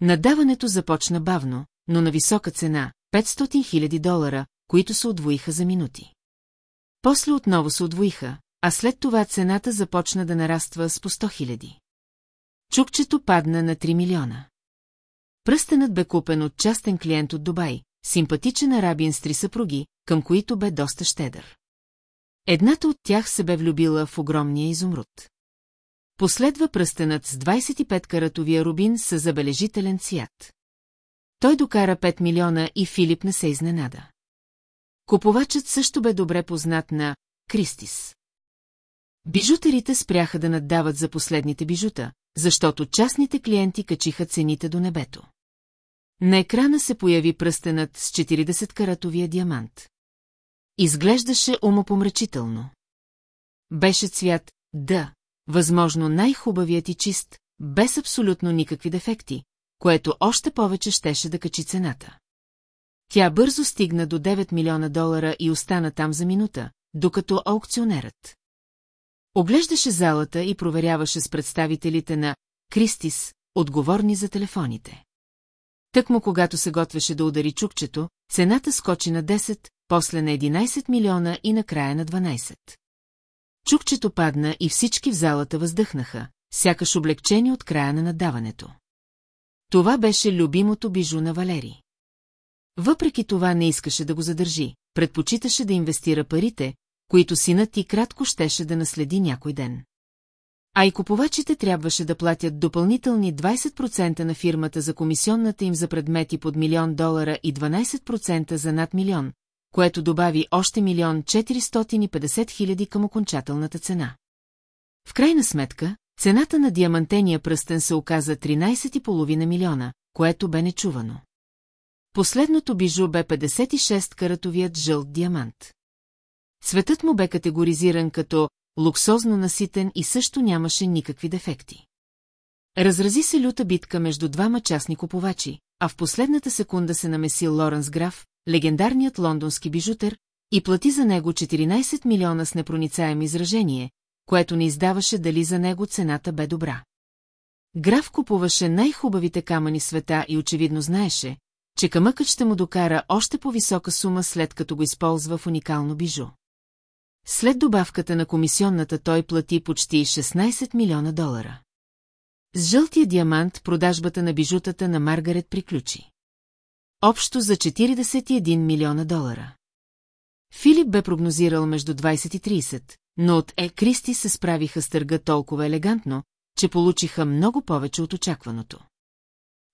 Надаването започна бавно, но на висока цена – 500 000 долара, които се отвоиха за минути. После отново се отвоиха, а след това цената започна да нараства с по 100 хиляди. Чукчето падна на 3 милиона. Пръстенът бе купен от частен клиент от Дубай, симпатичен арабин с три съпруги, към които бе доста щедър. Едната от тях се бе влюбила в огромния изумруд. Последва пръстенът с 25-каратовия рубин с забележителен цвят. Той докара 5 милиона и Филип не се изненада. Купувачът също бе добре познат на Кристис. Бижутерите спряха да наддават за последните бижута, защото частните клиенти качиха цените до небето. На екрана се появи пръстенът с 40-каратовия диамант. Изглеждаше умопомрачително. Беше цвят да, възможно най-хубавият и чист, без абсолютно никакви дефекти, което още повече щеше да качи цената. Тя бързо стигна до 9 милиона долара и остана там за минута, докато аукционерът. Оглеждаше залата и проверяваше с представителите на Кристис, отговорни за телефоните. Тъкмо когато се готвеше да удари чукчето, цената скочи на 10, после на 11 милиона и накрая на 12. Чукчето падна и всички в залата въздъхнаха, сякаш облегчени от края на надаването. Това беше любимото бижу на Валери. Въпреки това не искаше да го задържи, предпочиташе да инвестира парите, които синът и кратко щеше да наследи някой ден. А и купувачите трябваше да платят допълнителни 20% на фирмата за комисионната им за предмети под милион долара и 12% за над милион, което добави още милион 450 хиляди към окончателната цена. В крайна сметка, цената на диамантения пръстен се оказа 13,5 милиона, което бе нечувано. Последното бижу бе 56-каратовият жълт диамант. Цветът му бе категоризиран като луксозно наситен и също нямаше никакви дефекти. Разрази се люта битка между двама частни купувачи, а в последната секунда се намеси Лоренс Граф, легендарният лондонски бижутер, и плати за него 14 милиона с непроницаем изражение, което не издаваше дали за него цената бе добра. Граф купуваше най-хубавите камъни света и очевидно знаеше, че камъкът ще му докара още по-висока сума след като го използва в уникално бижу. След добавката на комисионната той плати почти 16 милиона долара. С жълтия диамант продажбата на бижутата на Маргарет приключи. Общо за 41 милиона долара. Филип бе прогнозирал между 20 и 30, но от Е. Кристи се справиха с търга толкова елегантно, че получиха много повече от очакваното.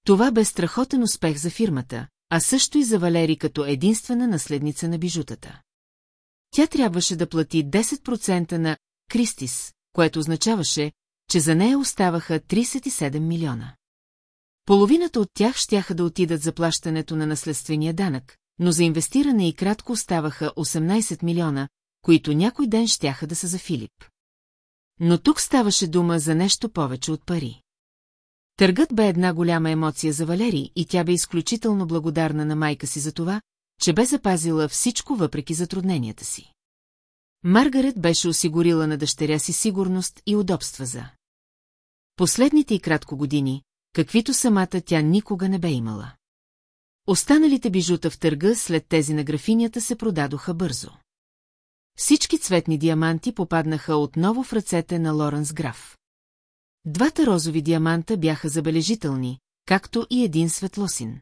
Това бе страхотен успех за фирмата, а също и за Валери като единствена наследница на бижутата. Тя трябваше да плати 10% на Кристис, което означаваше, че за нея оставаха 37 милиона. Половината от тях щяха да отидат за плащането на наследствения данък, но за инвестиране и кратко оставаха 18 милиона, които някой ден щяха да са за Филип. Но тук ставаше дума за нещо повече от пари. Търгът бе една голяма емоция за Валери и тя бе изключително благодарна на майка си за това, че бе запазила всичко въпреки затрудненията си. Маргарет беше осигурила на дъщеря си сигурност и удобства за. Последните и кратко години, каквито самата тя никога не бе имала. Останалите бижута в търга след тези на графинята се продадоха бързо. Всички цветни диаманти попаднаха отново в ръцете на Лоренс Граф. Двата розови диаманта бяха забележителни, както и един светлосин.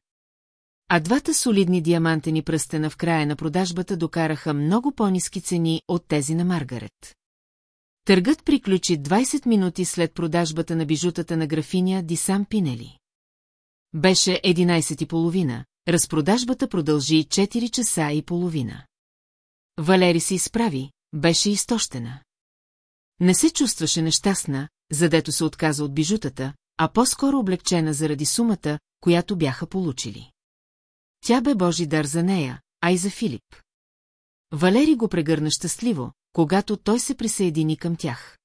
А двата солидни диамантени пръстена в края на продажбата докараха много по-низки цени от тези на Маргарет. Търгът приключи 20 минути след продажбата на бижутата на графиня Дисам Пинели. Беше 11.30, разпродажбата продължи 4 часа и половина. Валери се изправи, беше изтощена. Не се чувстваше нещастна, задето се отказа от бижутата, а по-скоро облегчена заради сумата, която бяха получили. Тя бе Божи дар за нея, а и за Филип. Валери го прегърна щастливо, когато той се присъедини към тях.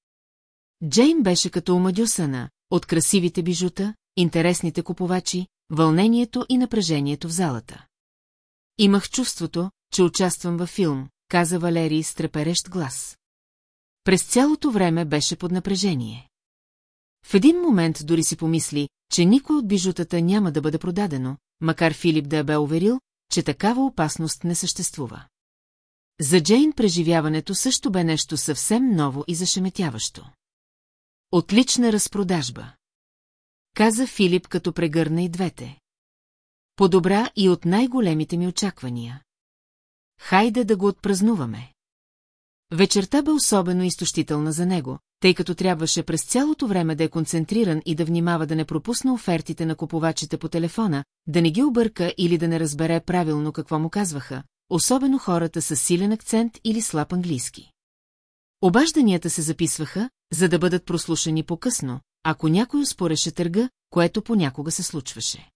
Джейн беше като омадюсана, от красивите бижута, интересните купувачи, вълнението и напрежението в залата. Имах чувството, че участвам във филм, каза Валерий с треперещ глас. През цялото време беше под напрежение. В един момент дори си помисли, че никой от бижутата няма да бъде продадено, макар Филип да е бе уверил, че такава опасност не съществува. За Джейн преживяването също бе нещо съвсем ново и зашеметяващо. Отлична разпродажба. Каза Филип, като прегърна и двете. Подобра и от най-големите ми очаквания. Хайде да го отпразнуваме. Вечерта бе особено изтощителна за него, тъй като трябваше през цялото време да е концентриран и да внимава да не пропусне офертите на купувачите по телефона, да не ги обърка или да не разбере правилно какво му казваха, особено хората с силен акцент или слаб английски. Обажданията се записваха, за да бъдат прослушани по-късно, ако някой успореше търга, което понякога се случваше.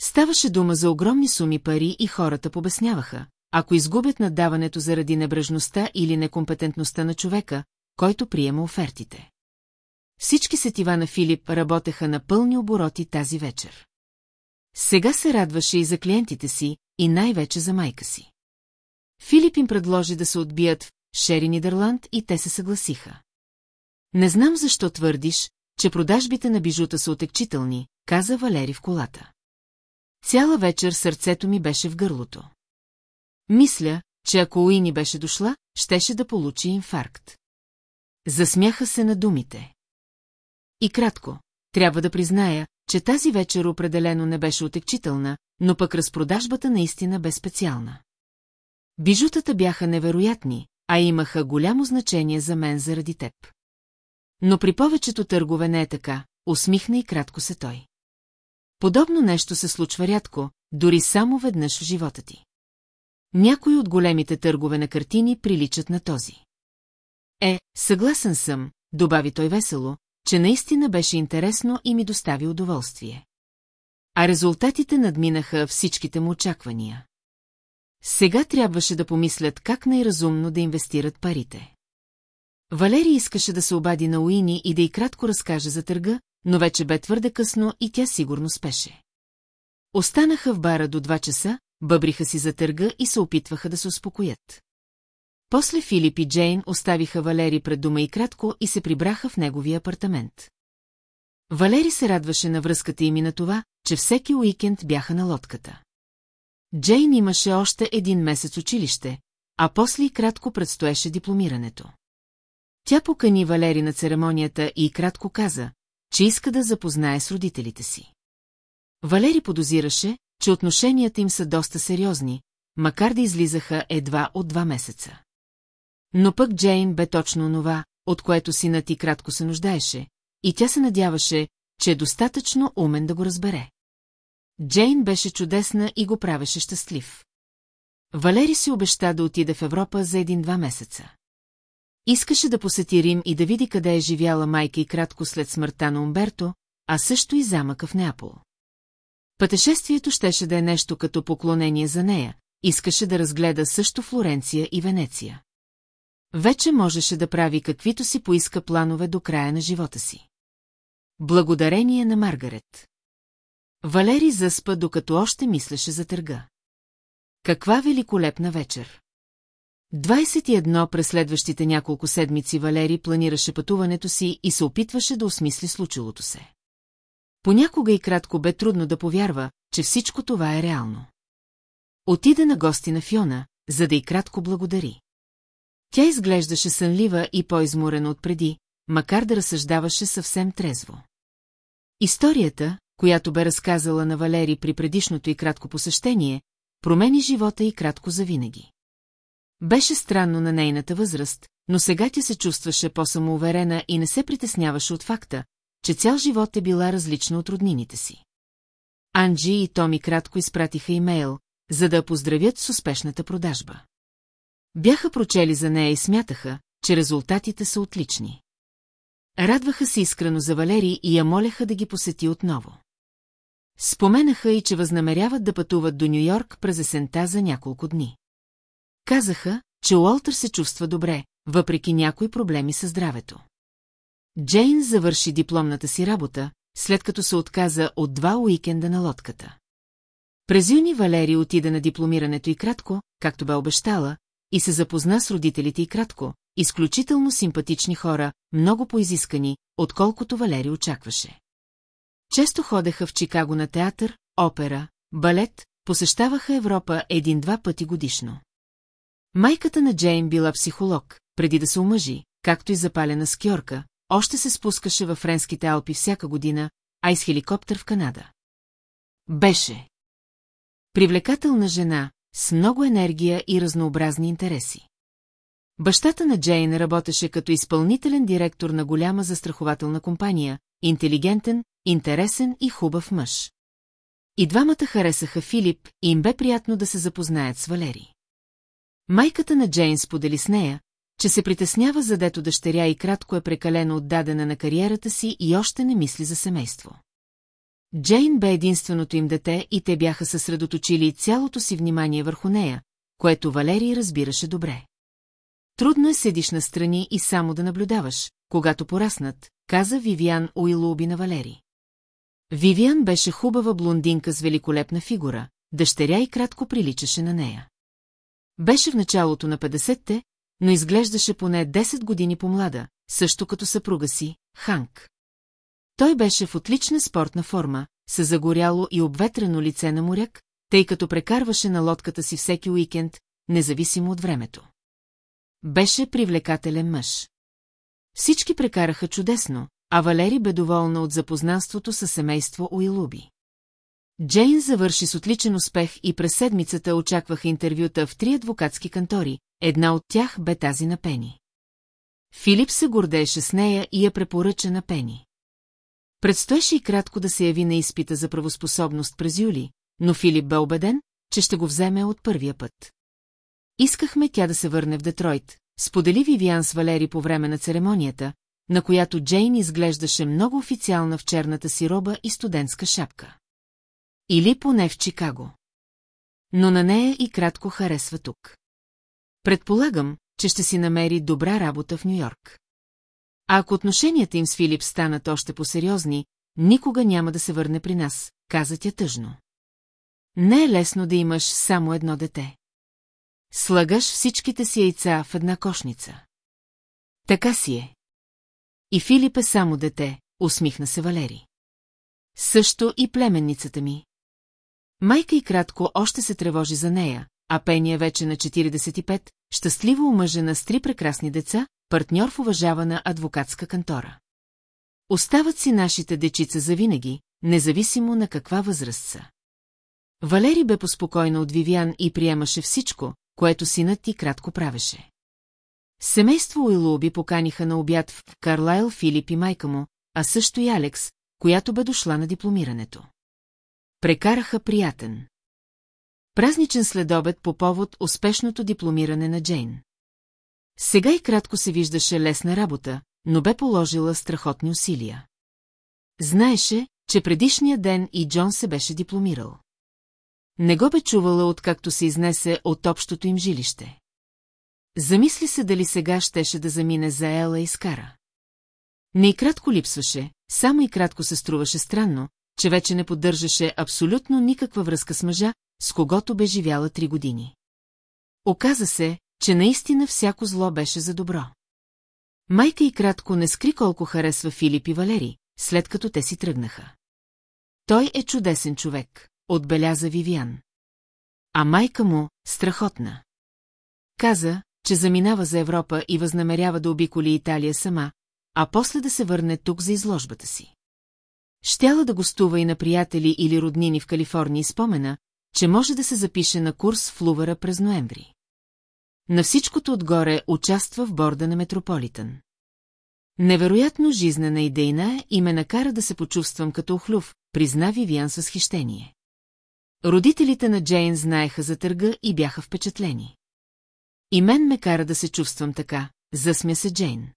Ставаше дума за огромни суми пари и хората побесняваха, ако изгубят наддаването заради небрежността или некомпетентността на човека, който приема офертите. Всички сетива на Филип работеха на пълни обороти тази вечер. Сега се радваше и за клиентите си, и най-вече за майка си. Филип им предложи да се отбият в Шери Нидерланд и те се съгласиха. Не знам защо твърдиш, че продажбите на бижута са отекчителни, каза Валери в колата. Цяла вечер сърцето ми беше в гърлото. Мисля, че ако Уини беше дошла, щеше да получи инфаркт. Засмяха се на думите. И кратко, трябва да призная, че тази вечер определено не беше отекчителна, но пък разпродажбата наистина бе специална. Бижутата бяха невероятни, а имаха голямо значение за мен заради теб. Но при повечето търгове не е така, усмихна и кратко се той. Подобно нещо се случва рядко, дори само веднъж в живота ти. Някои от големите търгове на картини приличат на този. Е, съгласен съм, добави той весело, че наистина беше интересно и ми достави удоволствие. А резултатите надминаха всичките му очаквания. Сега трябваше да помислят как най-разумно да инвестират парите. Валери искаше да се обади на Уини и да й кратко разкаже за търга, но вече бе твърде късно и тя сигурно спеше. Останаха в бара до два часа, бъбриха си за търга и се опитваха да се успокоят. После Филип и Джейн оставиха Валери пред дома и кратко и се прибраха в неговия апартамент. Валери се радваше на връзката им и на това, че всеки уикенд бяха на лодката. Джейн имаше още един месец училище, а после и кратко предстоеше дипломирането. Тя покани Валери на церемонията и кратко каза, че иска да запознае с родителите си. Валери подозираше, че отношенията им са доста сериозни, макар да излизаха едва от два месеца. Но пък Джейн бе точно онова, от което синът и кратко се нуждаеше, и тя се надяваше, че е достатъчно умен да го разбере. Джейн беше чудесна и го правеше щастлив. Валери си обеща да отиде в Европа за един-два месеца. Искаше да посети Рим и да види къде е живяла майка и кратко след смъртта на Умберто, а също и замъка в Неапол. Пътешествието щеше да е нещо като поклонение за нея, искаше да разгледа също Флоренция и Венеция. Вече можеше да прави каквито си поиска планове до края на живота си. Благодарение на Маргарет. Валери заспа, докато още мислеше за търга. Каква великолепна вечер! 21 през следващите няколко седмици Валери планираше пътуването си и се опитваше да осмисли случилото се. Понякога и кратко бе трудно да повярва, че всичко това е реално. Отида на гости на Фиона, за да и кратко благодари. Тя изглеждаше сънлива и по-изморена от преди, макар да разсъждаваше съвсем трезво. Историята, която бе разказала на Валери при предишното и кратко посещение, промени живота и кратко завинаги. Беше странно на нейната възраст, но сега тя се чувстваше по-самоуверена и не се притесняваше от факта, че цял живот е била различна от роднините си. Анджи и Томи кратко изпратиха имейл, за да поздравят с успешната продажба. Бяха прочели за нея и смятаха, че резултатите са отлични. Радваха се искрено за Валери и я молеха да ги посети отново. Споменаха и, че възнамеряват да пътуват до Нью-Йорк през есента за няколко дни. Казаха, че Уолтер се чувства добре, въпреки някои проблеми със здравето. Джейн завърши дипломната си работа, след като се отказа от два уикенда на лодката. През юни Валери отида на дипломирането и кратко, както бе обещала, и се запозна с родителите и кратко, изключително симпатични хора, много поизискани, отколкото Валери очакваше. Често ходеха в Чикаго на театър, опера, балет, посещаваха Европа един-два пъти годишно. Майката на Джейн била психолог, преди да се омъжи, както и запалена скьорка, още се спускаше във Френските Алпи всяка година, а и с хеликоптер в Канада. Беше. Привлекателна жена, с много енергия и разнообразни интереси. Бащата на Джейн работеше като изпълнителен директор на голяма застрахователна компания, интелигентен, интересен и хубав мъж. И двамата харесаха Филип и им бе приятно да се запознаят с Валери. Майката на Джейн сподели с нея, че се притеснява задето дъщеря и кратко е прекалено отдадена на кариерата си и още не мисли за семейство. Джейн бе единственото им дете и те бяха съсредоточили цялото си внимание върху нея, което Валерий разбираше добре. Трудно е седиш настрани и само да наблюдаваш, когато пораснат, каза Вивиан Уилуби на Валери. Вивиан беше хубава блондинка с великолепна фигура, дъщеря и кратко приличаше на нея. Беше в началото на 50-те, но изглеждаше поне 10 години по-млада, също като съпруга си, Ханк. Той беше в отлична спортна форма, с загоряло и обветрено лице на моряк, тъй като прекарваше на лодката си всеки уикенд, независимо от времето. Беше привлекателен мъж. Всички прекараха чудесно, а Валери бе доволна от запознанството със семейство Уилуби. Джейн завърши с отличен успех и през седмицата очакваха интервюта в три адвокатски кантори, една от тях бе тази на Пени. Филип се гордееше с нея и я препоръча на Пени. Предстоеше и кратко да се яви на изпита за правоспособност през юли, но Филип бе убеден, че ще го вземе от първия път. Искахме тя да се върне в Детройт, сподели Вивиан с Валери по време на церемонията, на която Джейн изглеждаше много официална в черната си роба и студентска шапка. Или поне в Чикаго. Но на нея и кратко харесва тук. Предполагам, че ще си намери добра работа в Нью-Йорк. А ако отношенията им с Филип станат още по-сериозни, никога няма да се върне при нас, каза тя тъжно. Не е лесно да имаш само едно дете. Слагаш всичките си яйца в една кошница. Така си е. И Филип е само дете, усмихна се Валери. Също и племенницата ми. Майка и кратко още се тревожи за нея, а Пени е вече на 45, щастливо омъжена с три прекрасни деца, партньор в уважавана адвокатска кантора. Остават си нашите дечица завинаги, независимо на каква възраст са. Валери бе поспокойна от Вивиан и приемаше всичко, което синът ти кратко правеше. Семейство Уилуби поканиха на обяд в Карлайл Филип и майка му, а също и Алекс, която бе дошла на дипломирането. Прекараха приятен. Празничен следобед по повод успешното дипломиране на Джейн. Сега и кратко се виждаше лесна работа, но бе положила страхотни усилия. Знаеше, че предишния ден и Джон се беше дипломирал. Не го бе чувала откакто се изнесе от общото им жилище. Замисли се дали сега щеше да замине за Ела и Скара. Не и кратко липсваше, само и кратко се струваше странно, че вече не поддържаше абсолютно никаква връзка с мъжа, с когото бе живяла три години. Оказа се, че наистина всяко зло беше за добро. Майка и кратко не скри колко харесва Филип и Валери, след като те си тръгнаха. Той е чудесен човек, отбеляза Вивиан. А майка му – страхотна. Каза, че заминава за Европа и възнамерява да обиколи Италия сама, а после да се върне тук за изложбата си. Щяла да гостува и на приятели или роднини в Калифорния спомена, че може да се запише на курс в Лувара през ноември. На всичкото отгоре участва в борда на Метрополитън. Невероятно жизнена идейна и ме накара да се почувствам като охлюв, призна Вивиан с възхищение. Родителите на Джейн знаеха за търга и бяха впечатлени. И мен ме кара да се чувствам така, засмя се Джейн.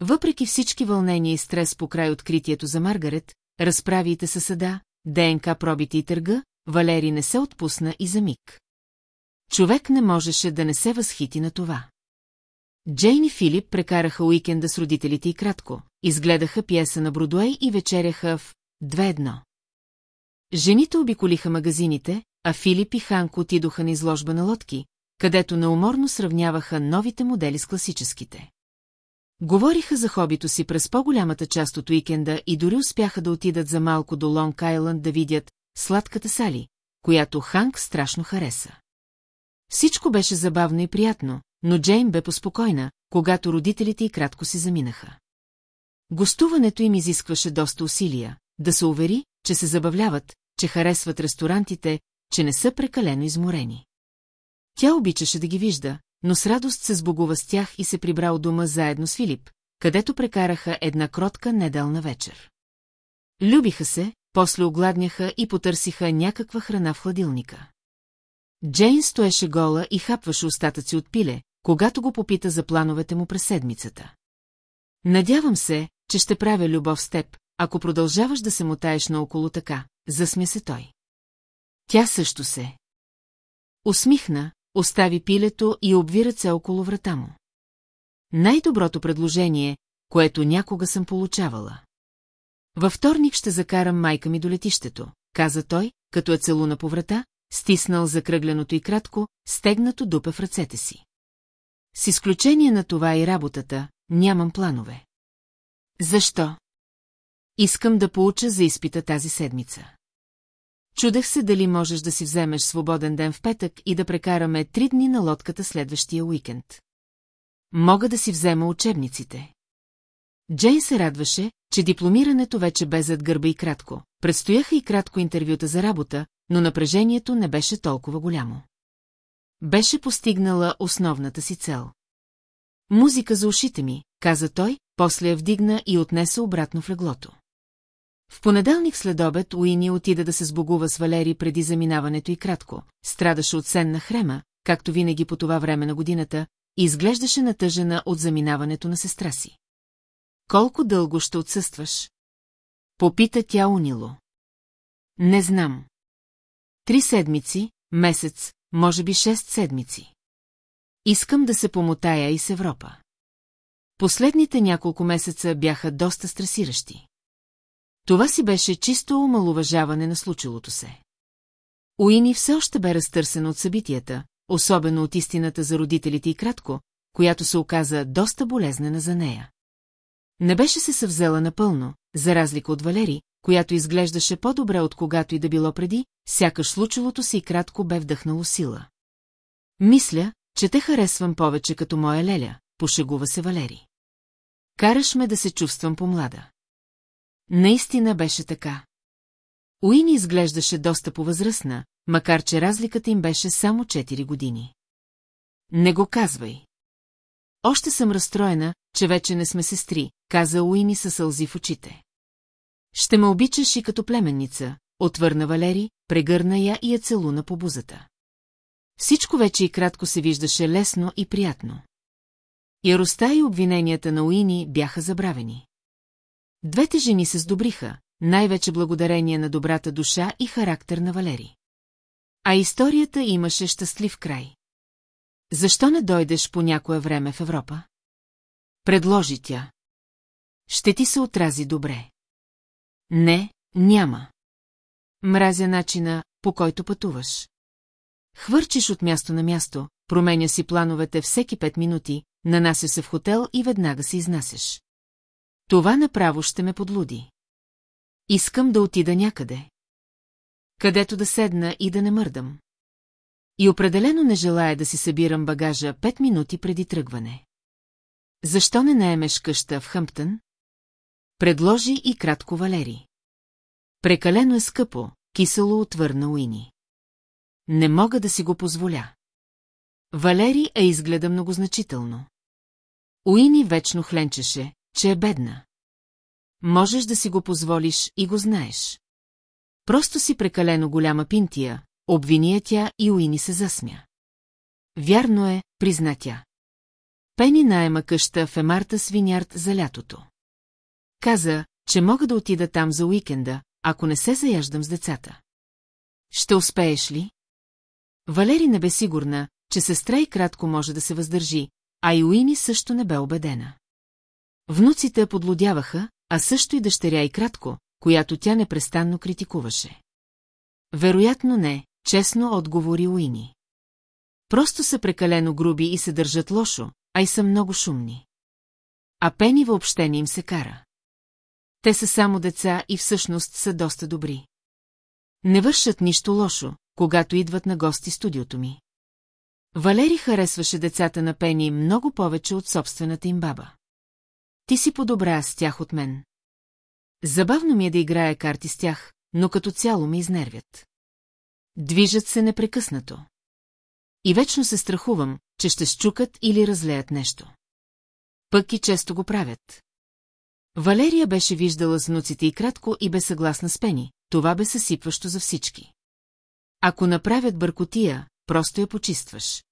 Въпреки всички вълнения и стрес по край откритието за Маргарет, разправите със съда, ДНК пробите и търга, Валери не се отпусна и за миг. Човек не можеше да не се възхити на това. Джейн и Филип прекараха уикенда с родителите и кратко, изгледаха пиеса на Бродуей и вечеряха в две едно. Жените обиколиха магазините, а Филип и Ханк отидоха на изложба на лодки, където науморно сравняваха новите модели с класическите. Говориха за хобито си през по-голямата част от уикенда и дори успяха да отидат за малко до Лонг Айланд да видят сладката Сали, която Ханк страшно хареса. Всичко беше забавно и приятно, но Джейн бе поспокойна, когато родителите й кратко си заминаха. Гостуването им изискваше доста усилия, да се увери, че се забавляват, че харесват ресторантите, че не са прекалено изморени. Тя обичаше да ги вижда, но с радост се сбогува с тях и се прибра от дома заедно с Филип, където прекараха една кротка неделна вечер. Любиха се, после огладняха и потърсиха някаква храна в хладилника. Джейн стоеше гола и хапваше остатъци от пиле, когато го попита за плановете му през седмицата. Надявам се, че ще правя любов с теб, ако продължаваш да се мотаеш наоколо така, засмя се той. Тя също се. Усмихна, остави пилето и обви ръце около врата му. Най-доброто предложение, което някога съм получавала. Във вторник ще закарам майка ми до летището, каза той, като е целуна по врата, стиснал закръгленото и кратко, стегнато дупе в ръцете си. С изключение на това и работата, нямам планове. Защо? Искам да получа за изпита тази седмица. Чудех се дали можеш да си вземеш свободен ден в петък и да прекараме три дни на лодката следващия уикенд. Мога да си взема учебниците. Джейн се радваше, че дипломирането вече бе зад гърба и кратко. Предстояха и кратко интервюта за работа, но напрежението не беше толкова голямо. Беше постигнала основната си цел. Музика за ушите ми, каза той, после я вдигна и отнесе обратно в леглото. В понеделник след обед Уини отида да се сбогува с Валери преди заминаването и кратко. Страдаше от сенна хрема, както винаги по това време на годината, и изглеждаше натъжена от заминаването на сестра си. Колко дълго ще отсъстваш? Попита тя унило. Не знам. Три седмици, месец, може би шест седмици. Искам да се помотая и с Европа. Последните няколко месеца бяха доста стресиращи. Това си беше чисто омалуважаване на случилото се. Уини все още бе разтърсена от събитията, особено от истината за родителите и кратко, която се оказа доста болезнена за нея. Не беше се съвзела напълно, за разлика от Валери, която изглеждаше по-добре от когато и да било преди, сякаш случилото си и кратко бе вдъхнало сила. Мисля, че те харесвам повече като моя леля, пошегува се Валери. Караш ме да се чувствам по-млада. Наистина беше така. Уини изглеждаше доста повъзрастна, макар че разликата им беше само 4 години. Не го казвай. Още съм разстроена, че вече не сме сестри, каза Уини със сълзи в очите. Ще ме обичаш и като племенница, отвърна Валери, прегърна я и я целуна по бузата. Всичко вече и кратко се виждаше лесно и приятно. Яростта и обвиненията на Уини бяха забравени. Двете жени се сдобриха, най-вече благодарение на добрата душа и характер на Валери. А историята имаше щастлив край. Защо не дойдеш по някое време в Европа? Предложи тя. Ще ти се отрази добре. Не, няма. Мразя начина, по който пътуваш. Хвърчиш от място на място, променя си плановете всеки пет минути, нанася се в хотел и веднага се изнасяш. Това направо ще ме подлуди. Искам да отида някъде. Където да седна и да не мърдам. И определено не желая да си събирам багажа пет минути преди тръгване. Защо не наемеш къща в Хъмптън? Предложи и кратко Валери. Прекалено е скъпо, кисело отвърна Уини. Не мога да си го позволя. Валери е изгледа многозначително. Уини вечно хленчеше, че е бедна. Можеш да си го позволиш и го знаеш. Просто си прекалено голяма пинтия, обвиния тя и Уини се засмя. Вярно е, призна тя. Пени найема къща в Емарта Свинярд за лятото. Каза, че мога да отида там за уикенда, ако не се заяждам с децата. Ще успееш ли? Валери не бе сигурна, че сестра и кратко може да се въздържи, а и Уини също не бе убедена. Внуците подлодяваха, а също и дъщеря и кратко, която тя непрестанно критикуваше. Вероятно не, честно отговори Уини. Просто са прекалено груби и се държат лошо, а и са много шумни. А Пени въобще не им се кара. Те са само деца и всъщност са доста добри. Не вършат нищо лошо, когато идват на гости студиото ми. Валери харесваше децата на Пени много повече от собствената им баба. Ти си по-добра с тях от мен. Забавно ми е да играя карти с тях, но като цяло ме изнервят. Движат се непрекъснато. И вечно се страхувам, че ще счукат или разлеят нещо. Пък и често го правят. Валерия беше виждала с и кратко и бе съгласна с Пени, това бе съсипващо за всички. Ако направят бъркотия, просто я почистваш.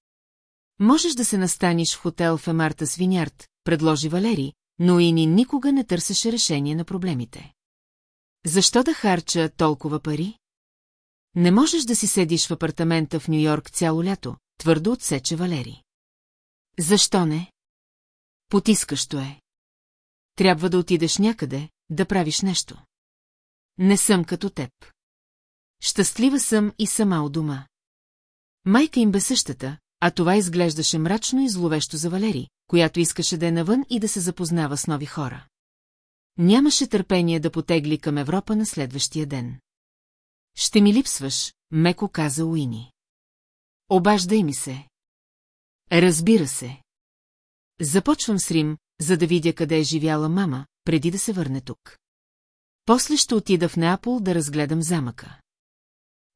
Можеш да се настаниш в хотел в Емарта Свинярд, предложи Валери, но Ини никога не търсеше решение на проблемите. Защо да харча толкова пари? Не можеш да си седиш в апартамента в Нью-Йорк цяло лято, твърдо отсече Валери. Защо не? Потискащо е. Трябва да отидеш някъде, да правиш нещо. Не съм като теб. Щастлива съм и сама у дома. Майка им бе същата, а това изглеждаше мрачно и зловещо за Валери, която искаше да е навън и да се запознава с нови хора. Нямаше търпение да потегли към Европа на следващия ден. Ще ми липсваш, меко каза Уини. Обаждай ми се. Разбира се. Започвам с Рим, за да видя къде е живяла мама, преди да се върне тук. После ще отида в Неапол да разгледам замъка.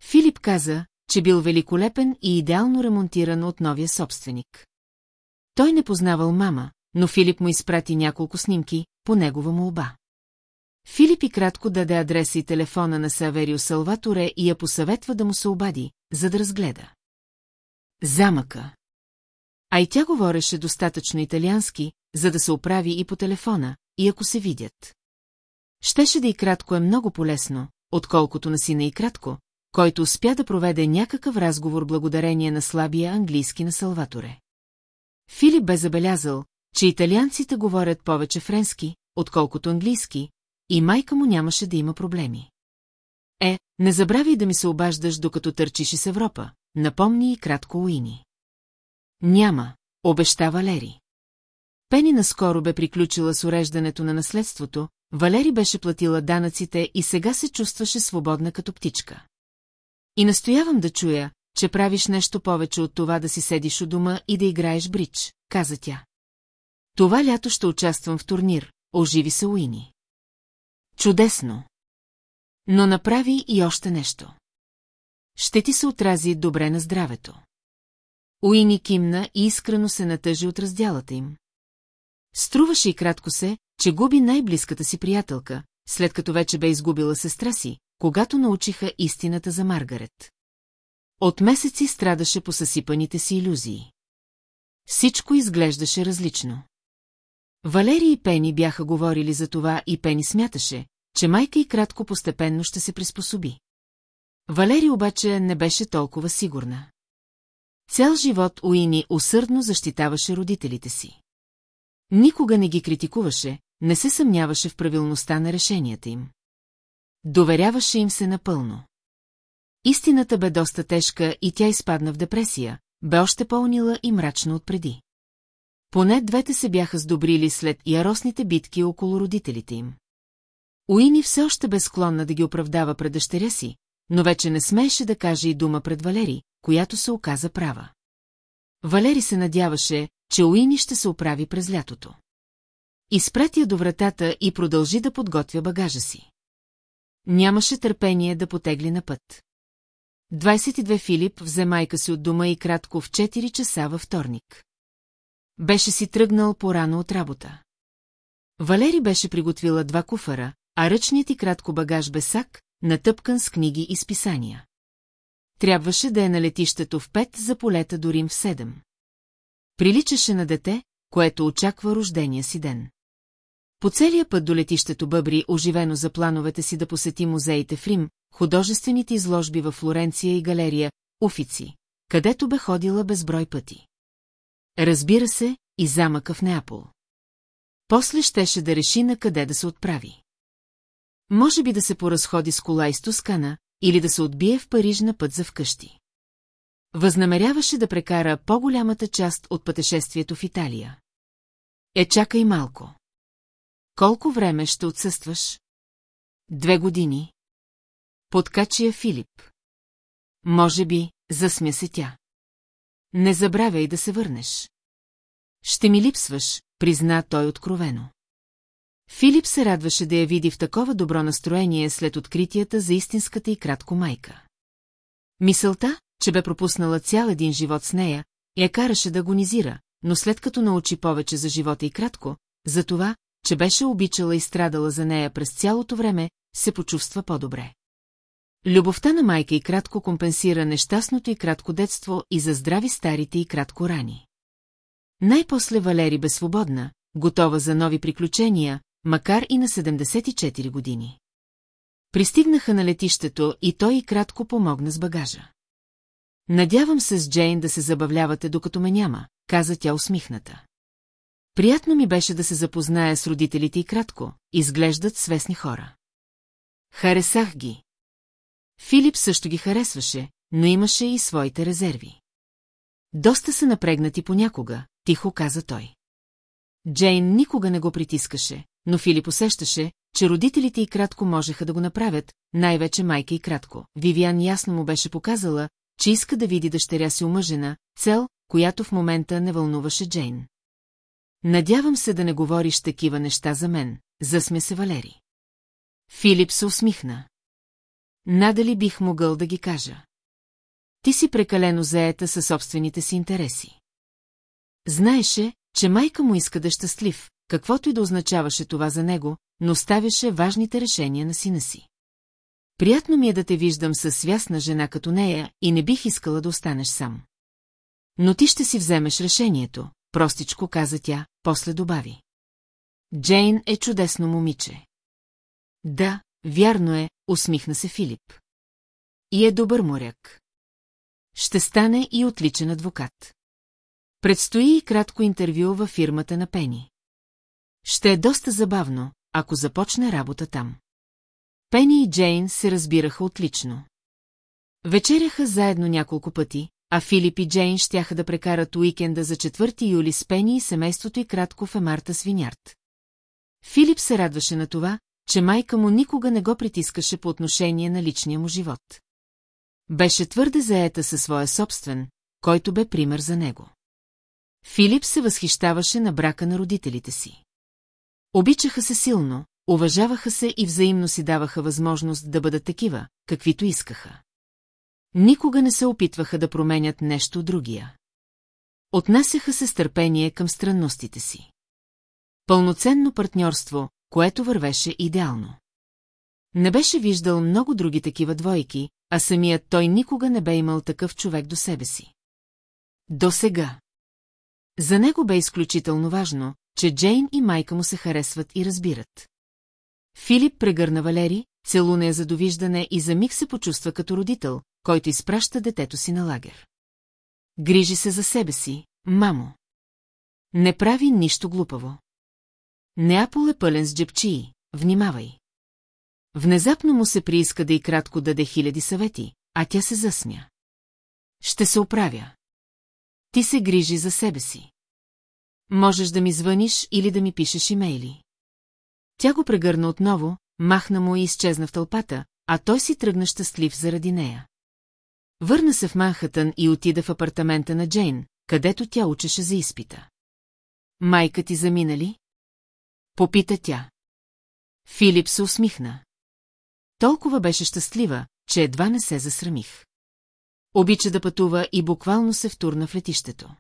Филип каза, че бил великолепен и идеално ремонтиран от новия собственик. Той не познавал мама, но Филип му изпрати няколко снимки, по негова молба. Филип и кратко даде адреса и телефона на Саверио Салваторе и я посъветва да му се обади, за да разгледа. Замъка. А и тя говореше достатъчно италиански, за да се оправи и по телефона, и ако се видят. Щеше да и кратко е много полезно, отколкото на сина и кратко, който успя да проведе някакъв разговор благодарение на слабия английски на Салваторе. Филип бе забелязал, че италианците говорят повече френски, отколкото английски, и майка му нямаше да има проблеми. Е, не забравяй да ми се обаждаш, докато търчиш из Европа, напомни и кратко Уини. Няма, обещава Лери. Пени наскоро бе приключила с уреждането на наследството, Валери беше платила данъците и сега се чувстваше свободна като птичка. И настоявам да чуя, че правиш нещо повече от това да си седиш у дома и да играеш бридж, каза тя. Това лято ще участвам в турнир, оживи се Уини. Чудесно! Но направи и още нещо. Ще ти се отрази добре на здравето. Уини кимна и искрено се натъжи от разделата им. Струваше и кратко се, че губи най-близката си приятелка, след като вече бе изгубила сестра си, когато научиха истината за Маргарет. От месеци страдаше по съсипаните си иллюзии. Всичко изглеждаше различно. Валери и Пени бяха говорили за това и Пени смяташе, че майка и кратко постепенно ще се приспособи. Валери обаче не беше толкова сигурна. Цял живот Уини усърдно защитаваше родителите си. Никога не ги критикуваше, не се съмняваше в правилността на решенията им. Доверяваше им се напълно. Истината бе доста тежка и тя изпадна в депресия, бе още по-унила и мрачна отпреди. Поне двете се бяха сдобрили след яростните битки около родителите им. Уини все още бе склонна да ги оправдава пред дъщеря си, но вече не смееше да каже и дума пред Валери, която се оказа права. Валери се надяваше, че Уини ще се оправи през лятото. Изпрати я до вратата и продължи да подготвя багажа си. Нямаше търпение да потегли на път. 22 Филип взе майка си от дома и кратко в 4 часа във вторник. Беше си тръгнал порано от работа. Валери беше приготвила два куфара, а ръчният и кратко багаж без сак, натъпкан с книги и списания. Трябваше да е на летището в 5 за полета до Рим в 7. Приличаше на дете, което очаква рождения си ден. По целия път до летището Бъбри оживено за плановете си да посети музеите в Рим, художествените изложби в Флоренция и галерия Уфици, където бе ходила безброй пъти. Разбира се, и замъка в Неапол. После щеше да реши на къде да се отправи. Може би да се поразходи с кола из Тускана или да се отбие в Париж на път за вкъщи. Възнамеряваше да прекара по-голямата част от пътешествието в Италия. Е, чакай малко. Колко време ще отсъстваш? Две години. Подкачия Филип. Може би, засмя се тя. Не забравяй да се върнеш. Ще ми липсваш, призна той откровено. Филип се радваше да я види в такова добро настроение след откритията за истинската и кратко майка. Мисълта, че бе пропуснала цял един живот с нея, я караше да агонизира, но след като научи повече за живота и кратко, за това, че беше обичала и страдала за нея през цялото време, се почувства по-добре. Любовта на майка и кратко компенсира нещастното и кратко детство и за здрави старите и кратко рани. Най-после Валери бе свободна, готова за нови приключения, макар и на 74 години. Пристигнаха на летището и той и кратко помогна с багажа. Надявам се с Джейн да се забавлявате, докато ме няма, каза тя усмихната. Приятно ми беше да се запозная с родителите и кратко, изглеждат свестни хора. Харесах ги. Филип също ги харесваше, но имаше и своите резерви. Доста са напрегнати понякога, тихо каза той. Джейн никога не го притискаше, но Филип усещаше, че родителите и кратко можеха да го направят, най-вече майка и кратко. Вивиан ясно му беше показала, че иска да види дъщеря си омъжена, цел, която в момента не вълнуваше Джейн. Надявам се да не говориш такива неща за мен, засме се Валери. Филип се усмихна. Надали бих могъл да ги кажа. Ти си прекалено заета със собствените си интереси. Знаеше, че майка му иска да е щастлив, каквото и да означаваше това за него, но ставяше важните решения на сина си. Приятно ми е да те виждам със свясна жена като нея и не бих искала да останеш сам. Но ти ще си вземеш решението, простичко каза тя, после добави. Джейн е чудесно момиче. Да, вярно е, усмихна се Филип. И е добър моряк. Ще стане и отличен адвокат. Предстои и кратко интервю във фирмата на Пени. Ще е доста забавно, ако започне работа там. Пени и Джейн се разбираха отлично. Вечеряха заедно няколко пъти, а Филип и Джейн щяха да прекарат уикенда за 4 юли с Пени и семейството и кратко в Емарта Свинярд. Филип се радваше на това, че майка му никога не го притискаше по отношение на личния му живот. Беше твърде заета със своя собствен, който бе пример за него. Филип се възхищаваше на брака на родителите си. Обичаха се силно, уважаваха се и взаимно си даваха възможност да бъдат такива, каквито искаха. Никога не се опитваха да променят нещо другия. Отнасяха се с търпение към странностите си. Пълноценно партньорство, което вървеше идеално. Не беше виждал много други такива двойки, а самият той никога не бе имал такъв човек до себе си. До сега. За него бе изключително важно, че Джейн и майка му се харесват и разбират. Филип прегърна Валери, целуна я за довиждане и за миг се почувства като родител, който изпраща детето си на лагер. Грижи се за себе си, мамо. Не прави нищо глупаво. Неапол е пълен с джепчии, внимавай. Внезапно му се прииска да и кратко даде хиляди съвети, а тя се засмя. Ще се оправя. Ти се грижи за себе си. Можеш да ми звъниш или да ми пишеш имейли. Тя го прегърна отново, махна му и изчезна в тълпата, а той си тръгна щастлив заради нея. Върна се в Манхатън и отида в апартамента на Джейн, където тя учеше за изпита. Майка ти замина ли? Попита тя. Филип се усмихна. Толкова беше щастлива, че едва не се засрамих. Обича да пътува и буквално се втурна в летището.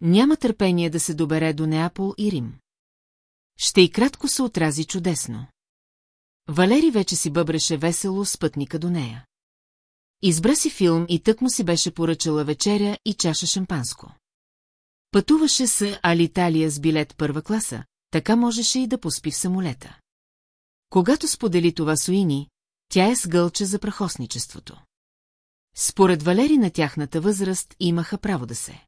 Няма търпение да се добере до Неапол и Рим. Ще и кратко се отрази чудесно. Валери вече си бъбреше весело с пътника до нея. Избра си филм и тък му си беше поръчала вечеря и чаша шампанско. Пътуваше с Алиталия с билет първа класа, така можеше и да поспи в самолета. Когато сподели това с Уини, тя е сгълча за прахосничеството. Според Валери на тяхната възраст имаха право да се.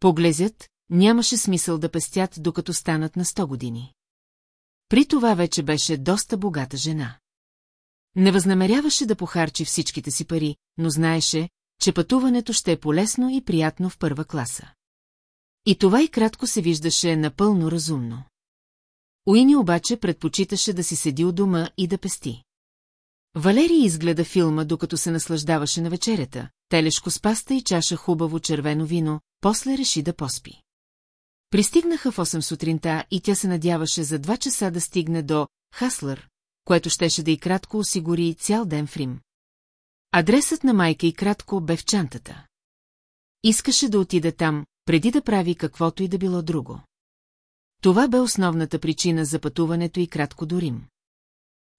Поглезят, нямаше смисъл да пестят, докато станат на 100 години. При това вече беше доста богата жена. Не възнамеряваше да похарчи всичките си пари, но знаеше, че пътуването ще е полезно и приятно в първа класа. И това и кратко се виждаше напълно разумно. Уини обаче предпочиташе да си седи у дома и да пести. Валерий изгледа филма, докато се наслаждаваше на вечерята, телешко с паста и чаша хубаво червено вино, после реши да поспи. Пристигнаха в 8 сутринта и тя се надяваше за два часа да стигне до Хаслър, което щеше да и кратко осигури цял ден в Рим. Адресът на майка и кратко бе в чантата. Искаше да отида там, преди да прави каквото и да било друго. Това бе основната причина за пътуването и кратко до Рим.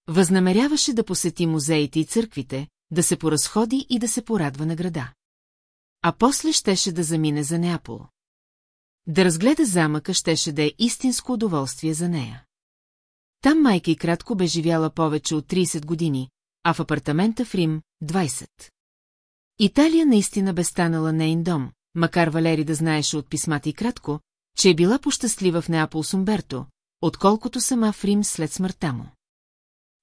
Възнамеряваше да посети музеите и църквите, да се поразходи и да се порадва на града. А после щеше да замине за Неапол. Да разгледа замъка щеше да е истинско удоволствие за нея. Там майка и кратко бе живяла повече от 30 години, а в апартамента в Рим – 20. Италия наистина бе станала нейн дом, макар Валери да знаеше от писмата и кратко, че е била пощастлива в Неапол с Умберто, отколкото сама в Рим след смъртта му.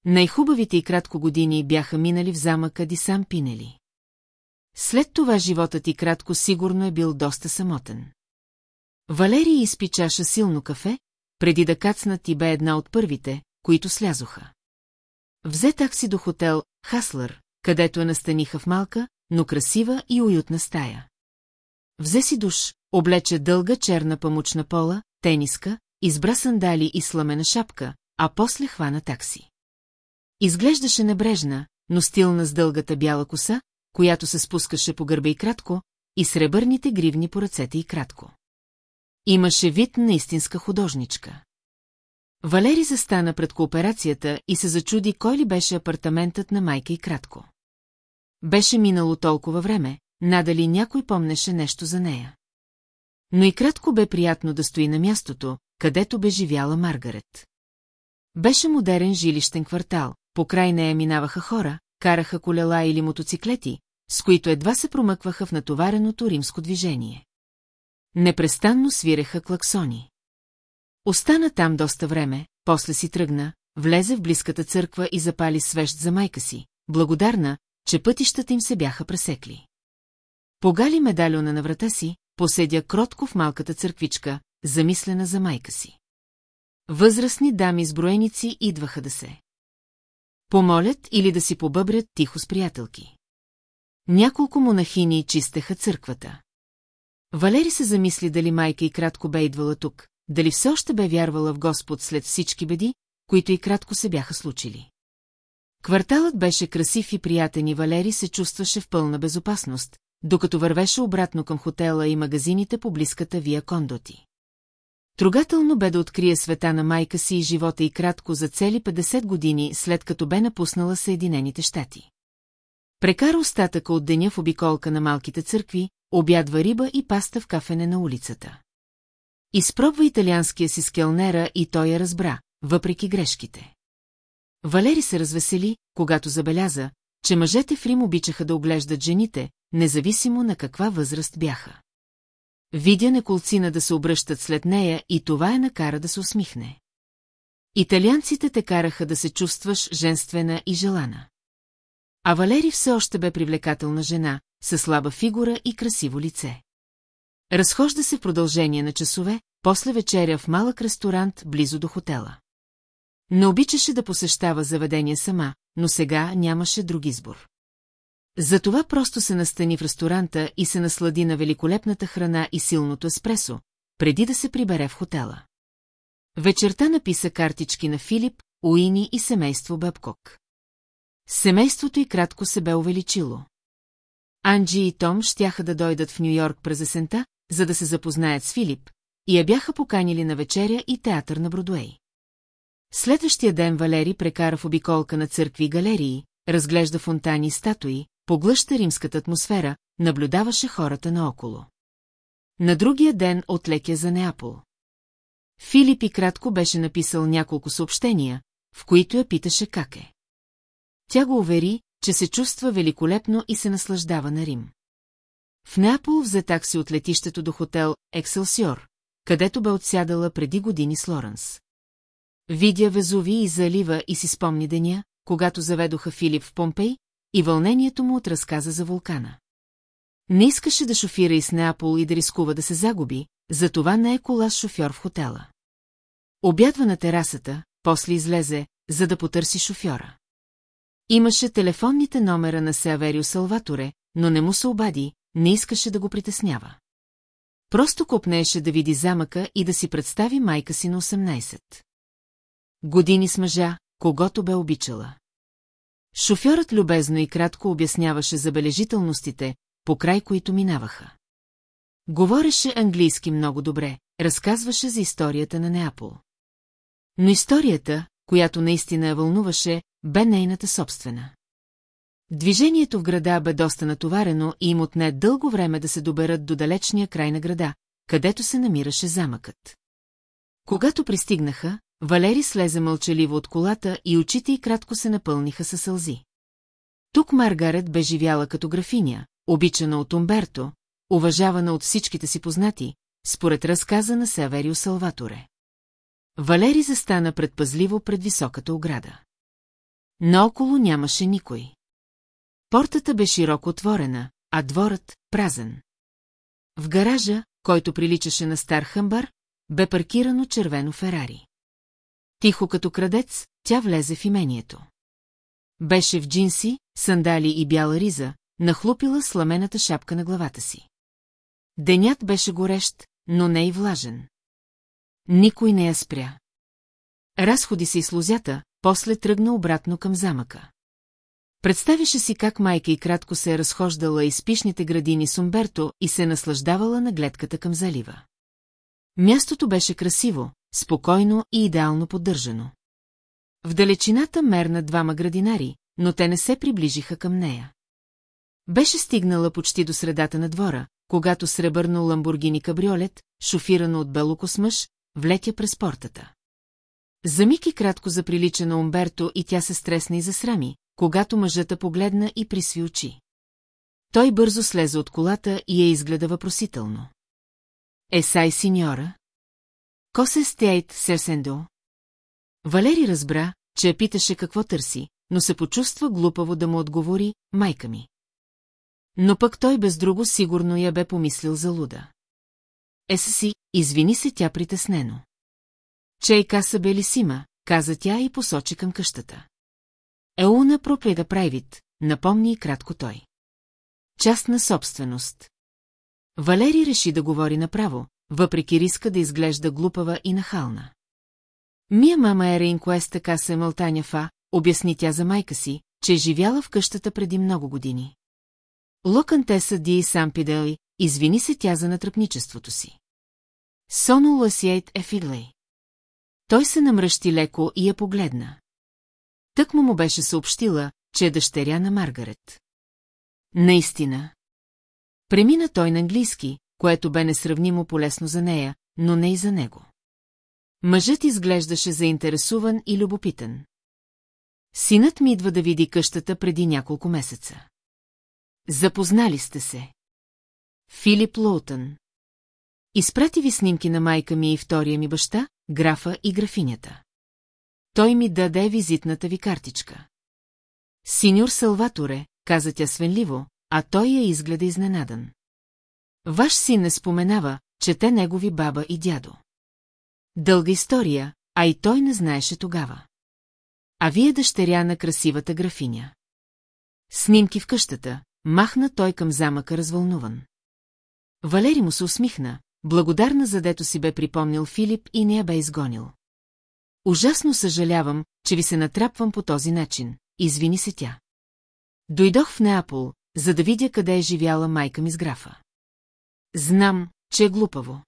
Най-хубавите и кратко години бяха минали в замъка Дисам Пинели. След това животът и кратко сигурно е бил доста самотен. Валерий изпи чаша силно кафе, преди да кацнат и бе една от първите, които слязоха. Взе такси до хотел Хаслър, където я настаниха в малка, но красива и уютна стая. Взе си душ, облече дълга черна памучна пола, тениска, избра сандали и сламена шапка, а после хвана такси. Изглеждаше небрежна, но стилна с дългата бяла коса, която се спускаше по гърба и кратко, и сребърните гривни по ръцете и кратко. Имаше вид на истинска художничка. Валери застана пред кооперацията и се зачуди кой ли беше апартаментът на майка и кратко. Беше минало толкова време, надали някой помнеше нещо за нея. Но и кратко бе приятно да стои на мястото, където бе живяла Маргарет. Беше модерен жилищен квартал, по край нея минаваха хора, караха колела или мотоциклети, с които едва се промъкваха в натовареното римско движение. Непрестанно свиреха клаксони. Остана там доста време, после си тръгна, влезе в близката църква и запали свещ за майка си, благодарна, че пътищата им се бяха пресекли. Погали медальона на врата си, поседя кротко в малката църквичка, замислена за майка си. Възрастни дами с броеници идваха да се. Помолят или да си побъбрят тихо с приятелки. Няколко монахини чистеха църквата. Валери се замисли дали майка и кратко бе идвала тук, дали все още бе вярвала в Господ след всички беди, които и кратко се бяха случили. Кварталът беше красив и приятен и Валери се чувстваше в пълна безопасност, докато вървеше обратно към хотела и магазините по близката Вия Кондоти. Трогателно бе да открие света на майка си и живота и кратко за цели 50 години след като бе напуснала Съединените щати. Прекара остатъка от деня в обиколка на малките църкви, обядва риба и паста в кафене на улицата. Изпробва италианския си скелнера и той я разбра, въпреки грешките. Валери се развесели, когато забеляза, че мъжете в Рим обичаха да оглеждат жените, независимо на каква възраст бяха. Видя неколцина да се обръщат след нея и това е накара да се усмихне. Италианците те караха да се чувстваш женствена и желана. А Валери все още бе привлекателна жена, със слаба фигура и красиво лице. Разхожда се в продължение на часове, после вечеря в малък ресторант близо до хотела. Не обичаше да посещава заведения сама, но сега нямаше друг избор. Затова просто се настани в ресторанта и се наслади на великолепната храна и силното еспресо, преди да се прибере в хотела. Вечерта написа картички на Филип, Уини и семейство Бъбкок. Семейството и кратко се бе увеличило. Анджи и Том щяха да дойдат в Нью-Йорк през есента, за да се запознаят с Филип, и я бяха поканили на вечеря и театър на Бродуей. Следващия ден Валери прекара в обиколка на църкви и галерии, разглежда фонтани и статуи, поглъща римската атмосфера, наблюдаваше хората наоколо. На другия ден отлекя за Неапол. Филип и кратко беше написал няколко съобщения, в които я питаше как е. Тя го увери, че се чувства великолепно и се наслаждава на Рим. В Неапол взе такси от летището до хотел Екселсиор, където бе отсядала преди години с Лоренс. Видя Везуви и залива и си спомни деня, когато заведоха Филип в Помпей, и вълнението му от разказа за вулкана. Не искаше да шофира из Неапол и да рискува да се загуби, затова не е кола с шофьор в хотела. Обядва на терасата, после излезе, за да потърси шофьора. Имаше телефонните номера на Сеаверио Салваторе, но не му се обади, не искаше да го притеснява. Просто копнееше да види замъка и да си представи майка си на 18. Години с мъжа, когато бе обичала. Шофьорът любезно и кратко обясняваше забележителностите, по край които минаваха. Говореше английски много добре, разказваше за историята на Неапол. Но историята, която наистина я вълнуваше, бе нейната собствена. Движението в града бе доста натоварено и им отне дълго време да се доберат до далечния край на града, където се намираше замъкът. Когато пристигнаха, Валери слезе мълчаливо от колата и очите й кратко се напълниха със сълзи. Тук Маргарет бе живяла като графиня, обичана от Умберто, уважавана от всичките си познати, според разказа на Северио Салваторе. Валери застана предпазливо пред високата ограда. Наоколо нямаше никой. Портата бе широко отворена, а дворът – празен. В гаража, който приличаше на стар хъмбар, бе паркирано червено Ферари. Тихо като крадец, тя влезе в имението. Беше в джинси, сандали и бяла риза, нахлупила сламената шапка на главата си. Денят беше горещ, но не и влажен. Никой не я спря. Разходи се и слузята, после тръгна обратно към замъка. Представяше си как майка и кратко се е разхождала из пишните градини с Умберто и се наслаждавала на гледката към залива. Мястото беше красиво, спокойно и идеално поддържано. В далечината мерна двама градинари, но те не се приближиха към нея. Беше стигнала почти до средата на двора, когато сребърно ламбургини кабриолет, шофирано от белокос мъж, влетя през портата. За миг и кратко заприлича на Умберто и тя се стресна и засрами, когато мъжата погледна и присви очи. Той бързо слезе от колата и я изгледа въпросително. Есай, синьора? Косе стейт, сесендо? Валери разбра, че я питаше какво търси, но се почувства глупаво да му отговори «майка ми». Но пък той без друго сигурно я бе помислил за луда. Еса си, извини се тя притеснено. Чей каса белисима, каза тя и посочи към къщата. Еуна пропледа прайвит, напомни и кратко той. Частна собственост. Валери реши да говори направо, въпреки риска да изглежда глупава и нахална. Мия мама е реинкуеста каса е Мълтаня Фа, обясни тя за майка си, че е живяла в къщата преди много години. Локантеса Ди Сампидели, извини се тя за натръпничеството си. Соно Ласиейт е фиглей. Той се намръщи леко и я погледна. Тък му му беше съобщила, че е дъщеря на Маргарет. Наистина. Премина той на английски, което бе несравнимо полезно за нея, но не и за него. Мъжът изглеждаше заинтересуван и любопитен. Синът ми идва да види къщата преди няколко месеца. Запознали сте се. Филип Лоутън. Изпрати ви снимки на майка ми и втория ми баща, графа и графинята. Той ми даде визитната ви картичка. Синьор Салваторе, каза тя свенливо, а той я изгледа изненадан. Ваш син не споменава, че те негови баба и дядо. Дълга история, а и той не знаеше тогава. А вие дъщеря на красивата графиня. Снимки в къщата, махна той към замъка развълнуван. Валери му се усмихна, благодарна за дето си бе припомнил Филип и не я бе изгонил. Ужасно съжалявам, че ви се натрапвам по този начин, извини се тя. Дойдох в Неапол, за да видя къде е живяла майка ми с графа. Знам, че е глупаво.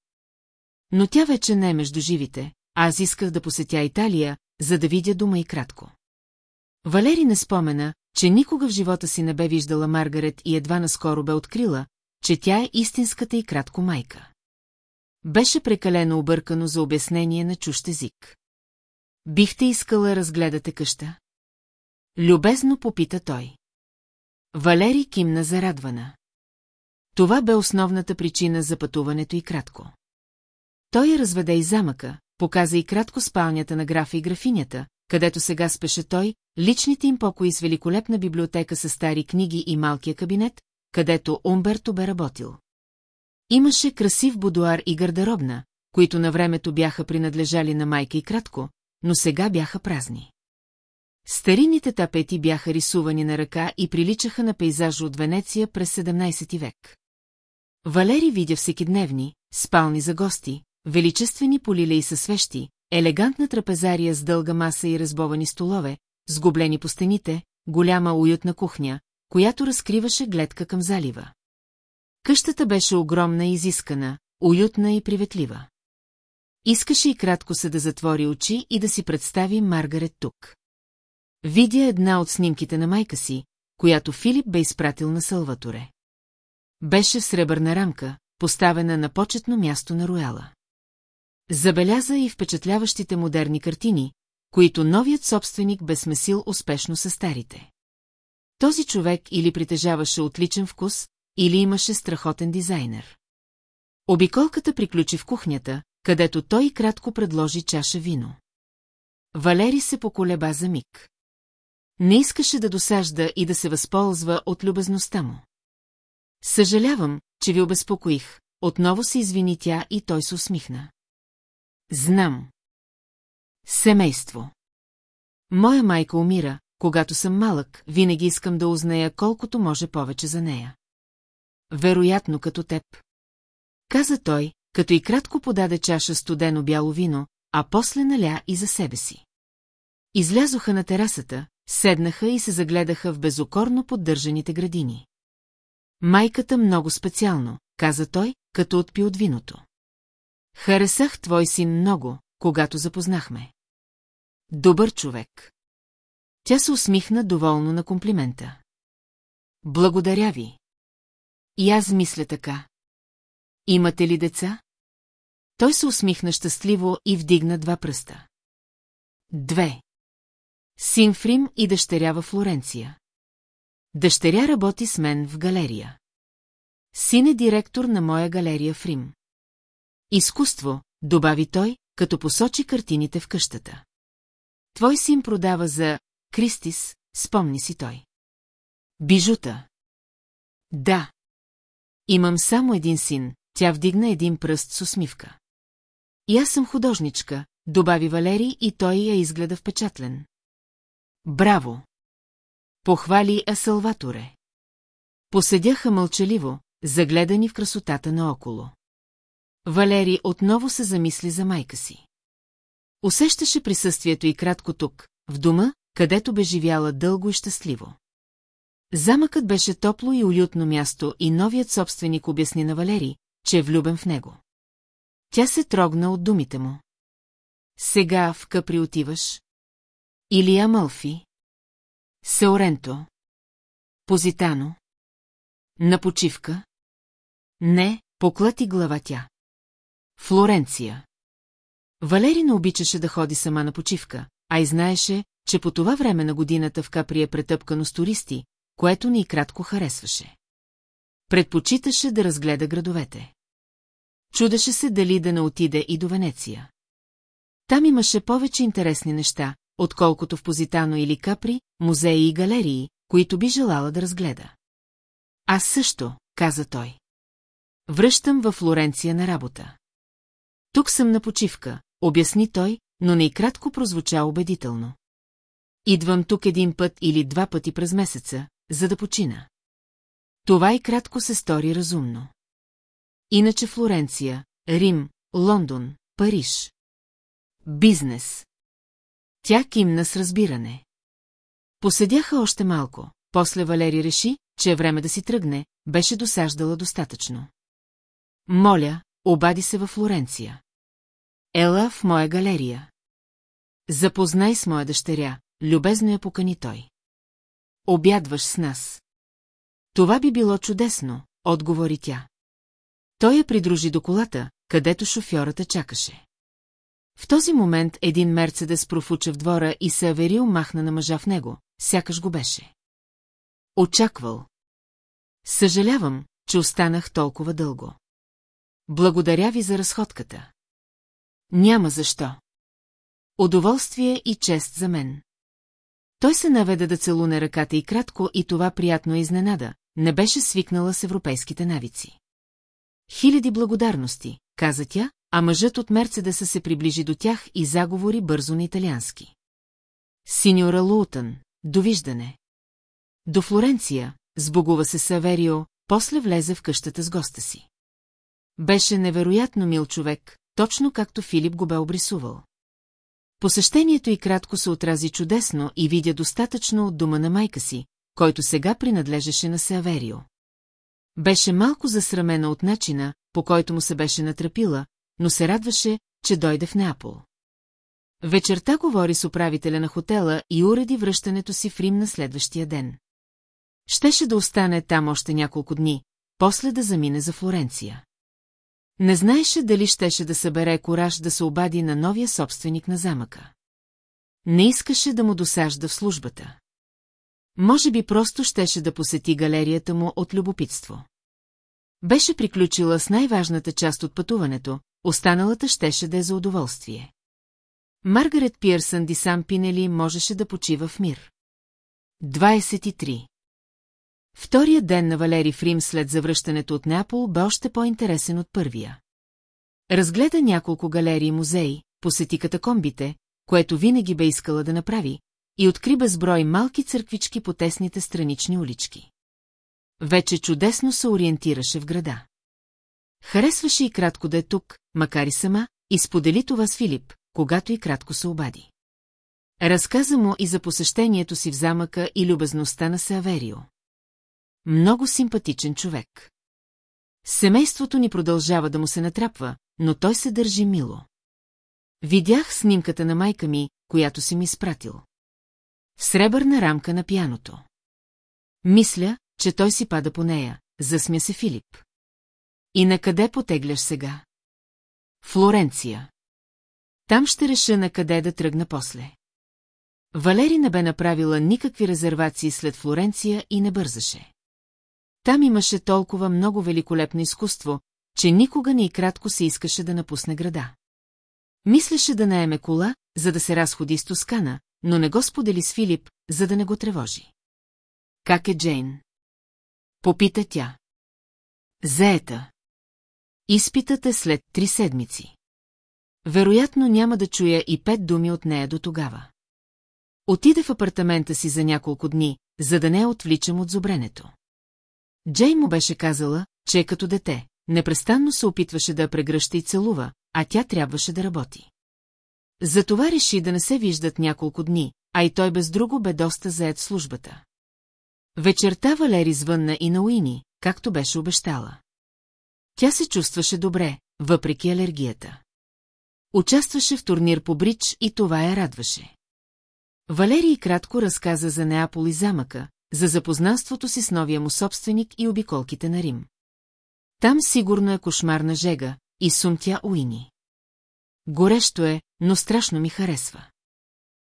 Но тя вече не е между живите, а аз исках да посетя Италия, за да видя дома и кратко. Валери не спомена, че никога в живота си не бе виждала Маргарет и едва наскоро бе открила, че тя е истинската и кратко майка. Беше прекалено объркано за обяснение на чущ език. Бихте искала разгледате къща? Любезно попита той. Валери кимна зарадвана. Това бе основната причина за пътуването и кратко. Той я разведе и замъка, показа и кратко спалнята на графа и графинята, където сега спеше той, личните им покои с великолепна библиотека с стари книги и малкия кабинет, където Умберто бе работил. Имаше красив будуар и гардеробна, които на времето бяха принадлежали на майка и кратко, но сега бяха празни. Старинните тапети бяха рисувани на ръка и приличаха на пейзажа от Венеция през 17 век. Валери видя всекидневни, спални за гости, величествени полилеи със свещи, елегантна трапезария с дълга маса и разбовани столове, сгублени по стените, голяма уютна кухня, която разкриваше гледка към залива. Къщата беше огромна и изискана, уютна и приветлива. Искаше и кратко се да затвори очи и да си представи Маргарет тук. Видя една от снимките на майка си, която Филип бе изпратил на Салваторе. Беше в сребърна рамка, поставена на почетно място на Рояла. Забеляза и впечатляващите модерни картини, които новият собственик бе смесил успешно с старите. Този човек или притежаваше отличен вкус, или имаше страхотен дизайнер. Обиколката приключи в кухнята, където той кратко предложи чаша вино. Валери се поколеба за миг. Не искаше да досажда и да се възползва от любезността му. Съжалявам, че ви обезпокоих. Отново се извини тя и той се усмихна. Знам. Семейство. Моя майка умира, когато съм малък, винаги искам да узная колкото може повече за нея. Вероятно като теб. Каза той, като и кратко подаде чаша студено бяло вино, а после наля и за себе си. Излязоха на терасата, седнаха и се загледаха в безокорно поддържаните градини. Майката много специално, каза той, като отпи от виното. Харесах твой син много, когато запознахме. Добър човек. Тя се усмихна доволно на комплимента. Благодаря ви. И аз мисля така. Имате ли деца? Той се усмихна щастливо и вдигна два пръста. Две. Син Фрим и дъщеря във Флоренция. Дъщеря работи с мен в галерия. Син е директор на моя галерия в Рим. Изкуство, добави той, като посочи картините в къщата. Твой син продава за Кристис, спомни си той. Бижута. Да. Имам само един син, тя вдигна един пръст с усмивка. И аз съм художничка, добави Валери и той я изгледа впечатлен. Браво! Похвали Асалваторе. Поседяха мълчаливо, загледани в красотата наоколо. Валери отново се замисли за майка си. Усещаше присъствието и кратко тук, в дома, където бе живяла дълго и щастливо. Замъкът беше топло и уютно място и новият собственик обясни на Валери, че е влюбен в него. Тя се трогна от думите му. Сега в Къпри отиваш? Или Амалфи? Сеоренто? Позитано? На почивка? Не, поклати глава тя. Флоренция. Валери не обичаше да ходи сама на почивка, а и знаеше, че по това време на годината в Капри е претъпкано с туристи, което ни кратко харесваше. Предпочиташе да разгледа градовете. Чудеше се дали да не отиде и до Венеция. Там имаше повече интересни неща, отколкото в Позитано или Капри, музеи и галерии, които би желала да разгледа. Аз също, каза той. Връщам във Флоренция на работа. Тук съм на почивка, обясни той, но не и кратко прозвуча убедително. Идвам тук един път или два пъти през месеца, за да почина. Това и кратко се стори разумно. Иначе Флоренция, Рим, Лондон, Париж. Бизнес. Тя кимна с разбиране. Поседяха още малко, после Валери реши, че е време да си тръгне, беше досаждала достатъчно. Моля, обади се във Флоренция. Ела в моя галерия. Запознай с моя дъщеря, любезно я покани той. Обядваш с нас. Това би било чудесно, отговори тя. Той я придружи до колата, където шофьората чакаше. В този момент един Мерцедес профуча в двора и се аверил махна на мъжа в него, сякаш го беше. Очаквал. Съжалявам, че останах толкова дълго. Благодаря ви за разходката. Няма защо. Удоволствие и чест за мен. Той се наведе да целуне ръката и кратко и това приятно изненада, не беше свикнала с европейските навици. Хиляди благодарности, каза тя, а мъжът от Мерцедеса се приближи до тях и заговори бързо на италиански. Синьора Лоутън, довиждане. До Флоренция, сбогува се Саверио, после влезе в къщата с госта си. Беше невероятно мил човек, точно както Филип го бе обрисувал. Посещението и кратко се отрази чудесно и видя достатъчно от дома на майка си, който сега принадлежеше на Саверио. Беше малко засрамена от начина, по който му се беше натрапила, но се радваше, че дойде в Неапол. Вечерта говори с управителя на хотела и уреди връщането си в Рим на следващия ден. Щеше да остане там още няколко дни, после да замине за Флоренция. Не знаеше дали щеше да събере кораж да се обади на новия собственик на замъка. Не искаше да му досажда в службата. Може би просто щеше да посети галерията му от любопитство. Беше приключила с най-важната част от пътуването, останалата щеше да е за удоволствие. Маргарет Пирсън Дисам Пинели можеше да почива в мир. 23. Вторият ден на Валери в Рим след завръщането от Неапол бе още по-интересен от първия. Разгледа няколко галерии и музеи, посети катакомбите, което винаги бе искала да направи, и откри безброй малки църквички по тесните странични улички. Вече чудесно се ориентираше в града. Харесваше и кратко да е тук, макар и сама, и сподели това с Филип, когато и кратко се обади. Разказа му и за посещението си в замъка и любезността на Саверио. Много симпатичен човек. Семейството ни продължава да му се натрапва, но той се държи мило. Видях снимката на майка ми, която си ми спратил. В сребърна рамка на пяното. Мисля, че той си пада по нея, засмя се Филип. И на къде потегляш сега? Флоренция. Там ще реша на къде да тръгна после. Валери не бе направила никакви резервации след Флоренция и не бързаше. Там имаше толкова много великолепно изкуство, че никога не и кратко се искаше да напусне града. Мислеше да наеме кола, за да се разходи с Тоскана, но не го сподели с Филип, за да не го тревожи. Как е Джейн? Попита тя. Заета. Изпитът е след три седмици. Вероятно няма да чуя и пет думи от нея до тогава. Отиде в апартамента си за няколко дни, за да не я отвличам от зубренето. Джей му беше казала, че е като дете, непрестанно се опитваше да я прегръща и целува, а тя трябваше да работи. Затова реши да не се виждат няколко дни, а и той без друго бе доста заед службата. Вечерта Валери звънна и на Уини, както беше обещала. Тя се чувстваше добре, въпреки алергията. Участваше в турнир по брич и това я радваше. Валерий кратко разказа за Неапол и замъка, за запознанството си с новия му собственик и обиколките на Рим. Там сигурно е кошмарна жега, и сумтя Уини. Горещо е, но страшно ми харесва.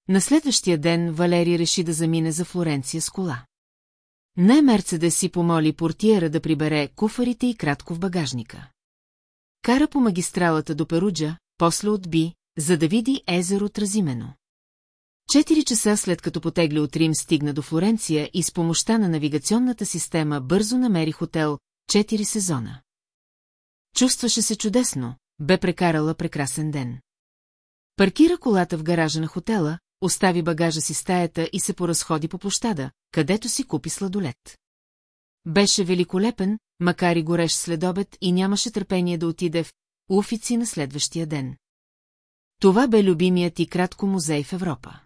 На следващия ден Валери реши да замине за Флоренция с кола. Не Мерцедес си помоли портиера да прибере куфарите и кратко в багажника. Кара по магистралата до Перуджа, после отби, за да види езеро Тразимено. Четири часа след като потегли от Рим стигна до Флоренция и с помощта на навигационната система бързо намери хотел четири сезона. Чувстваше се чудесно, бе прекарала прекрасен ден. Паркира колата в гаража на хотела, остави багажа си стаята и се поразходи по площада, където си купи сладолет. Беше великолепен, макар и горещ следобед и нямаше търпение да отиде в Уфици на следващия ден. Това бе любимият и кратко музей в Европа.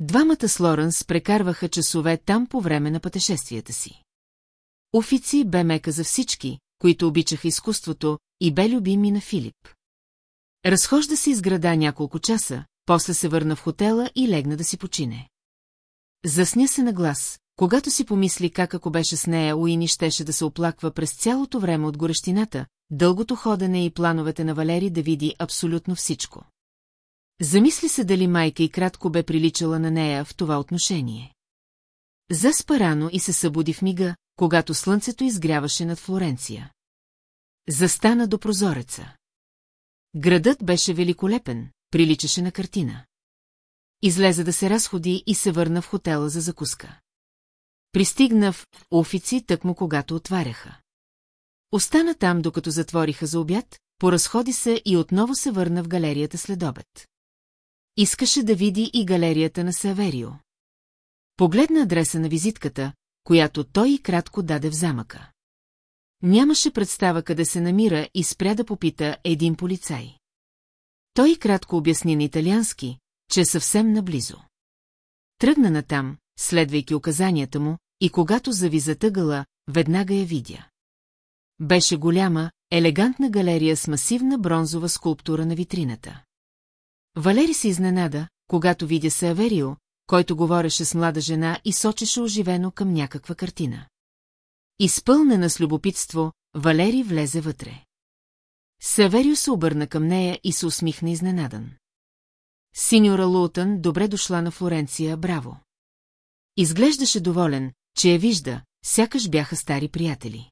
Двамата с Лоренс прекарваха часове там по време на пътешествията си. Офици бе мека за всички, които обичаха изкуството, и бе любими на Филип. Разхожда се из града няколко часа, после се върна в хотела и легна да си почине. Засня се на глас, когато си помисли как ако беше с нея, Уини щеше да се оплаква през цялото време от горещината, дългото ходене и плановете на Валери да види абсолютно всичко. Замисли се дали майка и кратко бе приличала на нея в това отношение. Заспа рано и се събуди в мига, когато слънцето изгряваше над Флоренция. Застана до прозореца. Градът беше великолепен, приличаше на картина. Излезе да се разходи и се върна в хотела за закуска. Пристигна в офици тъкмо когато отваряха. Остана там, докато затвориха за обяд, поразходи се и отново се върна в галерията след обед. Искаше да види и галерията на Саверио. Погледна адреса на визитката, която той и кратко даде в замъка. Нямаше представа къде се намира и спря да попита един полицай. Той кратко обясни на италиански, че е съвсем наблизо. Тръгна натам, следвайки указанията му, и когато зави затъгала, веднага я видя. Беше голяма, елегантна галерия с масивна бронзова скулптура на витрината. Валери се изненада, когато видя Саверио, който говореше с млада жена и сочеше оживено към някаква картина. Изпълнена с любопитство, Валери влезе вътре. Саверио се обърна към нея и се усмихна изненадан. Синьора Лутън добре дошла на Флоренция, браво. Изглеждаше доволен, че я вижда, сякаш бяха стари приятели.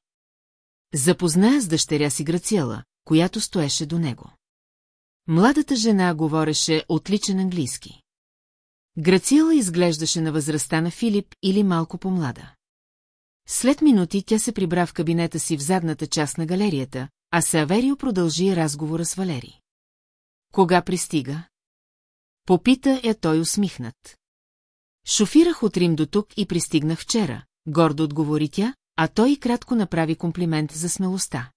Запозная с дъщеря си Грациела, която стоеше до него. Младата жена говореше отличен английски. Грациела изглеждаше на възрастта на Филип или малко по-млада. След минути тя се прибра в кабинета си в задната част на галерията, а Саверио продължи разговора с Валери. Кога пристига? Попита я той усмихнат. Шофирах от Рим до тук и пристигнах вчера, гордо отговори тя, а той кратко направи комплимент за смелостта.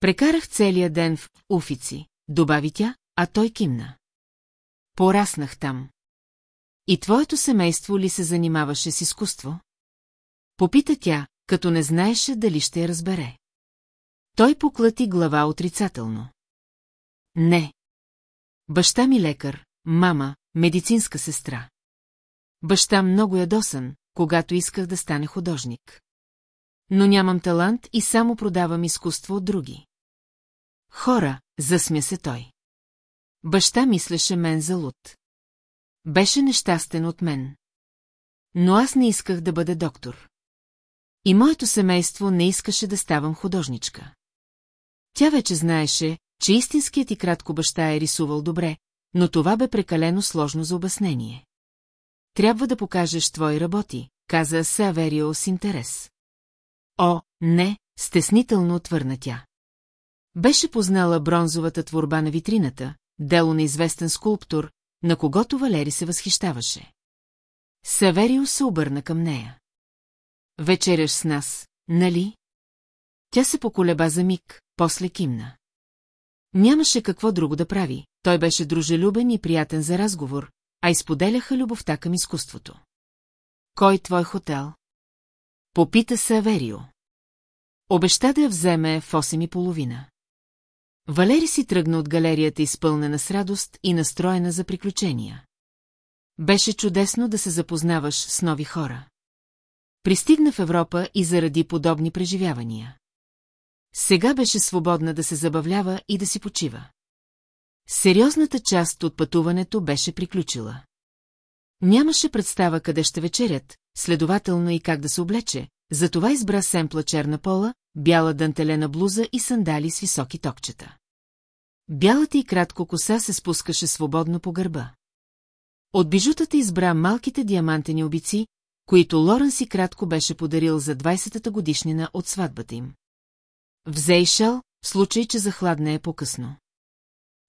Прекарах целия ден в офици, добави тя, а той кимна. Пораснах там. И твоето семейство ли се занимаваше с изкуство? Попита тя, като не знаеше дали ще я разбере. Той поклати глава отрицателно. Не. Баща ми лекар, мама, медицинска сестра. Баща много ядосан, когато исках да стане художник. Но нямам талант и само продавам изкуство от други. Хора, засмя се той. Баща мислеше мен за луд. Беше нещастен от мен. Но аз не исках да бъда доктор. И моето семейство не искаше да ставам художничка. Тя вече знаеше, че истинският и кратко баща е рисувал добре, но това бе прекалено сложно за обяснение. Трябва да покажеш твои работи, каза Саверио с интерес. О, не, стеснително отвърна тя. Беше познала бронзовата творба на витрината, дело на известен скулптор, на когото Валери се възхищаваше. Саверио се обърна към нея. Вечеряш с нас, нали? Тя се поколеба за миг, после кимна. Нямаше какво друго да прави, той беше дружелюбен и приятен за разговор, а изподеляха любовта към изкуството. Кой твой хотел? Попита се Аверио. Обеща да я вземе в 8 и половина. Валери си тръгна от галерията изпълнена с радост и настроена за приключения. Беше чудесно да се запознаваш с нови хора. Пристигна в Европа и заради подобни преживявания. Сега беше свободна да се забавлява и да си почива. Сериозната част от пътуването беше приключила. Нямаше представа къде ще вечерят, следователно и как да се облече, затова избра семпла черна пола, бяла дантелена блуза и сандали с високи токчета. Бялата и кратко коса се спускаше свободно по гърба. От бижутата избра малките диамантени обици, които Лорен си кратко беше подарил за 20-та годишнина от сватбата им. Взе и шал, в случай, че захладне е по-късно.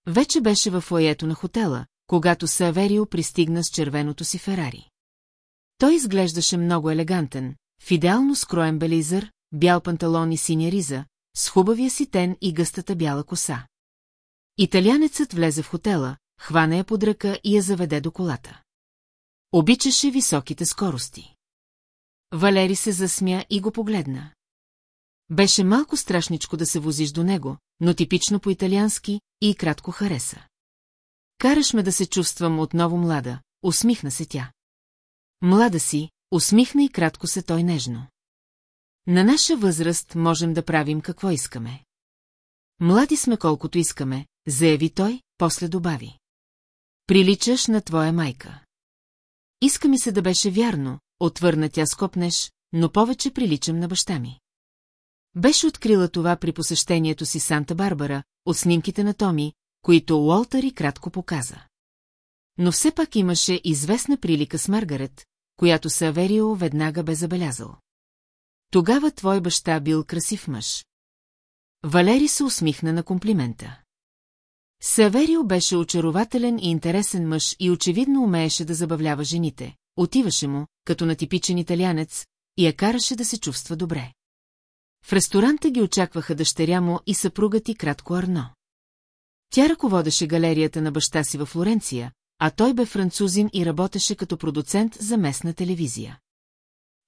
Вече беше във фоето на хотела, когато Саверио пристигна с червеното си Ферари. Той изглеждаше много елегантен, в идеално скроен белизър, бял панталон и синя риза, с хубавия си тен и гъстата бяла коса. Италянецът влезе в хотела, хвана я под ръка и я заведе до колата. Обичаше високите скорости. Валери се засмя и го погледна. Беше малко страшничко да се возиш до него, но типично по-италиански и кратко хареса. Караш ме да се чувствам отново млада, усмихна се тя. Млада си, усмихна и кратко се той нежно. На наша възраст можем да правим какво искаме. Млади сме колкото искаме, заяви той, после добави. Приличаш на твоя майка. Иска ми се да беше вярно, отвърна тя скопнеш, но повече приличам на баща ми. Беше открила това при посещението си Санта-Барбара, от снимките на Томи, които Уолтър и кратко показа. Но все пак имаше известна прилика с Маргарет, която Саверио веднага бе забелязал. Тогава твой баща бил красив мъж. Валери се усмихна на комплимента. Саверио беше очарователен и интересен мъж и очевидно умееше да забавлява жените. Отиваше му, като на типичен италянец, и я караше да се чувства добре. В ресторанта ги очакваха дъщеря му и съпругът и кратко Арно. Тя ръководеше галерията на баща си във Флоренция, а той бе французин и работеше като продуцент за местна телевизия.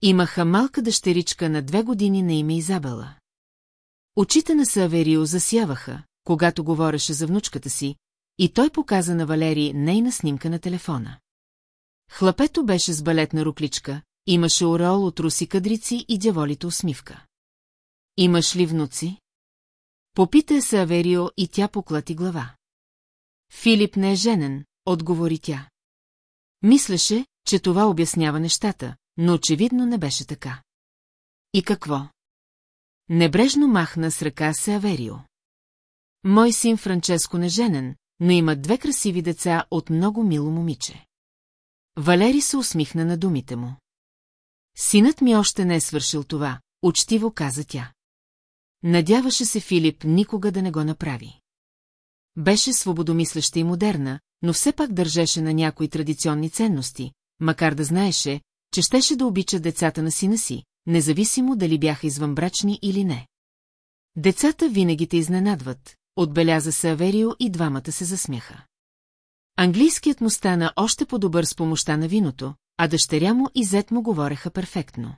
Имаха малка дъщеричка на две години на име Изабела. Очите на Саверио засяваха, когато говореше за внучката си, и той показа на Валери нейна снимка на телефона. Хлапето беше с балетна рукличка, имаше ореол от руси кадрици и дяволите усмивка. Имаш ли внуци? Попита се Аверио и тя поклати глава. Филип не е женен, отговори тя. Мислеше, че това обяснява нещата, но очевидно не беше така. И какво? Небрежно махна с ръка се Аверио. Мой син Франческо не женен, но има две красиви деца от много мило момиче. Валери се усмихна на думите му. Синът ми още не е свършил това, учтиво каза тя. Надяваше се Филип никога да не го направи. Беше свободомислеща и модерна, но все пак държеше на някои традиционни ценности, макар да знаеше, че щеше да обича децата на сина си, независимо дали бяха извънбрачни или не. Децата винаги те изненадват, отбеляза се Аверио и двамата се засмяха. Английският му стана още по-добър с помощта на виното, а дъщеря му и зет му говореха перфектно.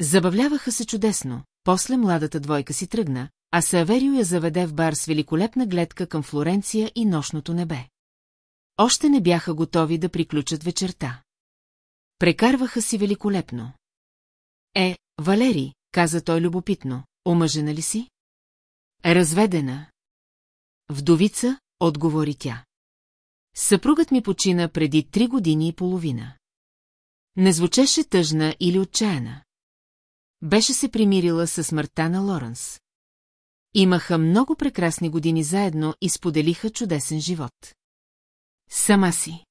Забавляваха се чудесно, после младата двойка си тръгна, а Саверио я заведе в бар с великолепна гледка към Флоренция и нощното небе. Още не бяха готови да приключат вечерта. Прекарваха си великолепно. Е, Валери, каза той любопитно, омъжена ли си? Разведена. Вдовица, отговори тя. Съпругът ми почина преди три години и половина. Не звучеше тъжна или отчаяна. Беше се примирила със смъртта на Лоренс. Имаха много прекрасни години заедно и споделиха чудесен живот. Сама си.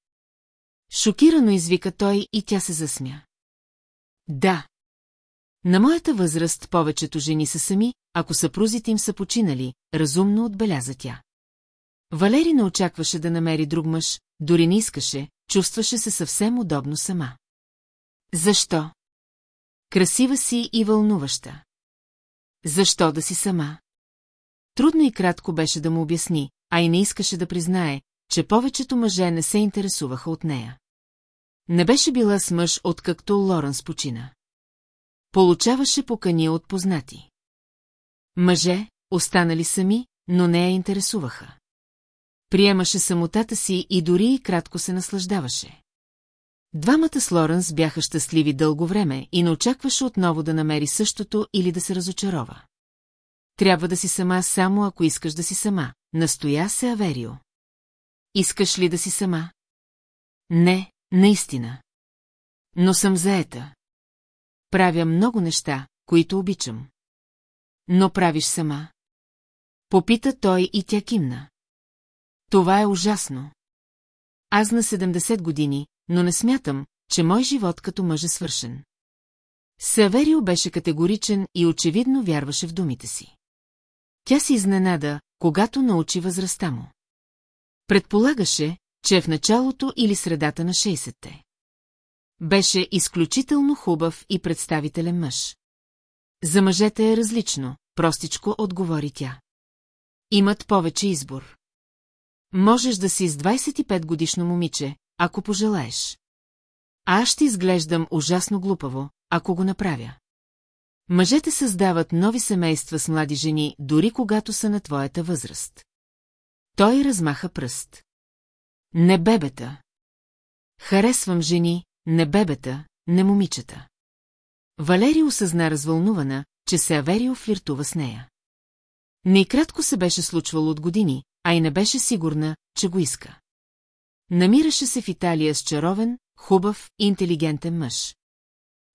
Шокирано извика той и тя се засмя. Да. На моята възраст повечето жени са сами, ако съпрузите им са починали, разумно отбеляза тя. Валери не очакваше да намери друг мъж, дори не искаше, чувстваше се съвсем удобно сама. Защо? Красива си и вълнуваща. Защо да си сама? Трудно и кратко беше да му обясни, а и не искаше да признае, че повечето мъже не се интересуваха от нея. Не беше била с мъж, откакто Лоренс почина. Получаваше покани от познати. Мъже, останали сами, но не я интересуваха. Приемаше самотата си и дори и кратко се наслаждаваше. Двамата с Лоренс бяха щастливи дълго време и не очакваше отново да намери същото или да се разочарова. Трябва да си сама само ако искаш да си сама, настоя се Аверио. Искаш ли да си сама? Не, наистина. Но съм заета. Правя много неща, които обичам. Но правиш сама. Попита той и тя кимна. Това е ужасно. Аз на 70 години, но не смятам, че мой живот като мъж е свършен. Саверио беше категоричен и очевидно вярваше в думите си. Тя се изненада, когато научи възрастта му. Предполагаше, че е в началото или средата на 60-те. Беше изключително хубав и представителен мъж. За мъжете е различно, простичко отговори тя. Имат повече избор. Можеш да си с 25 годишно момиче, ако пожелаеш. А аз ще изглеждам ужасно глупаво, ако го направя. Мъжете създават нови семейства с млади жени, дори когато са на твоята възраст. Той размаха пръст. Не бебета. Харесвам жени, не бебета, не момичета. Валери осъзна развълнувана, че се Аверио флиртува с нея. Не кратко се беше случвало от години, а и не беше сигурна, че го иска. Намираше се в Италия с чаровен, хубав и интелигентен мъж.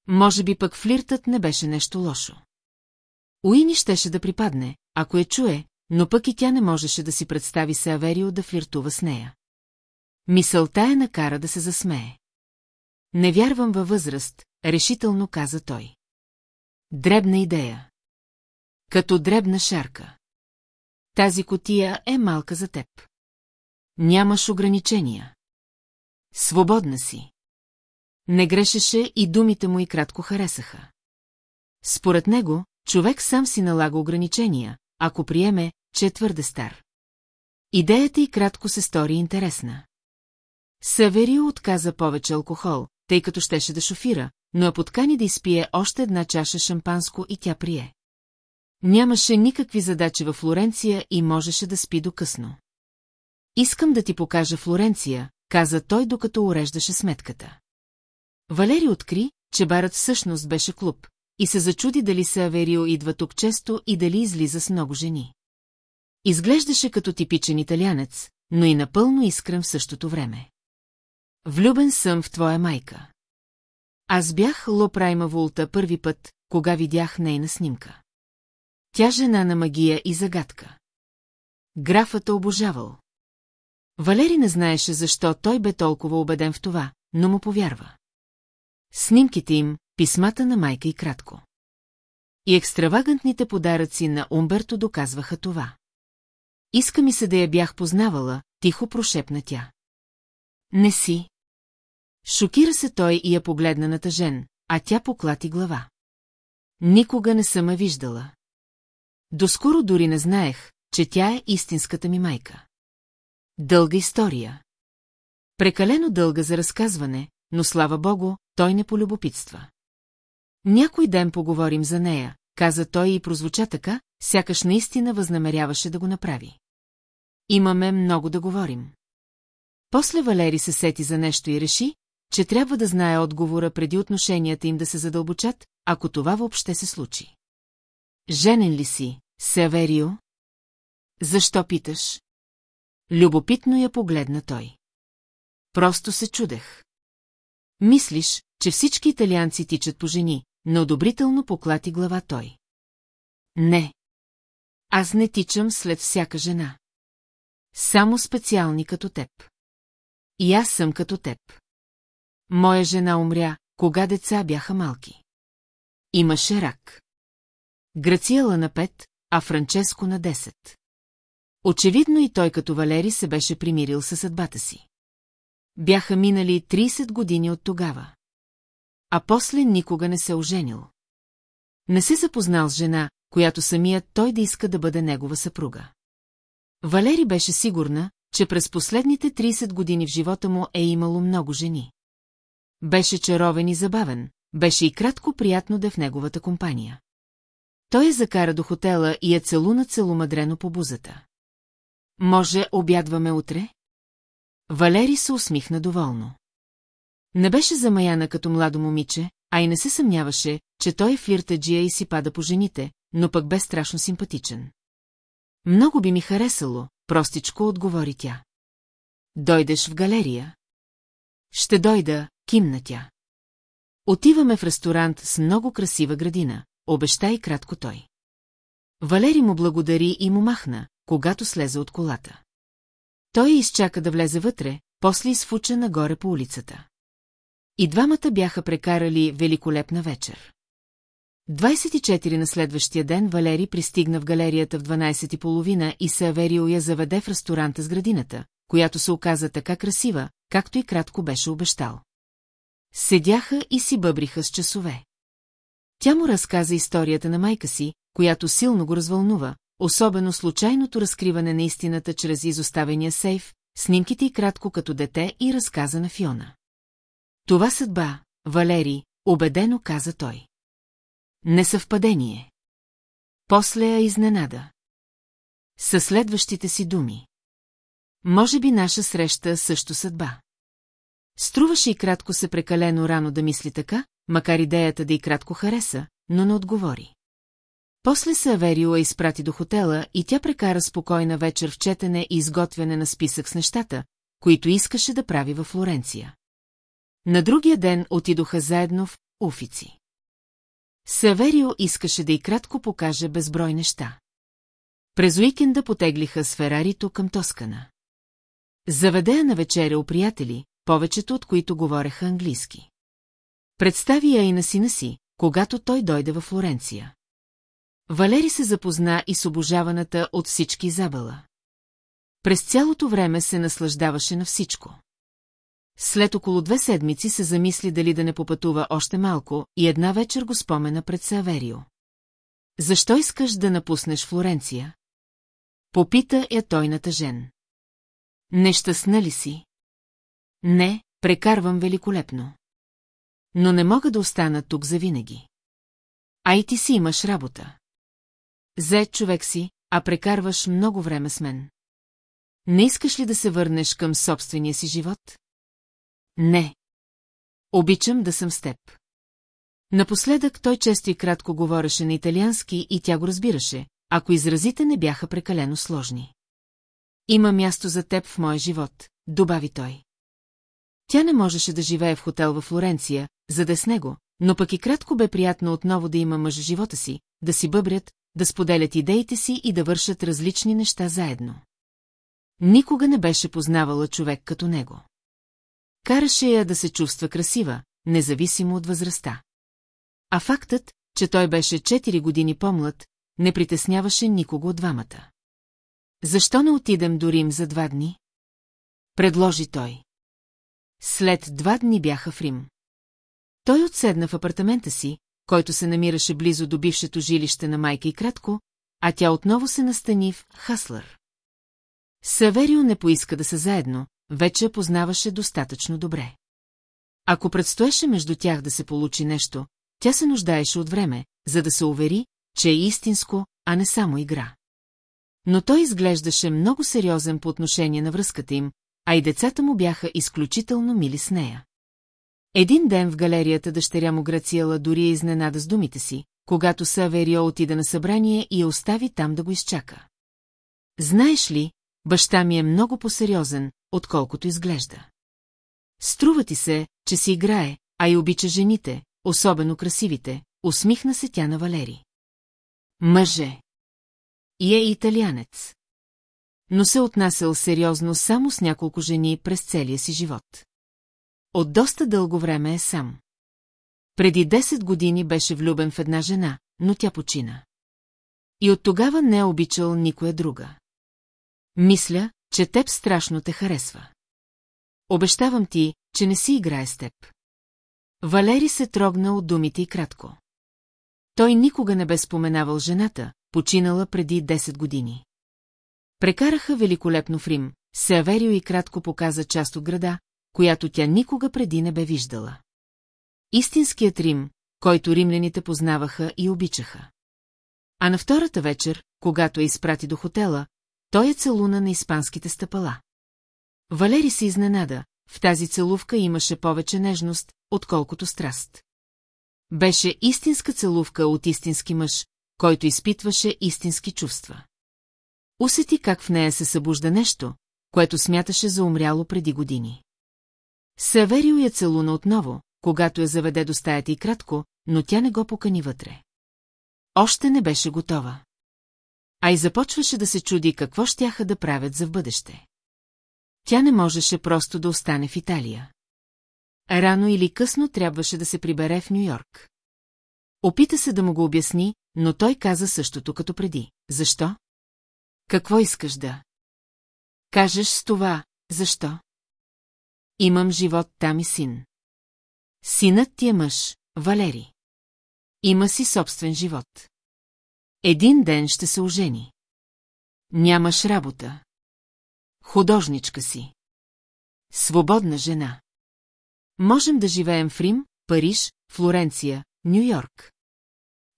Може би пък флиртът не беше нещо лошо. Уини щеше да припадне, ако я чуе, но пък и тя не можеше да си представи се Аверио да флиртува с нея. Мисълта е накара да се засмее. Не вярвам във възраст, решително каза той. Дребна идея. Като дребна шарка. Тази котия е малка за теб. Нямаш ограничения. Свободна си. Не грешеше и думите му и кратко харесаха. Според него, човек сам си налага ограничения, ако приеме, че е твърде стар. Идеята и кратко се стори интересна. Саверио отказа повече алкохол, тъй като щеше да шофира, но я подкани да изпие още една чаша шампанско и тя прие. Нямаше никакви задачи във Флоренция и можеше да спи до късно. Искам да ти покажа Флоренция, каза той, докато уреждаше сметката. Валери откри, че барът всъщност беше клуб, и се зачуди дали Саверио идва тук често и дали излиза с много жени. Изглеждаше като типичен италянец, но и напълно искрен в същото време. Влюбен съм в твоя майка. Аз бях Лопрайма Вулта първи път, кога видях нейна снимка. Тя жена на магия и загадка. Графата обожавал. Валери не знаеше защо той бе толкова убеден в това, но му повярва. Снимките им, писмата на майка и кратко. И екстравагантните подаръци на Умберто доказваха това. Иска ми се да я бях познавала, тихо прошепна тя. Не си. Шокира се той и я погледна на а тя поклати глава. Никога не съм я виждала. Доскоро дори не знаех, че тя е истинската ми майка. Дълга история. Прекалено дълга за разказване, но слава богу, той не полюбопитства. Някой ден поговорим за нея, каза той и прозвуча така, сякаш наистина възнамеряваше да го направи. Имаме много да говорим. После Валери се сети за нещо и реши, че трябва да знае отговора преди отношенията им да се задълбочат, ако това въобще се случи. Женен ли си, Северио? Защо питаш? Любопитно я погледна той. Просто се чудех. Мислиш, че всички италианци тичат по жени, неодобрително поклати глава той. Не. Аз не тичам след всяка жена. Само специални като теб. И аз съм като теб. Моя жена умря, кога деца бяха малки. Имаше рак. Грациела на пет, а Франческо на 10. Очевидно и той като Валери се беше примирил със съдбата си. Бяха минали 30 години от тогава. А после никога не се оженил. Не се запознал с жена, която самият той да иска да бъде негова съпруга. Валери беше сигурна, че през последните 30 години в живота му е имало много жени. Беше чаровен и забавен, беше и кратко приятно да е в неговата компания. Той я закара до хотела и я целуна целомадрено по бузата. Може, обядваме утре? Валери се усмихна доволно. Не беше замаяна като младо момиче, а и не се съмняваше, че той е флиртаджия и си пада по жените, но пък бе страшно симпатичен. Много би ми харесало, простичко отговори тя. Дойдеш в галерия? Ще дойда, кимна тя. Отиваме в ресторант с много красива градина, обеща и кратко той. Валери му благодари и му махна, когато слезе от колата. Той изчака да влезе вътре, после изфуча нагоре по улицата. И двамата бяха прекарали великолепна вечер. 24 на следващия ден Валери пристигна в галерията в 12.30 и Саверио я заведе в ресторанта с градината, която се оказа така красива, както и кратко беше обещал. Седяха и си бъбриха с часове. Тя му разказа историята на майка си, която силно го развълнува, особено случайното разкриване на истината чрез изоставения сейф, снимките и кратко като дете и разказа на Фиона. Това съдба, Валери, убедено каза той. Несъвпадение. После я изненада. Със следващите си думи. Може би наша среща също съдба. Струваше и кратко се прекалено рано да мисли така, макар идеята да и кратко хареса, но не отговори. После се Аверио я изпрати до хотела и тя прекара спокойна вечер в четене и изготвяне на списък с нещата, които искаше да прави във Флоренция. На другия ден отидоха заедно в Уфици. Саверио искаше да и кратко покаже безброй неща. През уикенда потеглиха с Ферарито към Тоскана. Заведе на вечеря у приятели, повечето от които говореха английски. Представи я и на сина си, когато той дойде във Флоренция. Валери се запозна и с обожаваната от всички Изабела. През цялото време се наслаждаваше на всичко. След около две седмици се замисли дали да не попътува още малко и една вечер го спомена пред Саверио. Защо искаш да напуснеш Флоренция? Попита я той на тъжен. Нещастна ли си? Не, прекарвам великолепно. Но не мога да остана тук завинаги. А и ти си имаш работа. Зе човек си, а прекарваш много време с мен. Не искаш ли да се върнеш към собствения си живот? Не. Обичам да съм с теб. Напоследък той често и кратко говореше на италиански и тя го разбираше, ако изразите не бяха прекалено сложни. Има място за теб в моя живот, добави той. Тя не можеше да живее в хотел във Флоренция, за да е с него, но пък и кратко бе приятно отново да има мъж живота си, да си бъбрят, да споделят идеите си и да вършат различни неща заедно. Никога не беше познавала човек като него. Караше я да се чувства красива, независимо от възрастта. А фактът, че той беше 4 години по-млад, не притесняваше никого от двамата. Защо не отидем до Рим за два дни? Предложи той. След два дни бяха в Рим. Той отседна в апартамента си, който се намираше близо до бившето жилище на майка и кратко, а тя отново се настани в Хаслър. Саверио не поиска да са заедно, вече я познаваше достатъчно добре. Ако предстоеше между тях да се получи нещо, тя се нуждаеше от време, за да се увери, че е истинско, а не само игра. Но той изглеждаше много сериозен по отношение на връзката им, а и децата му бяха изключително мили с нея. Един ден в галерията дъщеря му Грациела дори е изненада с думите си, когато Саверио отида на събрание и я остави там да го изчака. Знаеш ли, баща ми е много по-сериозен, отколкото изглежда. Струва ти се, че си играе, а и обича жените, особено красивите, усмихна се тя на Валери. Мъже. И е италианец. Но се отнасял сериозно само с няколко жени през целия си живот. От доста дълго време е сам. Преди 10 години беше влюбен в една жена, но тя почина. И от тогава не е обичал никоя друга. Мисля, че теб страшно те харесва. Обещавам ти, че не си играе с теб. Валери се трогна от думите и кратко. Той никога не бе споменавал жената, починала преди 10 години. Прекараха великолепно в Рим, Северио и кратко показа част от града, която тя никога преди не бе виждала. Истинският Рим, който римляните познаваха и обичаха. А на втората вечер, когато я изпрати до хотела, той е целуна на испанските стъпала. Валери се изненада, в тази целувка имаше повече нежност, отколкото страст. Беше истинска целувка от истински мъж, който изпитваше истински чувства. Усети как в нея се събужда нещо, което смяташе за умряло преди години. Саверио я целуна отново, когато я заведе до стаята и кратко, но тя не го покани вътре. Още не беше готова. А и започваше да се чуди какво щяха да правят за в бъдеще. Тя не можеше просто да остане в Италия. Рано или късно трябваше да се прибере в Нью-Йорк. Опита се да му го обясни, но той каза същото като преди. Защо? Какво искаш да? Кажеш с това, защо? Имам живот там и син. Синът ти е мъж, Валери. Има си собствен живот. Един ден ще се ожени. Нямаш работа. Художничка си. Свободна жена. Можем да живеем в Рим, Париж, Флоренция, Нью-Йорк.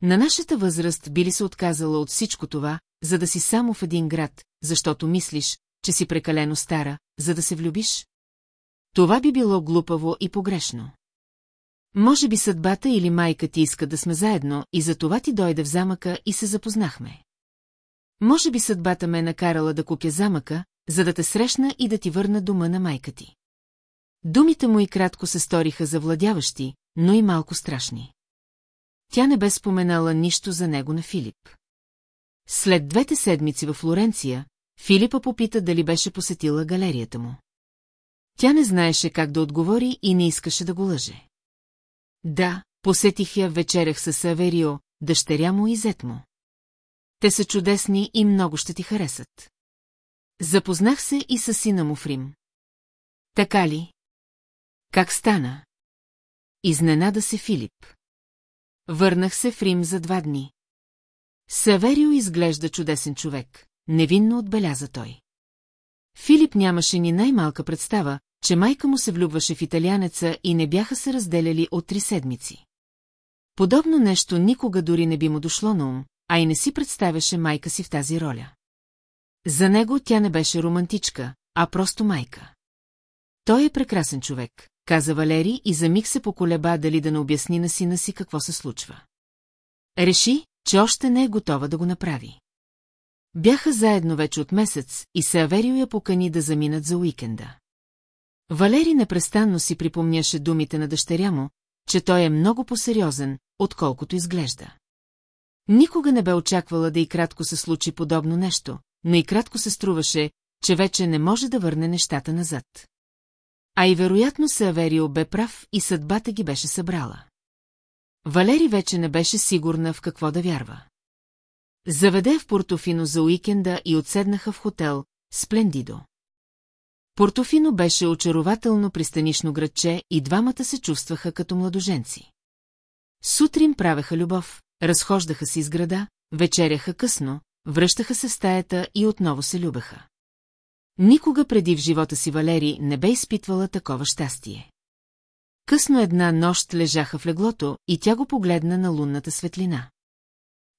На нашата възраст би ли се отказала от всичко това, за да си само в един град, защото мислиш, че си прекалено стара, за да се влюбиш? Това би било глупаво и погрешно. Може би съдбата или майка ти иска да сме заедно и за това ти дойде в замъка и се запознахме. Може би съдбата ме е накарала да купя замъка, за да те срещна и да ти върна дома на майка ти. Думите му и кратко се сториха завладяващи, но и малко страшни. Тя не бе споменала нищо за него на Филип. След двете седмици във Флоренция, Филипа попита дали беше посетила галерията му. Тя не знаеше как да отговори и не искаше да го лъже. Да, посетих я, вечерях с Саверио, дъщеря му и зет му. Те са чудесни и много ще ти харесат. Запознах се и с сина му в Рим. Така ли? Как стана? Изненада се Филип. Върнах се в Рим за два дни. Саверио изглежда чудесен човек, невинно отбеляза той. Филип нямаше ни най-малка представа, че майка му се влюбваше в италянеца и не бяха се разделяли от три седмици. Подобно нещо никога дори не би му дошло на ум, а и не си представяше майка си в тази роля. За него тя не беше романтичка, а просто майка. Той е прекрасен човек, каза Валери и за миг се поколеба дали да не обясни на сина си какво се случва. Реши, че още не е готова да го направи. Бяха заедно вече от месец и Саверио я покани да заминат за уикенда. Валери непрестанно си припомняше думите на дъщеря му, че той е много по-сериозен, отколкото изглежда. Никога не бе очаквала да и кратко се случи подобно нещо, но и кратко се струваше, че вече не може да върне нещата назад. А и вероятно Саверио бе прав и съдбата ги беше събрала. Валери вече не беше сигурна в какво да вярва. Заведе в Портофино за уикенда и отседнаха в хотел Сплендидо. Портофино беше очарователно пристанишно градче и двамата се чувстваха като младоженци. Сутрин правеха любов, разхождаха се из града, вечеряха късно, връщаха се в стаята и отново се любеха. Никога преди в живота си Валери не бе изпитвала такова щастие. Късно една нощ лежаха в леглото и тя го погледна на лунната светлина.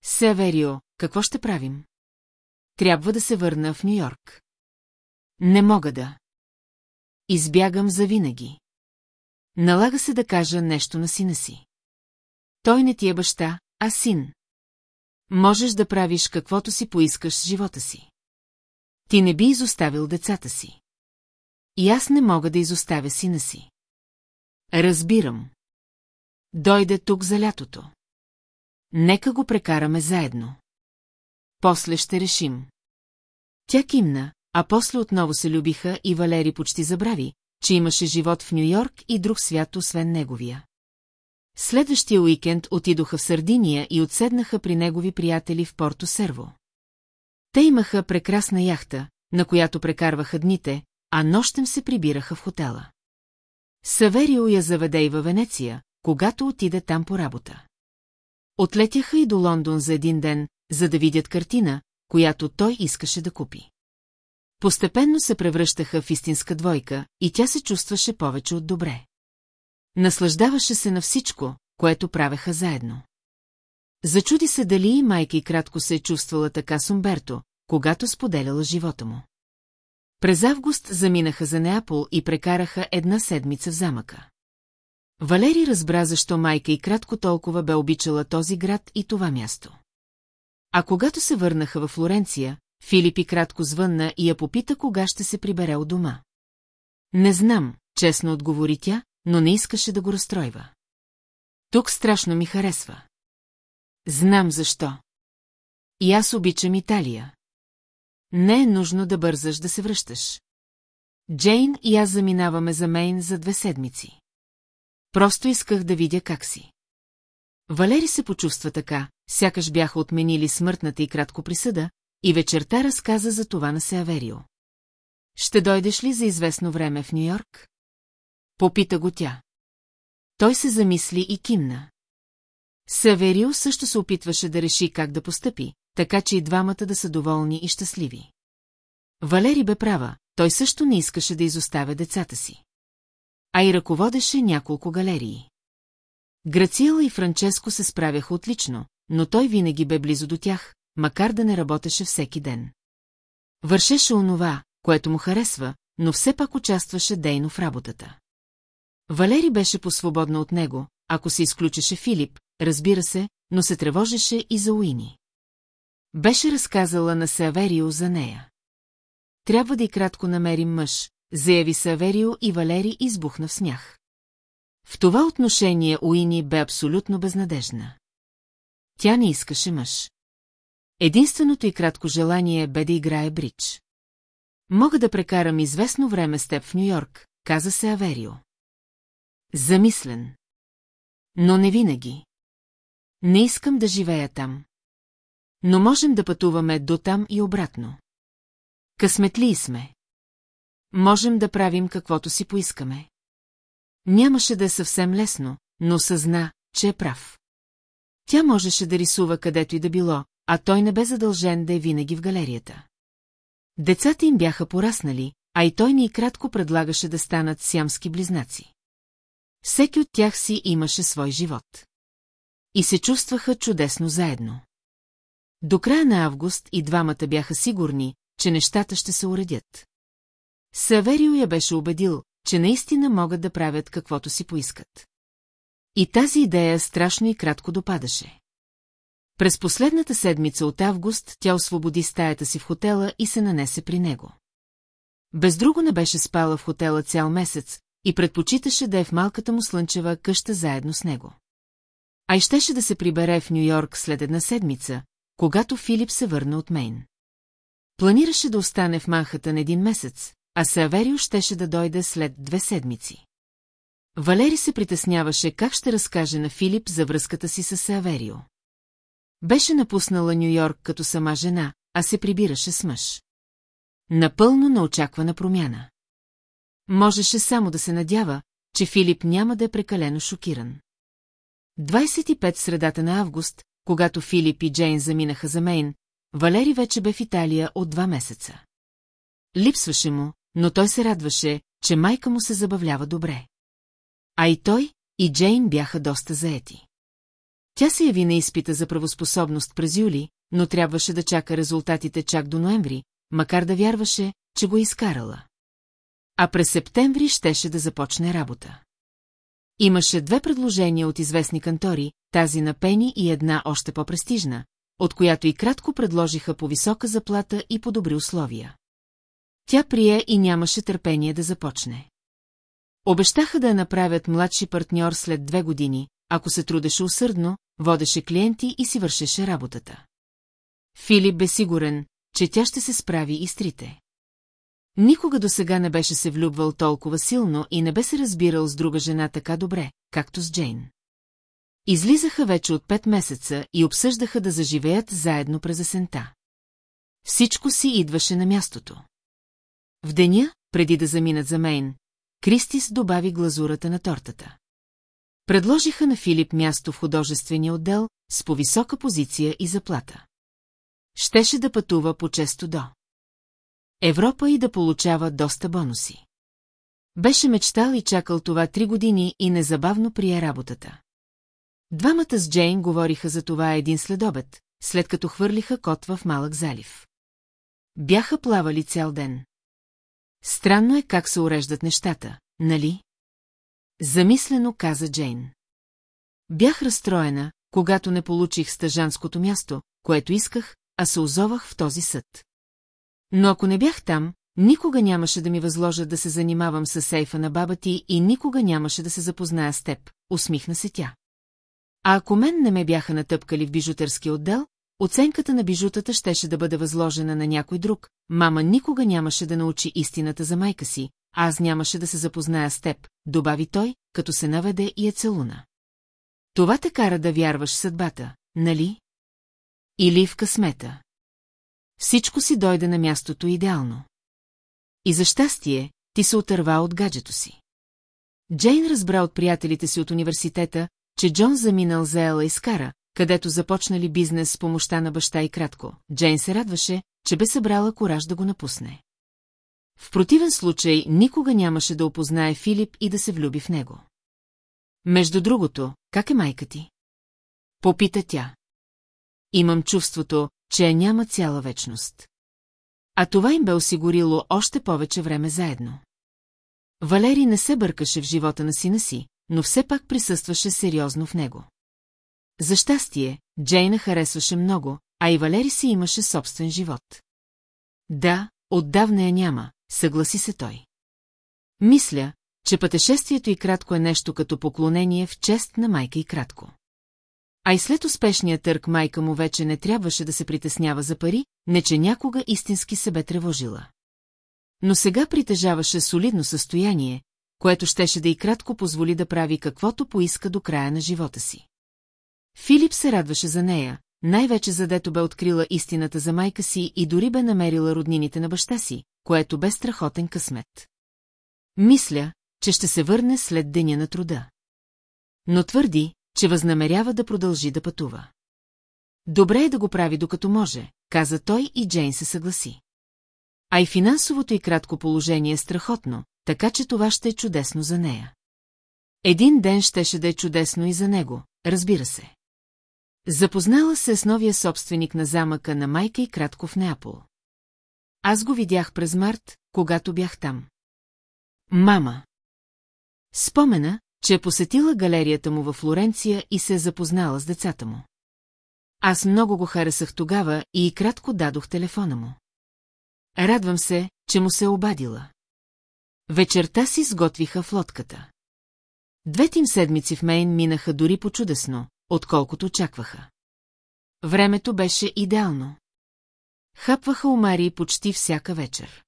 Северио, какво ще правим? Трябва да се върна в Нью-Йорк. Не мога да. Избягам завинаги. Налага се да кажа нещо на сина си. Той не ти е баща, а син. Можеш да правиш каквото си поискаш с живота си. Ти не би изоставил децата си. И аз не мога да изоставя сина си. Разбирам. Дойде тук за лятото. Нека го прекараме заедно. После ще решим. Тя кимна, а после отново се любиха и Валери почти забрави, че имаше живот в Нью-Йорк и друг свят, освен неговия. Следващия уикенд отидоха в Сардиния и отседнаха при негови приятели в Порто Серво. Те имаха прекрасна яхта, на която прекарваха дните, а нощем се прибираха в хотела. Саверио я заведе и във Венеция, когато отиде там по работа. Отлетяха и до Лондон за един ден, за да видят картина, която той искаше да купи. Постепенно се превръщаха в истинска двойка и тя се чувстваше повече от добре. Наслаждаваше се на всичко, което правеха заедно. Зачуди се дали и майка и кратко се е чувствала така с Умберто, когато споделяла живота му. През август заминаха за Неапол и прекараха една седмица в замъка. Валери разбра защо майка и кратко толкова бе обичала този град и това място. А когато се върнаха във Флоренция, Филип и кратко звънна и я попита кога ще се прибере от дома. Не знам, честно отговори тя, но не искаше да го разстройва. Тук страшно ми харесва. Знам защо. И аз обичам Италия. Не е нужно да бързаш да се връщаш. Джейн и аз заминаваме за Мейн за две седмици. Просто исках да видя как си. Валери се почувства така, сякаш бяха отменили смъртната и кратко присъда, и вечерта разказа за това на Сеаверио. Ще дойдеш ли за известно време в Нью-Йорк? Попита го тя. Той се замисли и кимна. Северио също се опитваше да реши как да постъпи, така че и двамата да са доволни и щастливи. Валери бе права, той също не искаше да изоставя децата си. А и ръководеше няколко галерии. Грациела и Франческо се справяха отлично, но той винаги бе близо до тях, макар да не работеше всеки ден. Вършеше онова, което му харесва, но все пак участваше дейно в работата. Валери беше посвободна от него, ако се изключеше Филип, разбира се, но се тревожеше и за Уини. Беше разказала на Саверио за нея. Трябва да и кратко намерим мъж, заяви Саверио и Валери избухна в смях. В това отношение Уини бе абсолютно безнадежна. Тя не искаше мъж. Единственото и кратко желание бе да играе бридж. Мога да прекарам известно време с теб в Нью-Йорк, каза се Аверио. Замислен. Но не винаги. Не искам да живея там. Но можем да пътуваме до там и обратно. Късметли сме. Можем да правим каквото си поискаме. Нямаше да е съвсем лесно, но съзна, че е прав. Тя можеше да рисува където и да било, а той не бе задължен да е винаги в галерията. Децата им бяха пораснали, а и той ни и кратко предлагаше да станат сямски близнаци. Всеки от тях си имаше свой живот. И се чувстваха чудесно заедно. До края на август и двамата бяха сигурни, че нещата ще се уредят. Саверио я беше убедил, че наистина могат да правят каквото си поискат. И тази идея страшно и кратко допадаше. През последната седмица от август тя освободи стаята си в хотела и се нанесе при него. Без друго не беше спала в хотела цял месец и предпочиташе да е в малката му слънчева къща заедно с него. А и щеше да се прибере в Нью-Йорк след една седмица, когато Филип се върна от Мейн. Планираше да остане в Манхата на един месец, а Саверио щеше да дойде след две седмици. Валери се притесняваше как ще разкаже на Филип за връзката си с Саверио. Беше напуснала Нью-Йорк като сама жена, а се прибираше с мъж. Напълно неочаквана промяна. Можеше само да се надява, че Филип няма да е прекалено шокиран. 25 средата на август, когато Филип и Джейн заминаха за Мейн, Валери вече бе в Италия от два месеца. Липсваше му, но той се радваше, че майка му се забавлява добре. А и той, и Джейн бяха доста заети. Тя се яви на изпита за правоспособност през юли, но трябваше да чака резултатите чак до ноември, макар да вярваше, че го е изкарала. А през септември щеше да започне работа. Имаше две предложения от известни кантори, тази на Пени и една още по-престижна, от която и кратко предложиха по висока заплата и по добри условия. Тя прие и нямаше търпение да започне. Обещаха да я направят младши партньор след две години, ако се трудеше усърдно, водеше клиенти и си вършеше работата. Филип бе сигурен, че тя ще се справи и с трите. Никога до сега не беше се влюбвал толкова силно и не бе се разбирал с друга жена така добре, както с Джейн. Излизаха вече от пет месеца и обсъждаха да заживеят заедно през есента. Всичко си идваше на мястото. В деня, преди да заминат за Мейн, Кристис добави глазурата на тортата. Предложиха на Филип място в художествения отдел с повисока позиция и заплата. Щеше да пътува по-често до. Европа и да получава доста бонуси. Беше мечтал и чакал това три години и незабавно прие работата. Двамата с Джейн говориха за това един следобед, след като хвърлиха кот в малък залив. Бяха плавали цял ден. Странно е как се уреждат нещата, нали? Замислено каза Джейн. Бях разстроена, когато не получих стъжанското място, което исках, а се озовах в този съд. Но ако не бях там, никога нямаше да ми възложат да се занимавам с сейфа на баба ти и никога нямаше да се запозная с теб, усмихна се тя. А ако мен не ме бяха натъпкали в бижутърския отдел, оценката на бижутата щеше да бъде възложена на някой друг, мама никога нямаше да научи истината за майка си, аз нямаше да се запозная с теб, добави той, като се наведе и е целуна. Това те кара да вярваш в съдбата, нали? Или в късмета. Всичко си дойде на мястото идеално. И за щастие, ти се отърва от гаджето си. Джейн разбра от приятелите си от университета, че Джон заминал за Ела и Скара, където започнали бизнес с помощта на баща и кратко. Джейн се радваше, че бе събрала кораж да го напусне. В противен случай никога нямаше да опознае Филип и да се влюби в него. Между другото, как е майка ти? Попита тя. Имам чувството, че я няма цяла вечност. А това им бе осигурило още повече време заедно. Валери не се бъркаше в живота на сина си, но все пак присъстваше сериозно в него. За щастие, Джейна харесваше много, а и Валери си имаше собствен живот. Да, отдавна я няма, съгласи се той. Мисля, че пътешествието и кратко е нещо като поклонение в чест на майка и кратко. А и след успешния търк майка му вече не трябваше да се притеснява за пари, не че някога истински се бе тревожила. Но сега притежаваше солидно състояние, което щеше да и кратко позволи да прави каквото поиска до края на живота си. Филип се радваше за нея, най-вече задето бе открила истината за майка си и дори бе намерила роднините на баща си, което бе страхотен късмет. Мисля, че ще се върне след деня на труда. Но твърди, че възнамерява да продължи да пътува. Добре е да го прави докато може, каза той и Джейн се съгласи. А и финансовото и кратко положение е страхотно, така че това ще е чудесно за нея. Един ден щеше да е чудесно и за него, разбира се. Запознала се с новия собственик на замъка на майка и кратко в Неапол. Аз го видях през март, когато бях там. Мама. Спомена, че е посетила галерията му във Флоренция и се е запознала с децата му. Аз много го харесах тогава и кратко дадох телефона му. Радвам се, че му се е обадила. Вечерта си сготвиха в лодката. Двете им седмици в Мейн минаха дори по-чудесно, отколкото очакваха. Времето беше идеално. Хапваха омари почти всяка вечер.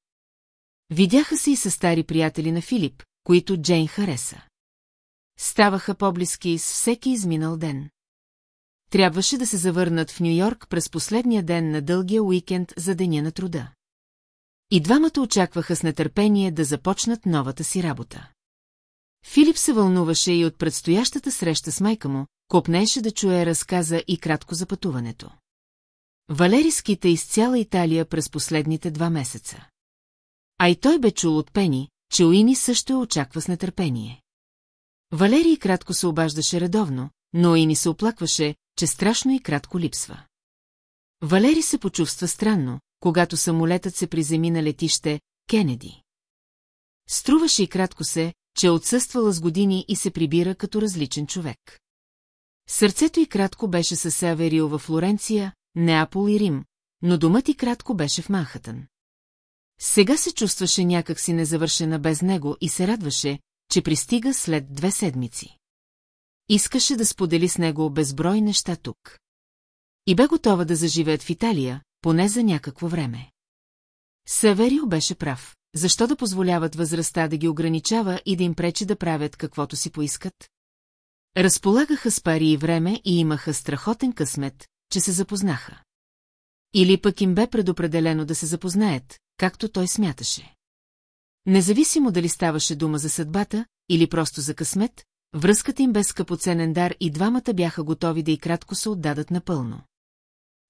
Видяха се и с стари приятели на Филип, които Джейн хареса. Ставаха по-близки с всеки изминал ден. Трябваше да се завърнат в Нью-Йорк през последния ден на дългия уикенд за Деня на труда. И двамата очакваха с нетърпение да започнат новата си работа. Филип се вълнуваше и от предстоящата среща с майка му, копнеше да чуе разказа и кратко за пътуването. Валери скита из цяла Италия през последните два месеца. А и той бе чул от Пени, че Уини също очаква с нетърпение. Валерий кратко се обаждаше редовно, но Уини се оплакваше, че страшно и кратко липсва. Валери се почувства странно, когато самолетът се приземи на летище Кенеди. Струваше и кратко се, че е отсъствала с години и се прибира като различен човек. Сърцето й кратко беше със Северил във Флоренция, Неапол и Рим, но домът и кратко беше в Манхатън. Сега се чувстваше някакси незавършена без него и се радваше, че пристига след две седмици. Искаше да сподели с него безброй неща тук. И бе готова да заживеят в Италия, поне за някакво време. Северио беше прав. Защо да позволяват възрастта да ги ограничава и да им пречи да правят каквото си поискат? Разполагаха с пари и време и имаха страхотен късмет, че се запознаха. Или пък им бе предопределено да се запознаят, както той смяташе. Независимо дали ставаше дума за съдбата или просто за късмет, връзката им бе скъпоценен дар и двамата бяха готови да и кратко се отдадат напълно.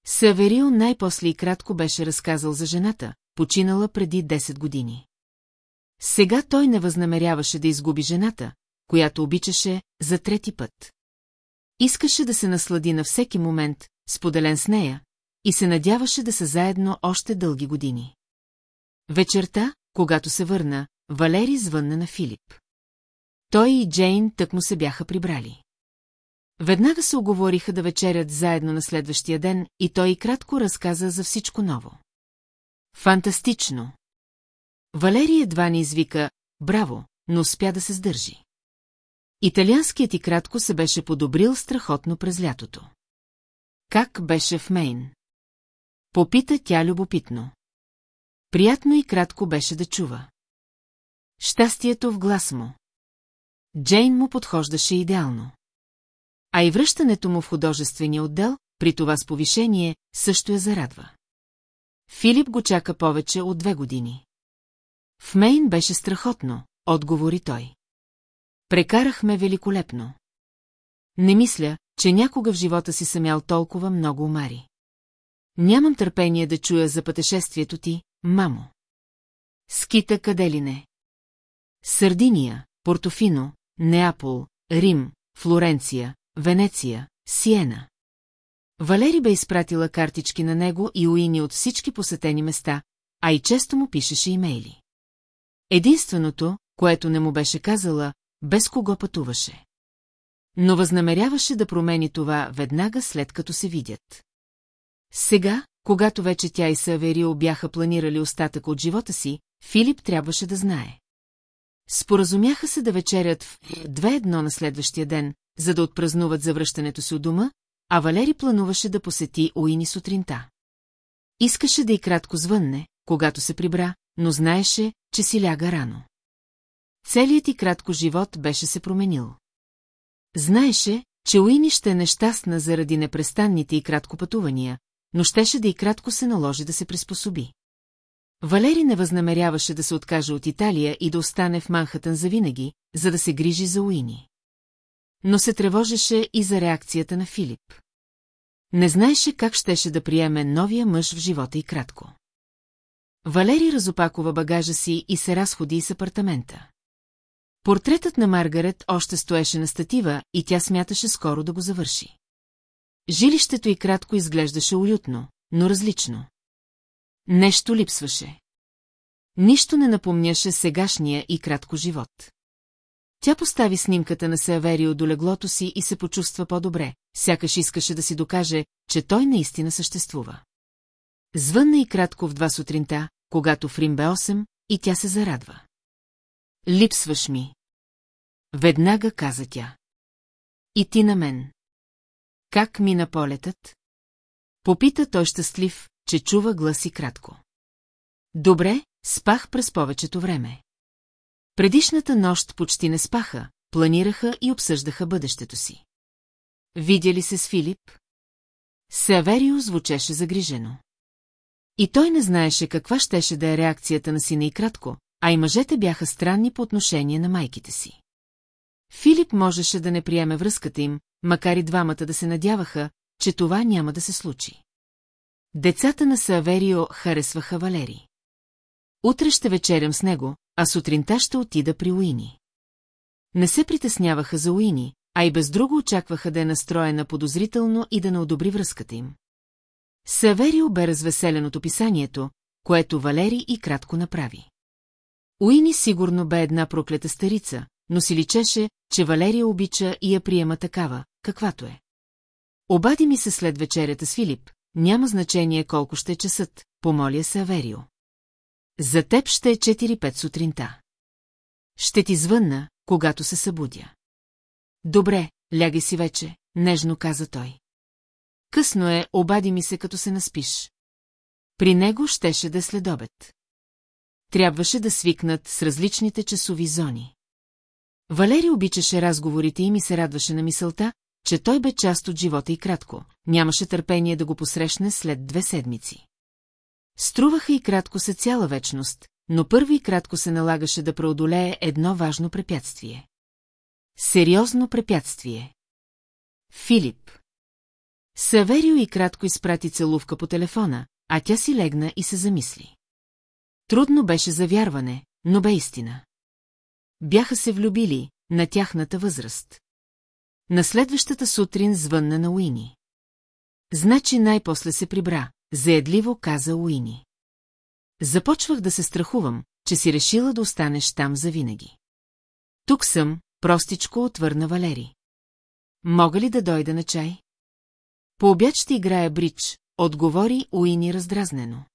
Северил най-после и кратко беше разказал за жената, починала преди 10 години. Сега той не възнамеряваше да изгуби жената, която обичаше за трети път. Искаше да се наслади на всеки момент, споделен с нея, и се надяваше да са заедно още дълги години. Вечерта, когато се върна, Валери звънна на Филип. Той и Джейн тък му се бяха прибрали. Веднага се оговориха да вечерят заедно на следващия ден и той кратко разказа за всичко ново. Фантастично! Валерий едва ни извика «Браво!», но успя да се сдържи. Италианският и кратко се беше подобрил страхотно през лятото. Как беше в Мейн? Попита тя любопитно. Приятно и кратко беше да чува. Щастието в глас му. Джейн му подхождаше идеално. А и връщането му в художествения отдел, при това с повишение, също я зарадва. Филип го чака повече от две години. В Мейн беше страхотно, отговори той. Прекарахме великолепно. Не мисля, че някога в живота си съм ял толкова много омари. Нямам търпение да чуя за пътешествието ти, мамо. Скита къде ли не? Сърдиния, Портофино, Неапол, Рим, Флоренция, Венеция, Сиена. Валери бе изпратила картички на него и уини от всички посетени места, а и често му пишеше имейли. Единственото, което не му беше казала, без кого пътуваше. Но възнамеряваше да промени това веднага след като се видят. Сега, когато вече тя и Саверио бяха планирали остатък от живота си, Филип трябваше да знае. Споразумяха се да вечерят в две едно на следващия ден, за да отпразнуват завръщането си от дома, а Валери плануваше да посети Уини сутринта. Искаше да и кратко звънне, когато се прибра, но знаеше, че си ляга рано. Целият и кратко живот беше се променил. Знаеше, че Уини ще е нещастна заради непрестанните и кратко пътувания, но щеше да и кратко се наложи да се приспособи. Валери не възнамеряваше да се откаже от Италия и да остане в Манхатън завинаги, за да се грижи за Уини. Но се тревожеше и за реакцията на Филип. Не знаеше как щеше да приеме новия мъж в живота и кратко. Валери разопакова багажа си и се разходи из апартамента. Портретът на Маргарет още стоеше на статива и тя смяташе скоро да го завърши. Жилището и кратко изглеждаше уютно, но различно. Нещо липсваше. Нищо не напомняше сегашния и кратко живот. Тя постави снимката на Северио до леглото си и се почувства по-добре, сякаш искаше да си докаже, че той наистина съществува. Звънна и кратко в два сутринта, когато в Рим бе 8, и тя се зарадва. Липсваш ми. Веднага каза тя. И ти на мен. Как мина полетът? Попита той щастлив, че чува гласи кратко. Добре, спах през повечето време. Предишната нощ почти не спаха, планираха и обсъждаха бъдещето си. Видя ли се с Филип? Северио звучеше загрижено. И той не знаеше каква щеше да е реакцията на сина и кратко, а и мъжете бяха странни по отношение на майките си. Филип можеше да не приеме връзката им, макар и двамата да се надяваха, че това няма да се случи. Децата на Саверио харесваха Валери. Утре ще вечерям с него, а сутринта ще отида при Уини. Не се притесняваха за Уини, а и без друго очакваха да е настроена подозрително и да не одобри връзката им. Саверио бе развеселен от описанието, което Валери и кратко направи. Уини сигурно бе една проклета старица, но си личеше, че Валерия обича и я приема такава, каквато е. Обади ми се след вечерята с Филип, няма значение колко ще е часът, помоля се Аверио. За теб ще е 4-5 сутринта. Ще ти звънна, когато се събудя. Добре, лягай си вече, нежно каза той. Късно е, обади ми се, като се наспиш. При него щеше да е следобед. Трябваше да свикнат с различните часови зони. Валери обичаше разговорите им и се радваше на мисълта, че той бе част от живота и кратко, нямаше търпение да го посрещне след две седмици. Струваха и кратко се цяла вечност, но първо и кратко се налагаше да преодолее едно важно препятствие. Сериозно препятствие. Филип. Саверио и кратко изпрати целувка по телефона, а тя си легна и се замисли. Трудно беше за вярване, но бе истина. Бяха се влюбили на тяхната възраст. На следващата сутрин звънна на Уини. Значи най-после се прибра, заедливо каза Уини. Започвах да се страхувам, че си решила да останеш там завинаги. Тук съм, простичко отвърна Валери. Мога ли да дойда на чай? По обяд ще играя бридж, отговори Уини раздразнено.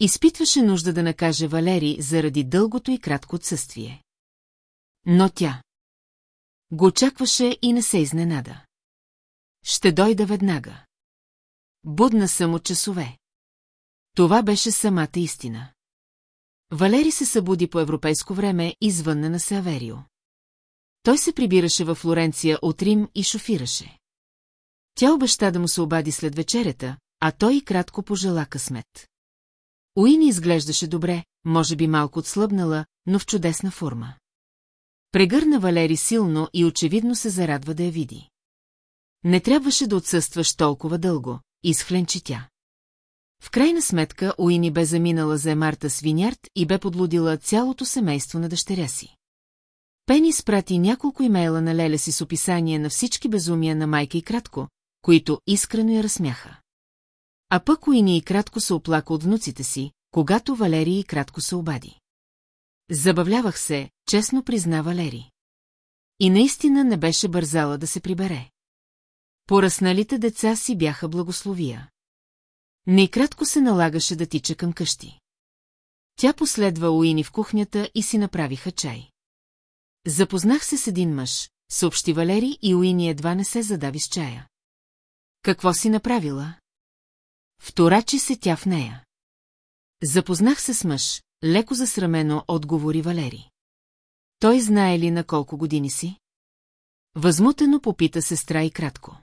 Изпитваше нужда да накаже Валери заради дългото и кратко отсъствие. Но тя го очакваше и не се изненада. Ще дойда веднага. Будна съм от часове. Това беше самата истина. Валери се събуди по европейско време извънна на Саверио. Той се прибираше във Флоренция от Рим и шофираше. Тя обеща да му се обади след вечерята, а той и кратко пожела късмет. Уини изглеждаше добре, може би малко отслъбнала, но в чудесна форма. Прегърна Валери силно и очевидно се зарадва да я види. Не трябваше да отсъстваш толкова дълго, изхленчи тя. В крайна сметка Уини бе заминала за Емарта Свинярд и бе подлудила цялото семейство на дъщеря си. Пени спрати няколко имейла на Леля си с описание на всички безумия на майка и кратко, които искрено я разсмяха. А пък Уини и кратко се оплака от внуците си, когато Валерий и кратко се обади. Забавлявах се, честно признава Лери. И наистина не беше бързала да се прибере. Поръсналите деца си бяха благословия. Не кратко се налагаше да тича към къщи. Тя последва Уини в кухнята и си направиха чай. Запознах се с един мъж, съобщи Валери и Уини едва не се задави с чая. Какво си направила? Вторачи се тя в нея. Запознах се с мъж, леко засрамено отговори Валери. Той знае ли на колко години си? Възмутено попита сестра и кратко.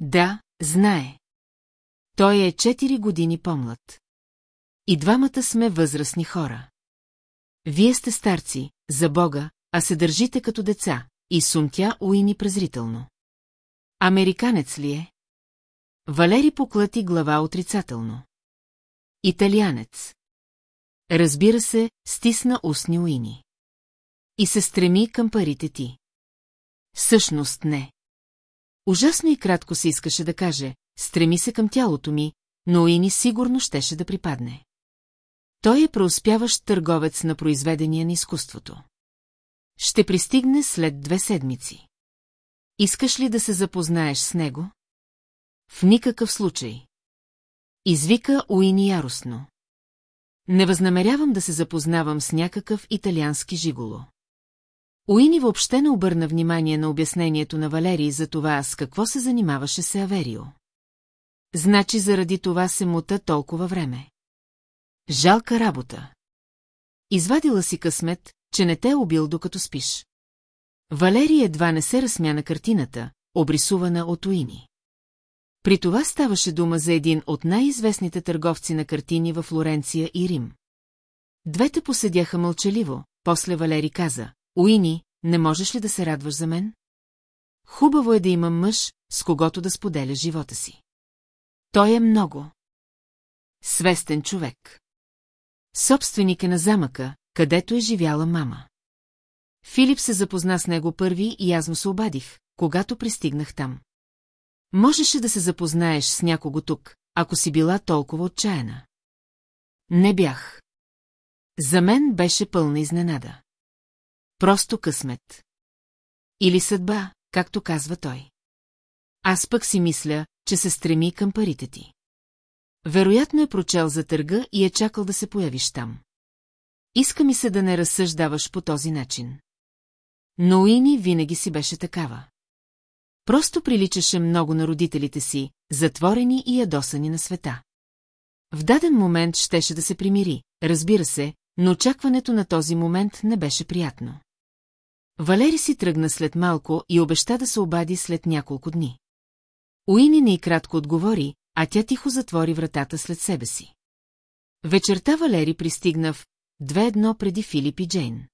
Да, знае. Той е 4 години по-млад. И двамата сме възрастни хора. Вие сте старци, за Бога, а се държите като деца, и сумтя уини презрително. Американец ли е? Валери поклати глава отрицателно. Италианец. Разбира се, стисна устни уини. И се стреми към парите ти. Всъщност не. Ужасно и кратко се искаше да каже, стреми се към тялото ми, но Уини сигурно щеше да припадне. Той е преуспяващ търговец на произведения на изкуството. Ще пристигне след две седмици. Искаш ли да се запознаеш с него? В никакъв случай. Извика Уини яростно. Не възнамерявам да се запознавам с някакъв италиански жиголо. Уини въобще не обърна внимание на обяснението на Валерий за това с какво се занимаваше се Аверио. Значи заради това се мута толкова време. Жалка работа. Извадила си късмет, че не те е убил докато спиш. Валерий едва не се разсмя на картината, обрисувана от Уини. При това ставаше дума за един от най-известните търговци на картини в Флоренция и Рим. Двете поседяха мълчаливо, после Валери каза, Уини, не можеш ли да се радваш за мен? Хубаво е да имам мъж, с когото да споделя живота си. Той е много. Свестен човек. Собственик е на замъка, където е живяла мама. Филип се запозна с него първи и аз му се обадих, когато пристигнах там. Можеше да се запознаеш с някого тук, ако си била толкова отчаяна. Не бях. За мен беше пълна изненада. Просто късмет. Или съдба, както казва той. Аз пък си мисля, че се стреми към парите ти. Вероятно е прочел за търга и е чакал да се появиш там. Иска ми се да не разсъждаваш по този начин. Но Уини винаги си беше такава. Просто приличаше много на родителите си, затворени и ядосани на света. В даден момент щеше да се примири, разбира се, но очакването на този момент не беше приятно. Валери си тръгна след малко и обеща да се обади след няколко дни. Уини не и кратко отговори, а тя тихо затвори вратата след себе си. Вечерта Валери пристигна в две едно преди Филип и Джейн.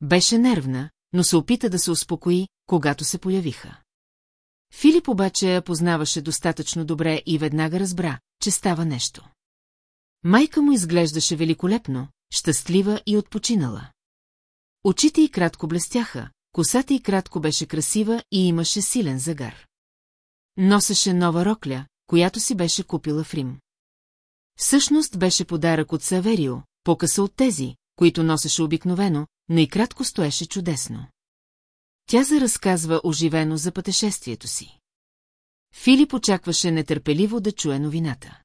Беше нервна, но се опита да се успокои, когато се появиха. Филип обаче я познаваше достатъчно добре и веднага разбра, че става нещо. Майка му изглеждаше великолепно, щастлива и отпочинала. Очите й кратко блестяха, косата й кратко беше красива и имаше силен загар. Носеше нова рокля, която си беше купила в Рим. Всъщност беше подарък от Саверио, по-къса от тези, които носеше обикновено, но и кратко стоеше чудесно. Тя заразказва оживено за пътешествието си. Филип очакваше нетърпеливо да чуе новината.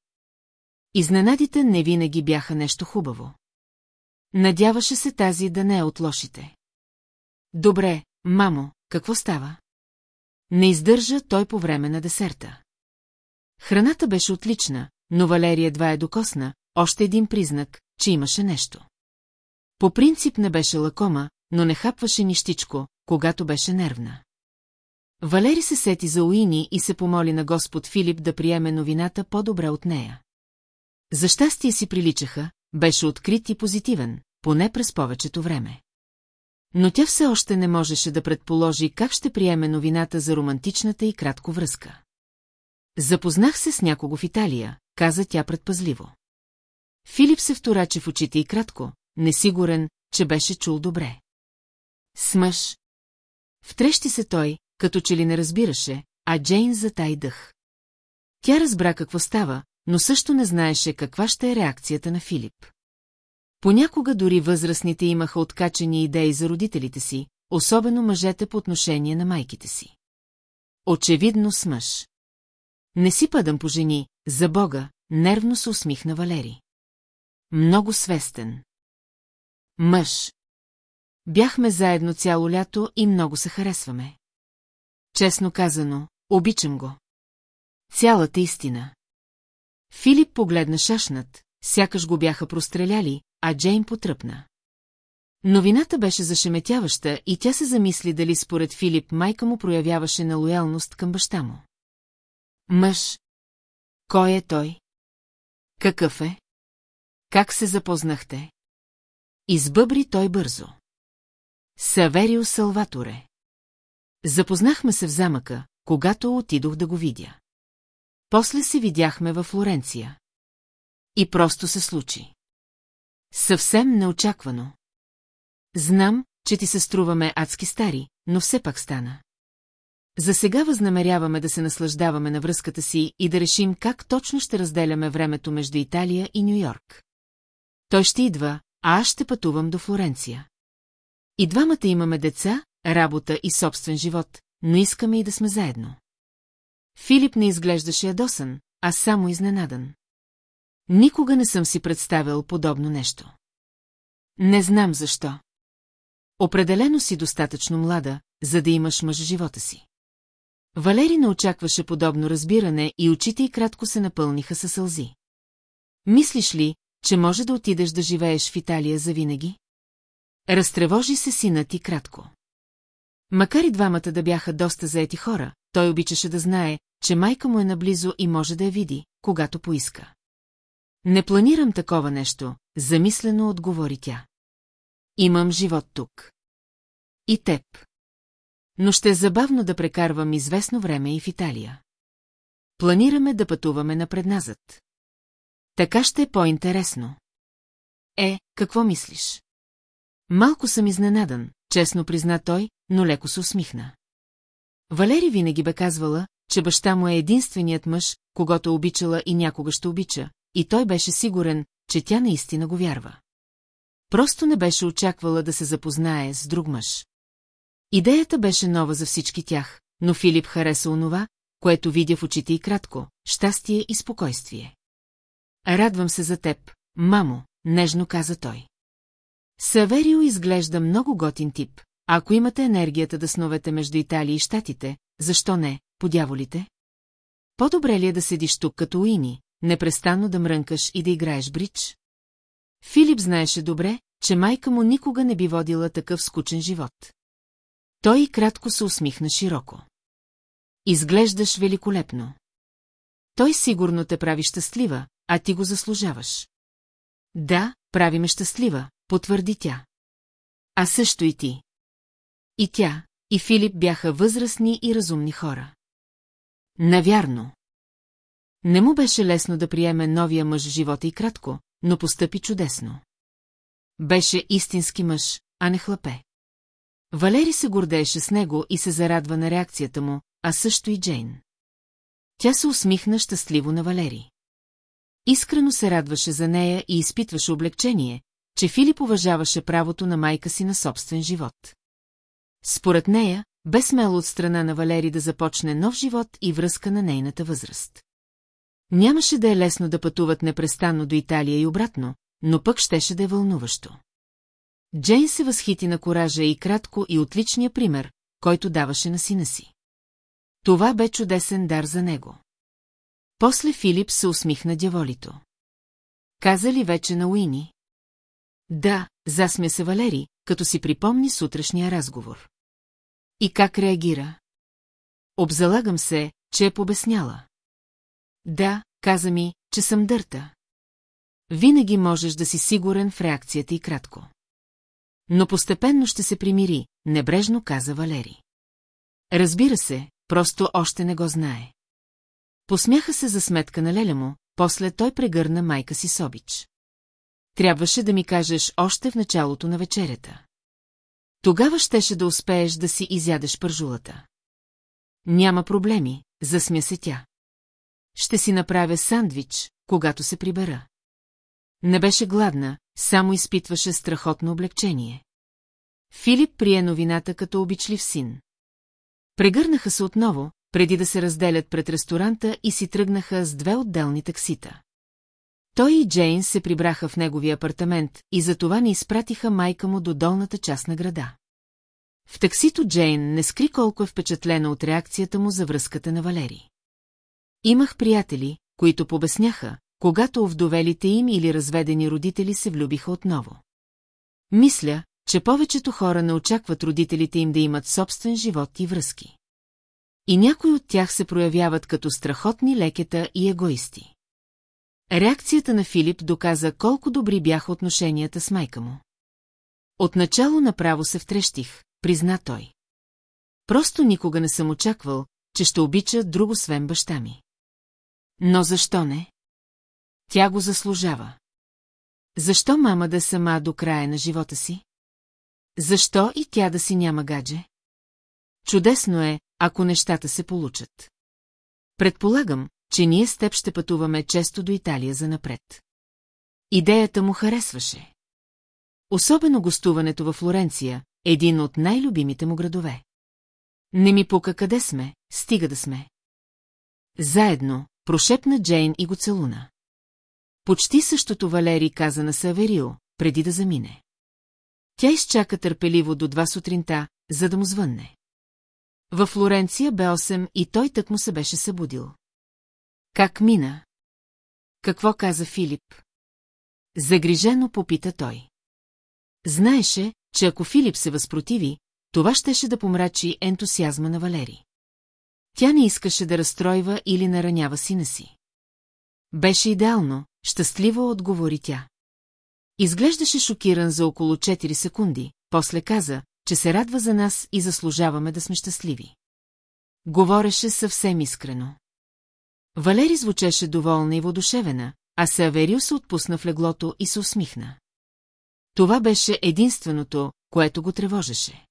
Изненадите не винаги бяха нещо хубаво. Надяваше се тази да не е от лошите. Добре, мамо, какво става? Не издържа той по време на десерта. Храната беше отлична, но Валерия едва е докосна, още един признак, че имаше нещо. По принцип не беше лакома, но не хапваше нищичко, когато беше нервна. Валери се сети за Уини и се помоли на господ Филип да приеме новината по-добре от нея. За щастие си приличаха, беше открит и позитивен, поне през повечето време. Но тя все още не можеше да предположи как ще приеме новината за романтичната и кратко връзка. Запознах се с някого в Италия, каза тя предпазливо. Филип се втораче в очите и кратко, несигурен, че беше чул добре. Смъж. Втрещи се той, като че ли не разбираше, а Джейн затай дъх. Тя разбра какво става, но също не знаеше каква ще е реакцията на Филип. Понякога дори възрастните имаха откачени идеи за родителите си, особено мъжете по отношение на майките си. Очевидно с мъж. Не си падам по жени, за Бога, нервно се усмихна Валери. Много свестен. Мъж. Бяхме заедно цяло лято и много се харесваме. Честно казано, обичам го. Цялата истина. Филип погледна шашнат, сякаш го бяха простреляли, а Джейн потръпна. Новината беше зашеметяваща и тя се замисли дали според Филип майка му проявяваше на лоялност към баща му. Мъж. Кой е той? Какъв е? Как се запознахте? Избъбри той бързо. Саверио Салваторе. Запознахме се в замъка, когато отидох да го видя. После се видяхме във Флоренция. И просто се случи. Съвсем неочаквано. Знам, че ти се струваме адски стари, но все пак стана. За сега възнамеряваме да се наслаждаваме на връзката си и да решим как точно ще разделяме времето между Италия и Нью-Йорк. Той ще идва, а аз ще пътувам до Флоренция. И двамата имаме деца, работа и собствен живот, но искаме и да сме заедно. Филип не изглеждаше ядосан, а само изненадан. Никога не съм си представил подобно нещо. Не знам защо. Определено си достатъчно млада, за да имаш мъж живота си. Валери не очакваше подобно разбиране и очите й кратко се напълниха със сълзи. Мислиш ли, че може да отидеш да живееш в Италия завинаги? Разтревожи се сина ти кратко. Макар и двамата да бяха доста заети хора, той обичаше да знае, че майка му е наблизо и може да я види, когато поиска. Не планирам такова нещо, замислено отговори тя. Имам живот тук. И теб. Но ще е забавно да прекарвам известно време и в Италия. Планираме да пътуваме напредназад. Така ще е по-интересно. Е, какво мислиш? Малко съм изненадан, честно призна той, но леко се усмихна. Валери винаги бе казвала, че баща му е единственият мъж, когато обичала и някога ще обича, и той беше сигурен, че тя наистина го вярва. Просто не беше очаквала да се запознае с друг мъж. Идеята беше нова за всички тях, но Филип хареса онова, което видя в очите и кратко – щастие и спокойствие. Радвам се за теб, мамо, нежно каза той. Саверио изглежда много готин тип. Ако имате енергията да сновете между Италия и Штатите, защо не, подяволите? По-добре ли е да седиш тук като Уини, непрестанно да мрънкаш и да играеш бридж? Филип знаеше добре, че майка му никога не би водила такъв скучен живот. Той кратко се усмихна широко. Изглеждаш великолепно. Той сигурно те прави щастлива, а ти го заслужаваш. Да, прави ме щастлива, потвърди тя. А също и ти. И тя, и Филип бяха възрастни и разумни хора. Навярно. Не му беше лесно да приеме новия мъж живота и кратко, но постъпи чудесно. Беше истински мъж, а не хлапе. Валери се гордееше с него и се зарадва на реакцията му, а също и Джейн. Тя се усмихна щастливо на Валери. Искрено се радваше за нея и изпитваше облегчение, че Филип уважаваше правото на майка си на собствен живот. Според нея, бе смело от страна на Валери да започне нов живот и връзка на нейната възраст. Нямаше да е лесно да пътуват непрестанно до Италия и обратно, но пък щеше да е вълнуващо. Джейн се възхити на коража и кратко и отличния пример, който даваше на сина си. Това бе чудесен дар за него. После Филип се усмихна дяволито. Каза ли вече на Уини? Да, засмя се Валери, като си припомни сутрешния разговор. И как реагира? Обзалагам се, че е побесняла. Да, каза ми, че съм дърта. Винаги можеш да си сигурен в реакцията и кратко. Но постепенно ще се примири, небрежно каза Валери. Разбира се, просто още не го знае. Посмяха се за сметка на леля му, после той прегърна майка си Собич. Трябваше да ми кажеш още в началото на вечерята. Тогава щеше да успееш да си изядеш пържулата. Няма проблеми, засмя се тя. Ще си направя сандвич, когато се прибера. Не беше гладна, само изпитваше страхотно облегчение. Филип прие новината като обичлив син. Прегърнаха се отново, преди да се разделят пред ресторанта и си тръгнаха с две отделни таксита. Той и Джейн се прибраха в неговия апартамент и затова не изпратиха майка му до долната част на града. В таксито Джейн не скри колко е впечатлена от реакцията му за връзката на Валери. Имах приятели, които побесняха, когато овдовелите им или разведени родители се влюбиха отново. Мисля, че повечето хора не очакват родителите им да имат собствен живот и връзки. И някои от тях се проявяват като страхотни лекета и егоисти. Реакцията на Филип доказа колко добри бяха отношенията с майка му. Отначало направо се втрещих, призна той. Просто никога не съм очаквал, че ще обича друго свен баща ми. Но защо не? Тя го заслужава. Защо мама да е сама до края на живота си? Защо и тя да си няма гадже? Чудесно е, ако нещата се получат. Предполагам, че ние с теб ще пътуваме често до Италия за напред. Идеята му харесваше. Особено гостуването във Флоренция, един от най-любимите му градове. Не ми пука къде сме, стига да сме. Заедно, прошепна Джейн и го целуна. Почти същото Валери каза на Саверио, преди да замине. Тя изчака търпеливо до два сутринта, за да му звънне. Във Флоренция бе 8 и той тък му се беше събудил. Как мина? Какво каза Филип? Загрижено попита той. Знаеше, че ако Филип се възпротиви, това щеше да помрачи ентусиазма на Валери. Тя не искаше да разстройва или наранява сина си. Беше идеално, щастливо отговори тя. Изглеждаше шокиран за около 4 секунди, после каза, че се радва за нас и заслужаваме да сме щастливи. Говореше съвсем искрено. Валери звучеше доволна и водушевена, а Саверио се отпусна в леглото и се усмихна. Това беше единственото, което го тревожеше.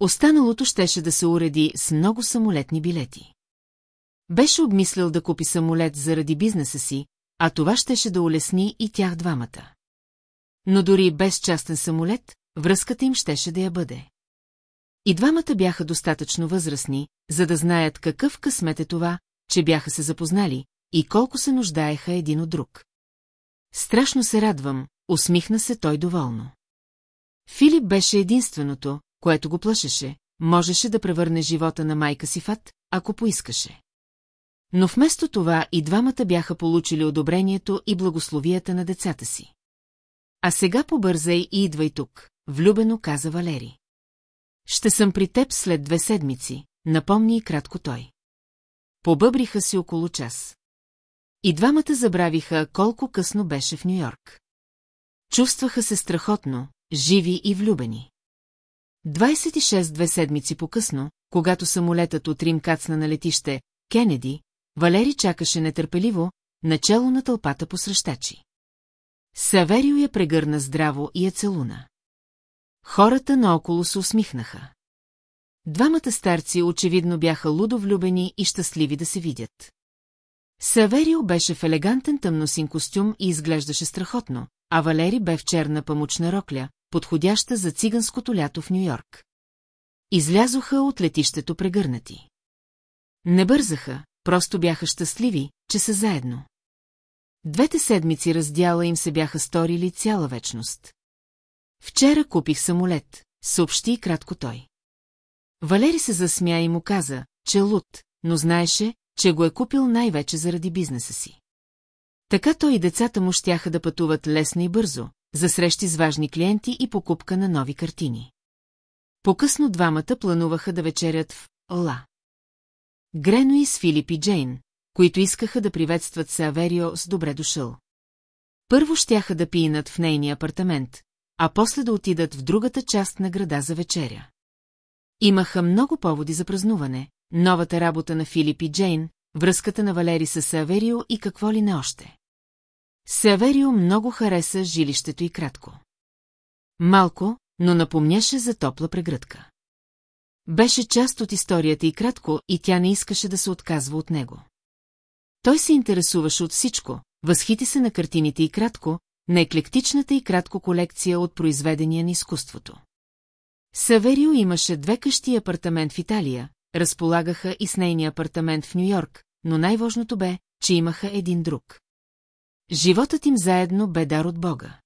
Останалото щеше да се уреди с много самолетни билети. Беше обмислил да купи самолет заради бизнеса си, а това щеше да улесни и тях двамата. Но дори без частен самолет, връзката им щеше да я бъде. И двамата бяха достатъчно възрастни, за да знаят какъв късмет е това, че бяха се запознали и колко се нуждаеха един от друг. Страшно се радвам, усмихна се той доволно. Филип беше единственото, което го плашеше, можеше да превърне живота на майка си фат, ако поискаше. Но вместо това и двамата бяха получили одобрението и благословията на децата си. А сега побързай и идвай тук, влюбено каза Валери. Ще съм при теб след две седмици, напомни и кратко той. Побъбриха си около час. И двамата забравиха колко късно беше в Нью-Йорк. Чувстваха се страхотно, живи и влюбени. 26 две седмици по-късно, когато самолетът от Рим кацна на летище Кенеди, Валери чакаше нетърпеливо, начало на тълпата по срещачи. Саверио я прегърна здраво и я целуна. Хората наоколо се усмихнаха. Двамата старци очевидно бяха лудо влюбени и щастливи да се видят. Саверио беше в елегантен тъмносин костюм и изглеждаше страхотно, а Валери бе в черна памучна рокля, подходяща за циганското лято в Нью-Йорк. Излязоха от летището прегърнати. Не бързаха, просто бяха щастливи, че са заедно. Двете седмици раздяла им се бяха сторили цяла вечност. Вчера купих самолет, съобщи кратко той. Валери се засмя и му каза, че е луд, но знаеше, че го е купил най-вече заради бизнеса си. Така той и децата му щяха да пътуват лесно и бързо, за срещи с важни клиенти и покупка на нови картини. По-късно двамата плануваха да вечерят в Ла. И с Филип и Джейн, които искаха да приветстват Саверио с добре дошъл. Първо щяха да пинат в нейния апартамент, а после да отидат в другата част на града за вечеря. Имаха много поводи за празнуване, новата работа на Филип и Джейн, връзката на Валери с Саверио и какво ли не още. Саверио много хареса жилището и кратко. Малко, но напомняше за топла прегръдка. Беше част от историята и кратко, и тя не искаше да се отказва от него. Той се интересуваше от всичко, възхити се на картините и кратко, на еклектичната и кратко колекция от произведения на изкуството. Саверио имаше две къщи и апартамент в Италия, разполагаха и с нейния апартамент в Нью-Йорк, но най-важното бе, че имаха един друг. Животът им заедно бе дар от Бога.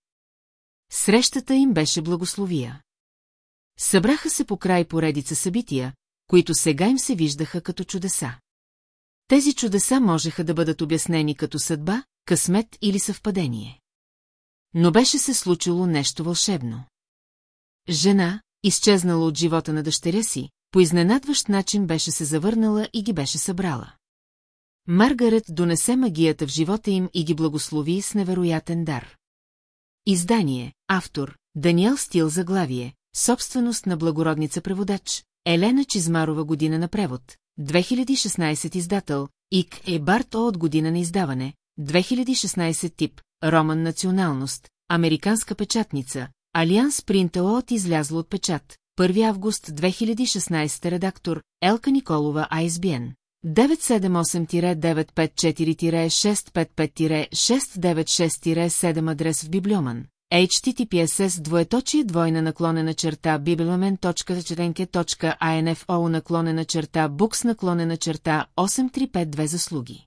Срещата им беше благословия. Събраха се по край поредица събития, които сега им се виждаха като чудеса. Тези чудеса можеха да бъдат обяснени като съдба, късмет или съвпадение. Но беше се случило нещо вълшебно. жена, изчезнала от живота на дъщеря си, по изненадващ начин беше се завърнала и ги беше събрала. Маргарет донесе магията в живота им и ги благослови с невероятен дар. Издание, автор, Даниел Стил заглавие, собственост на благородница преводач, Елена Чизмарова година на превод, 2016 издател, ИК е Барт О от година на издаване, 2016 тип, роман националност, американска печатница, Алианс Принтел от излязло от печат, 1 август 2016 редактор, Елка Николова ISBN. 978-954-655-696-7 адрес в Библиоман. https двоеточие двойна наклонена черта bibliomen.четенке.info наклонена черта books наклонена черта 8352 заслуги.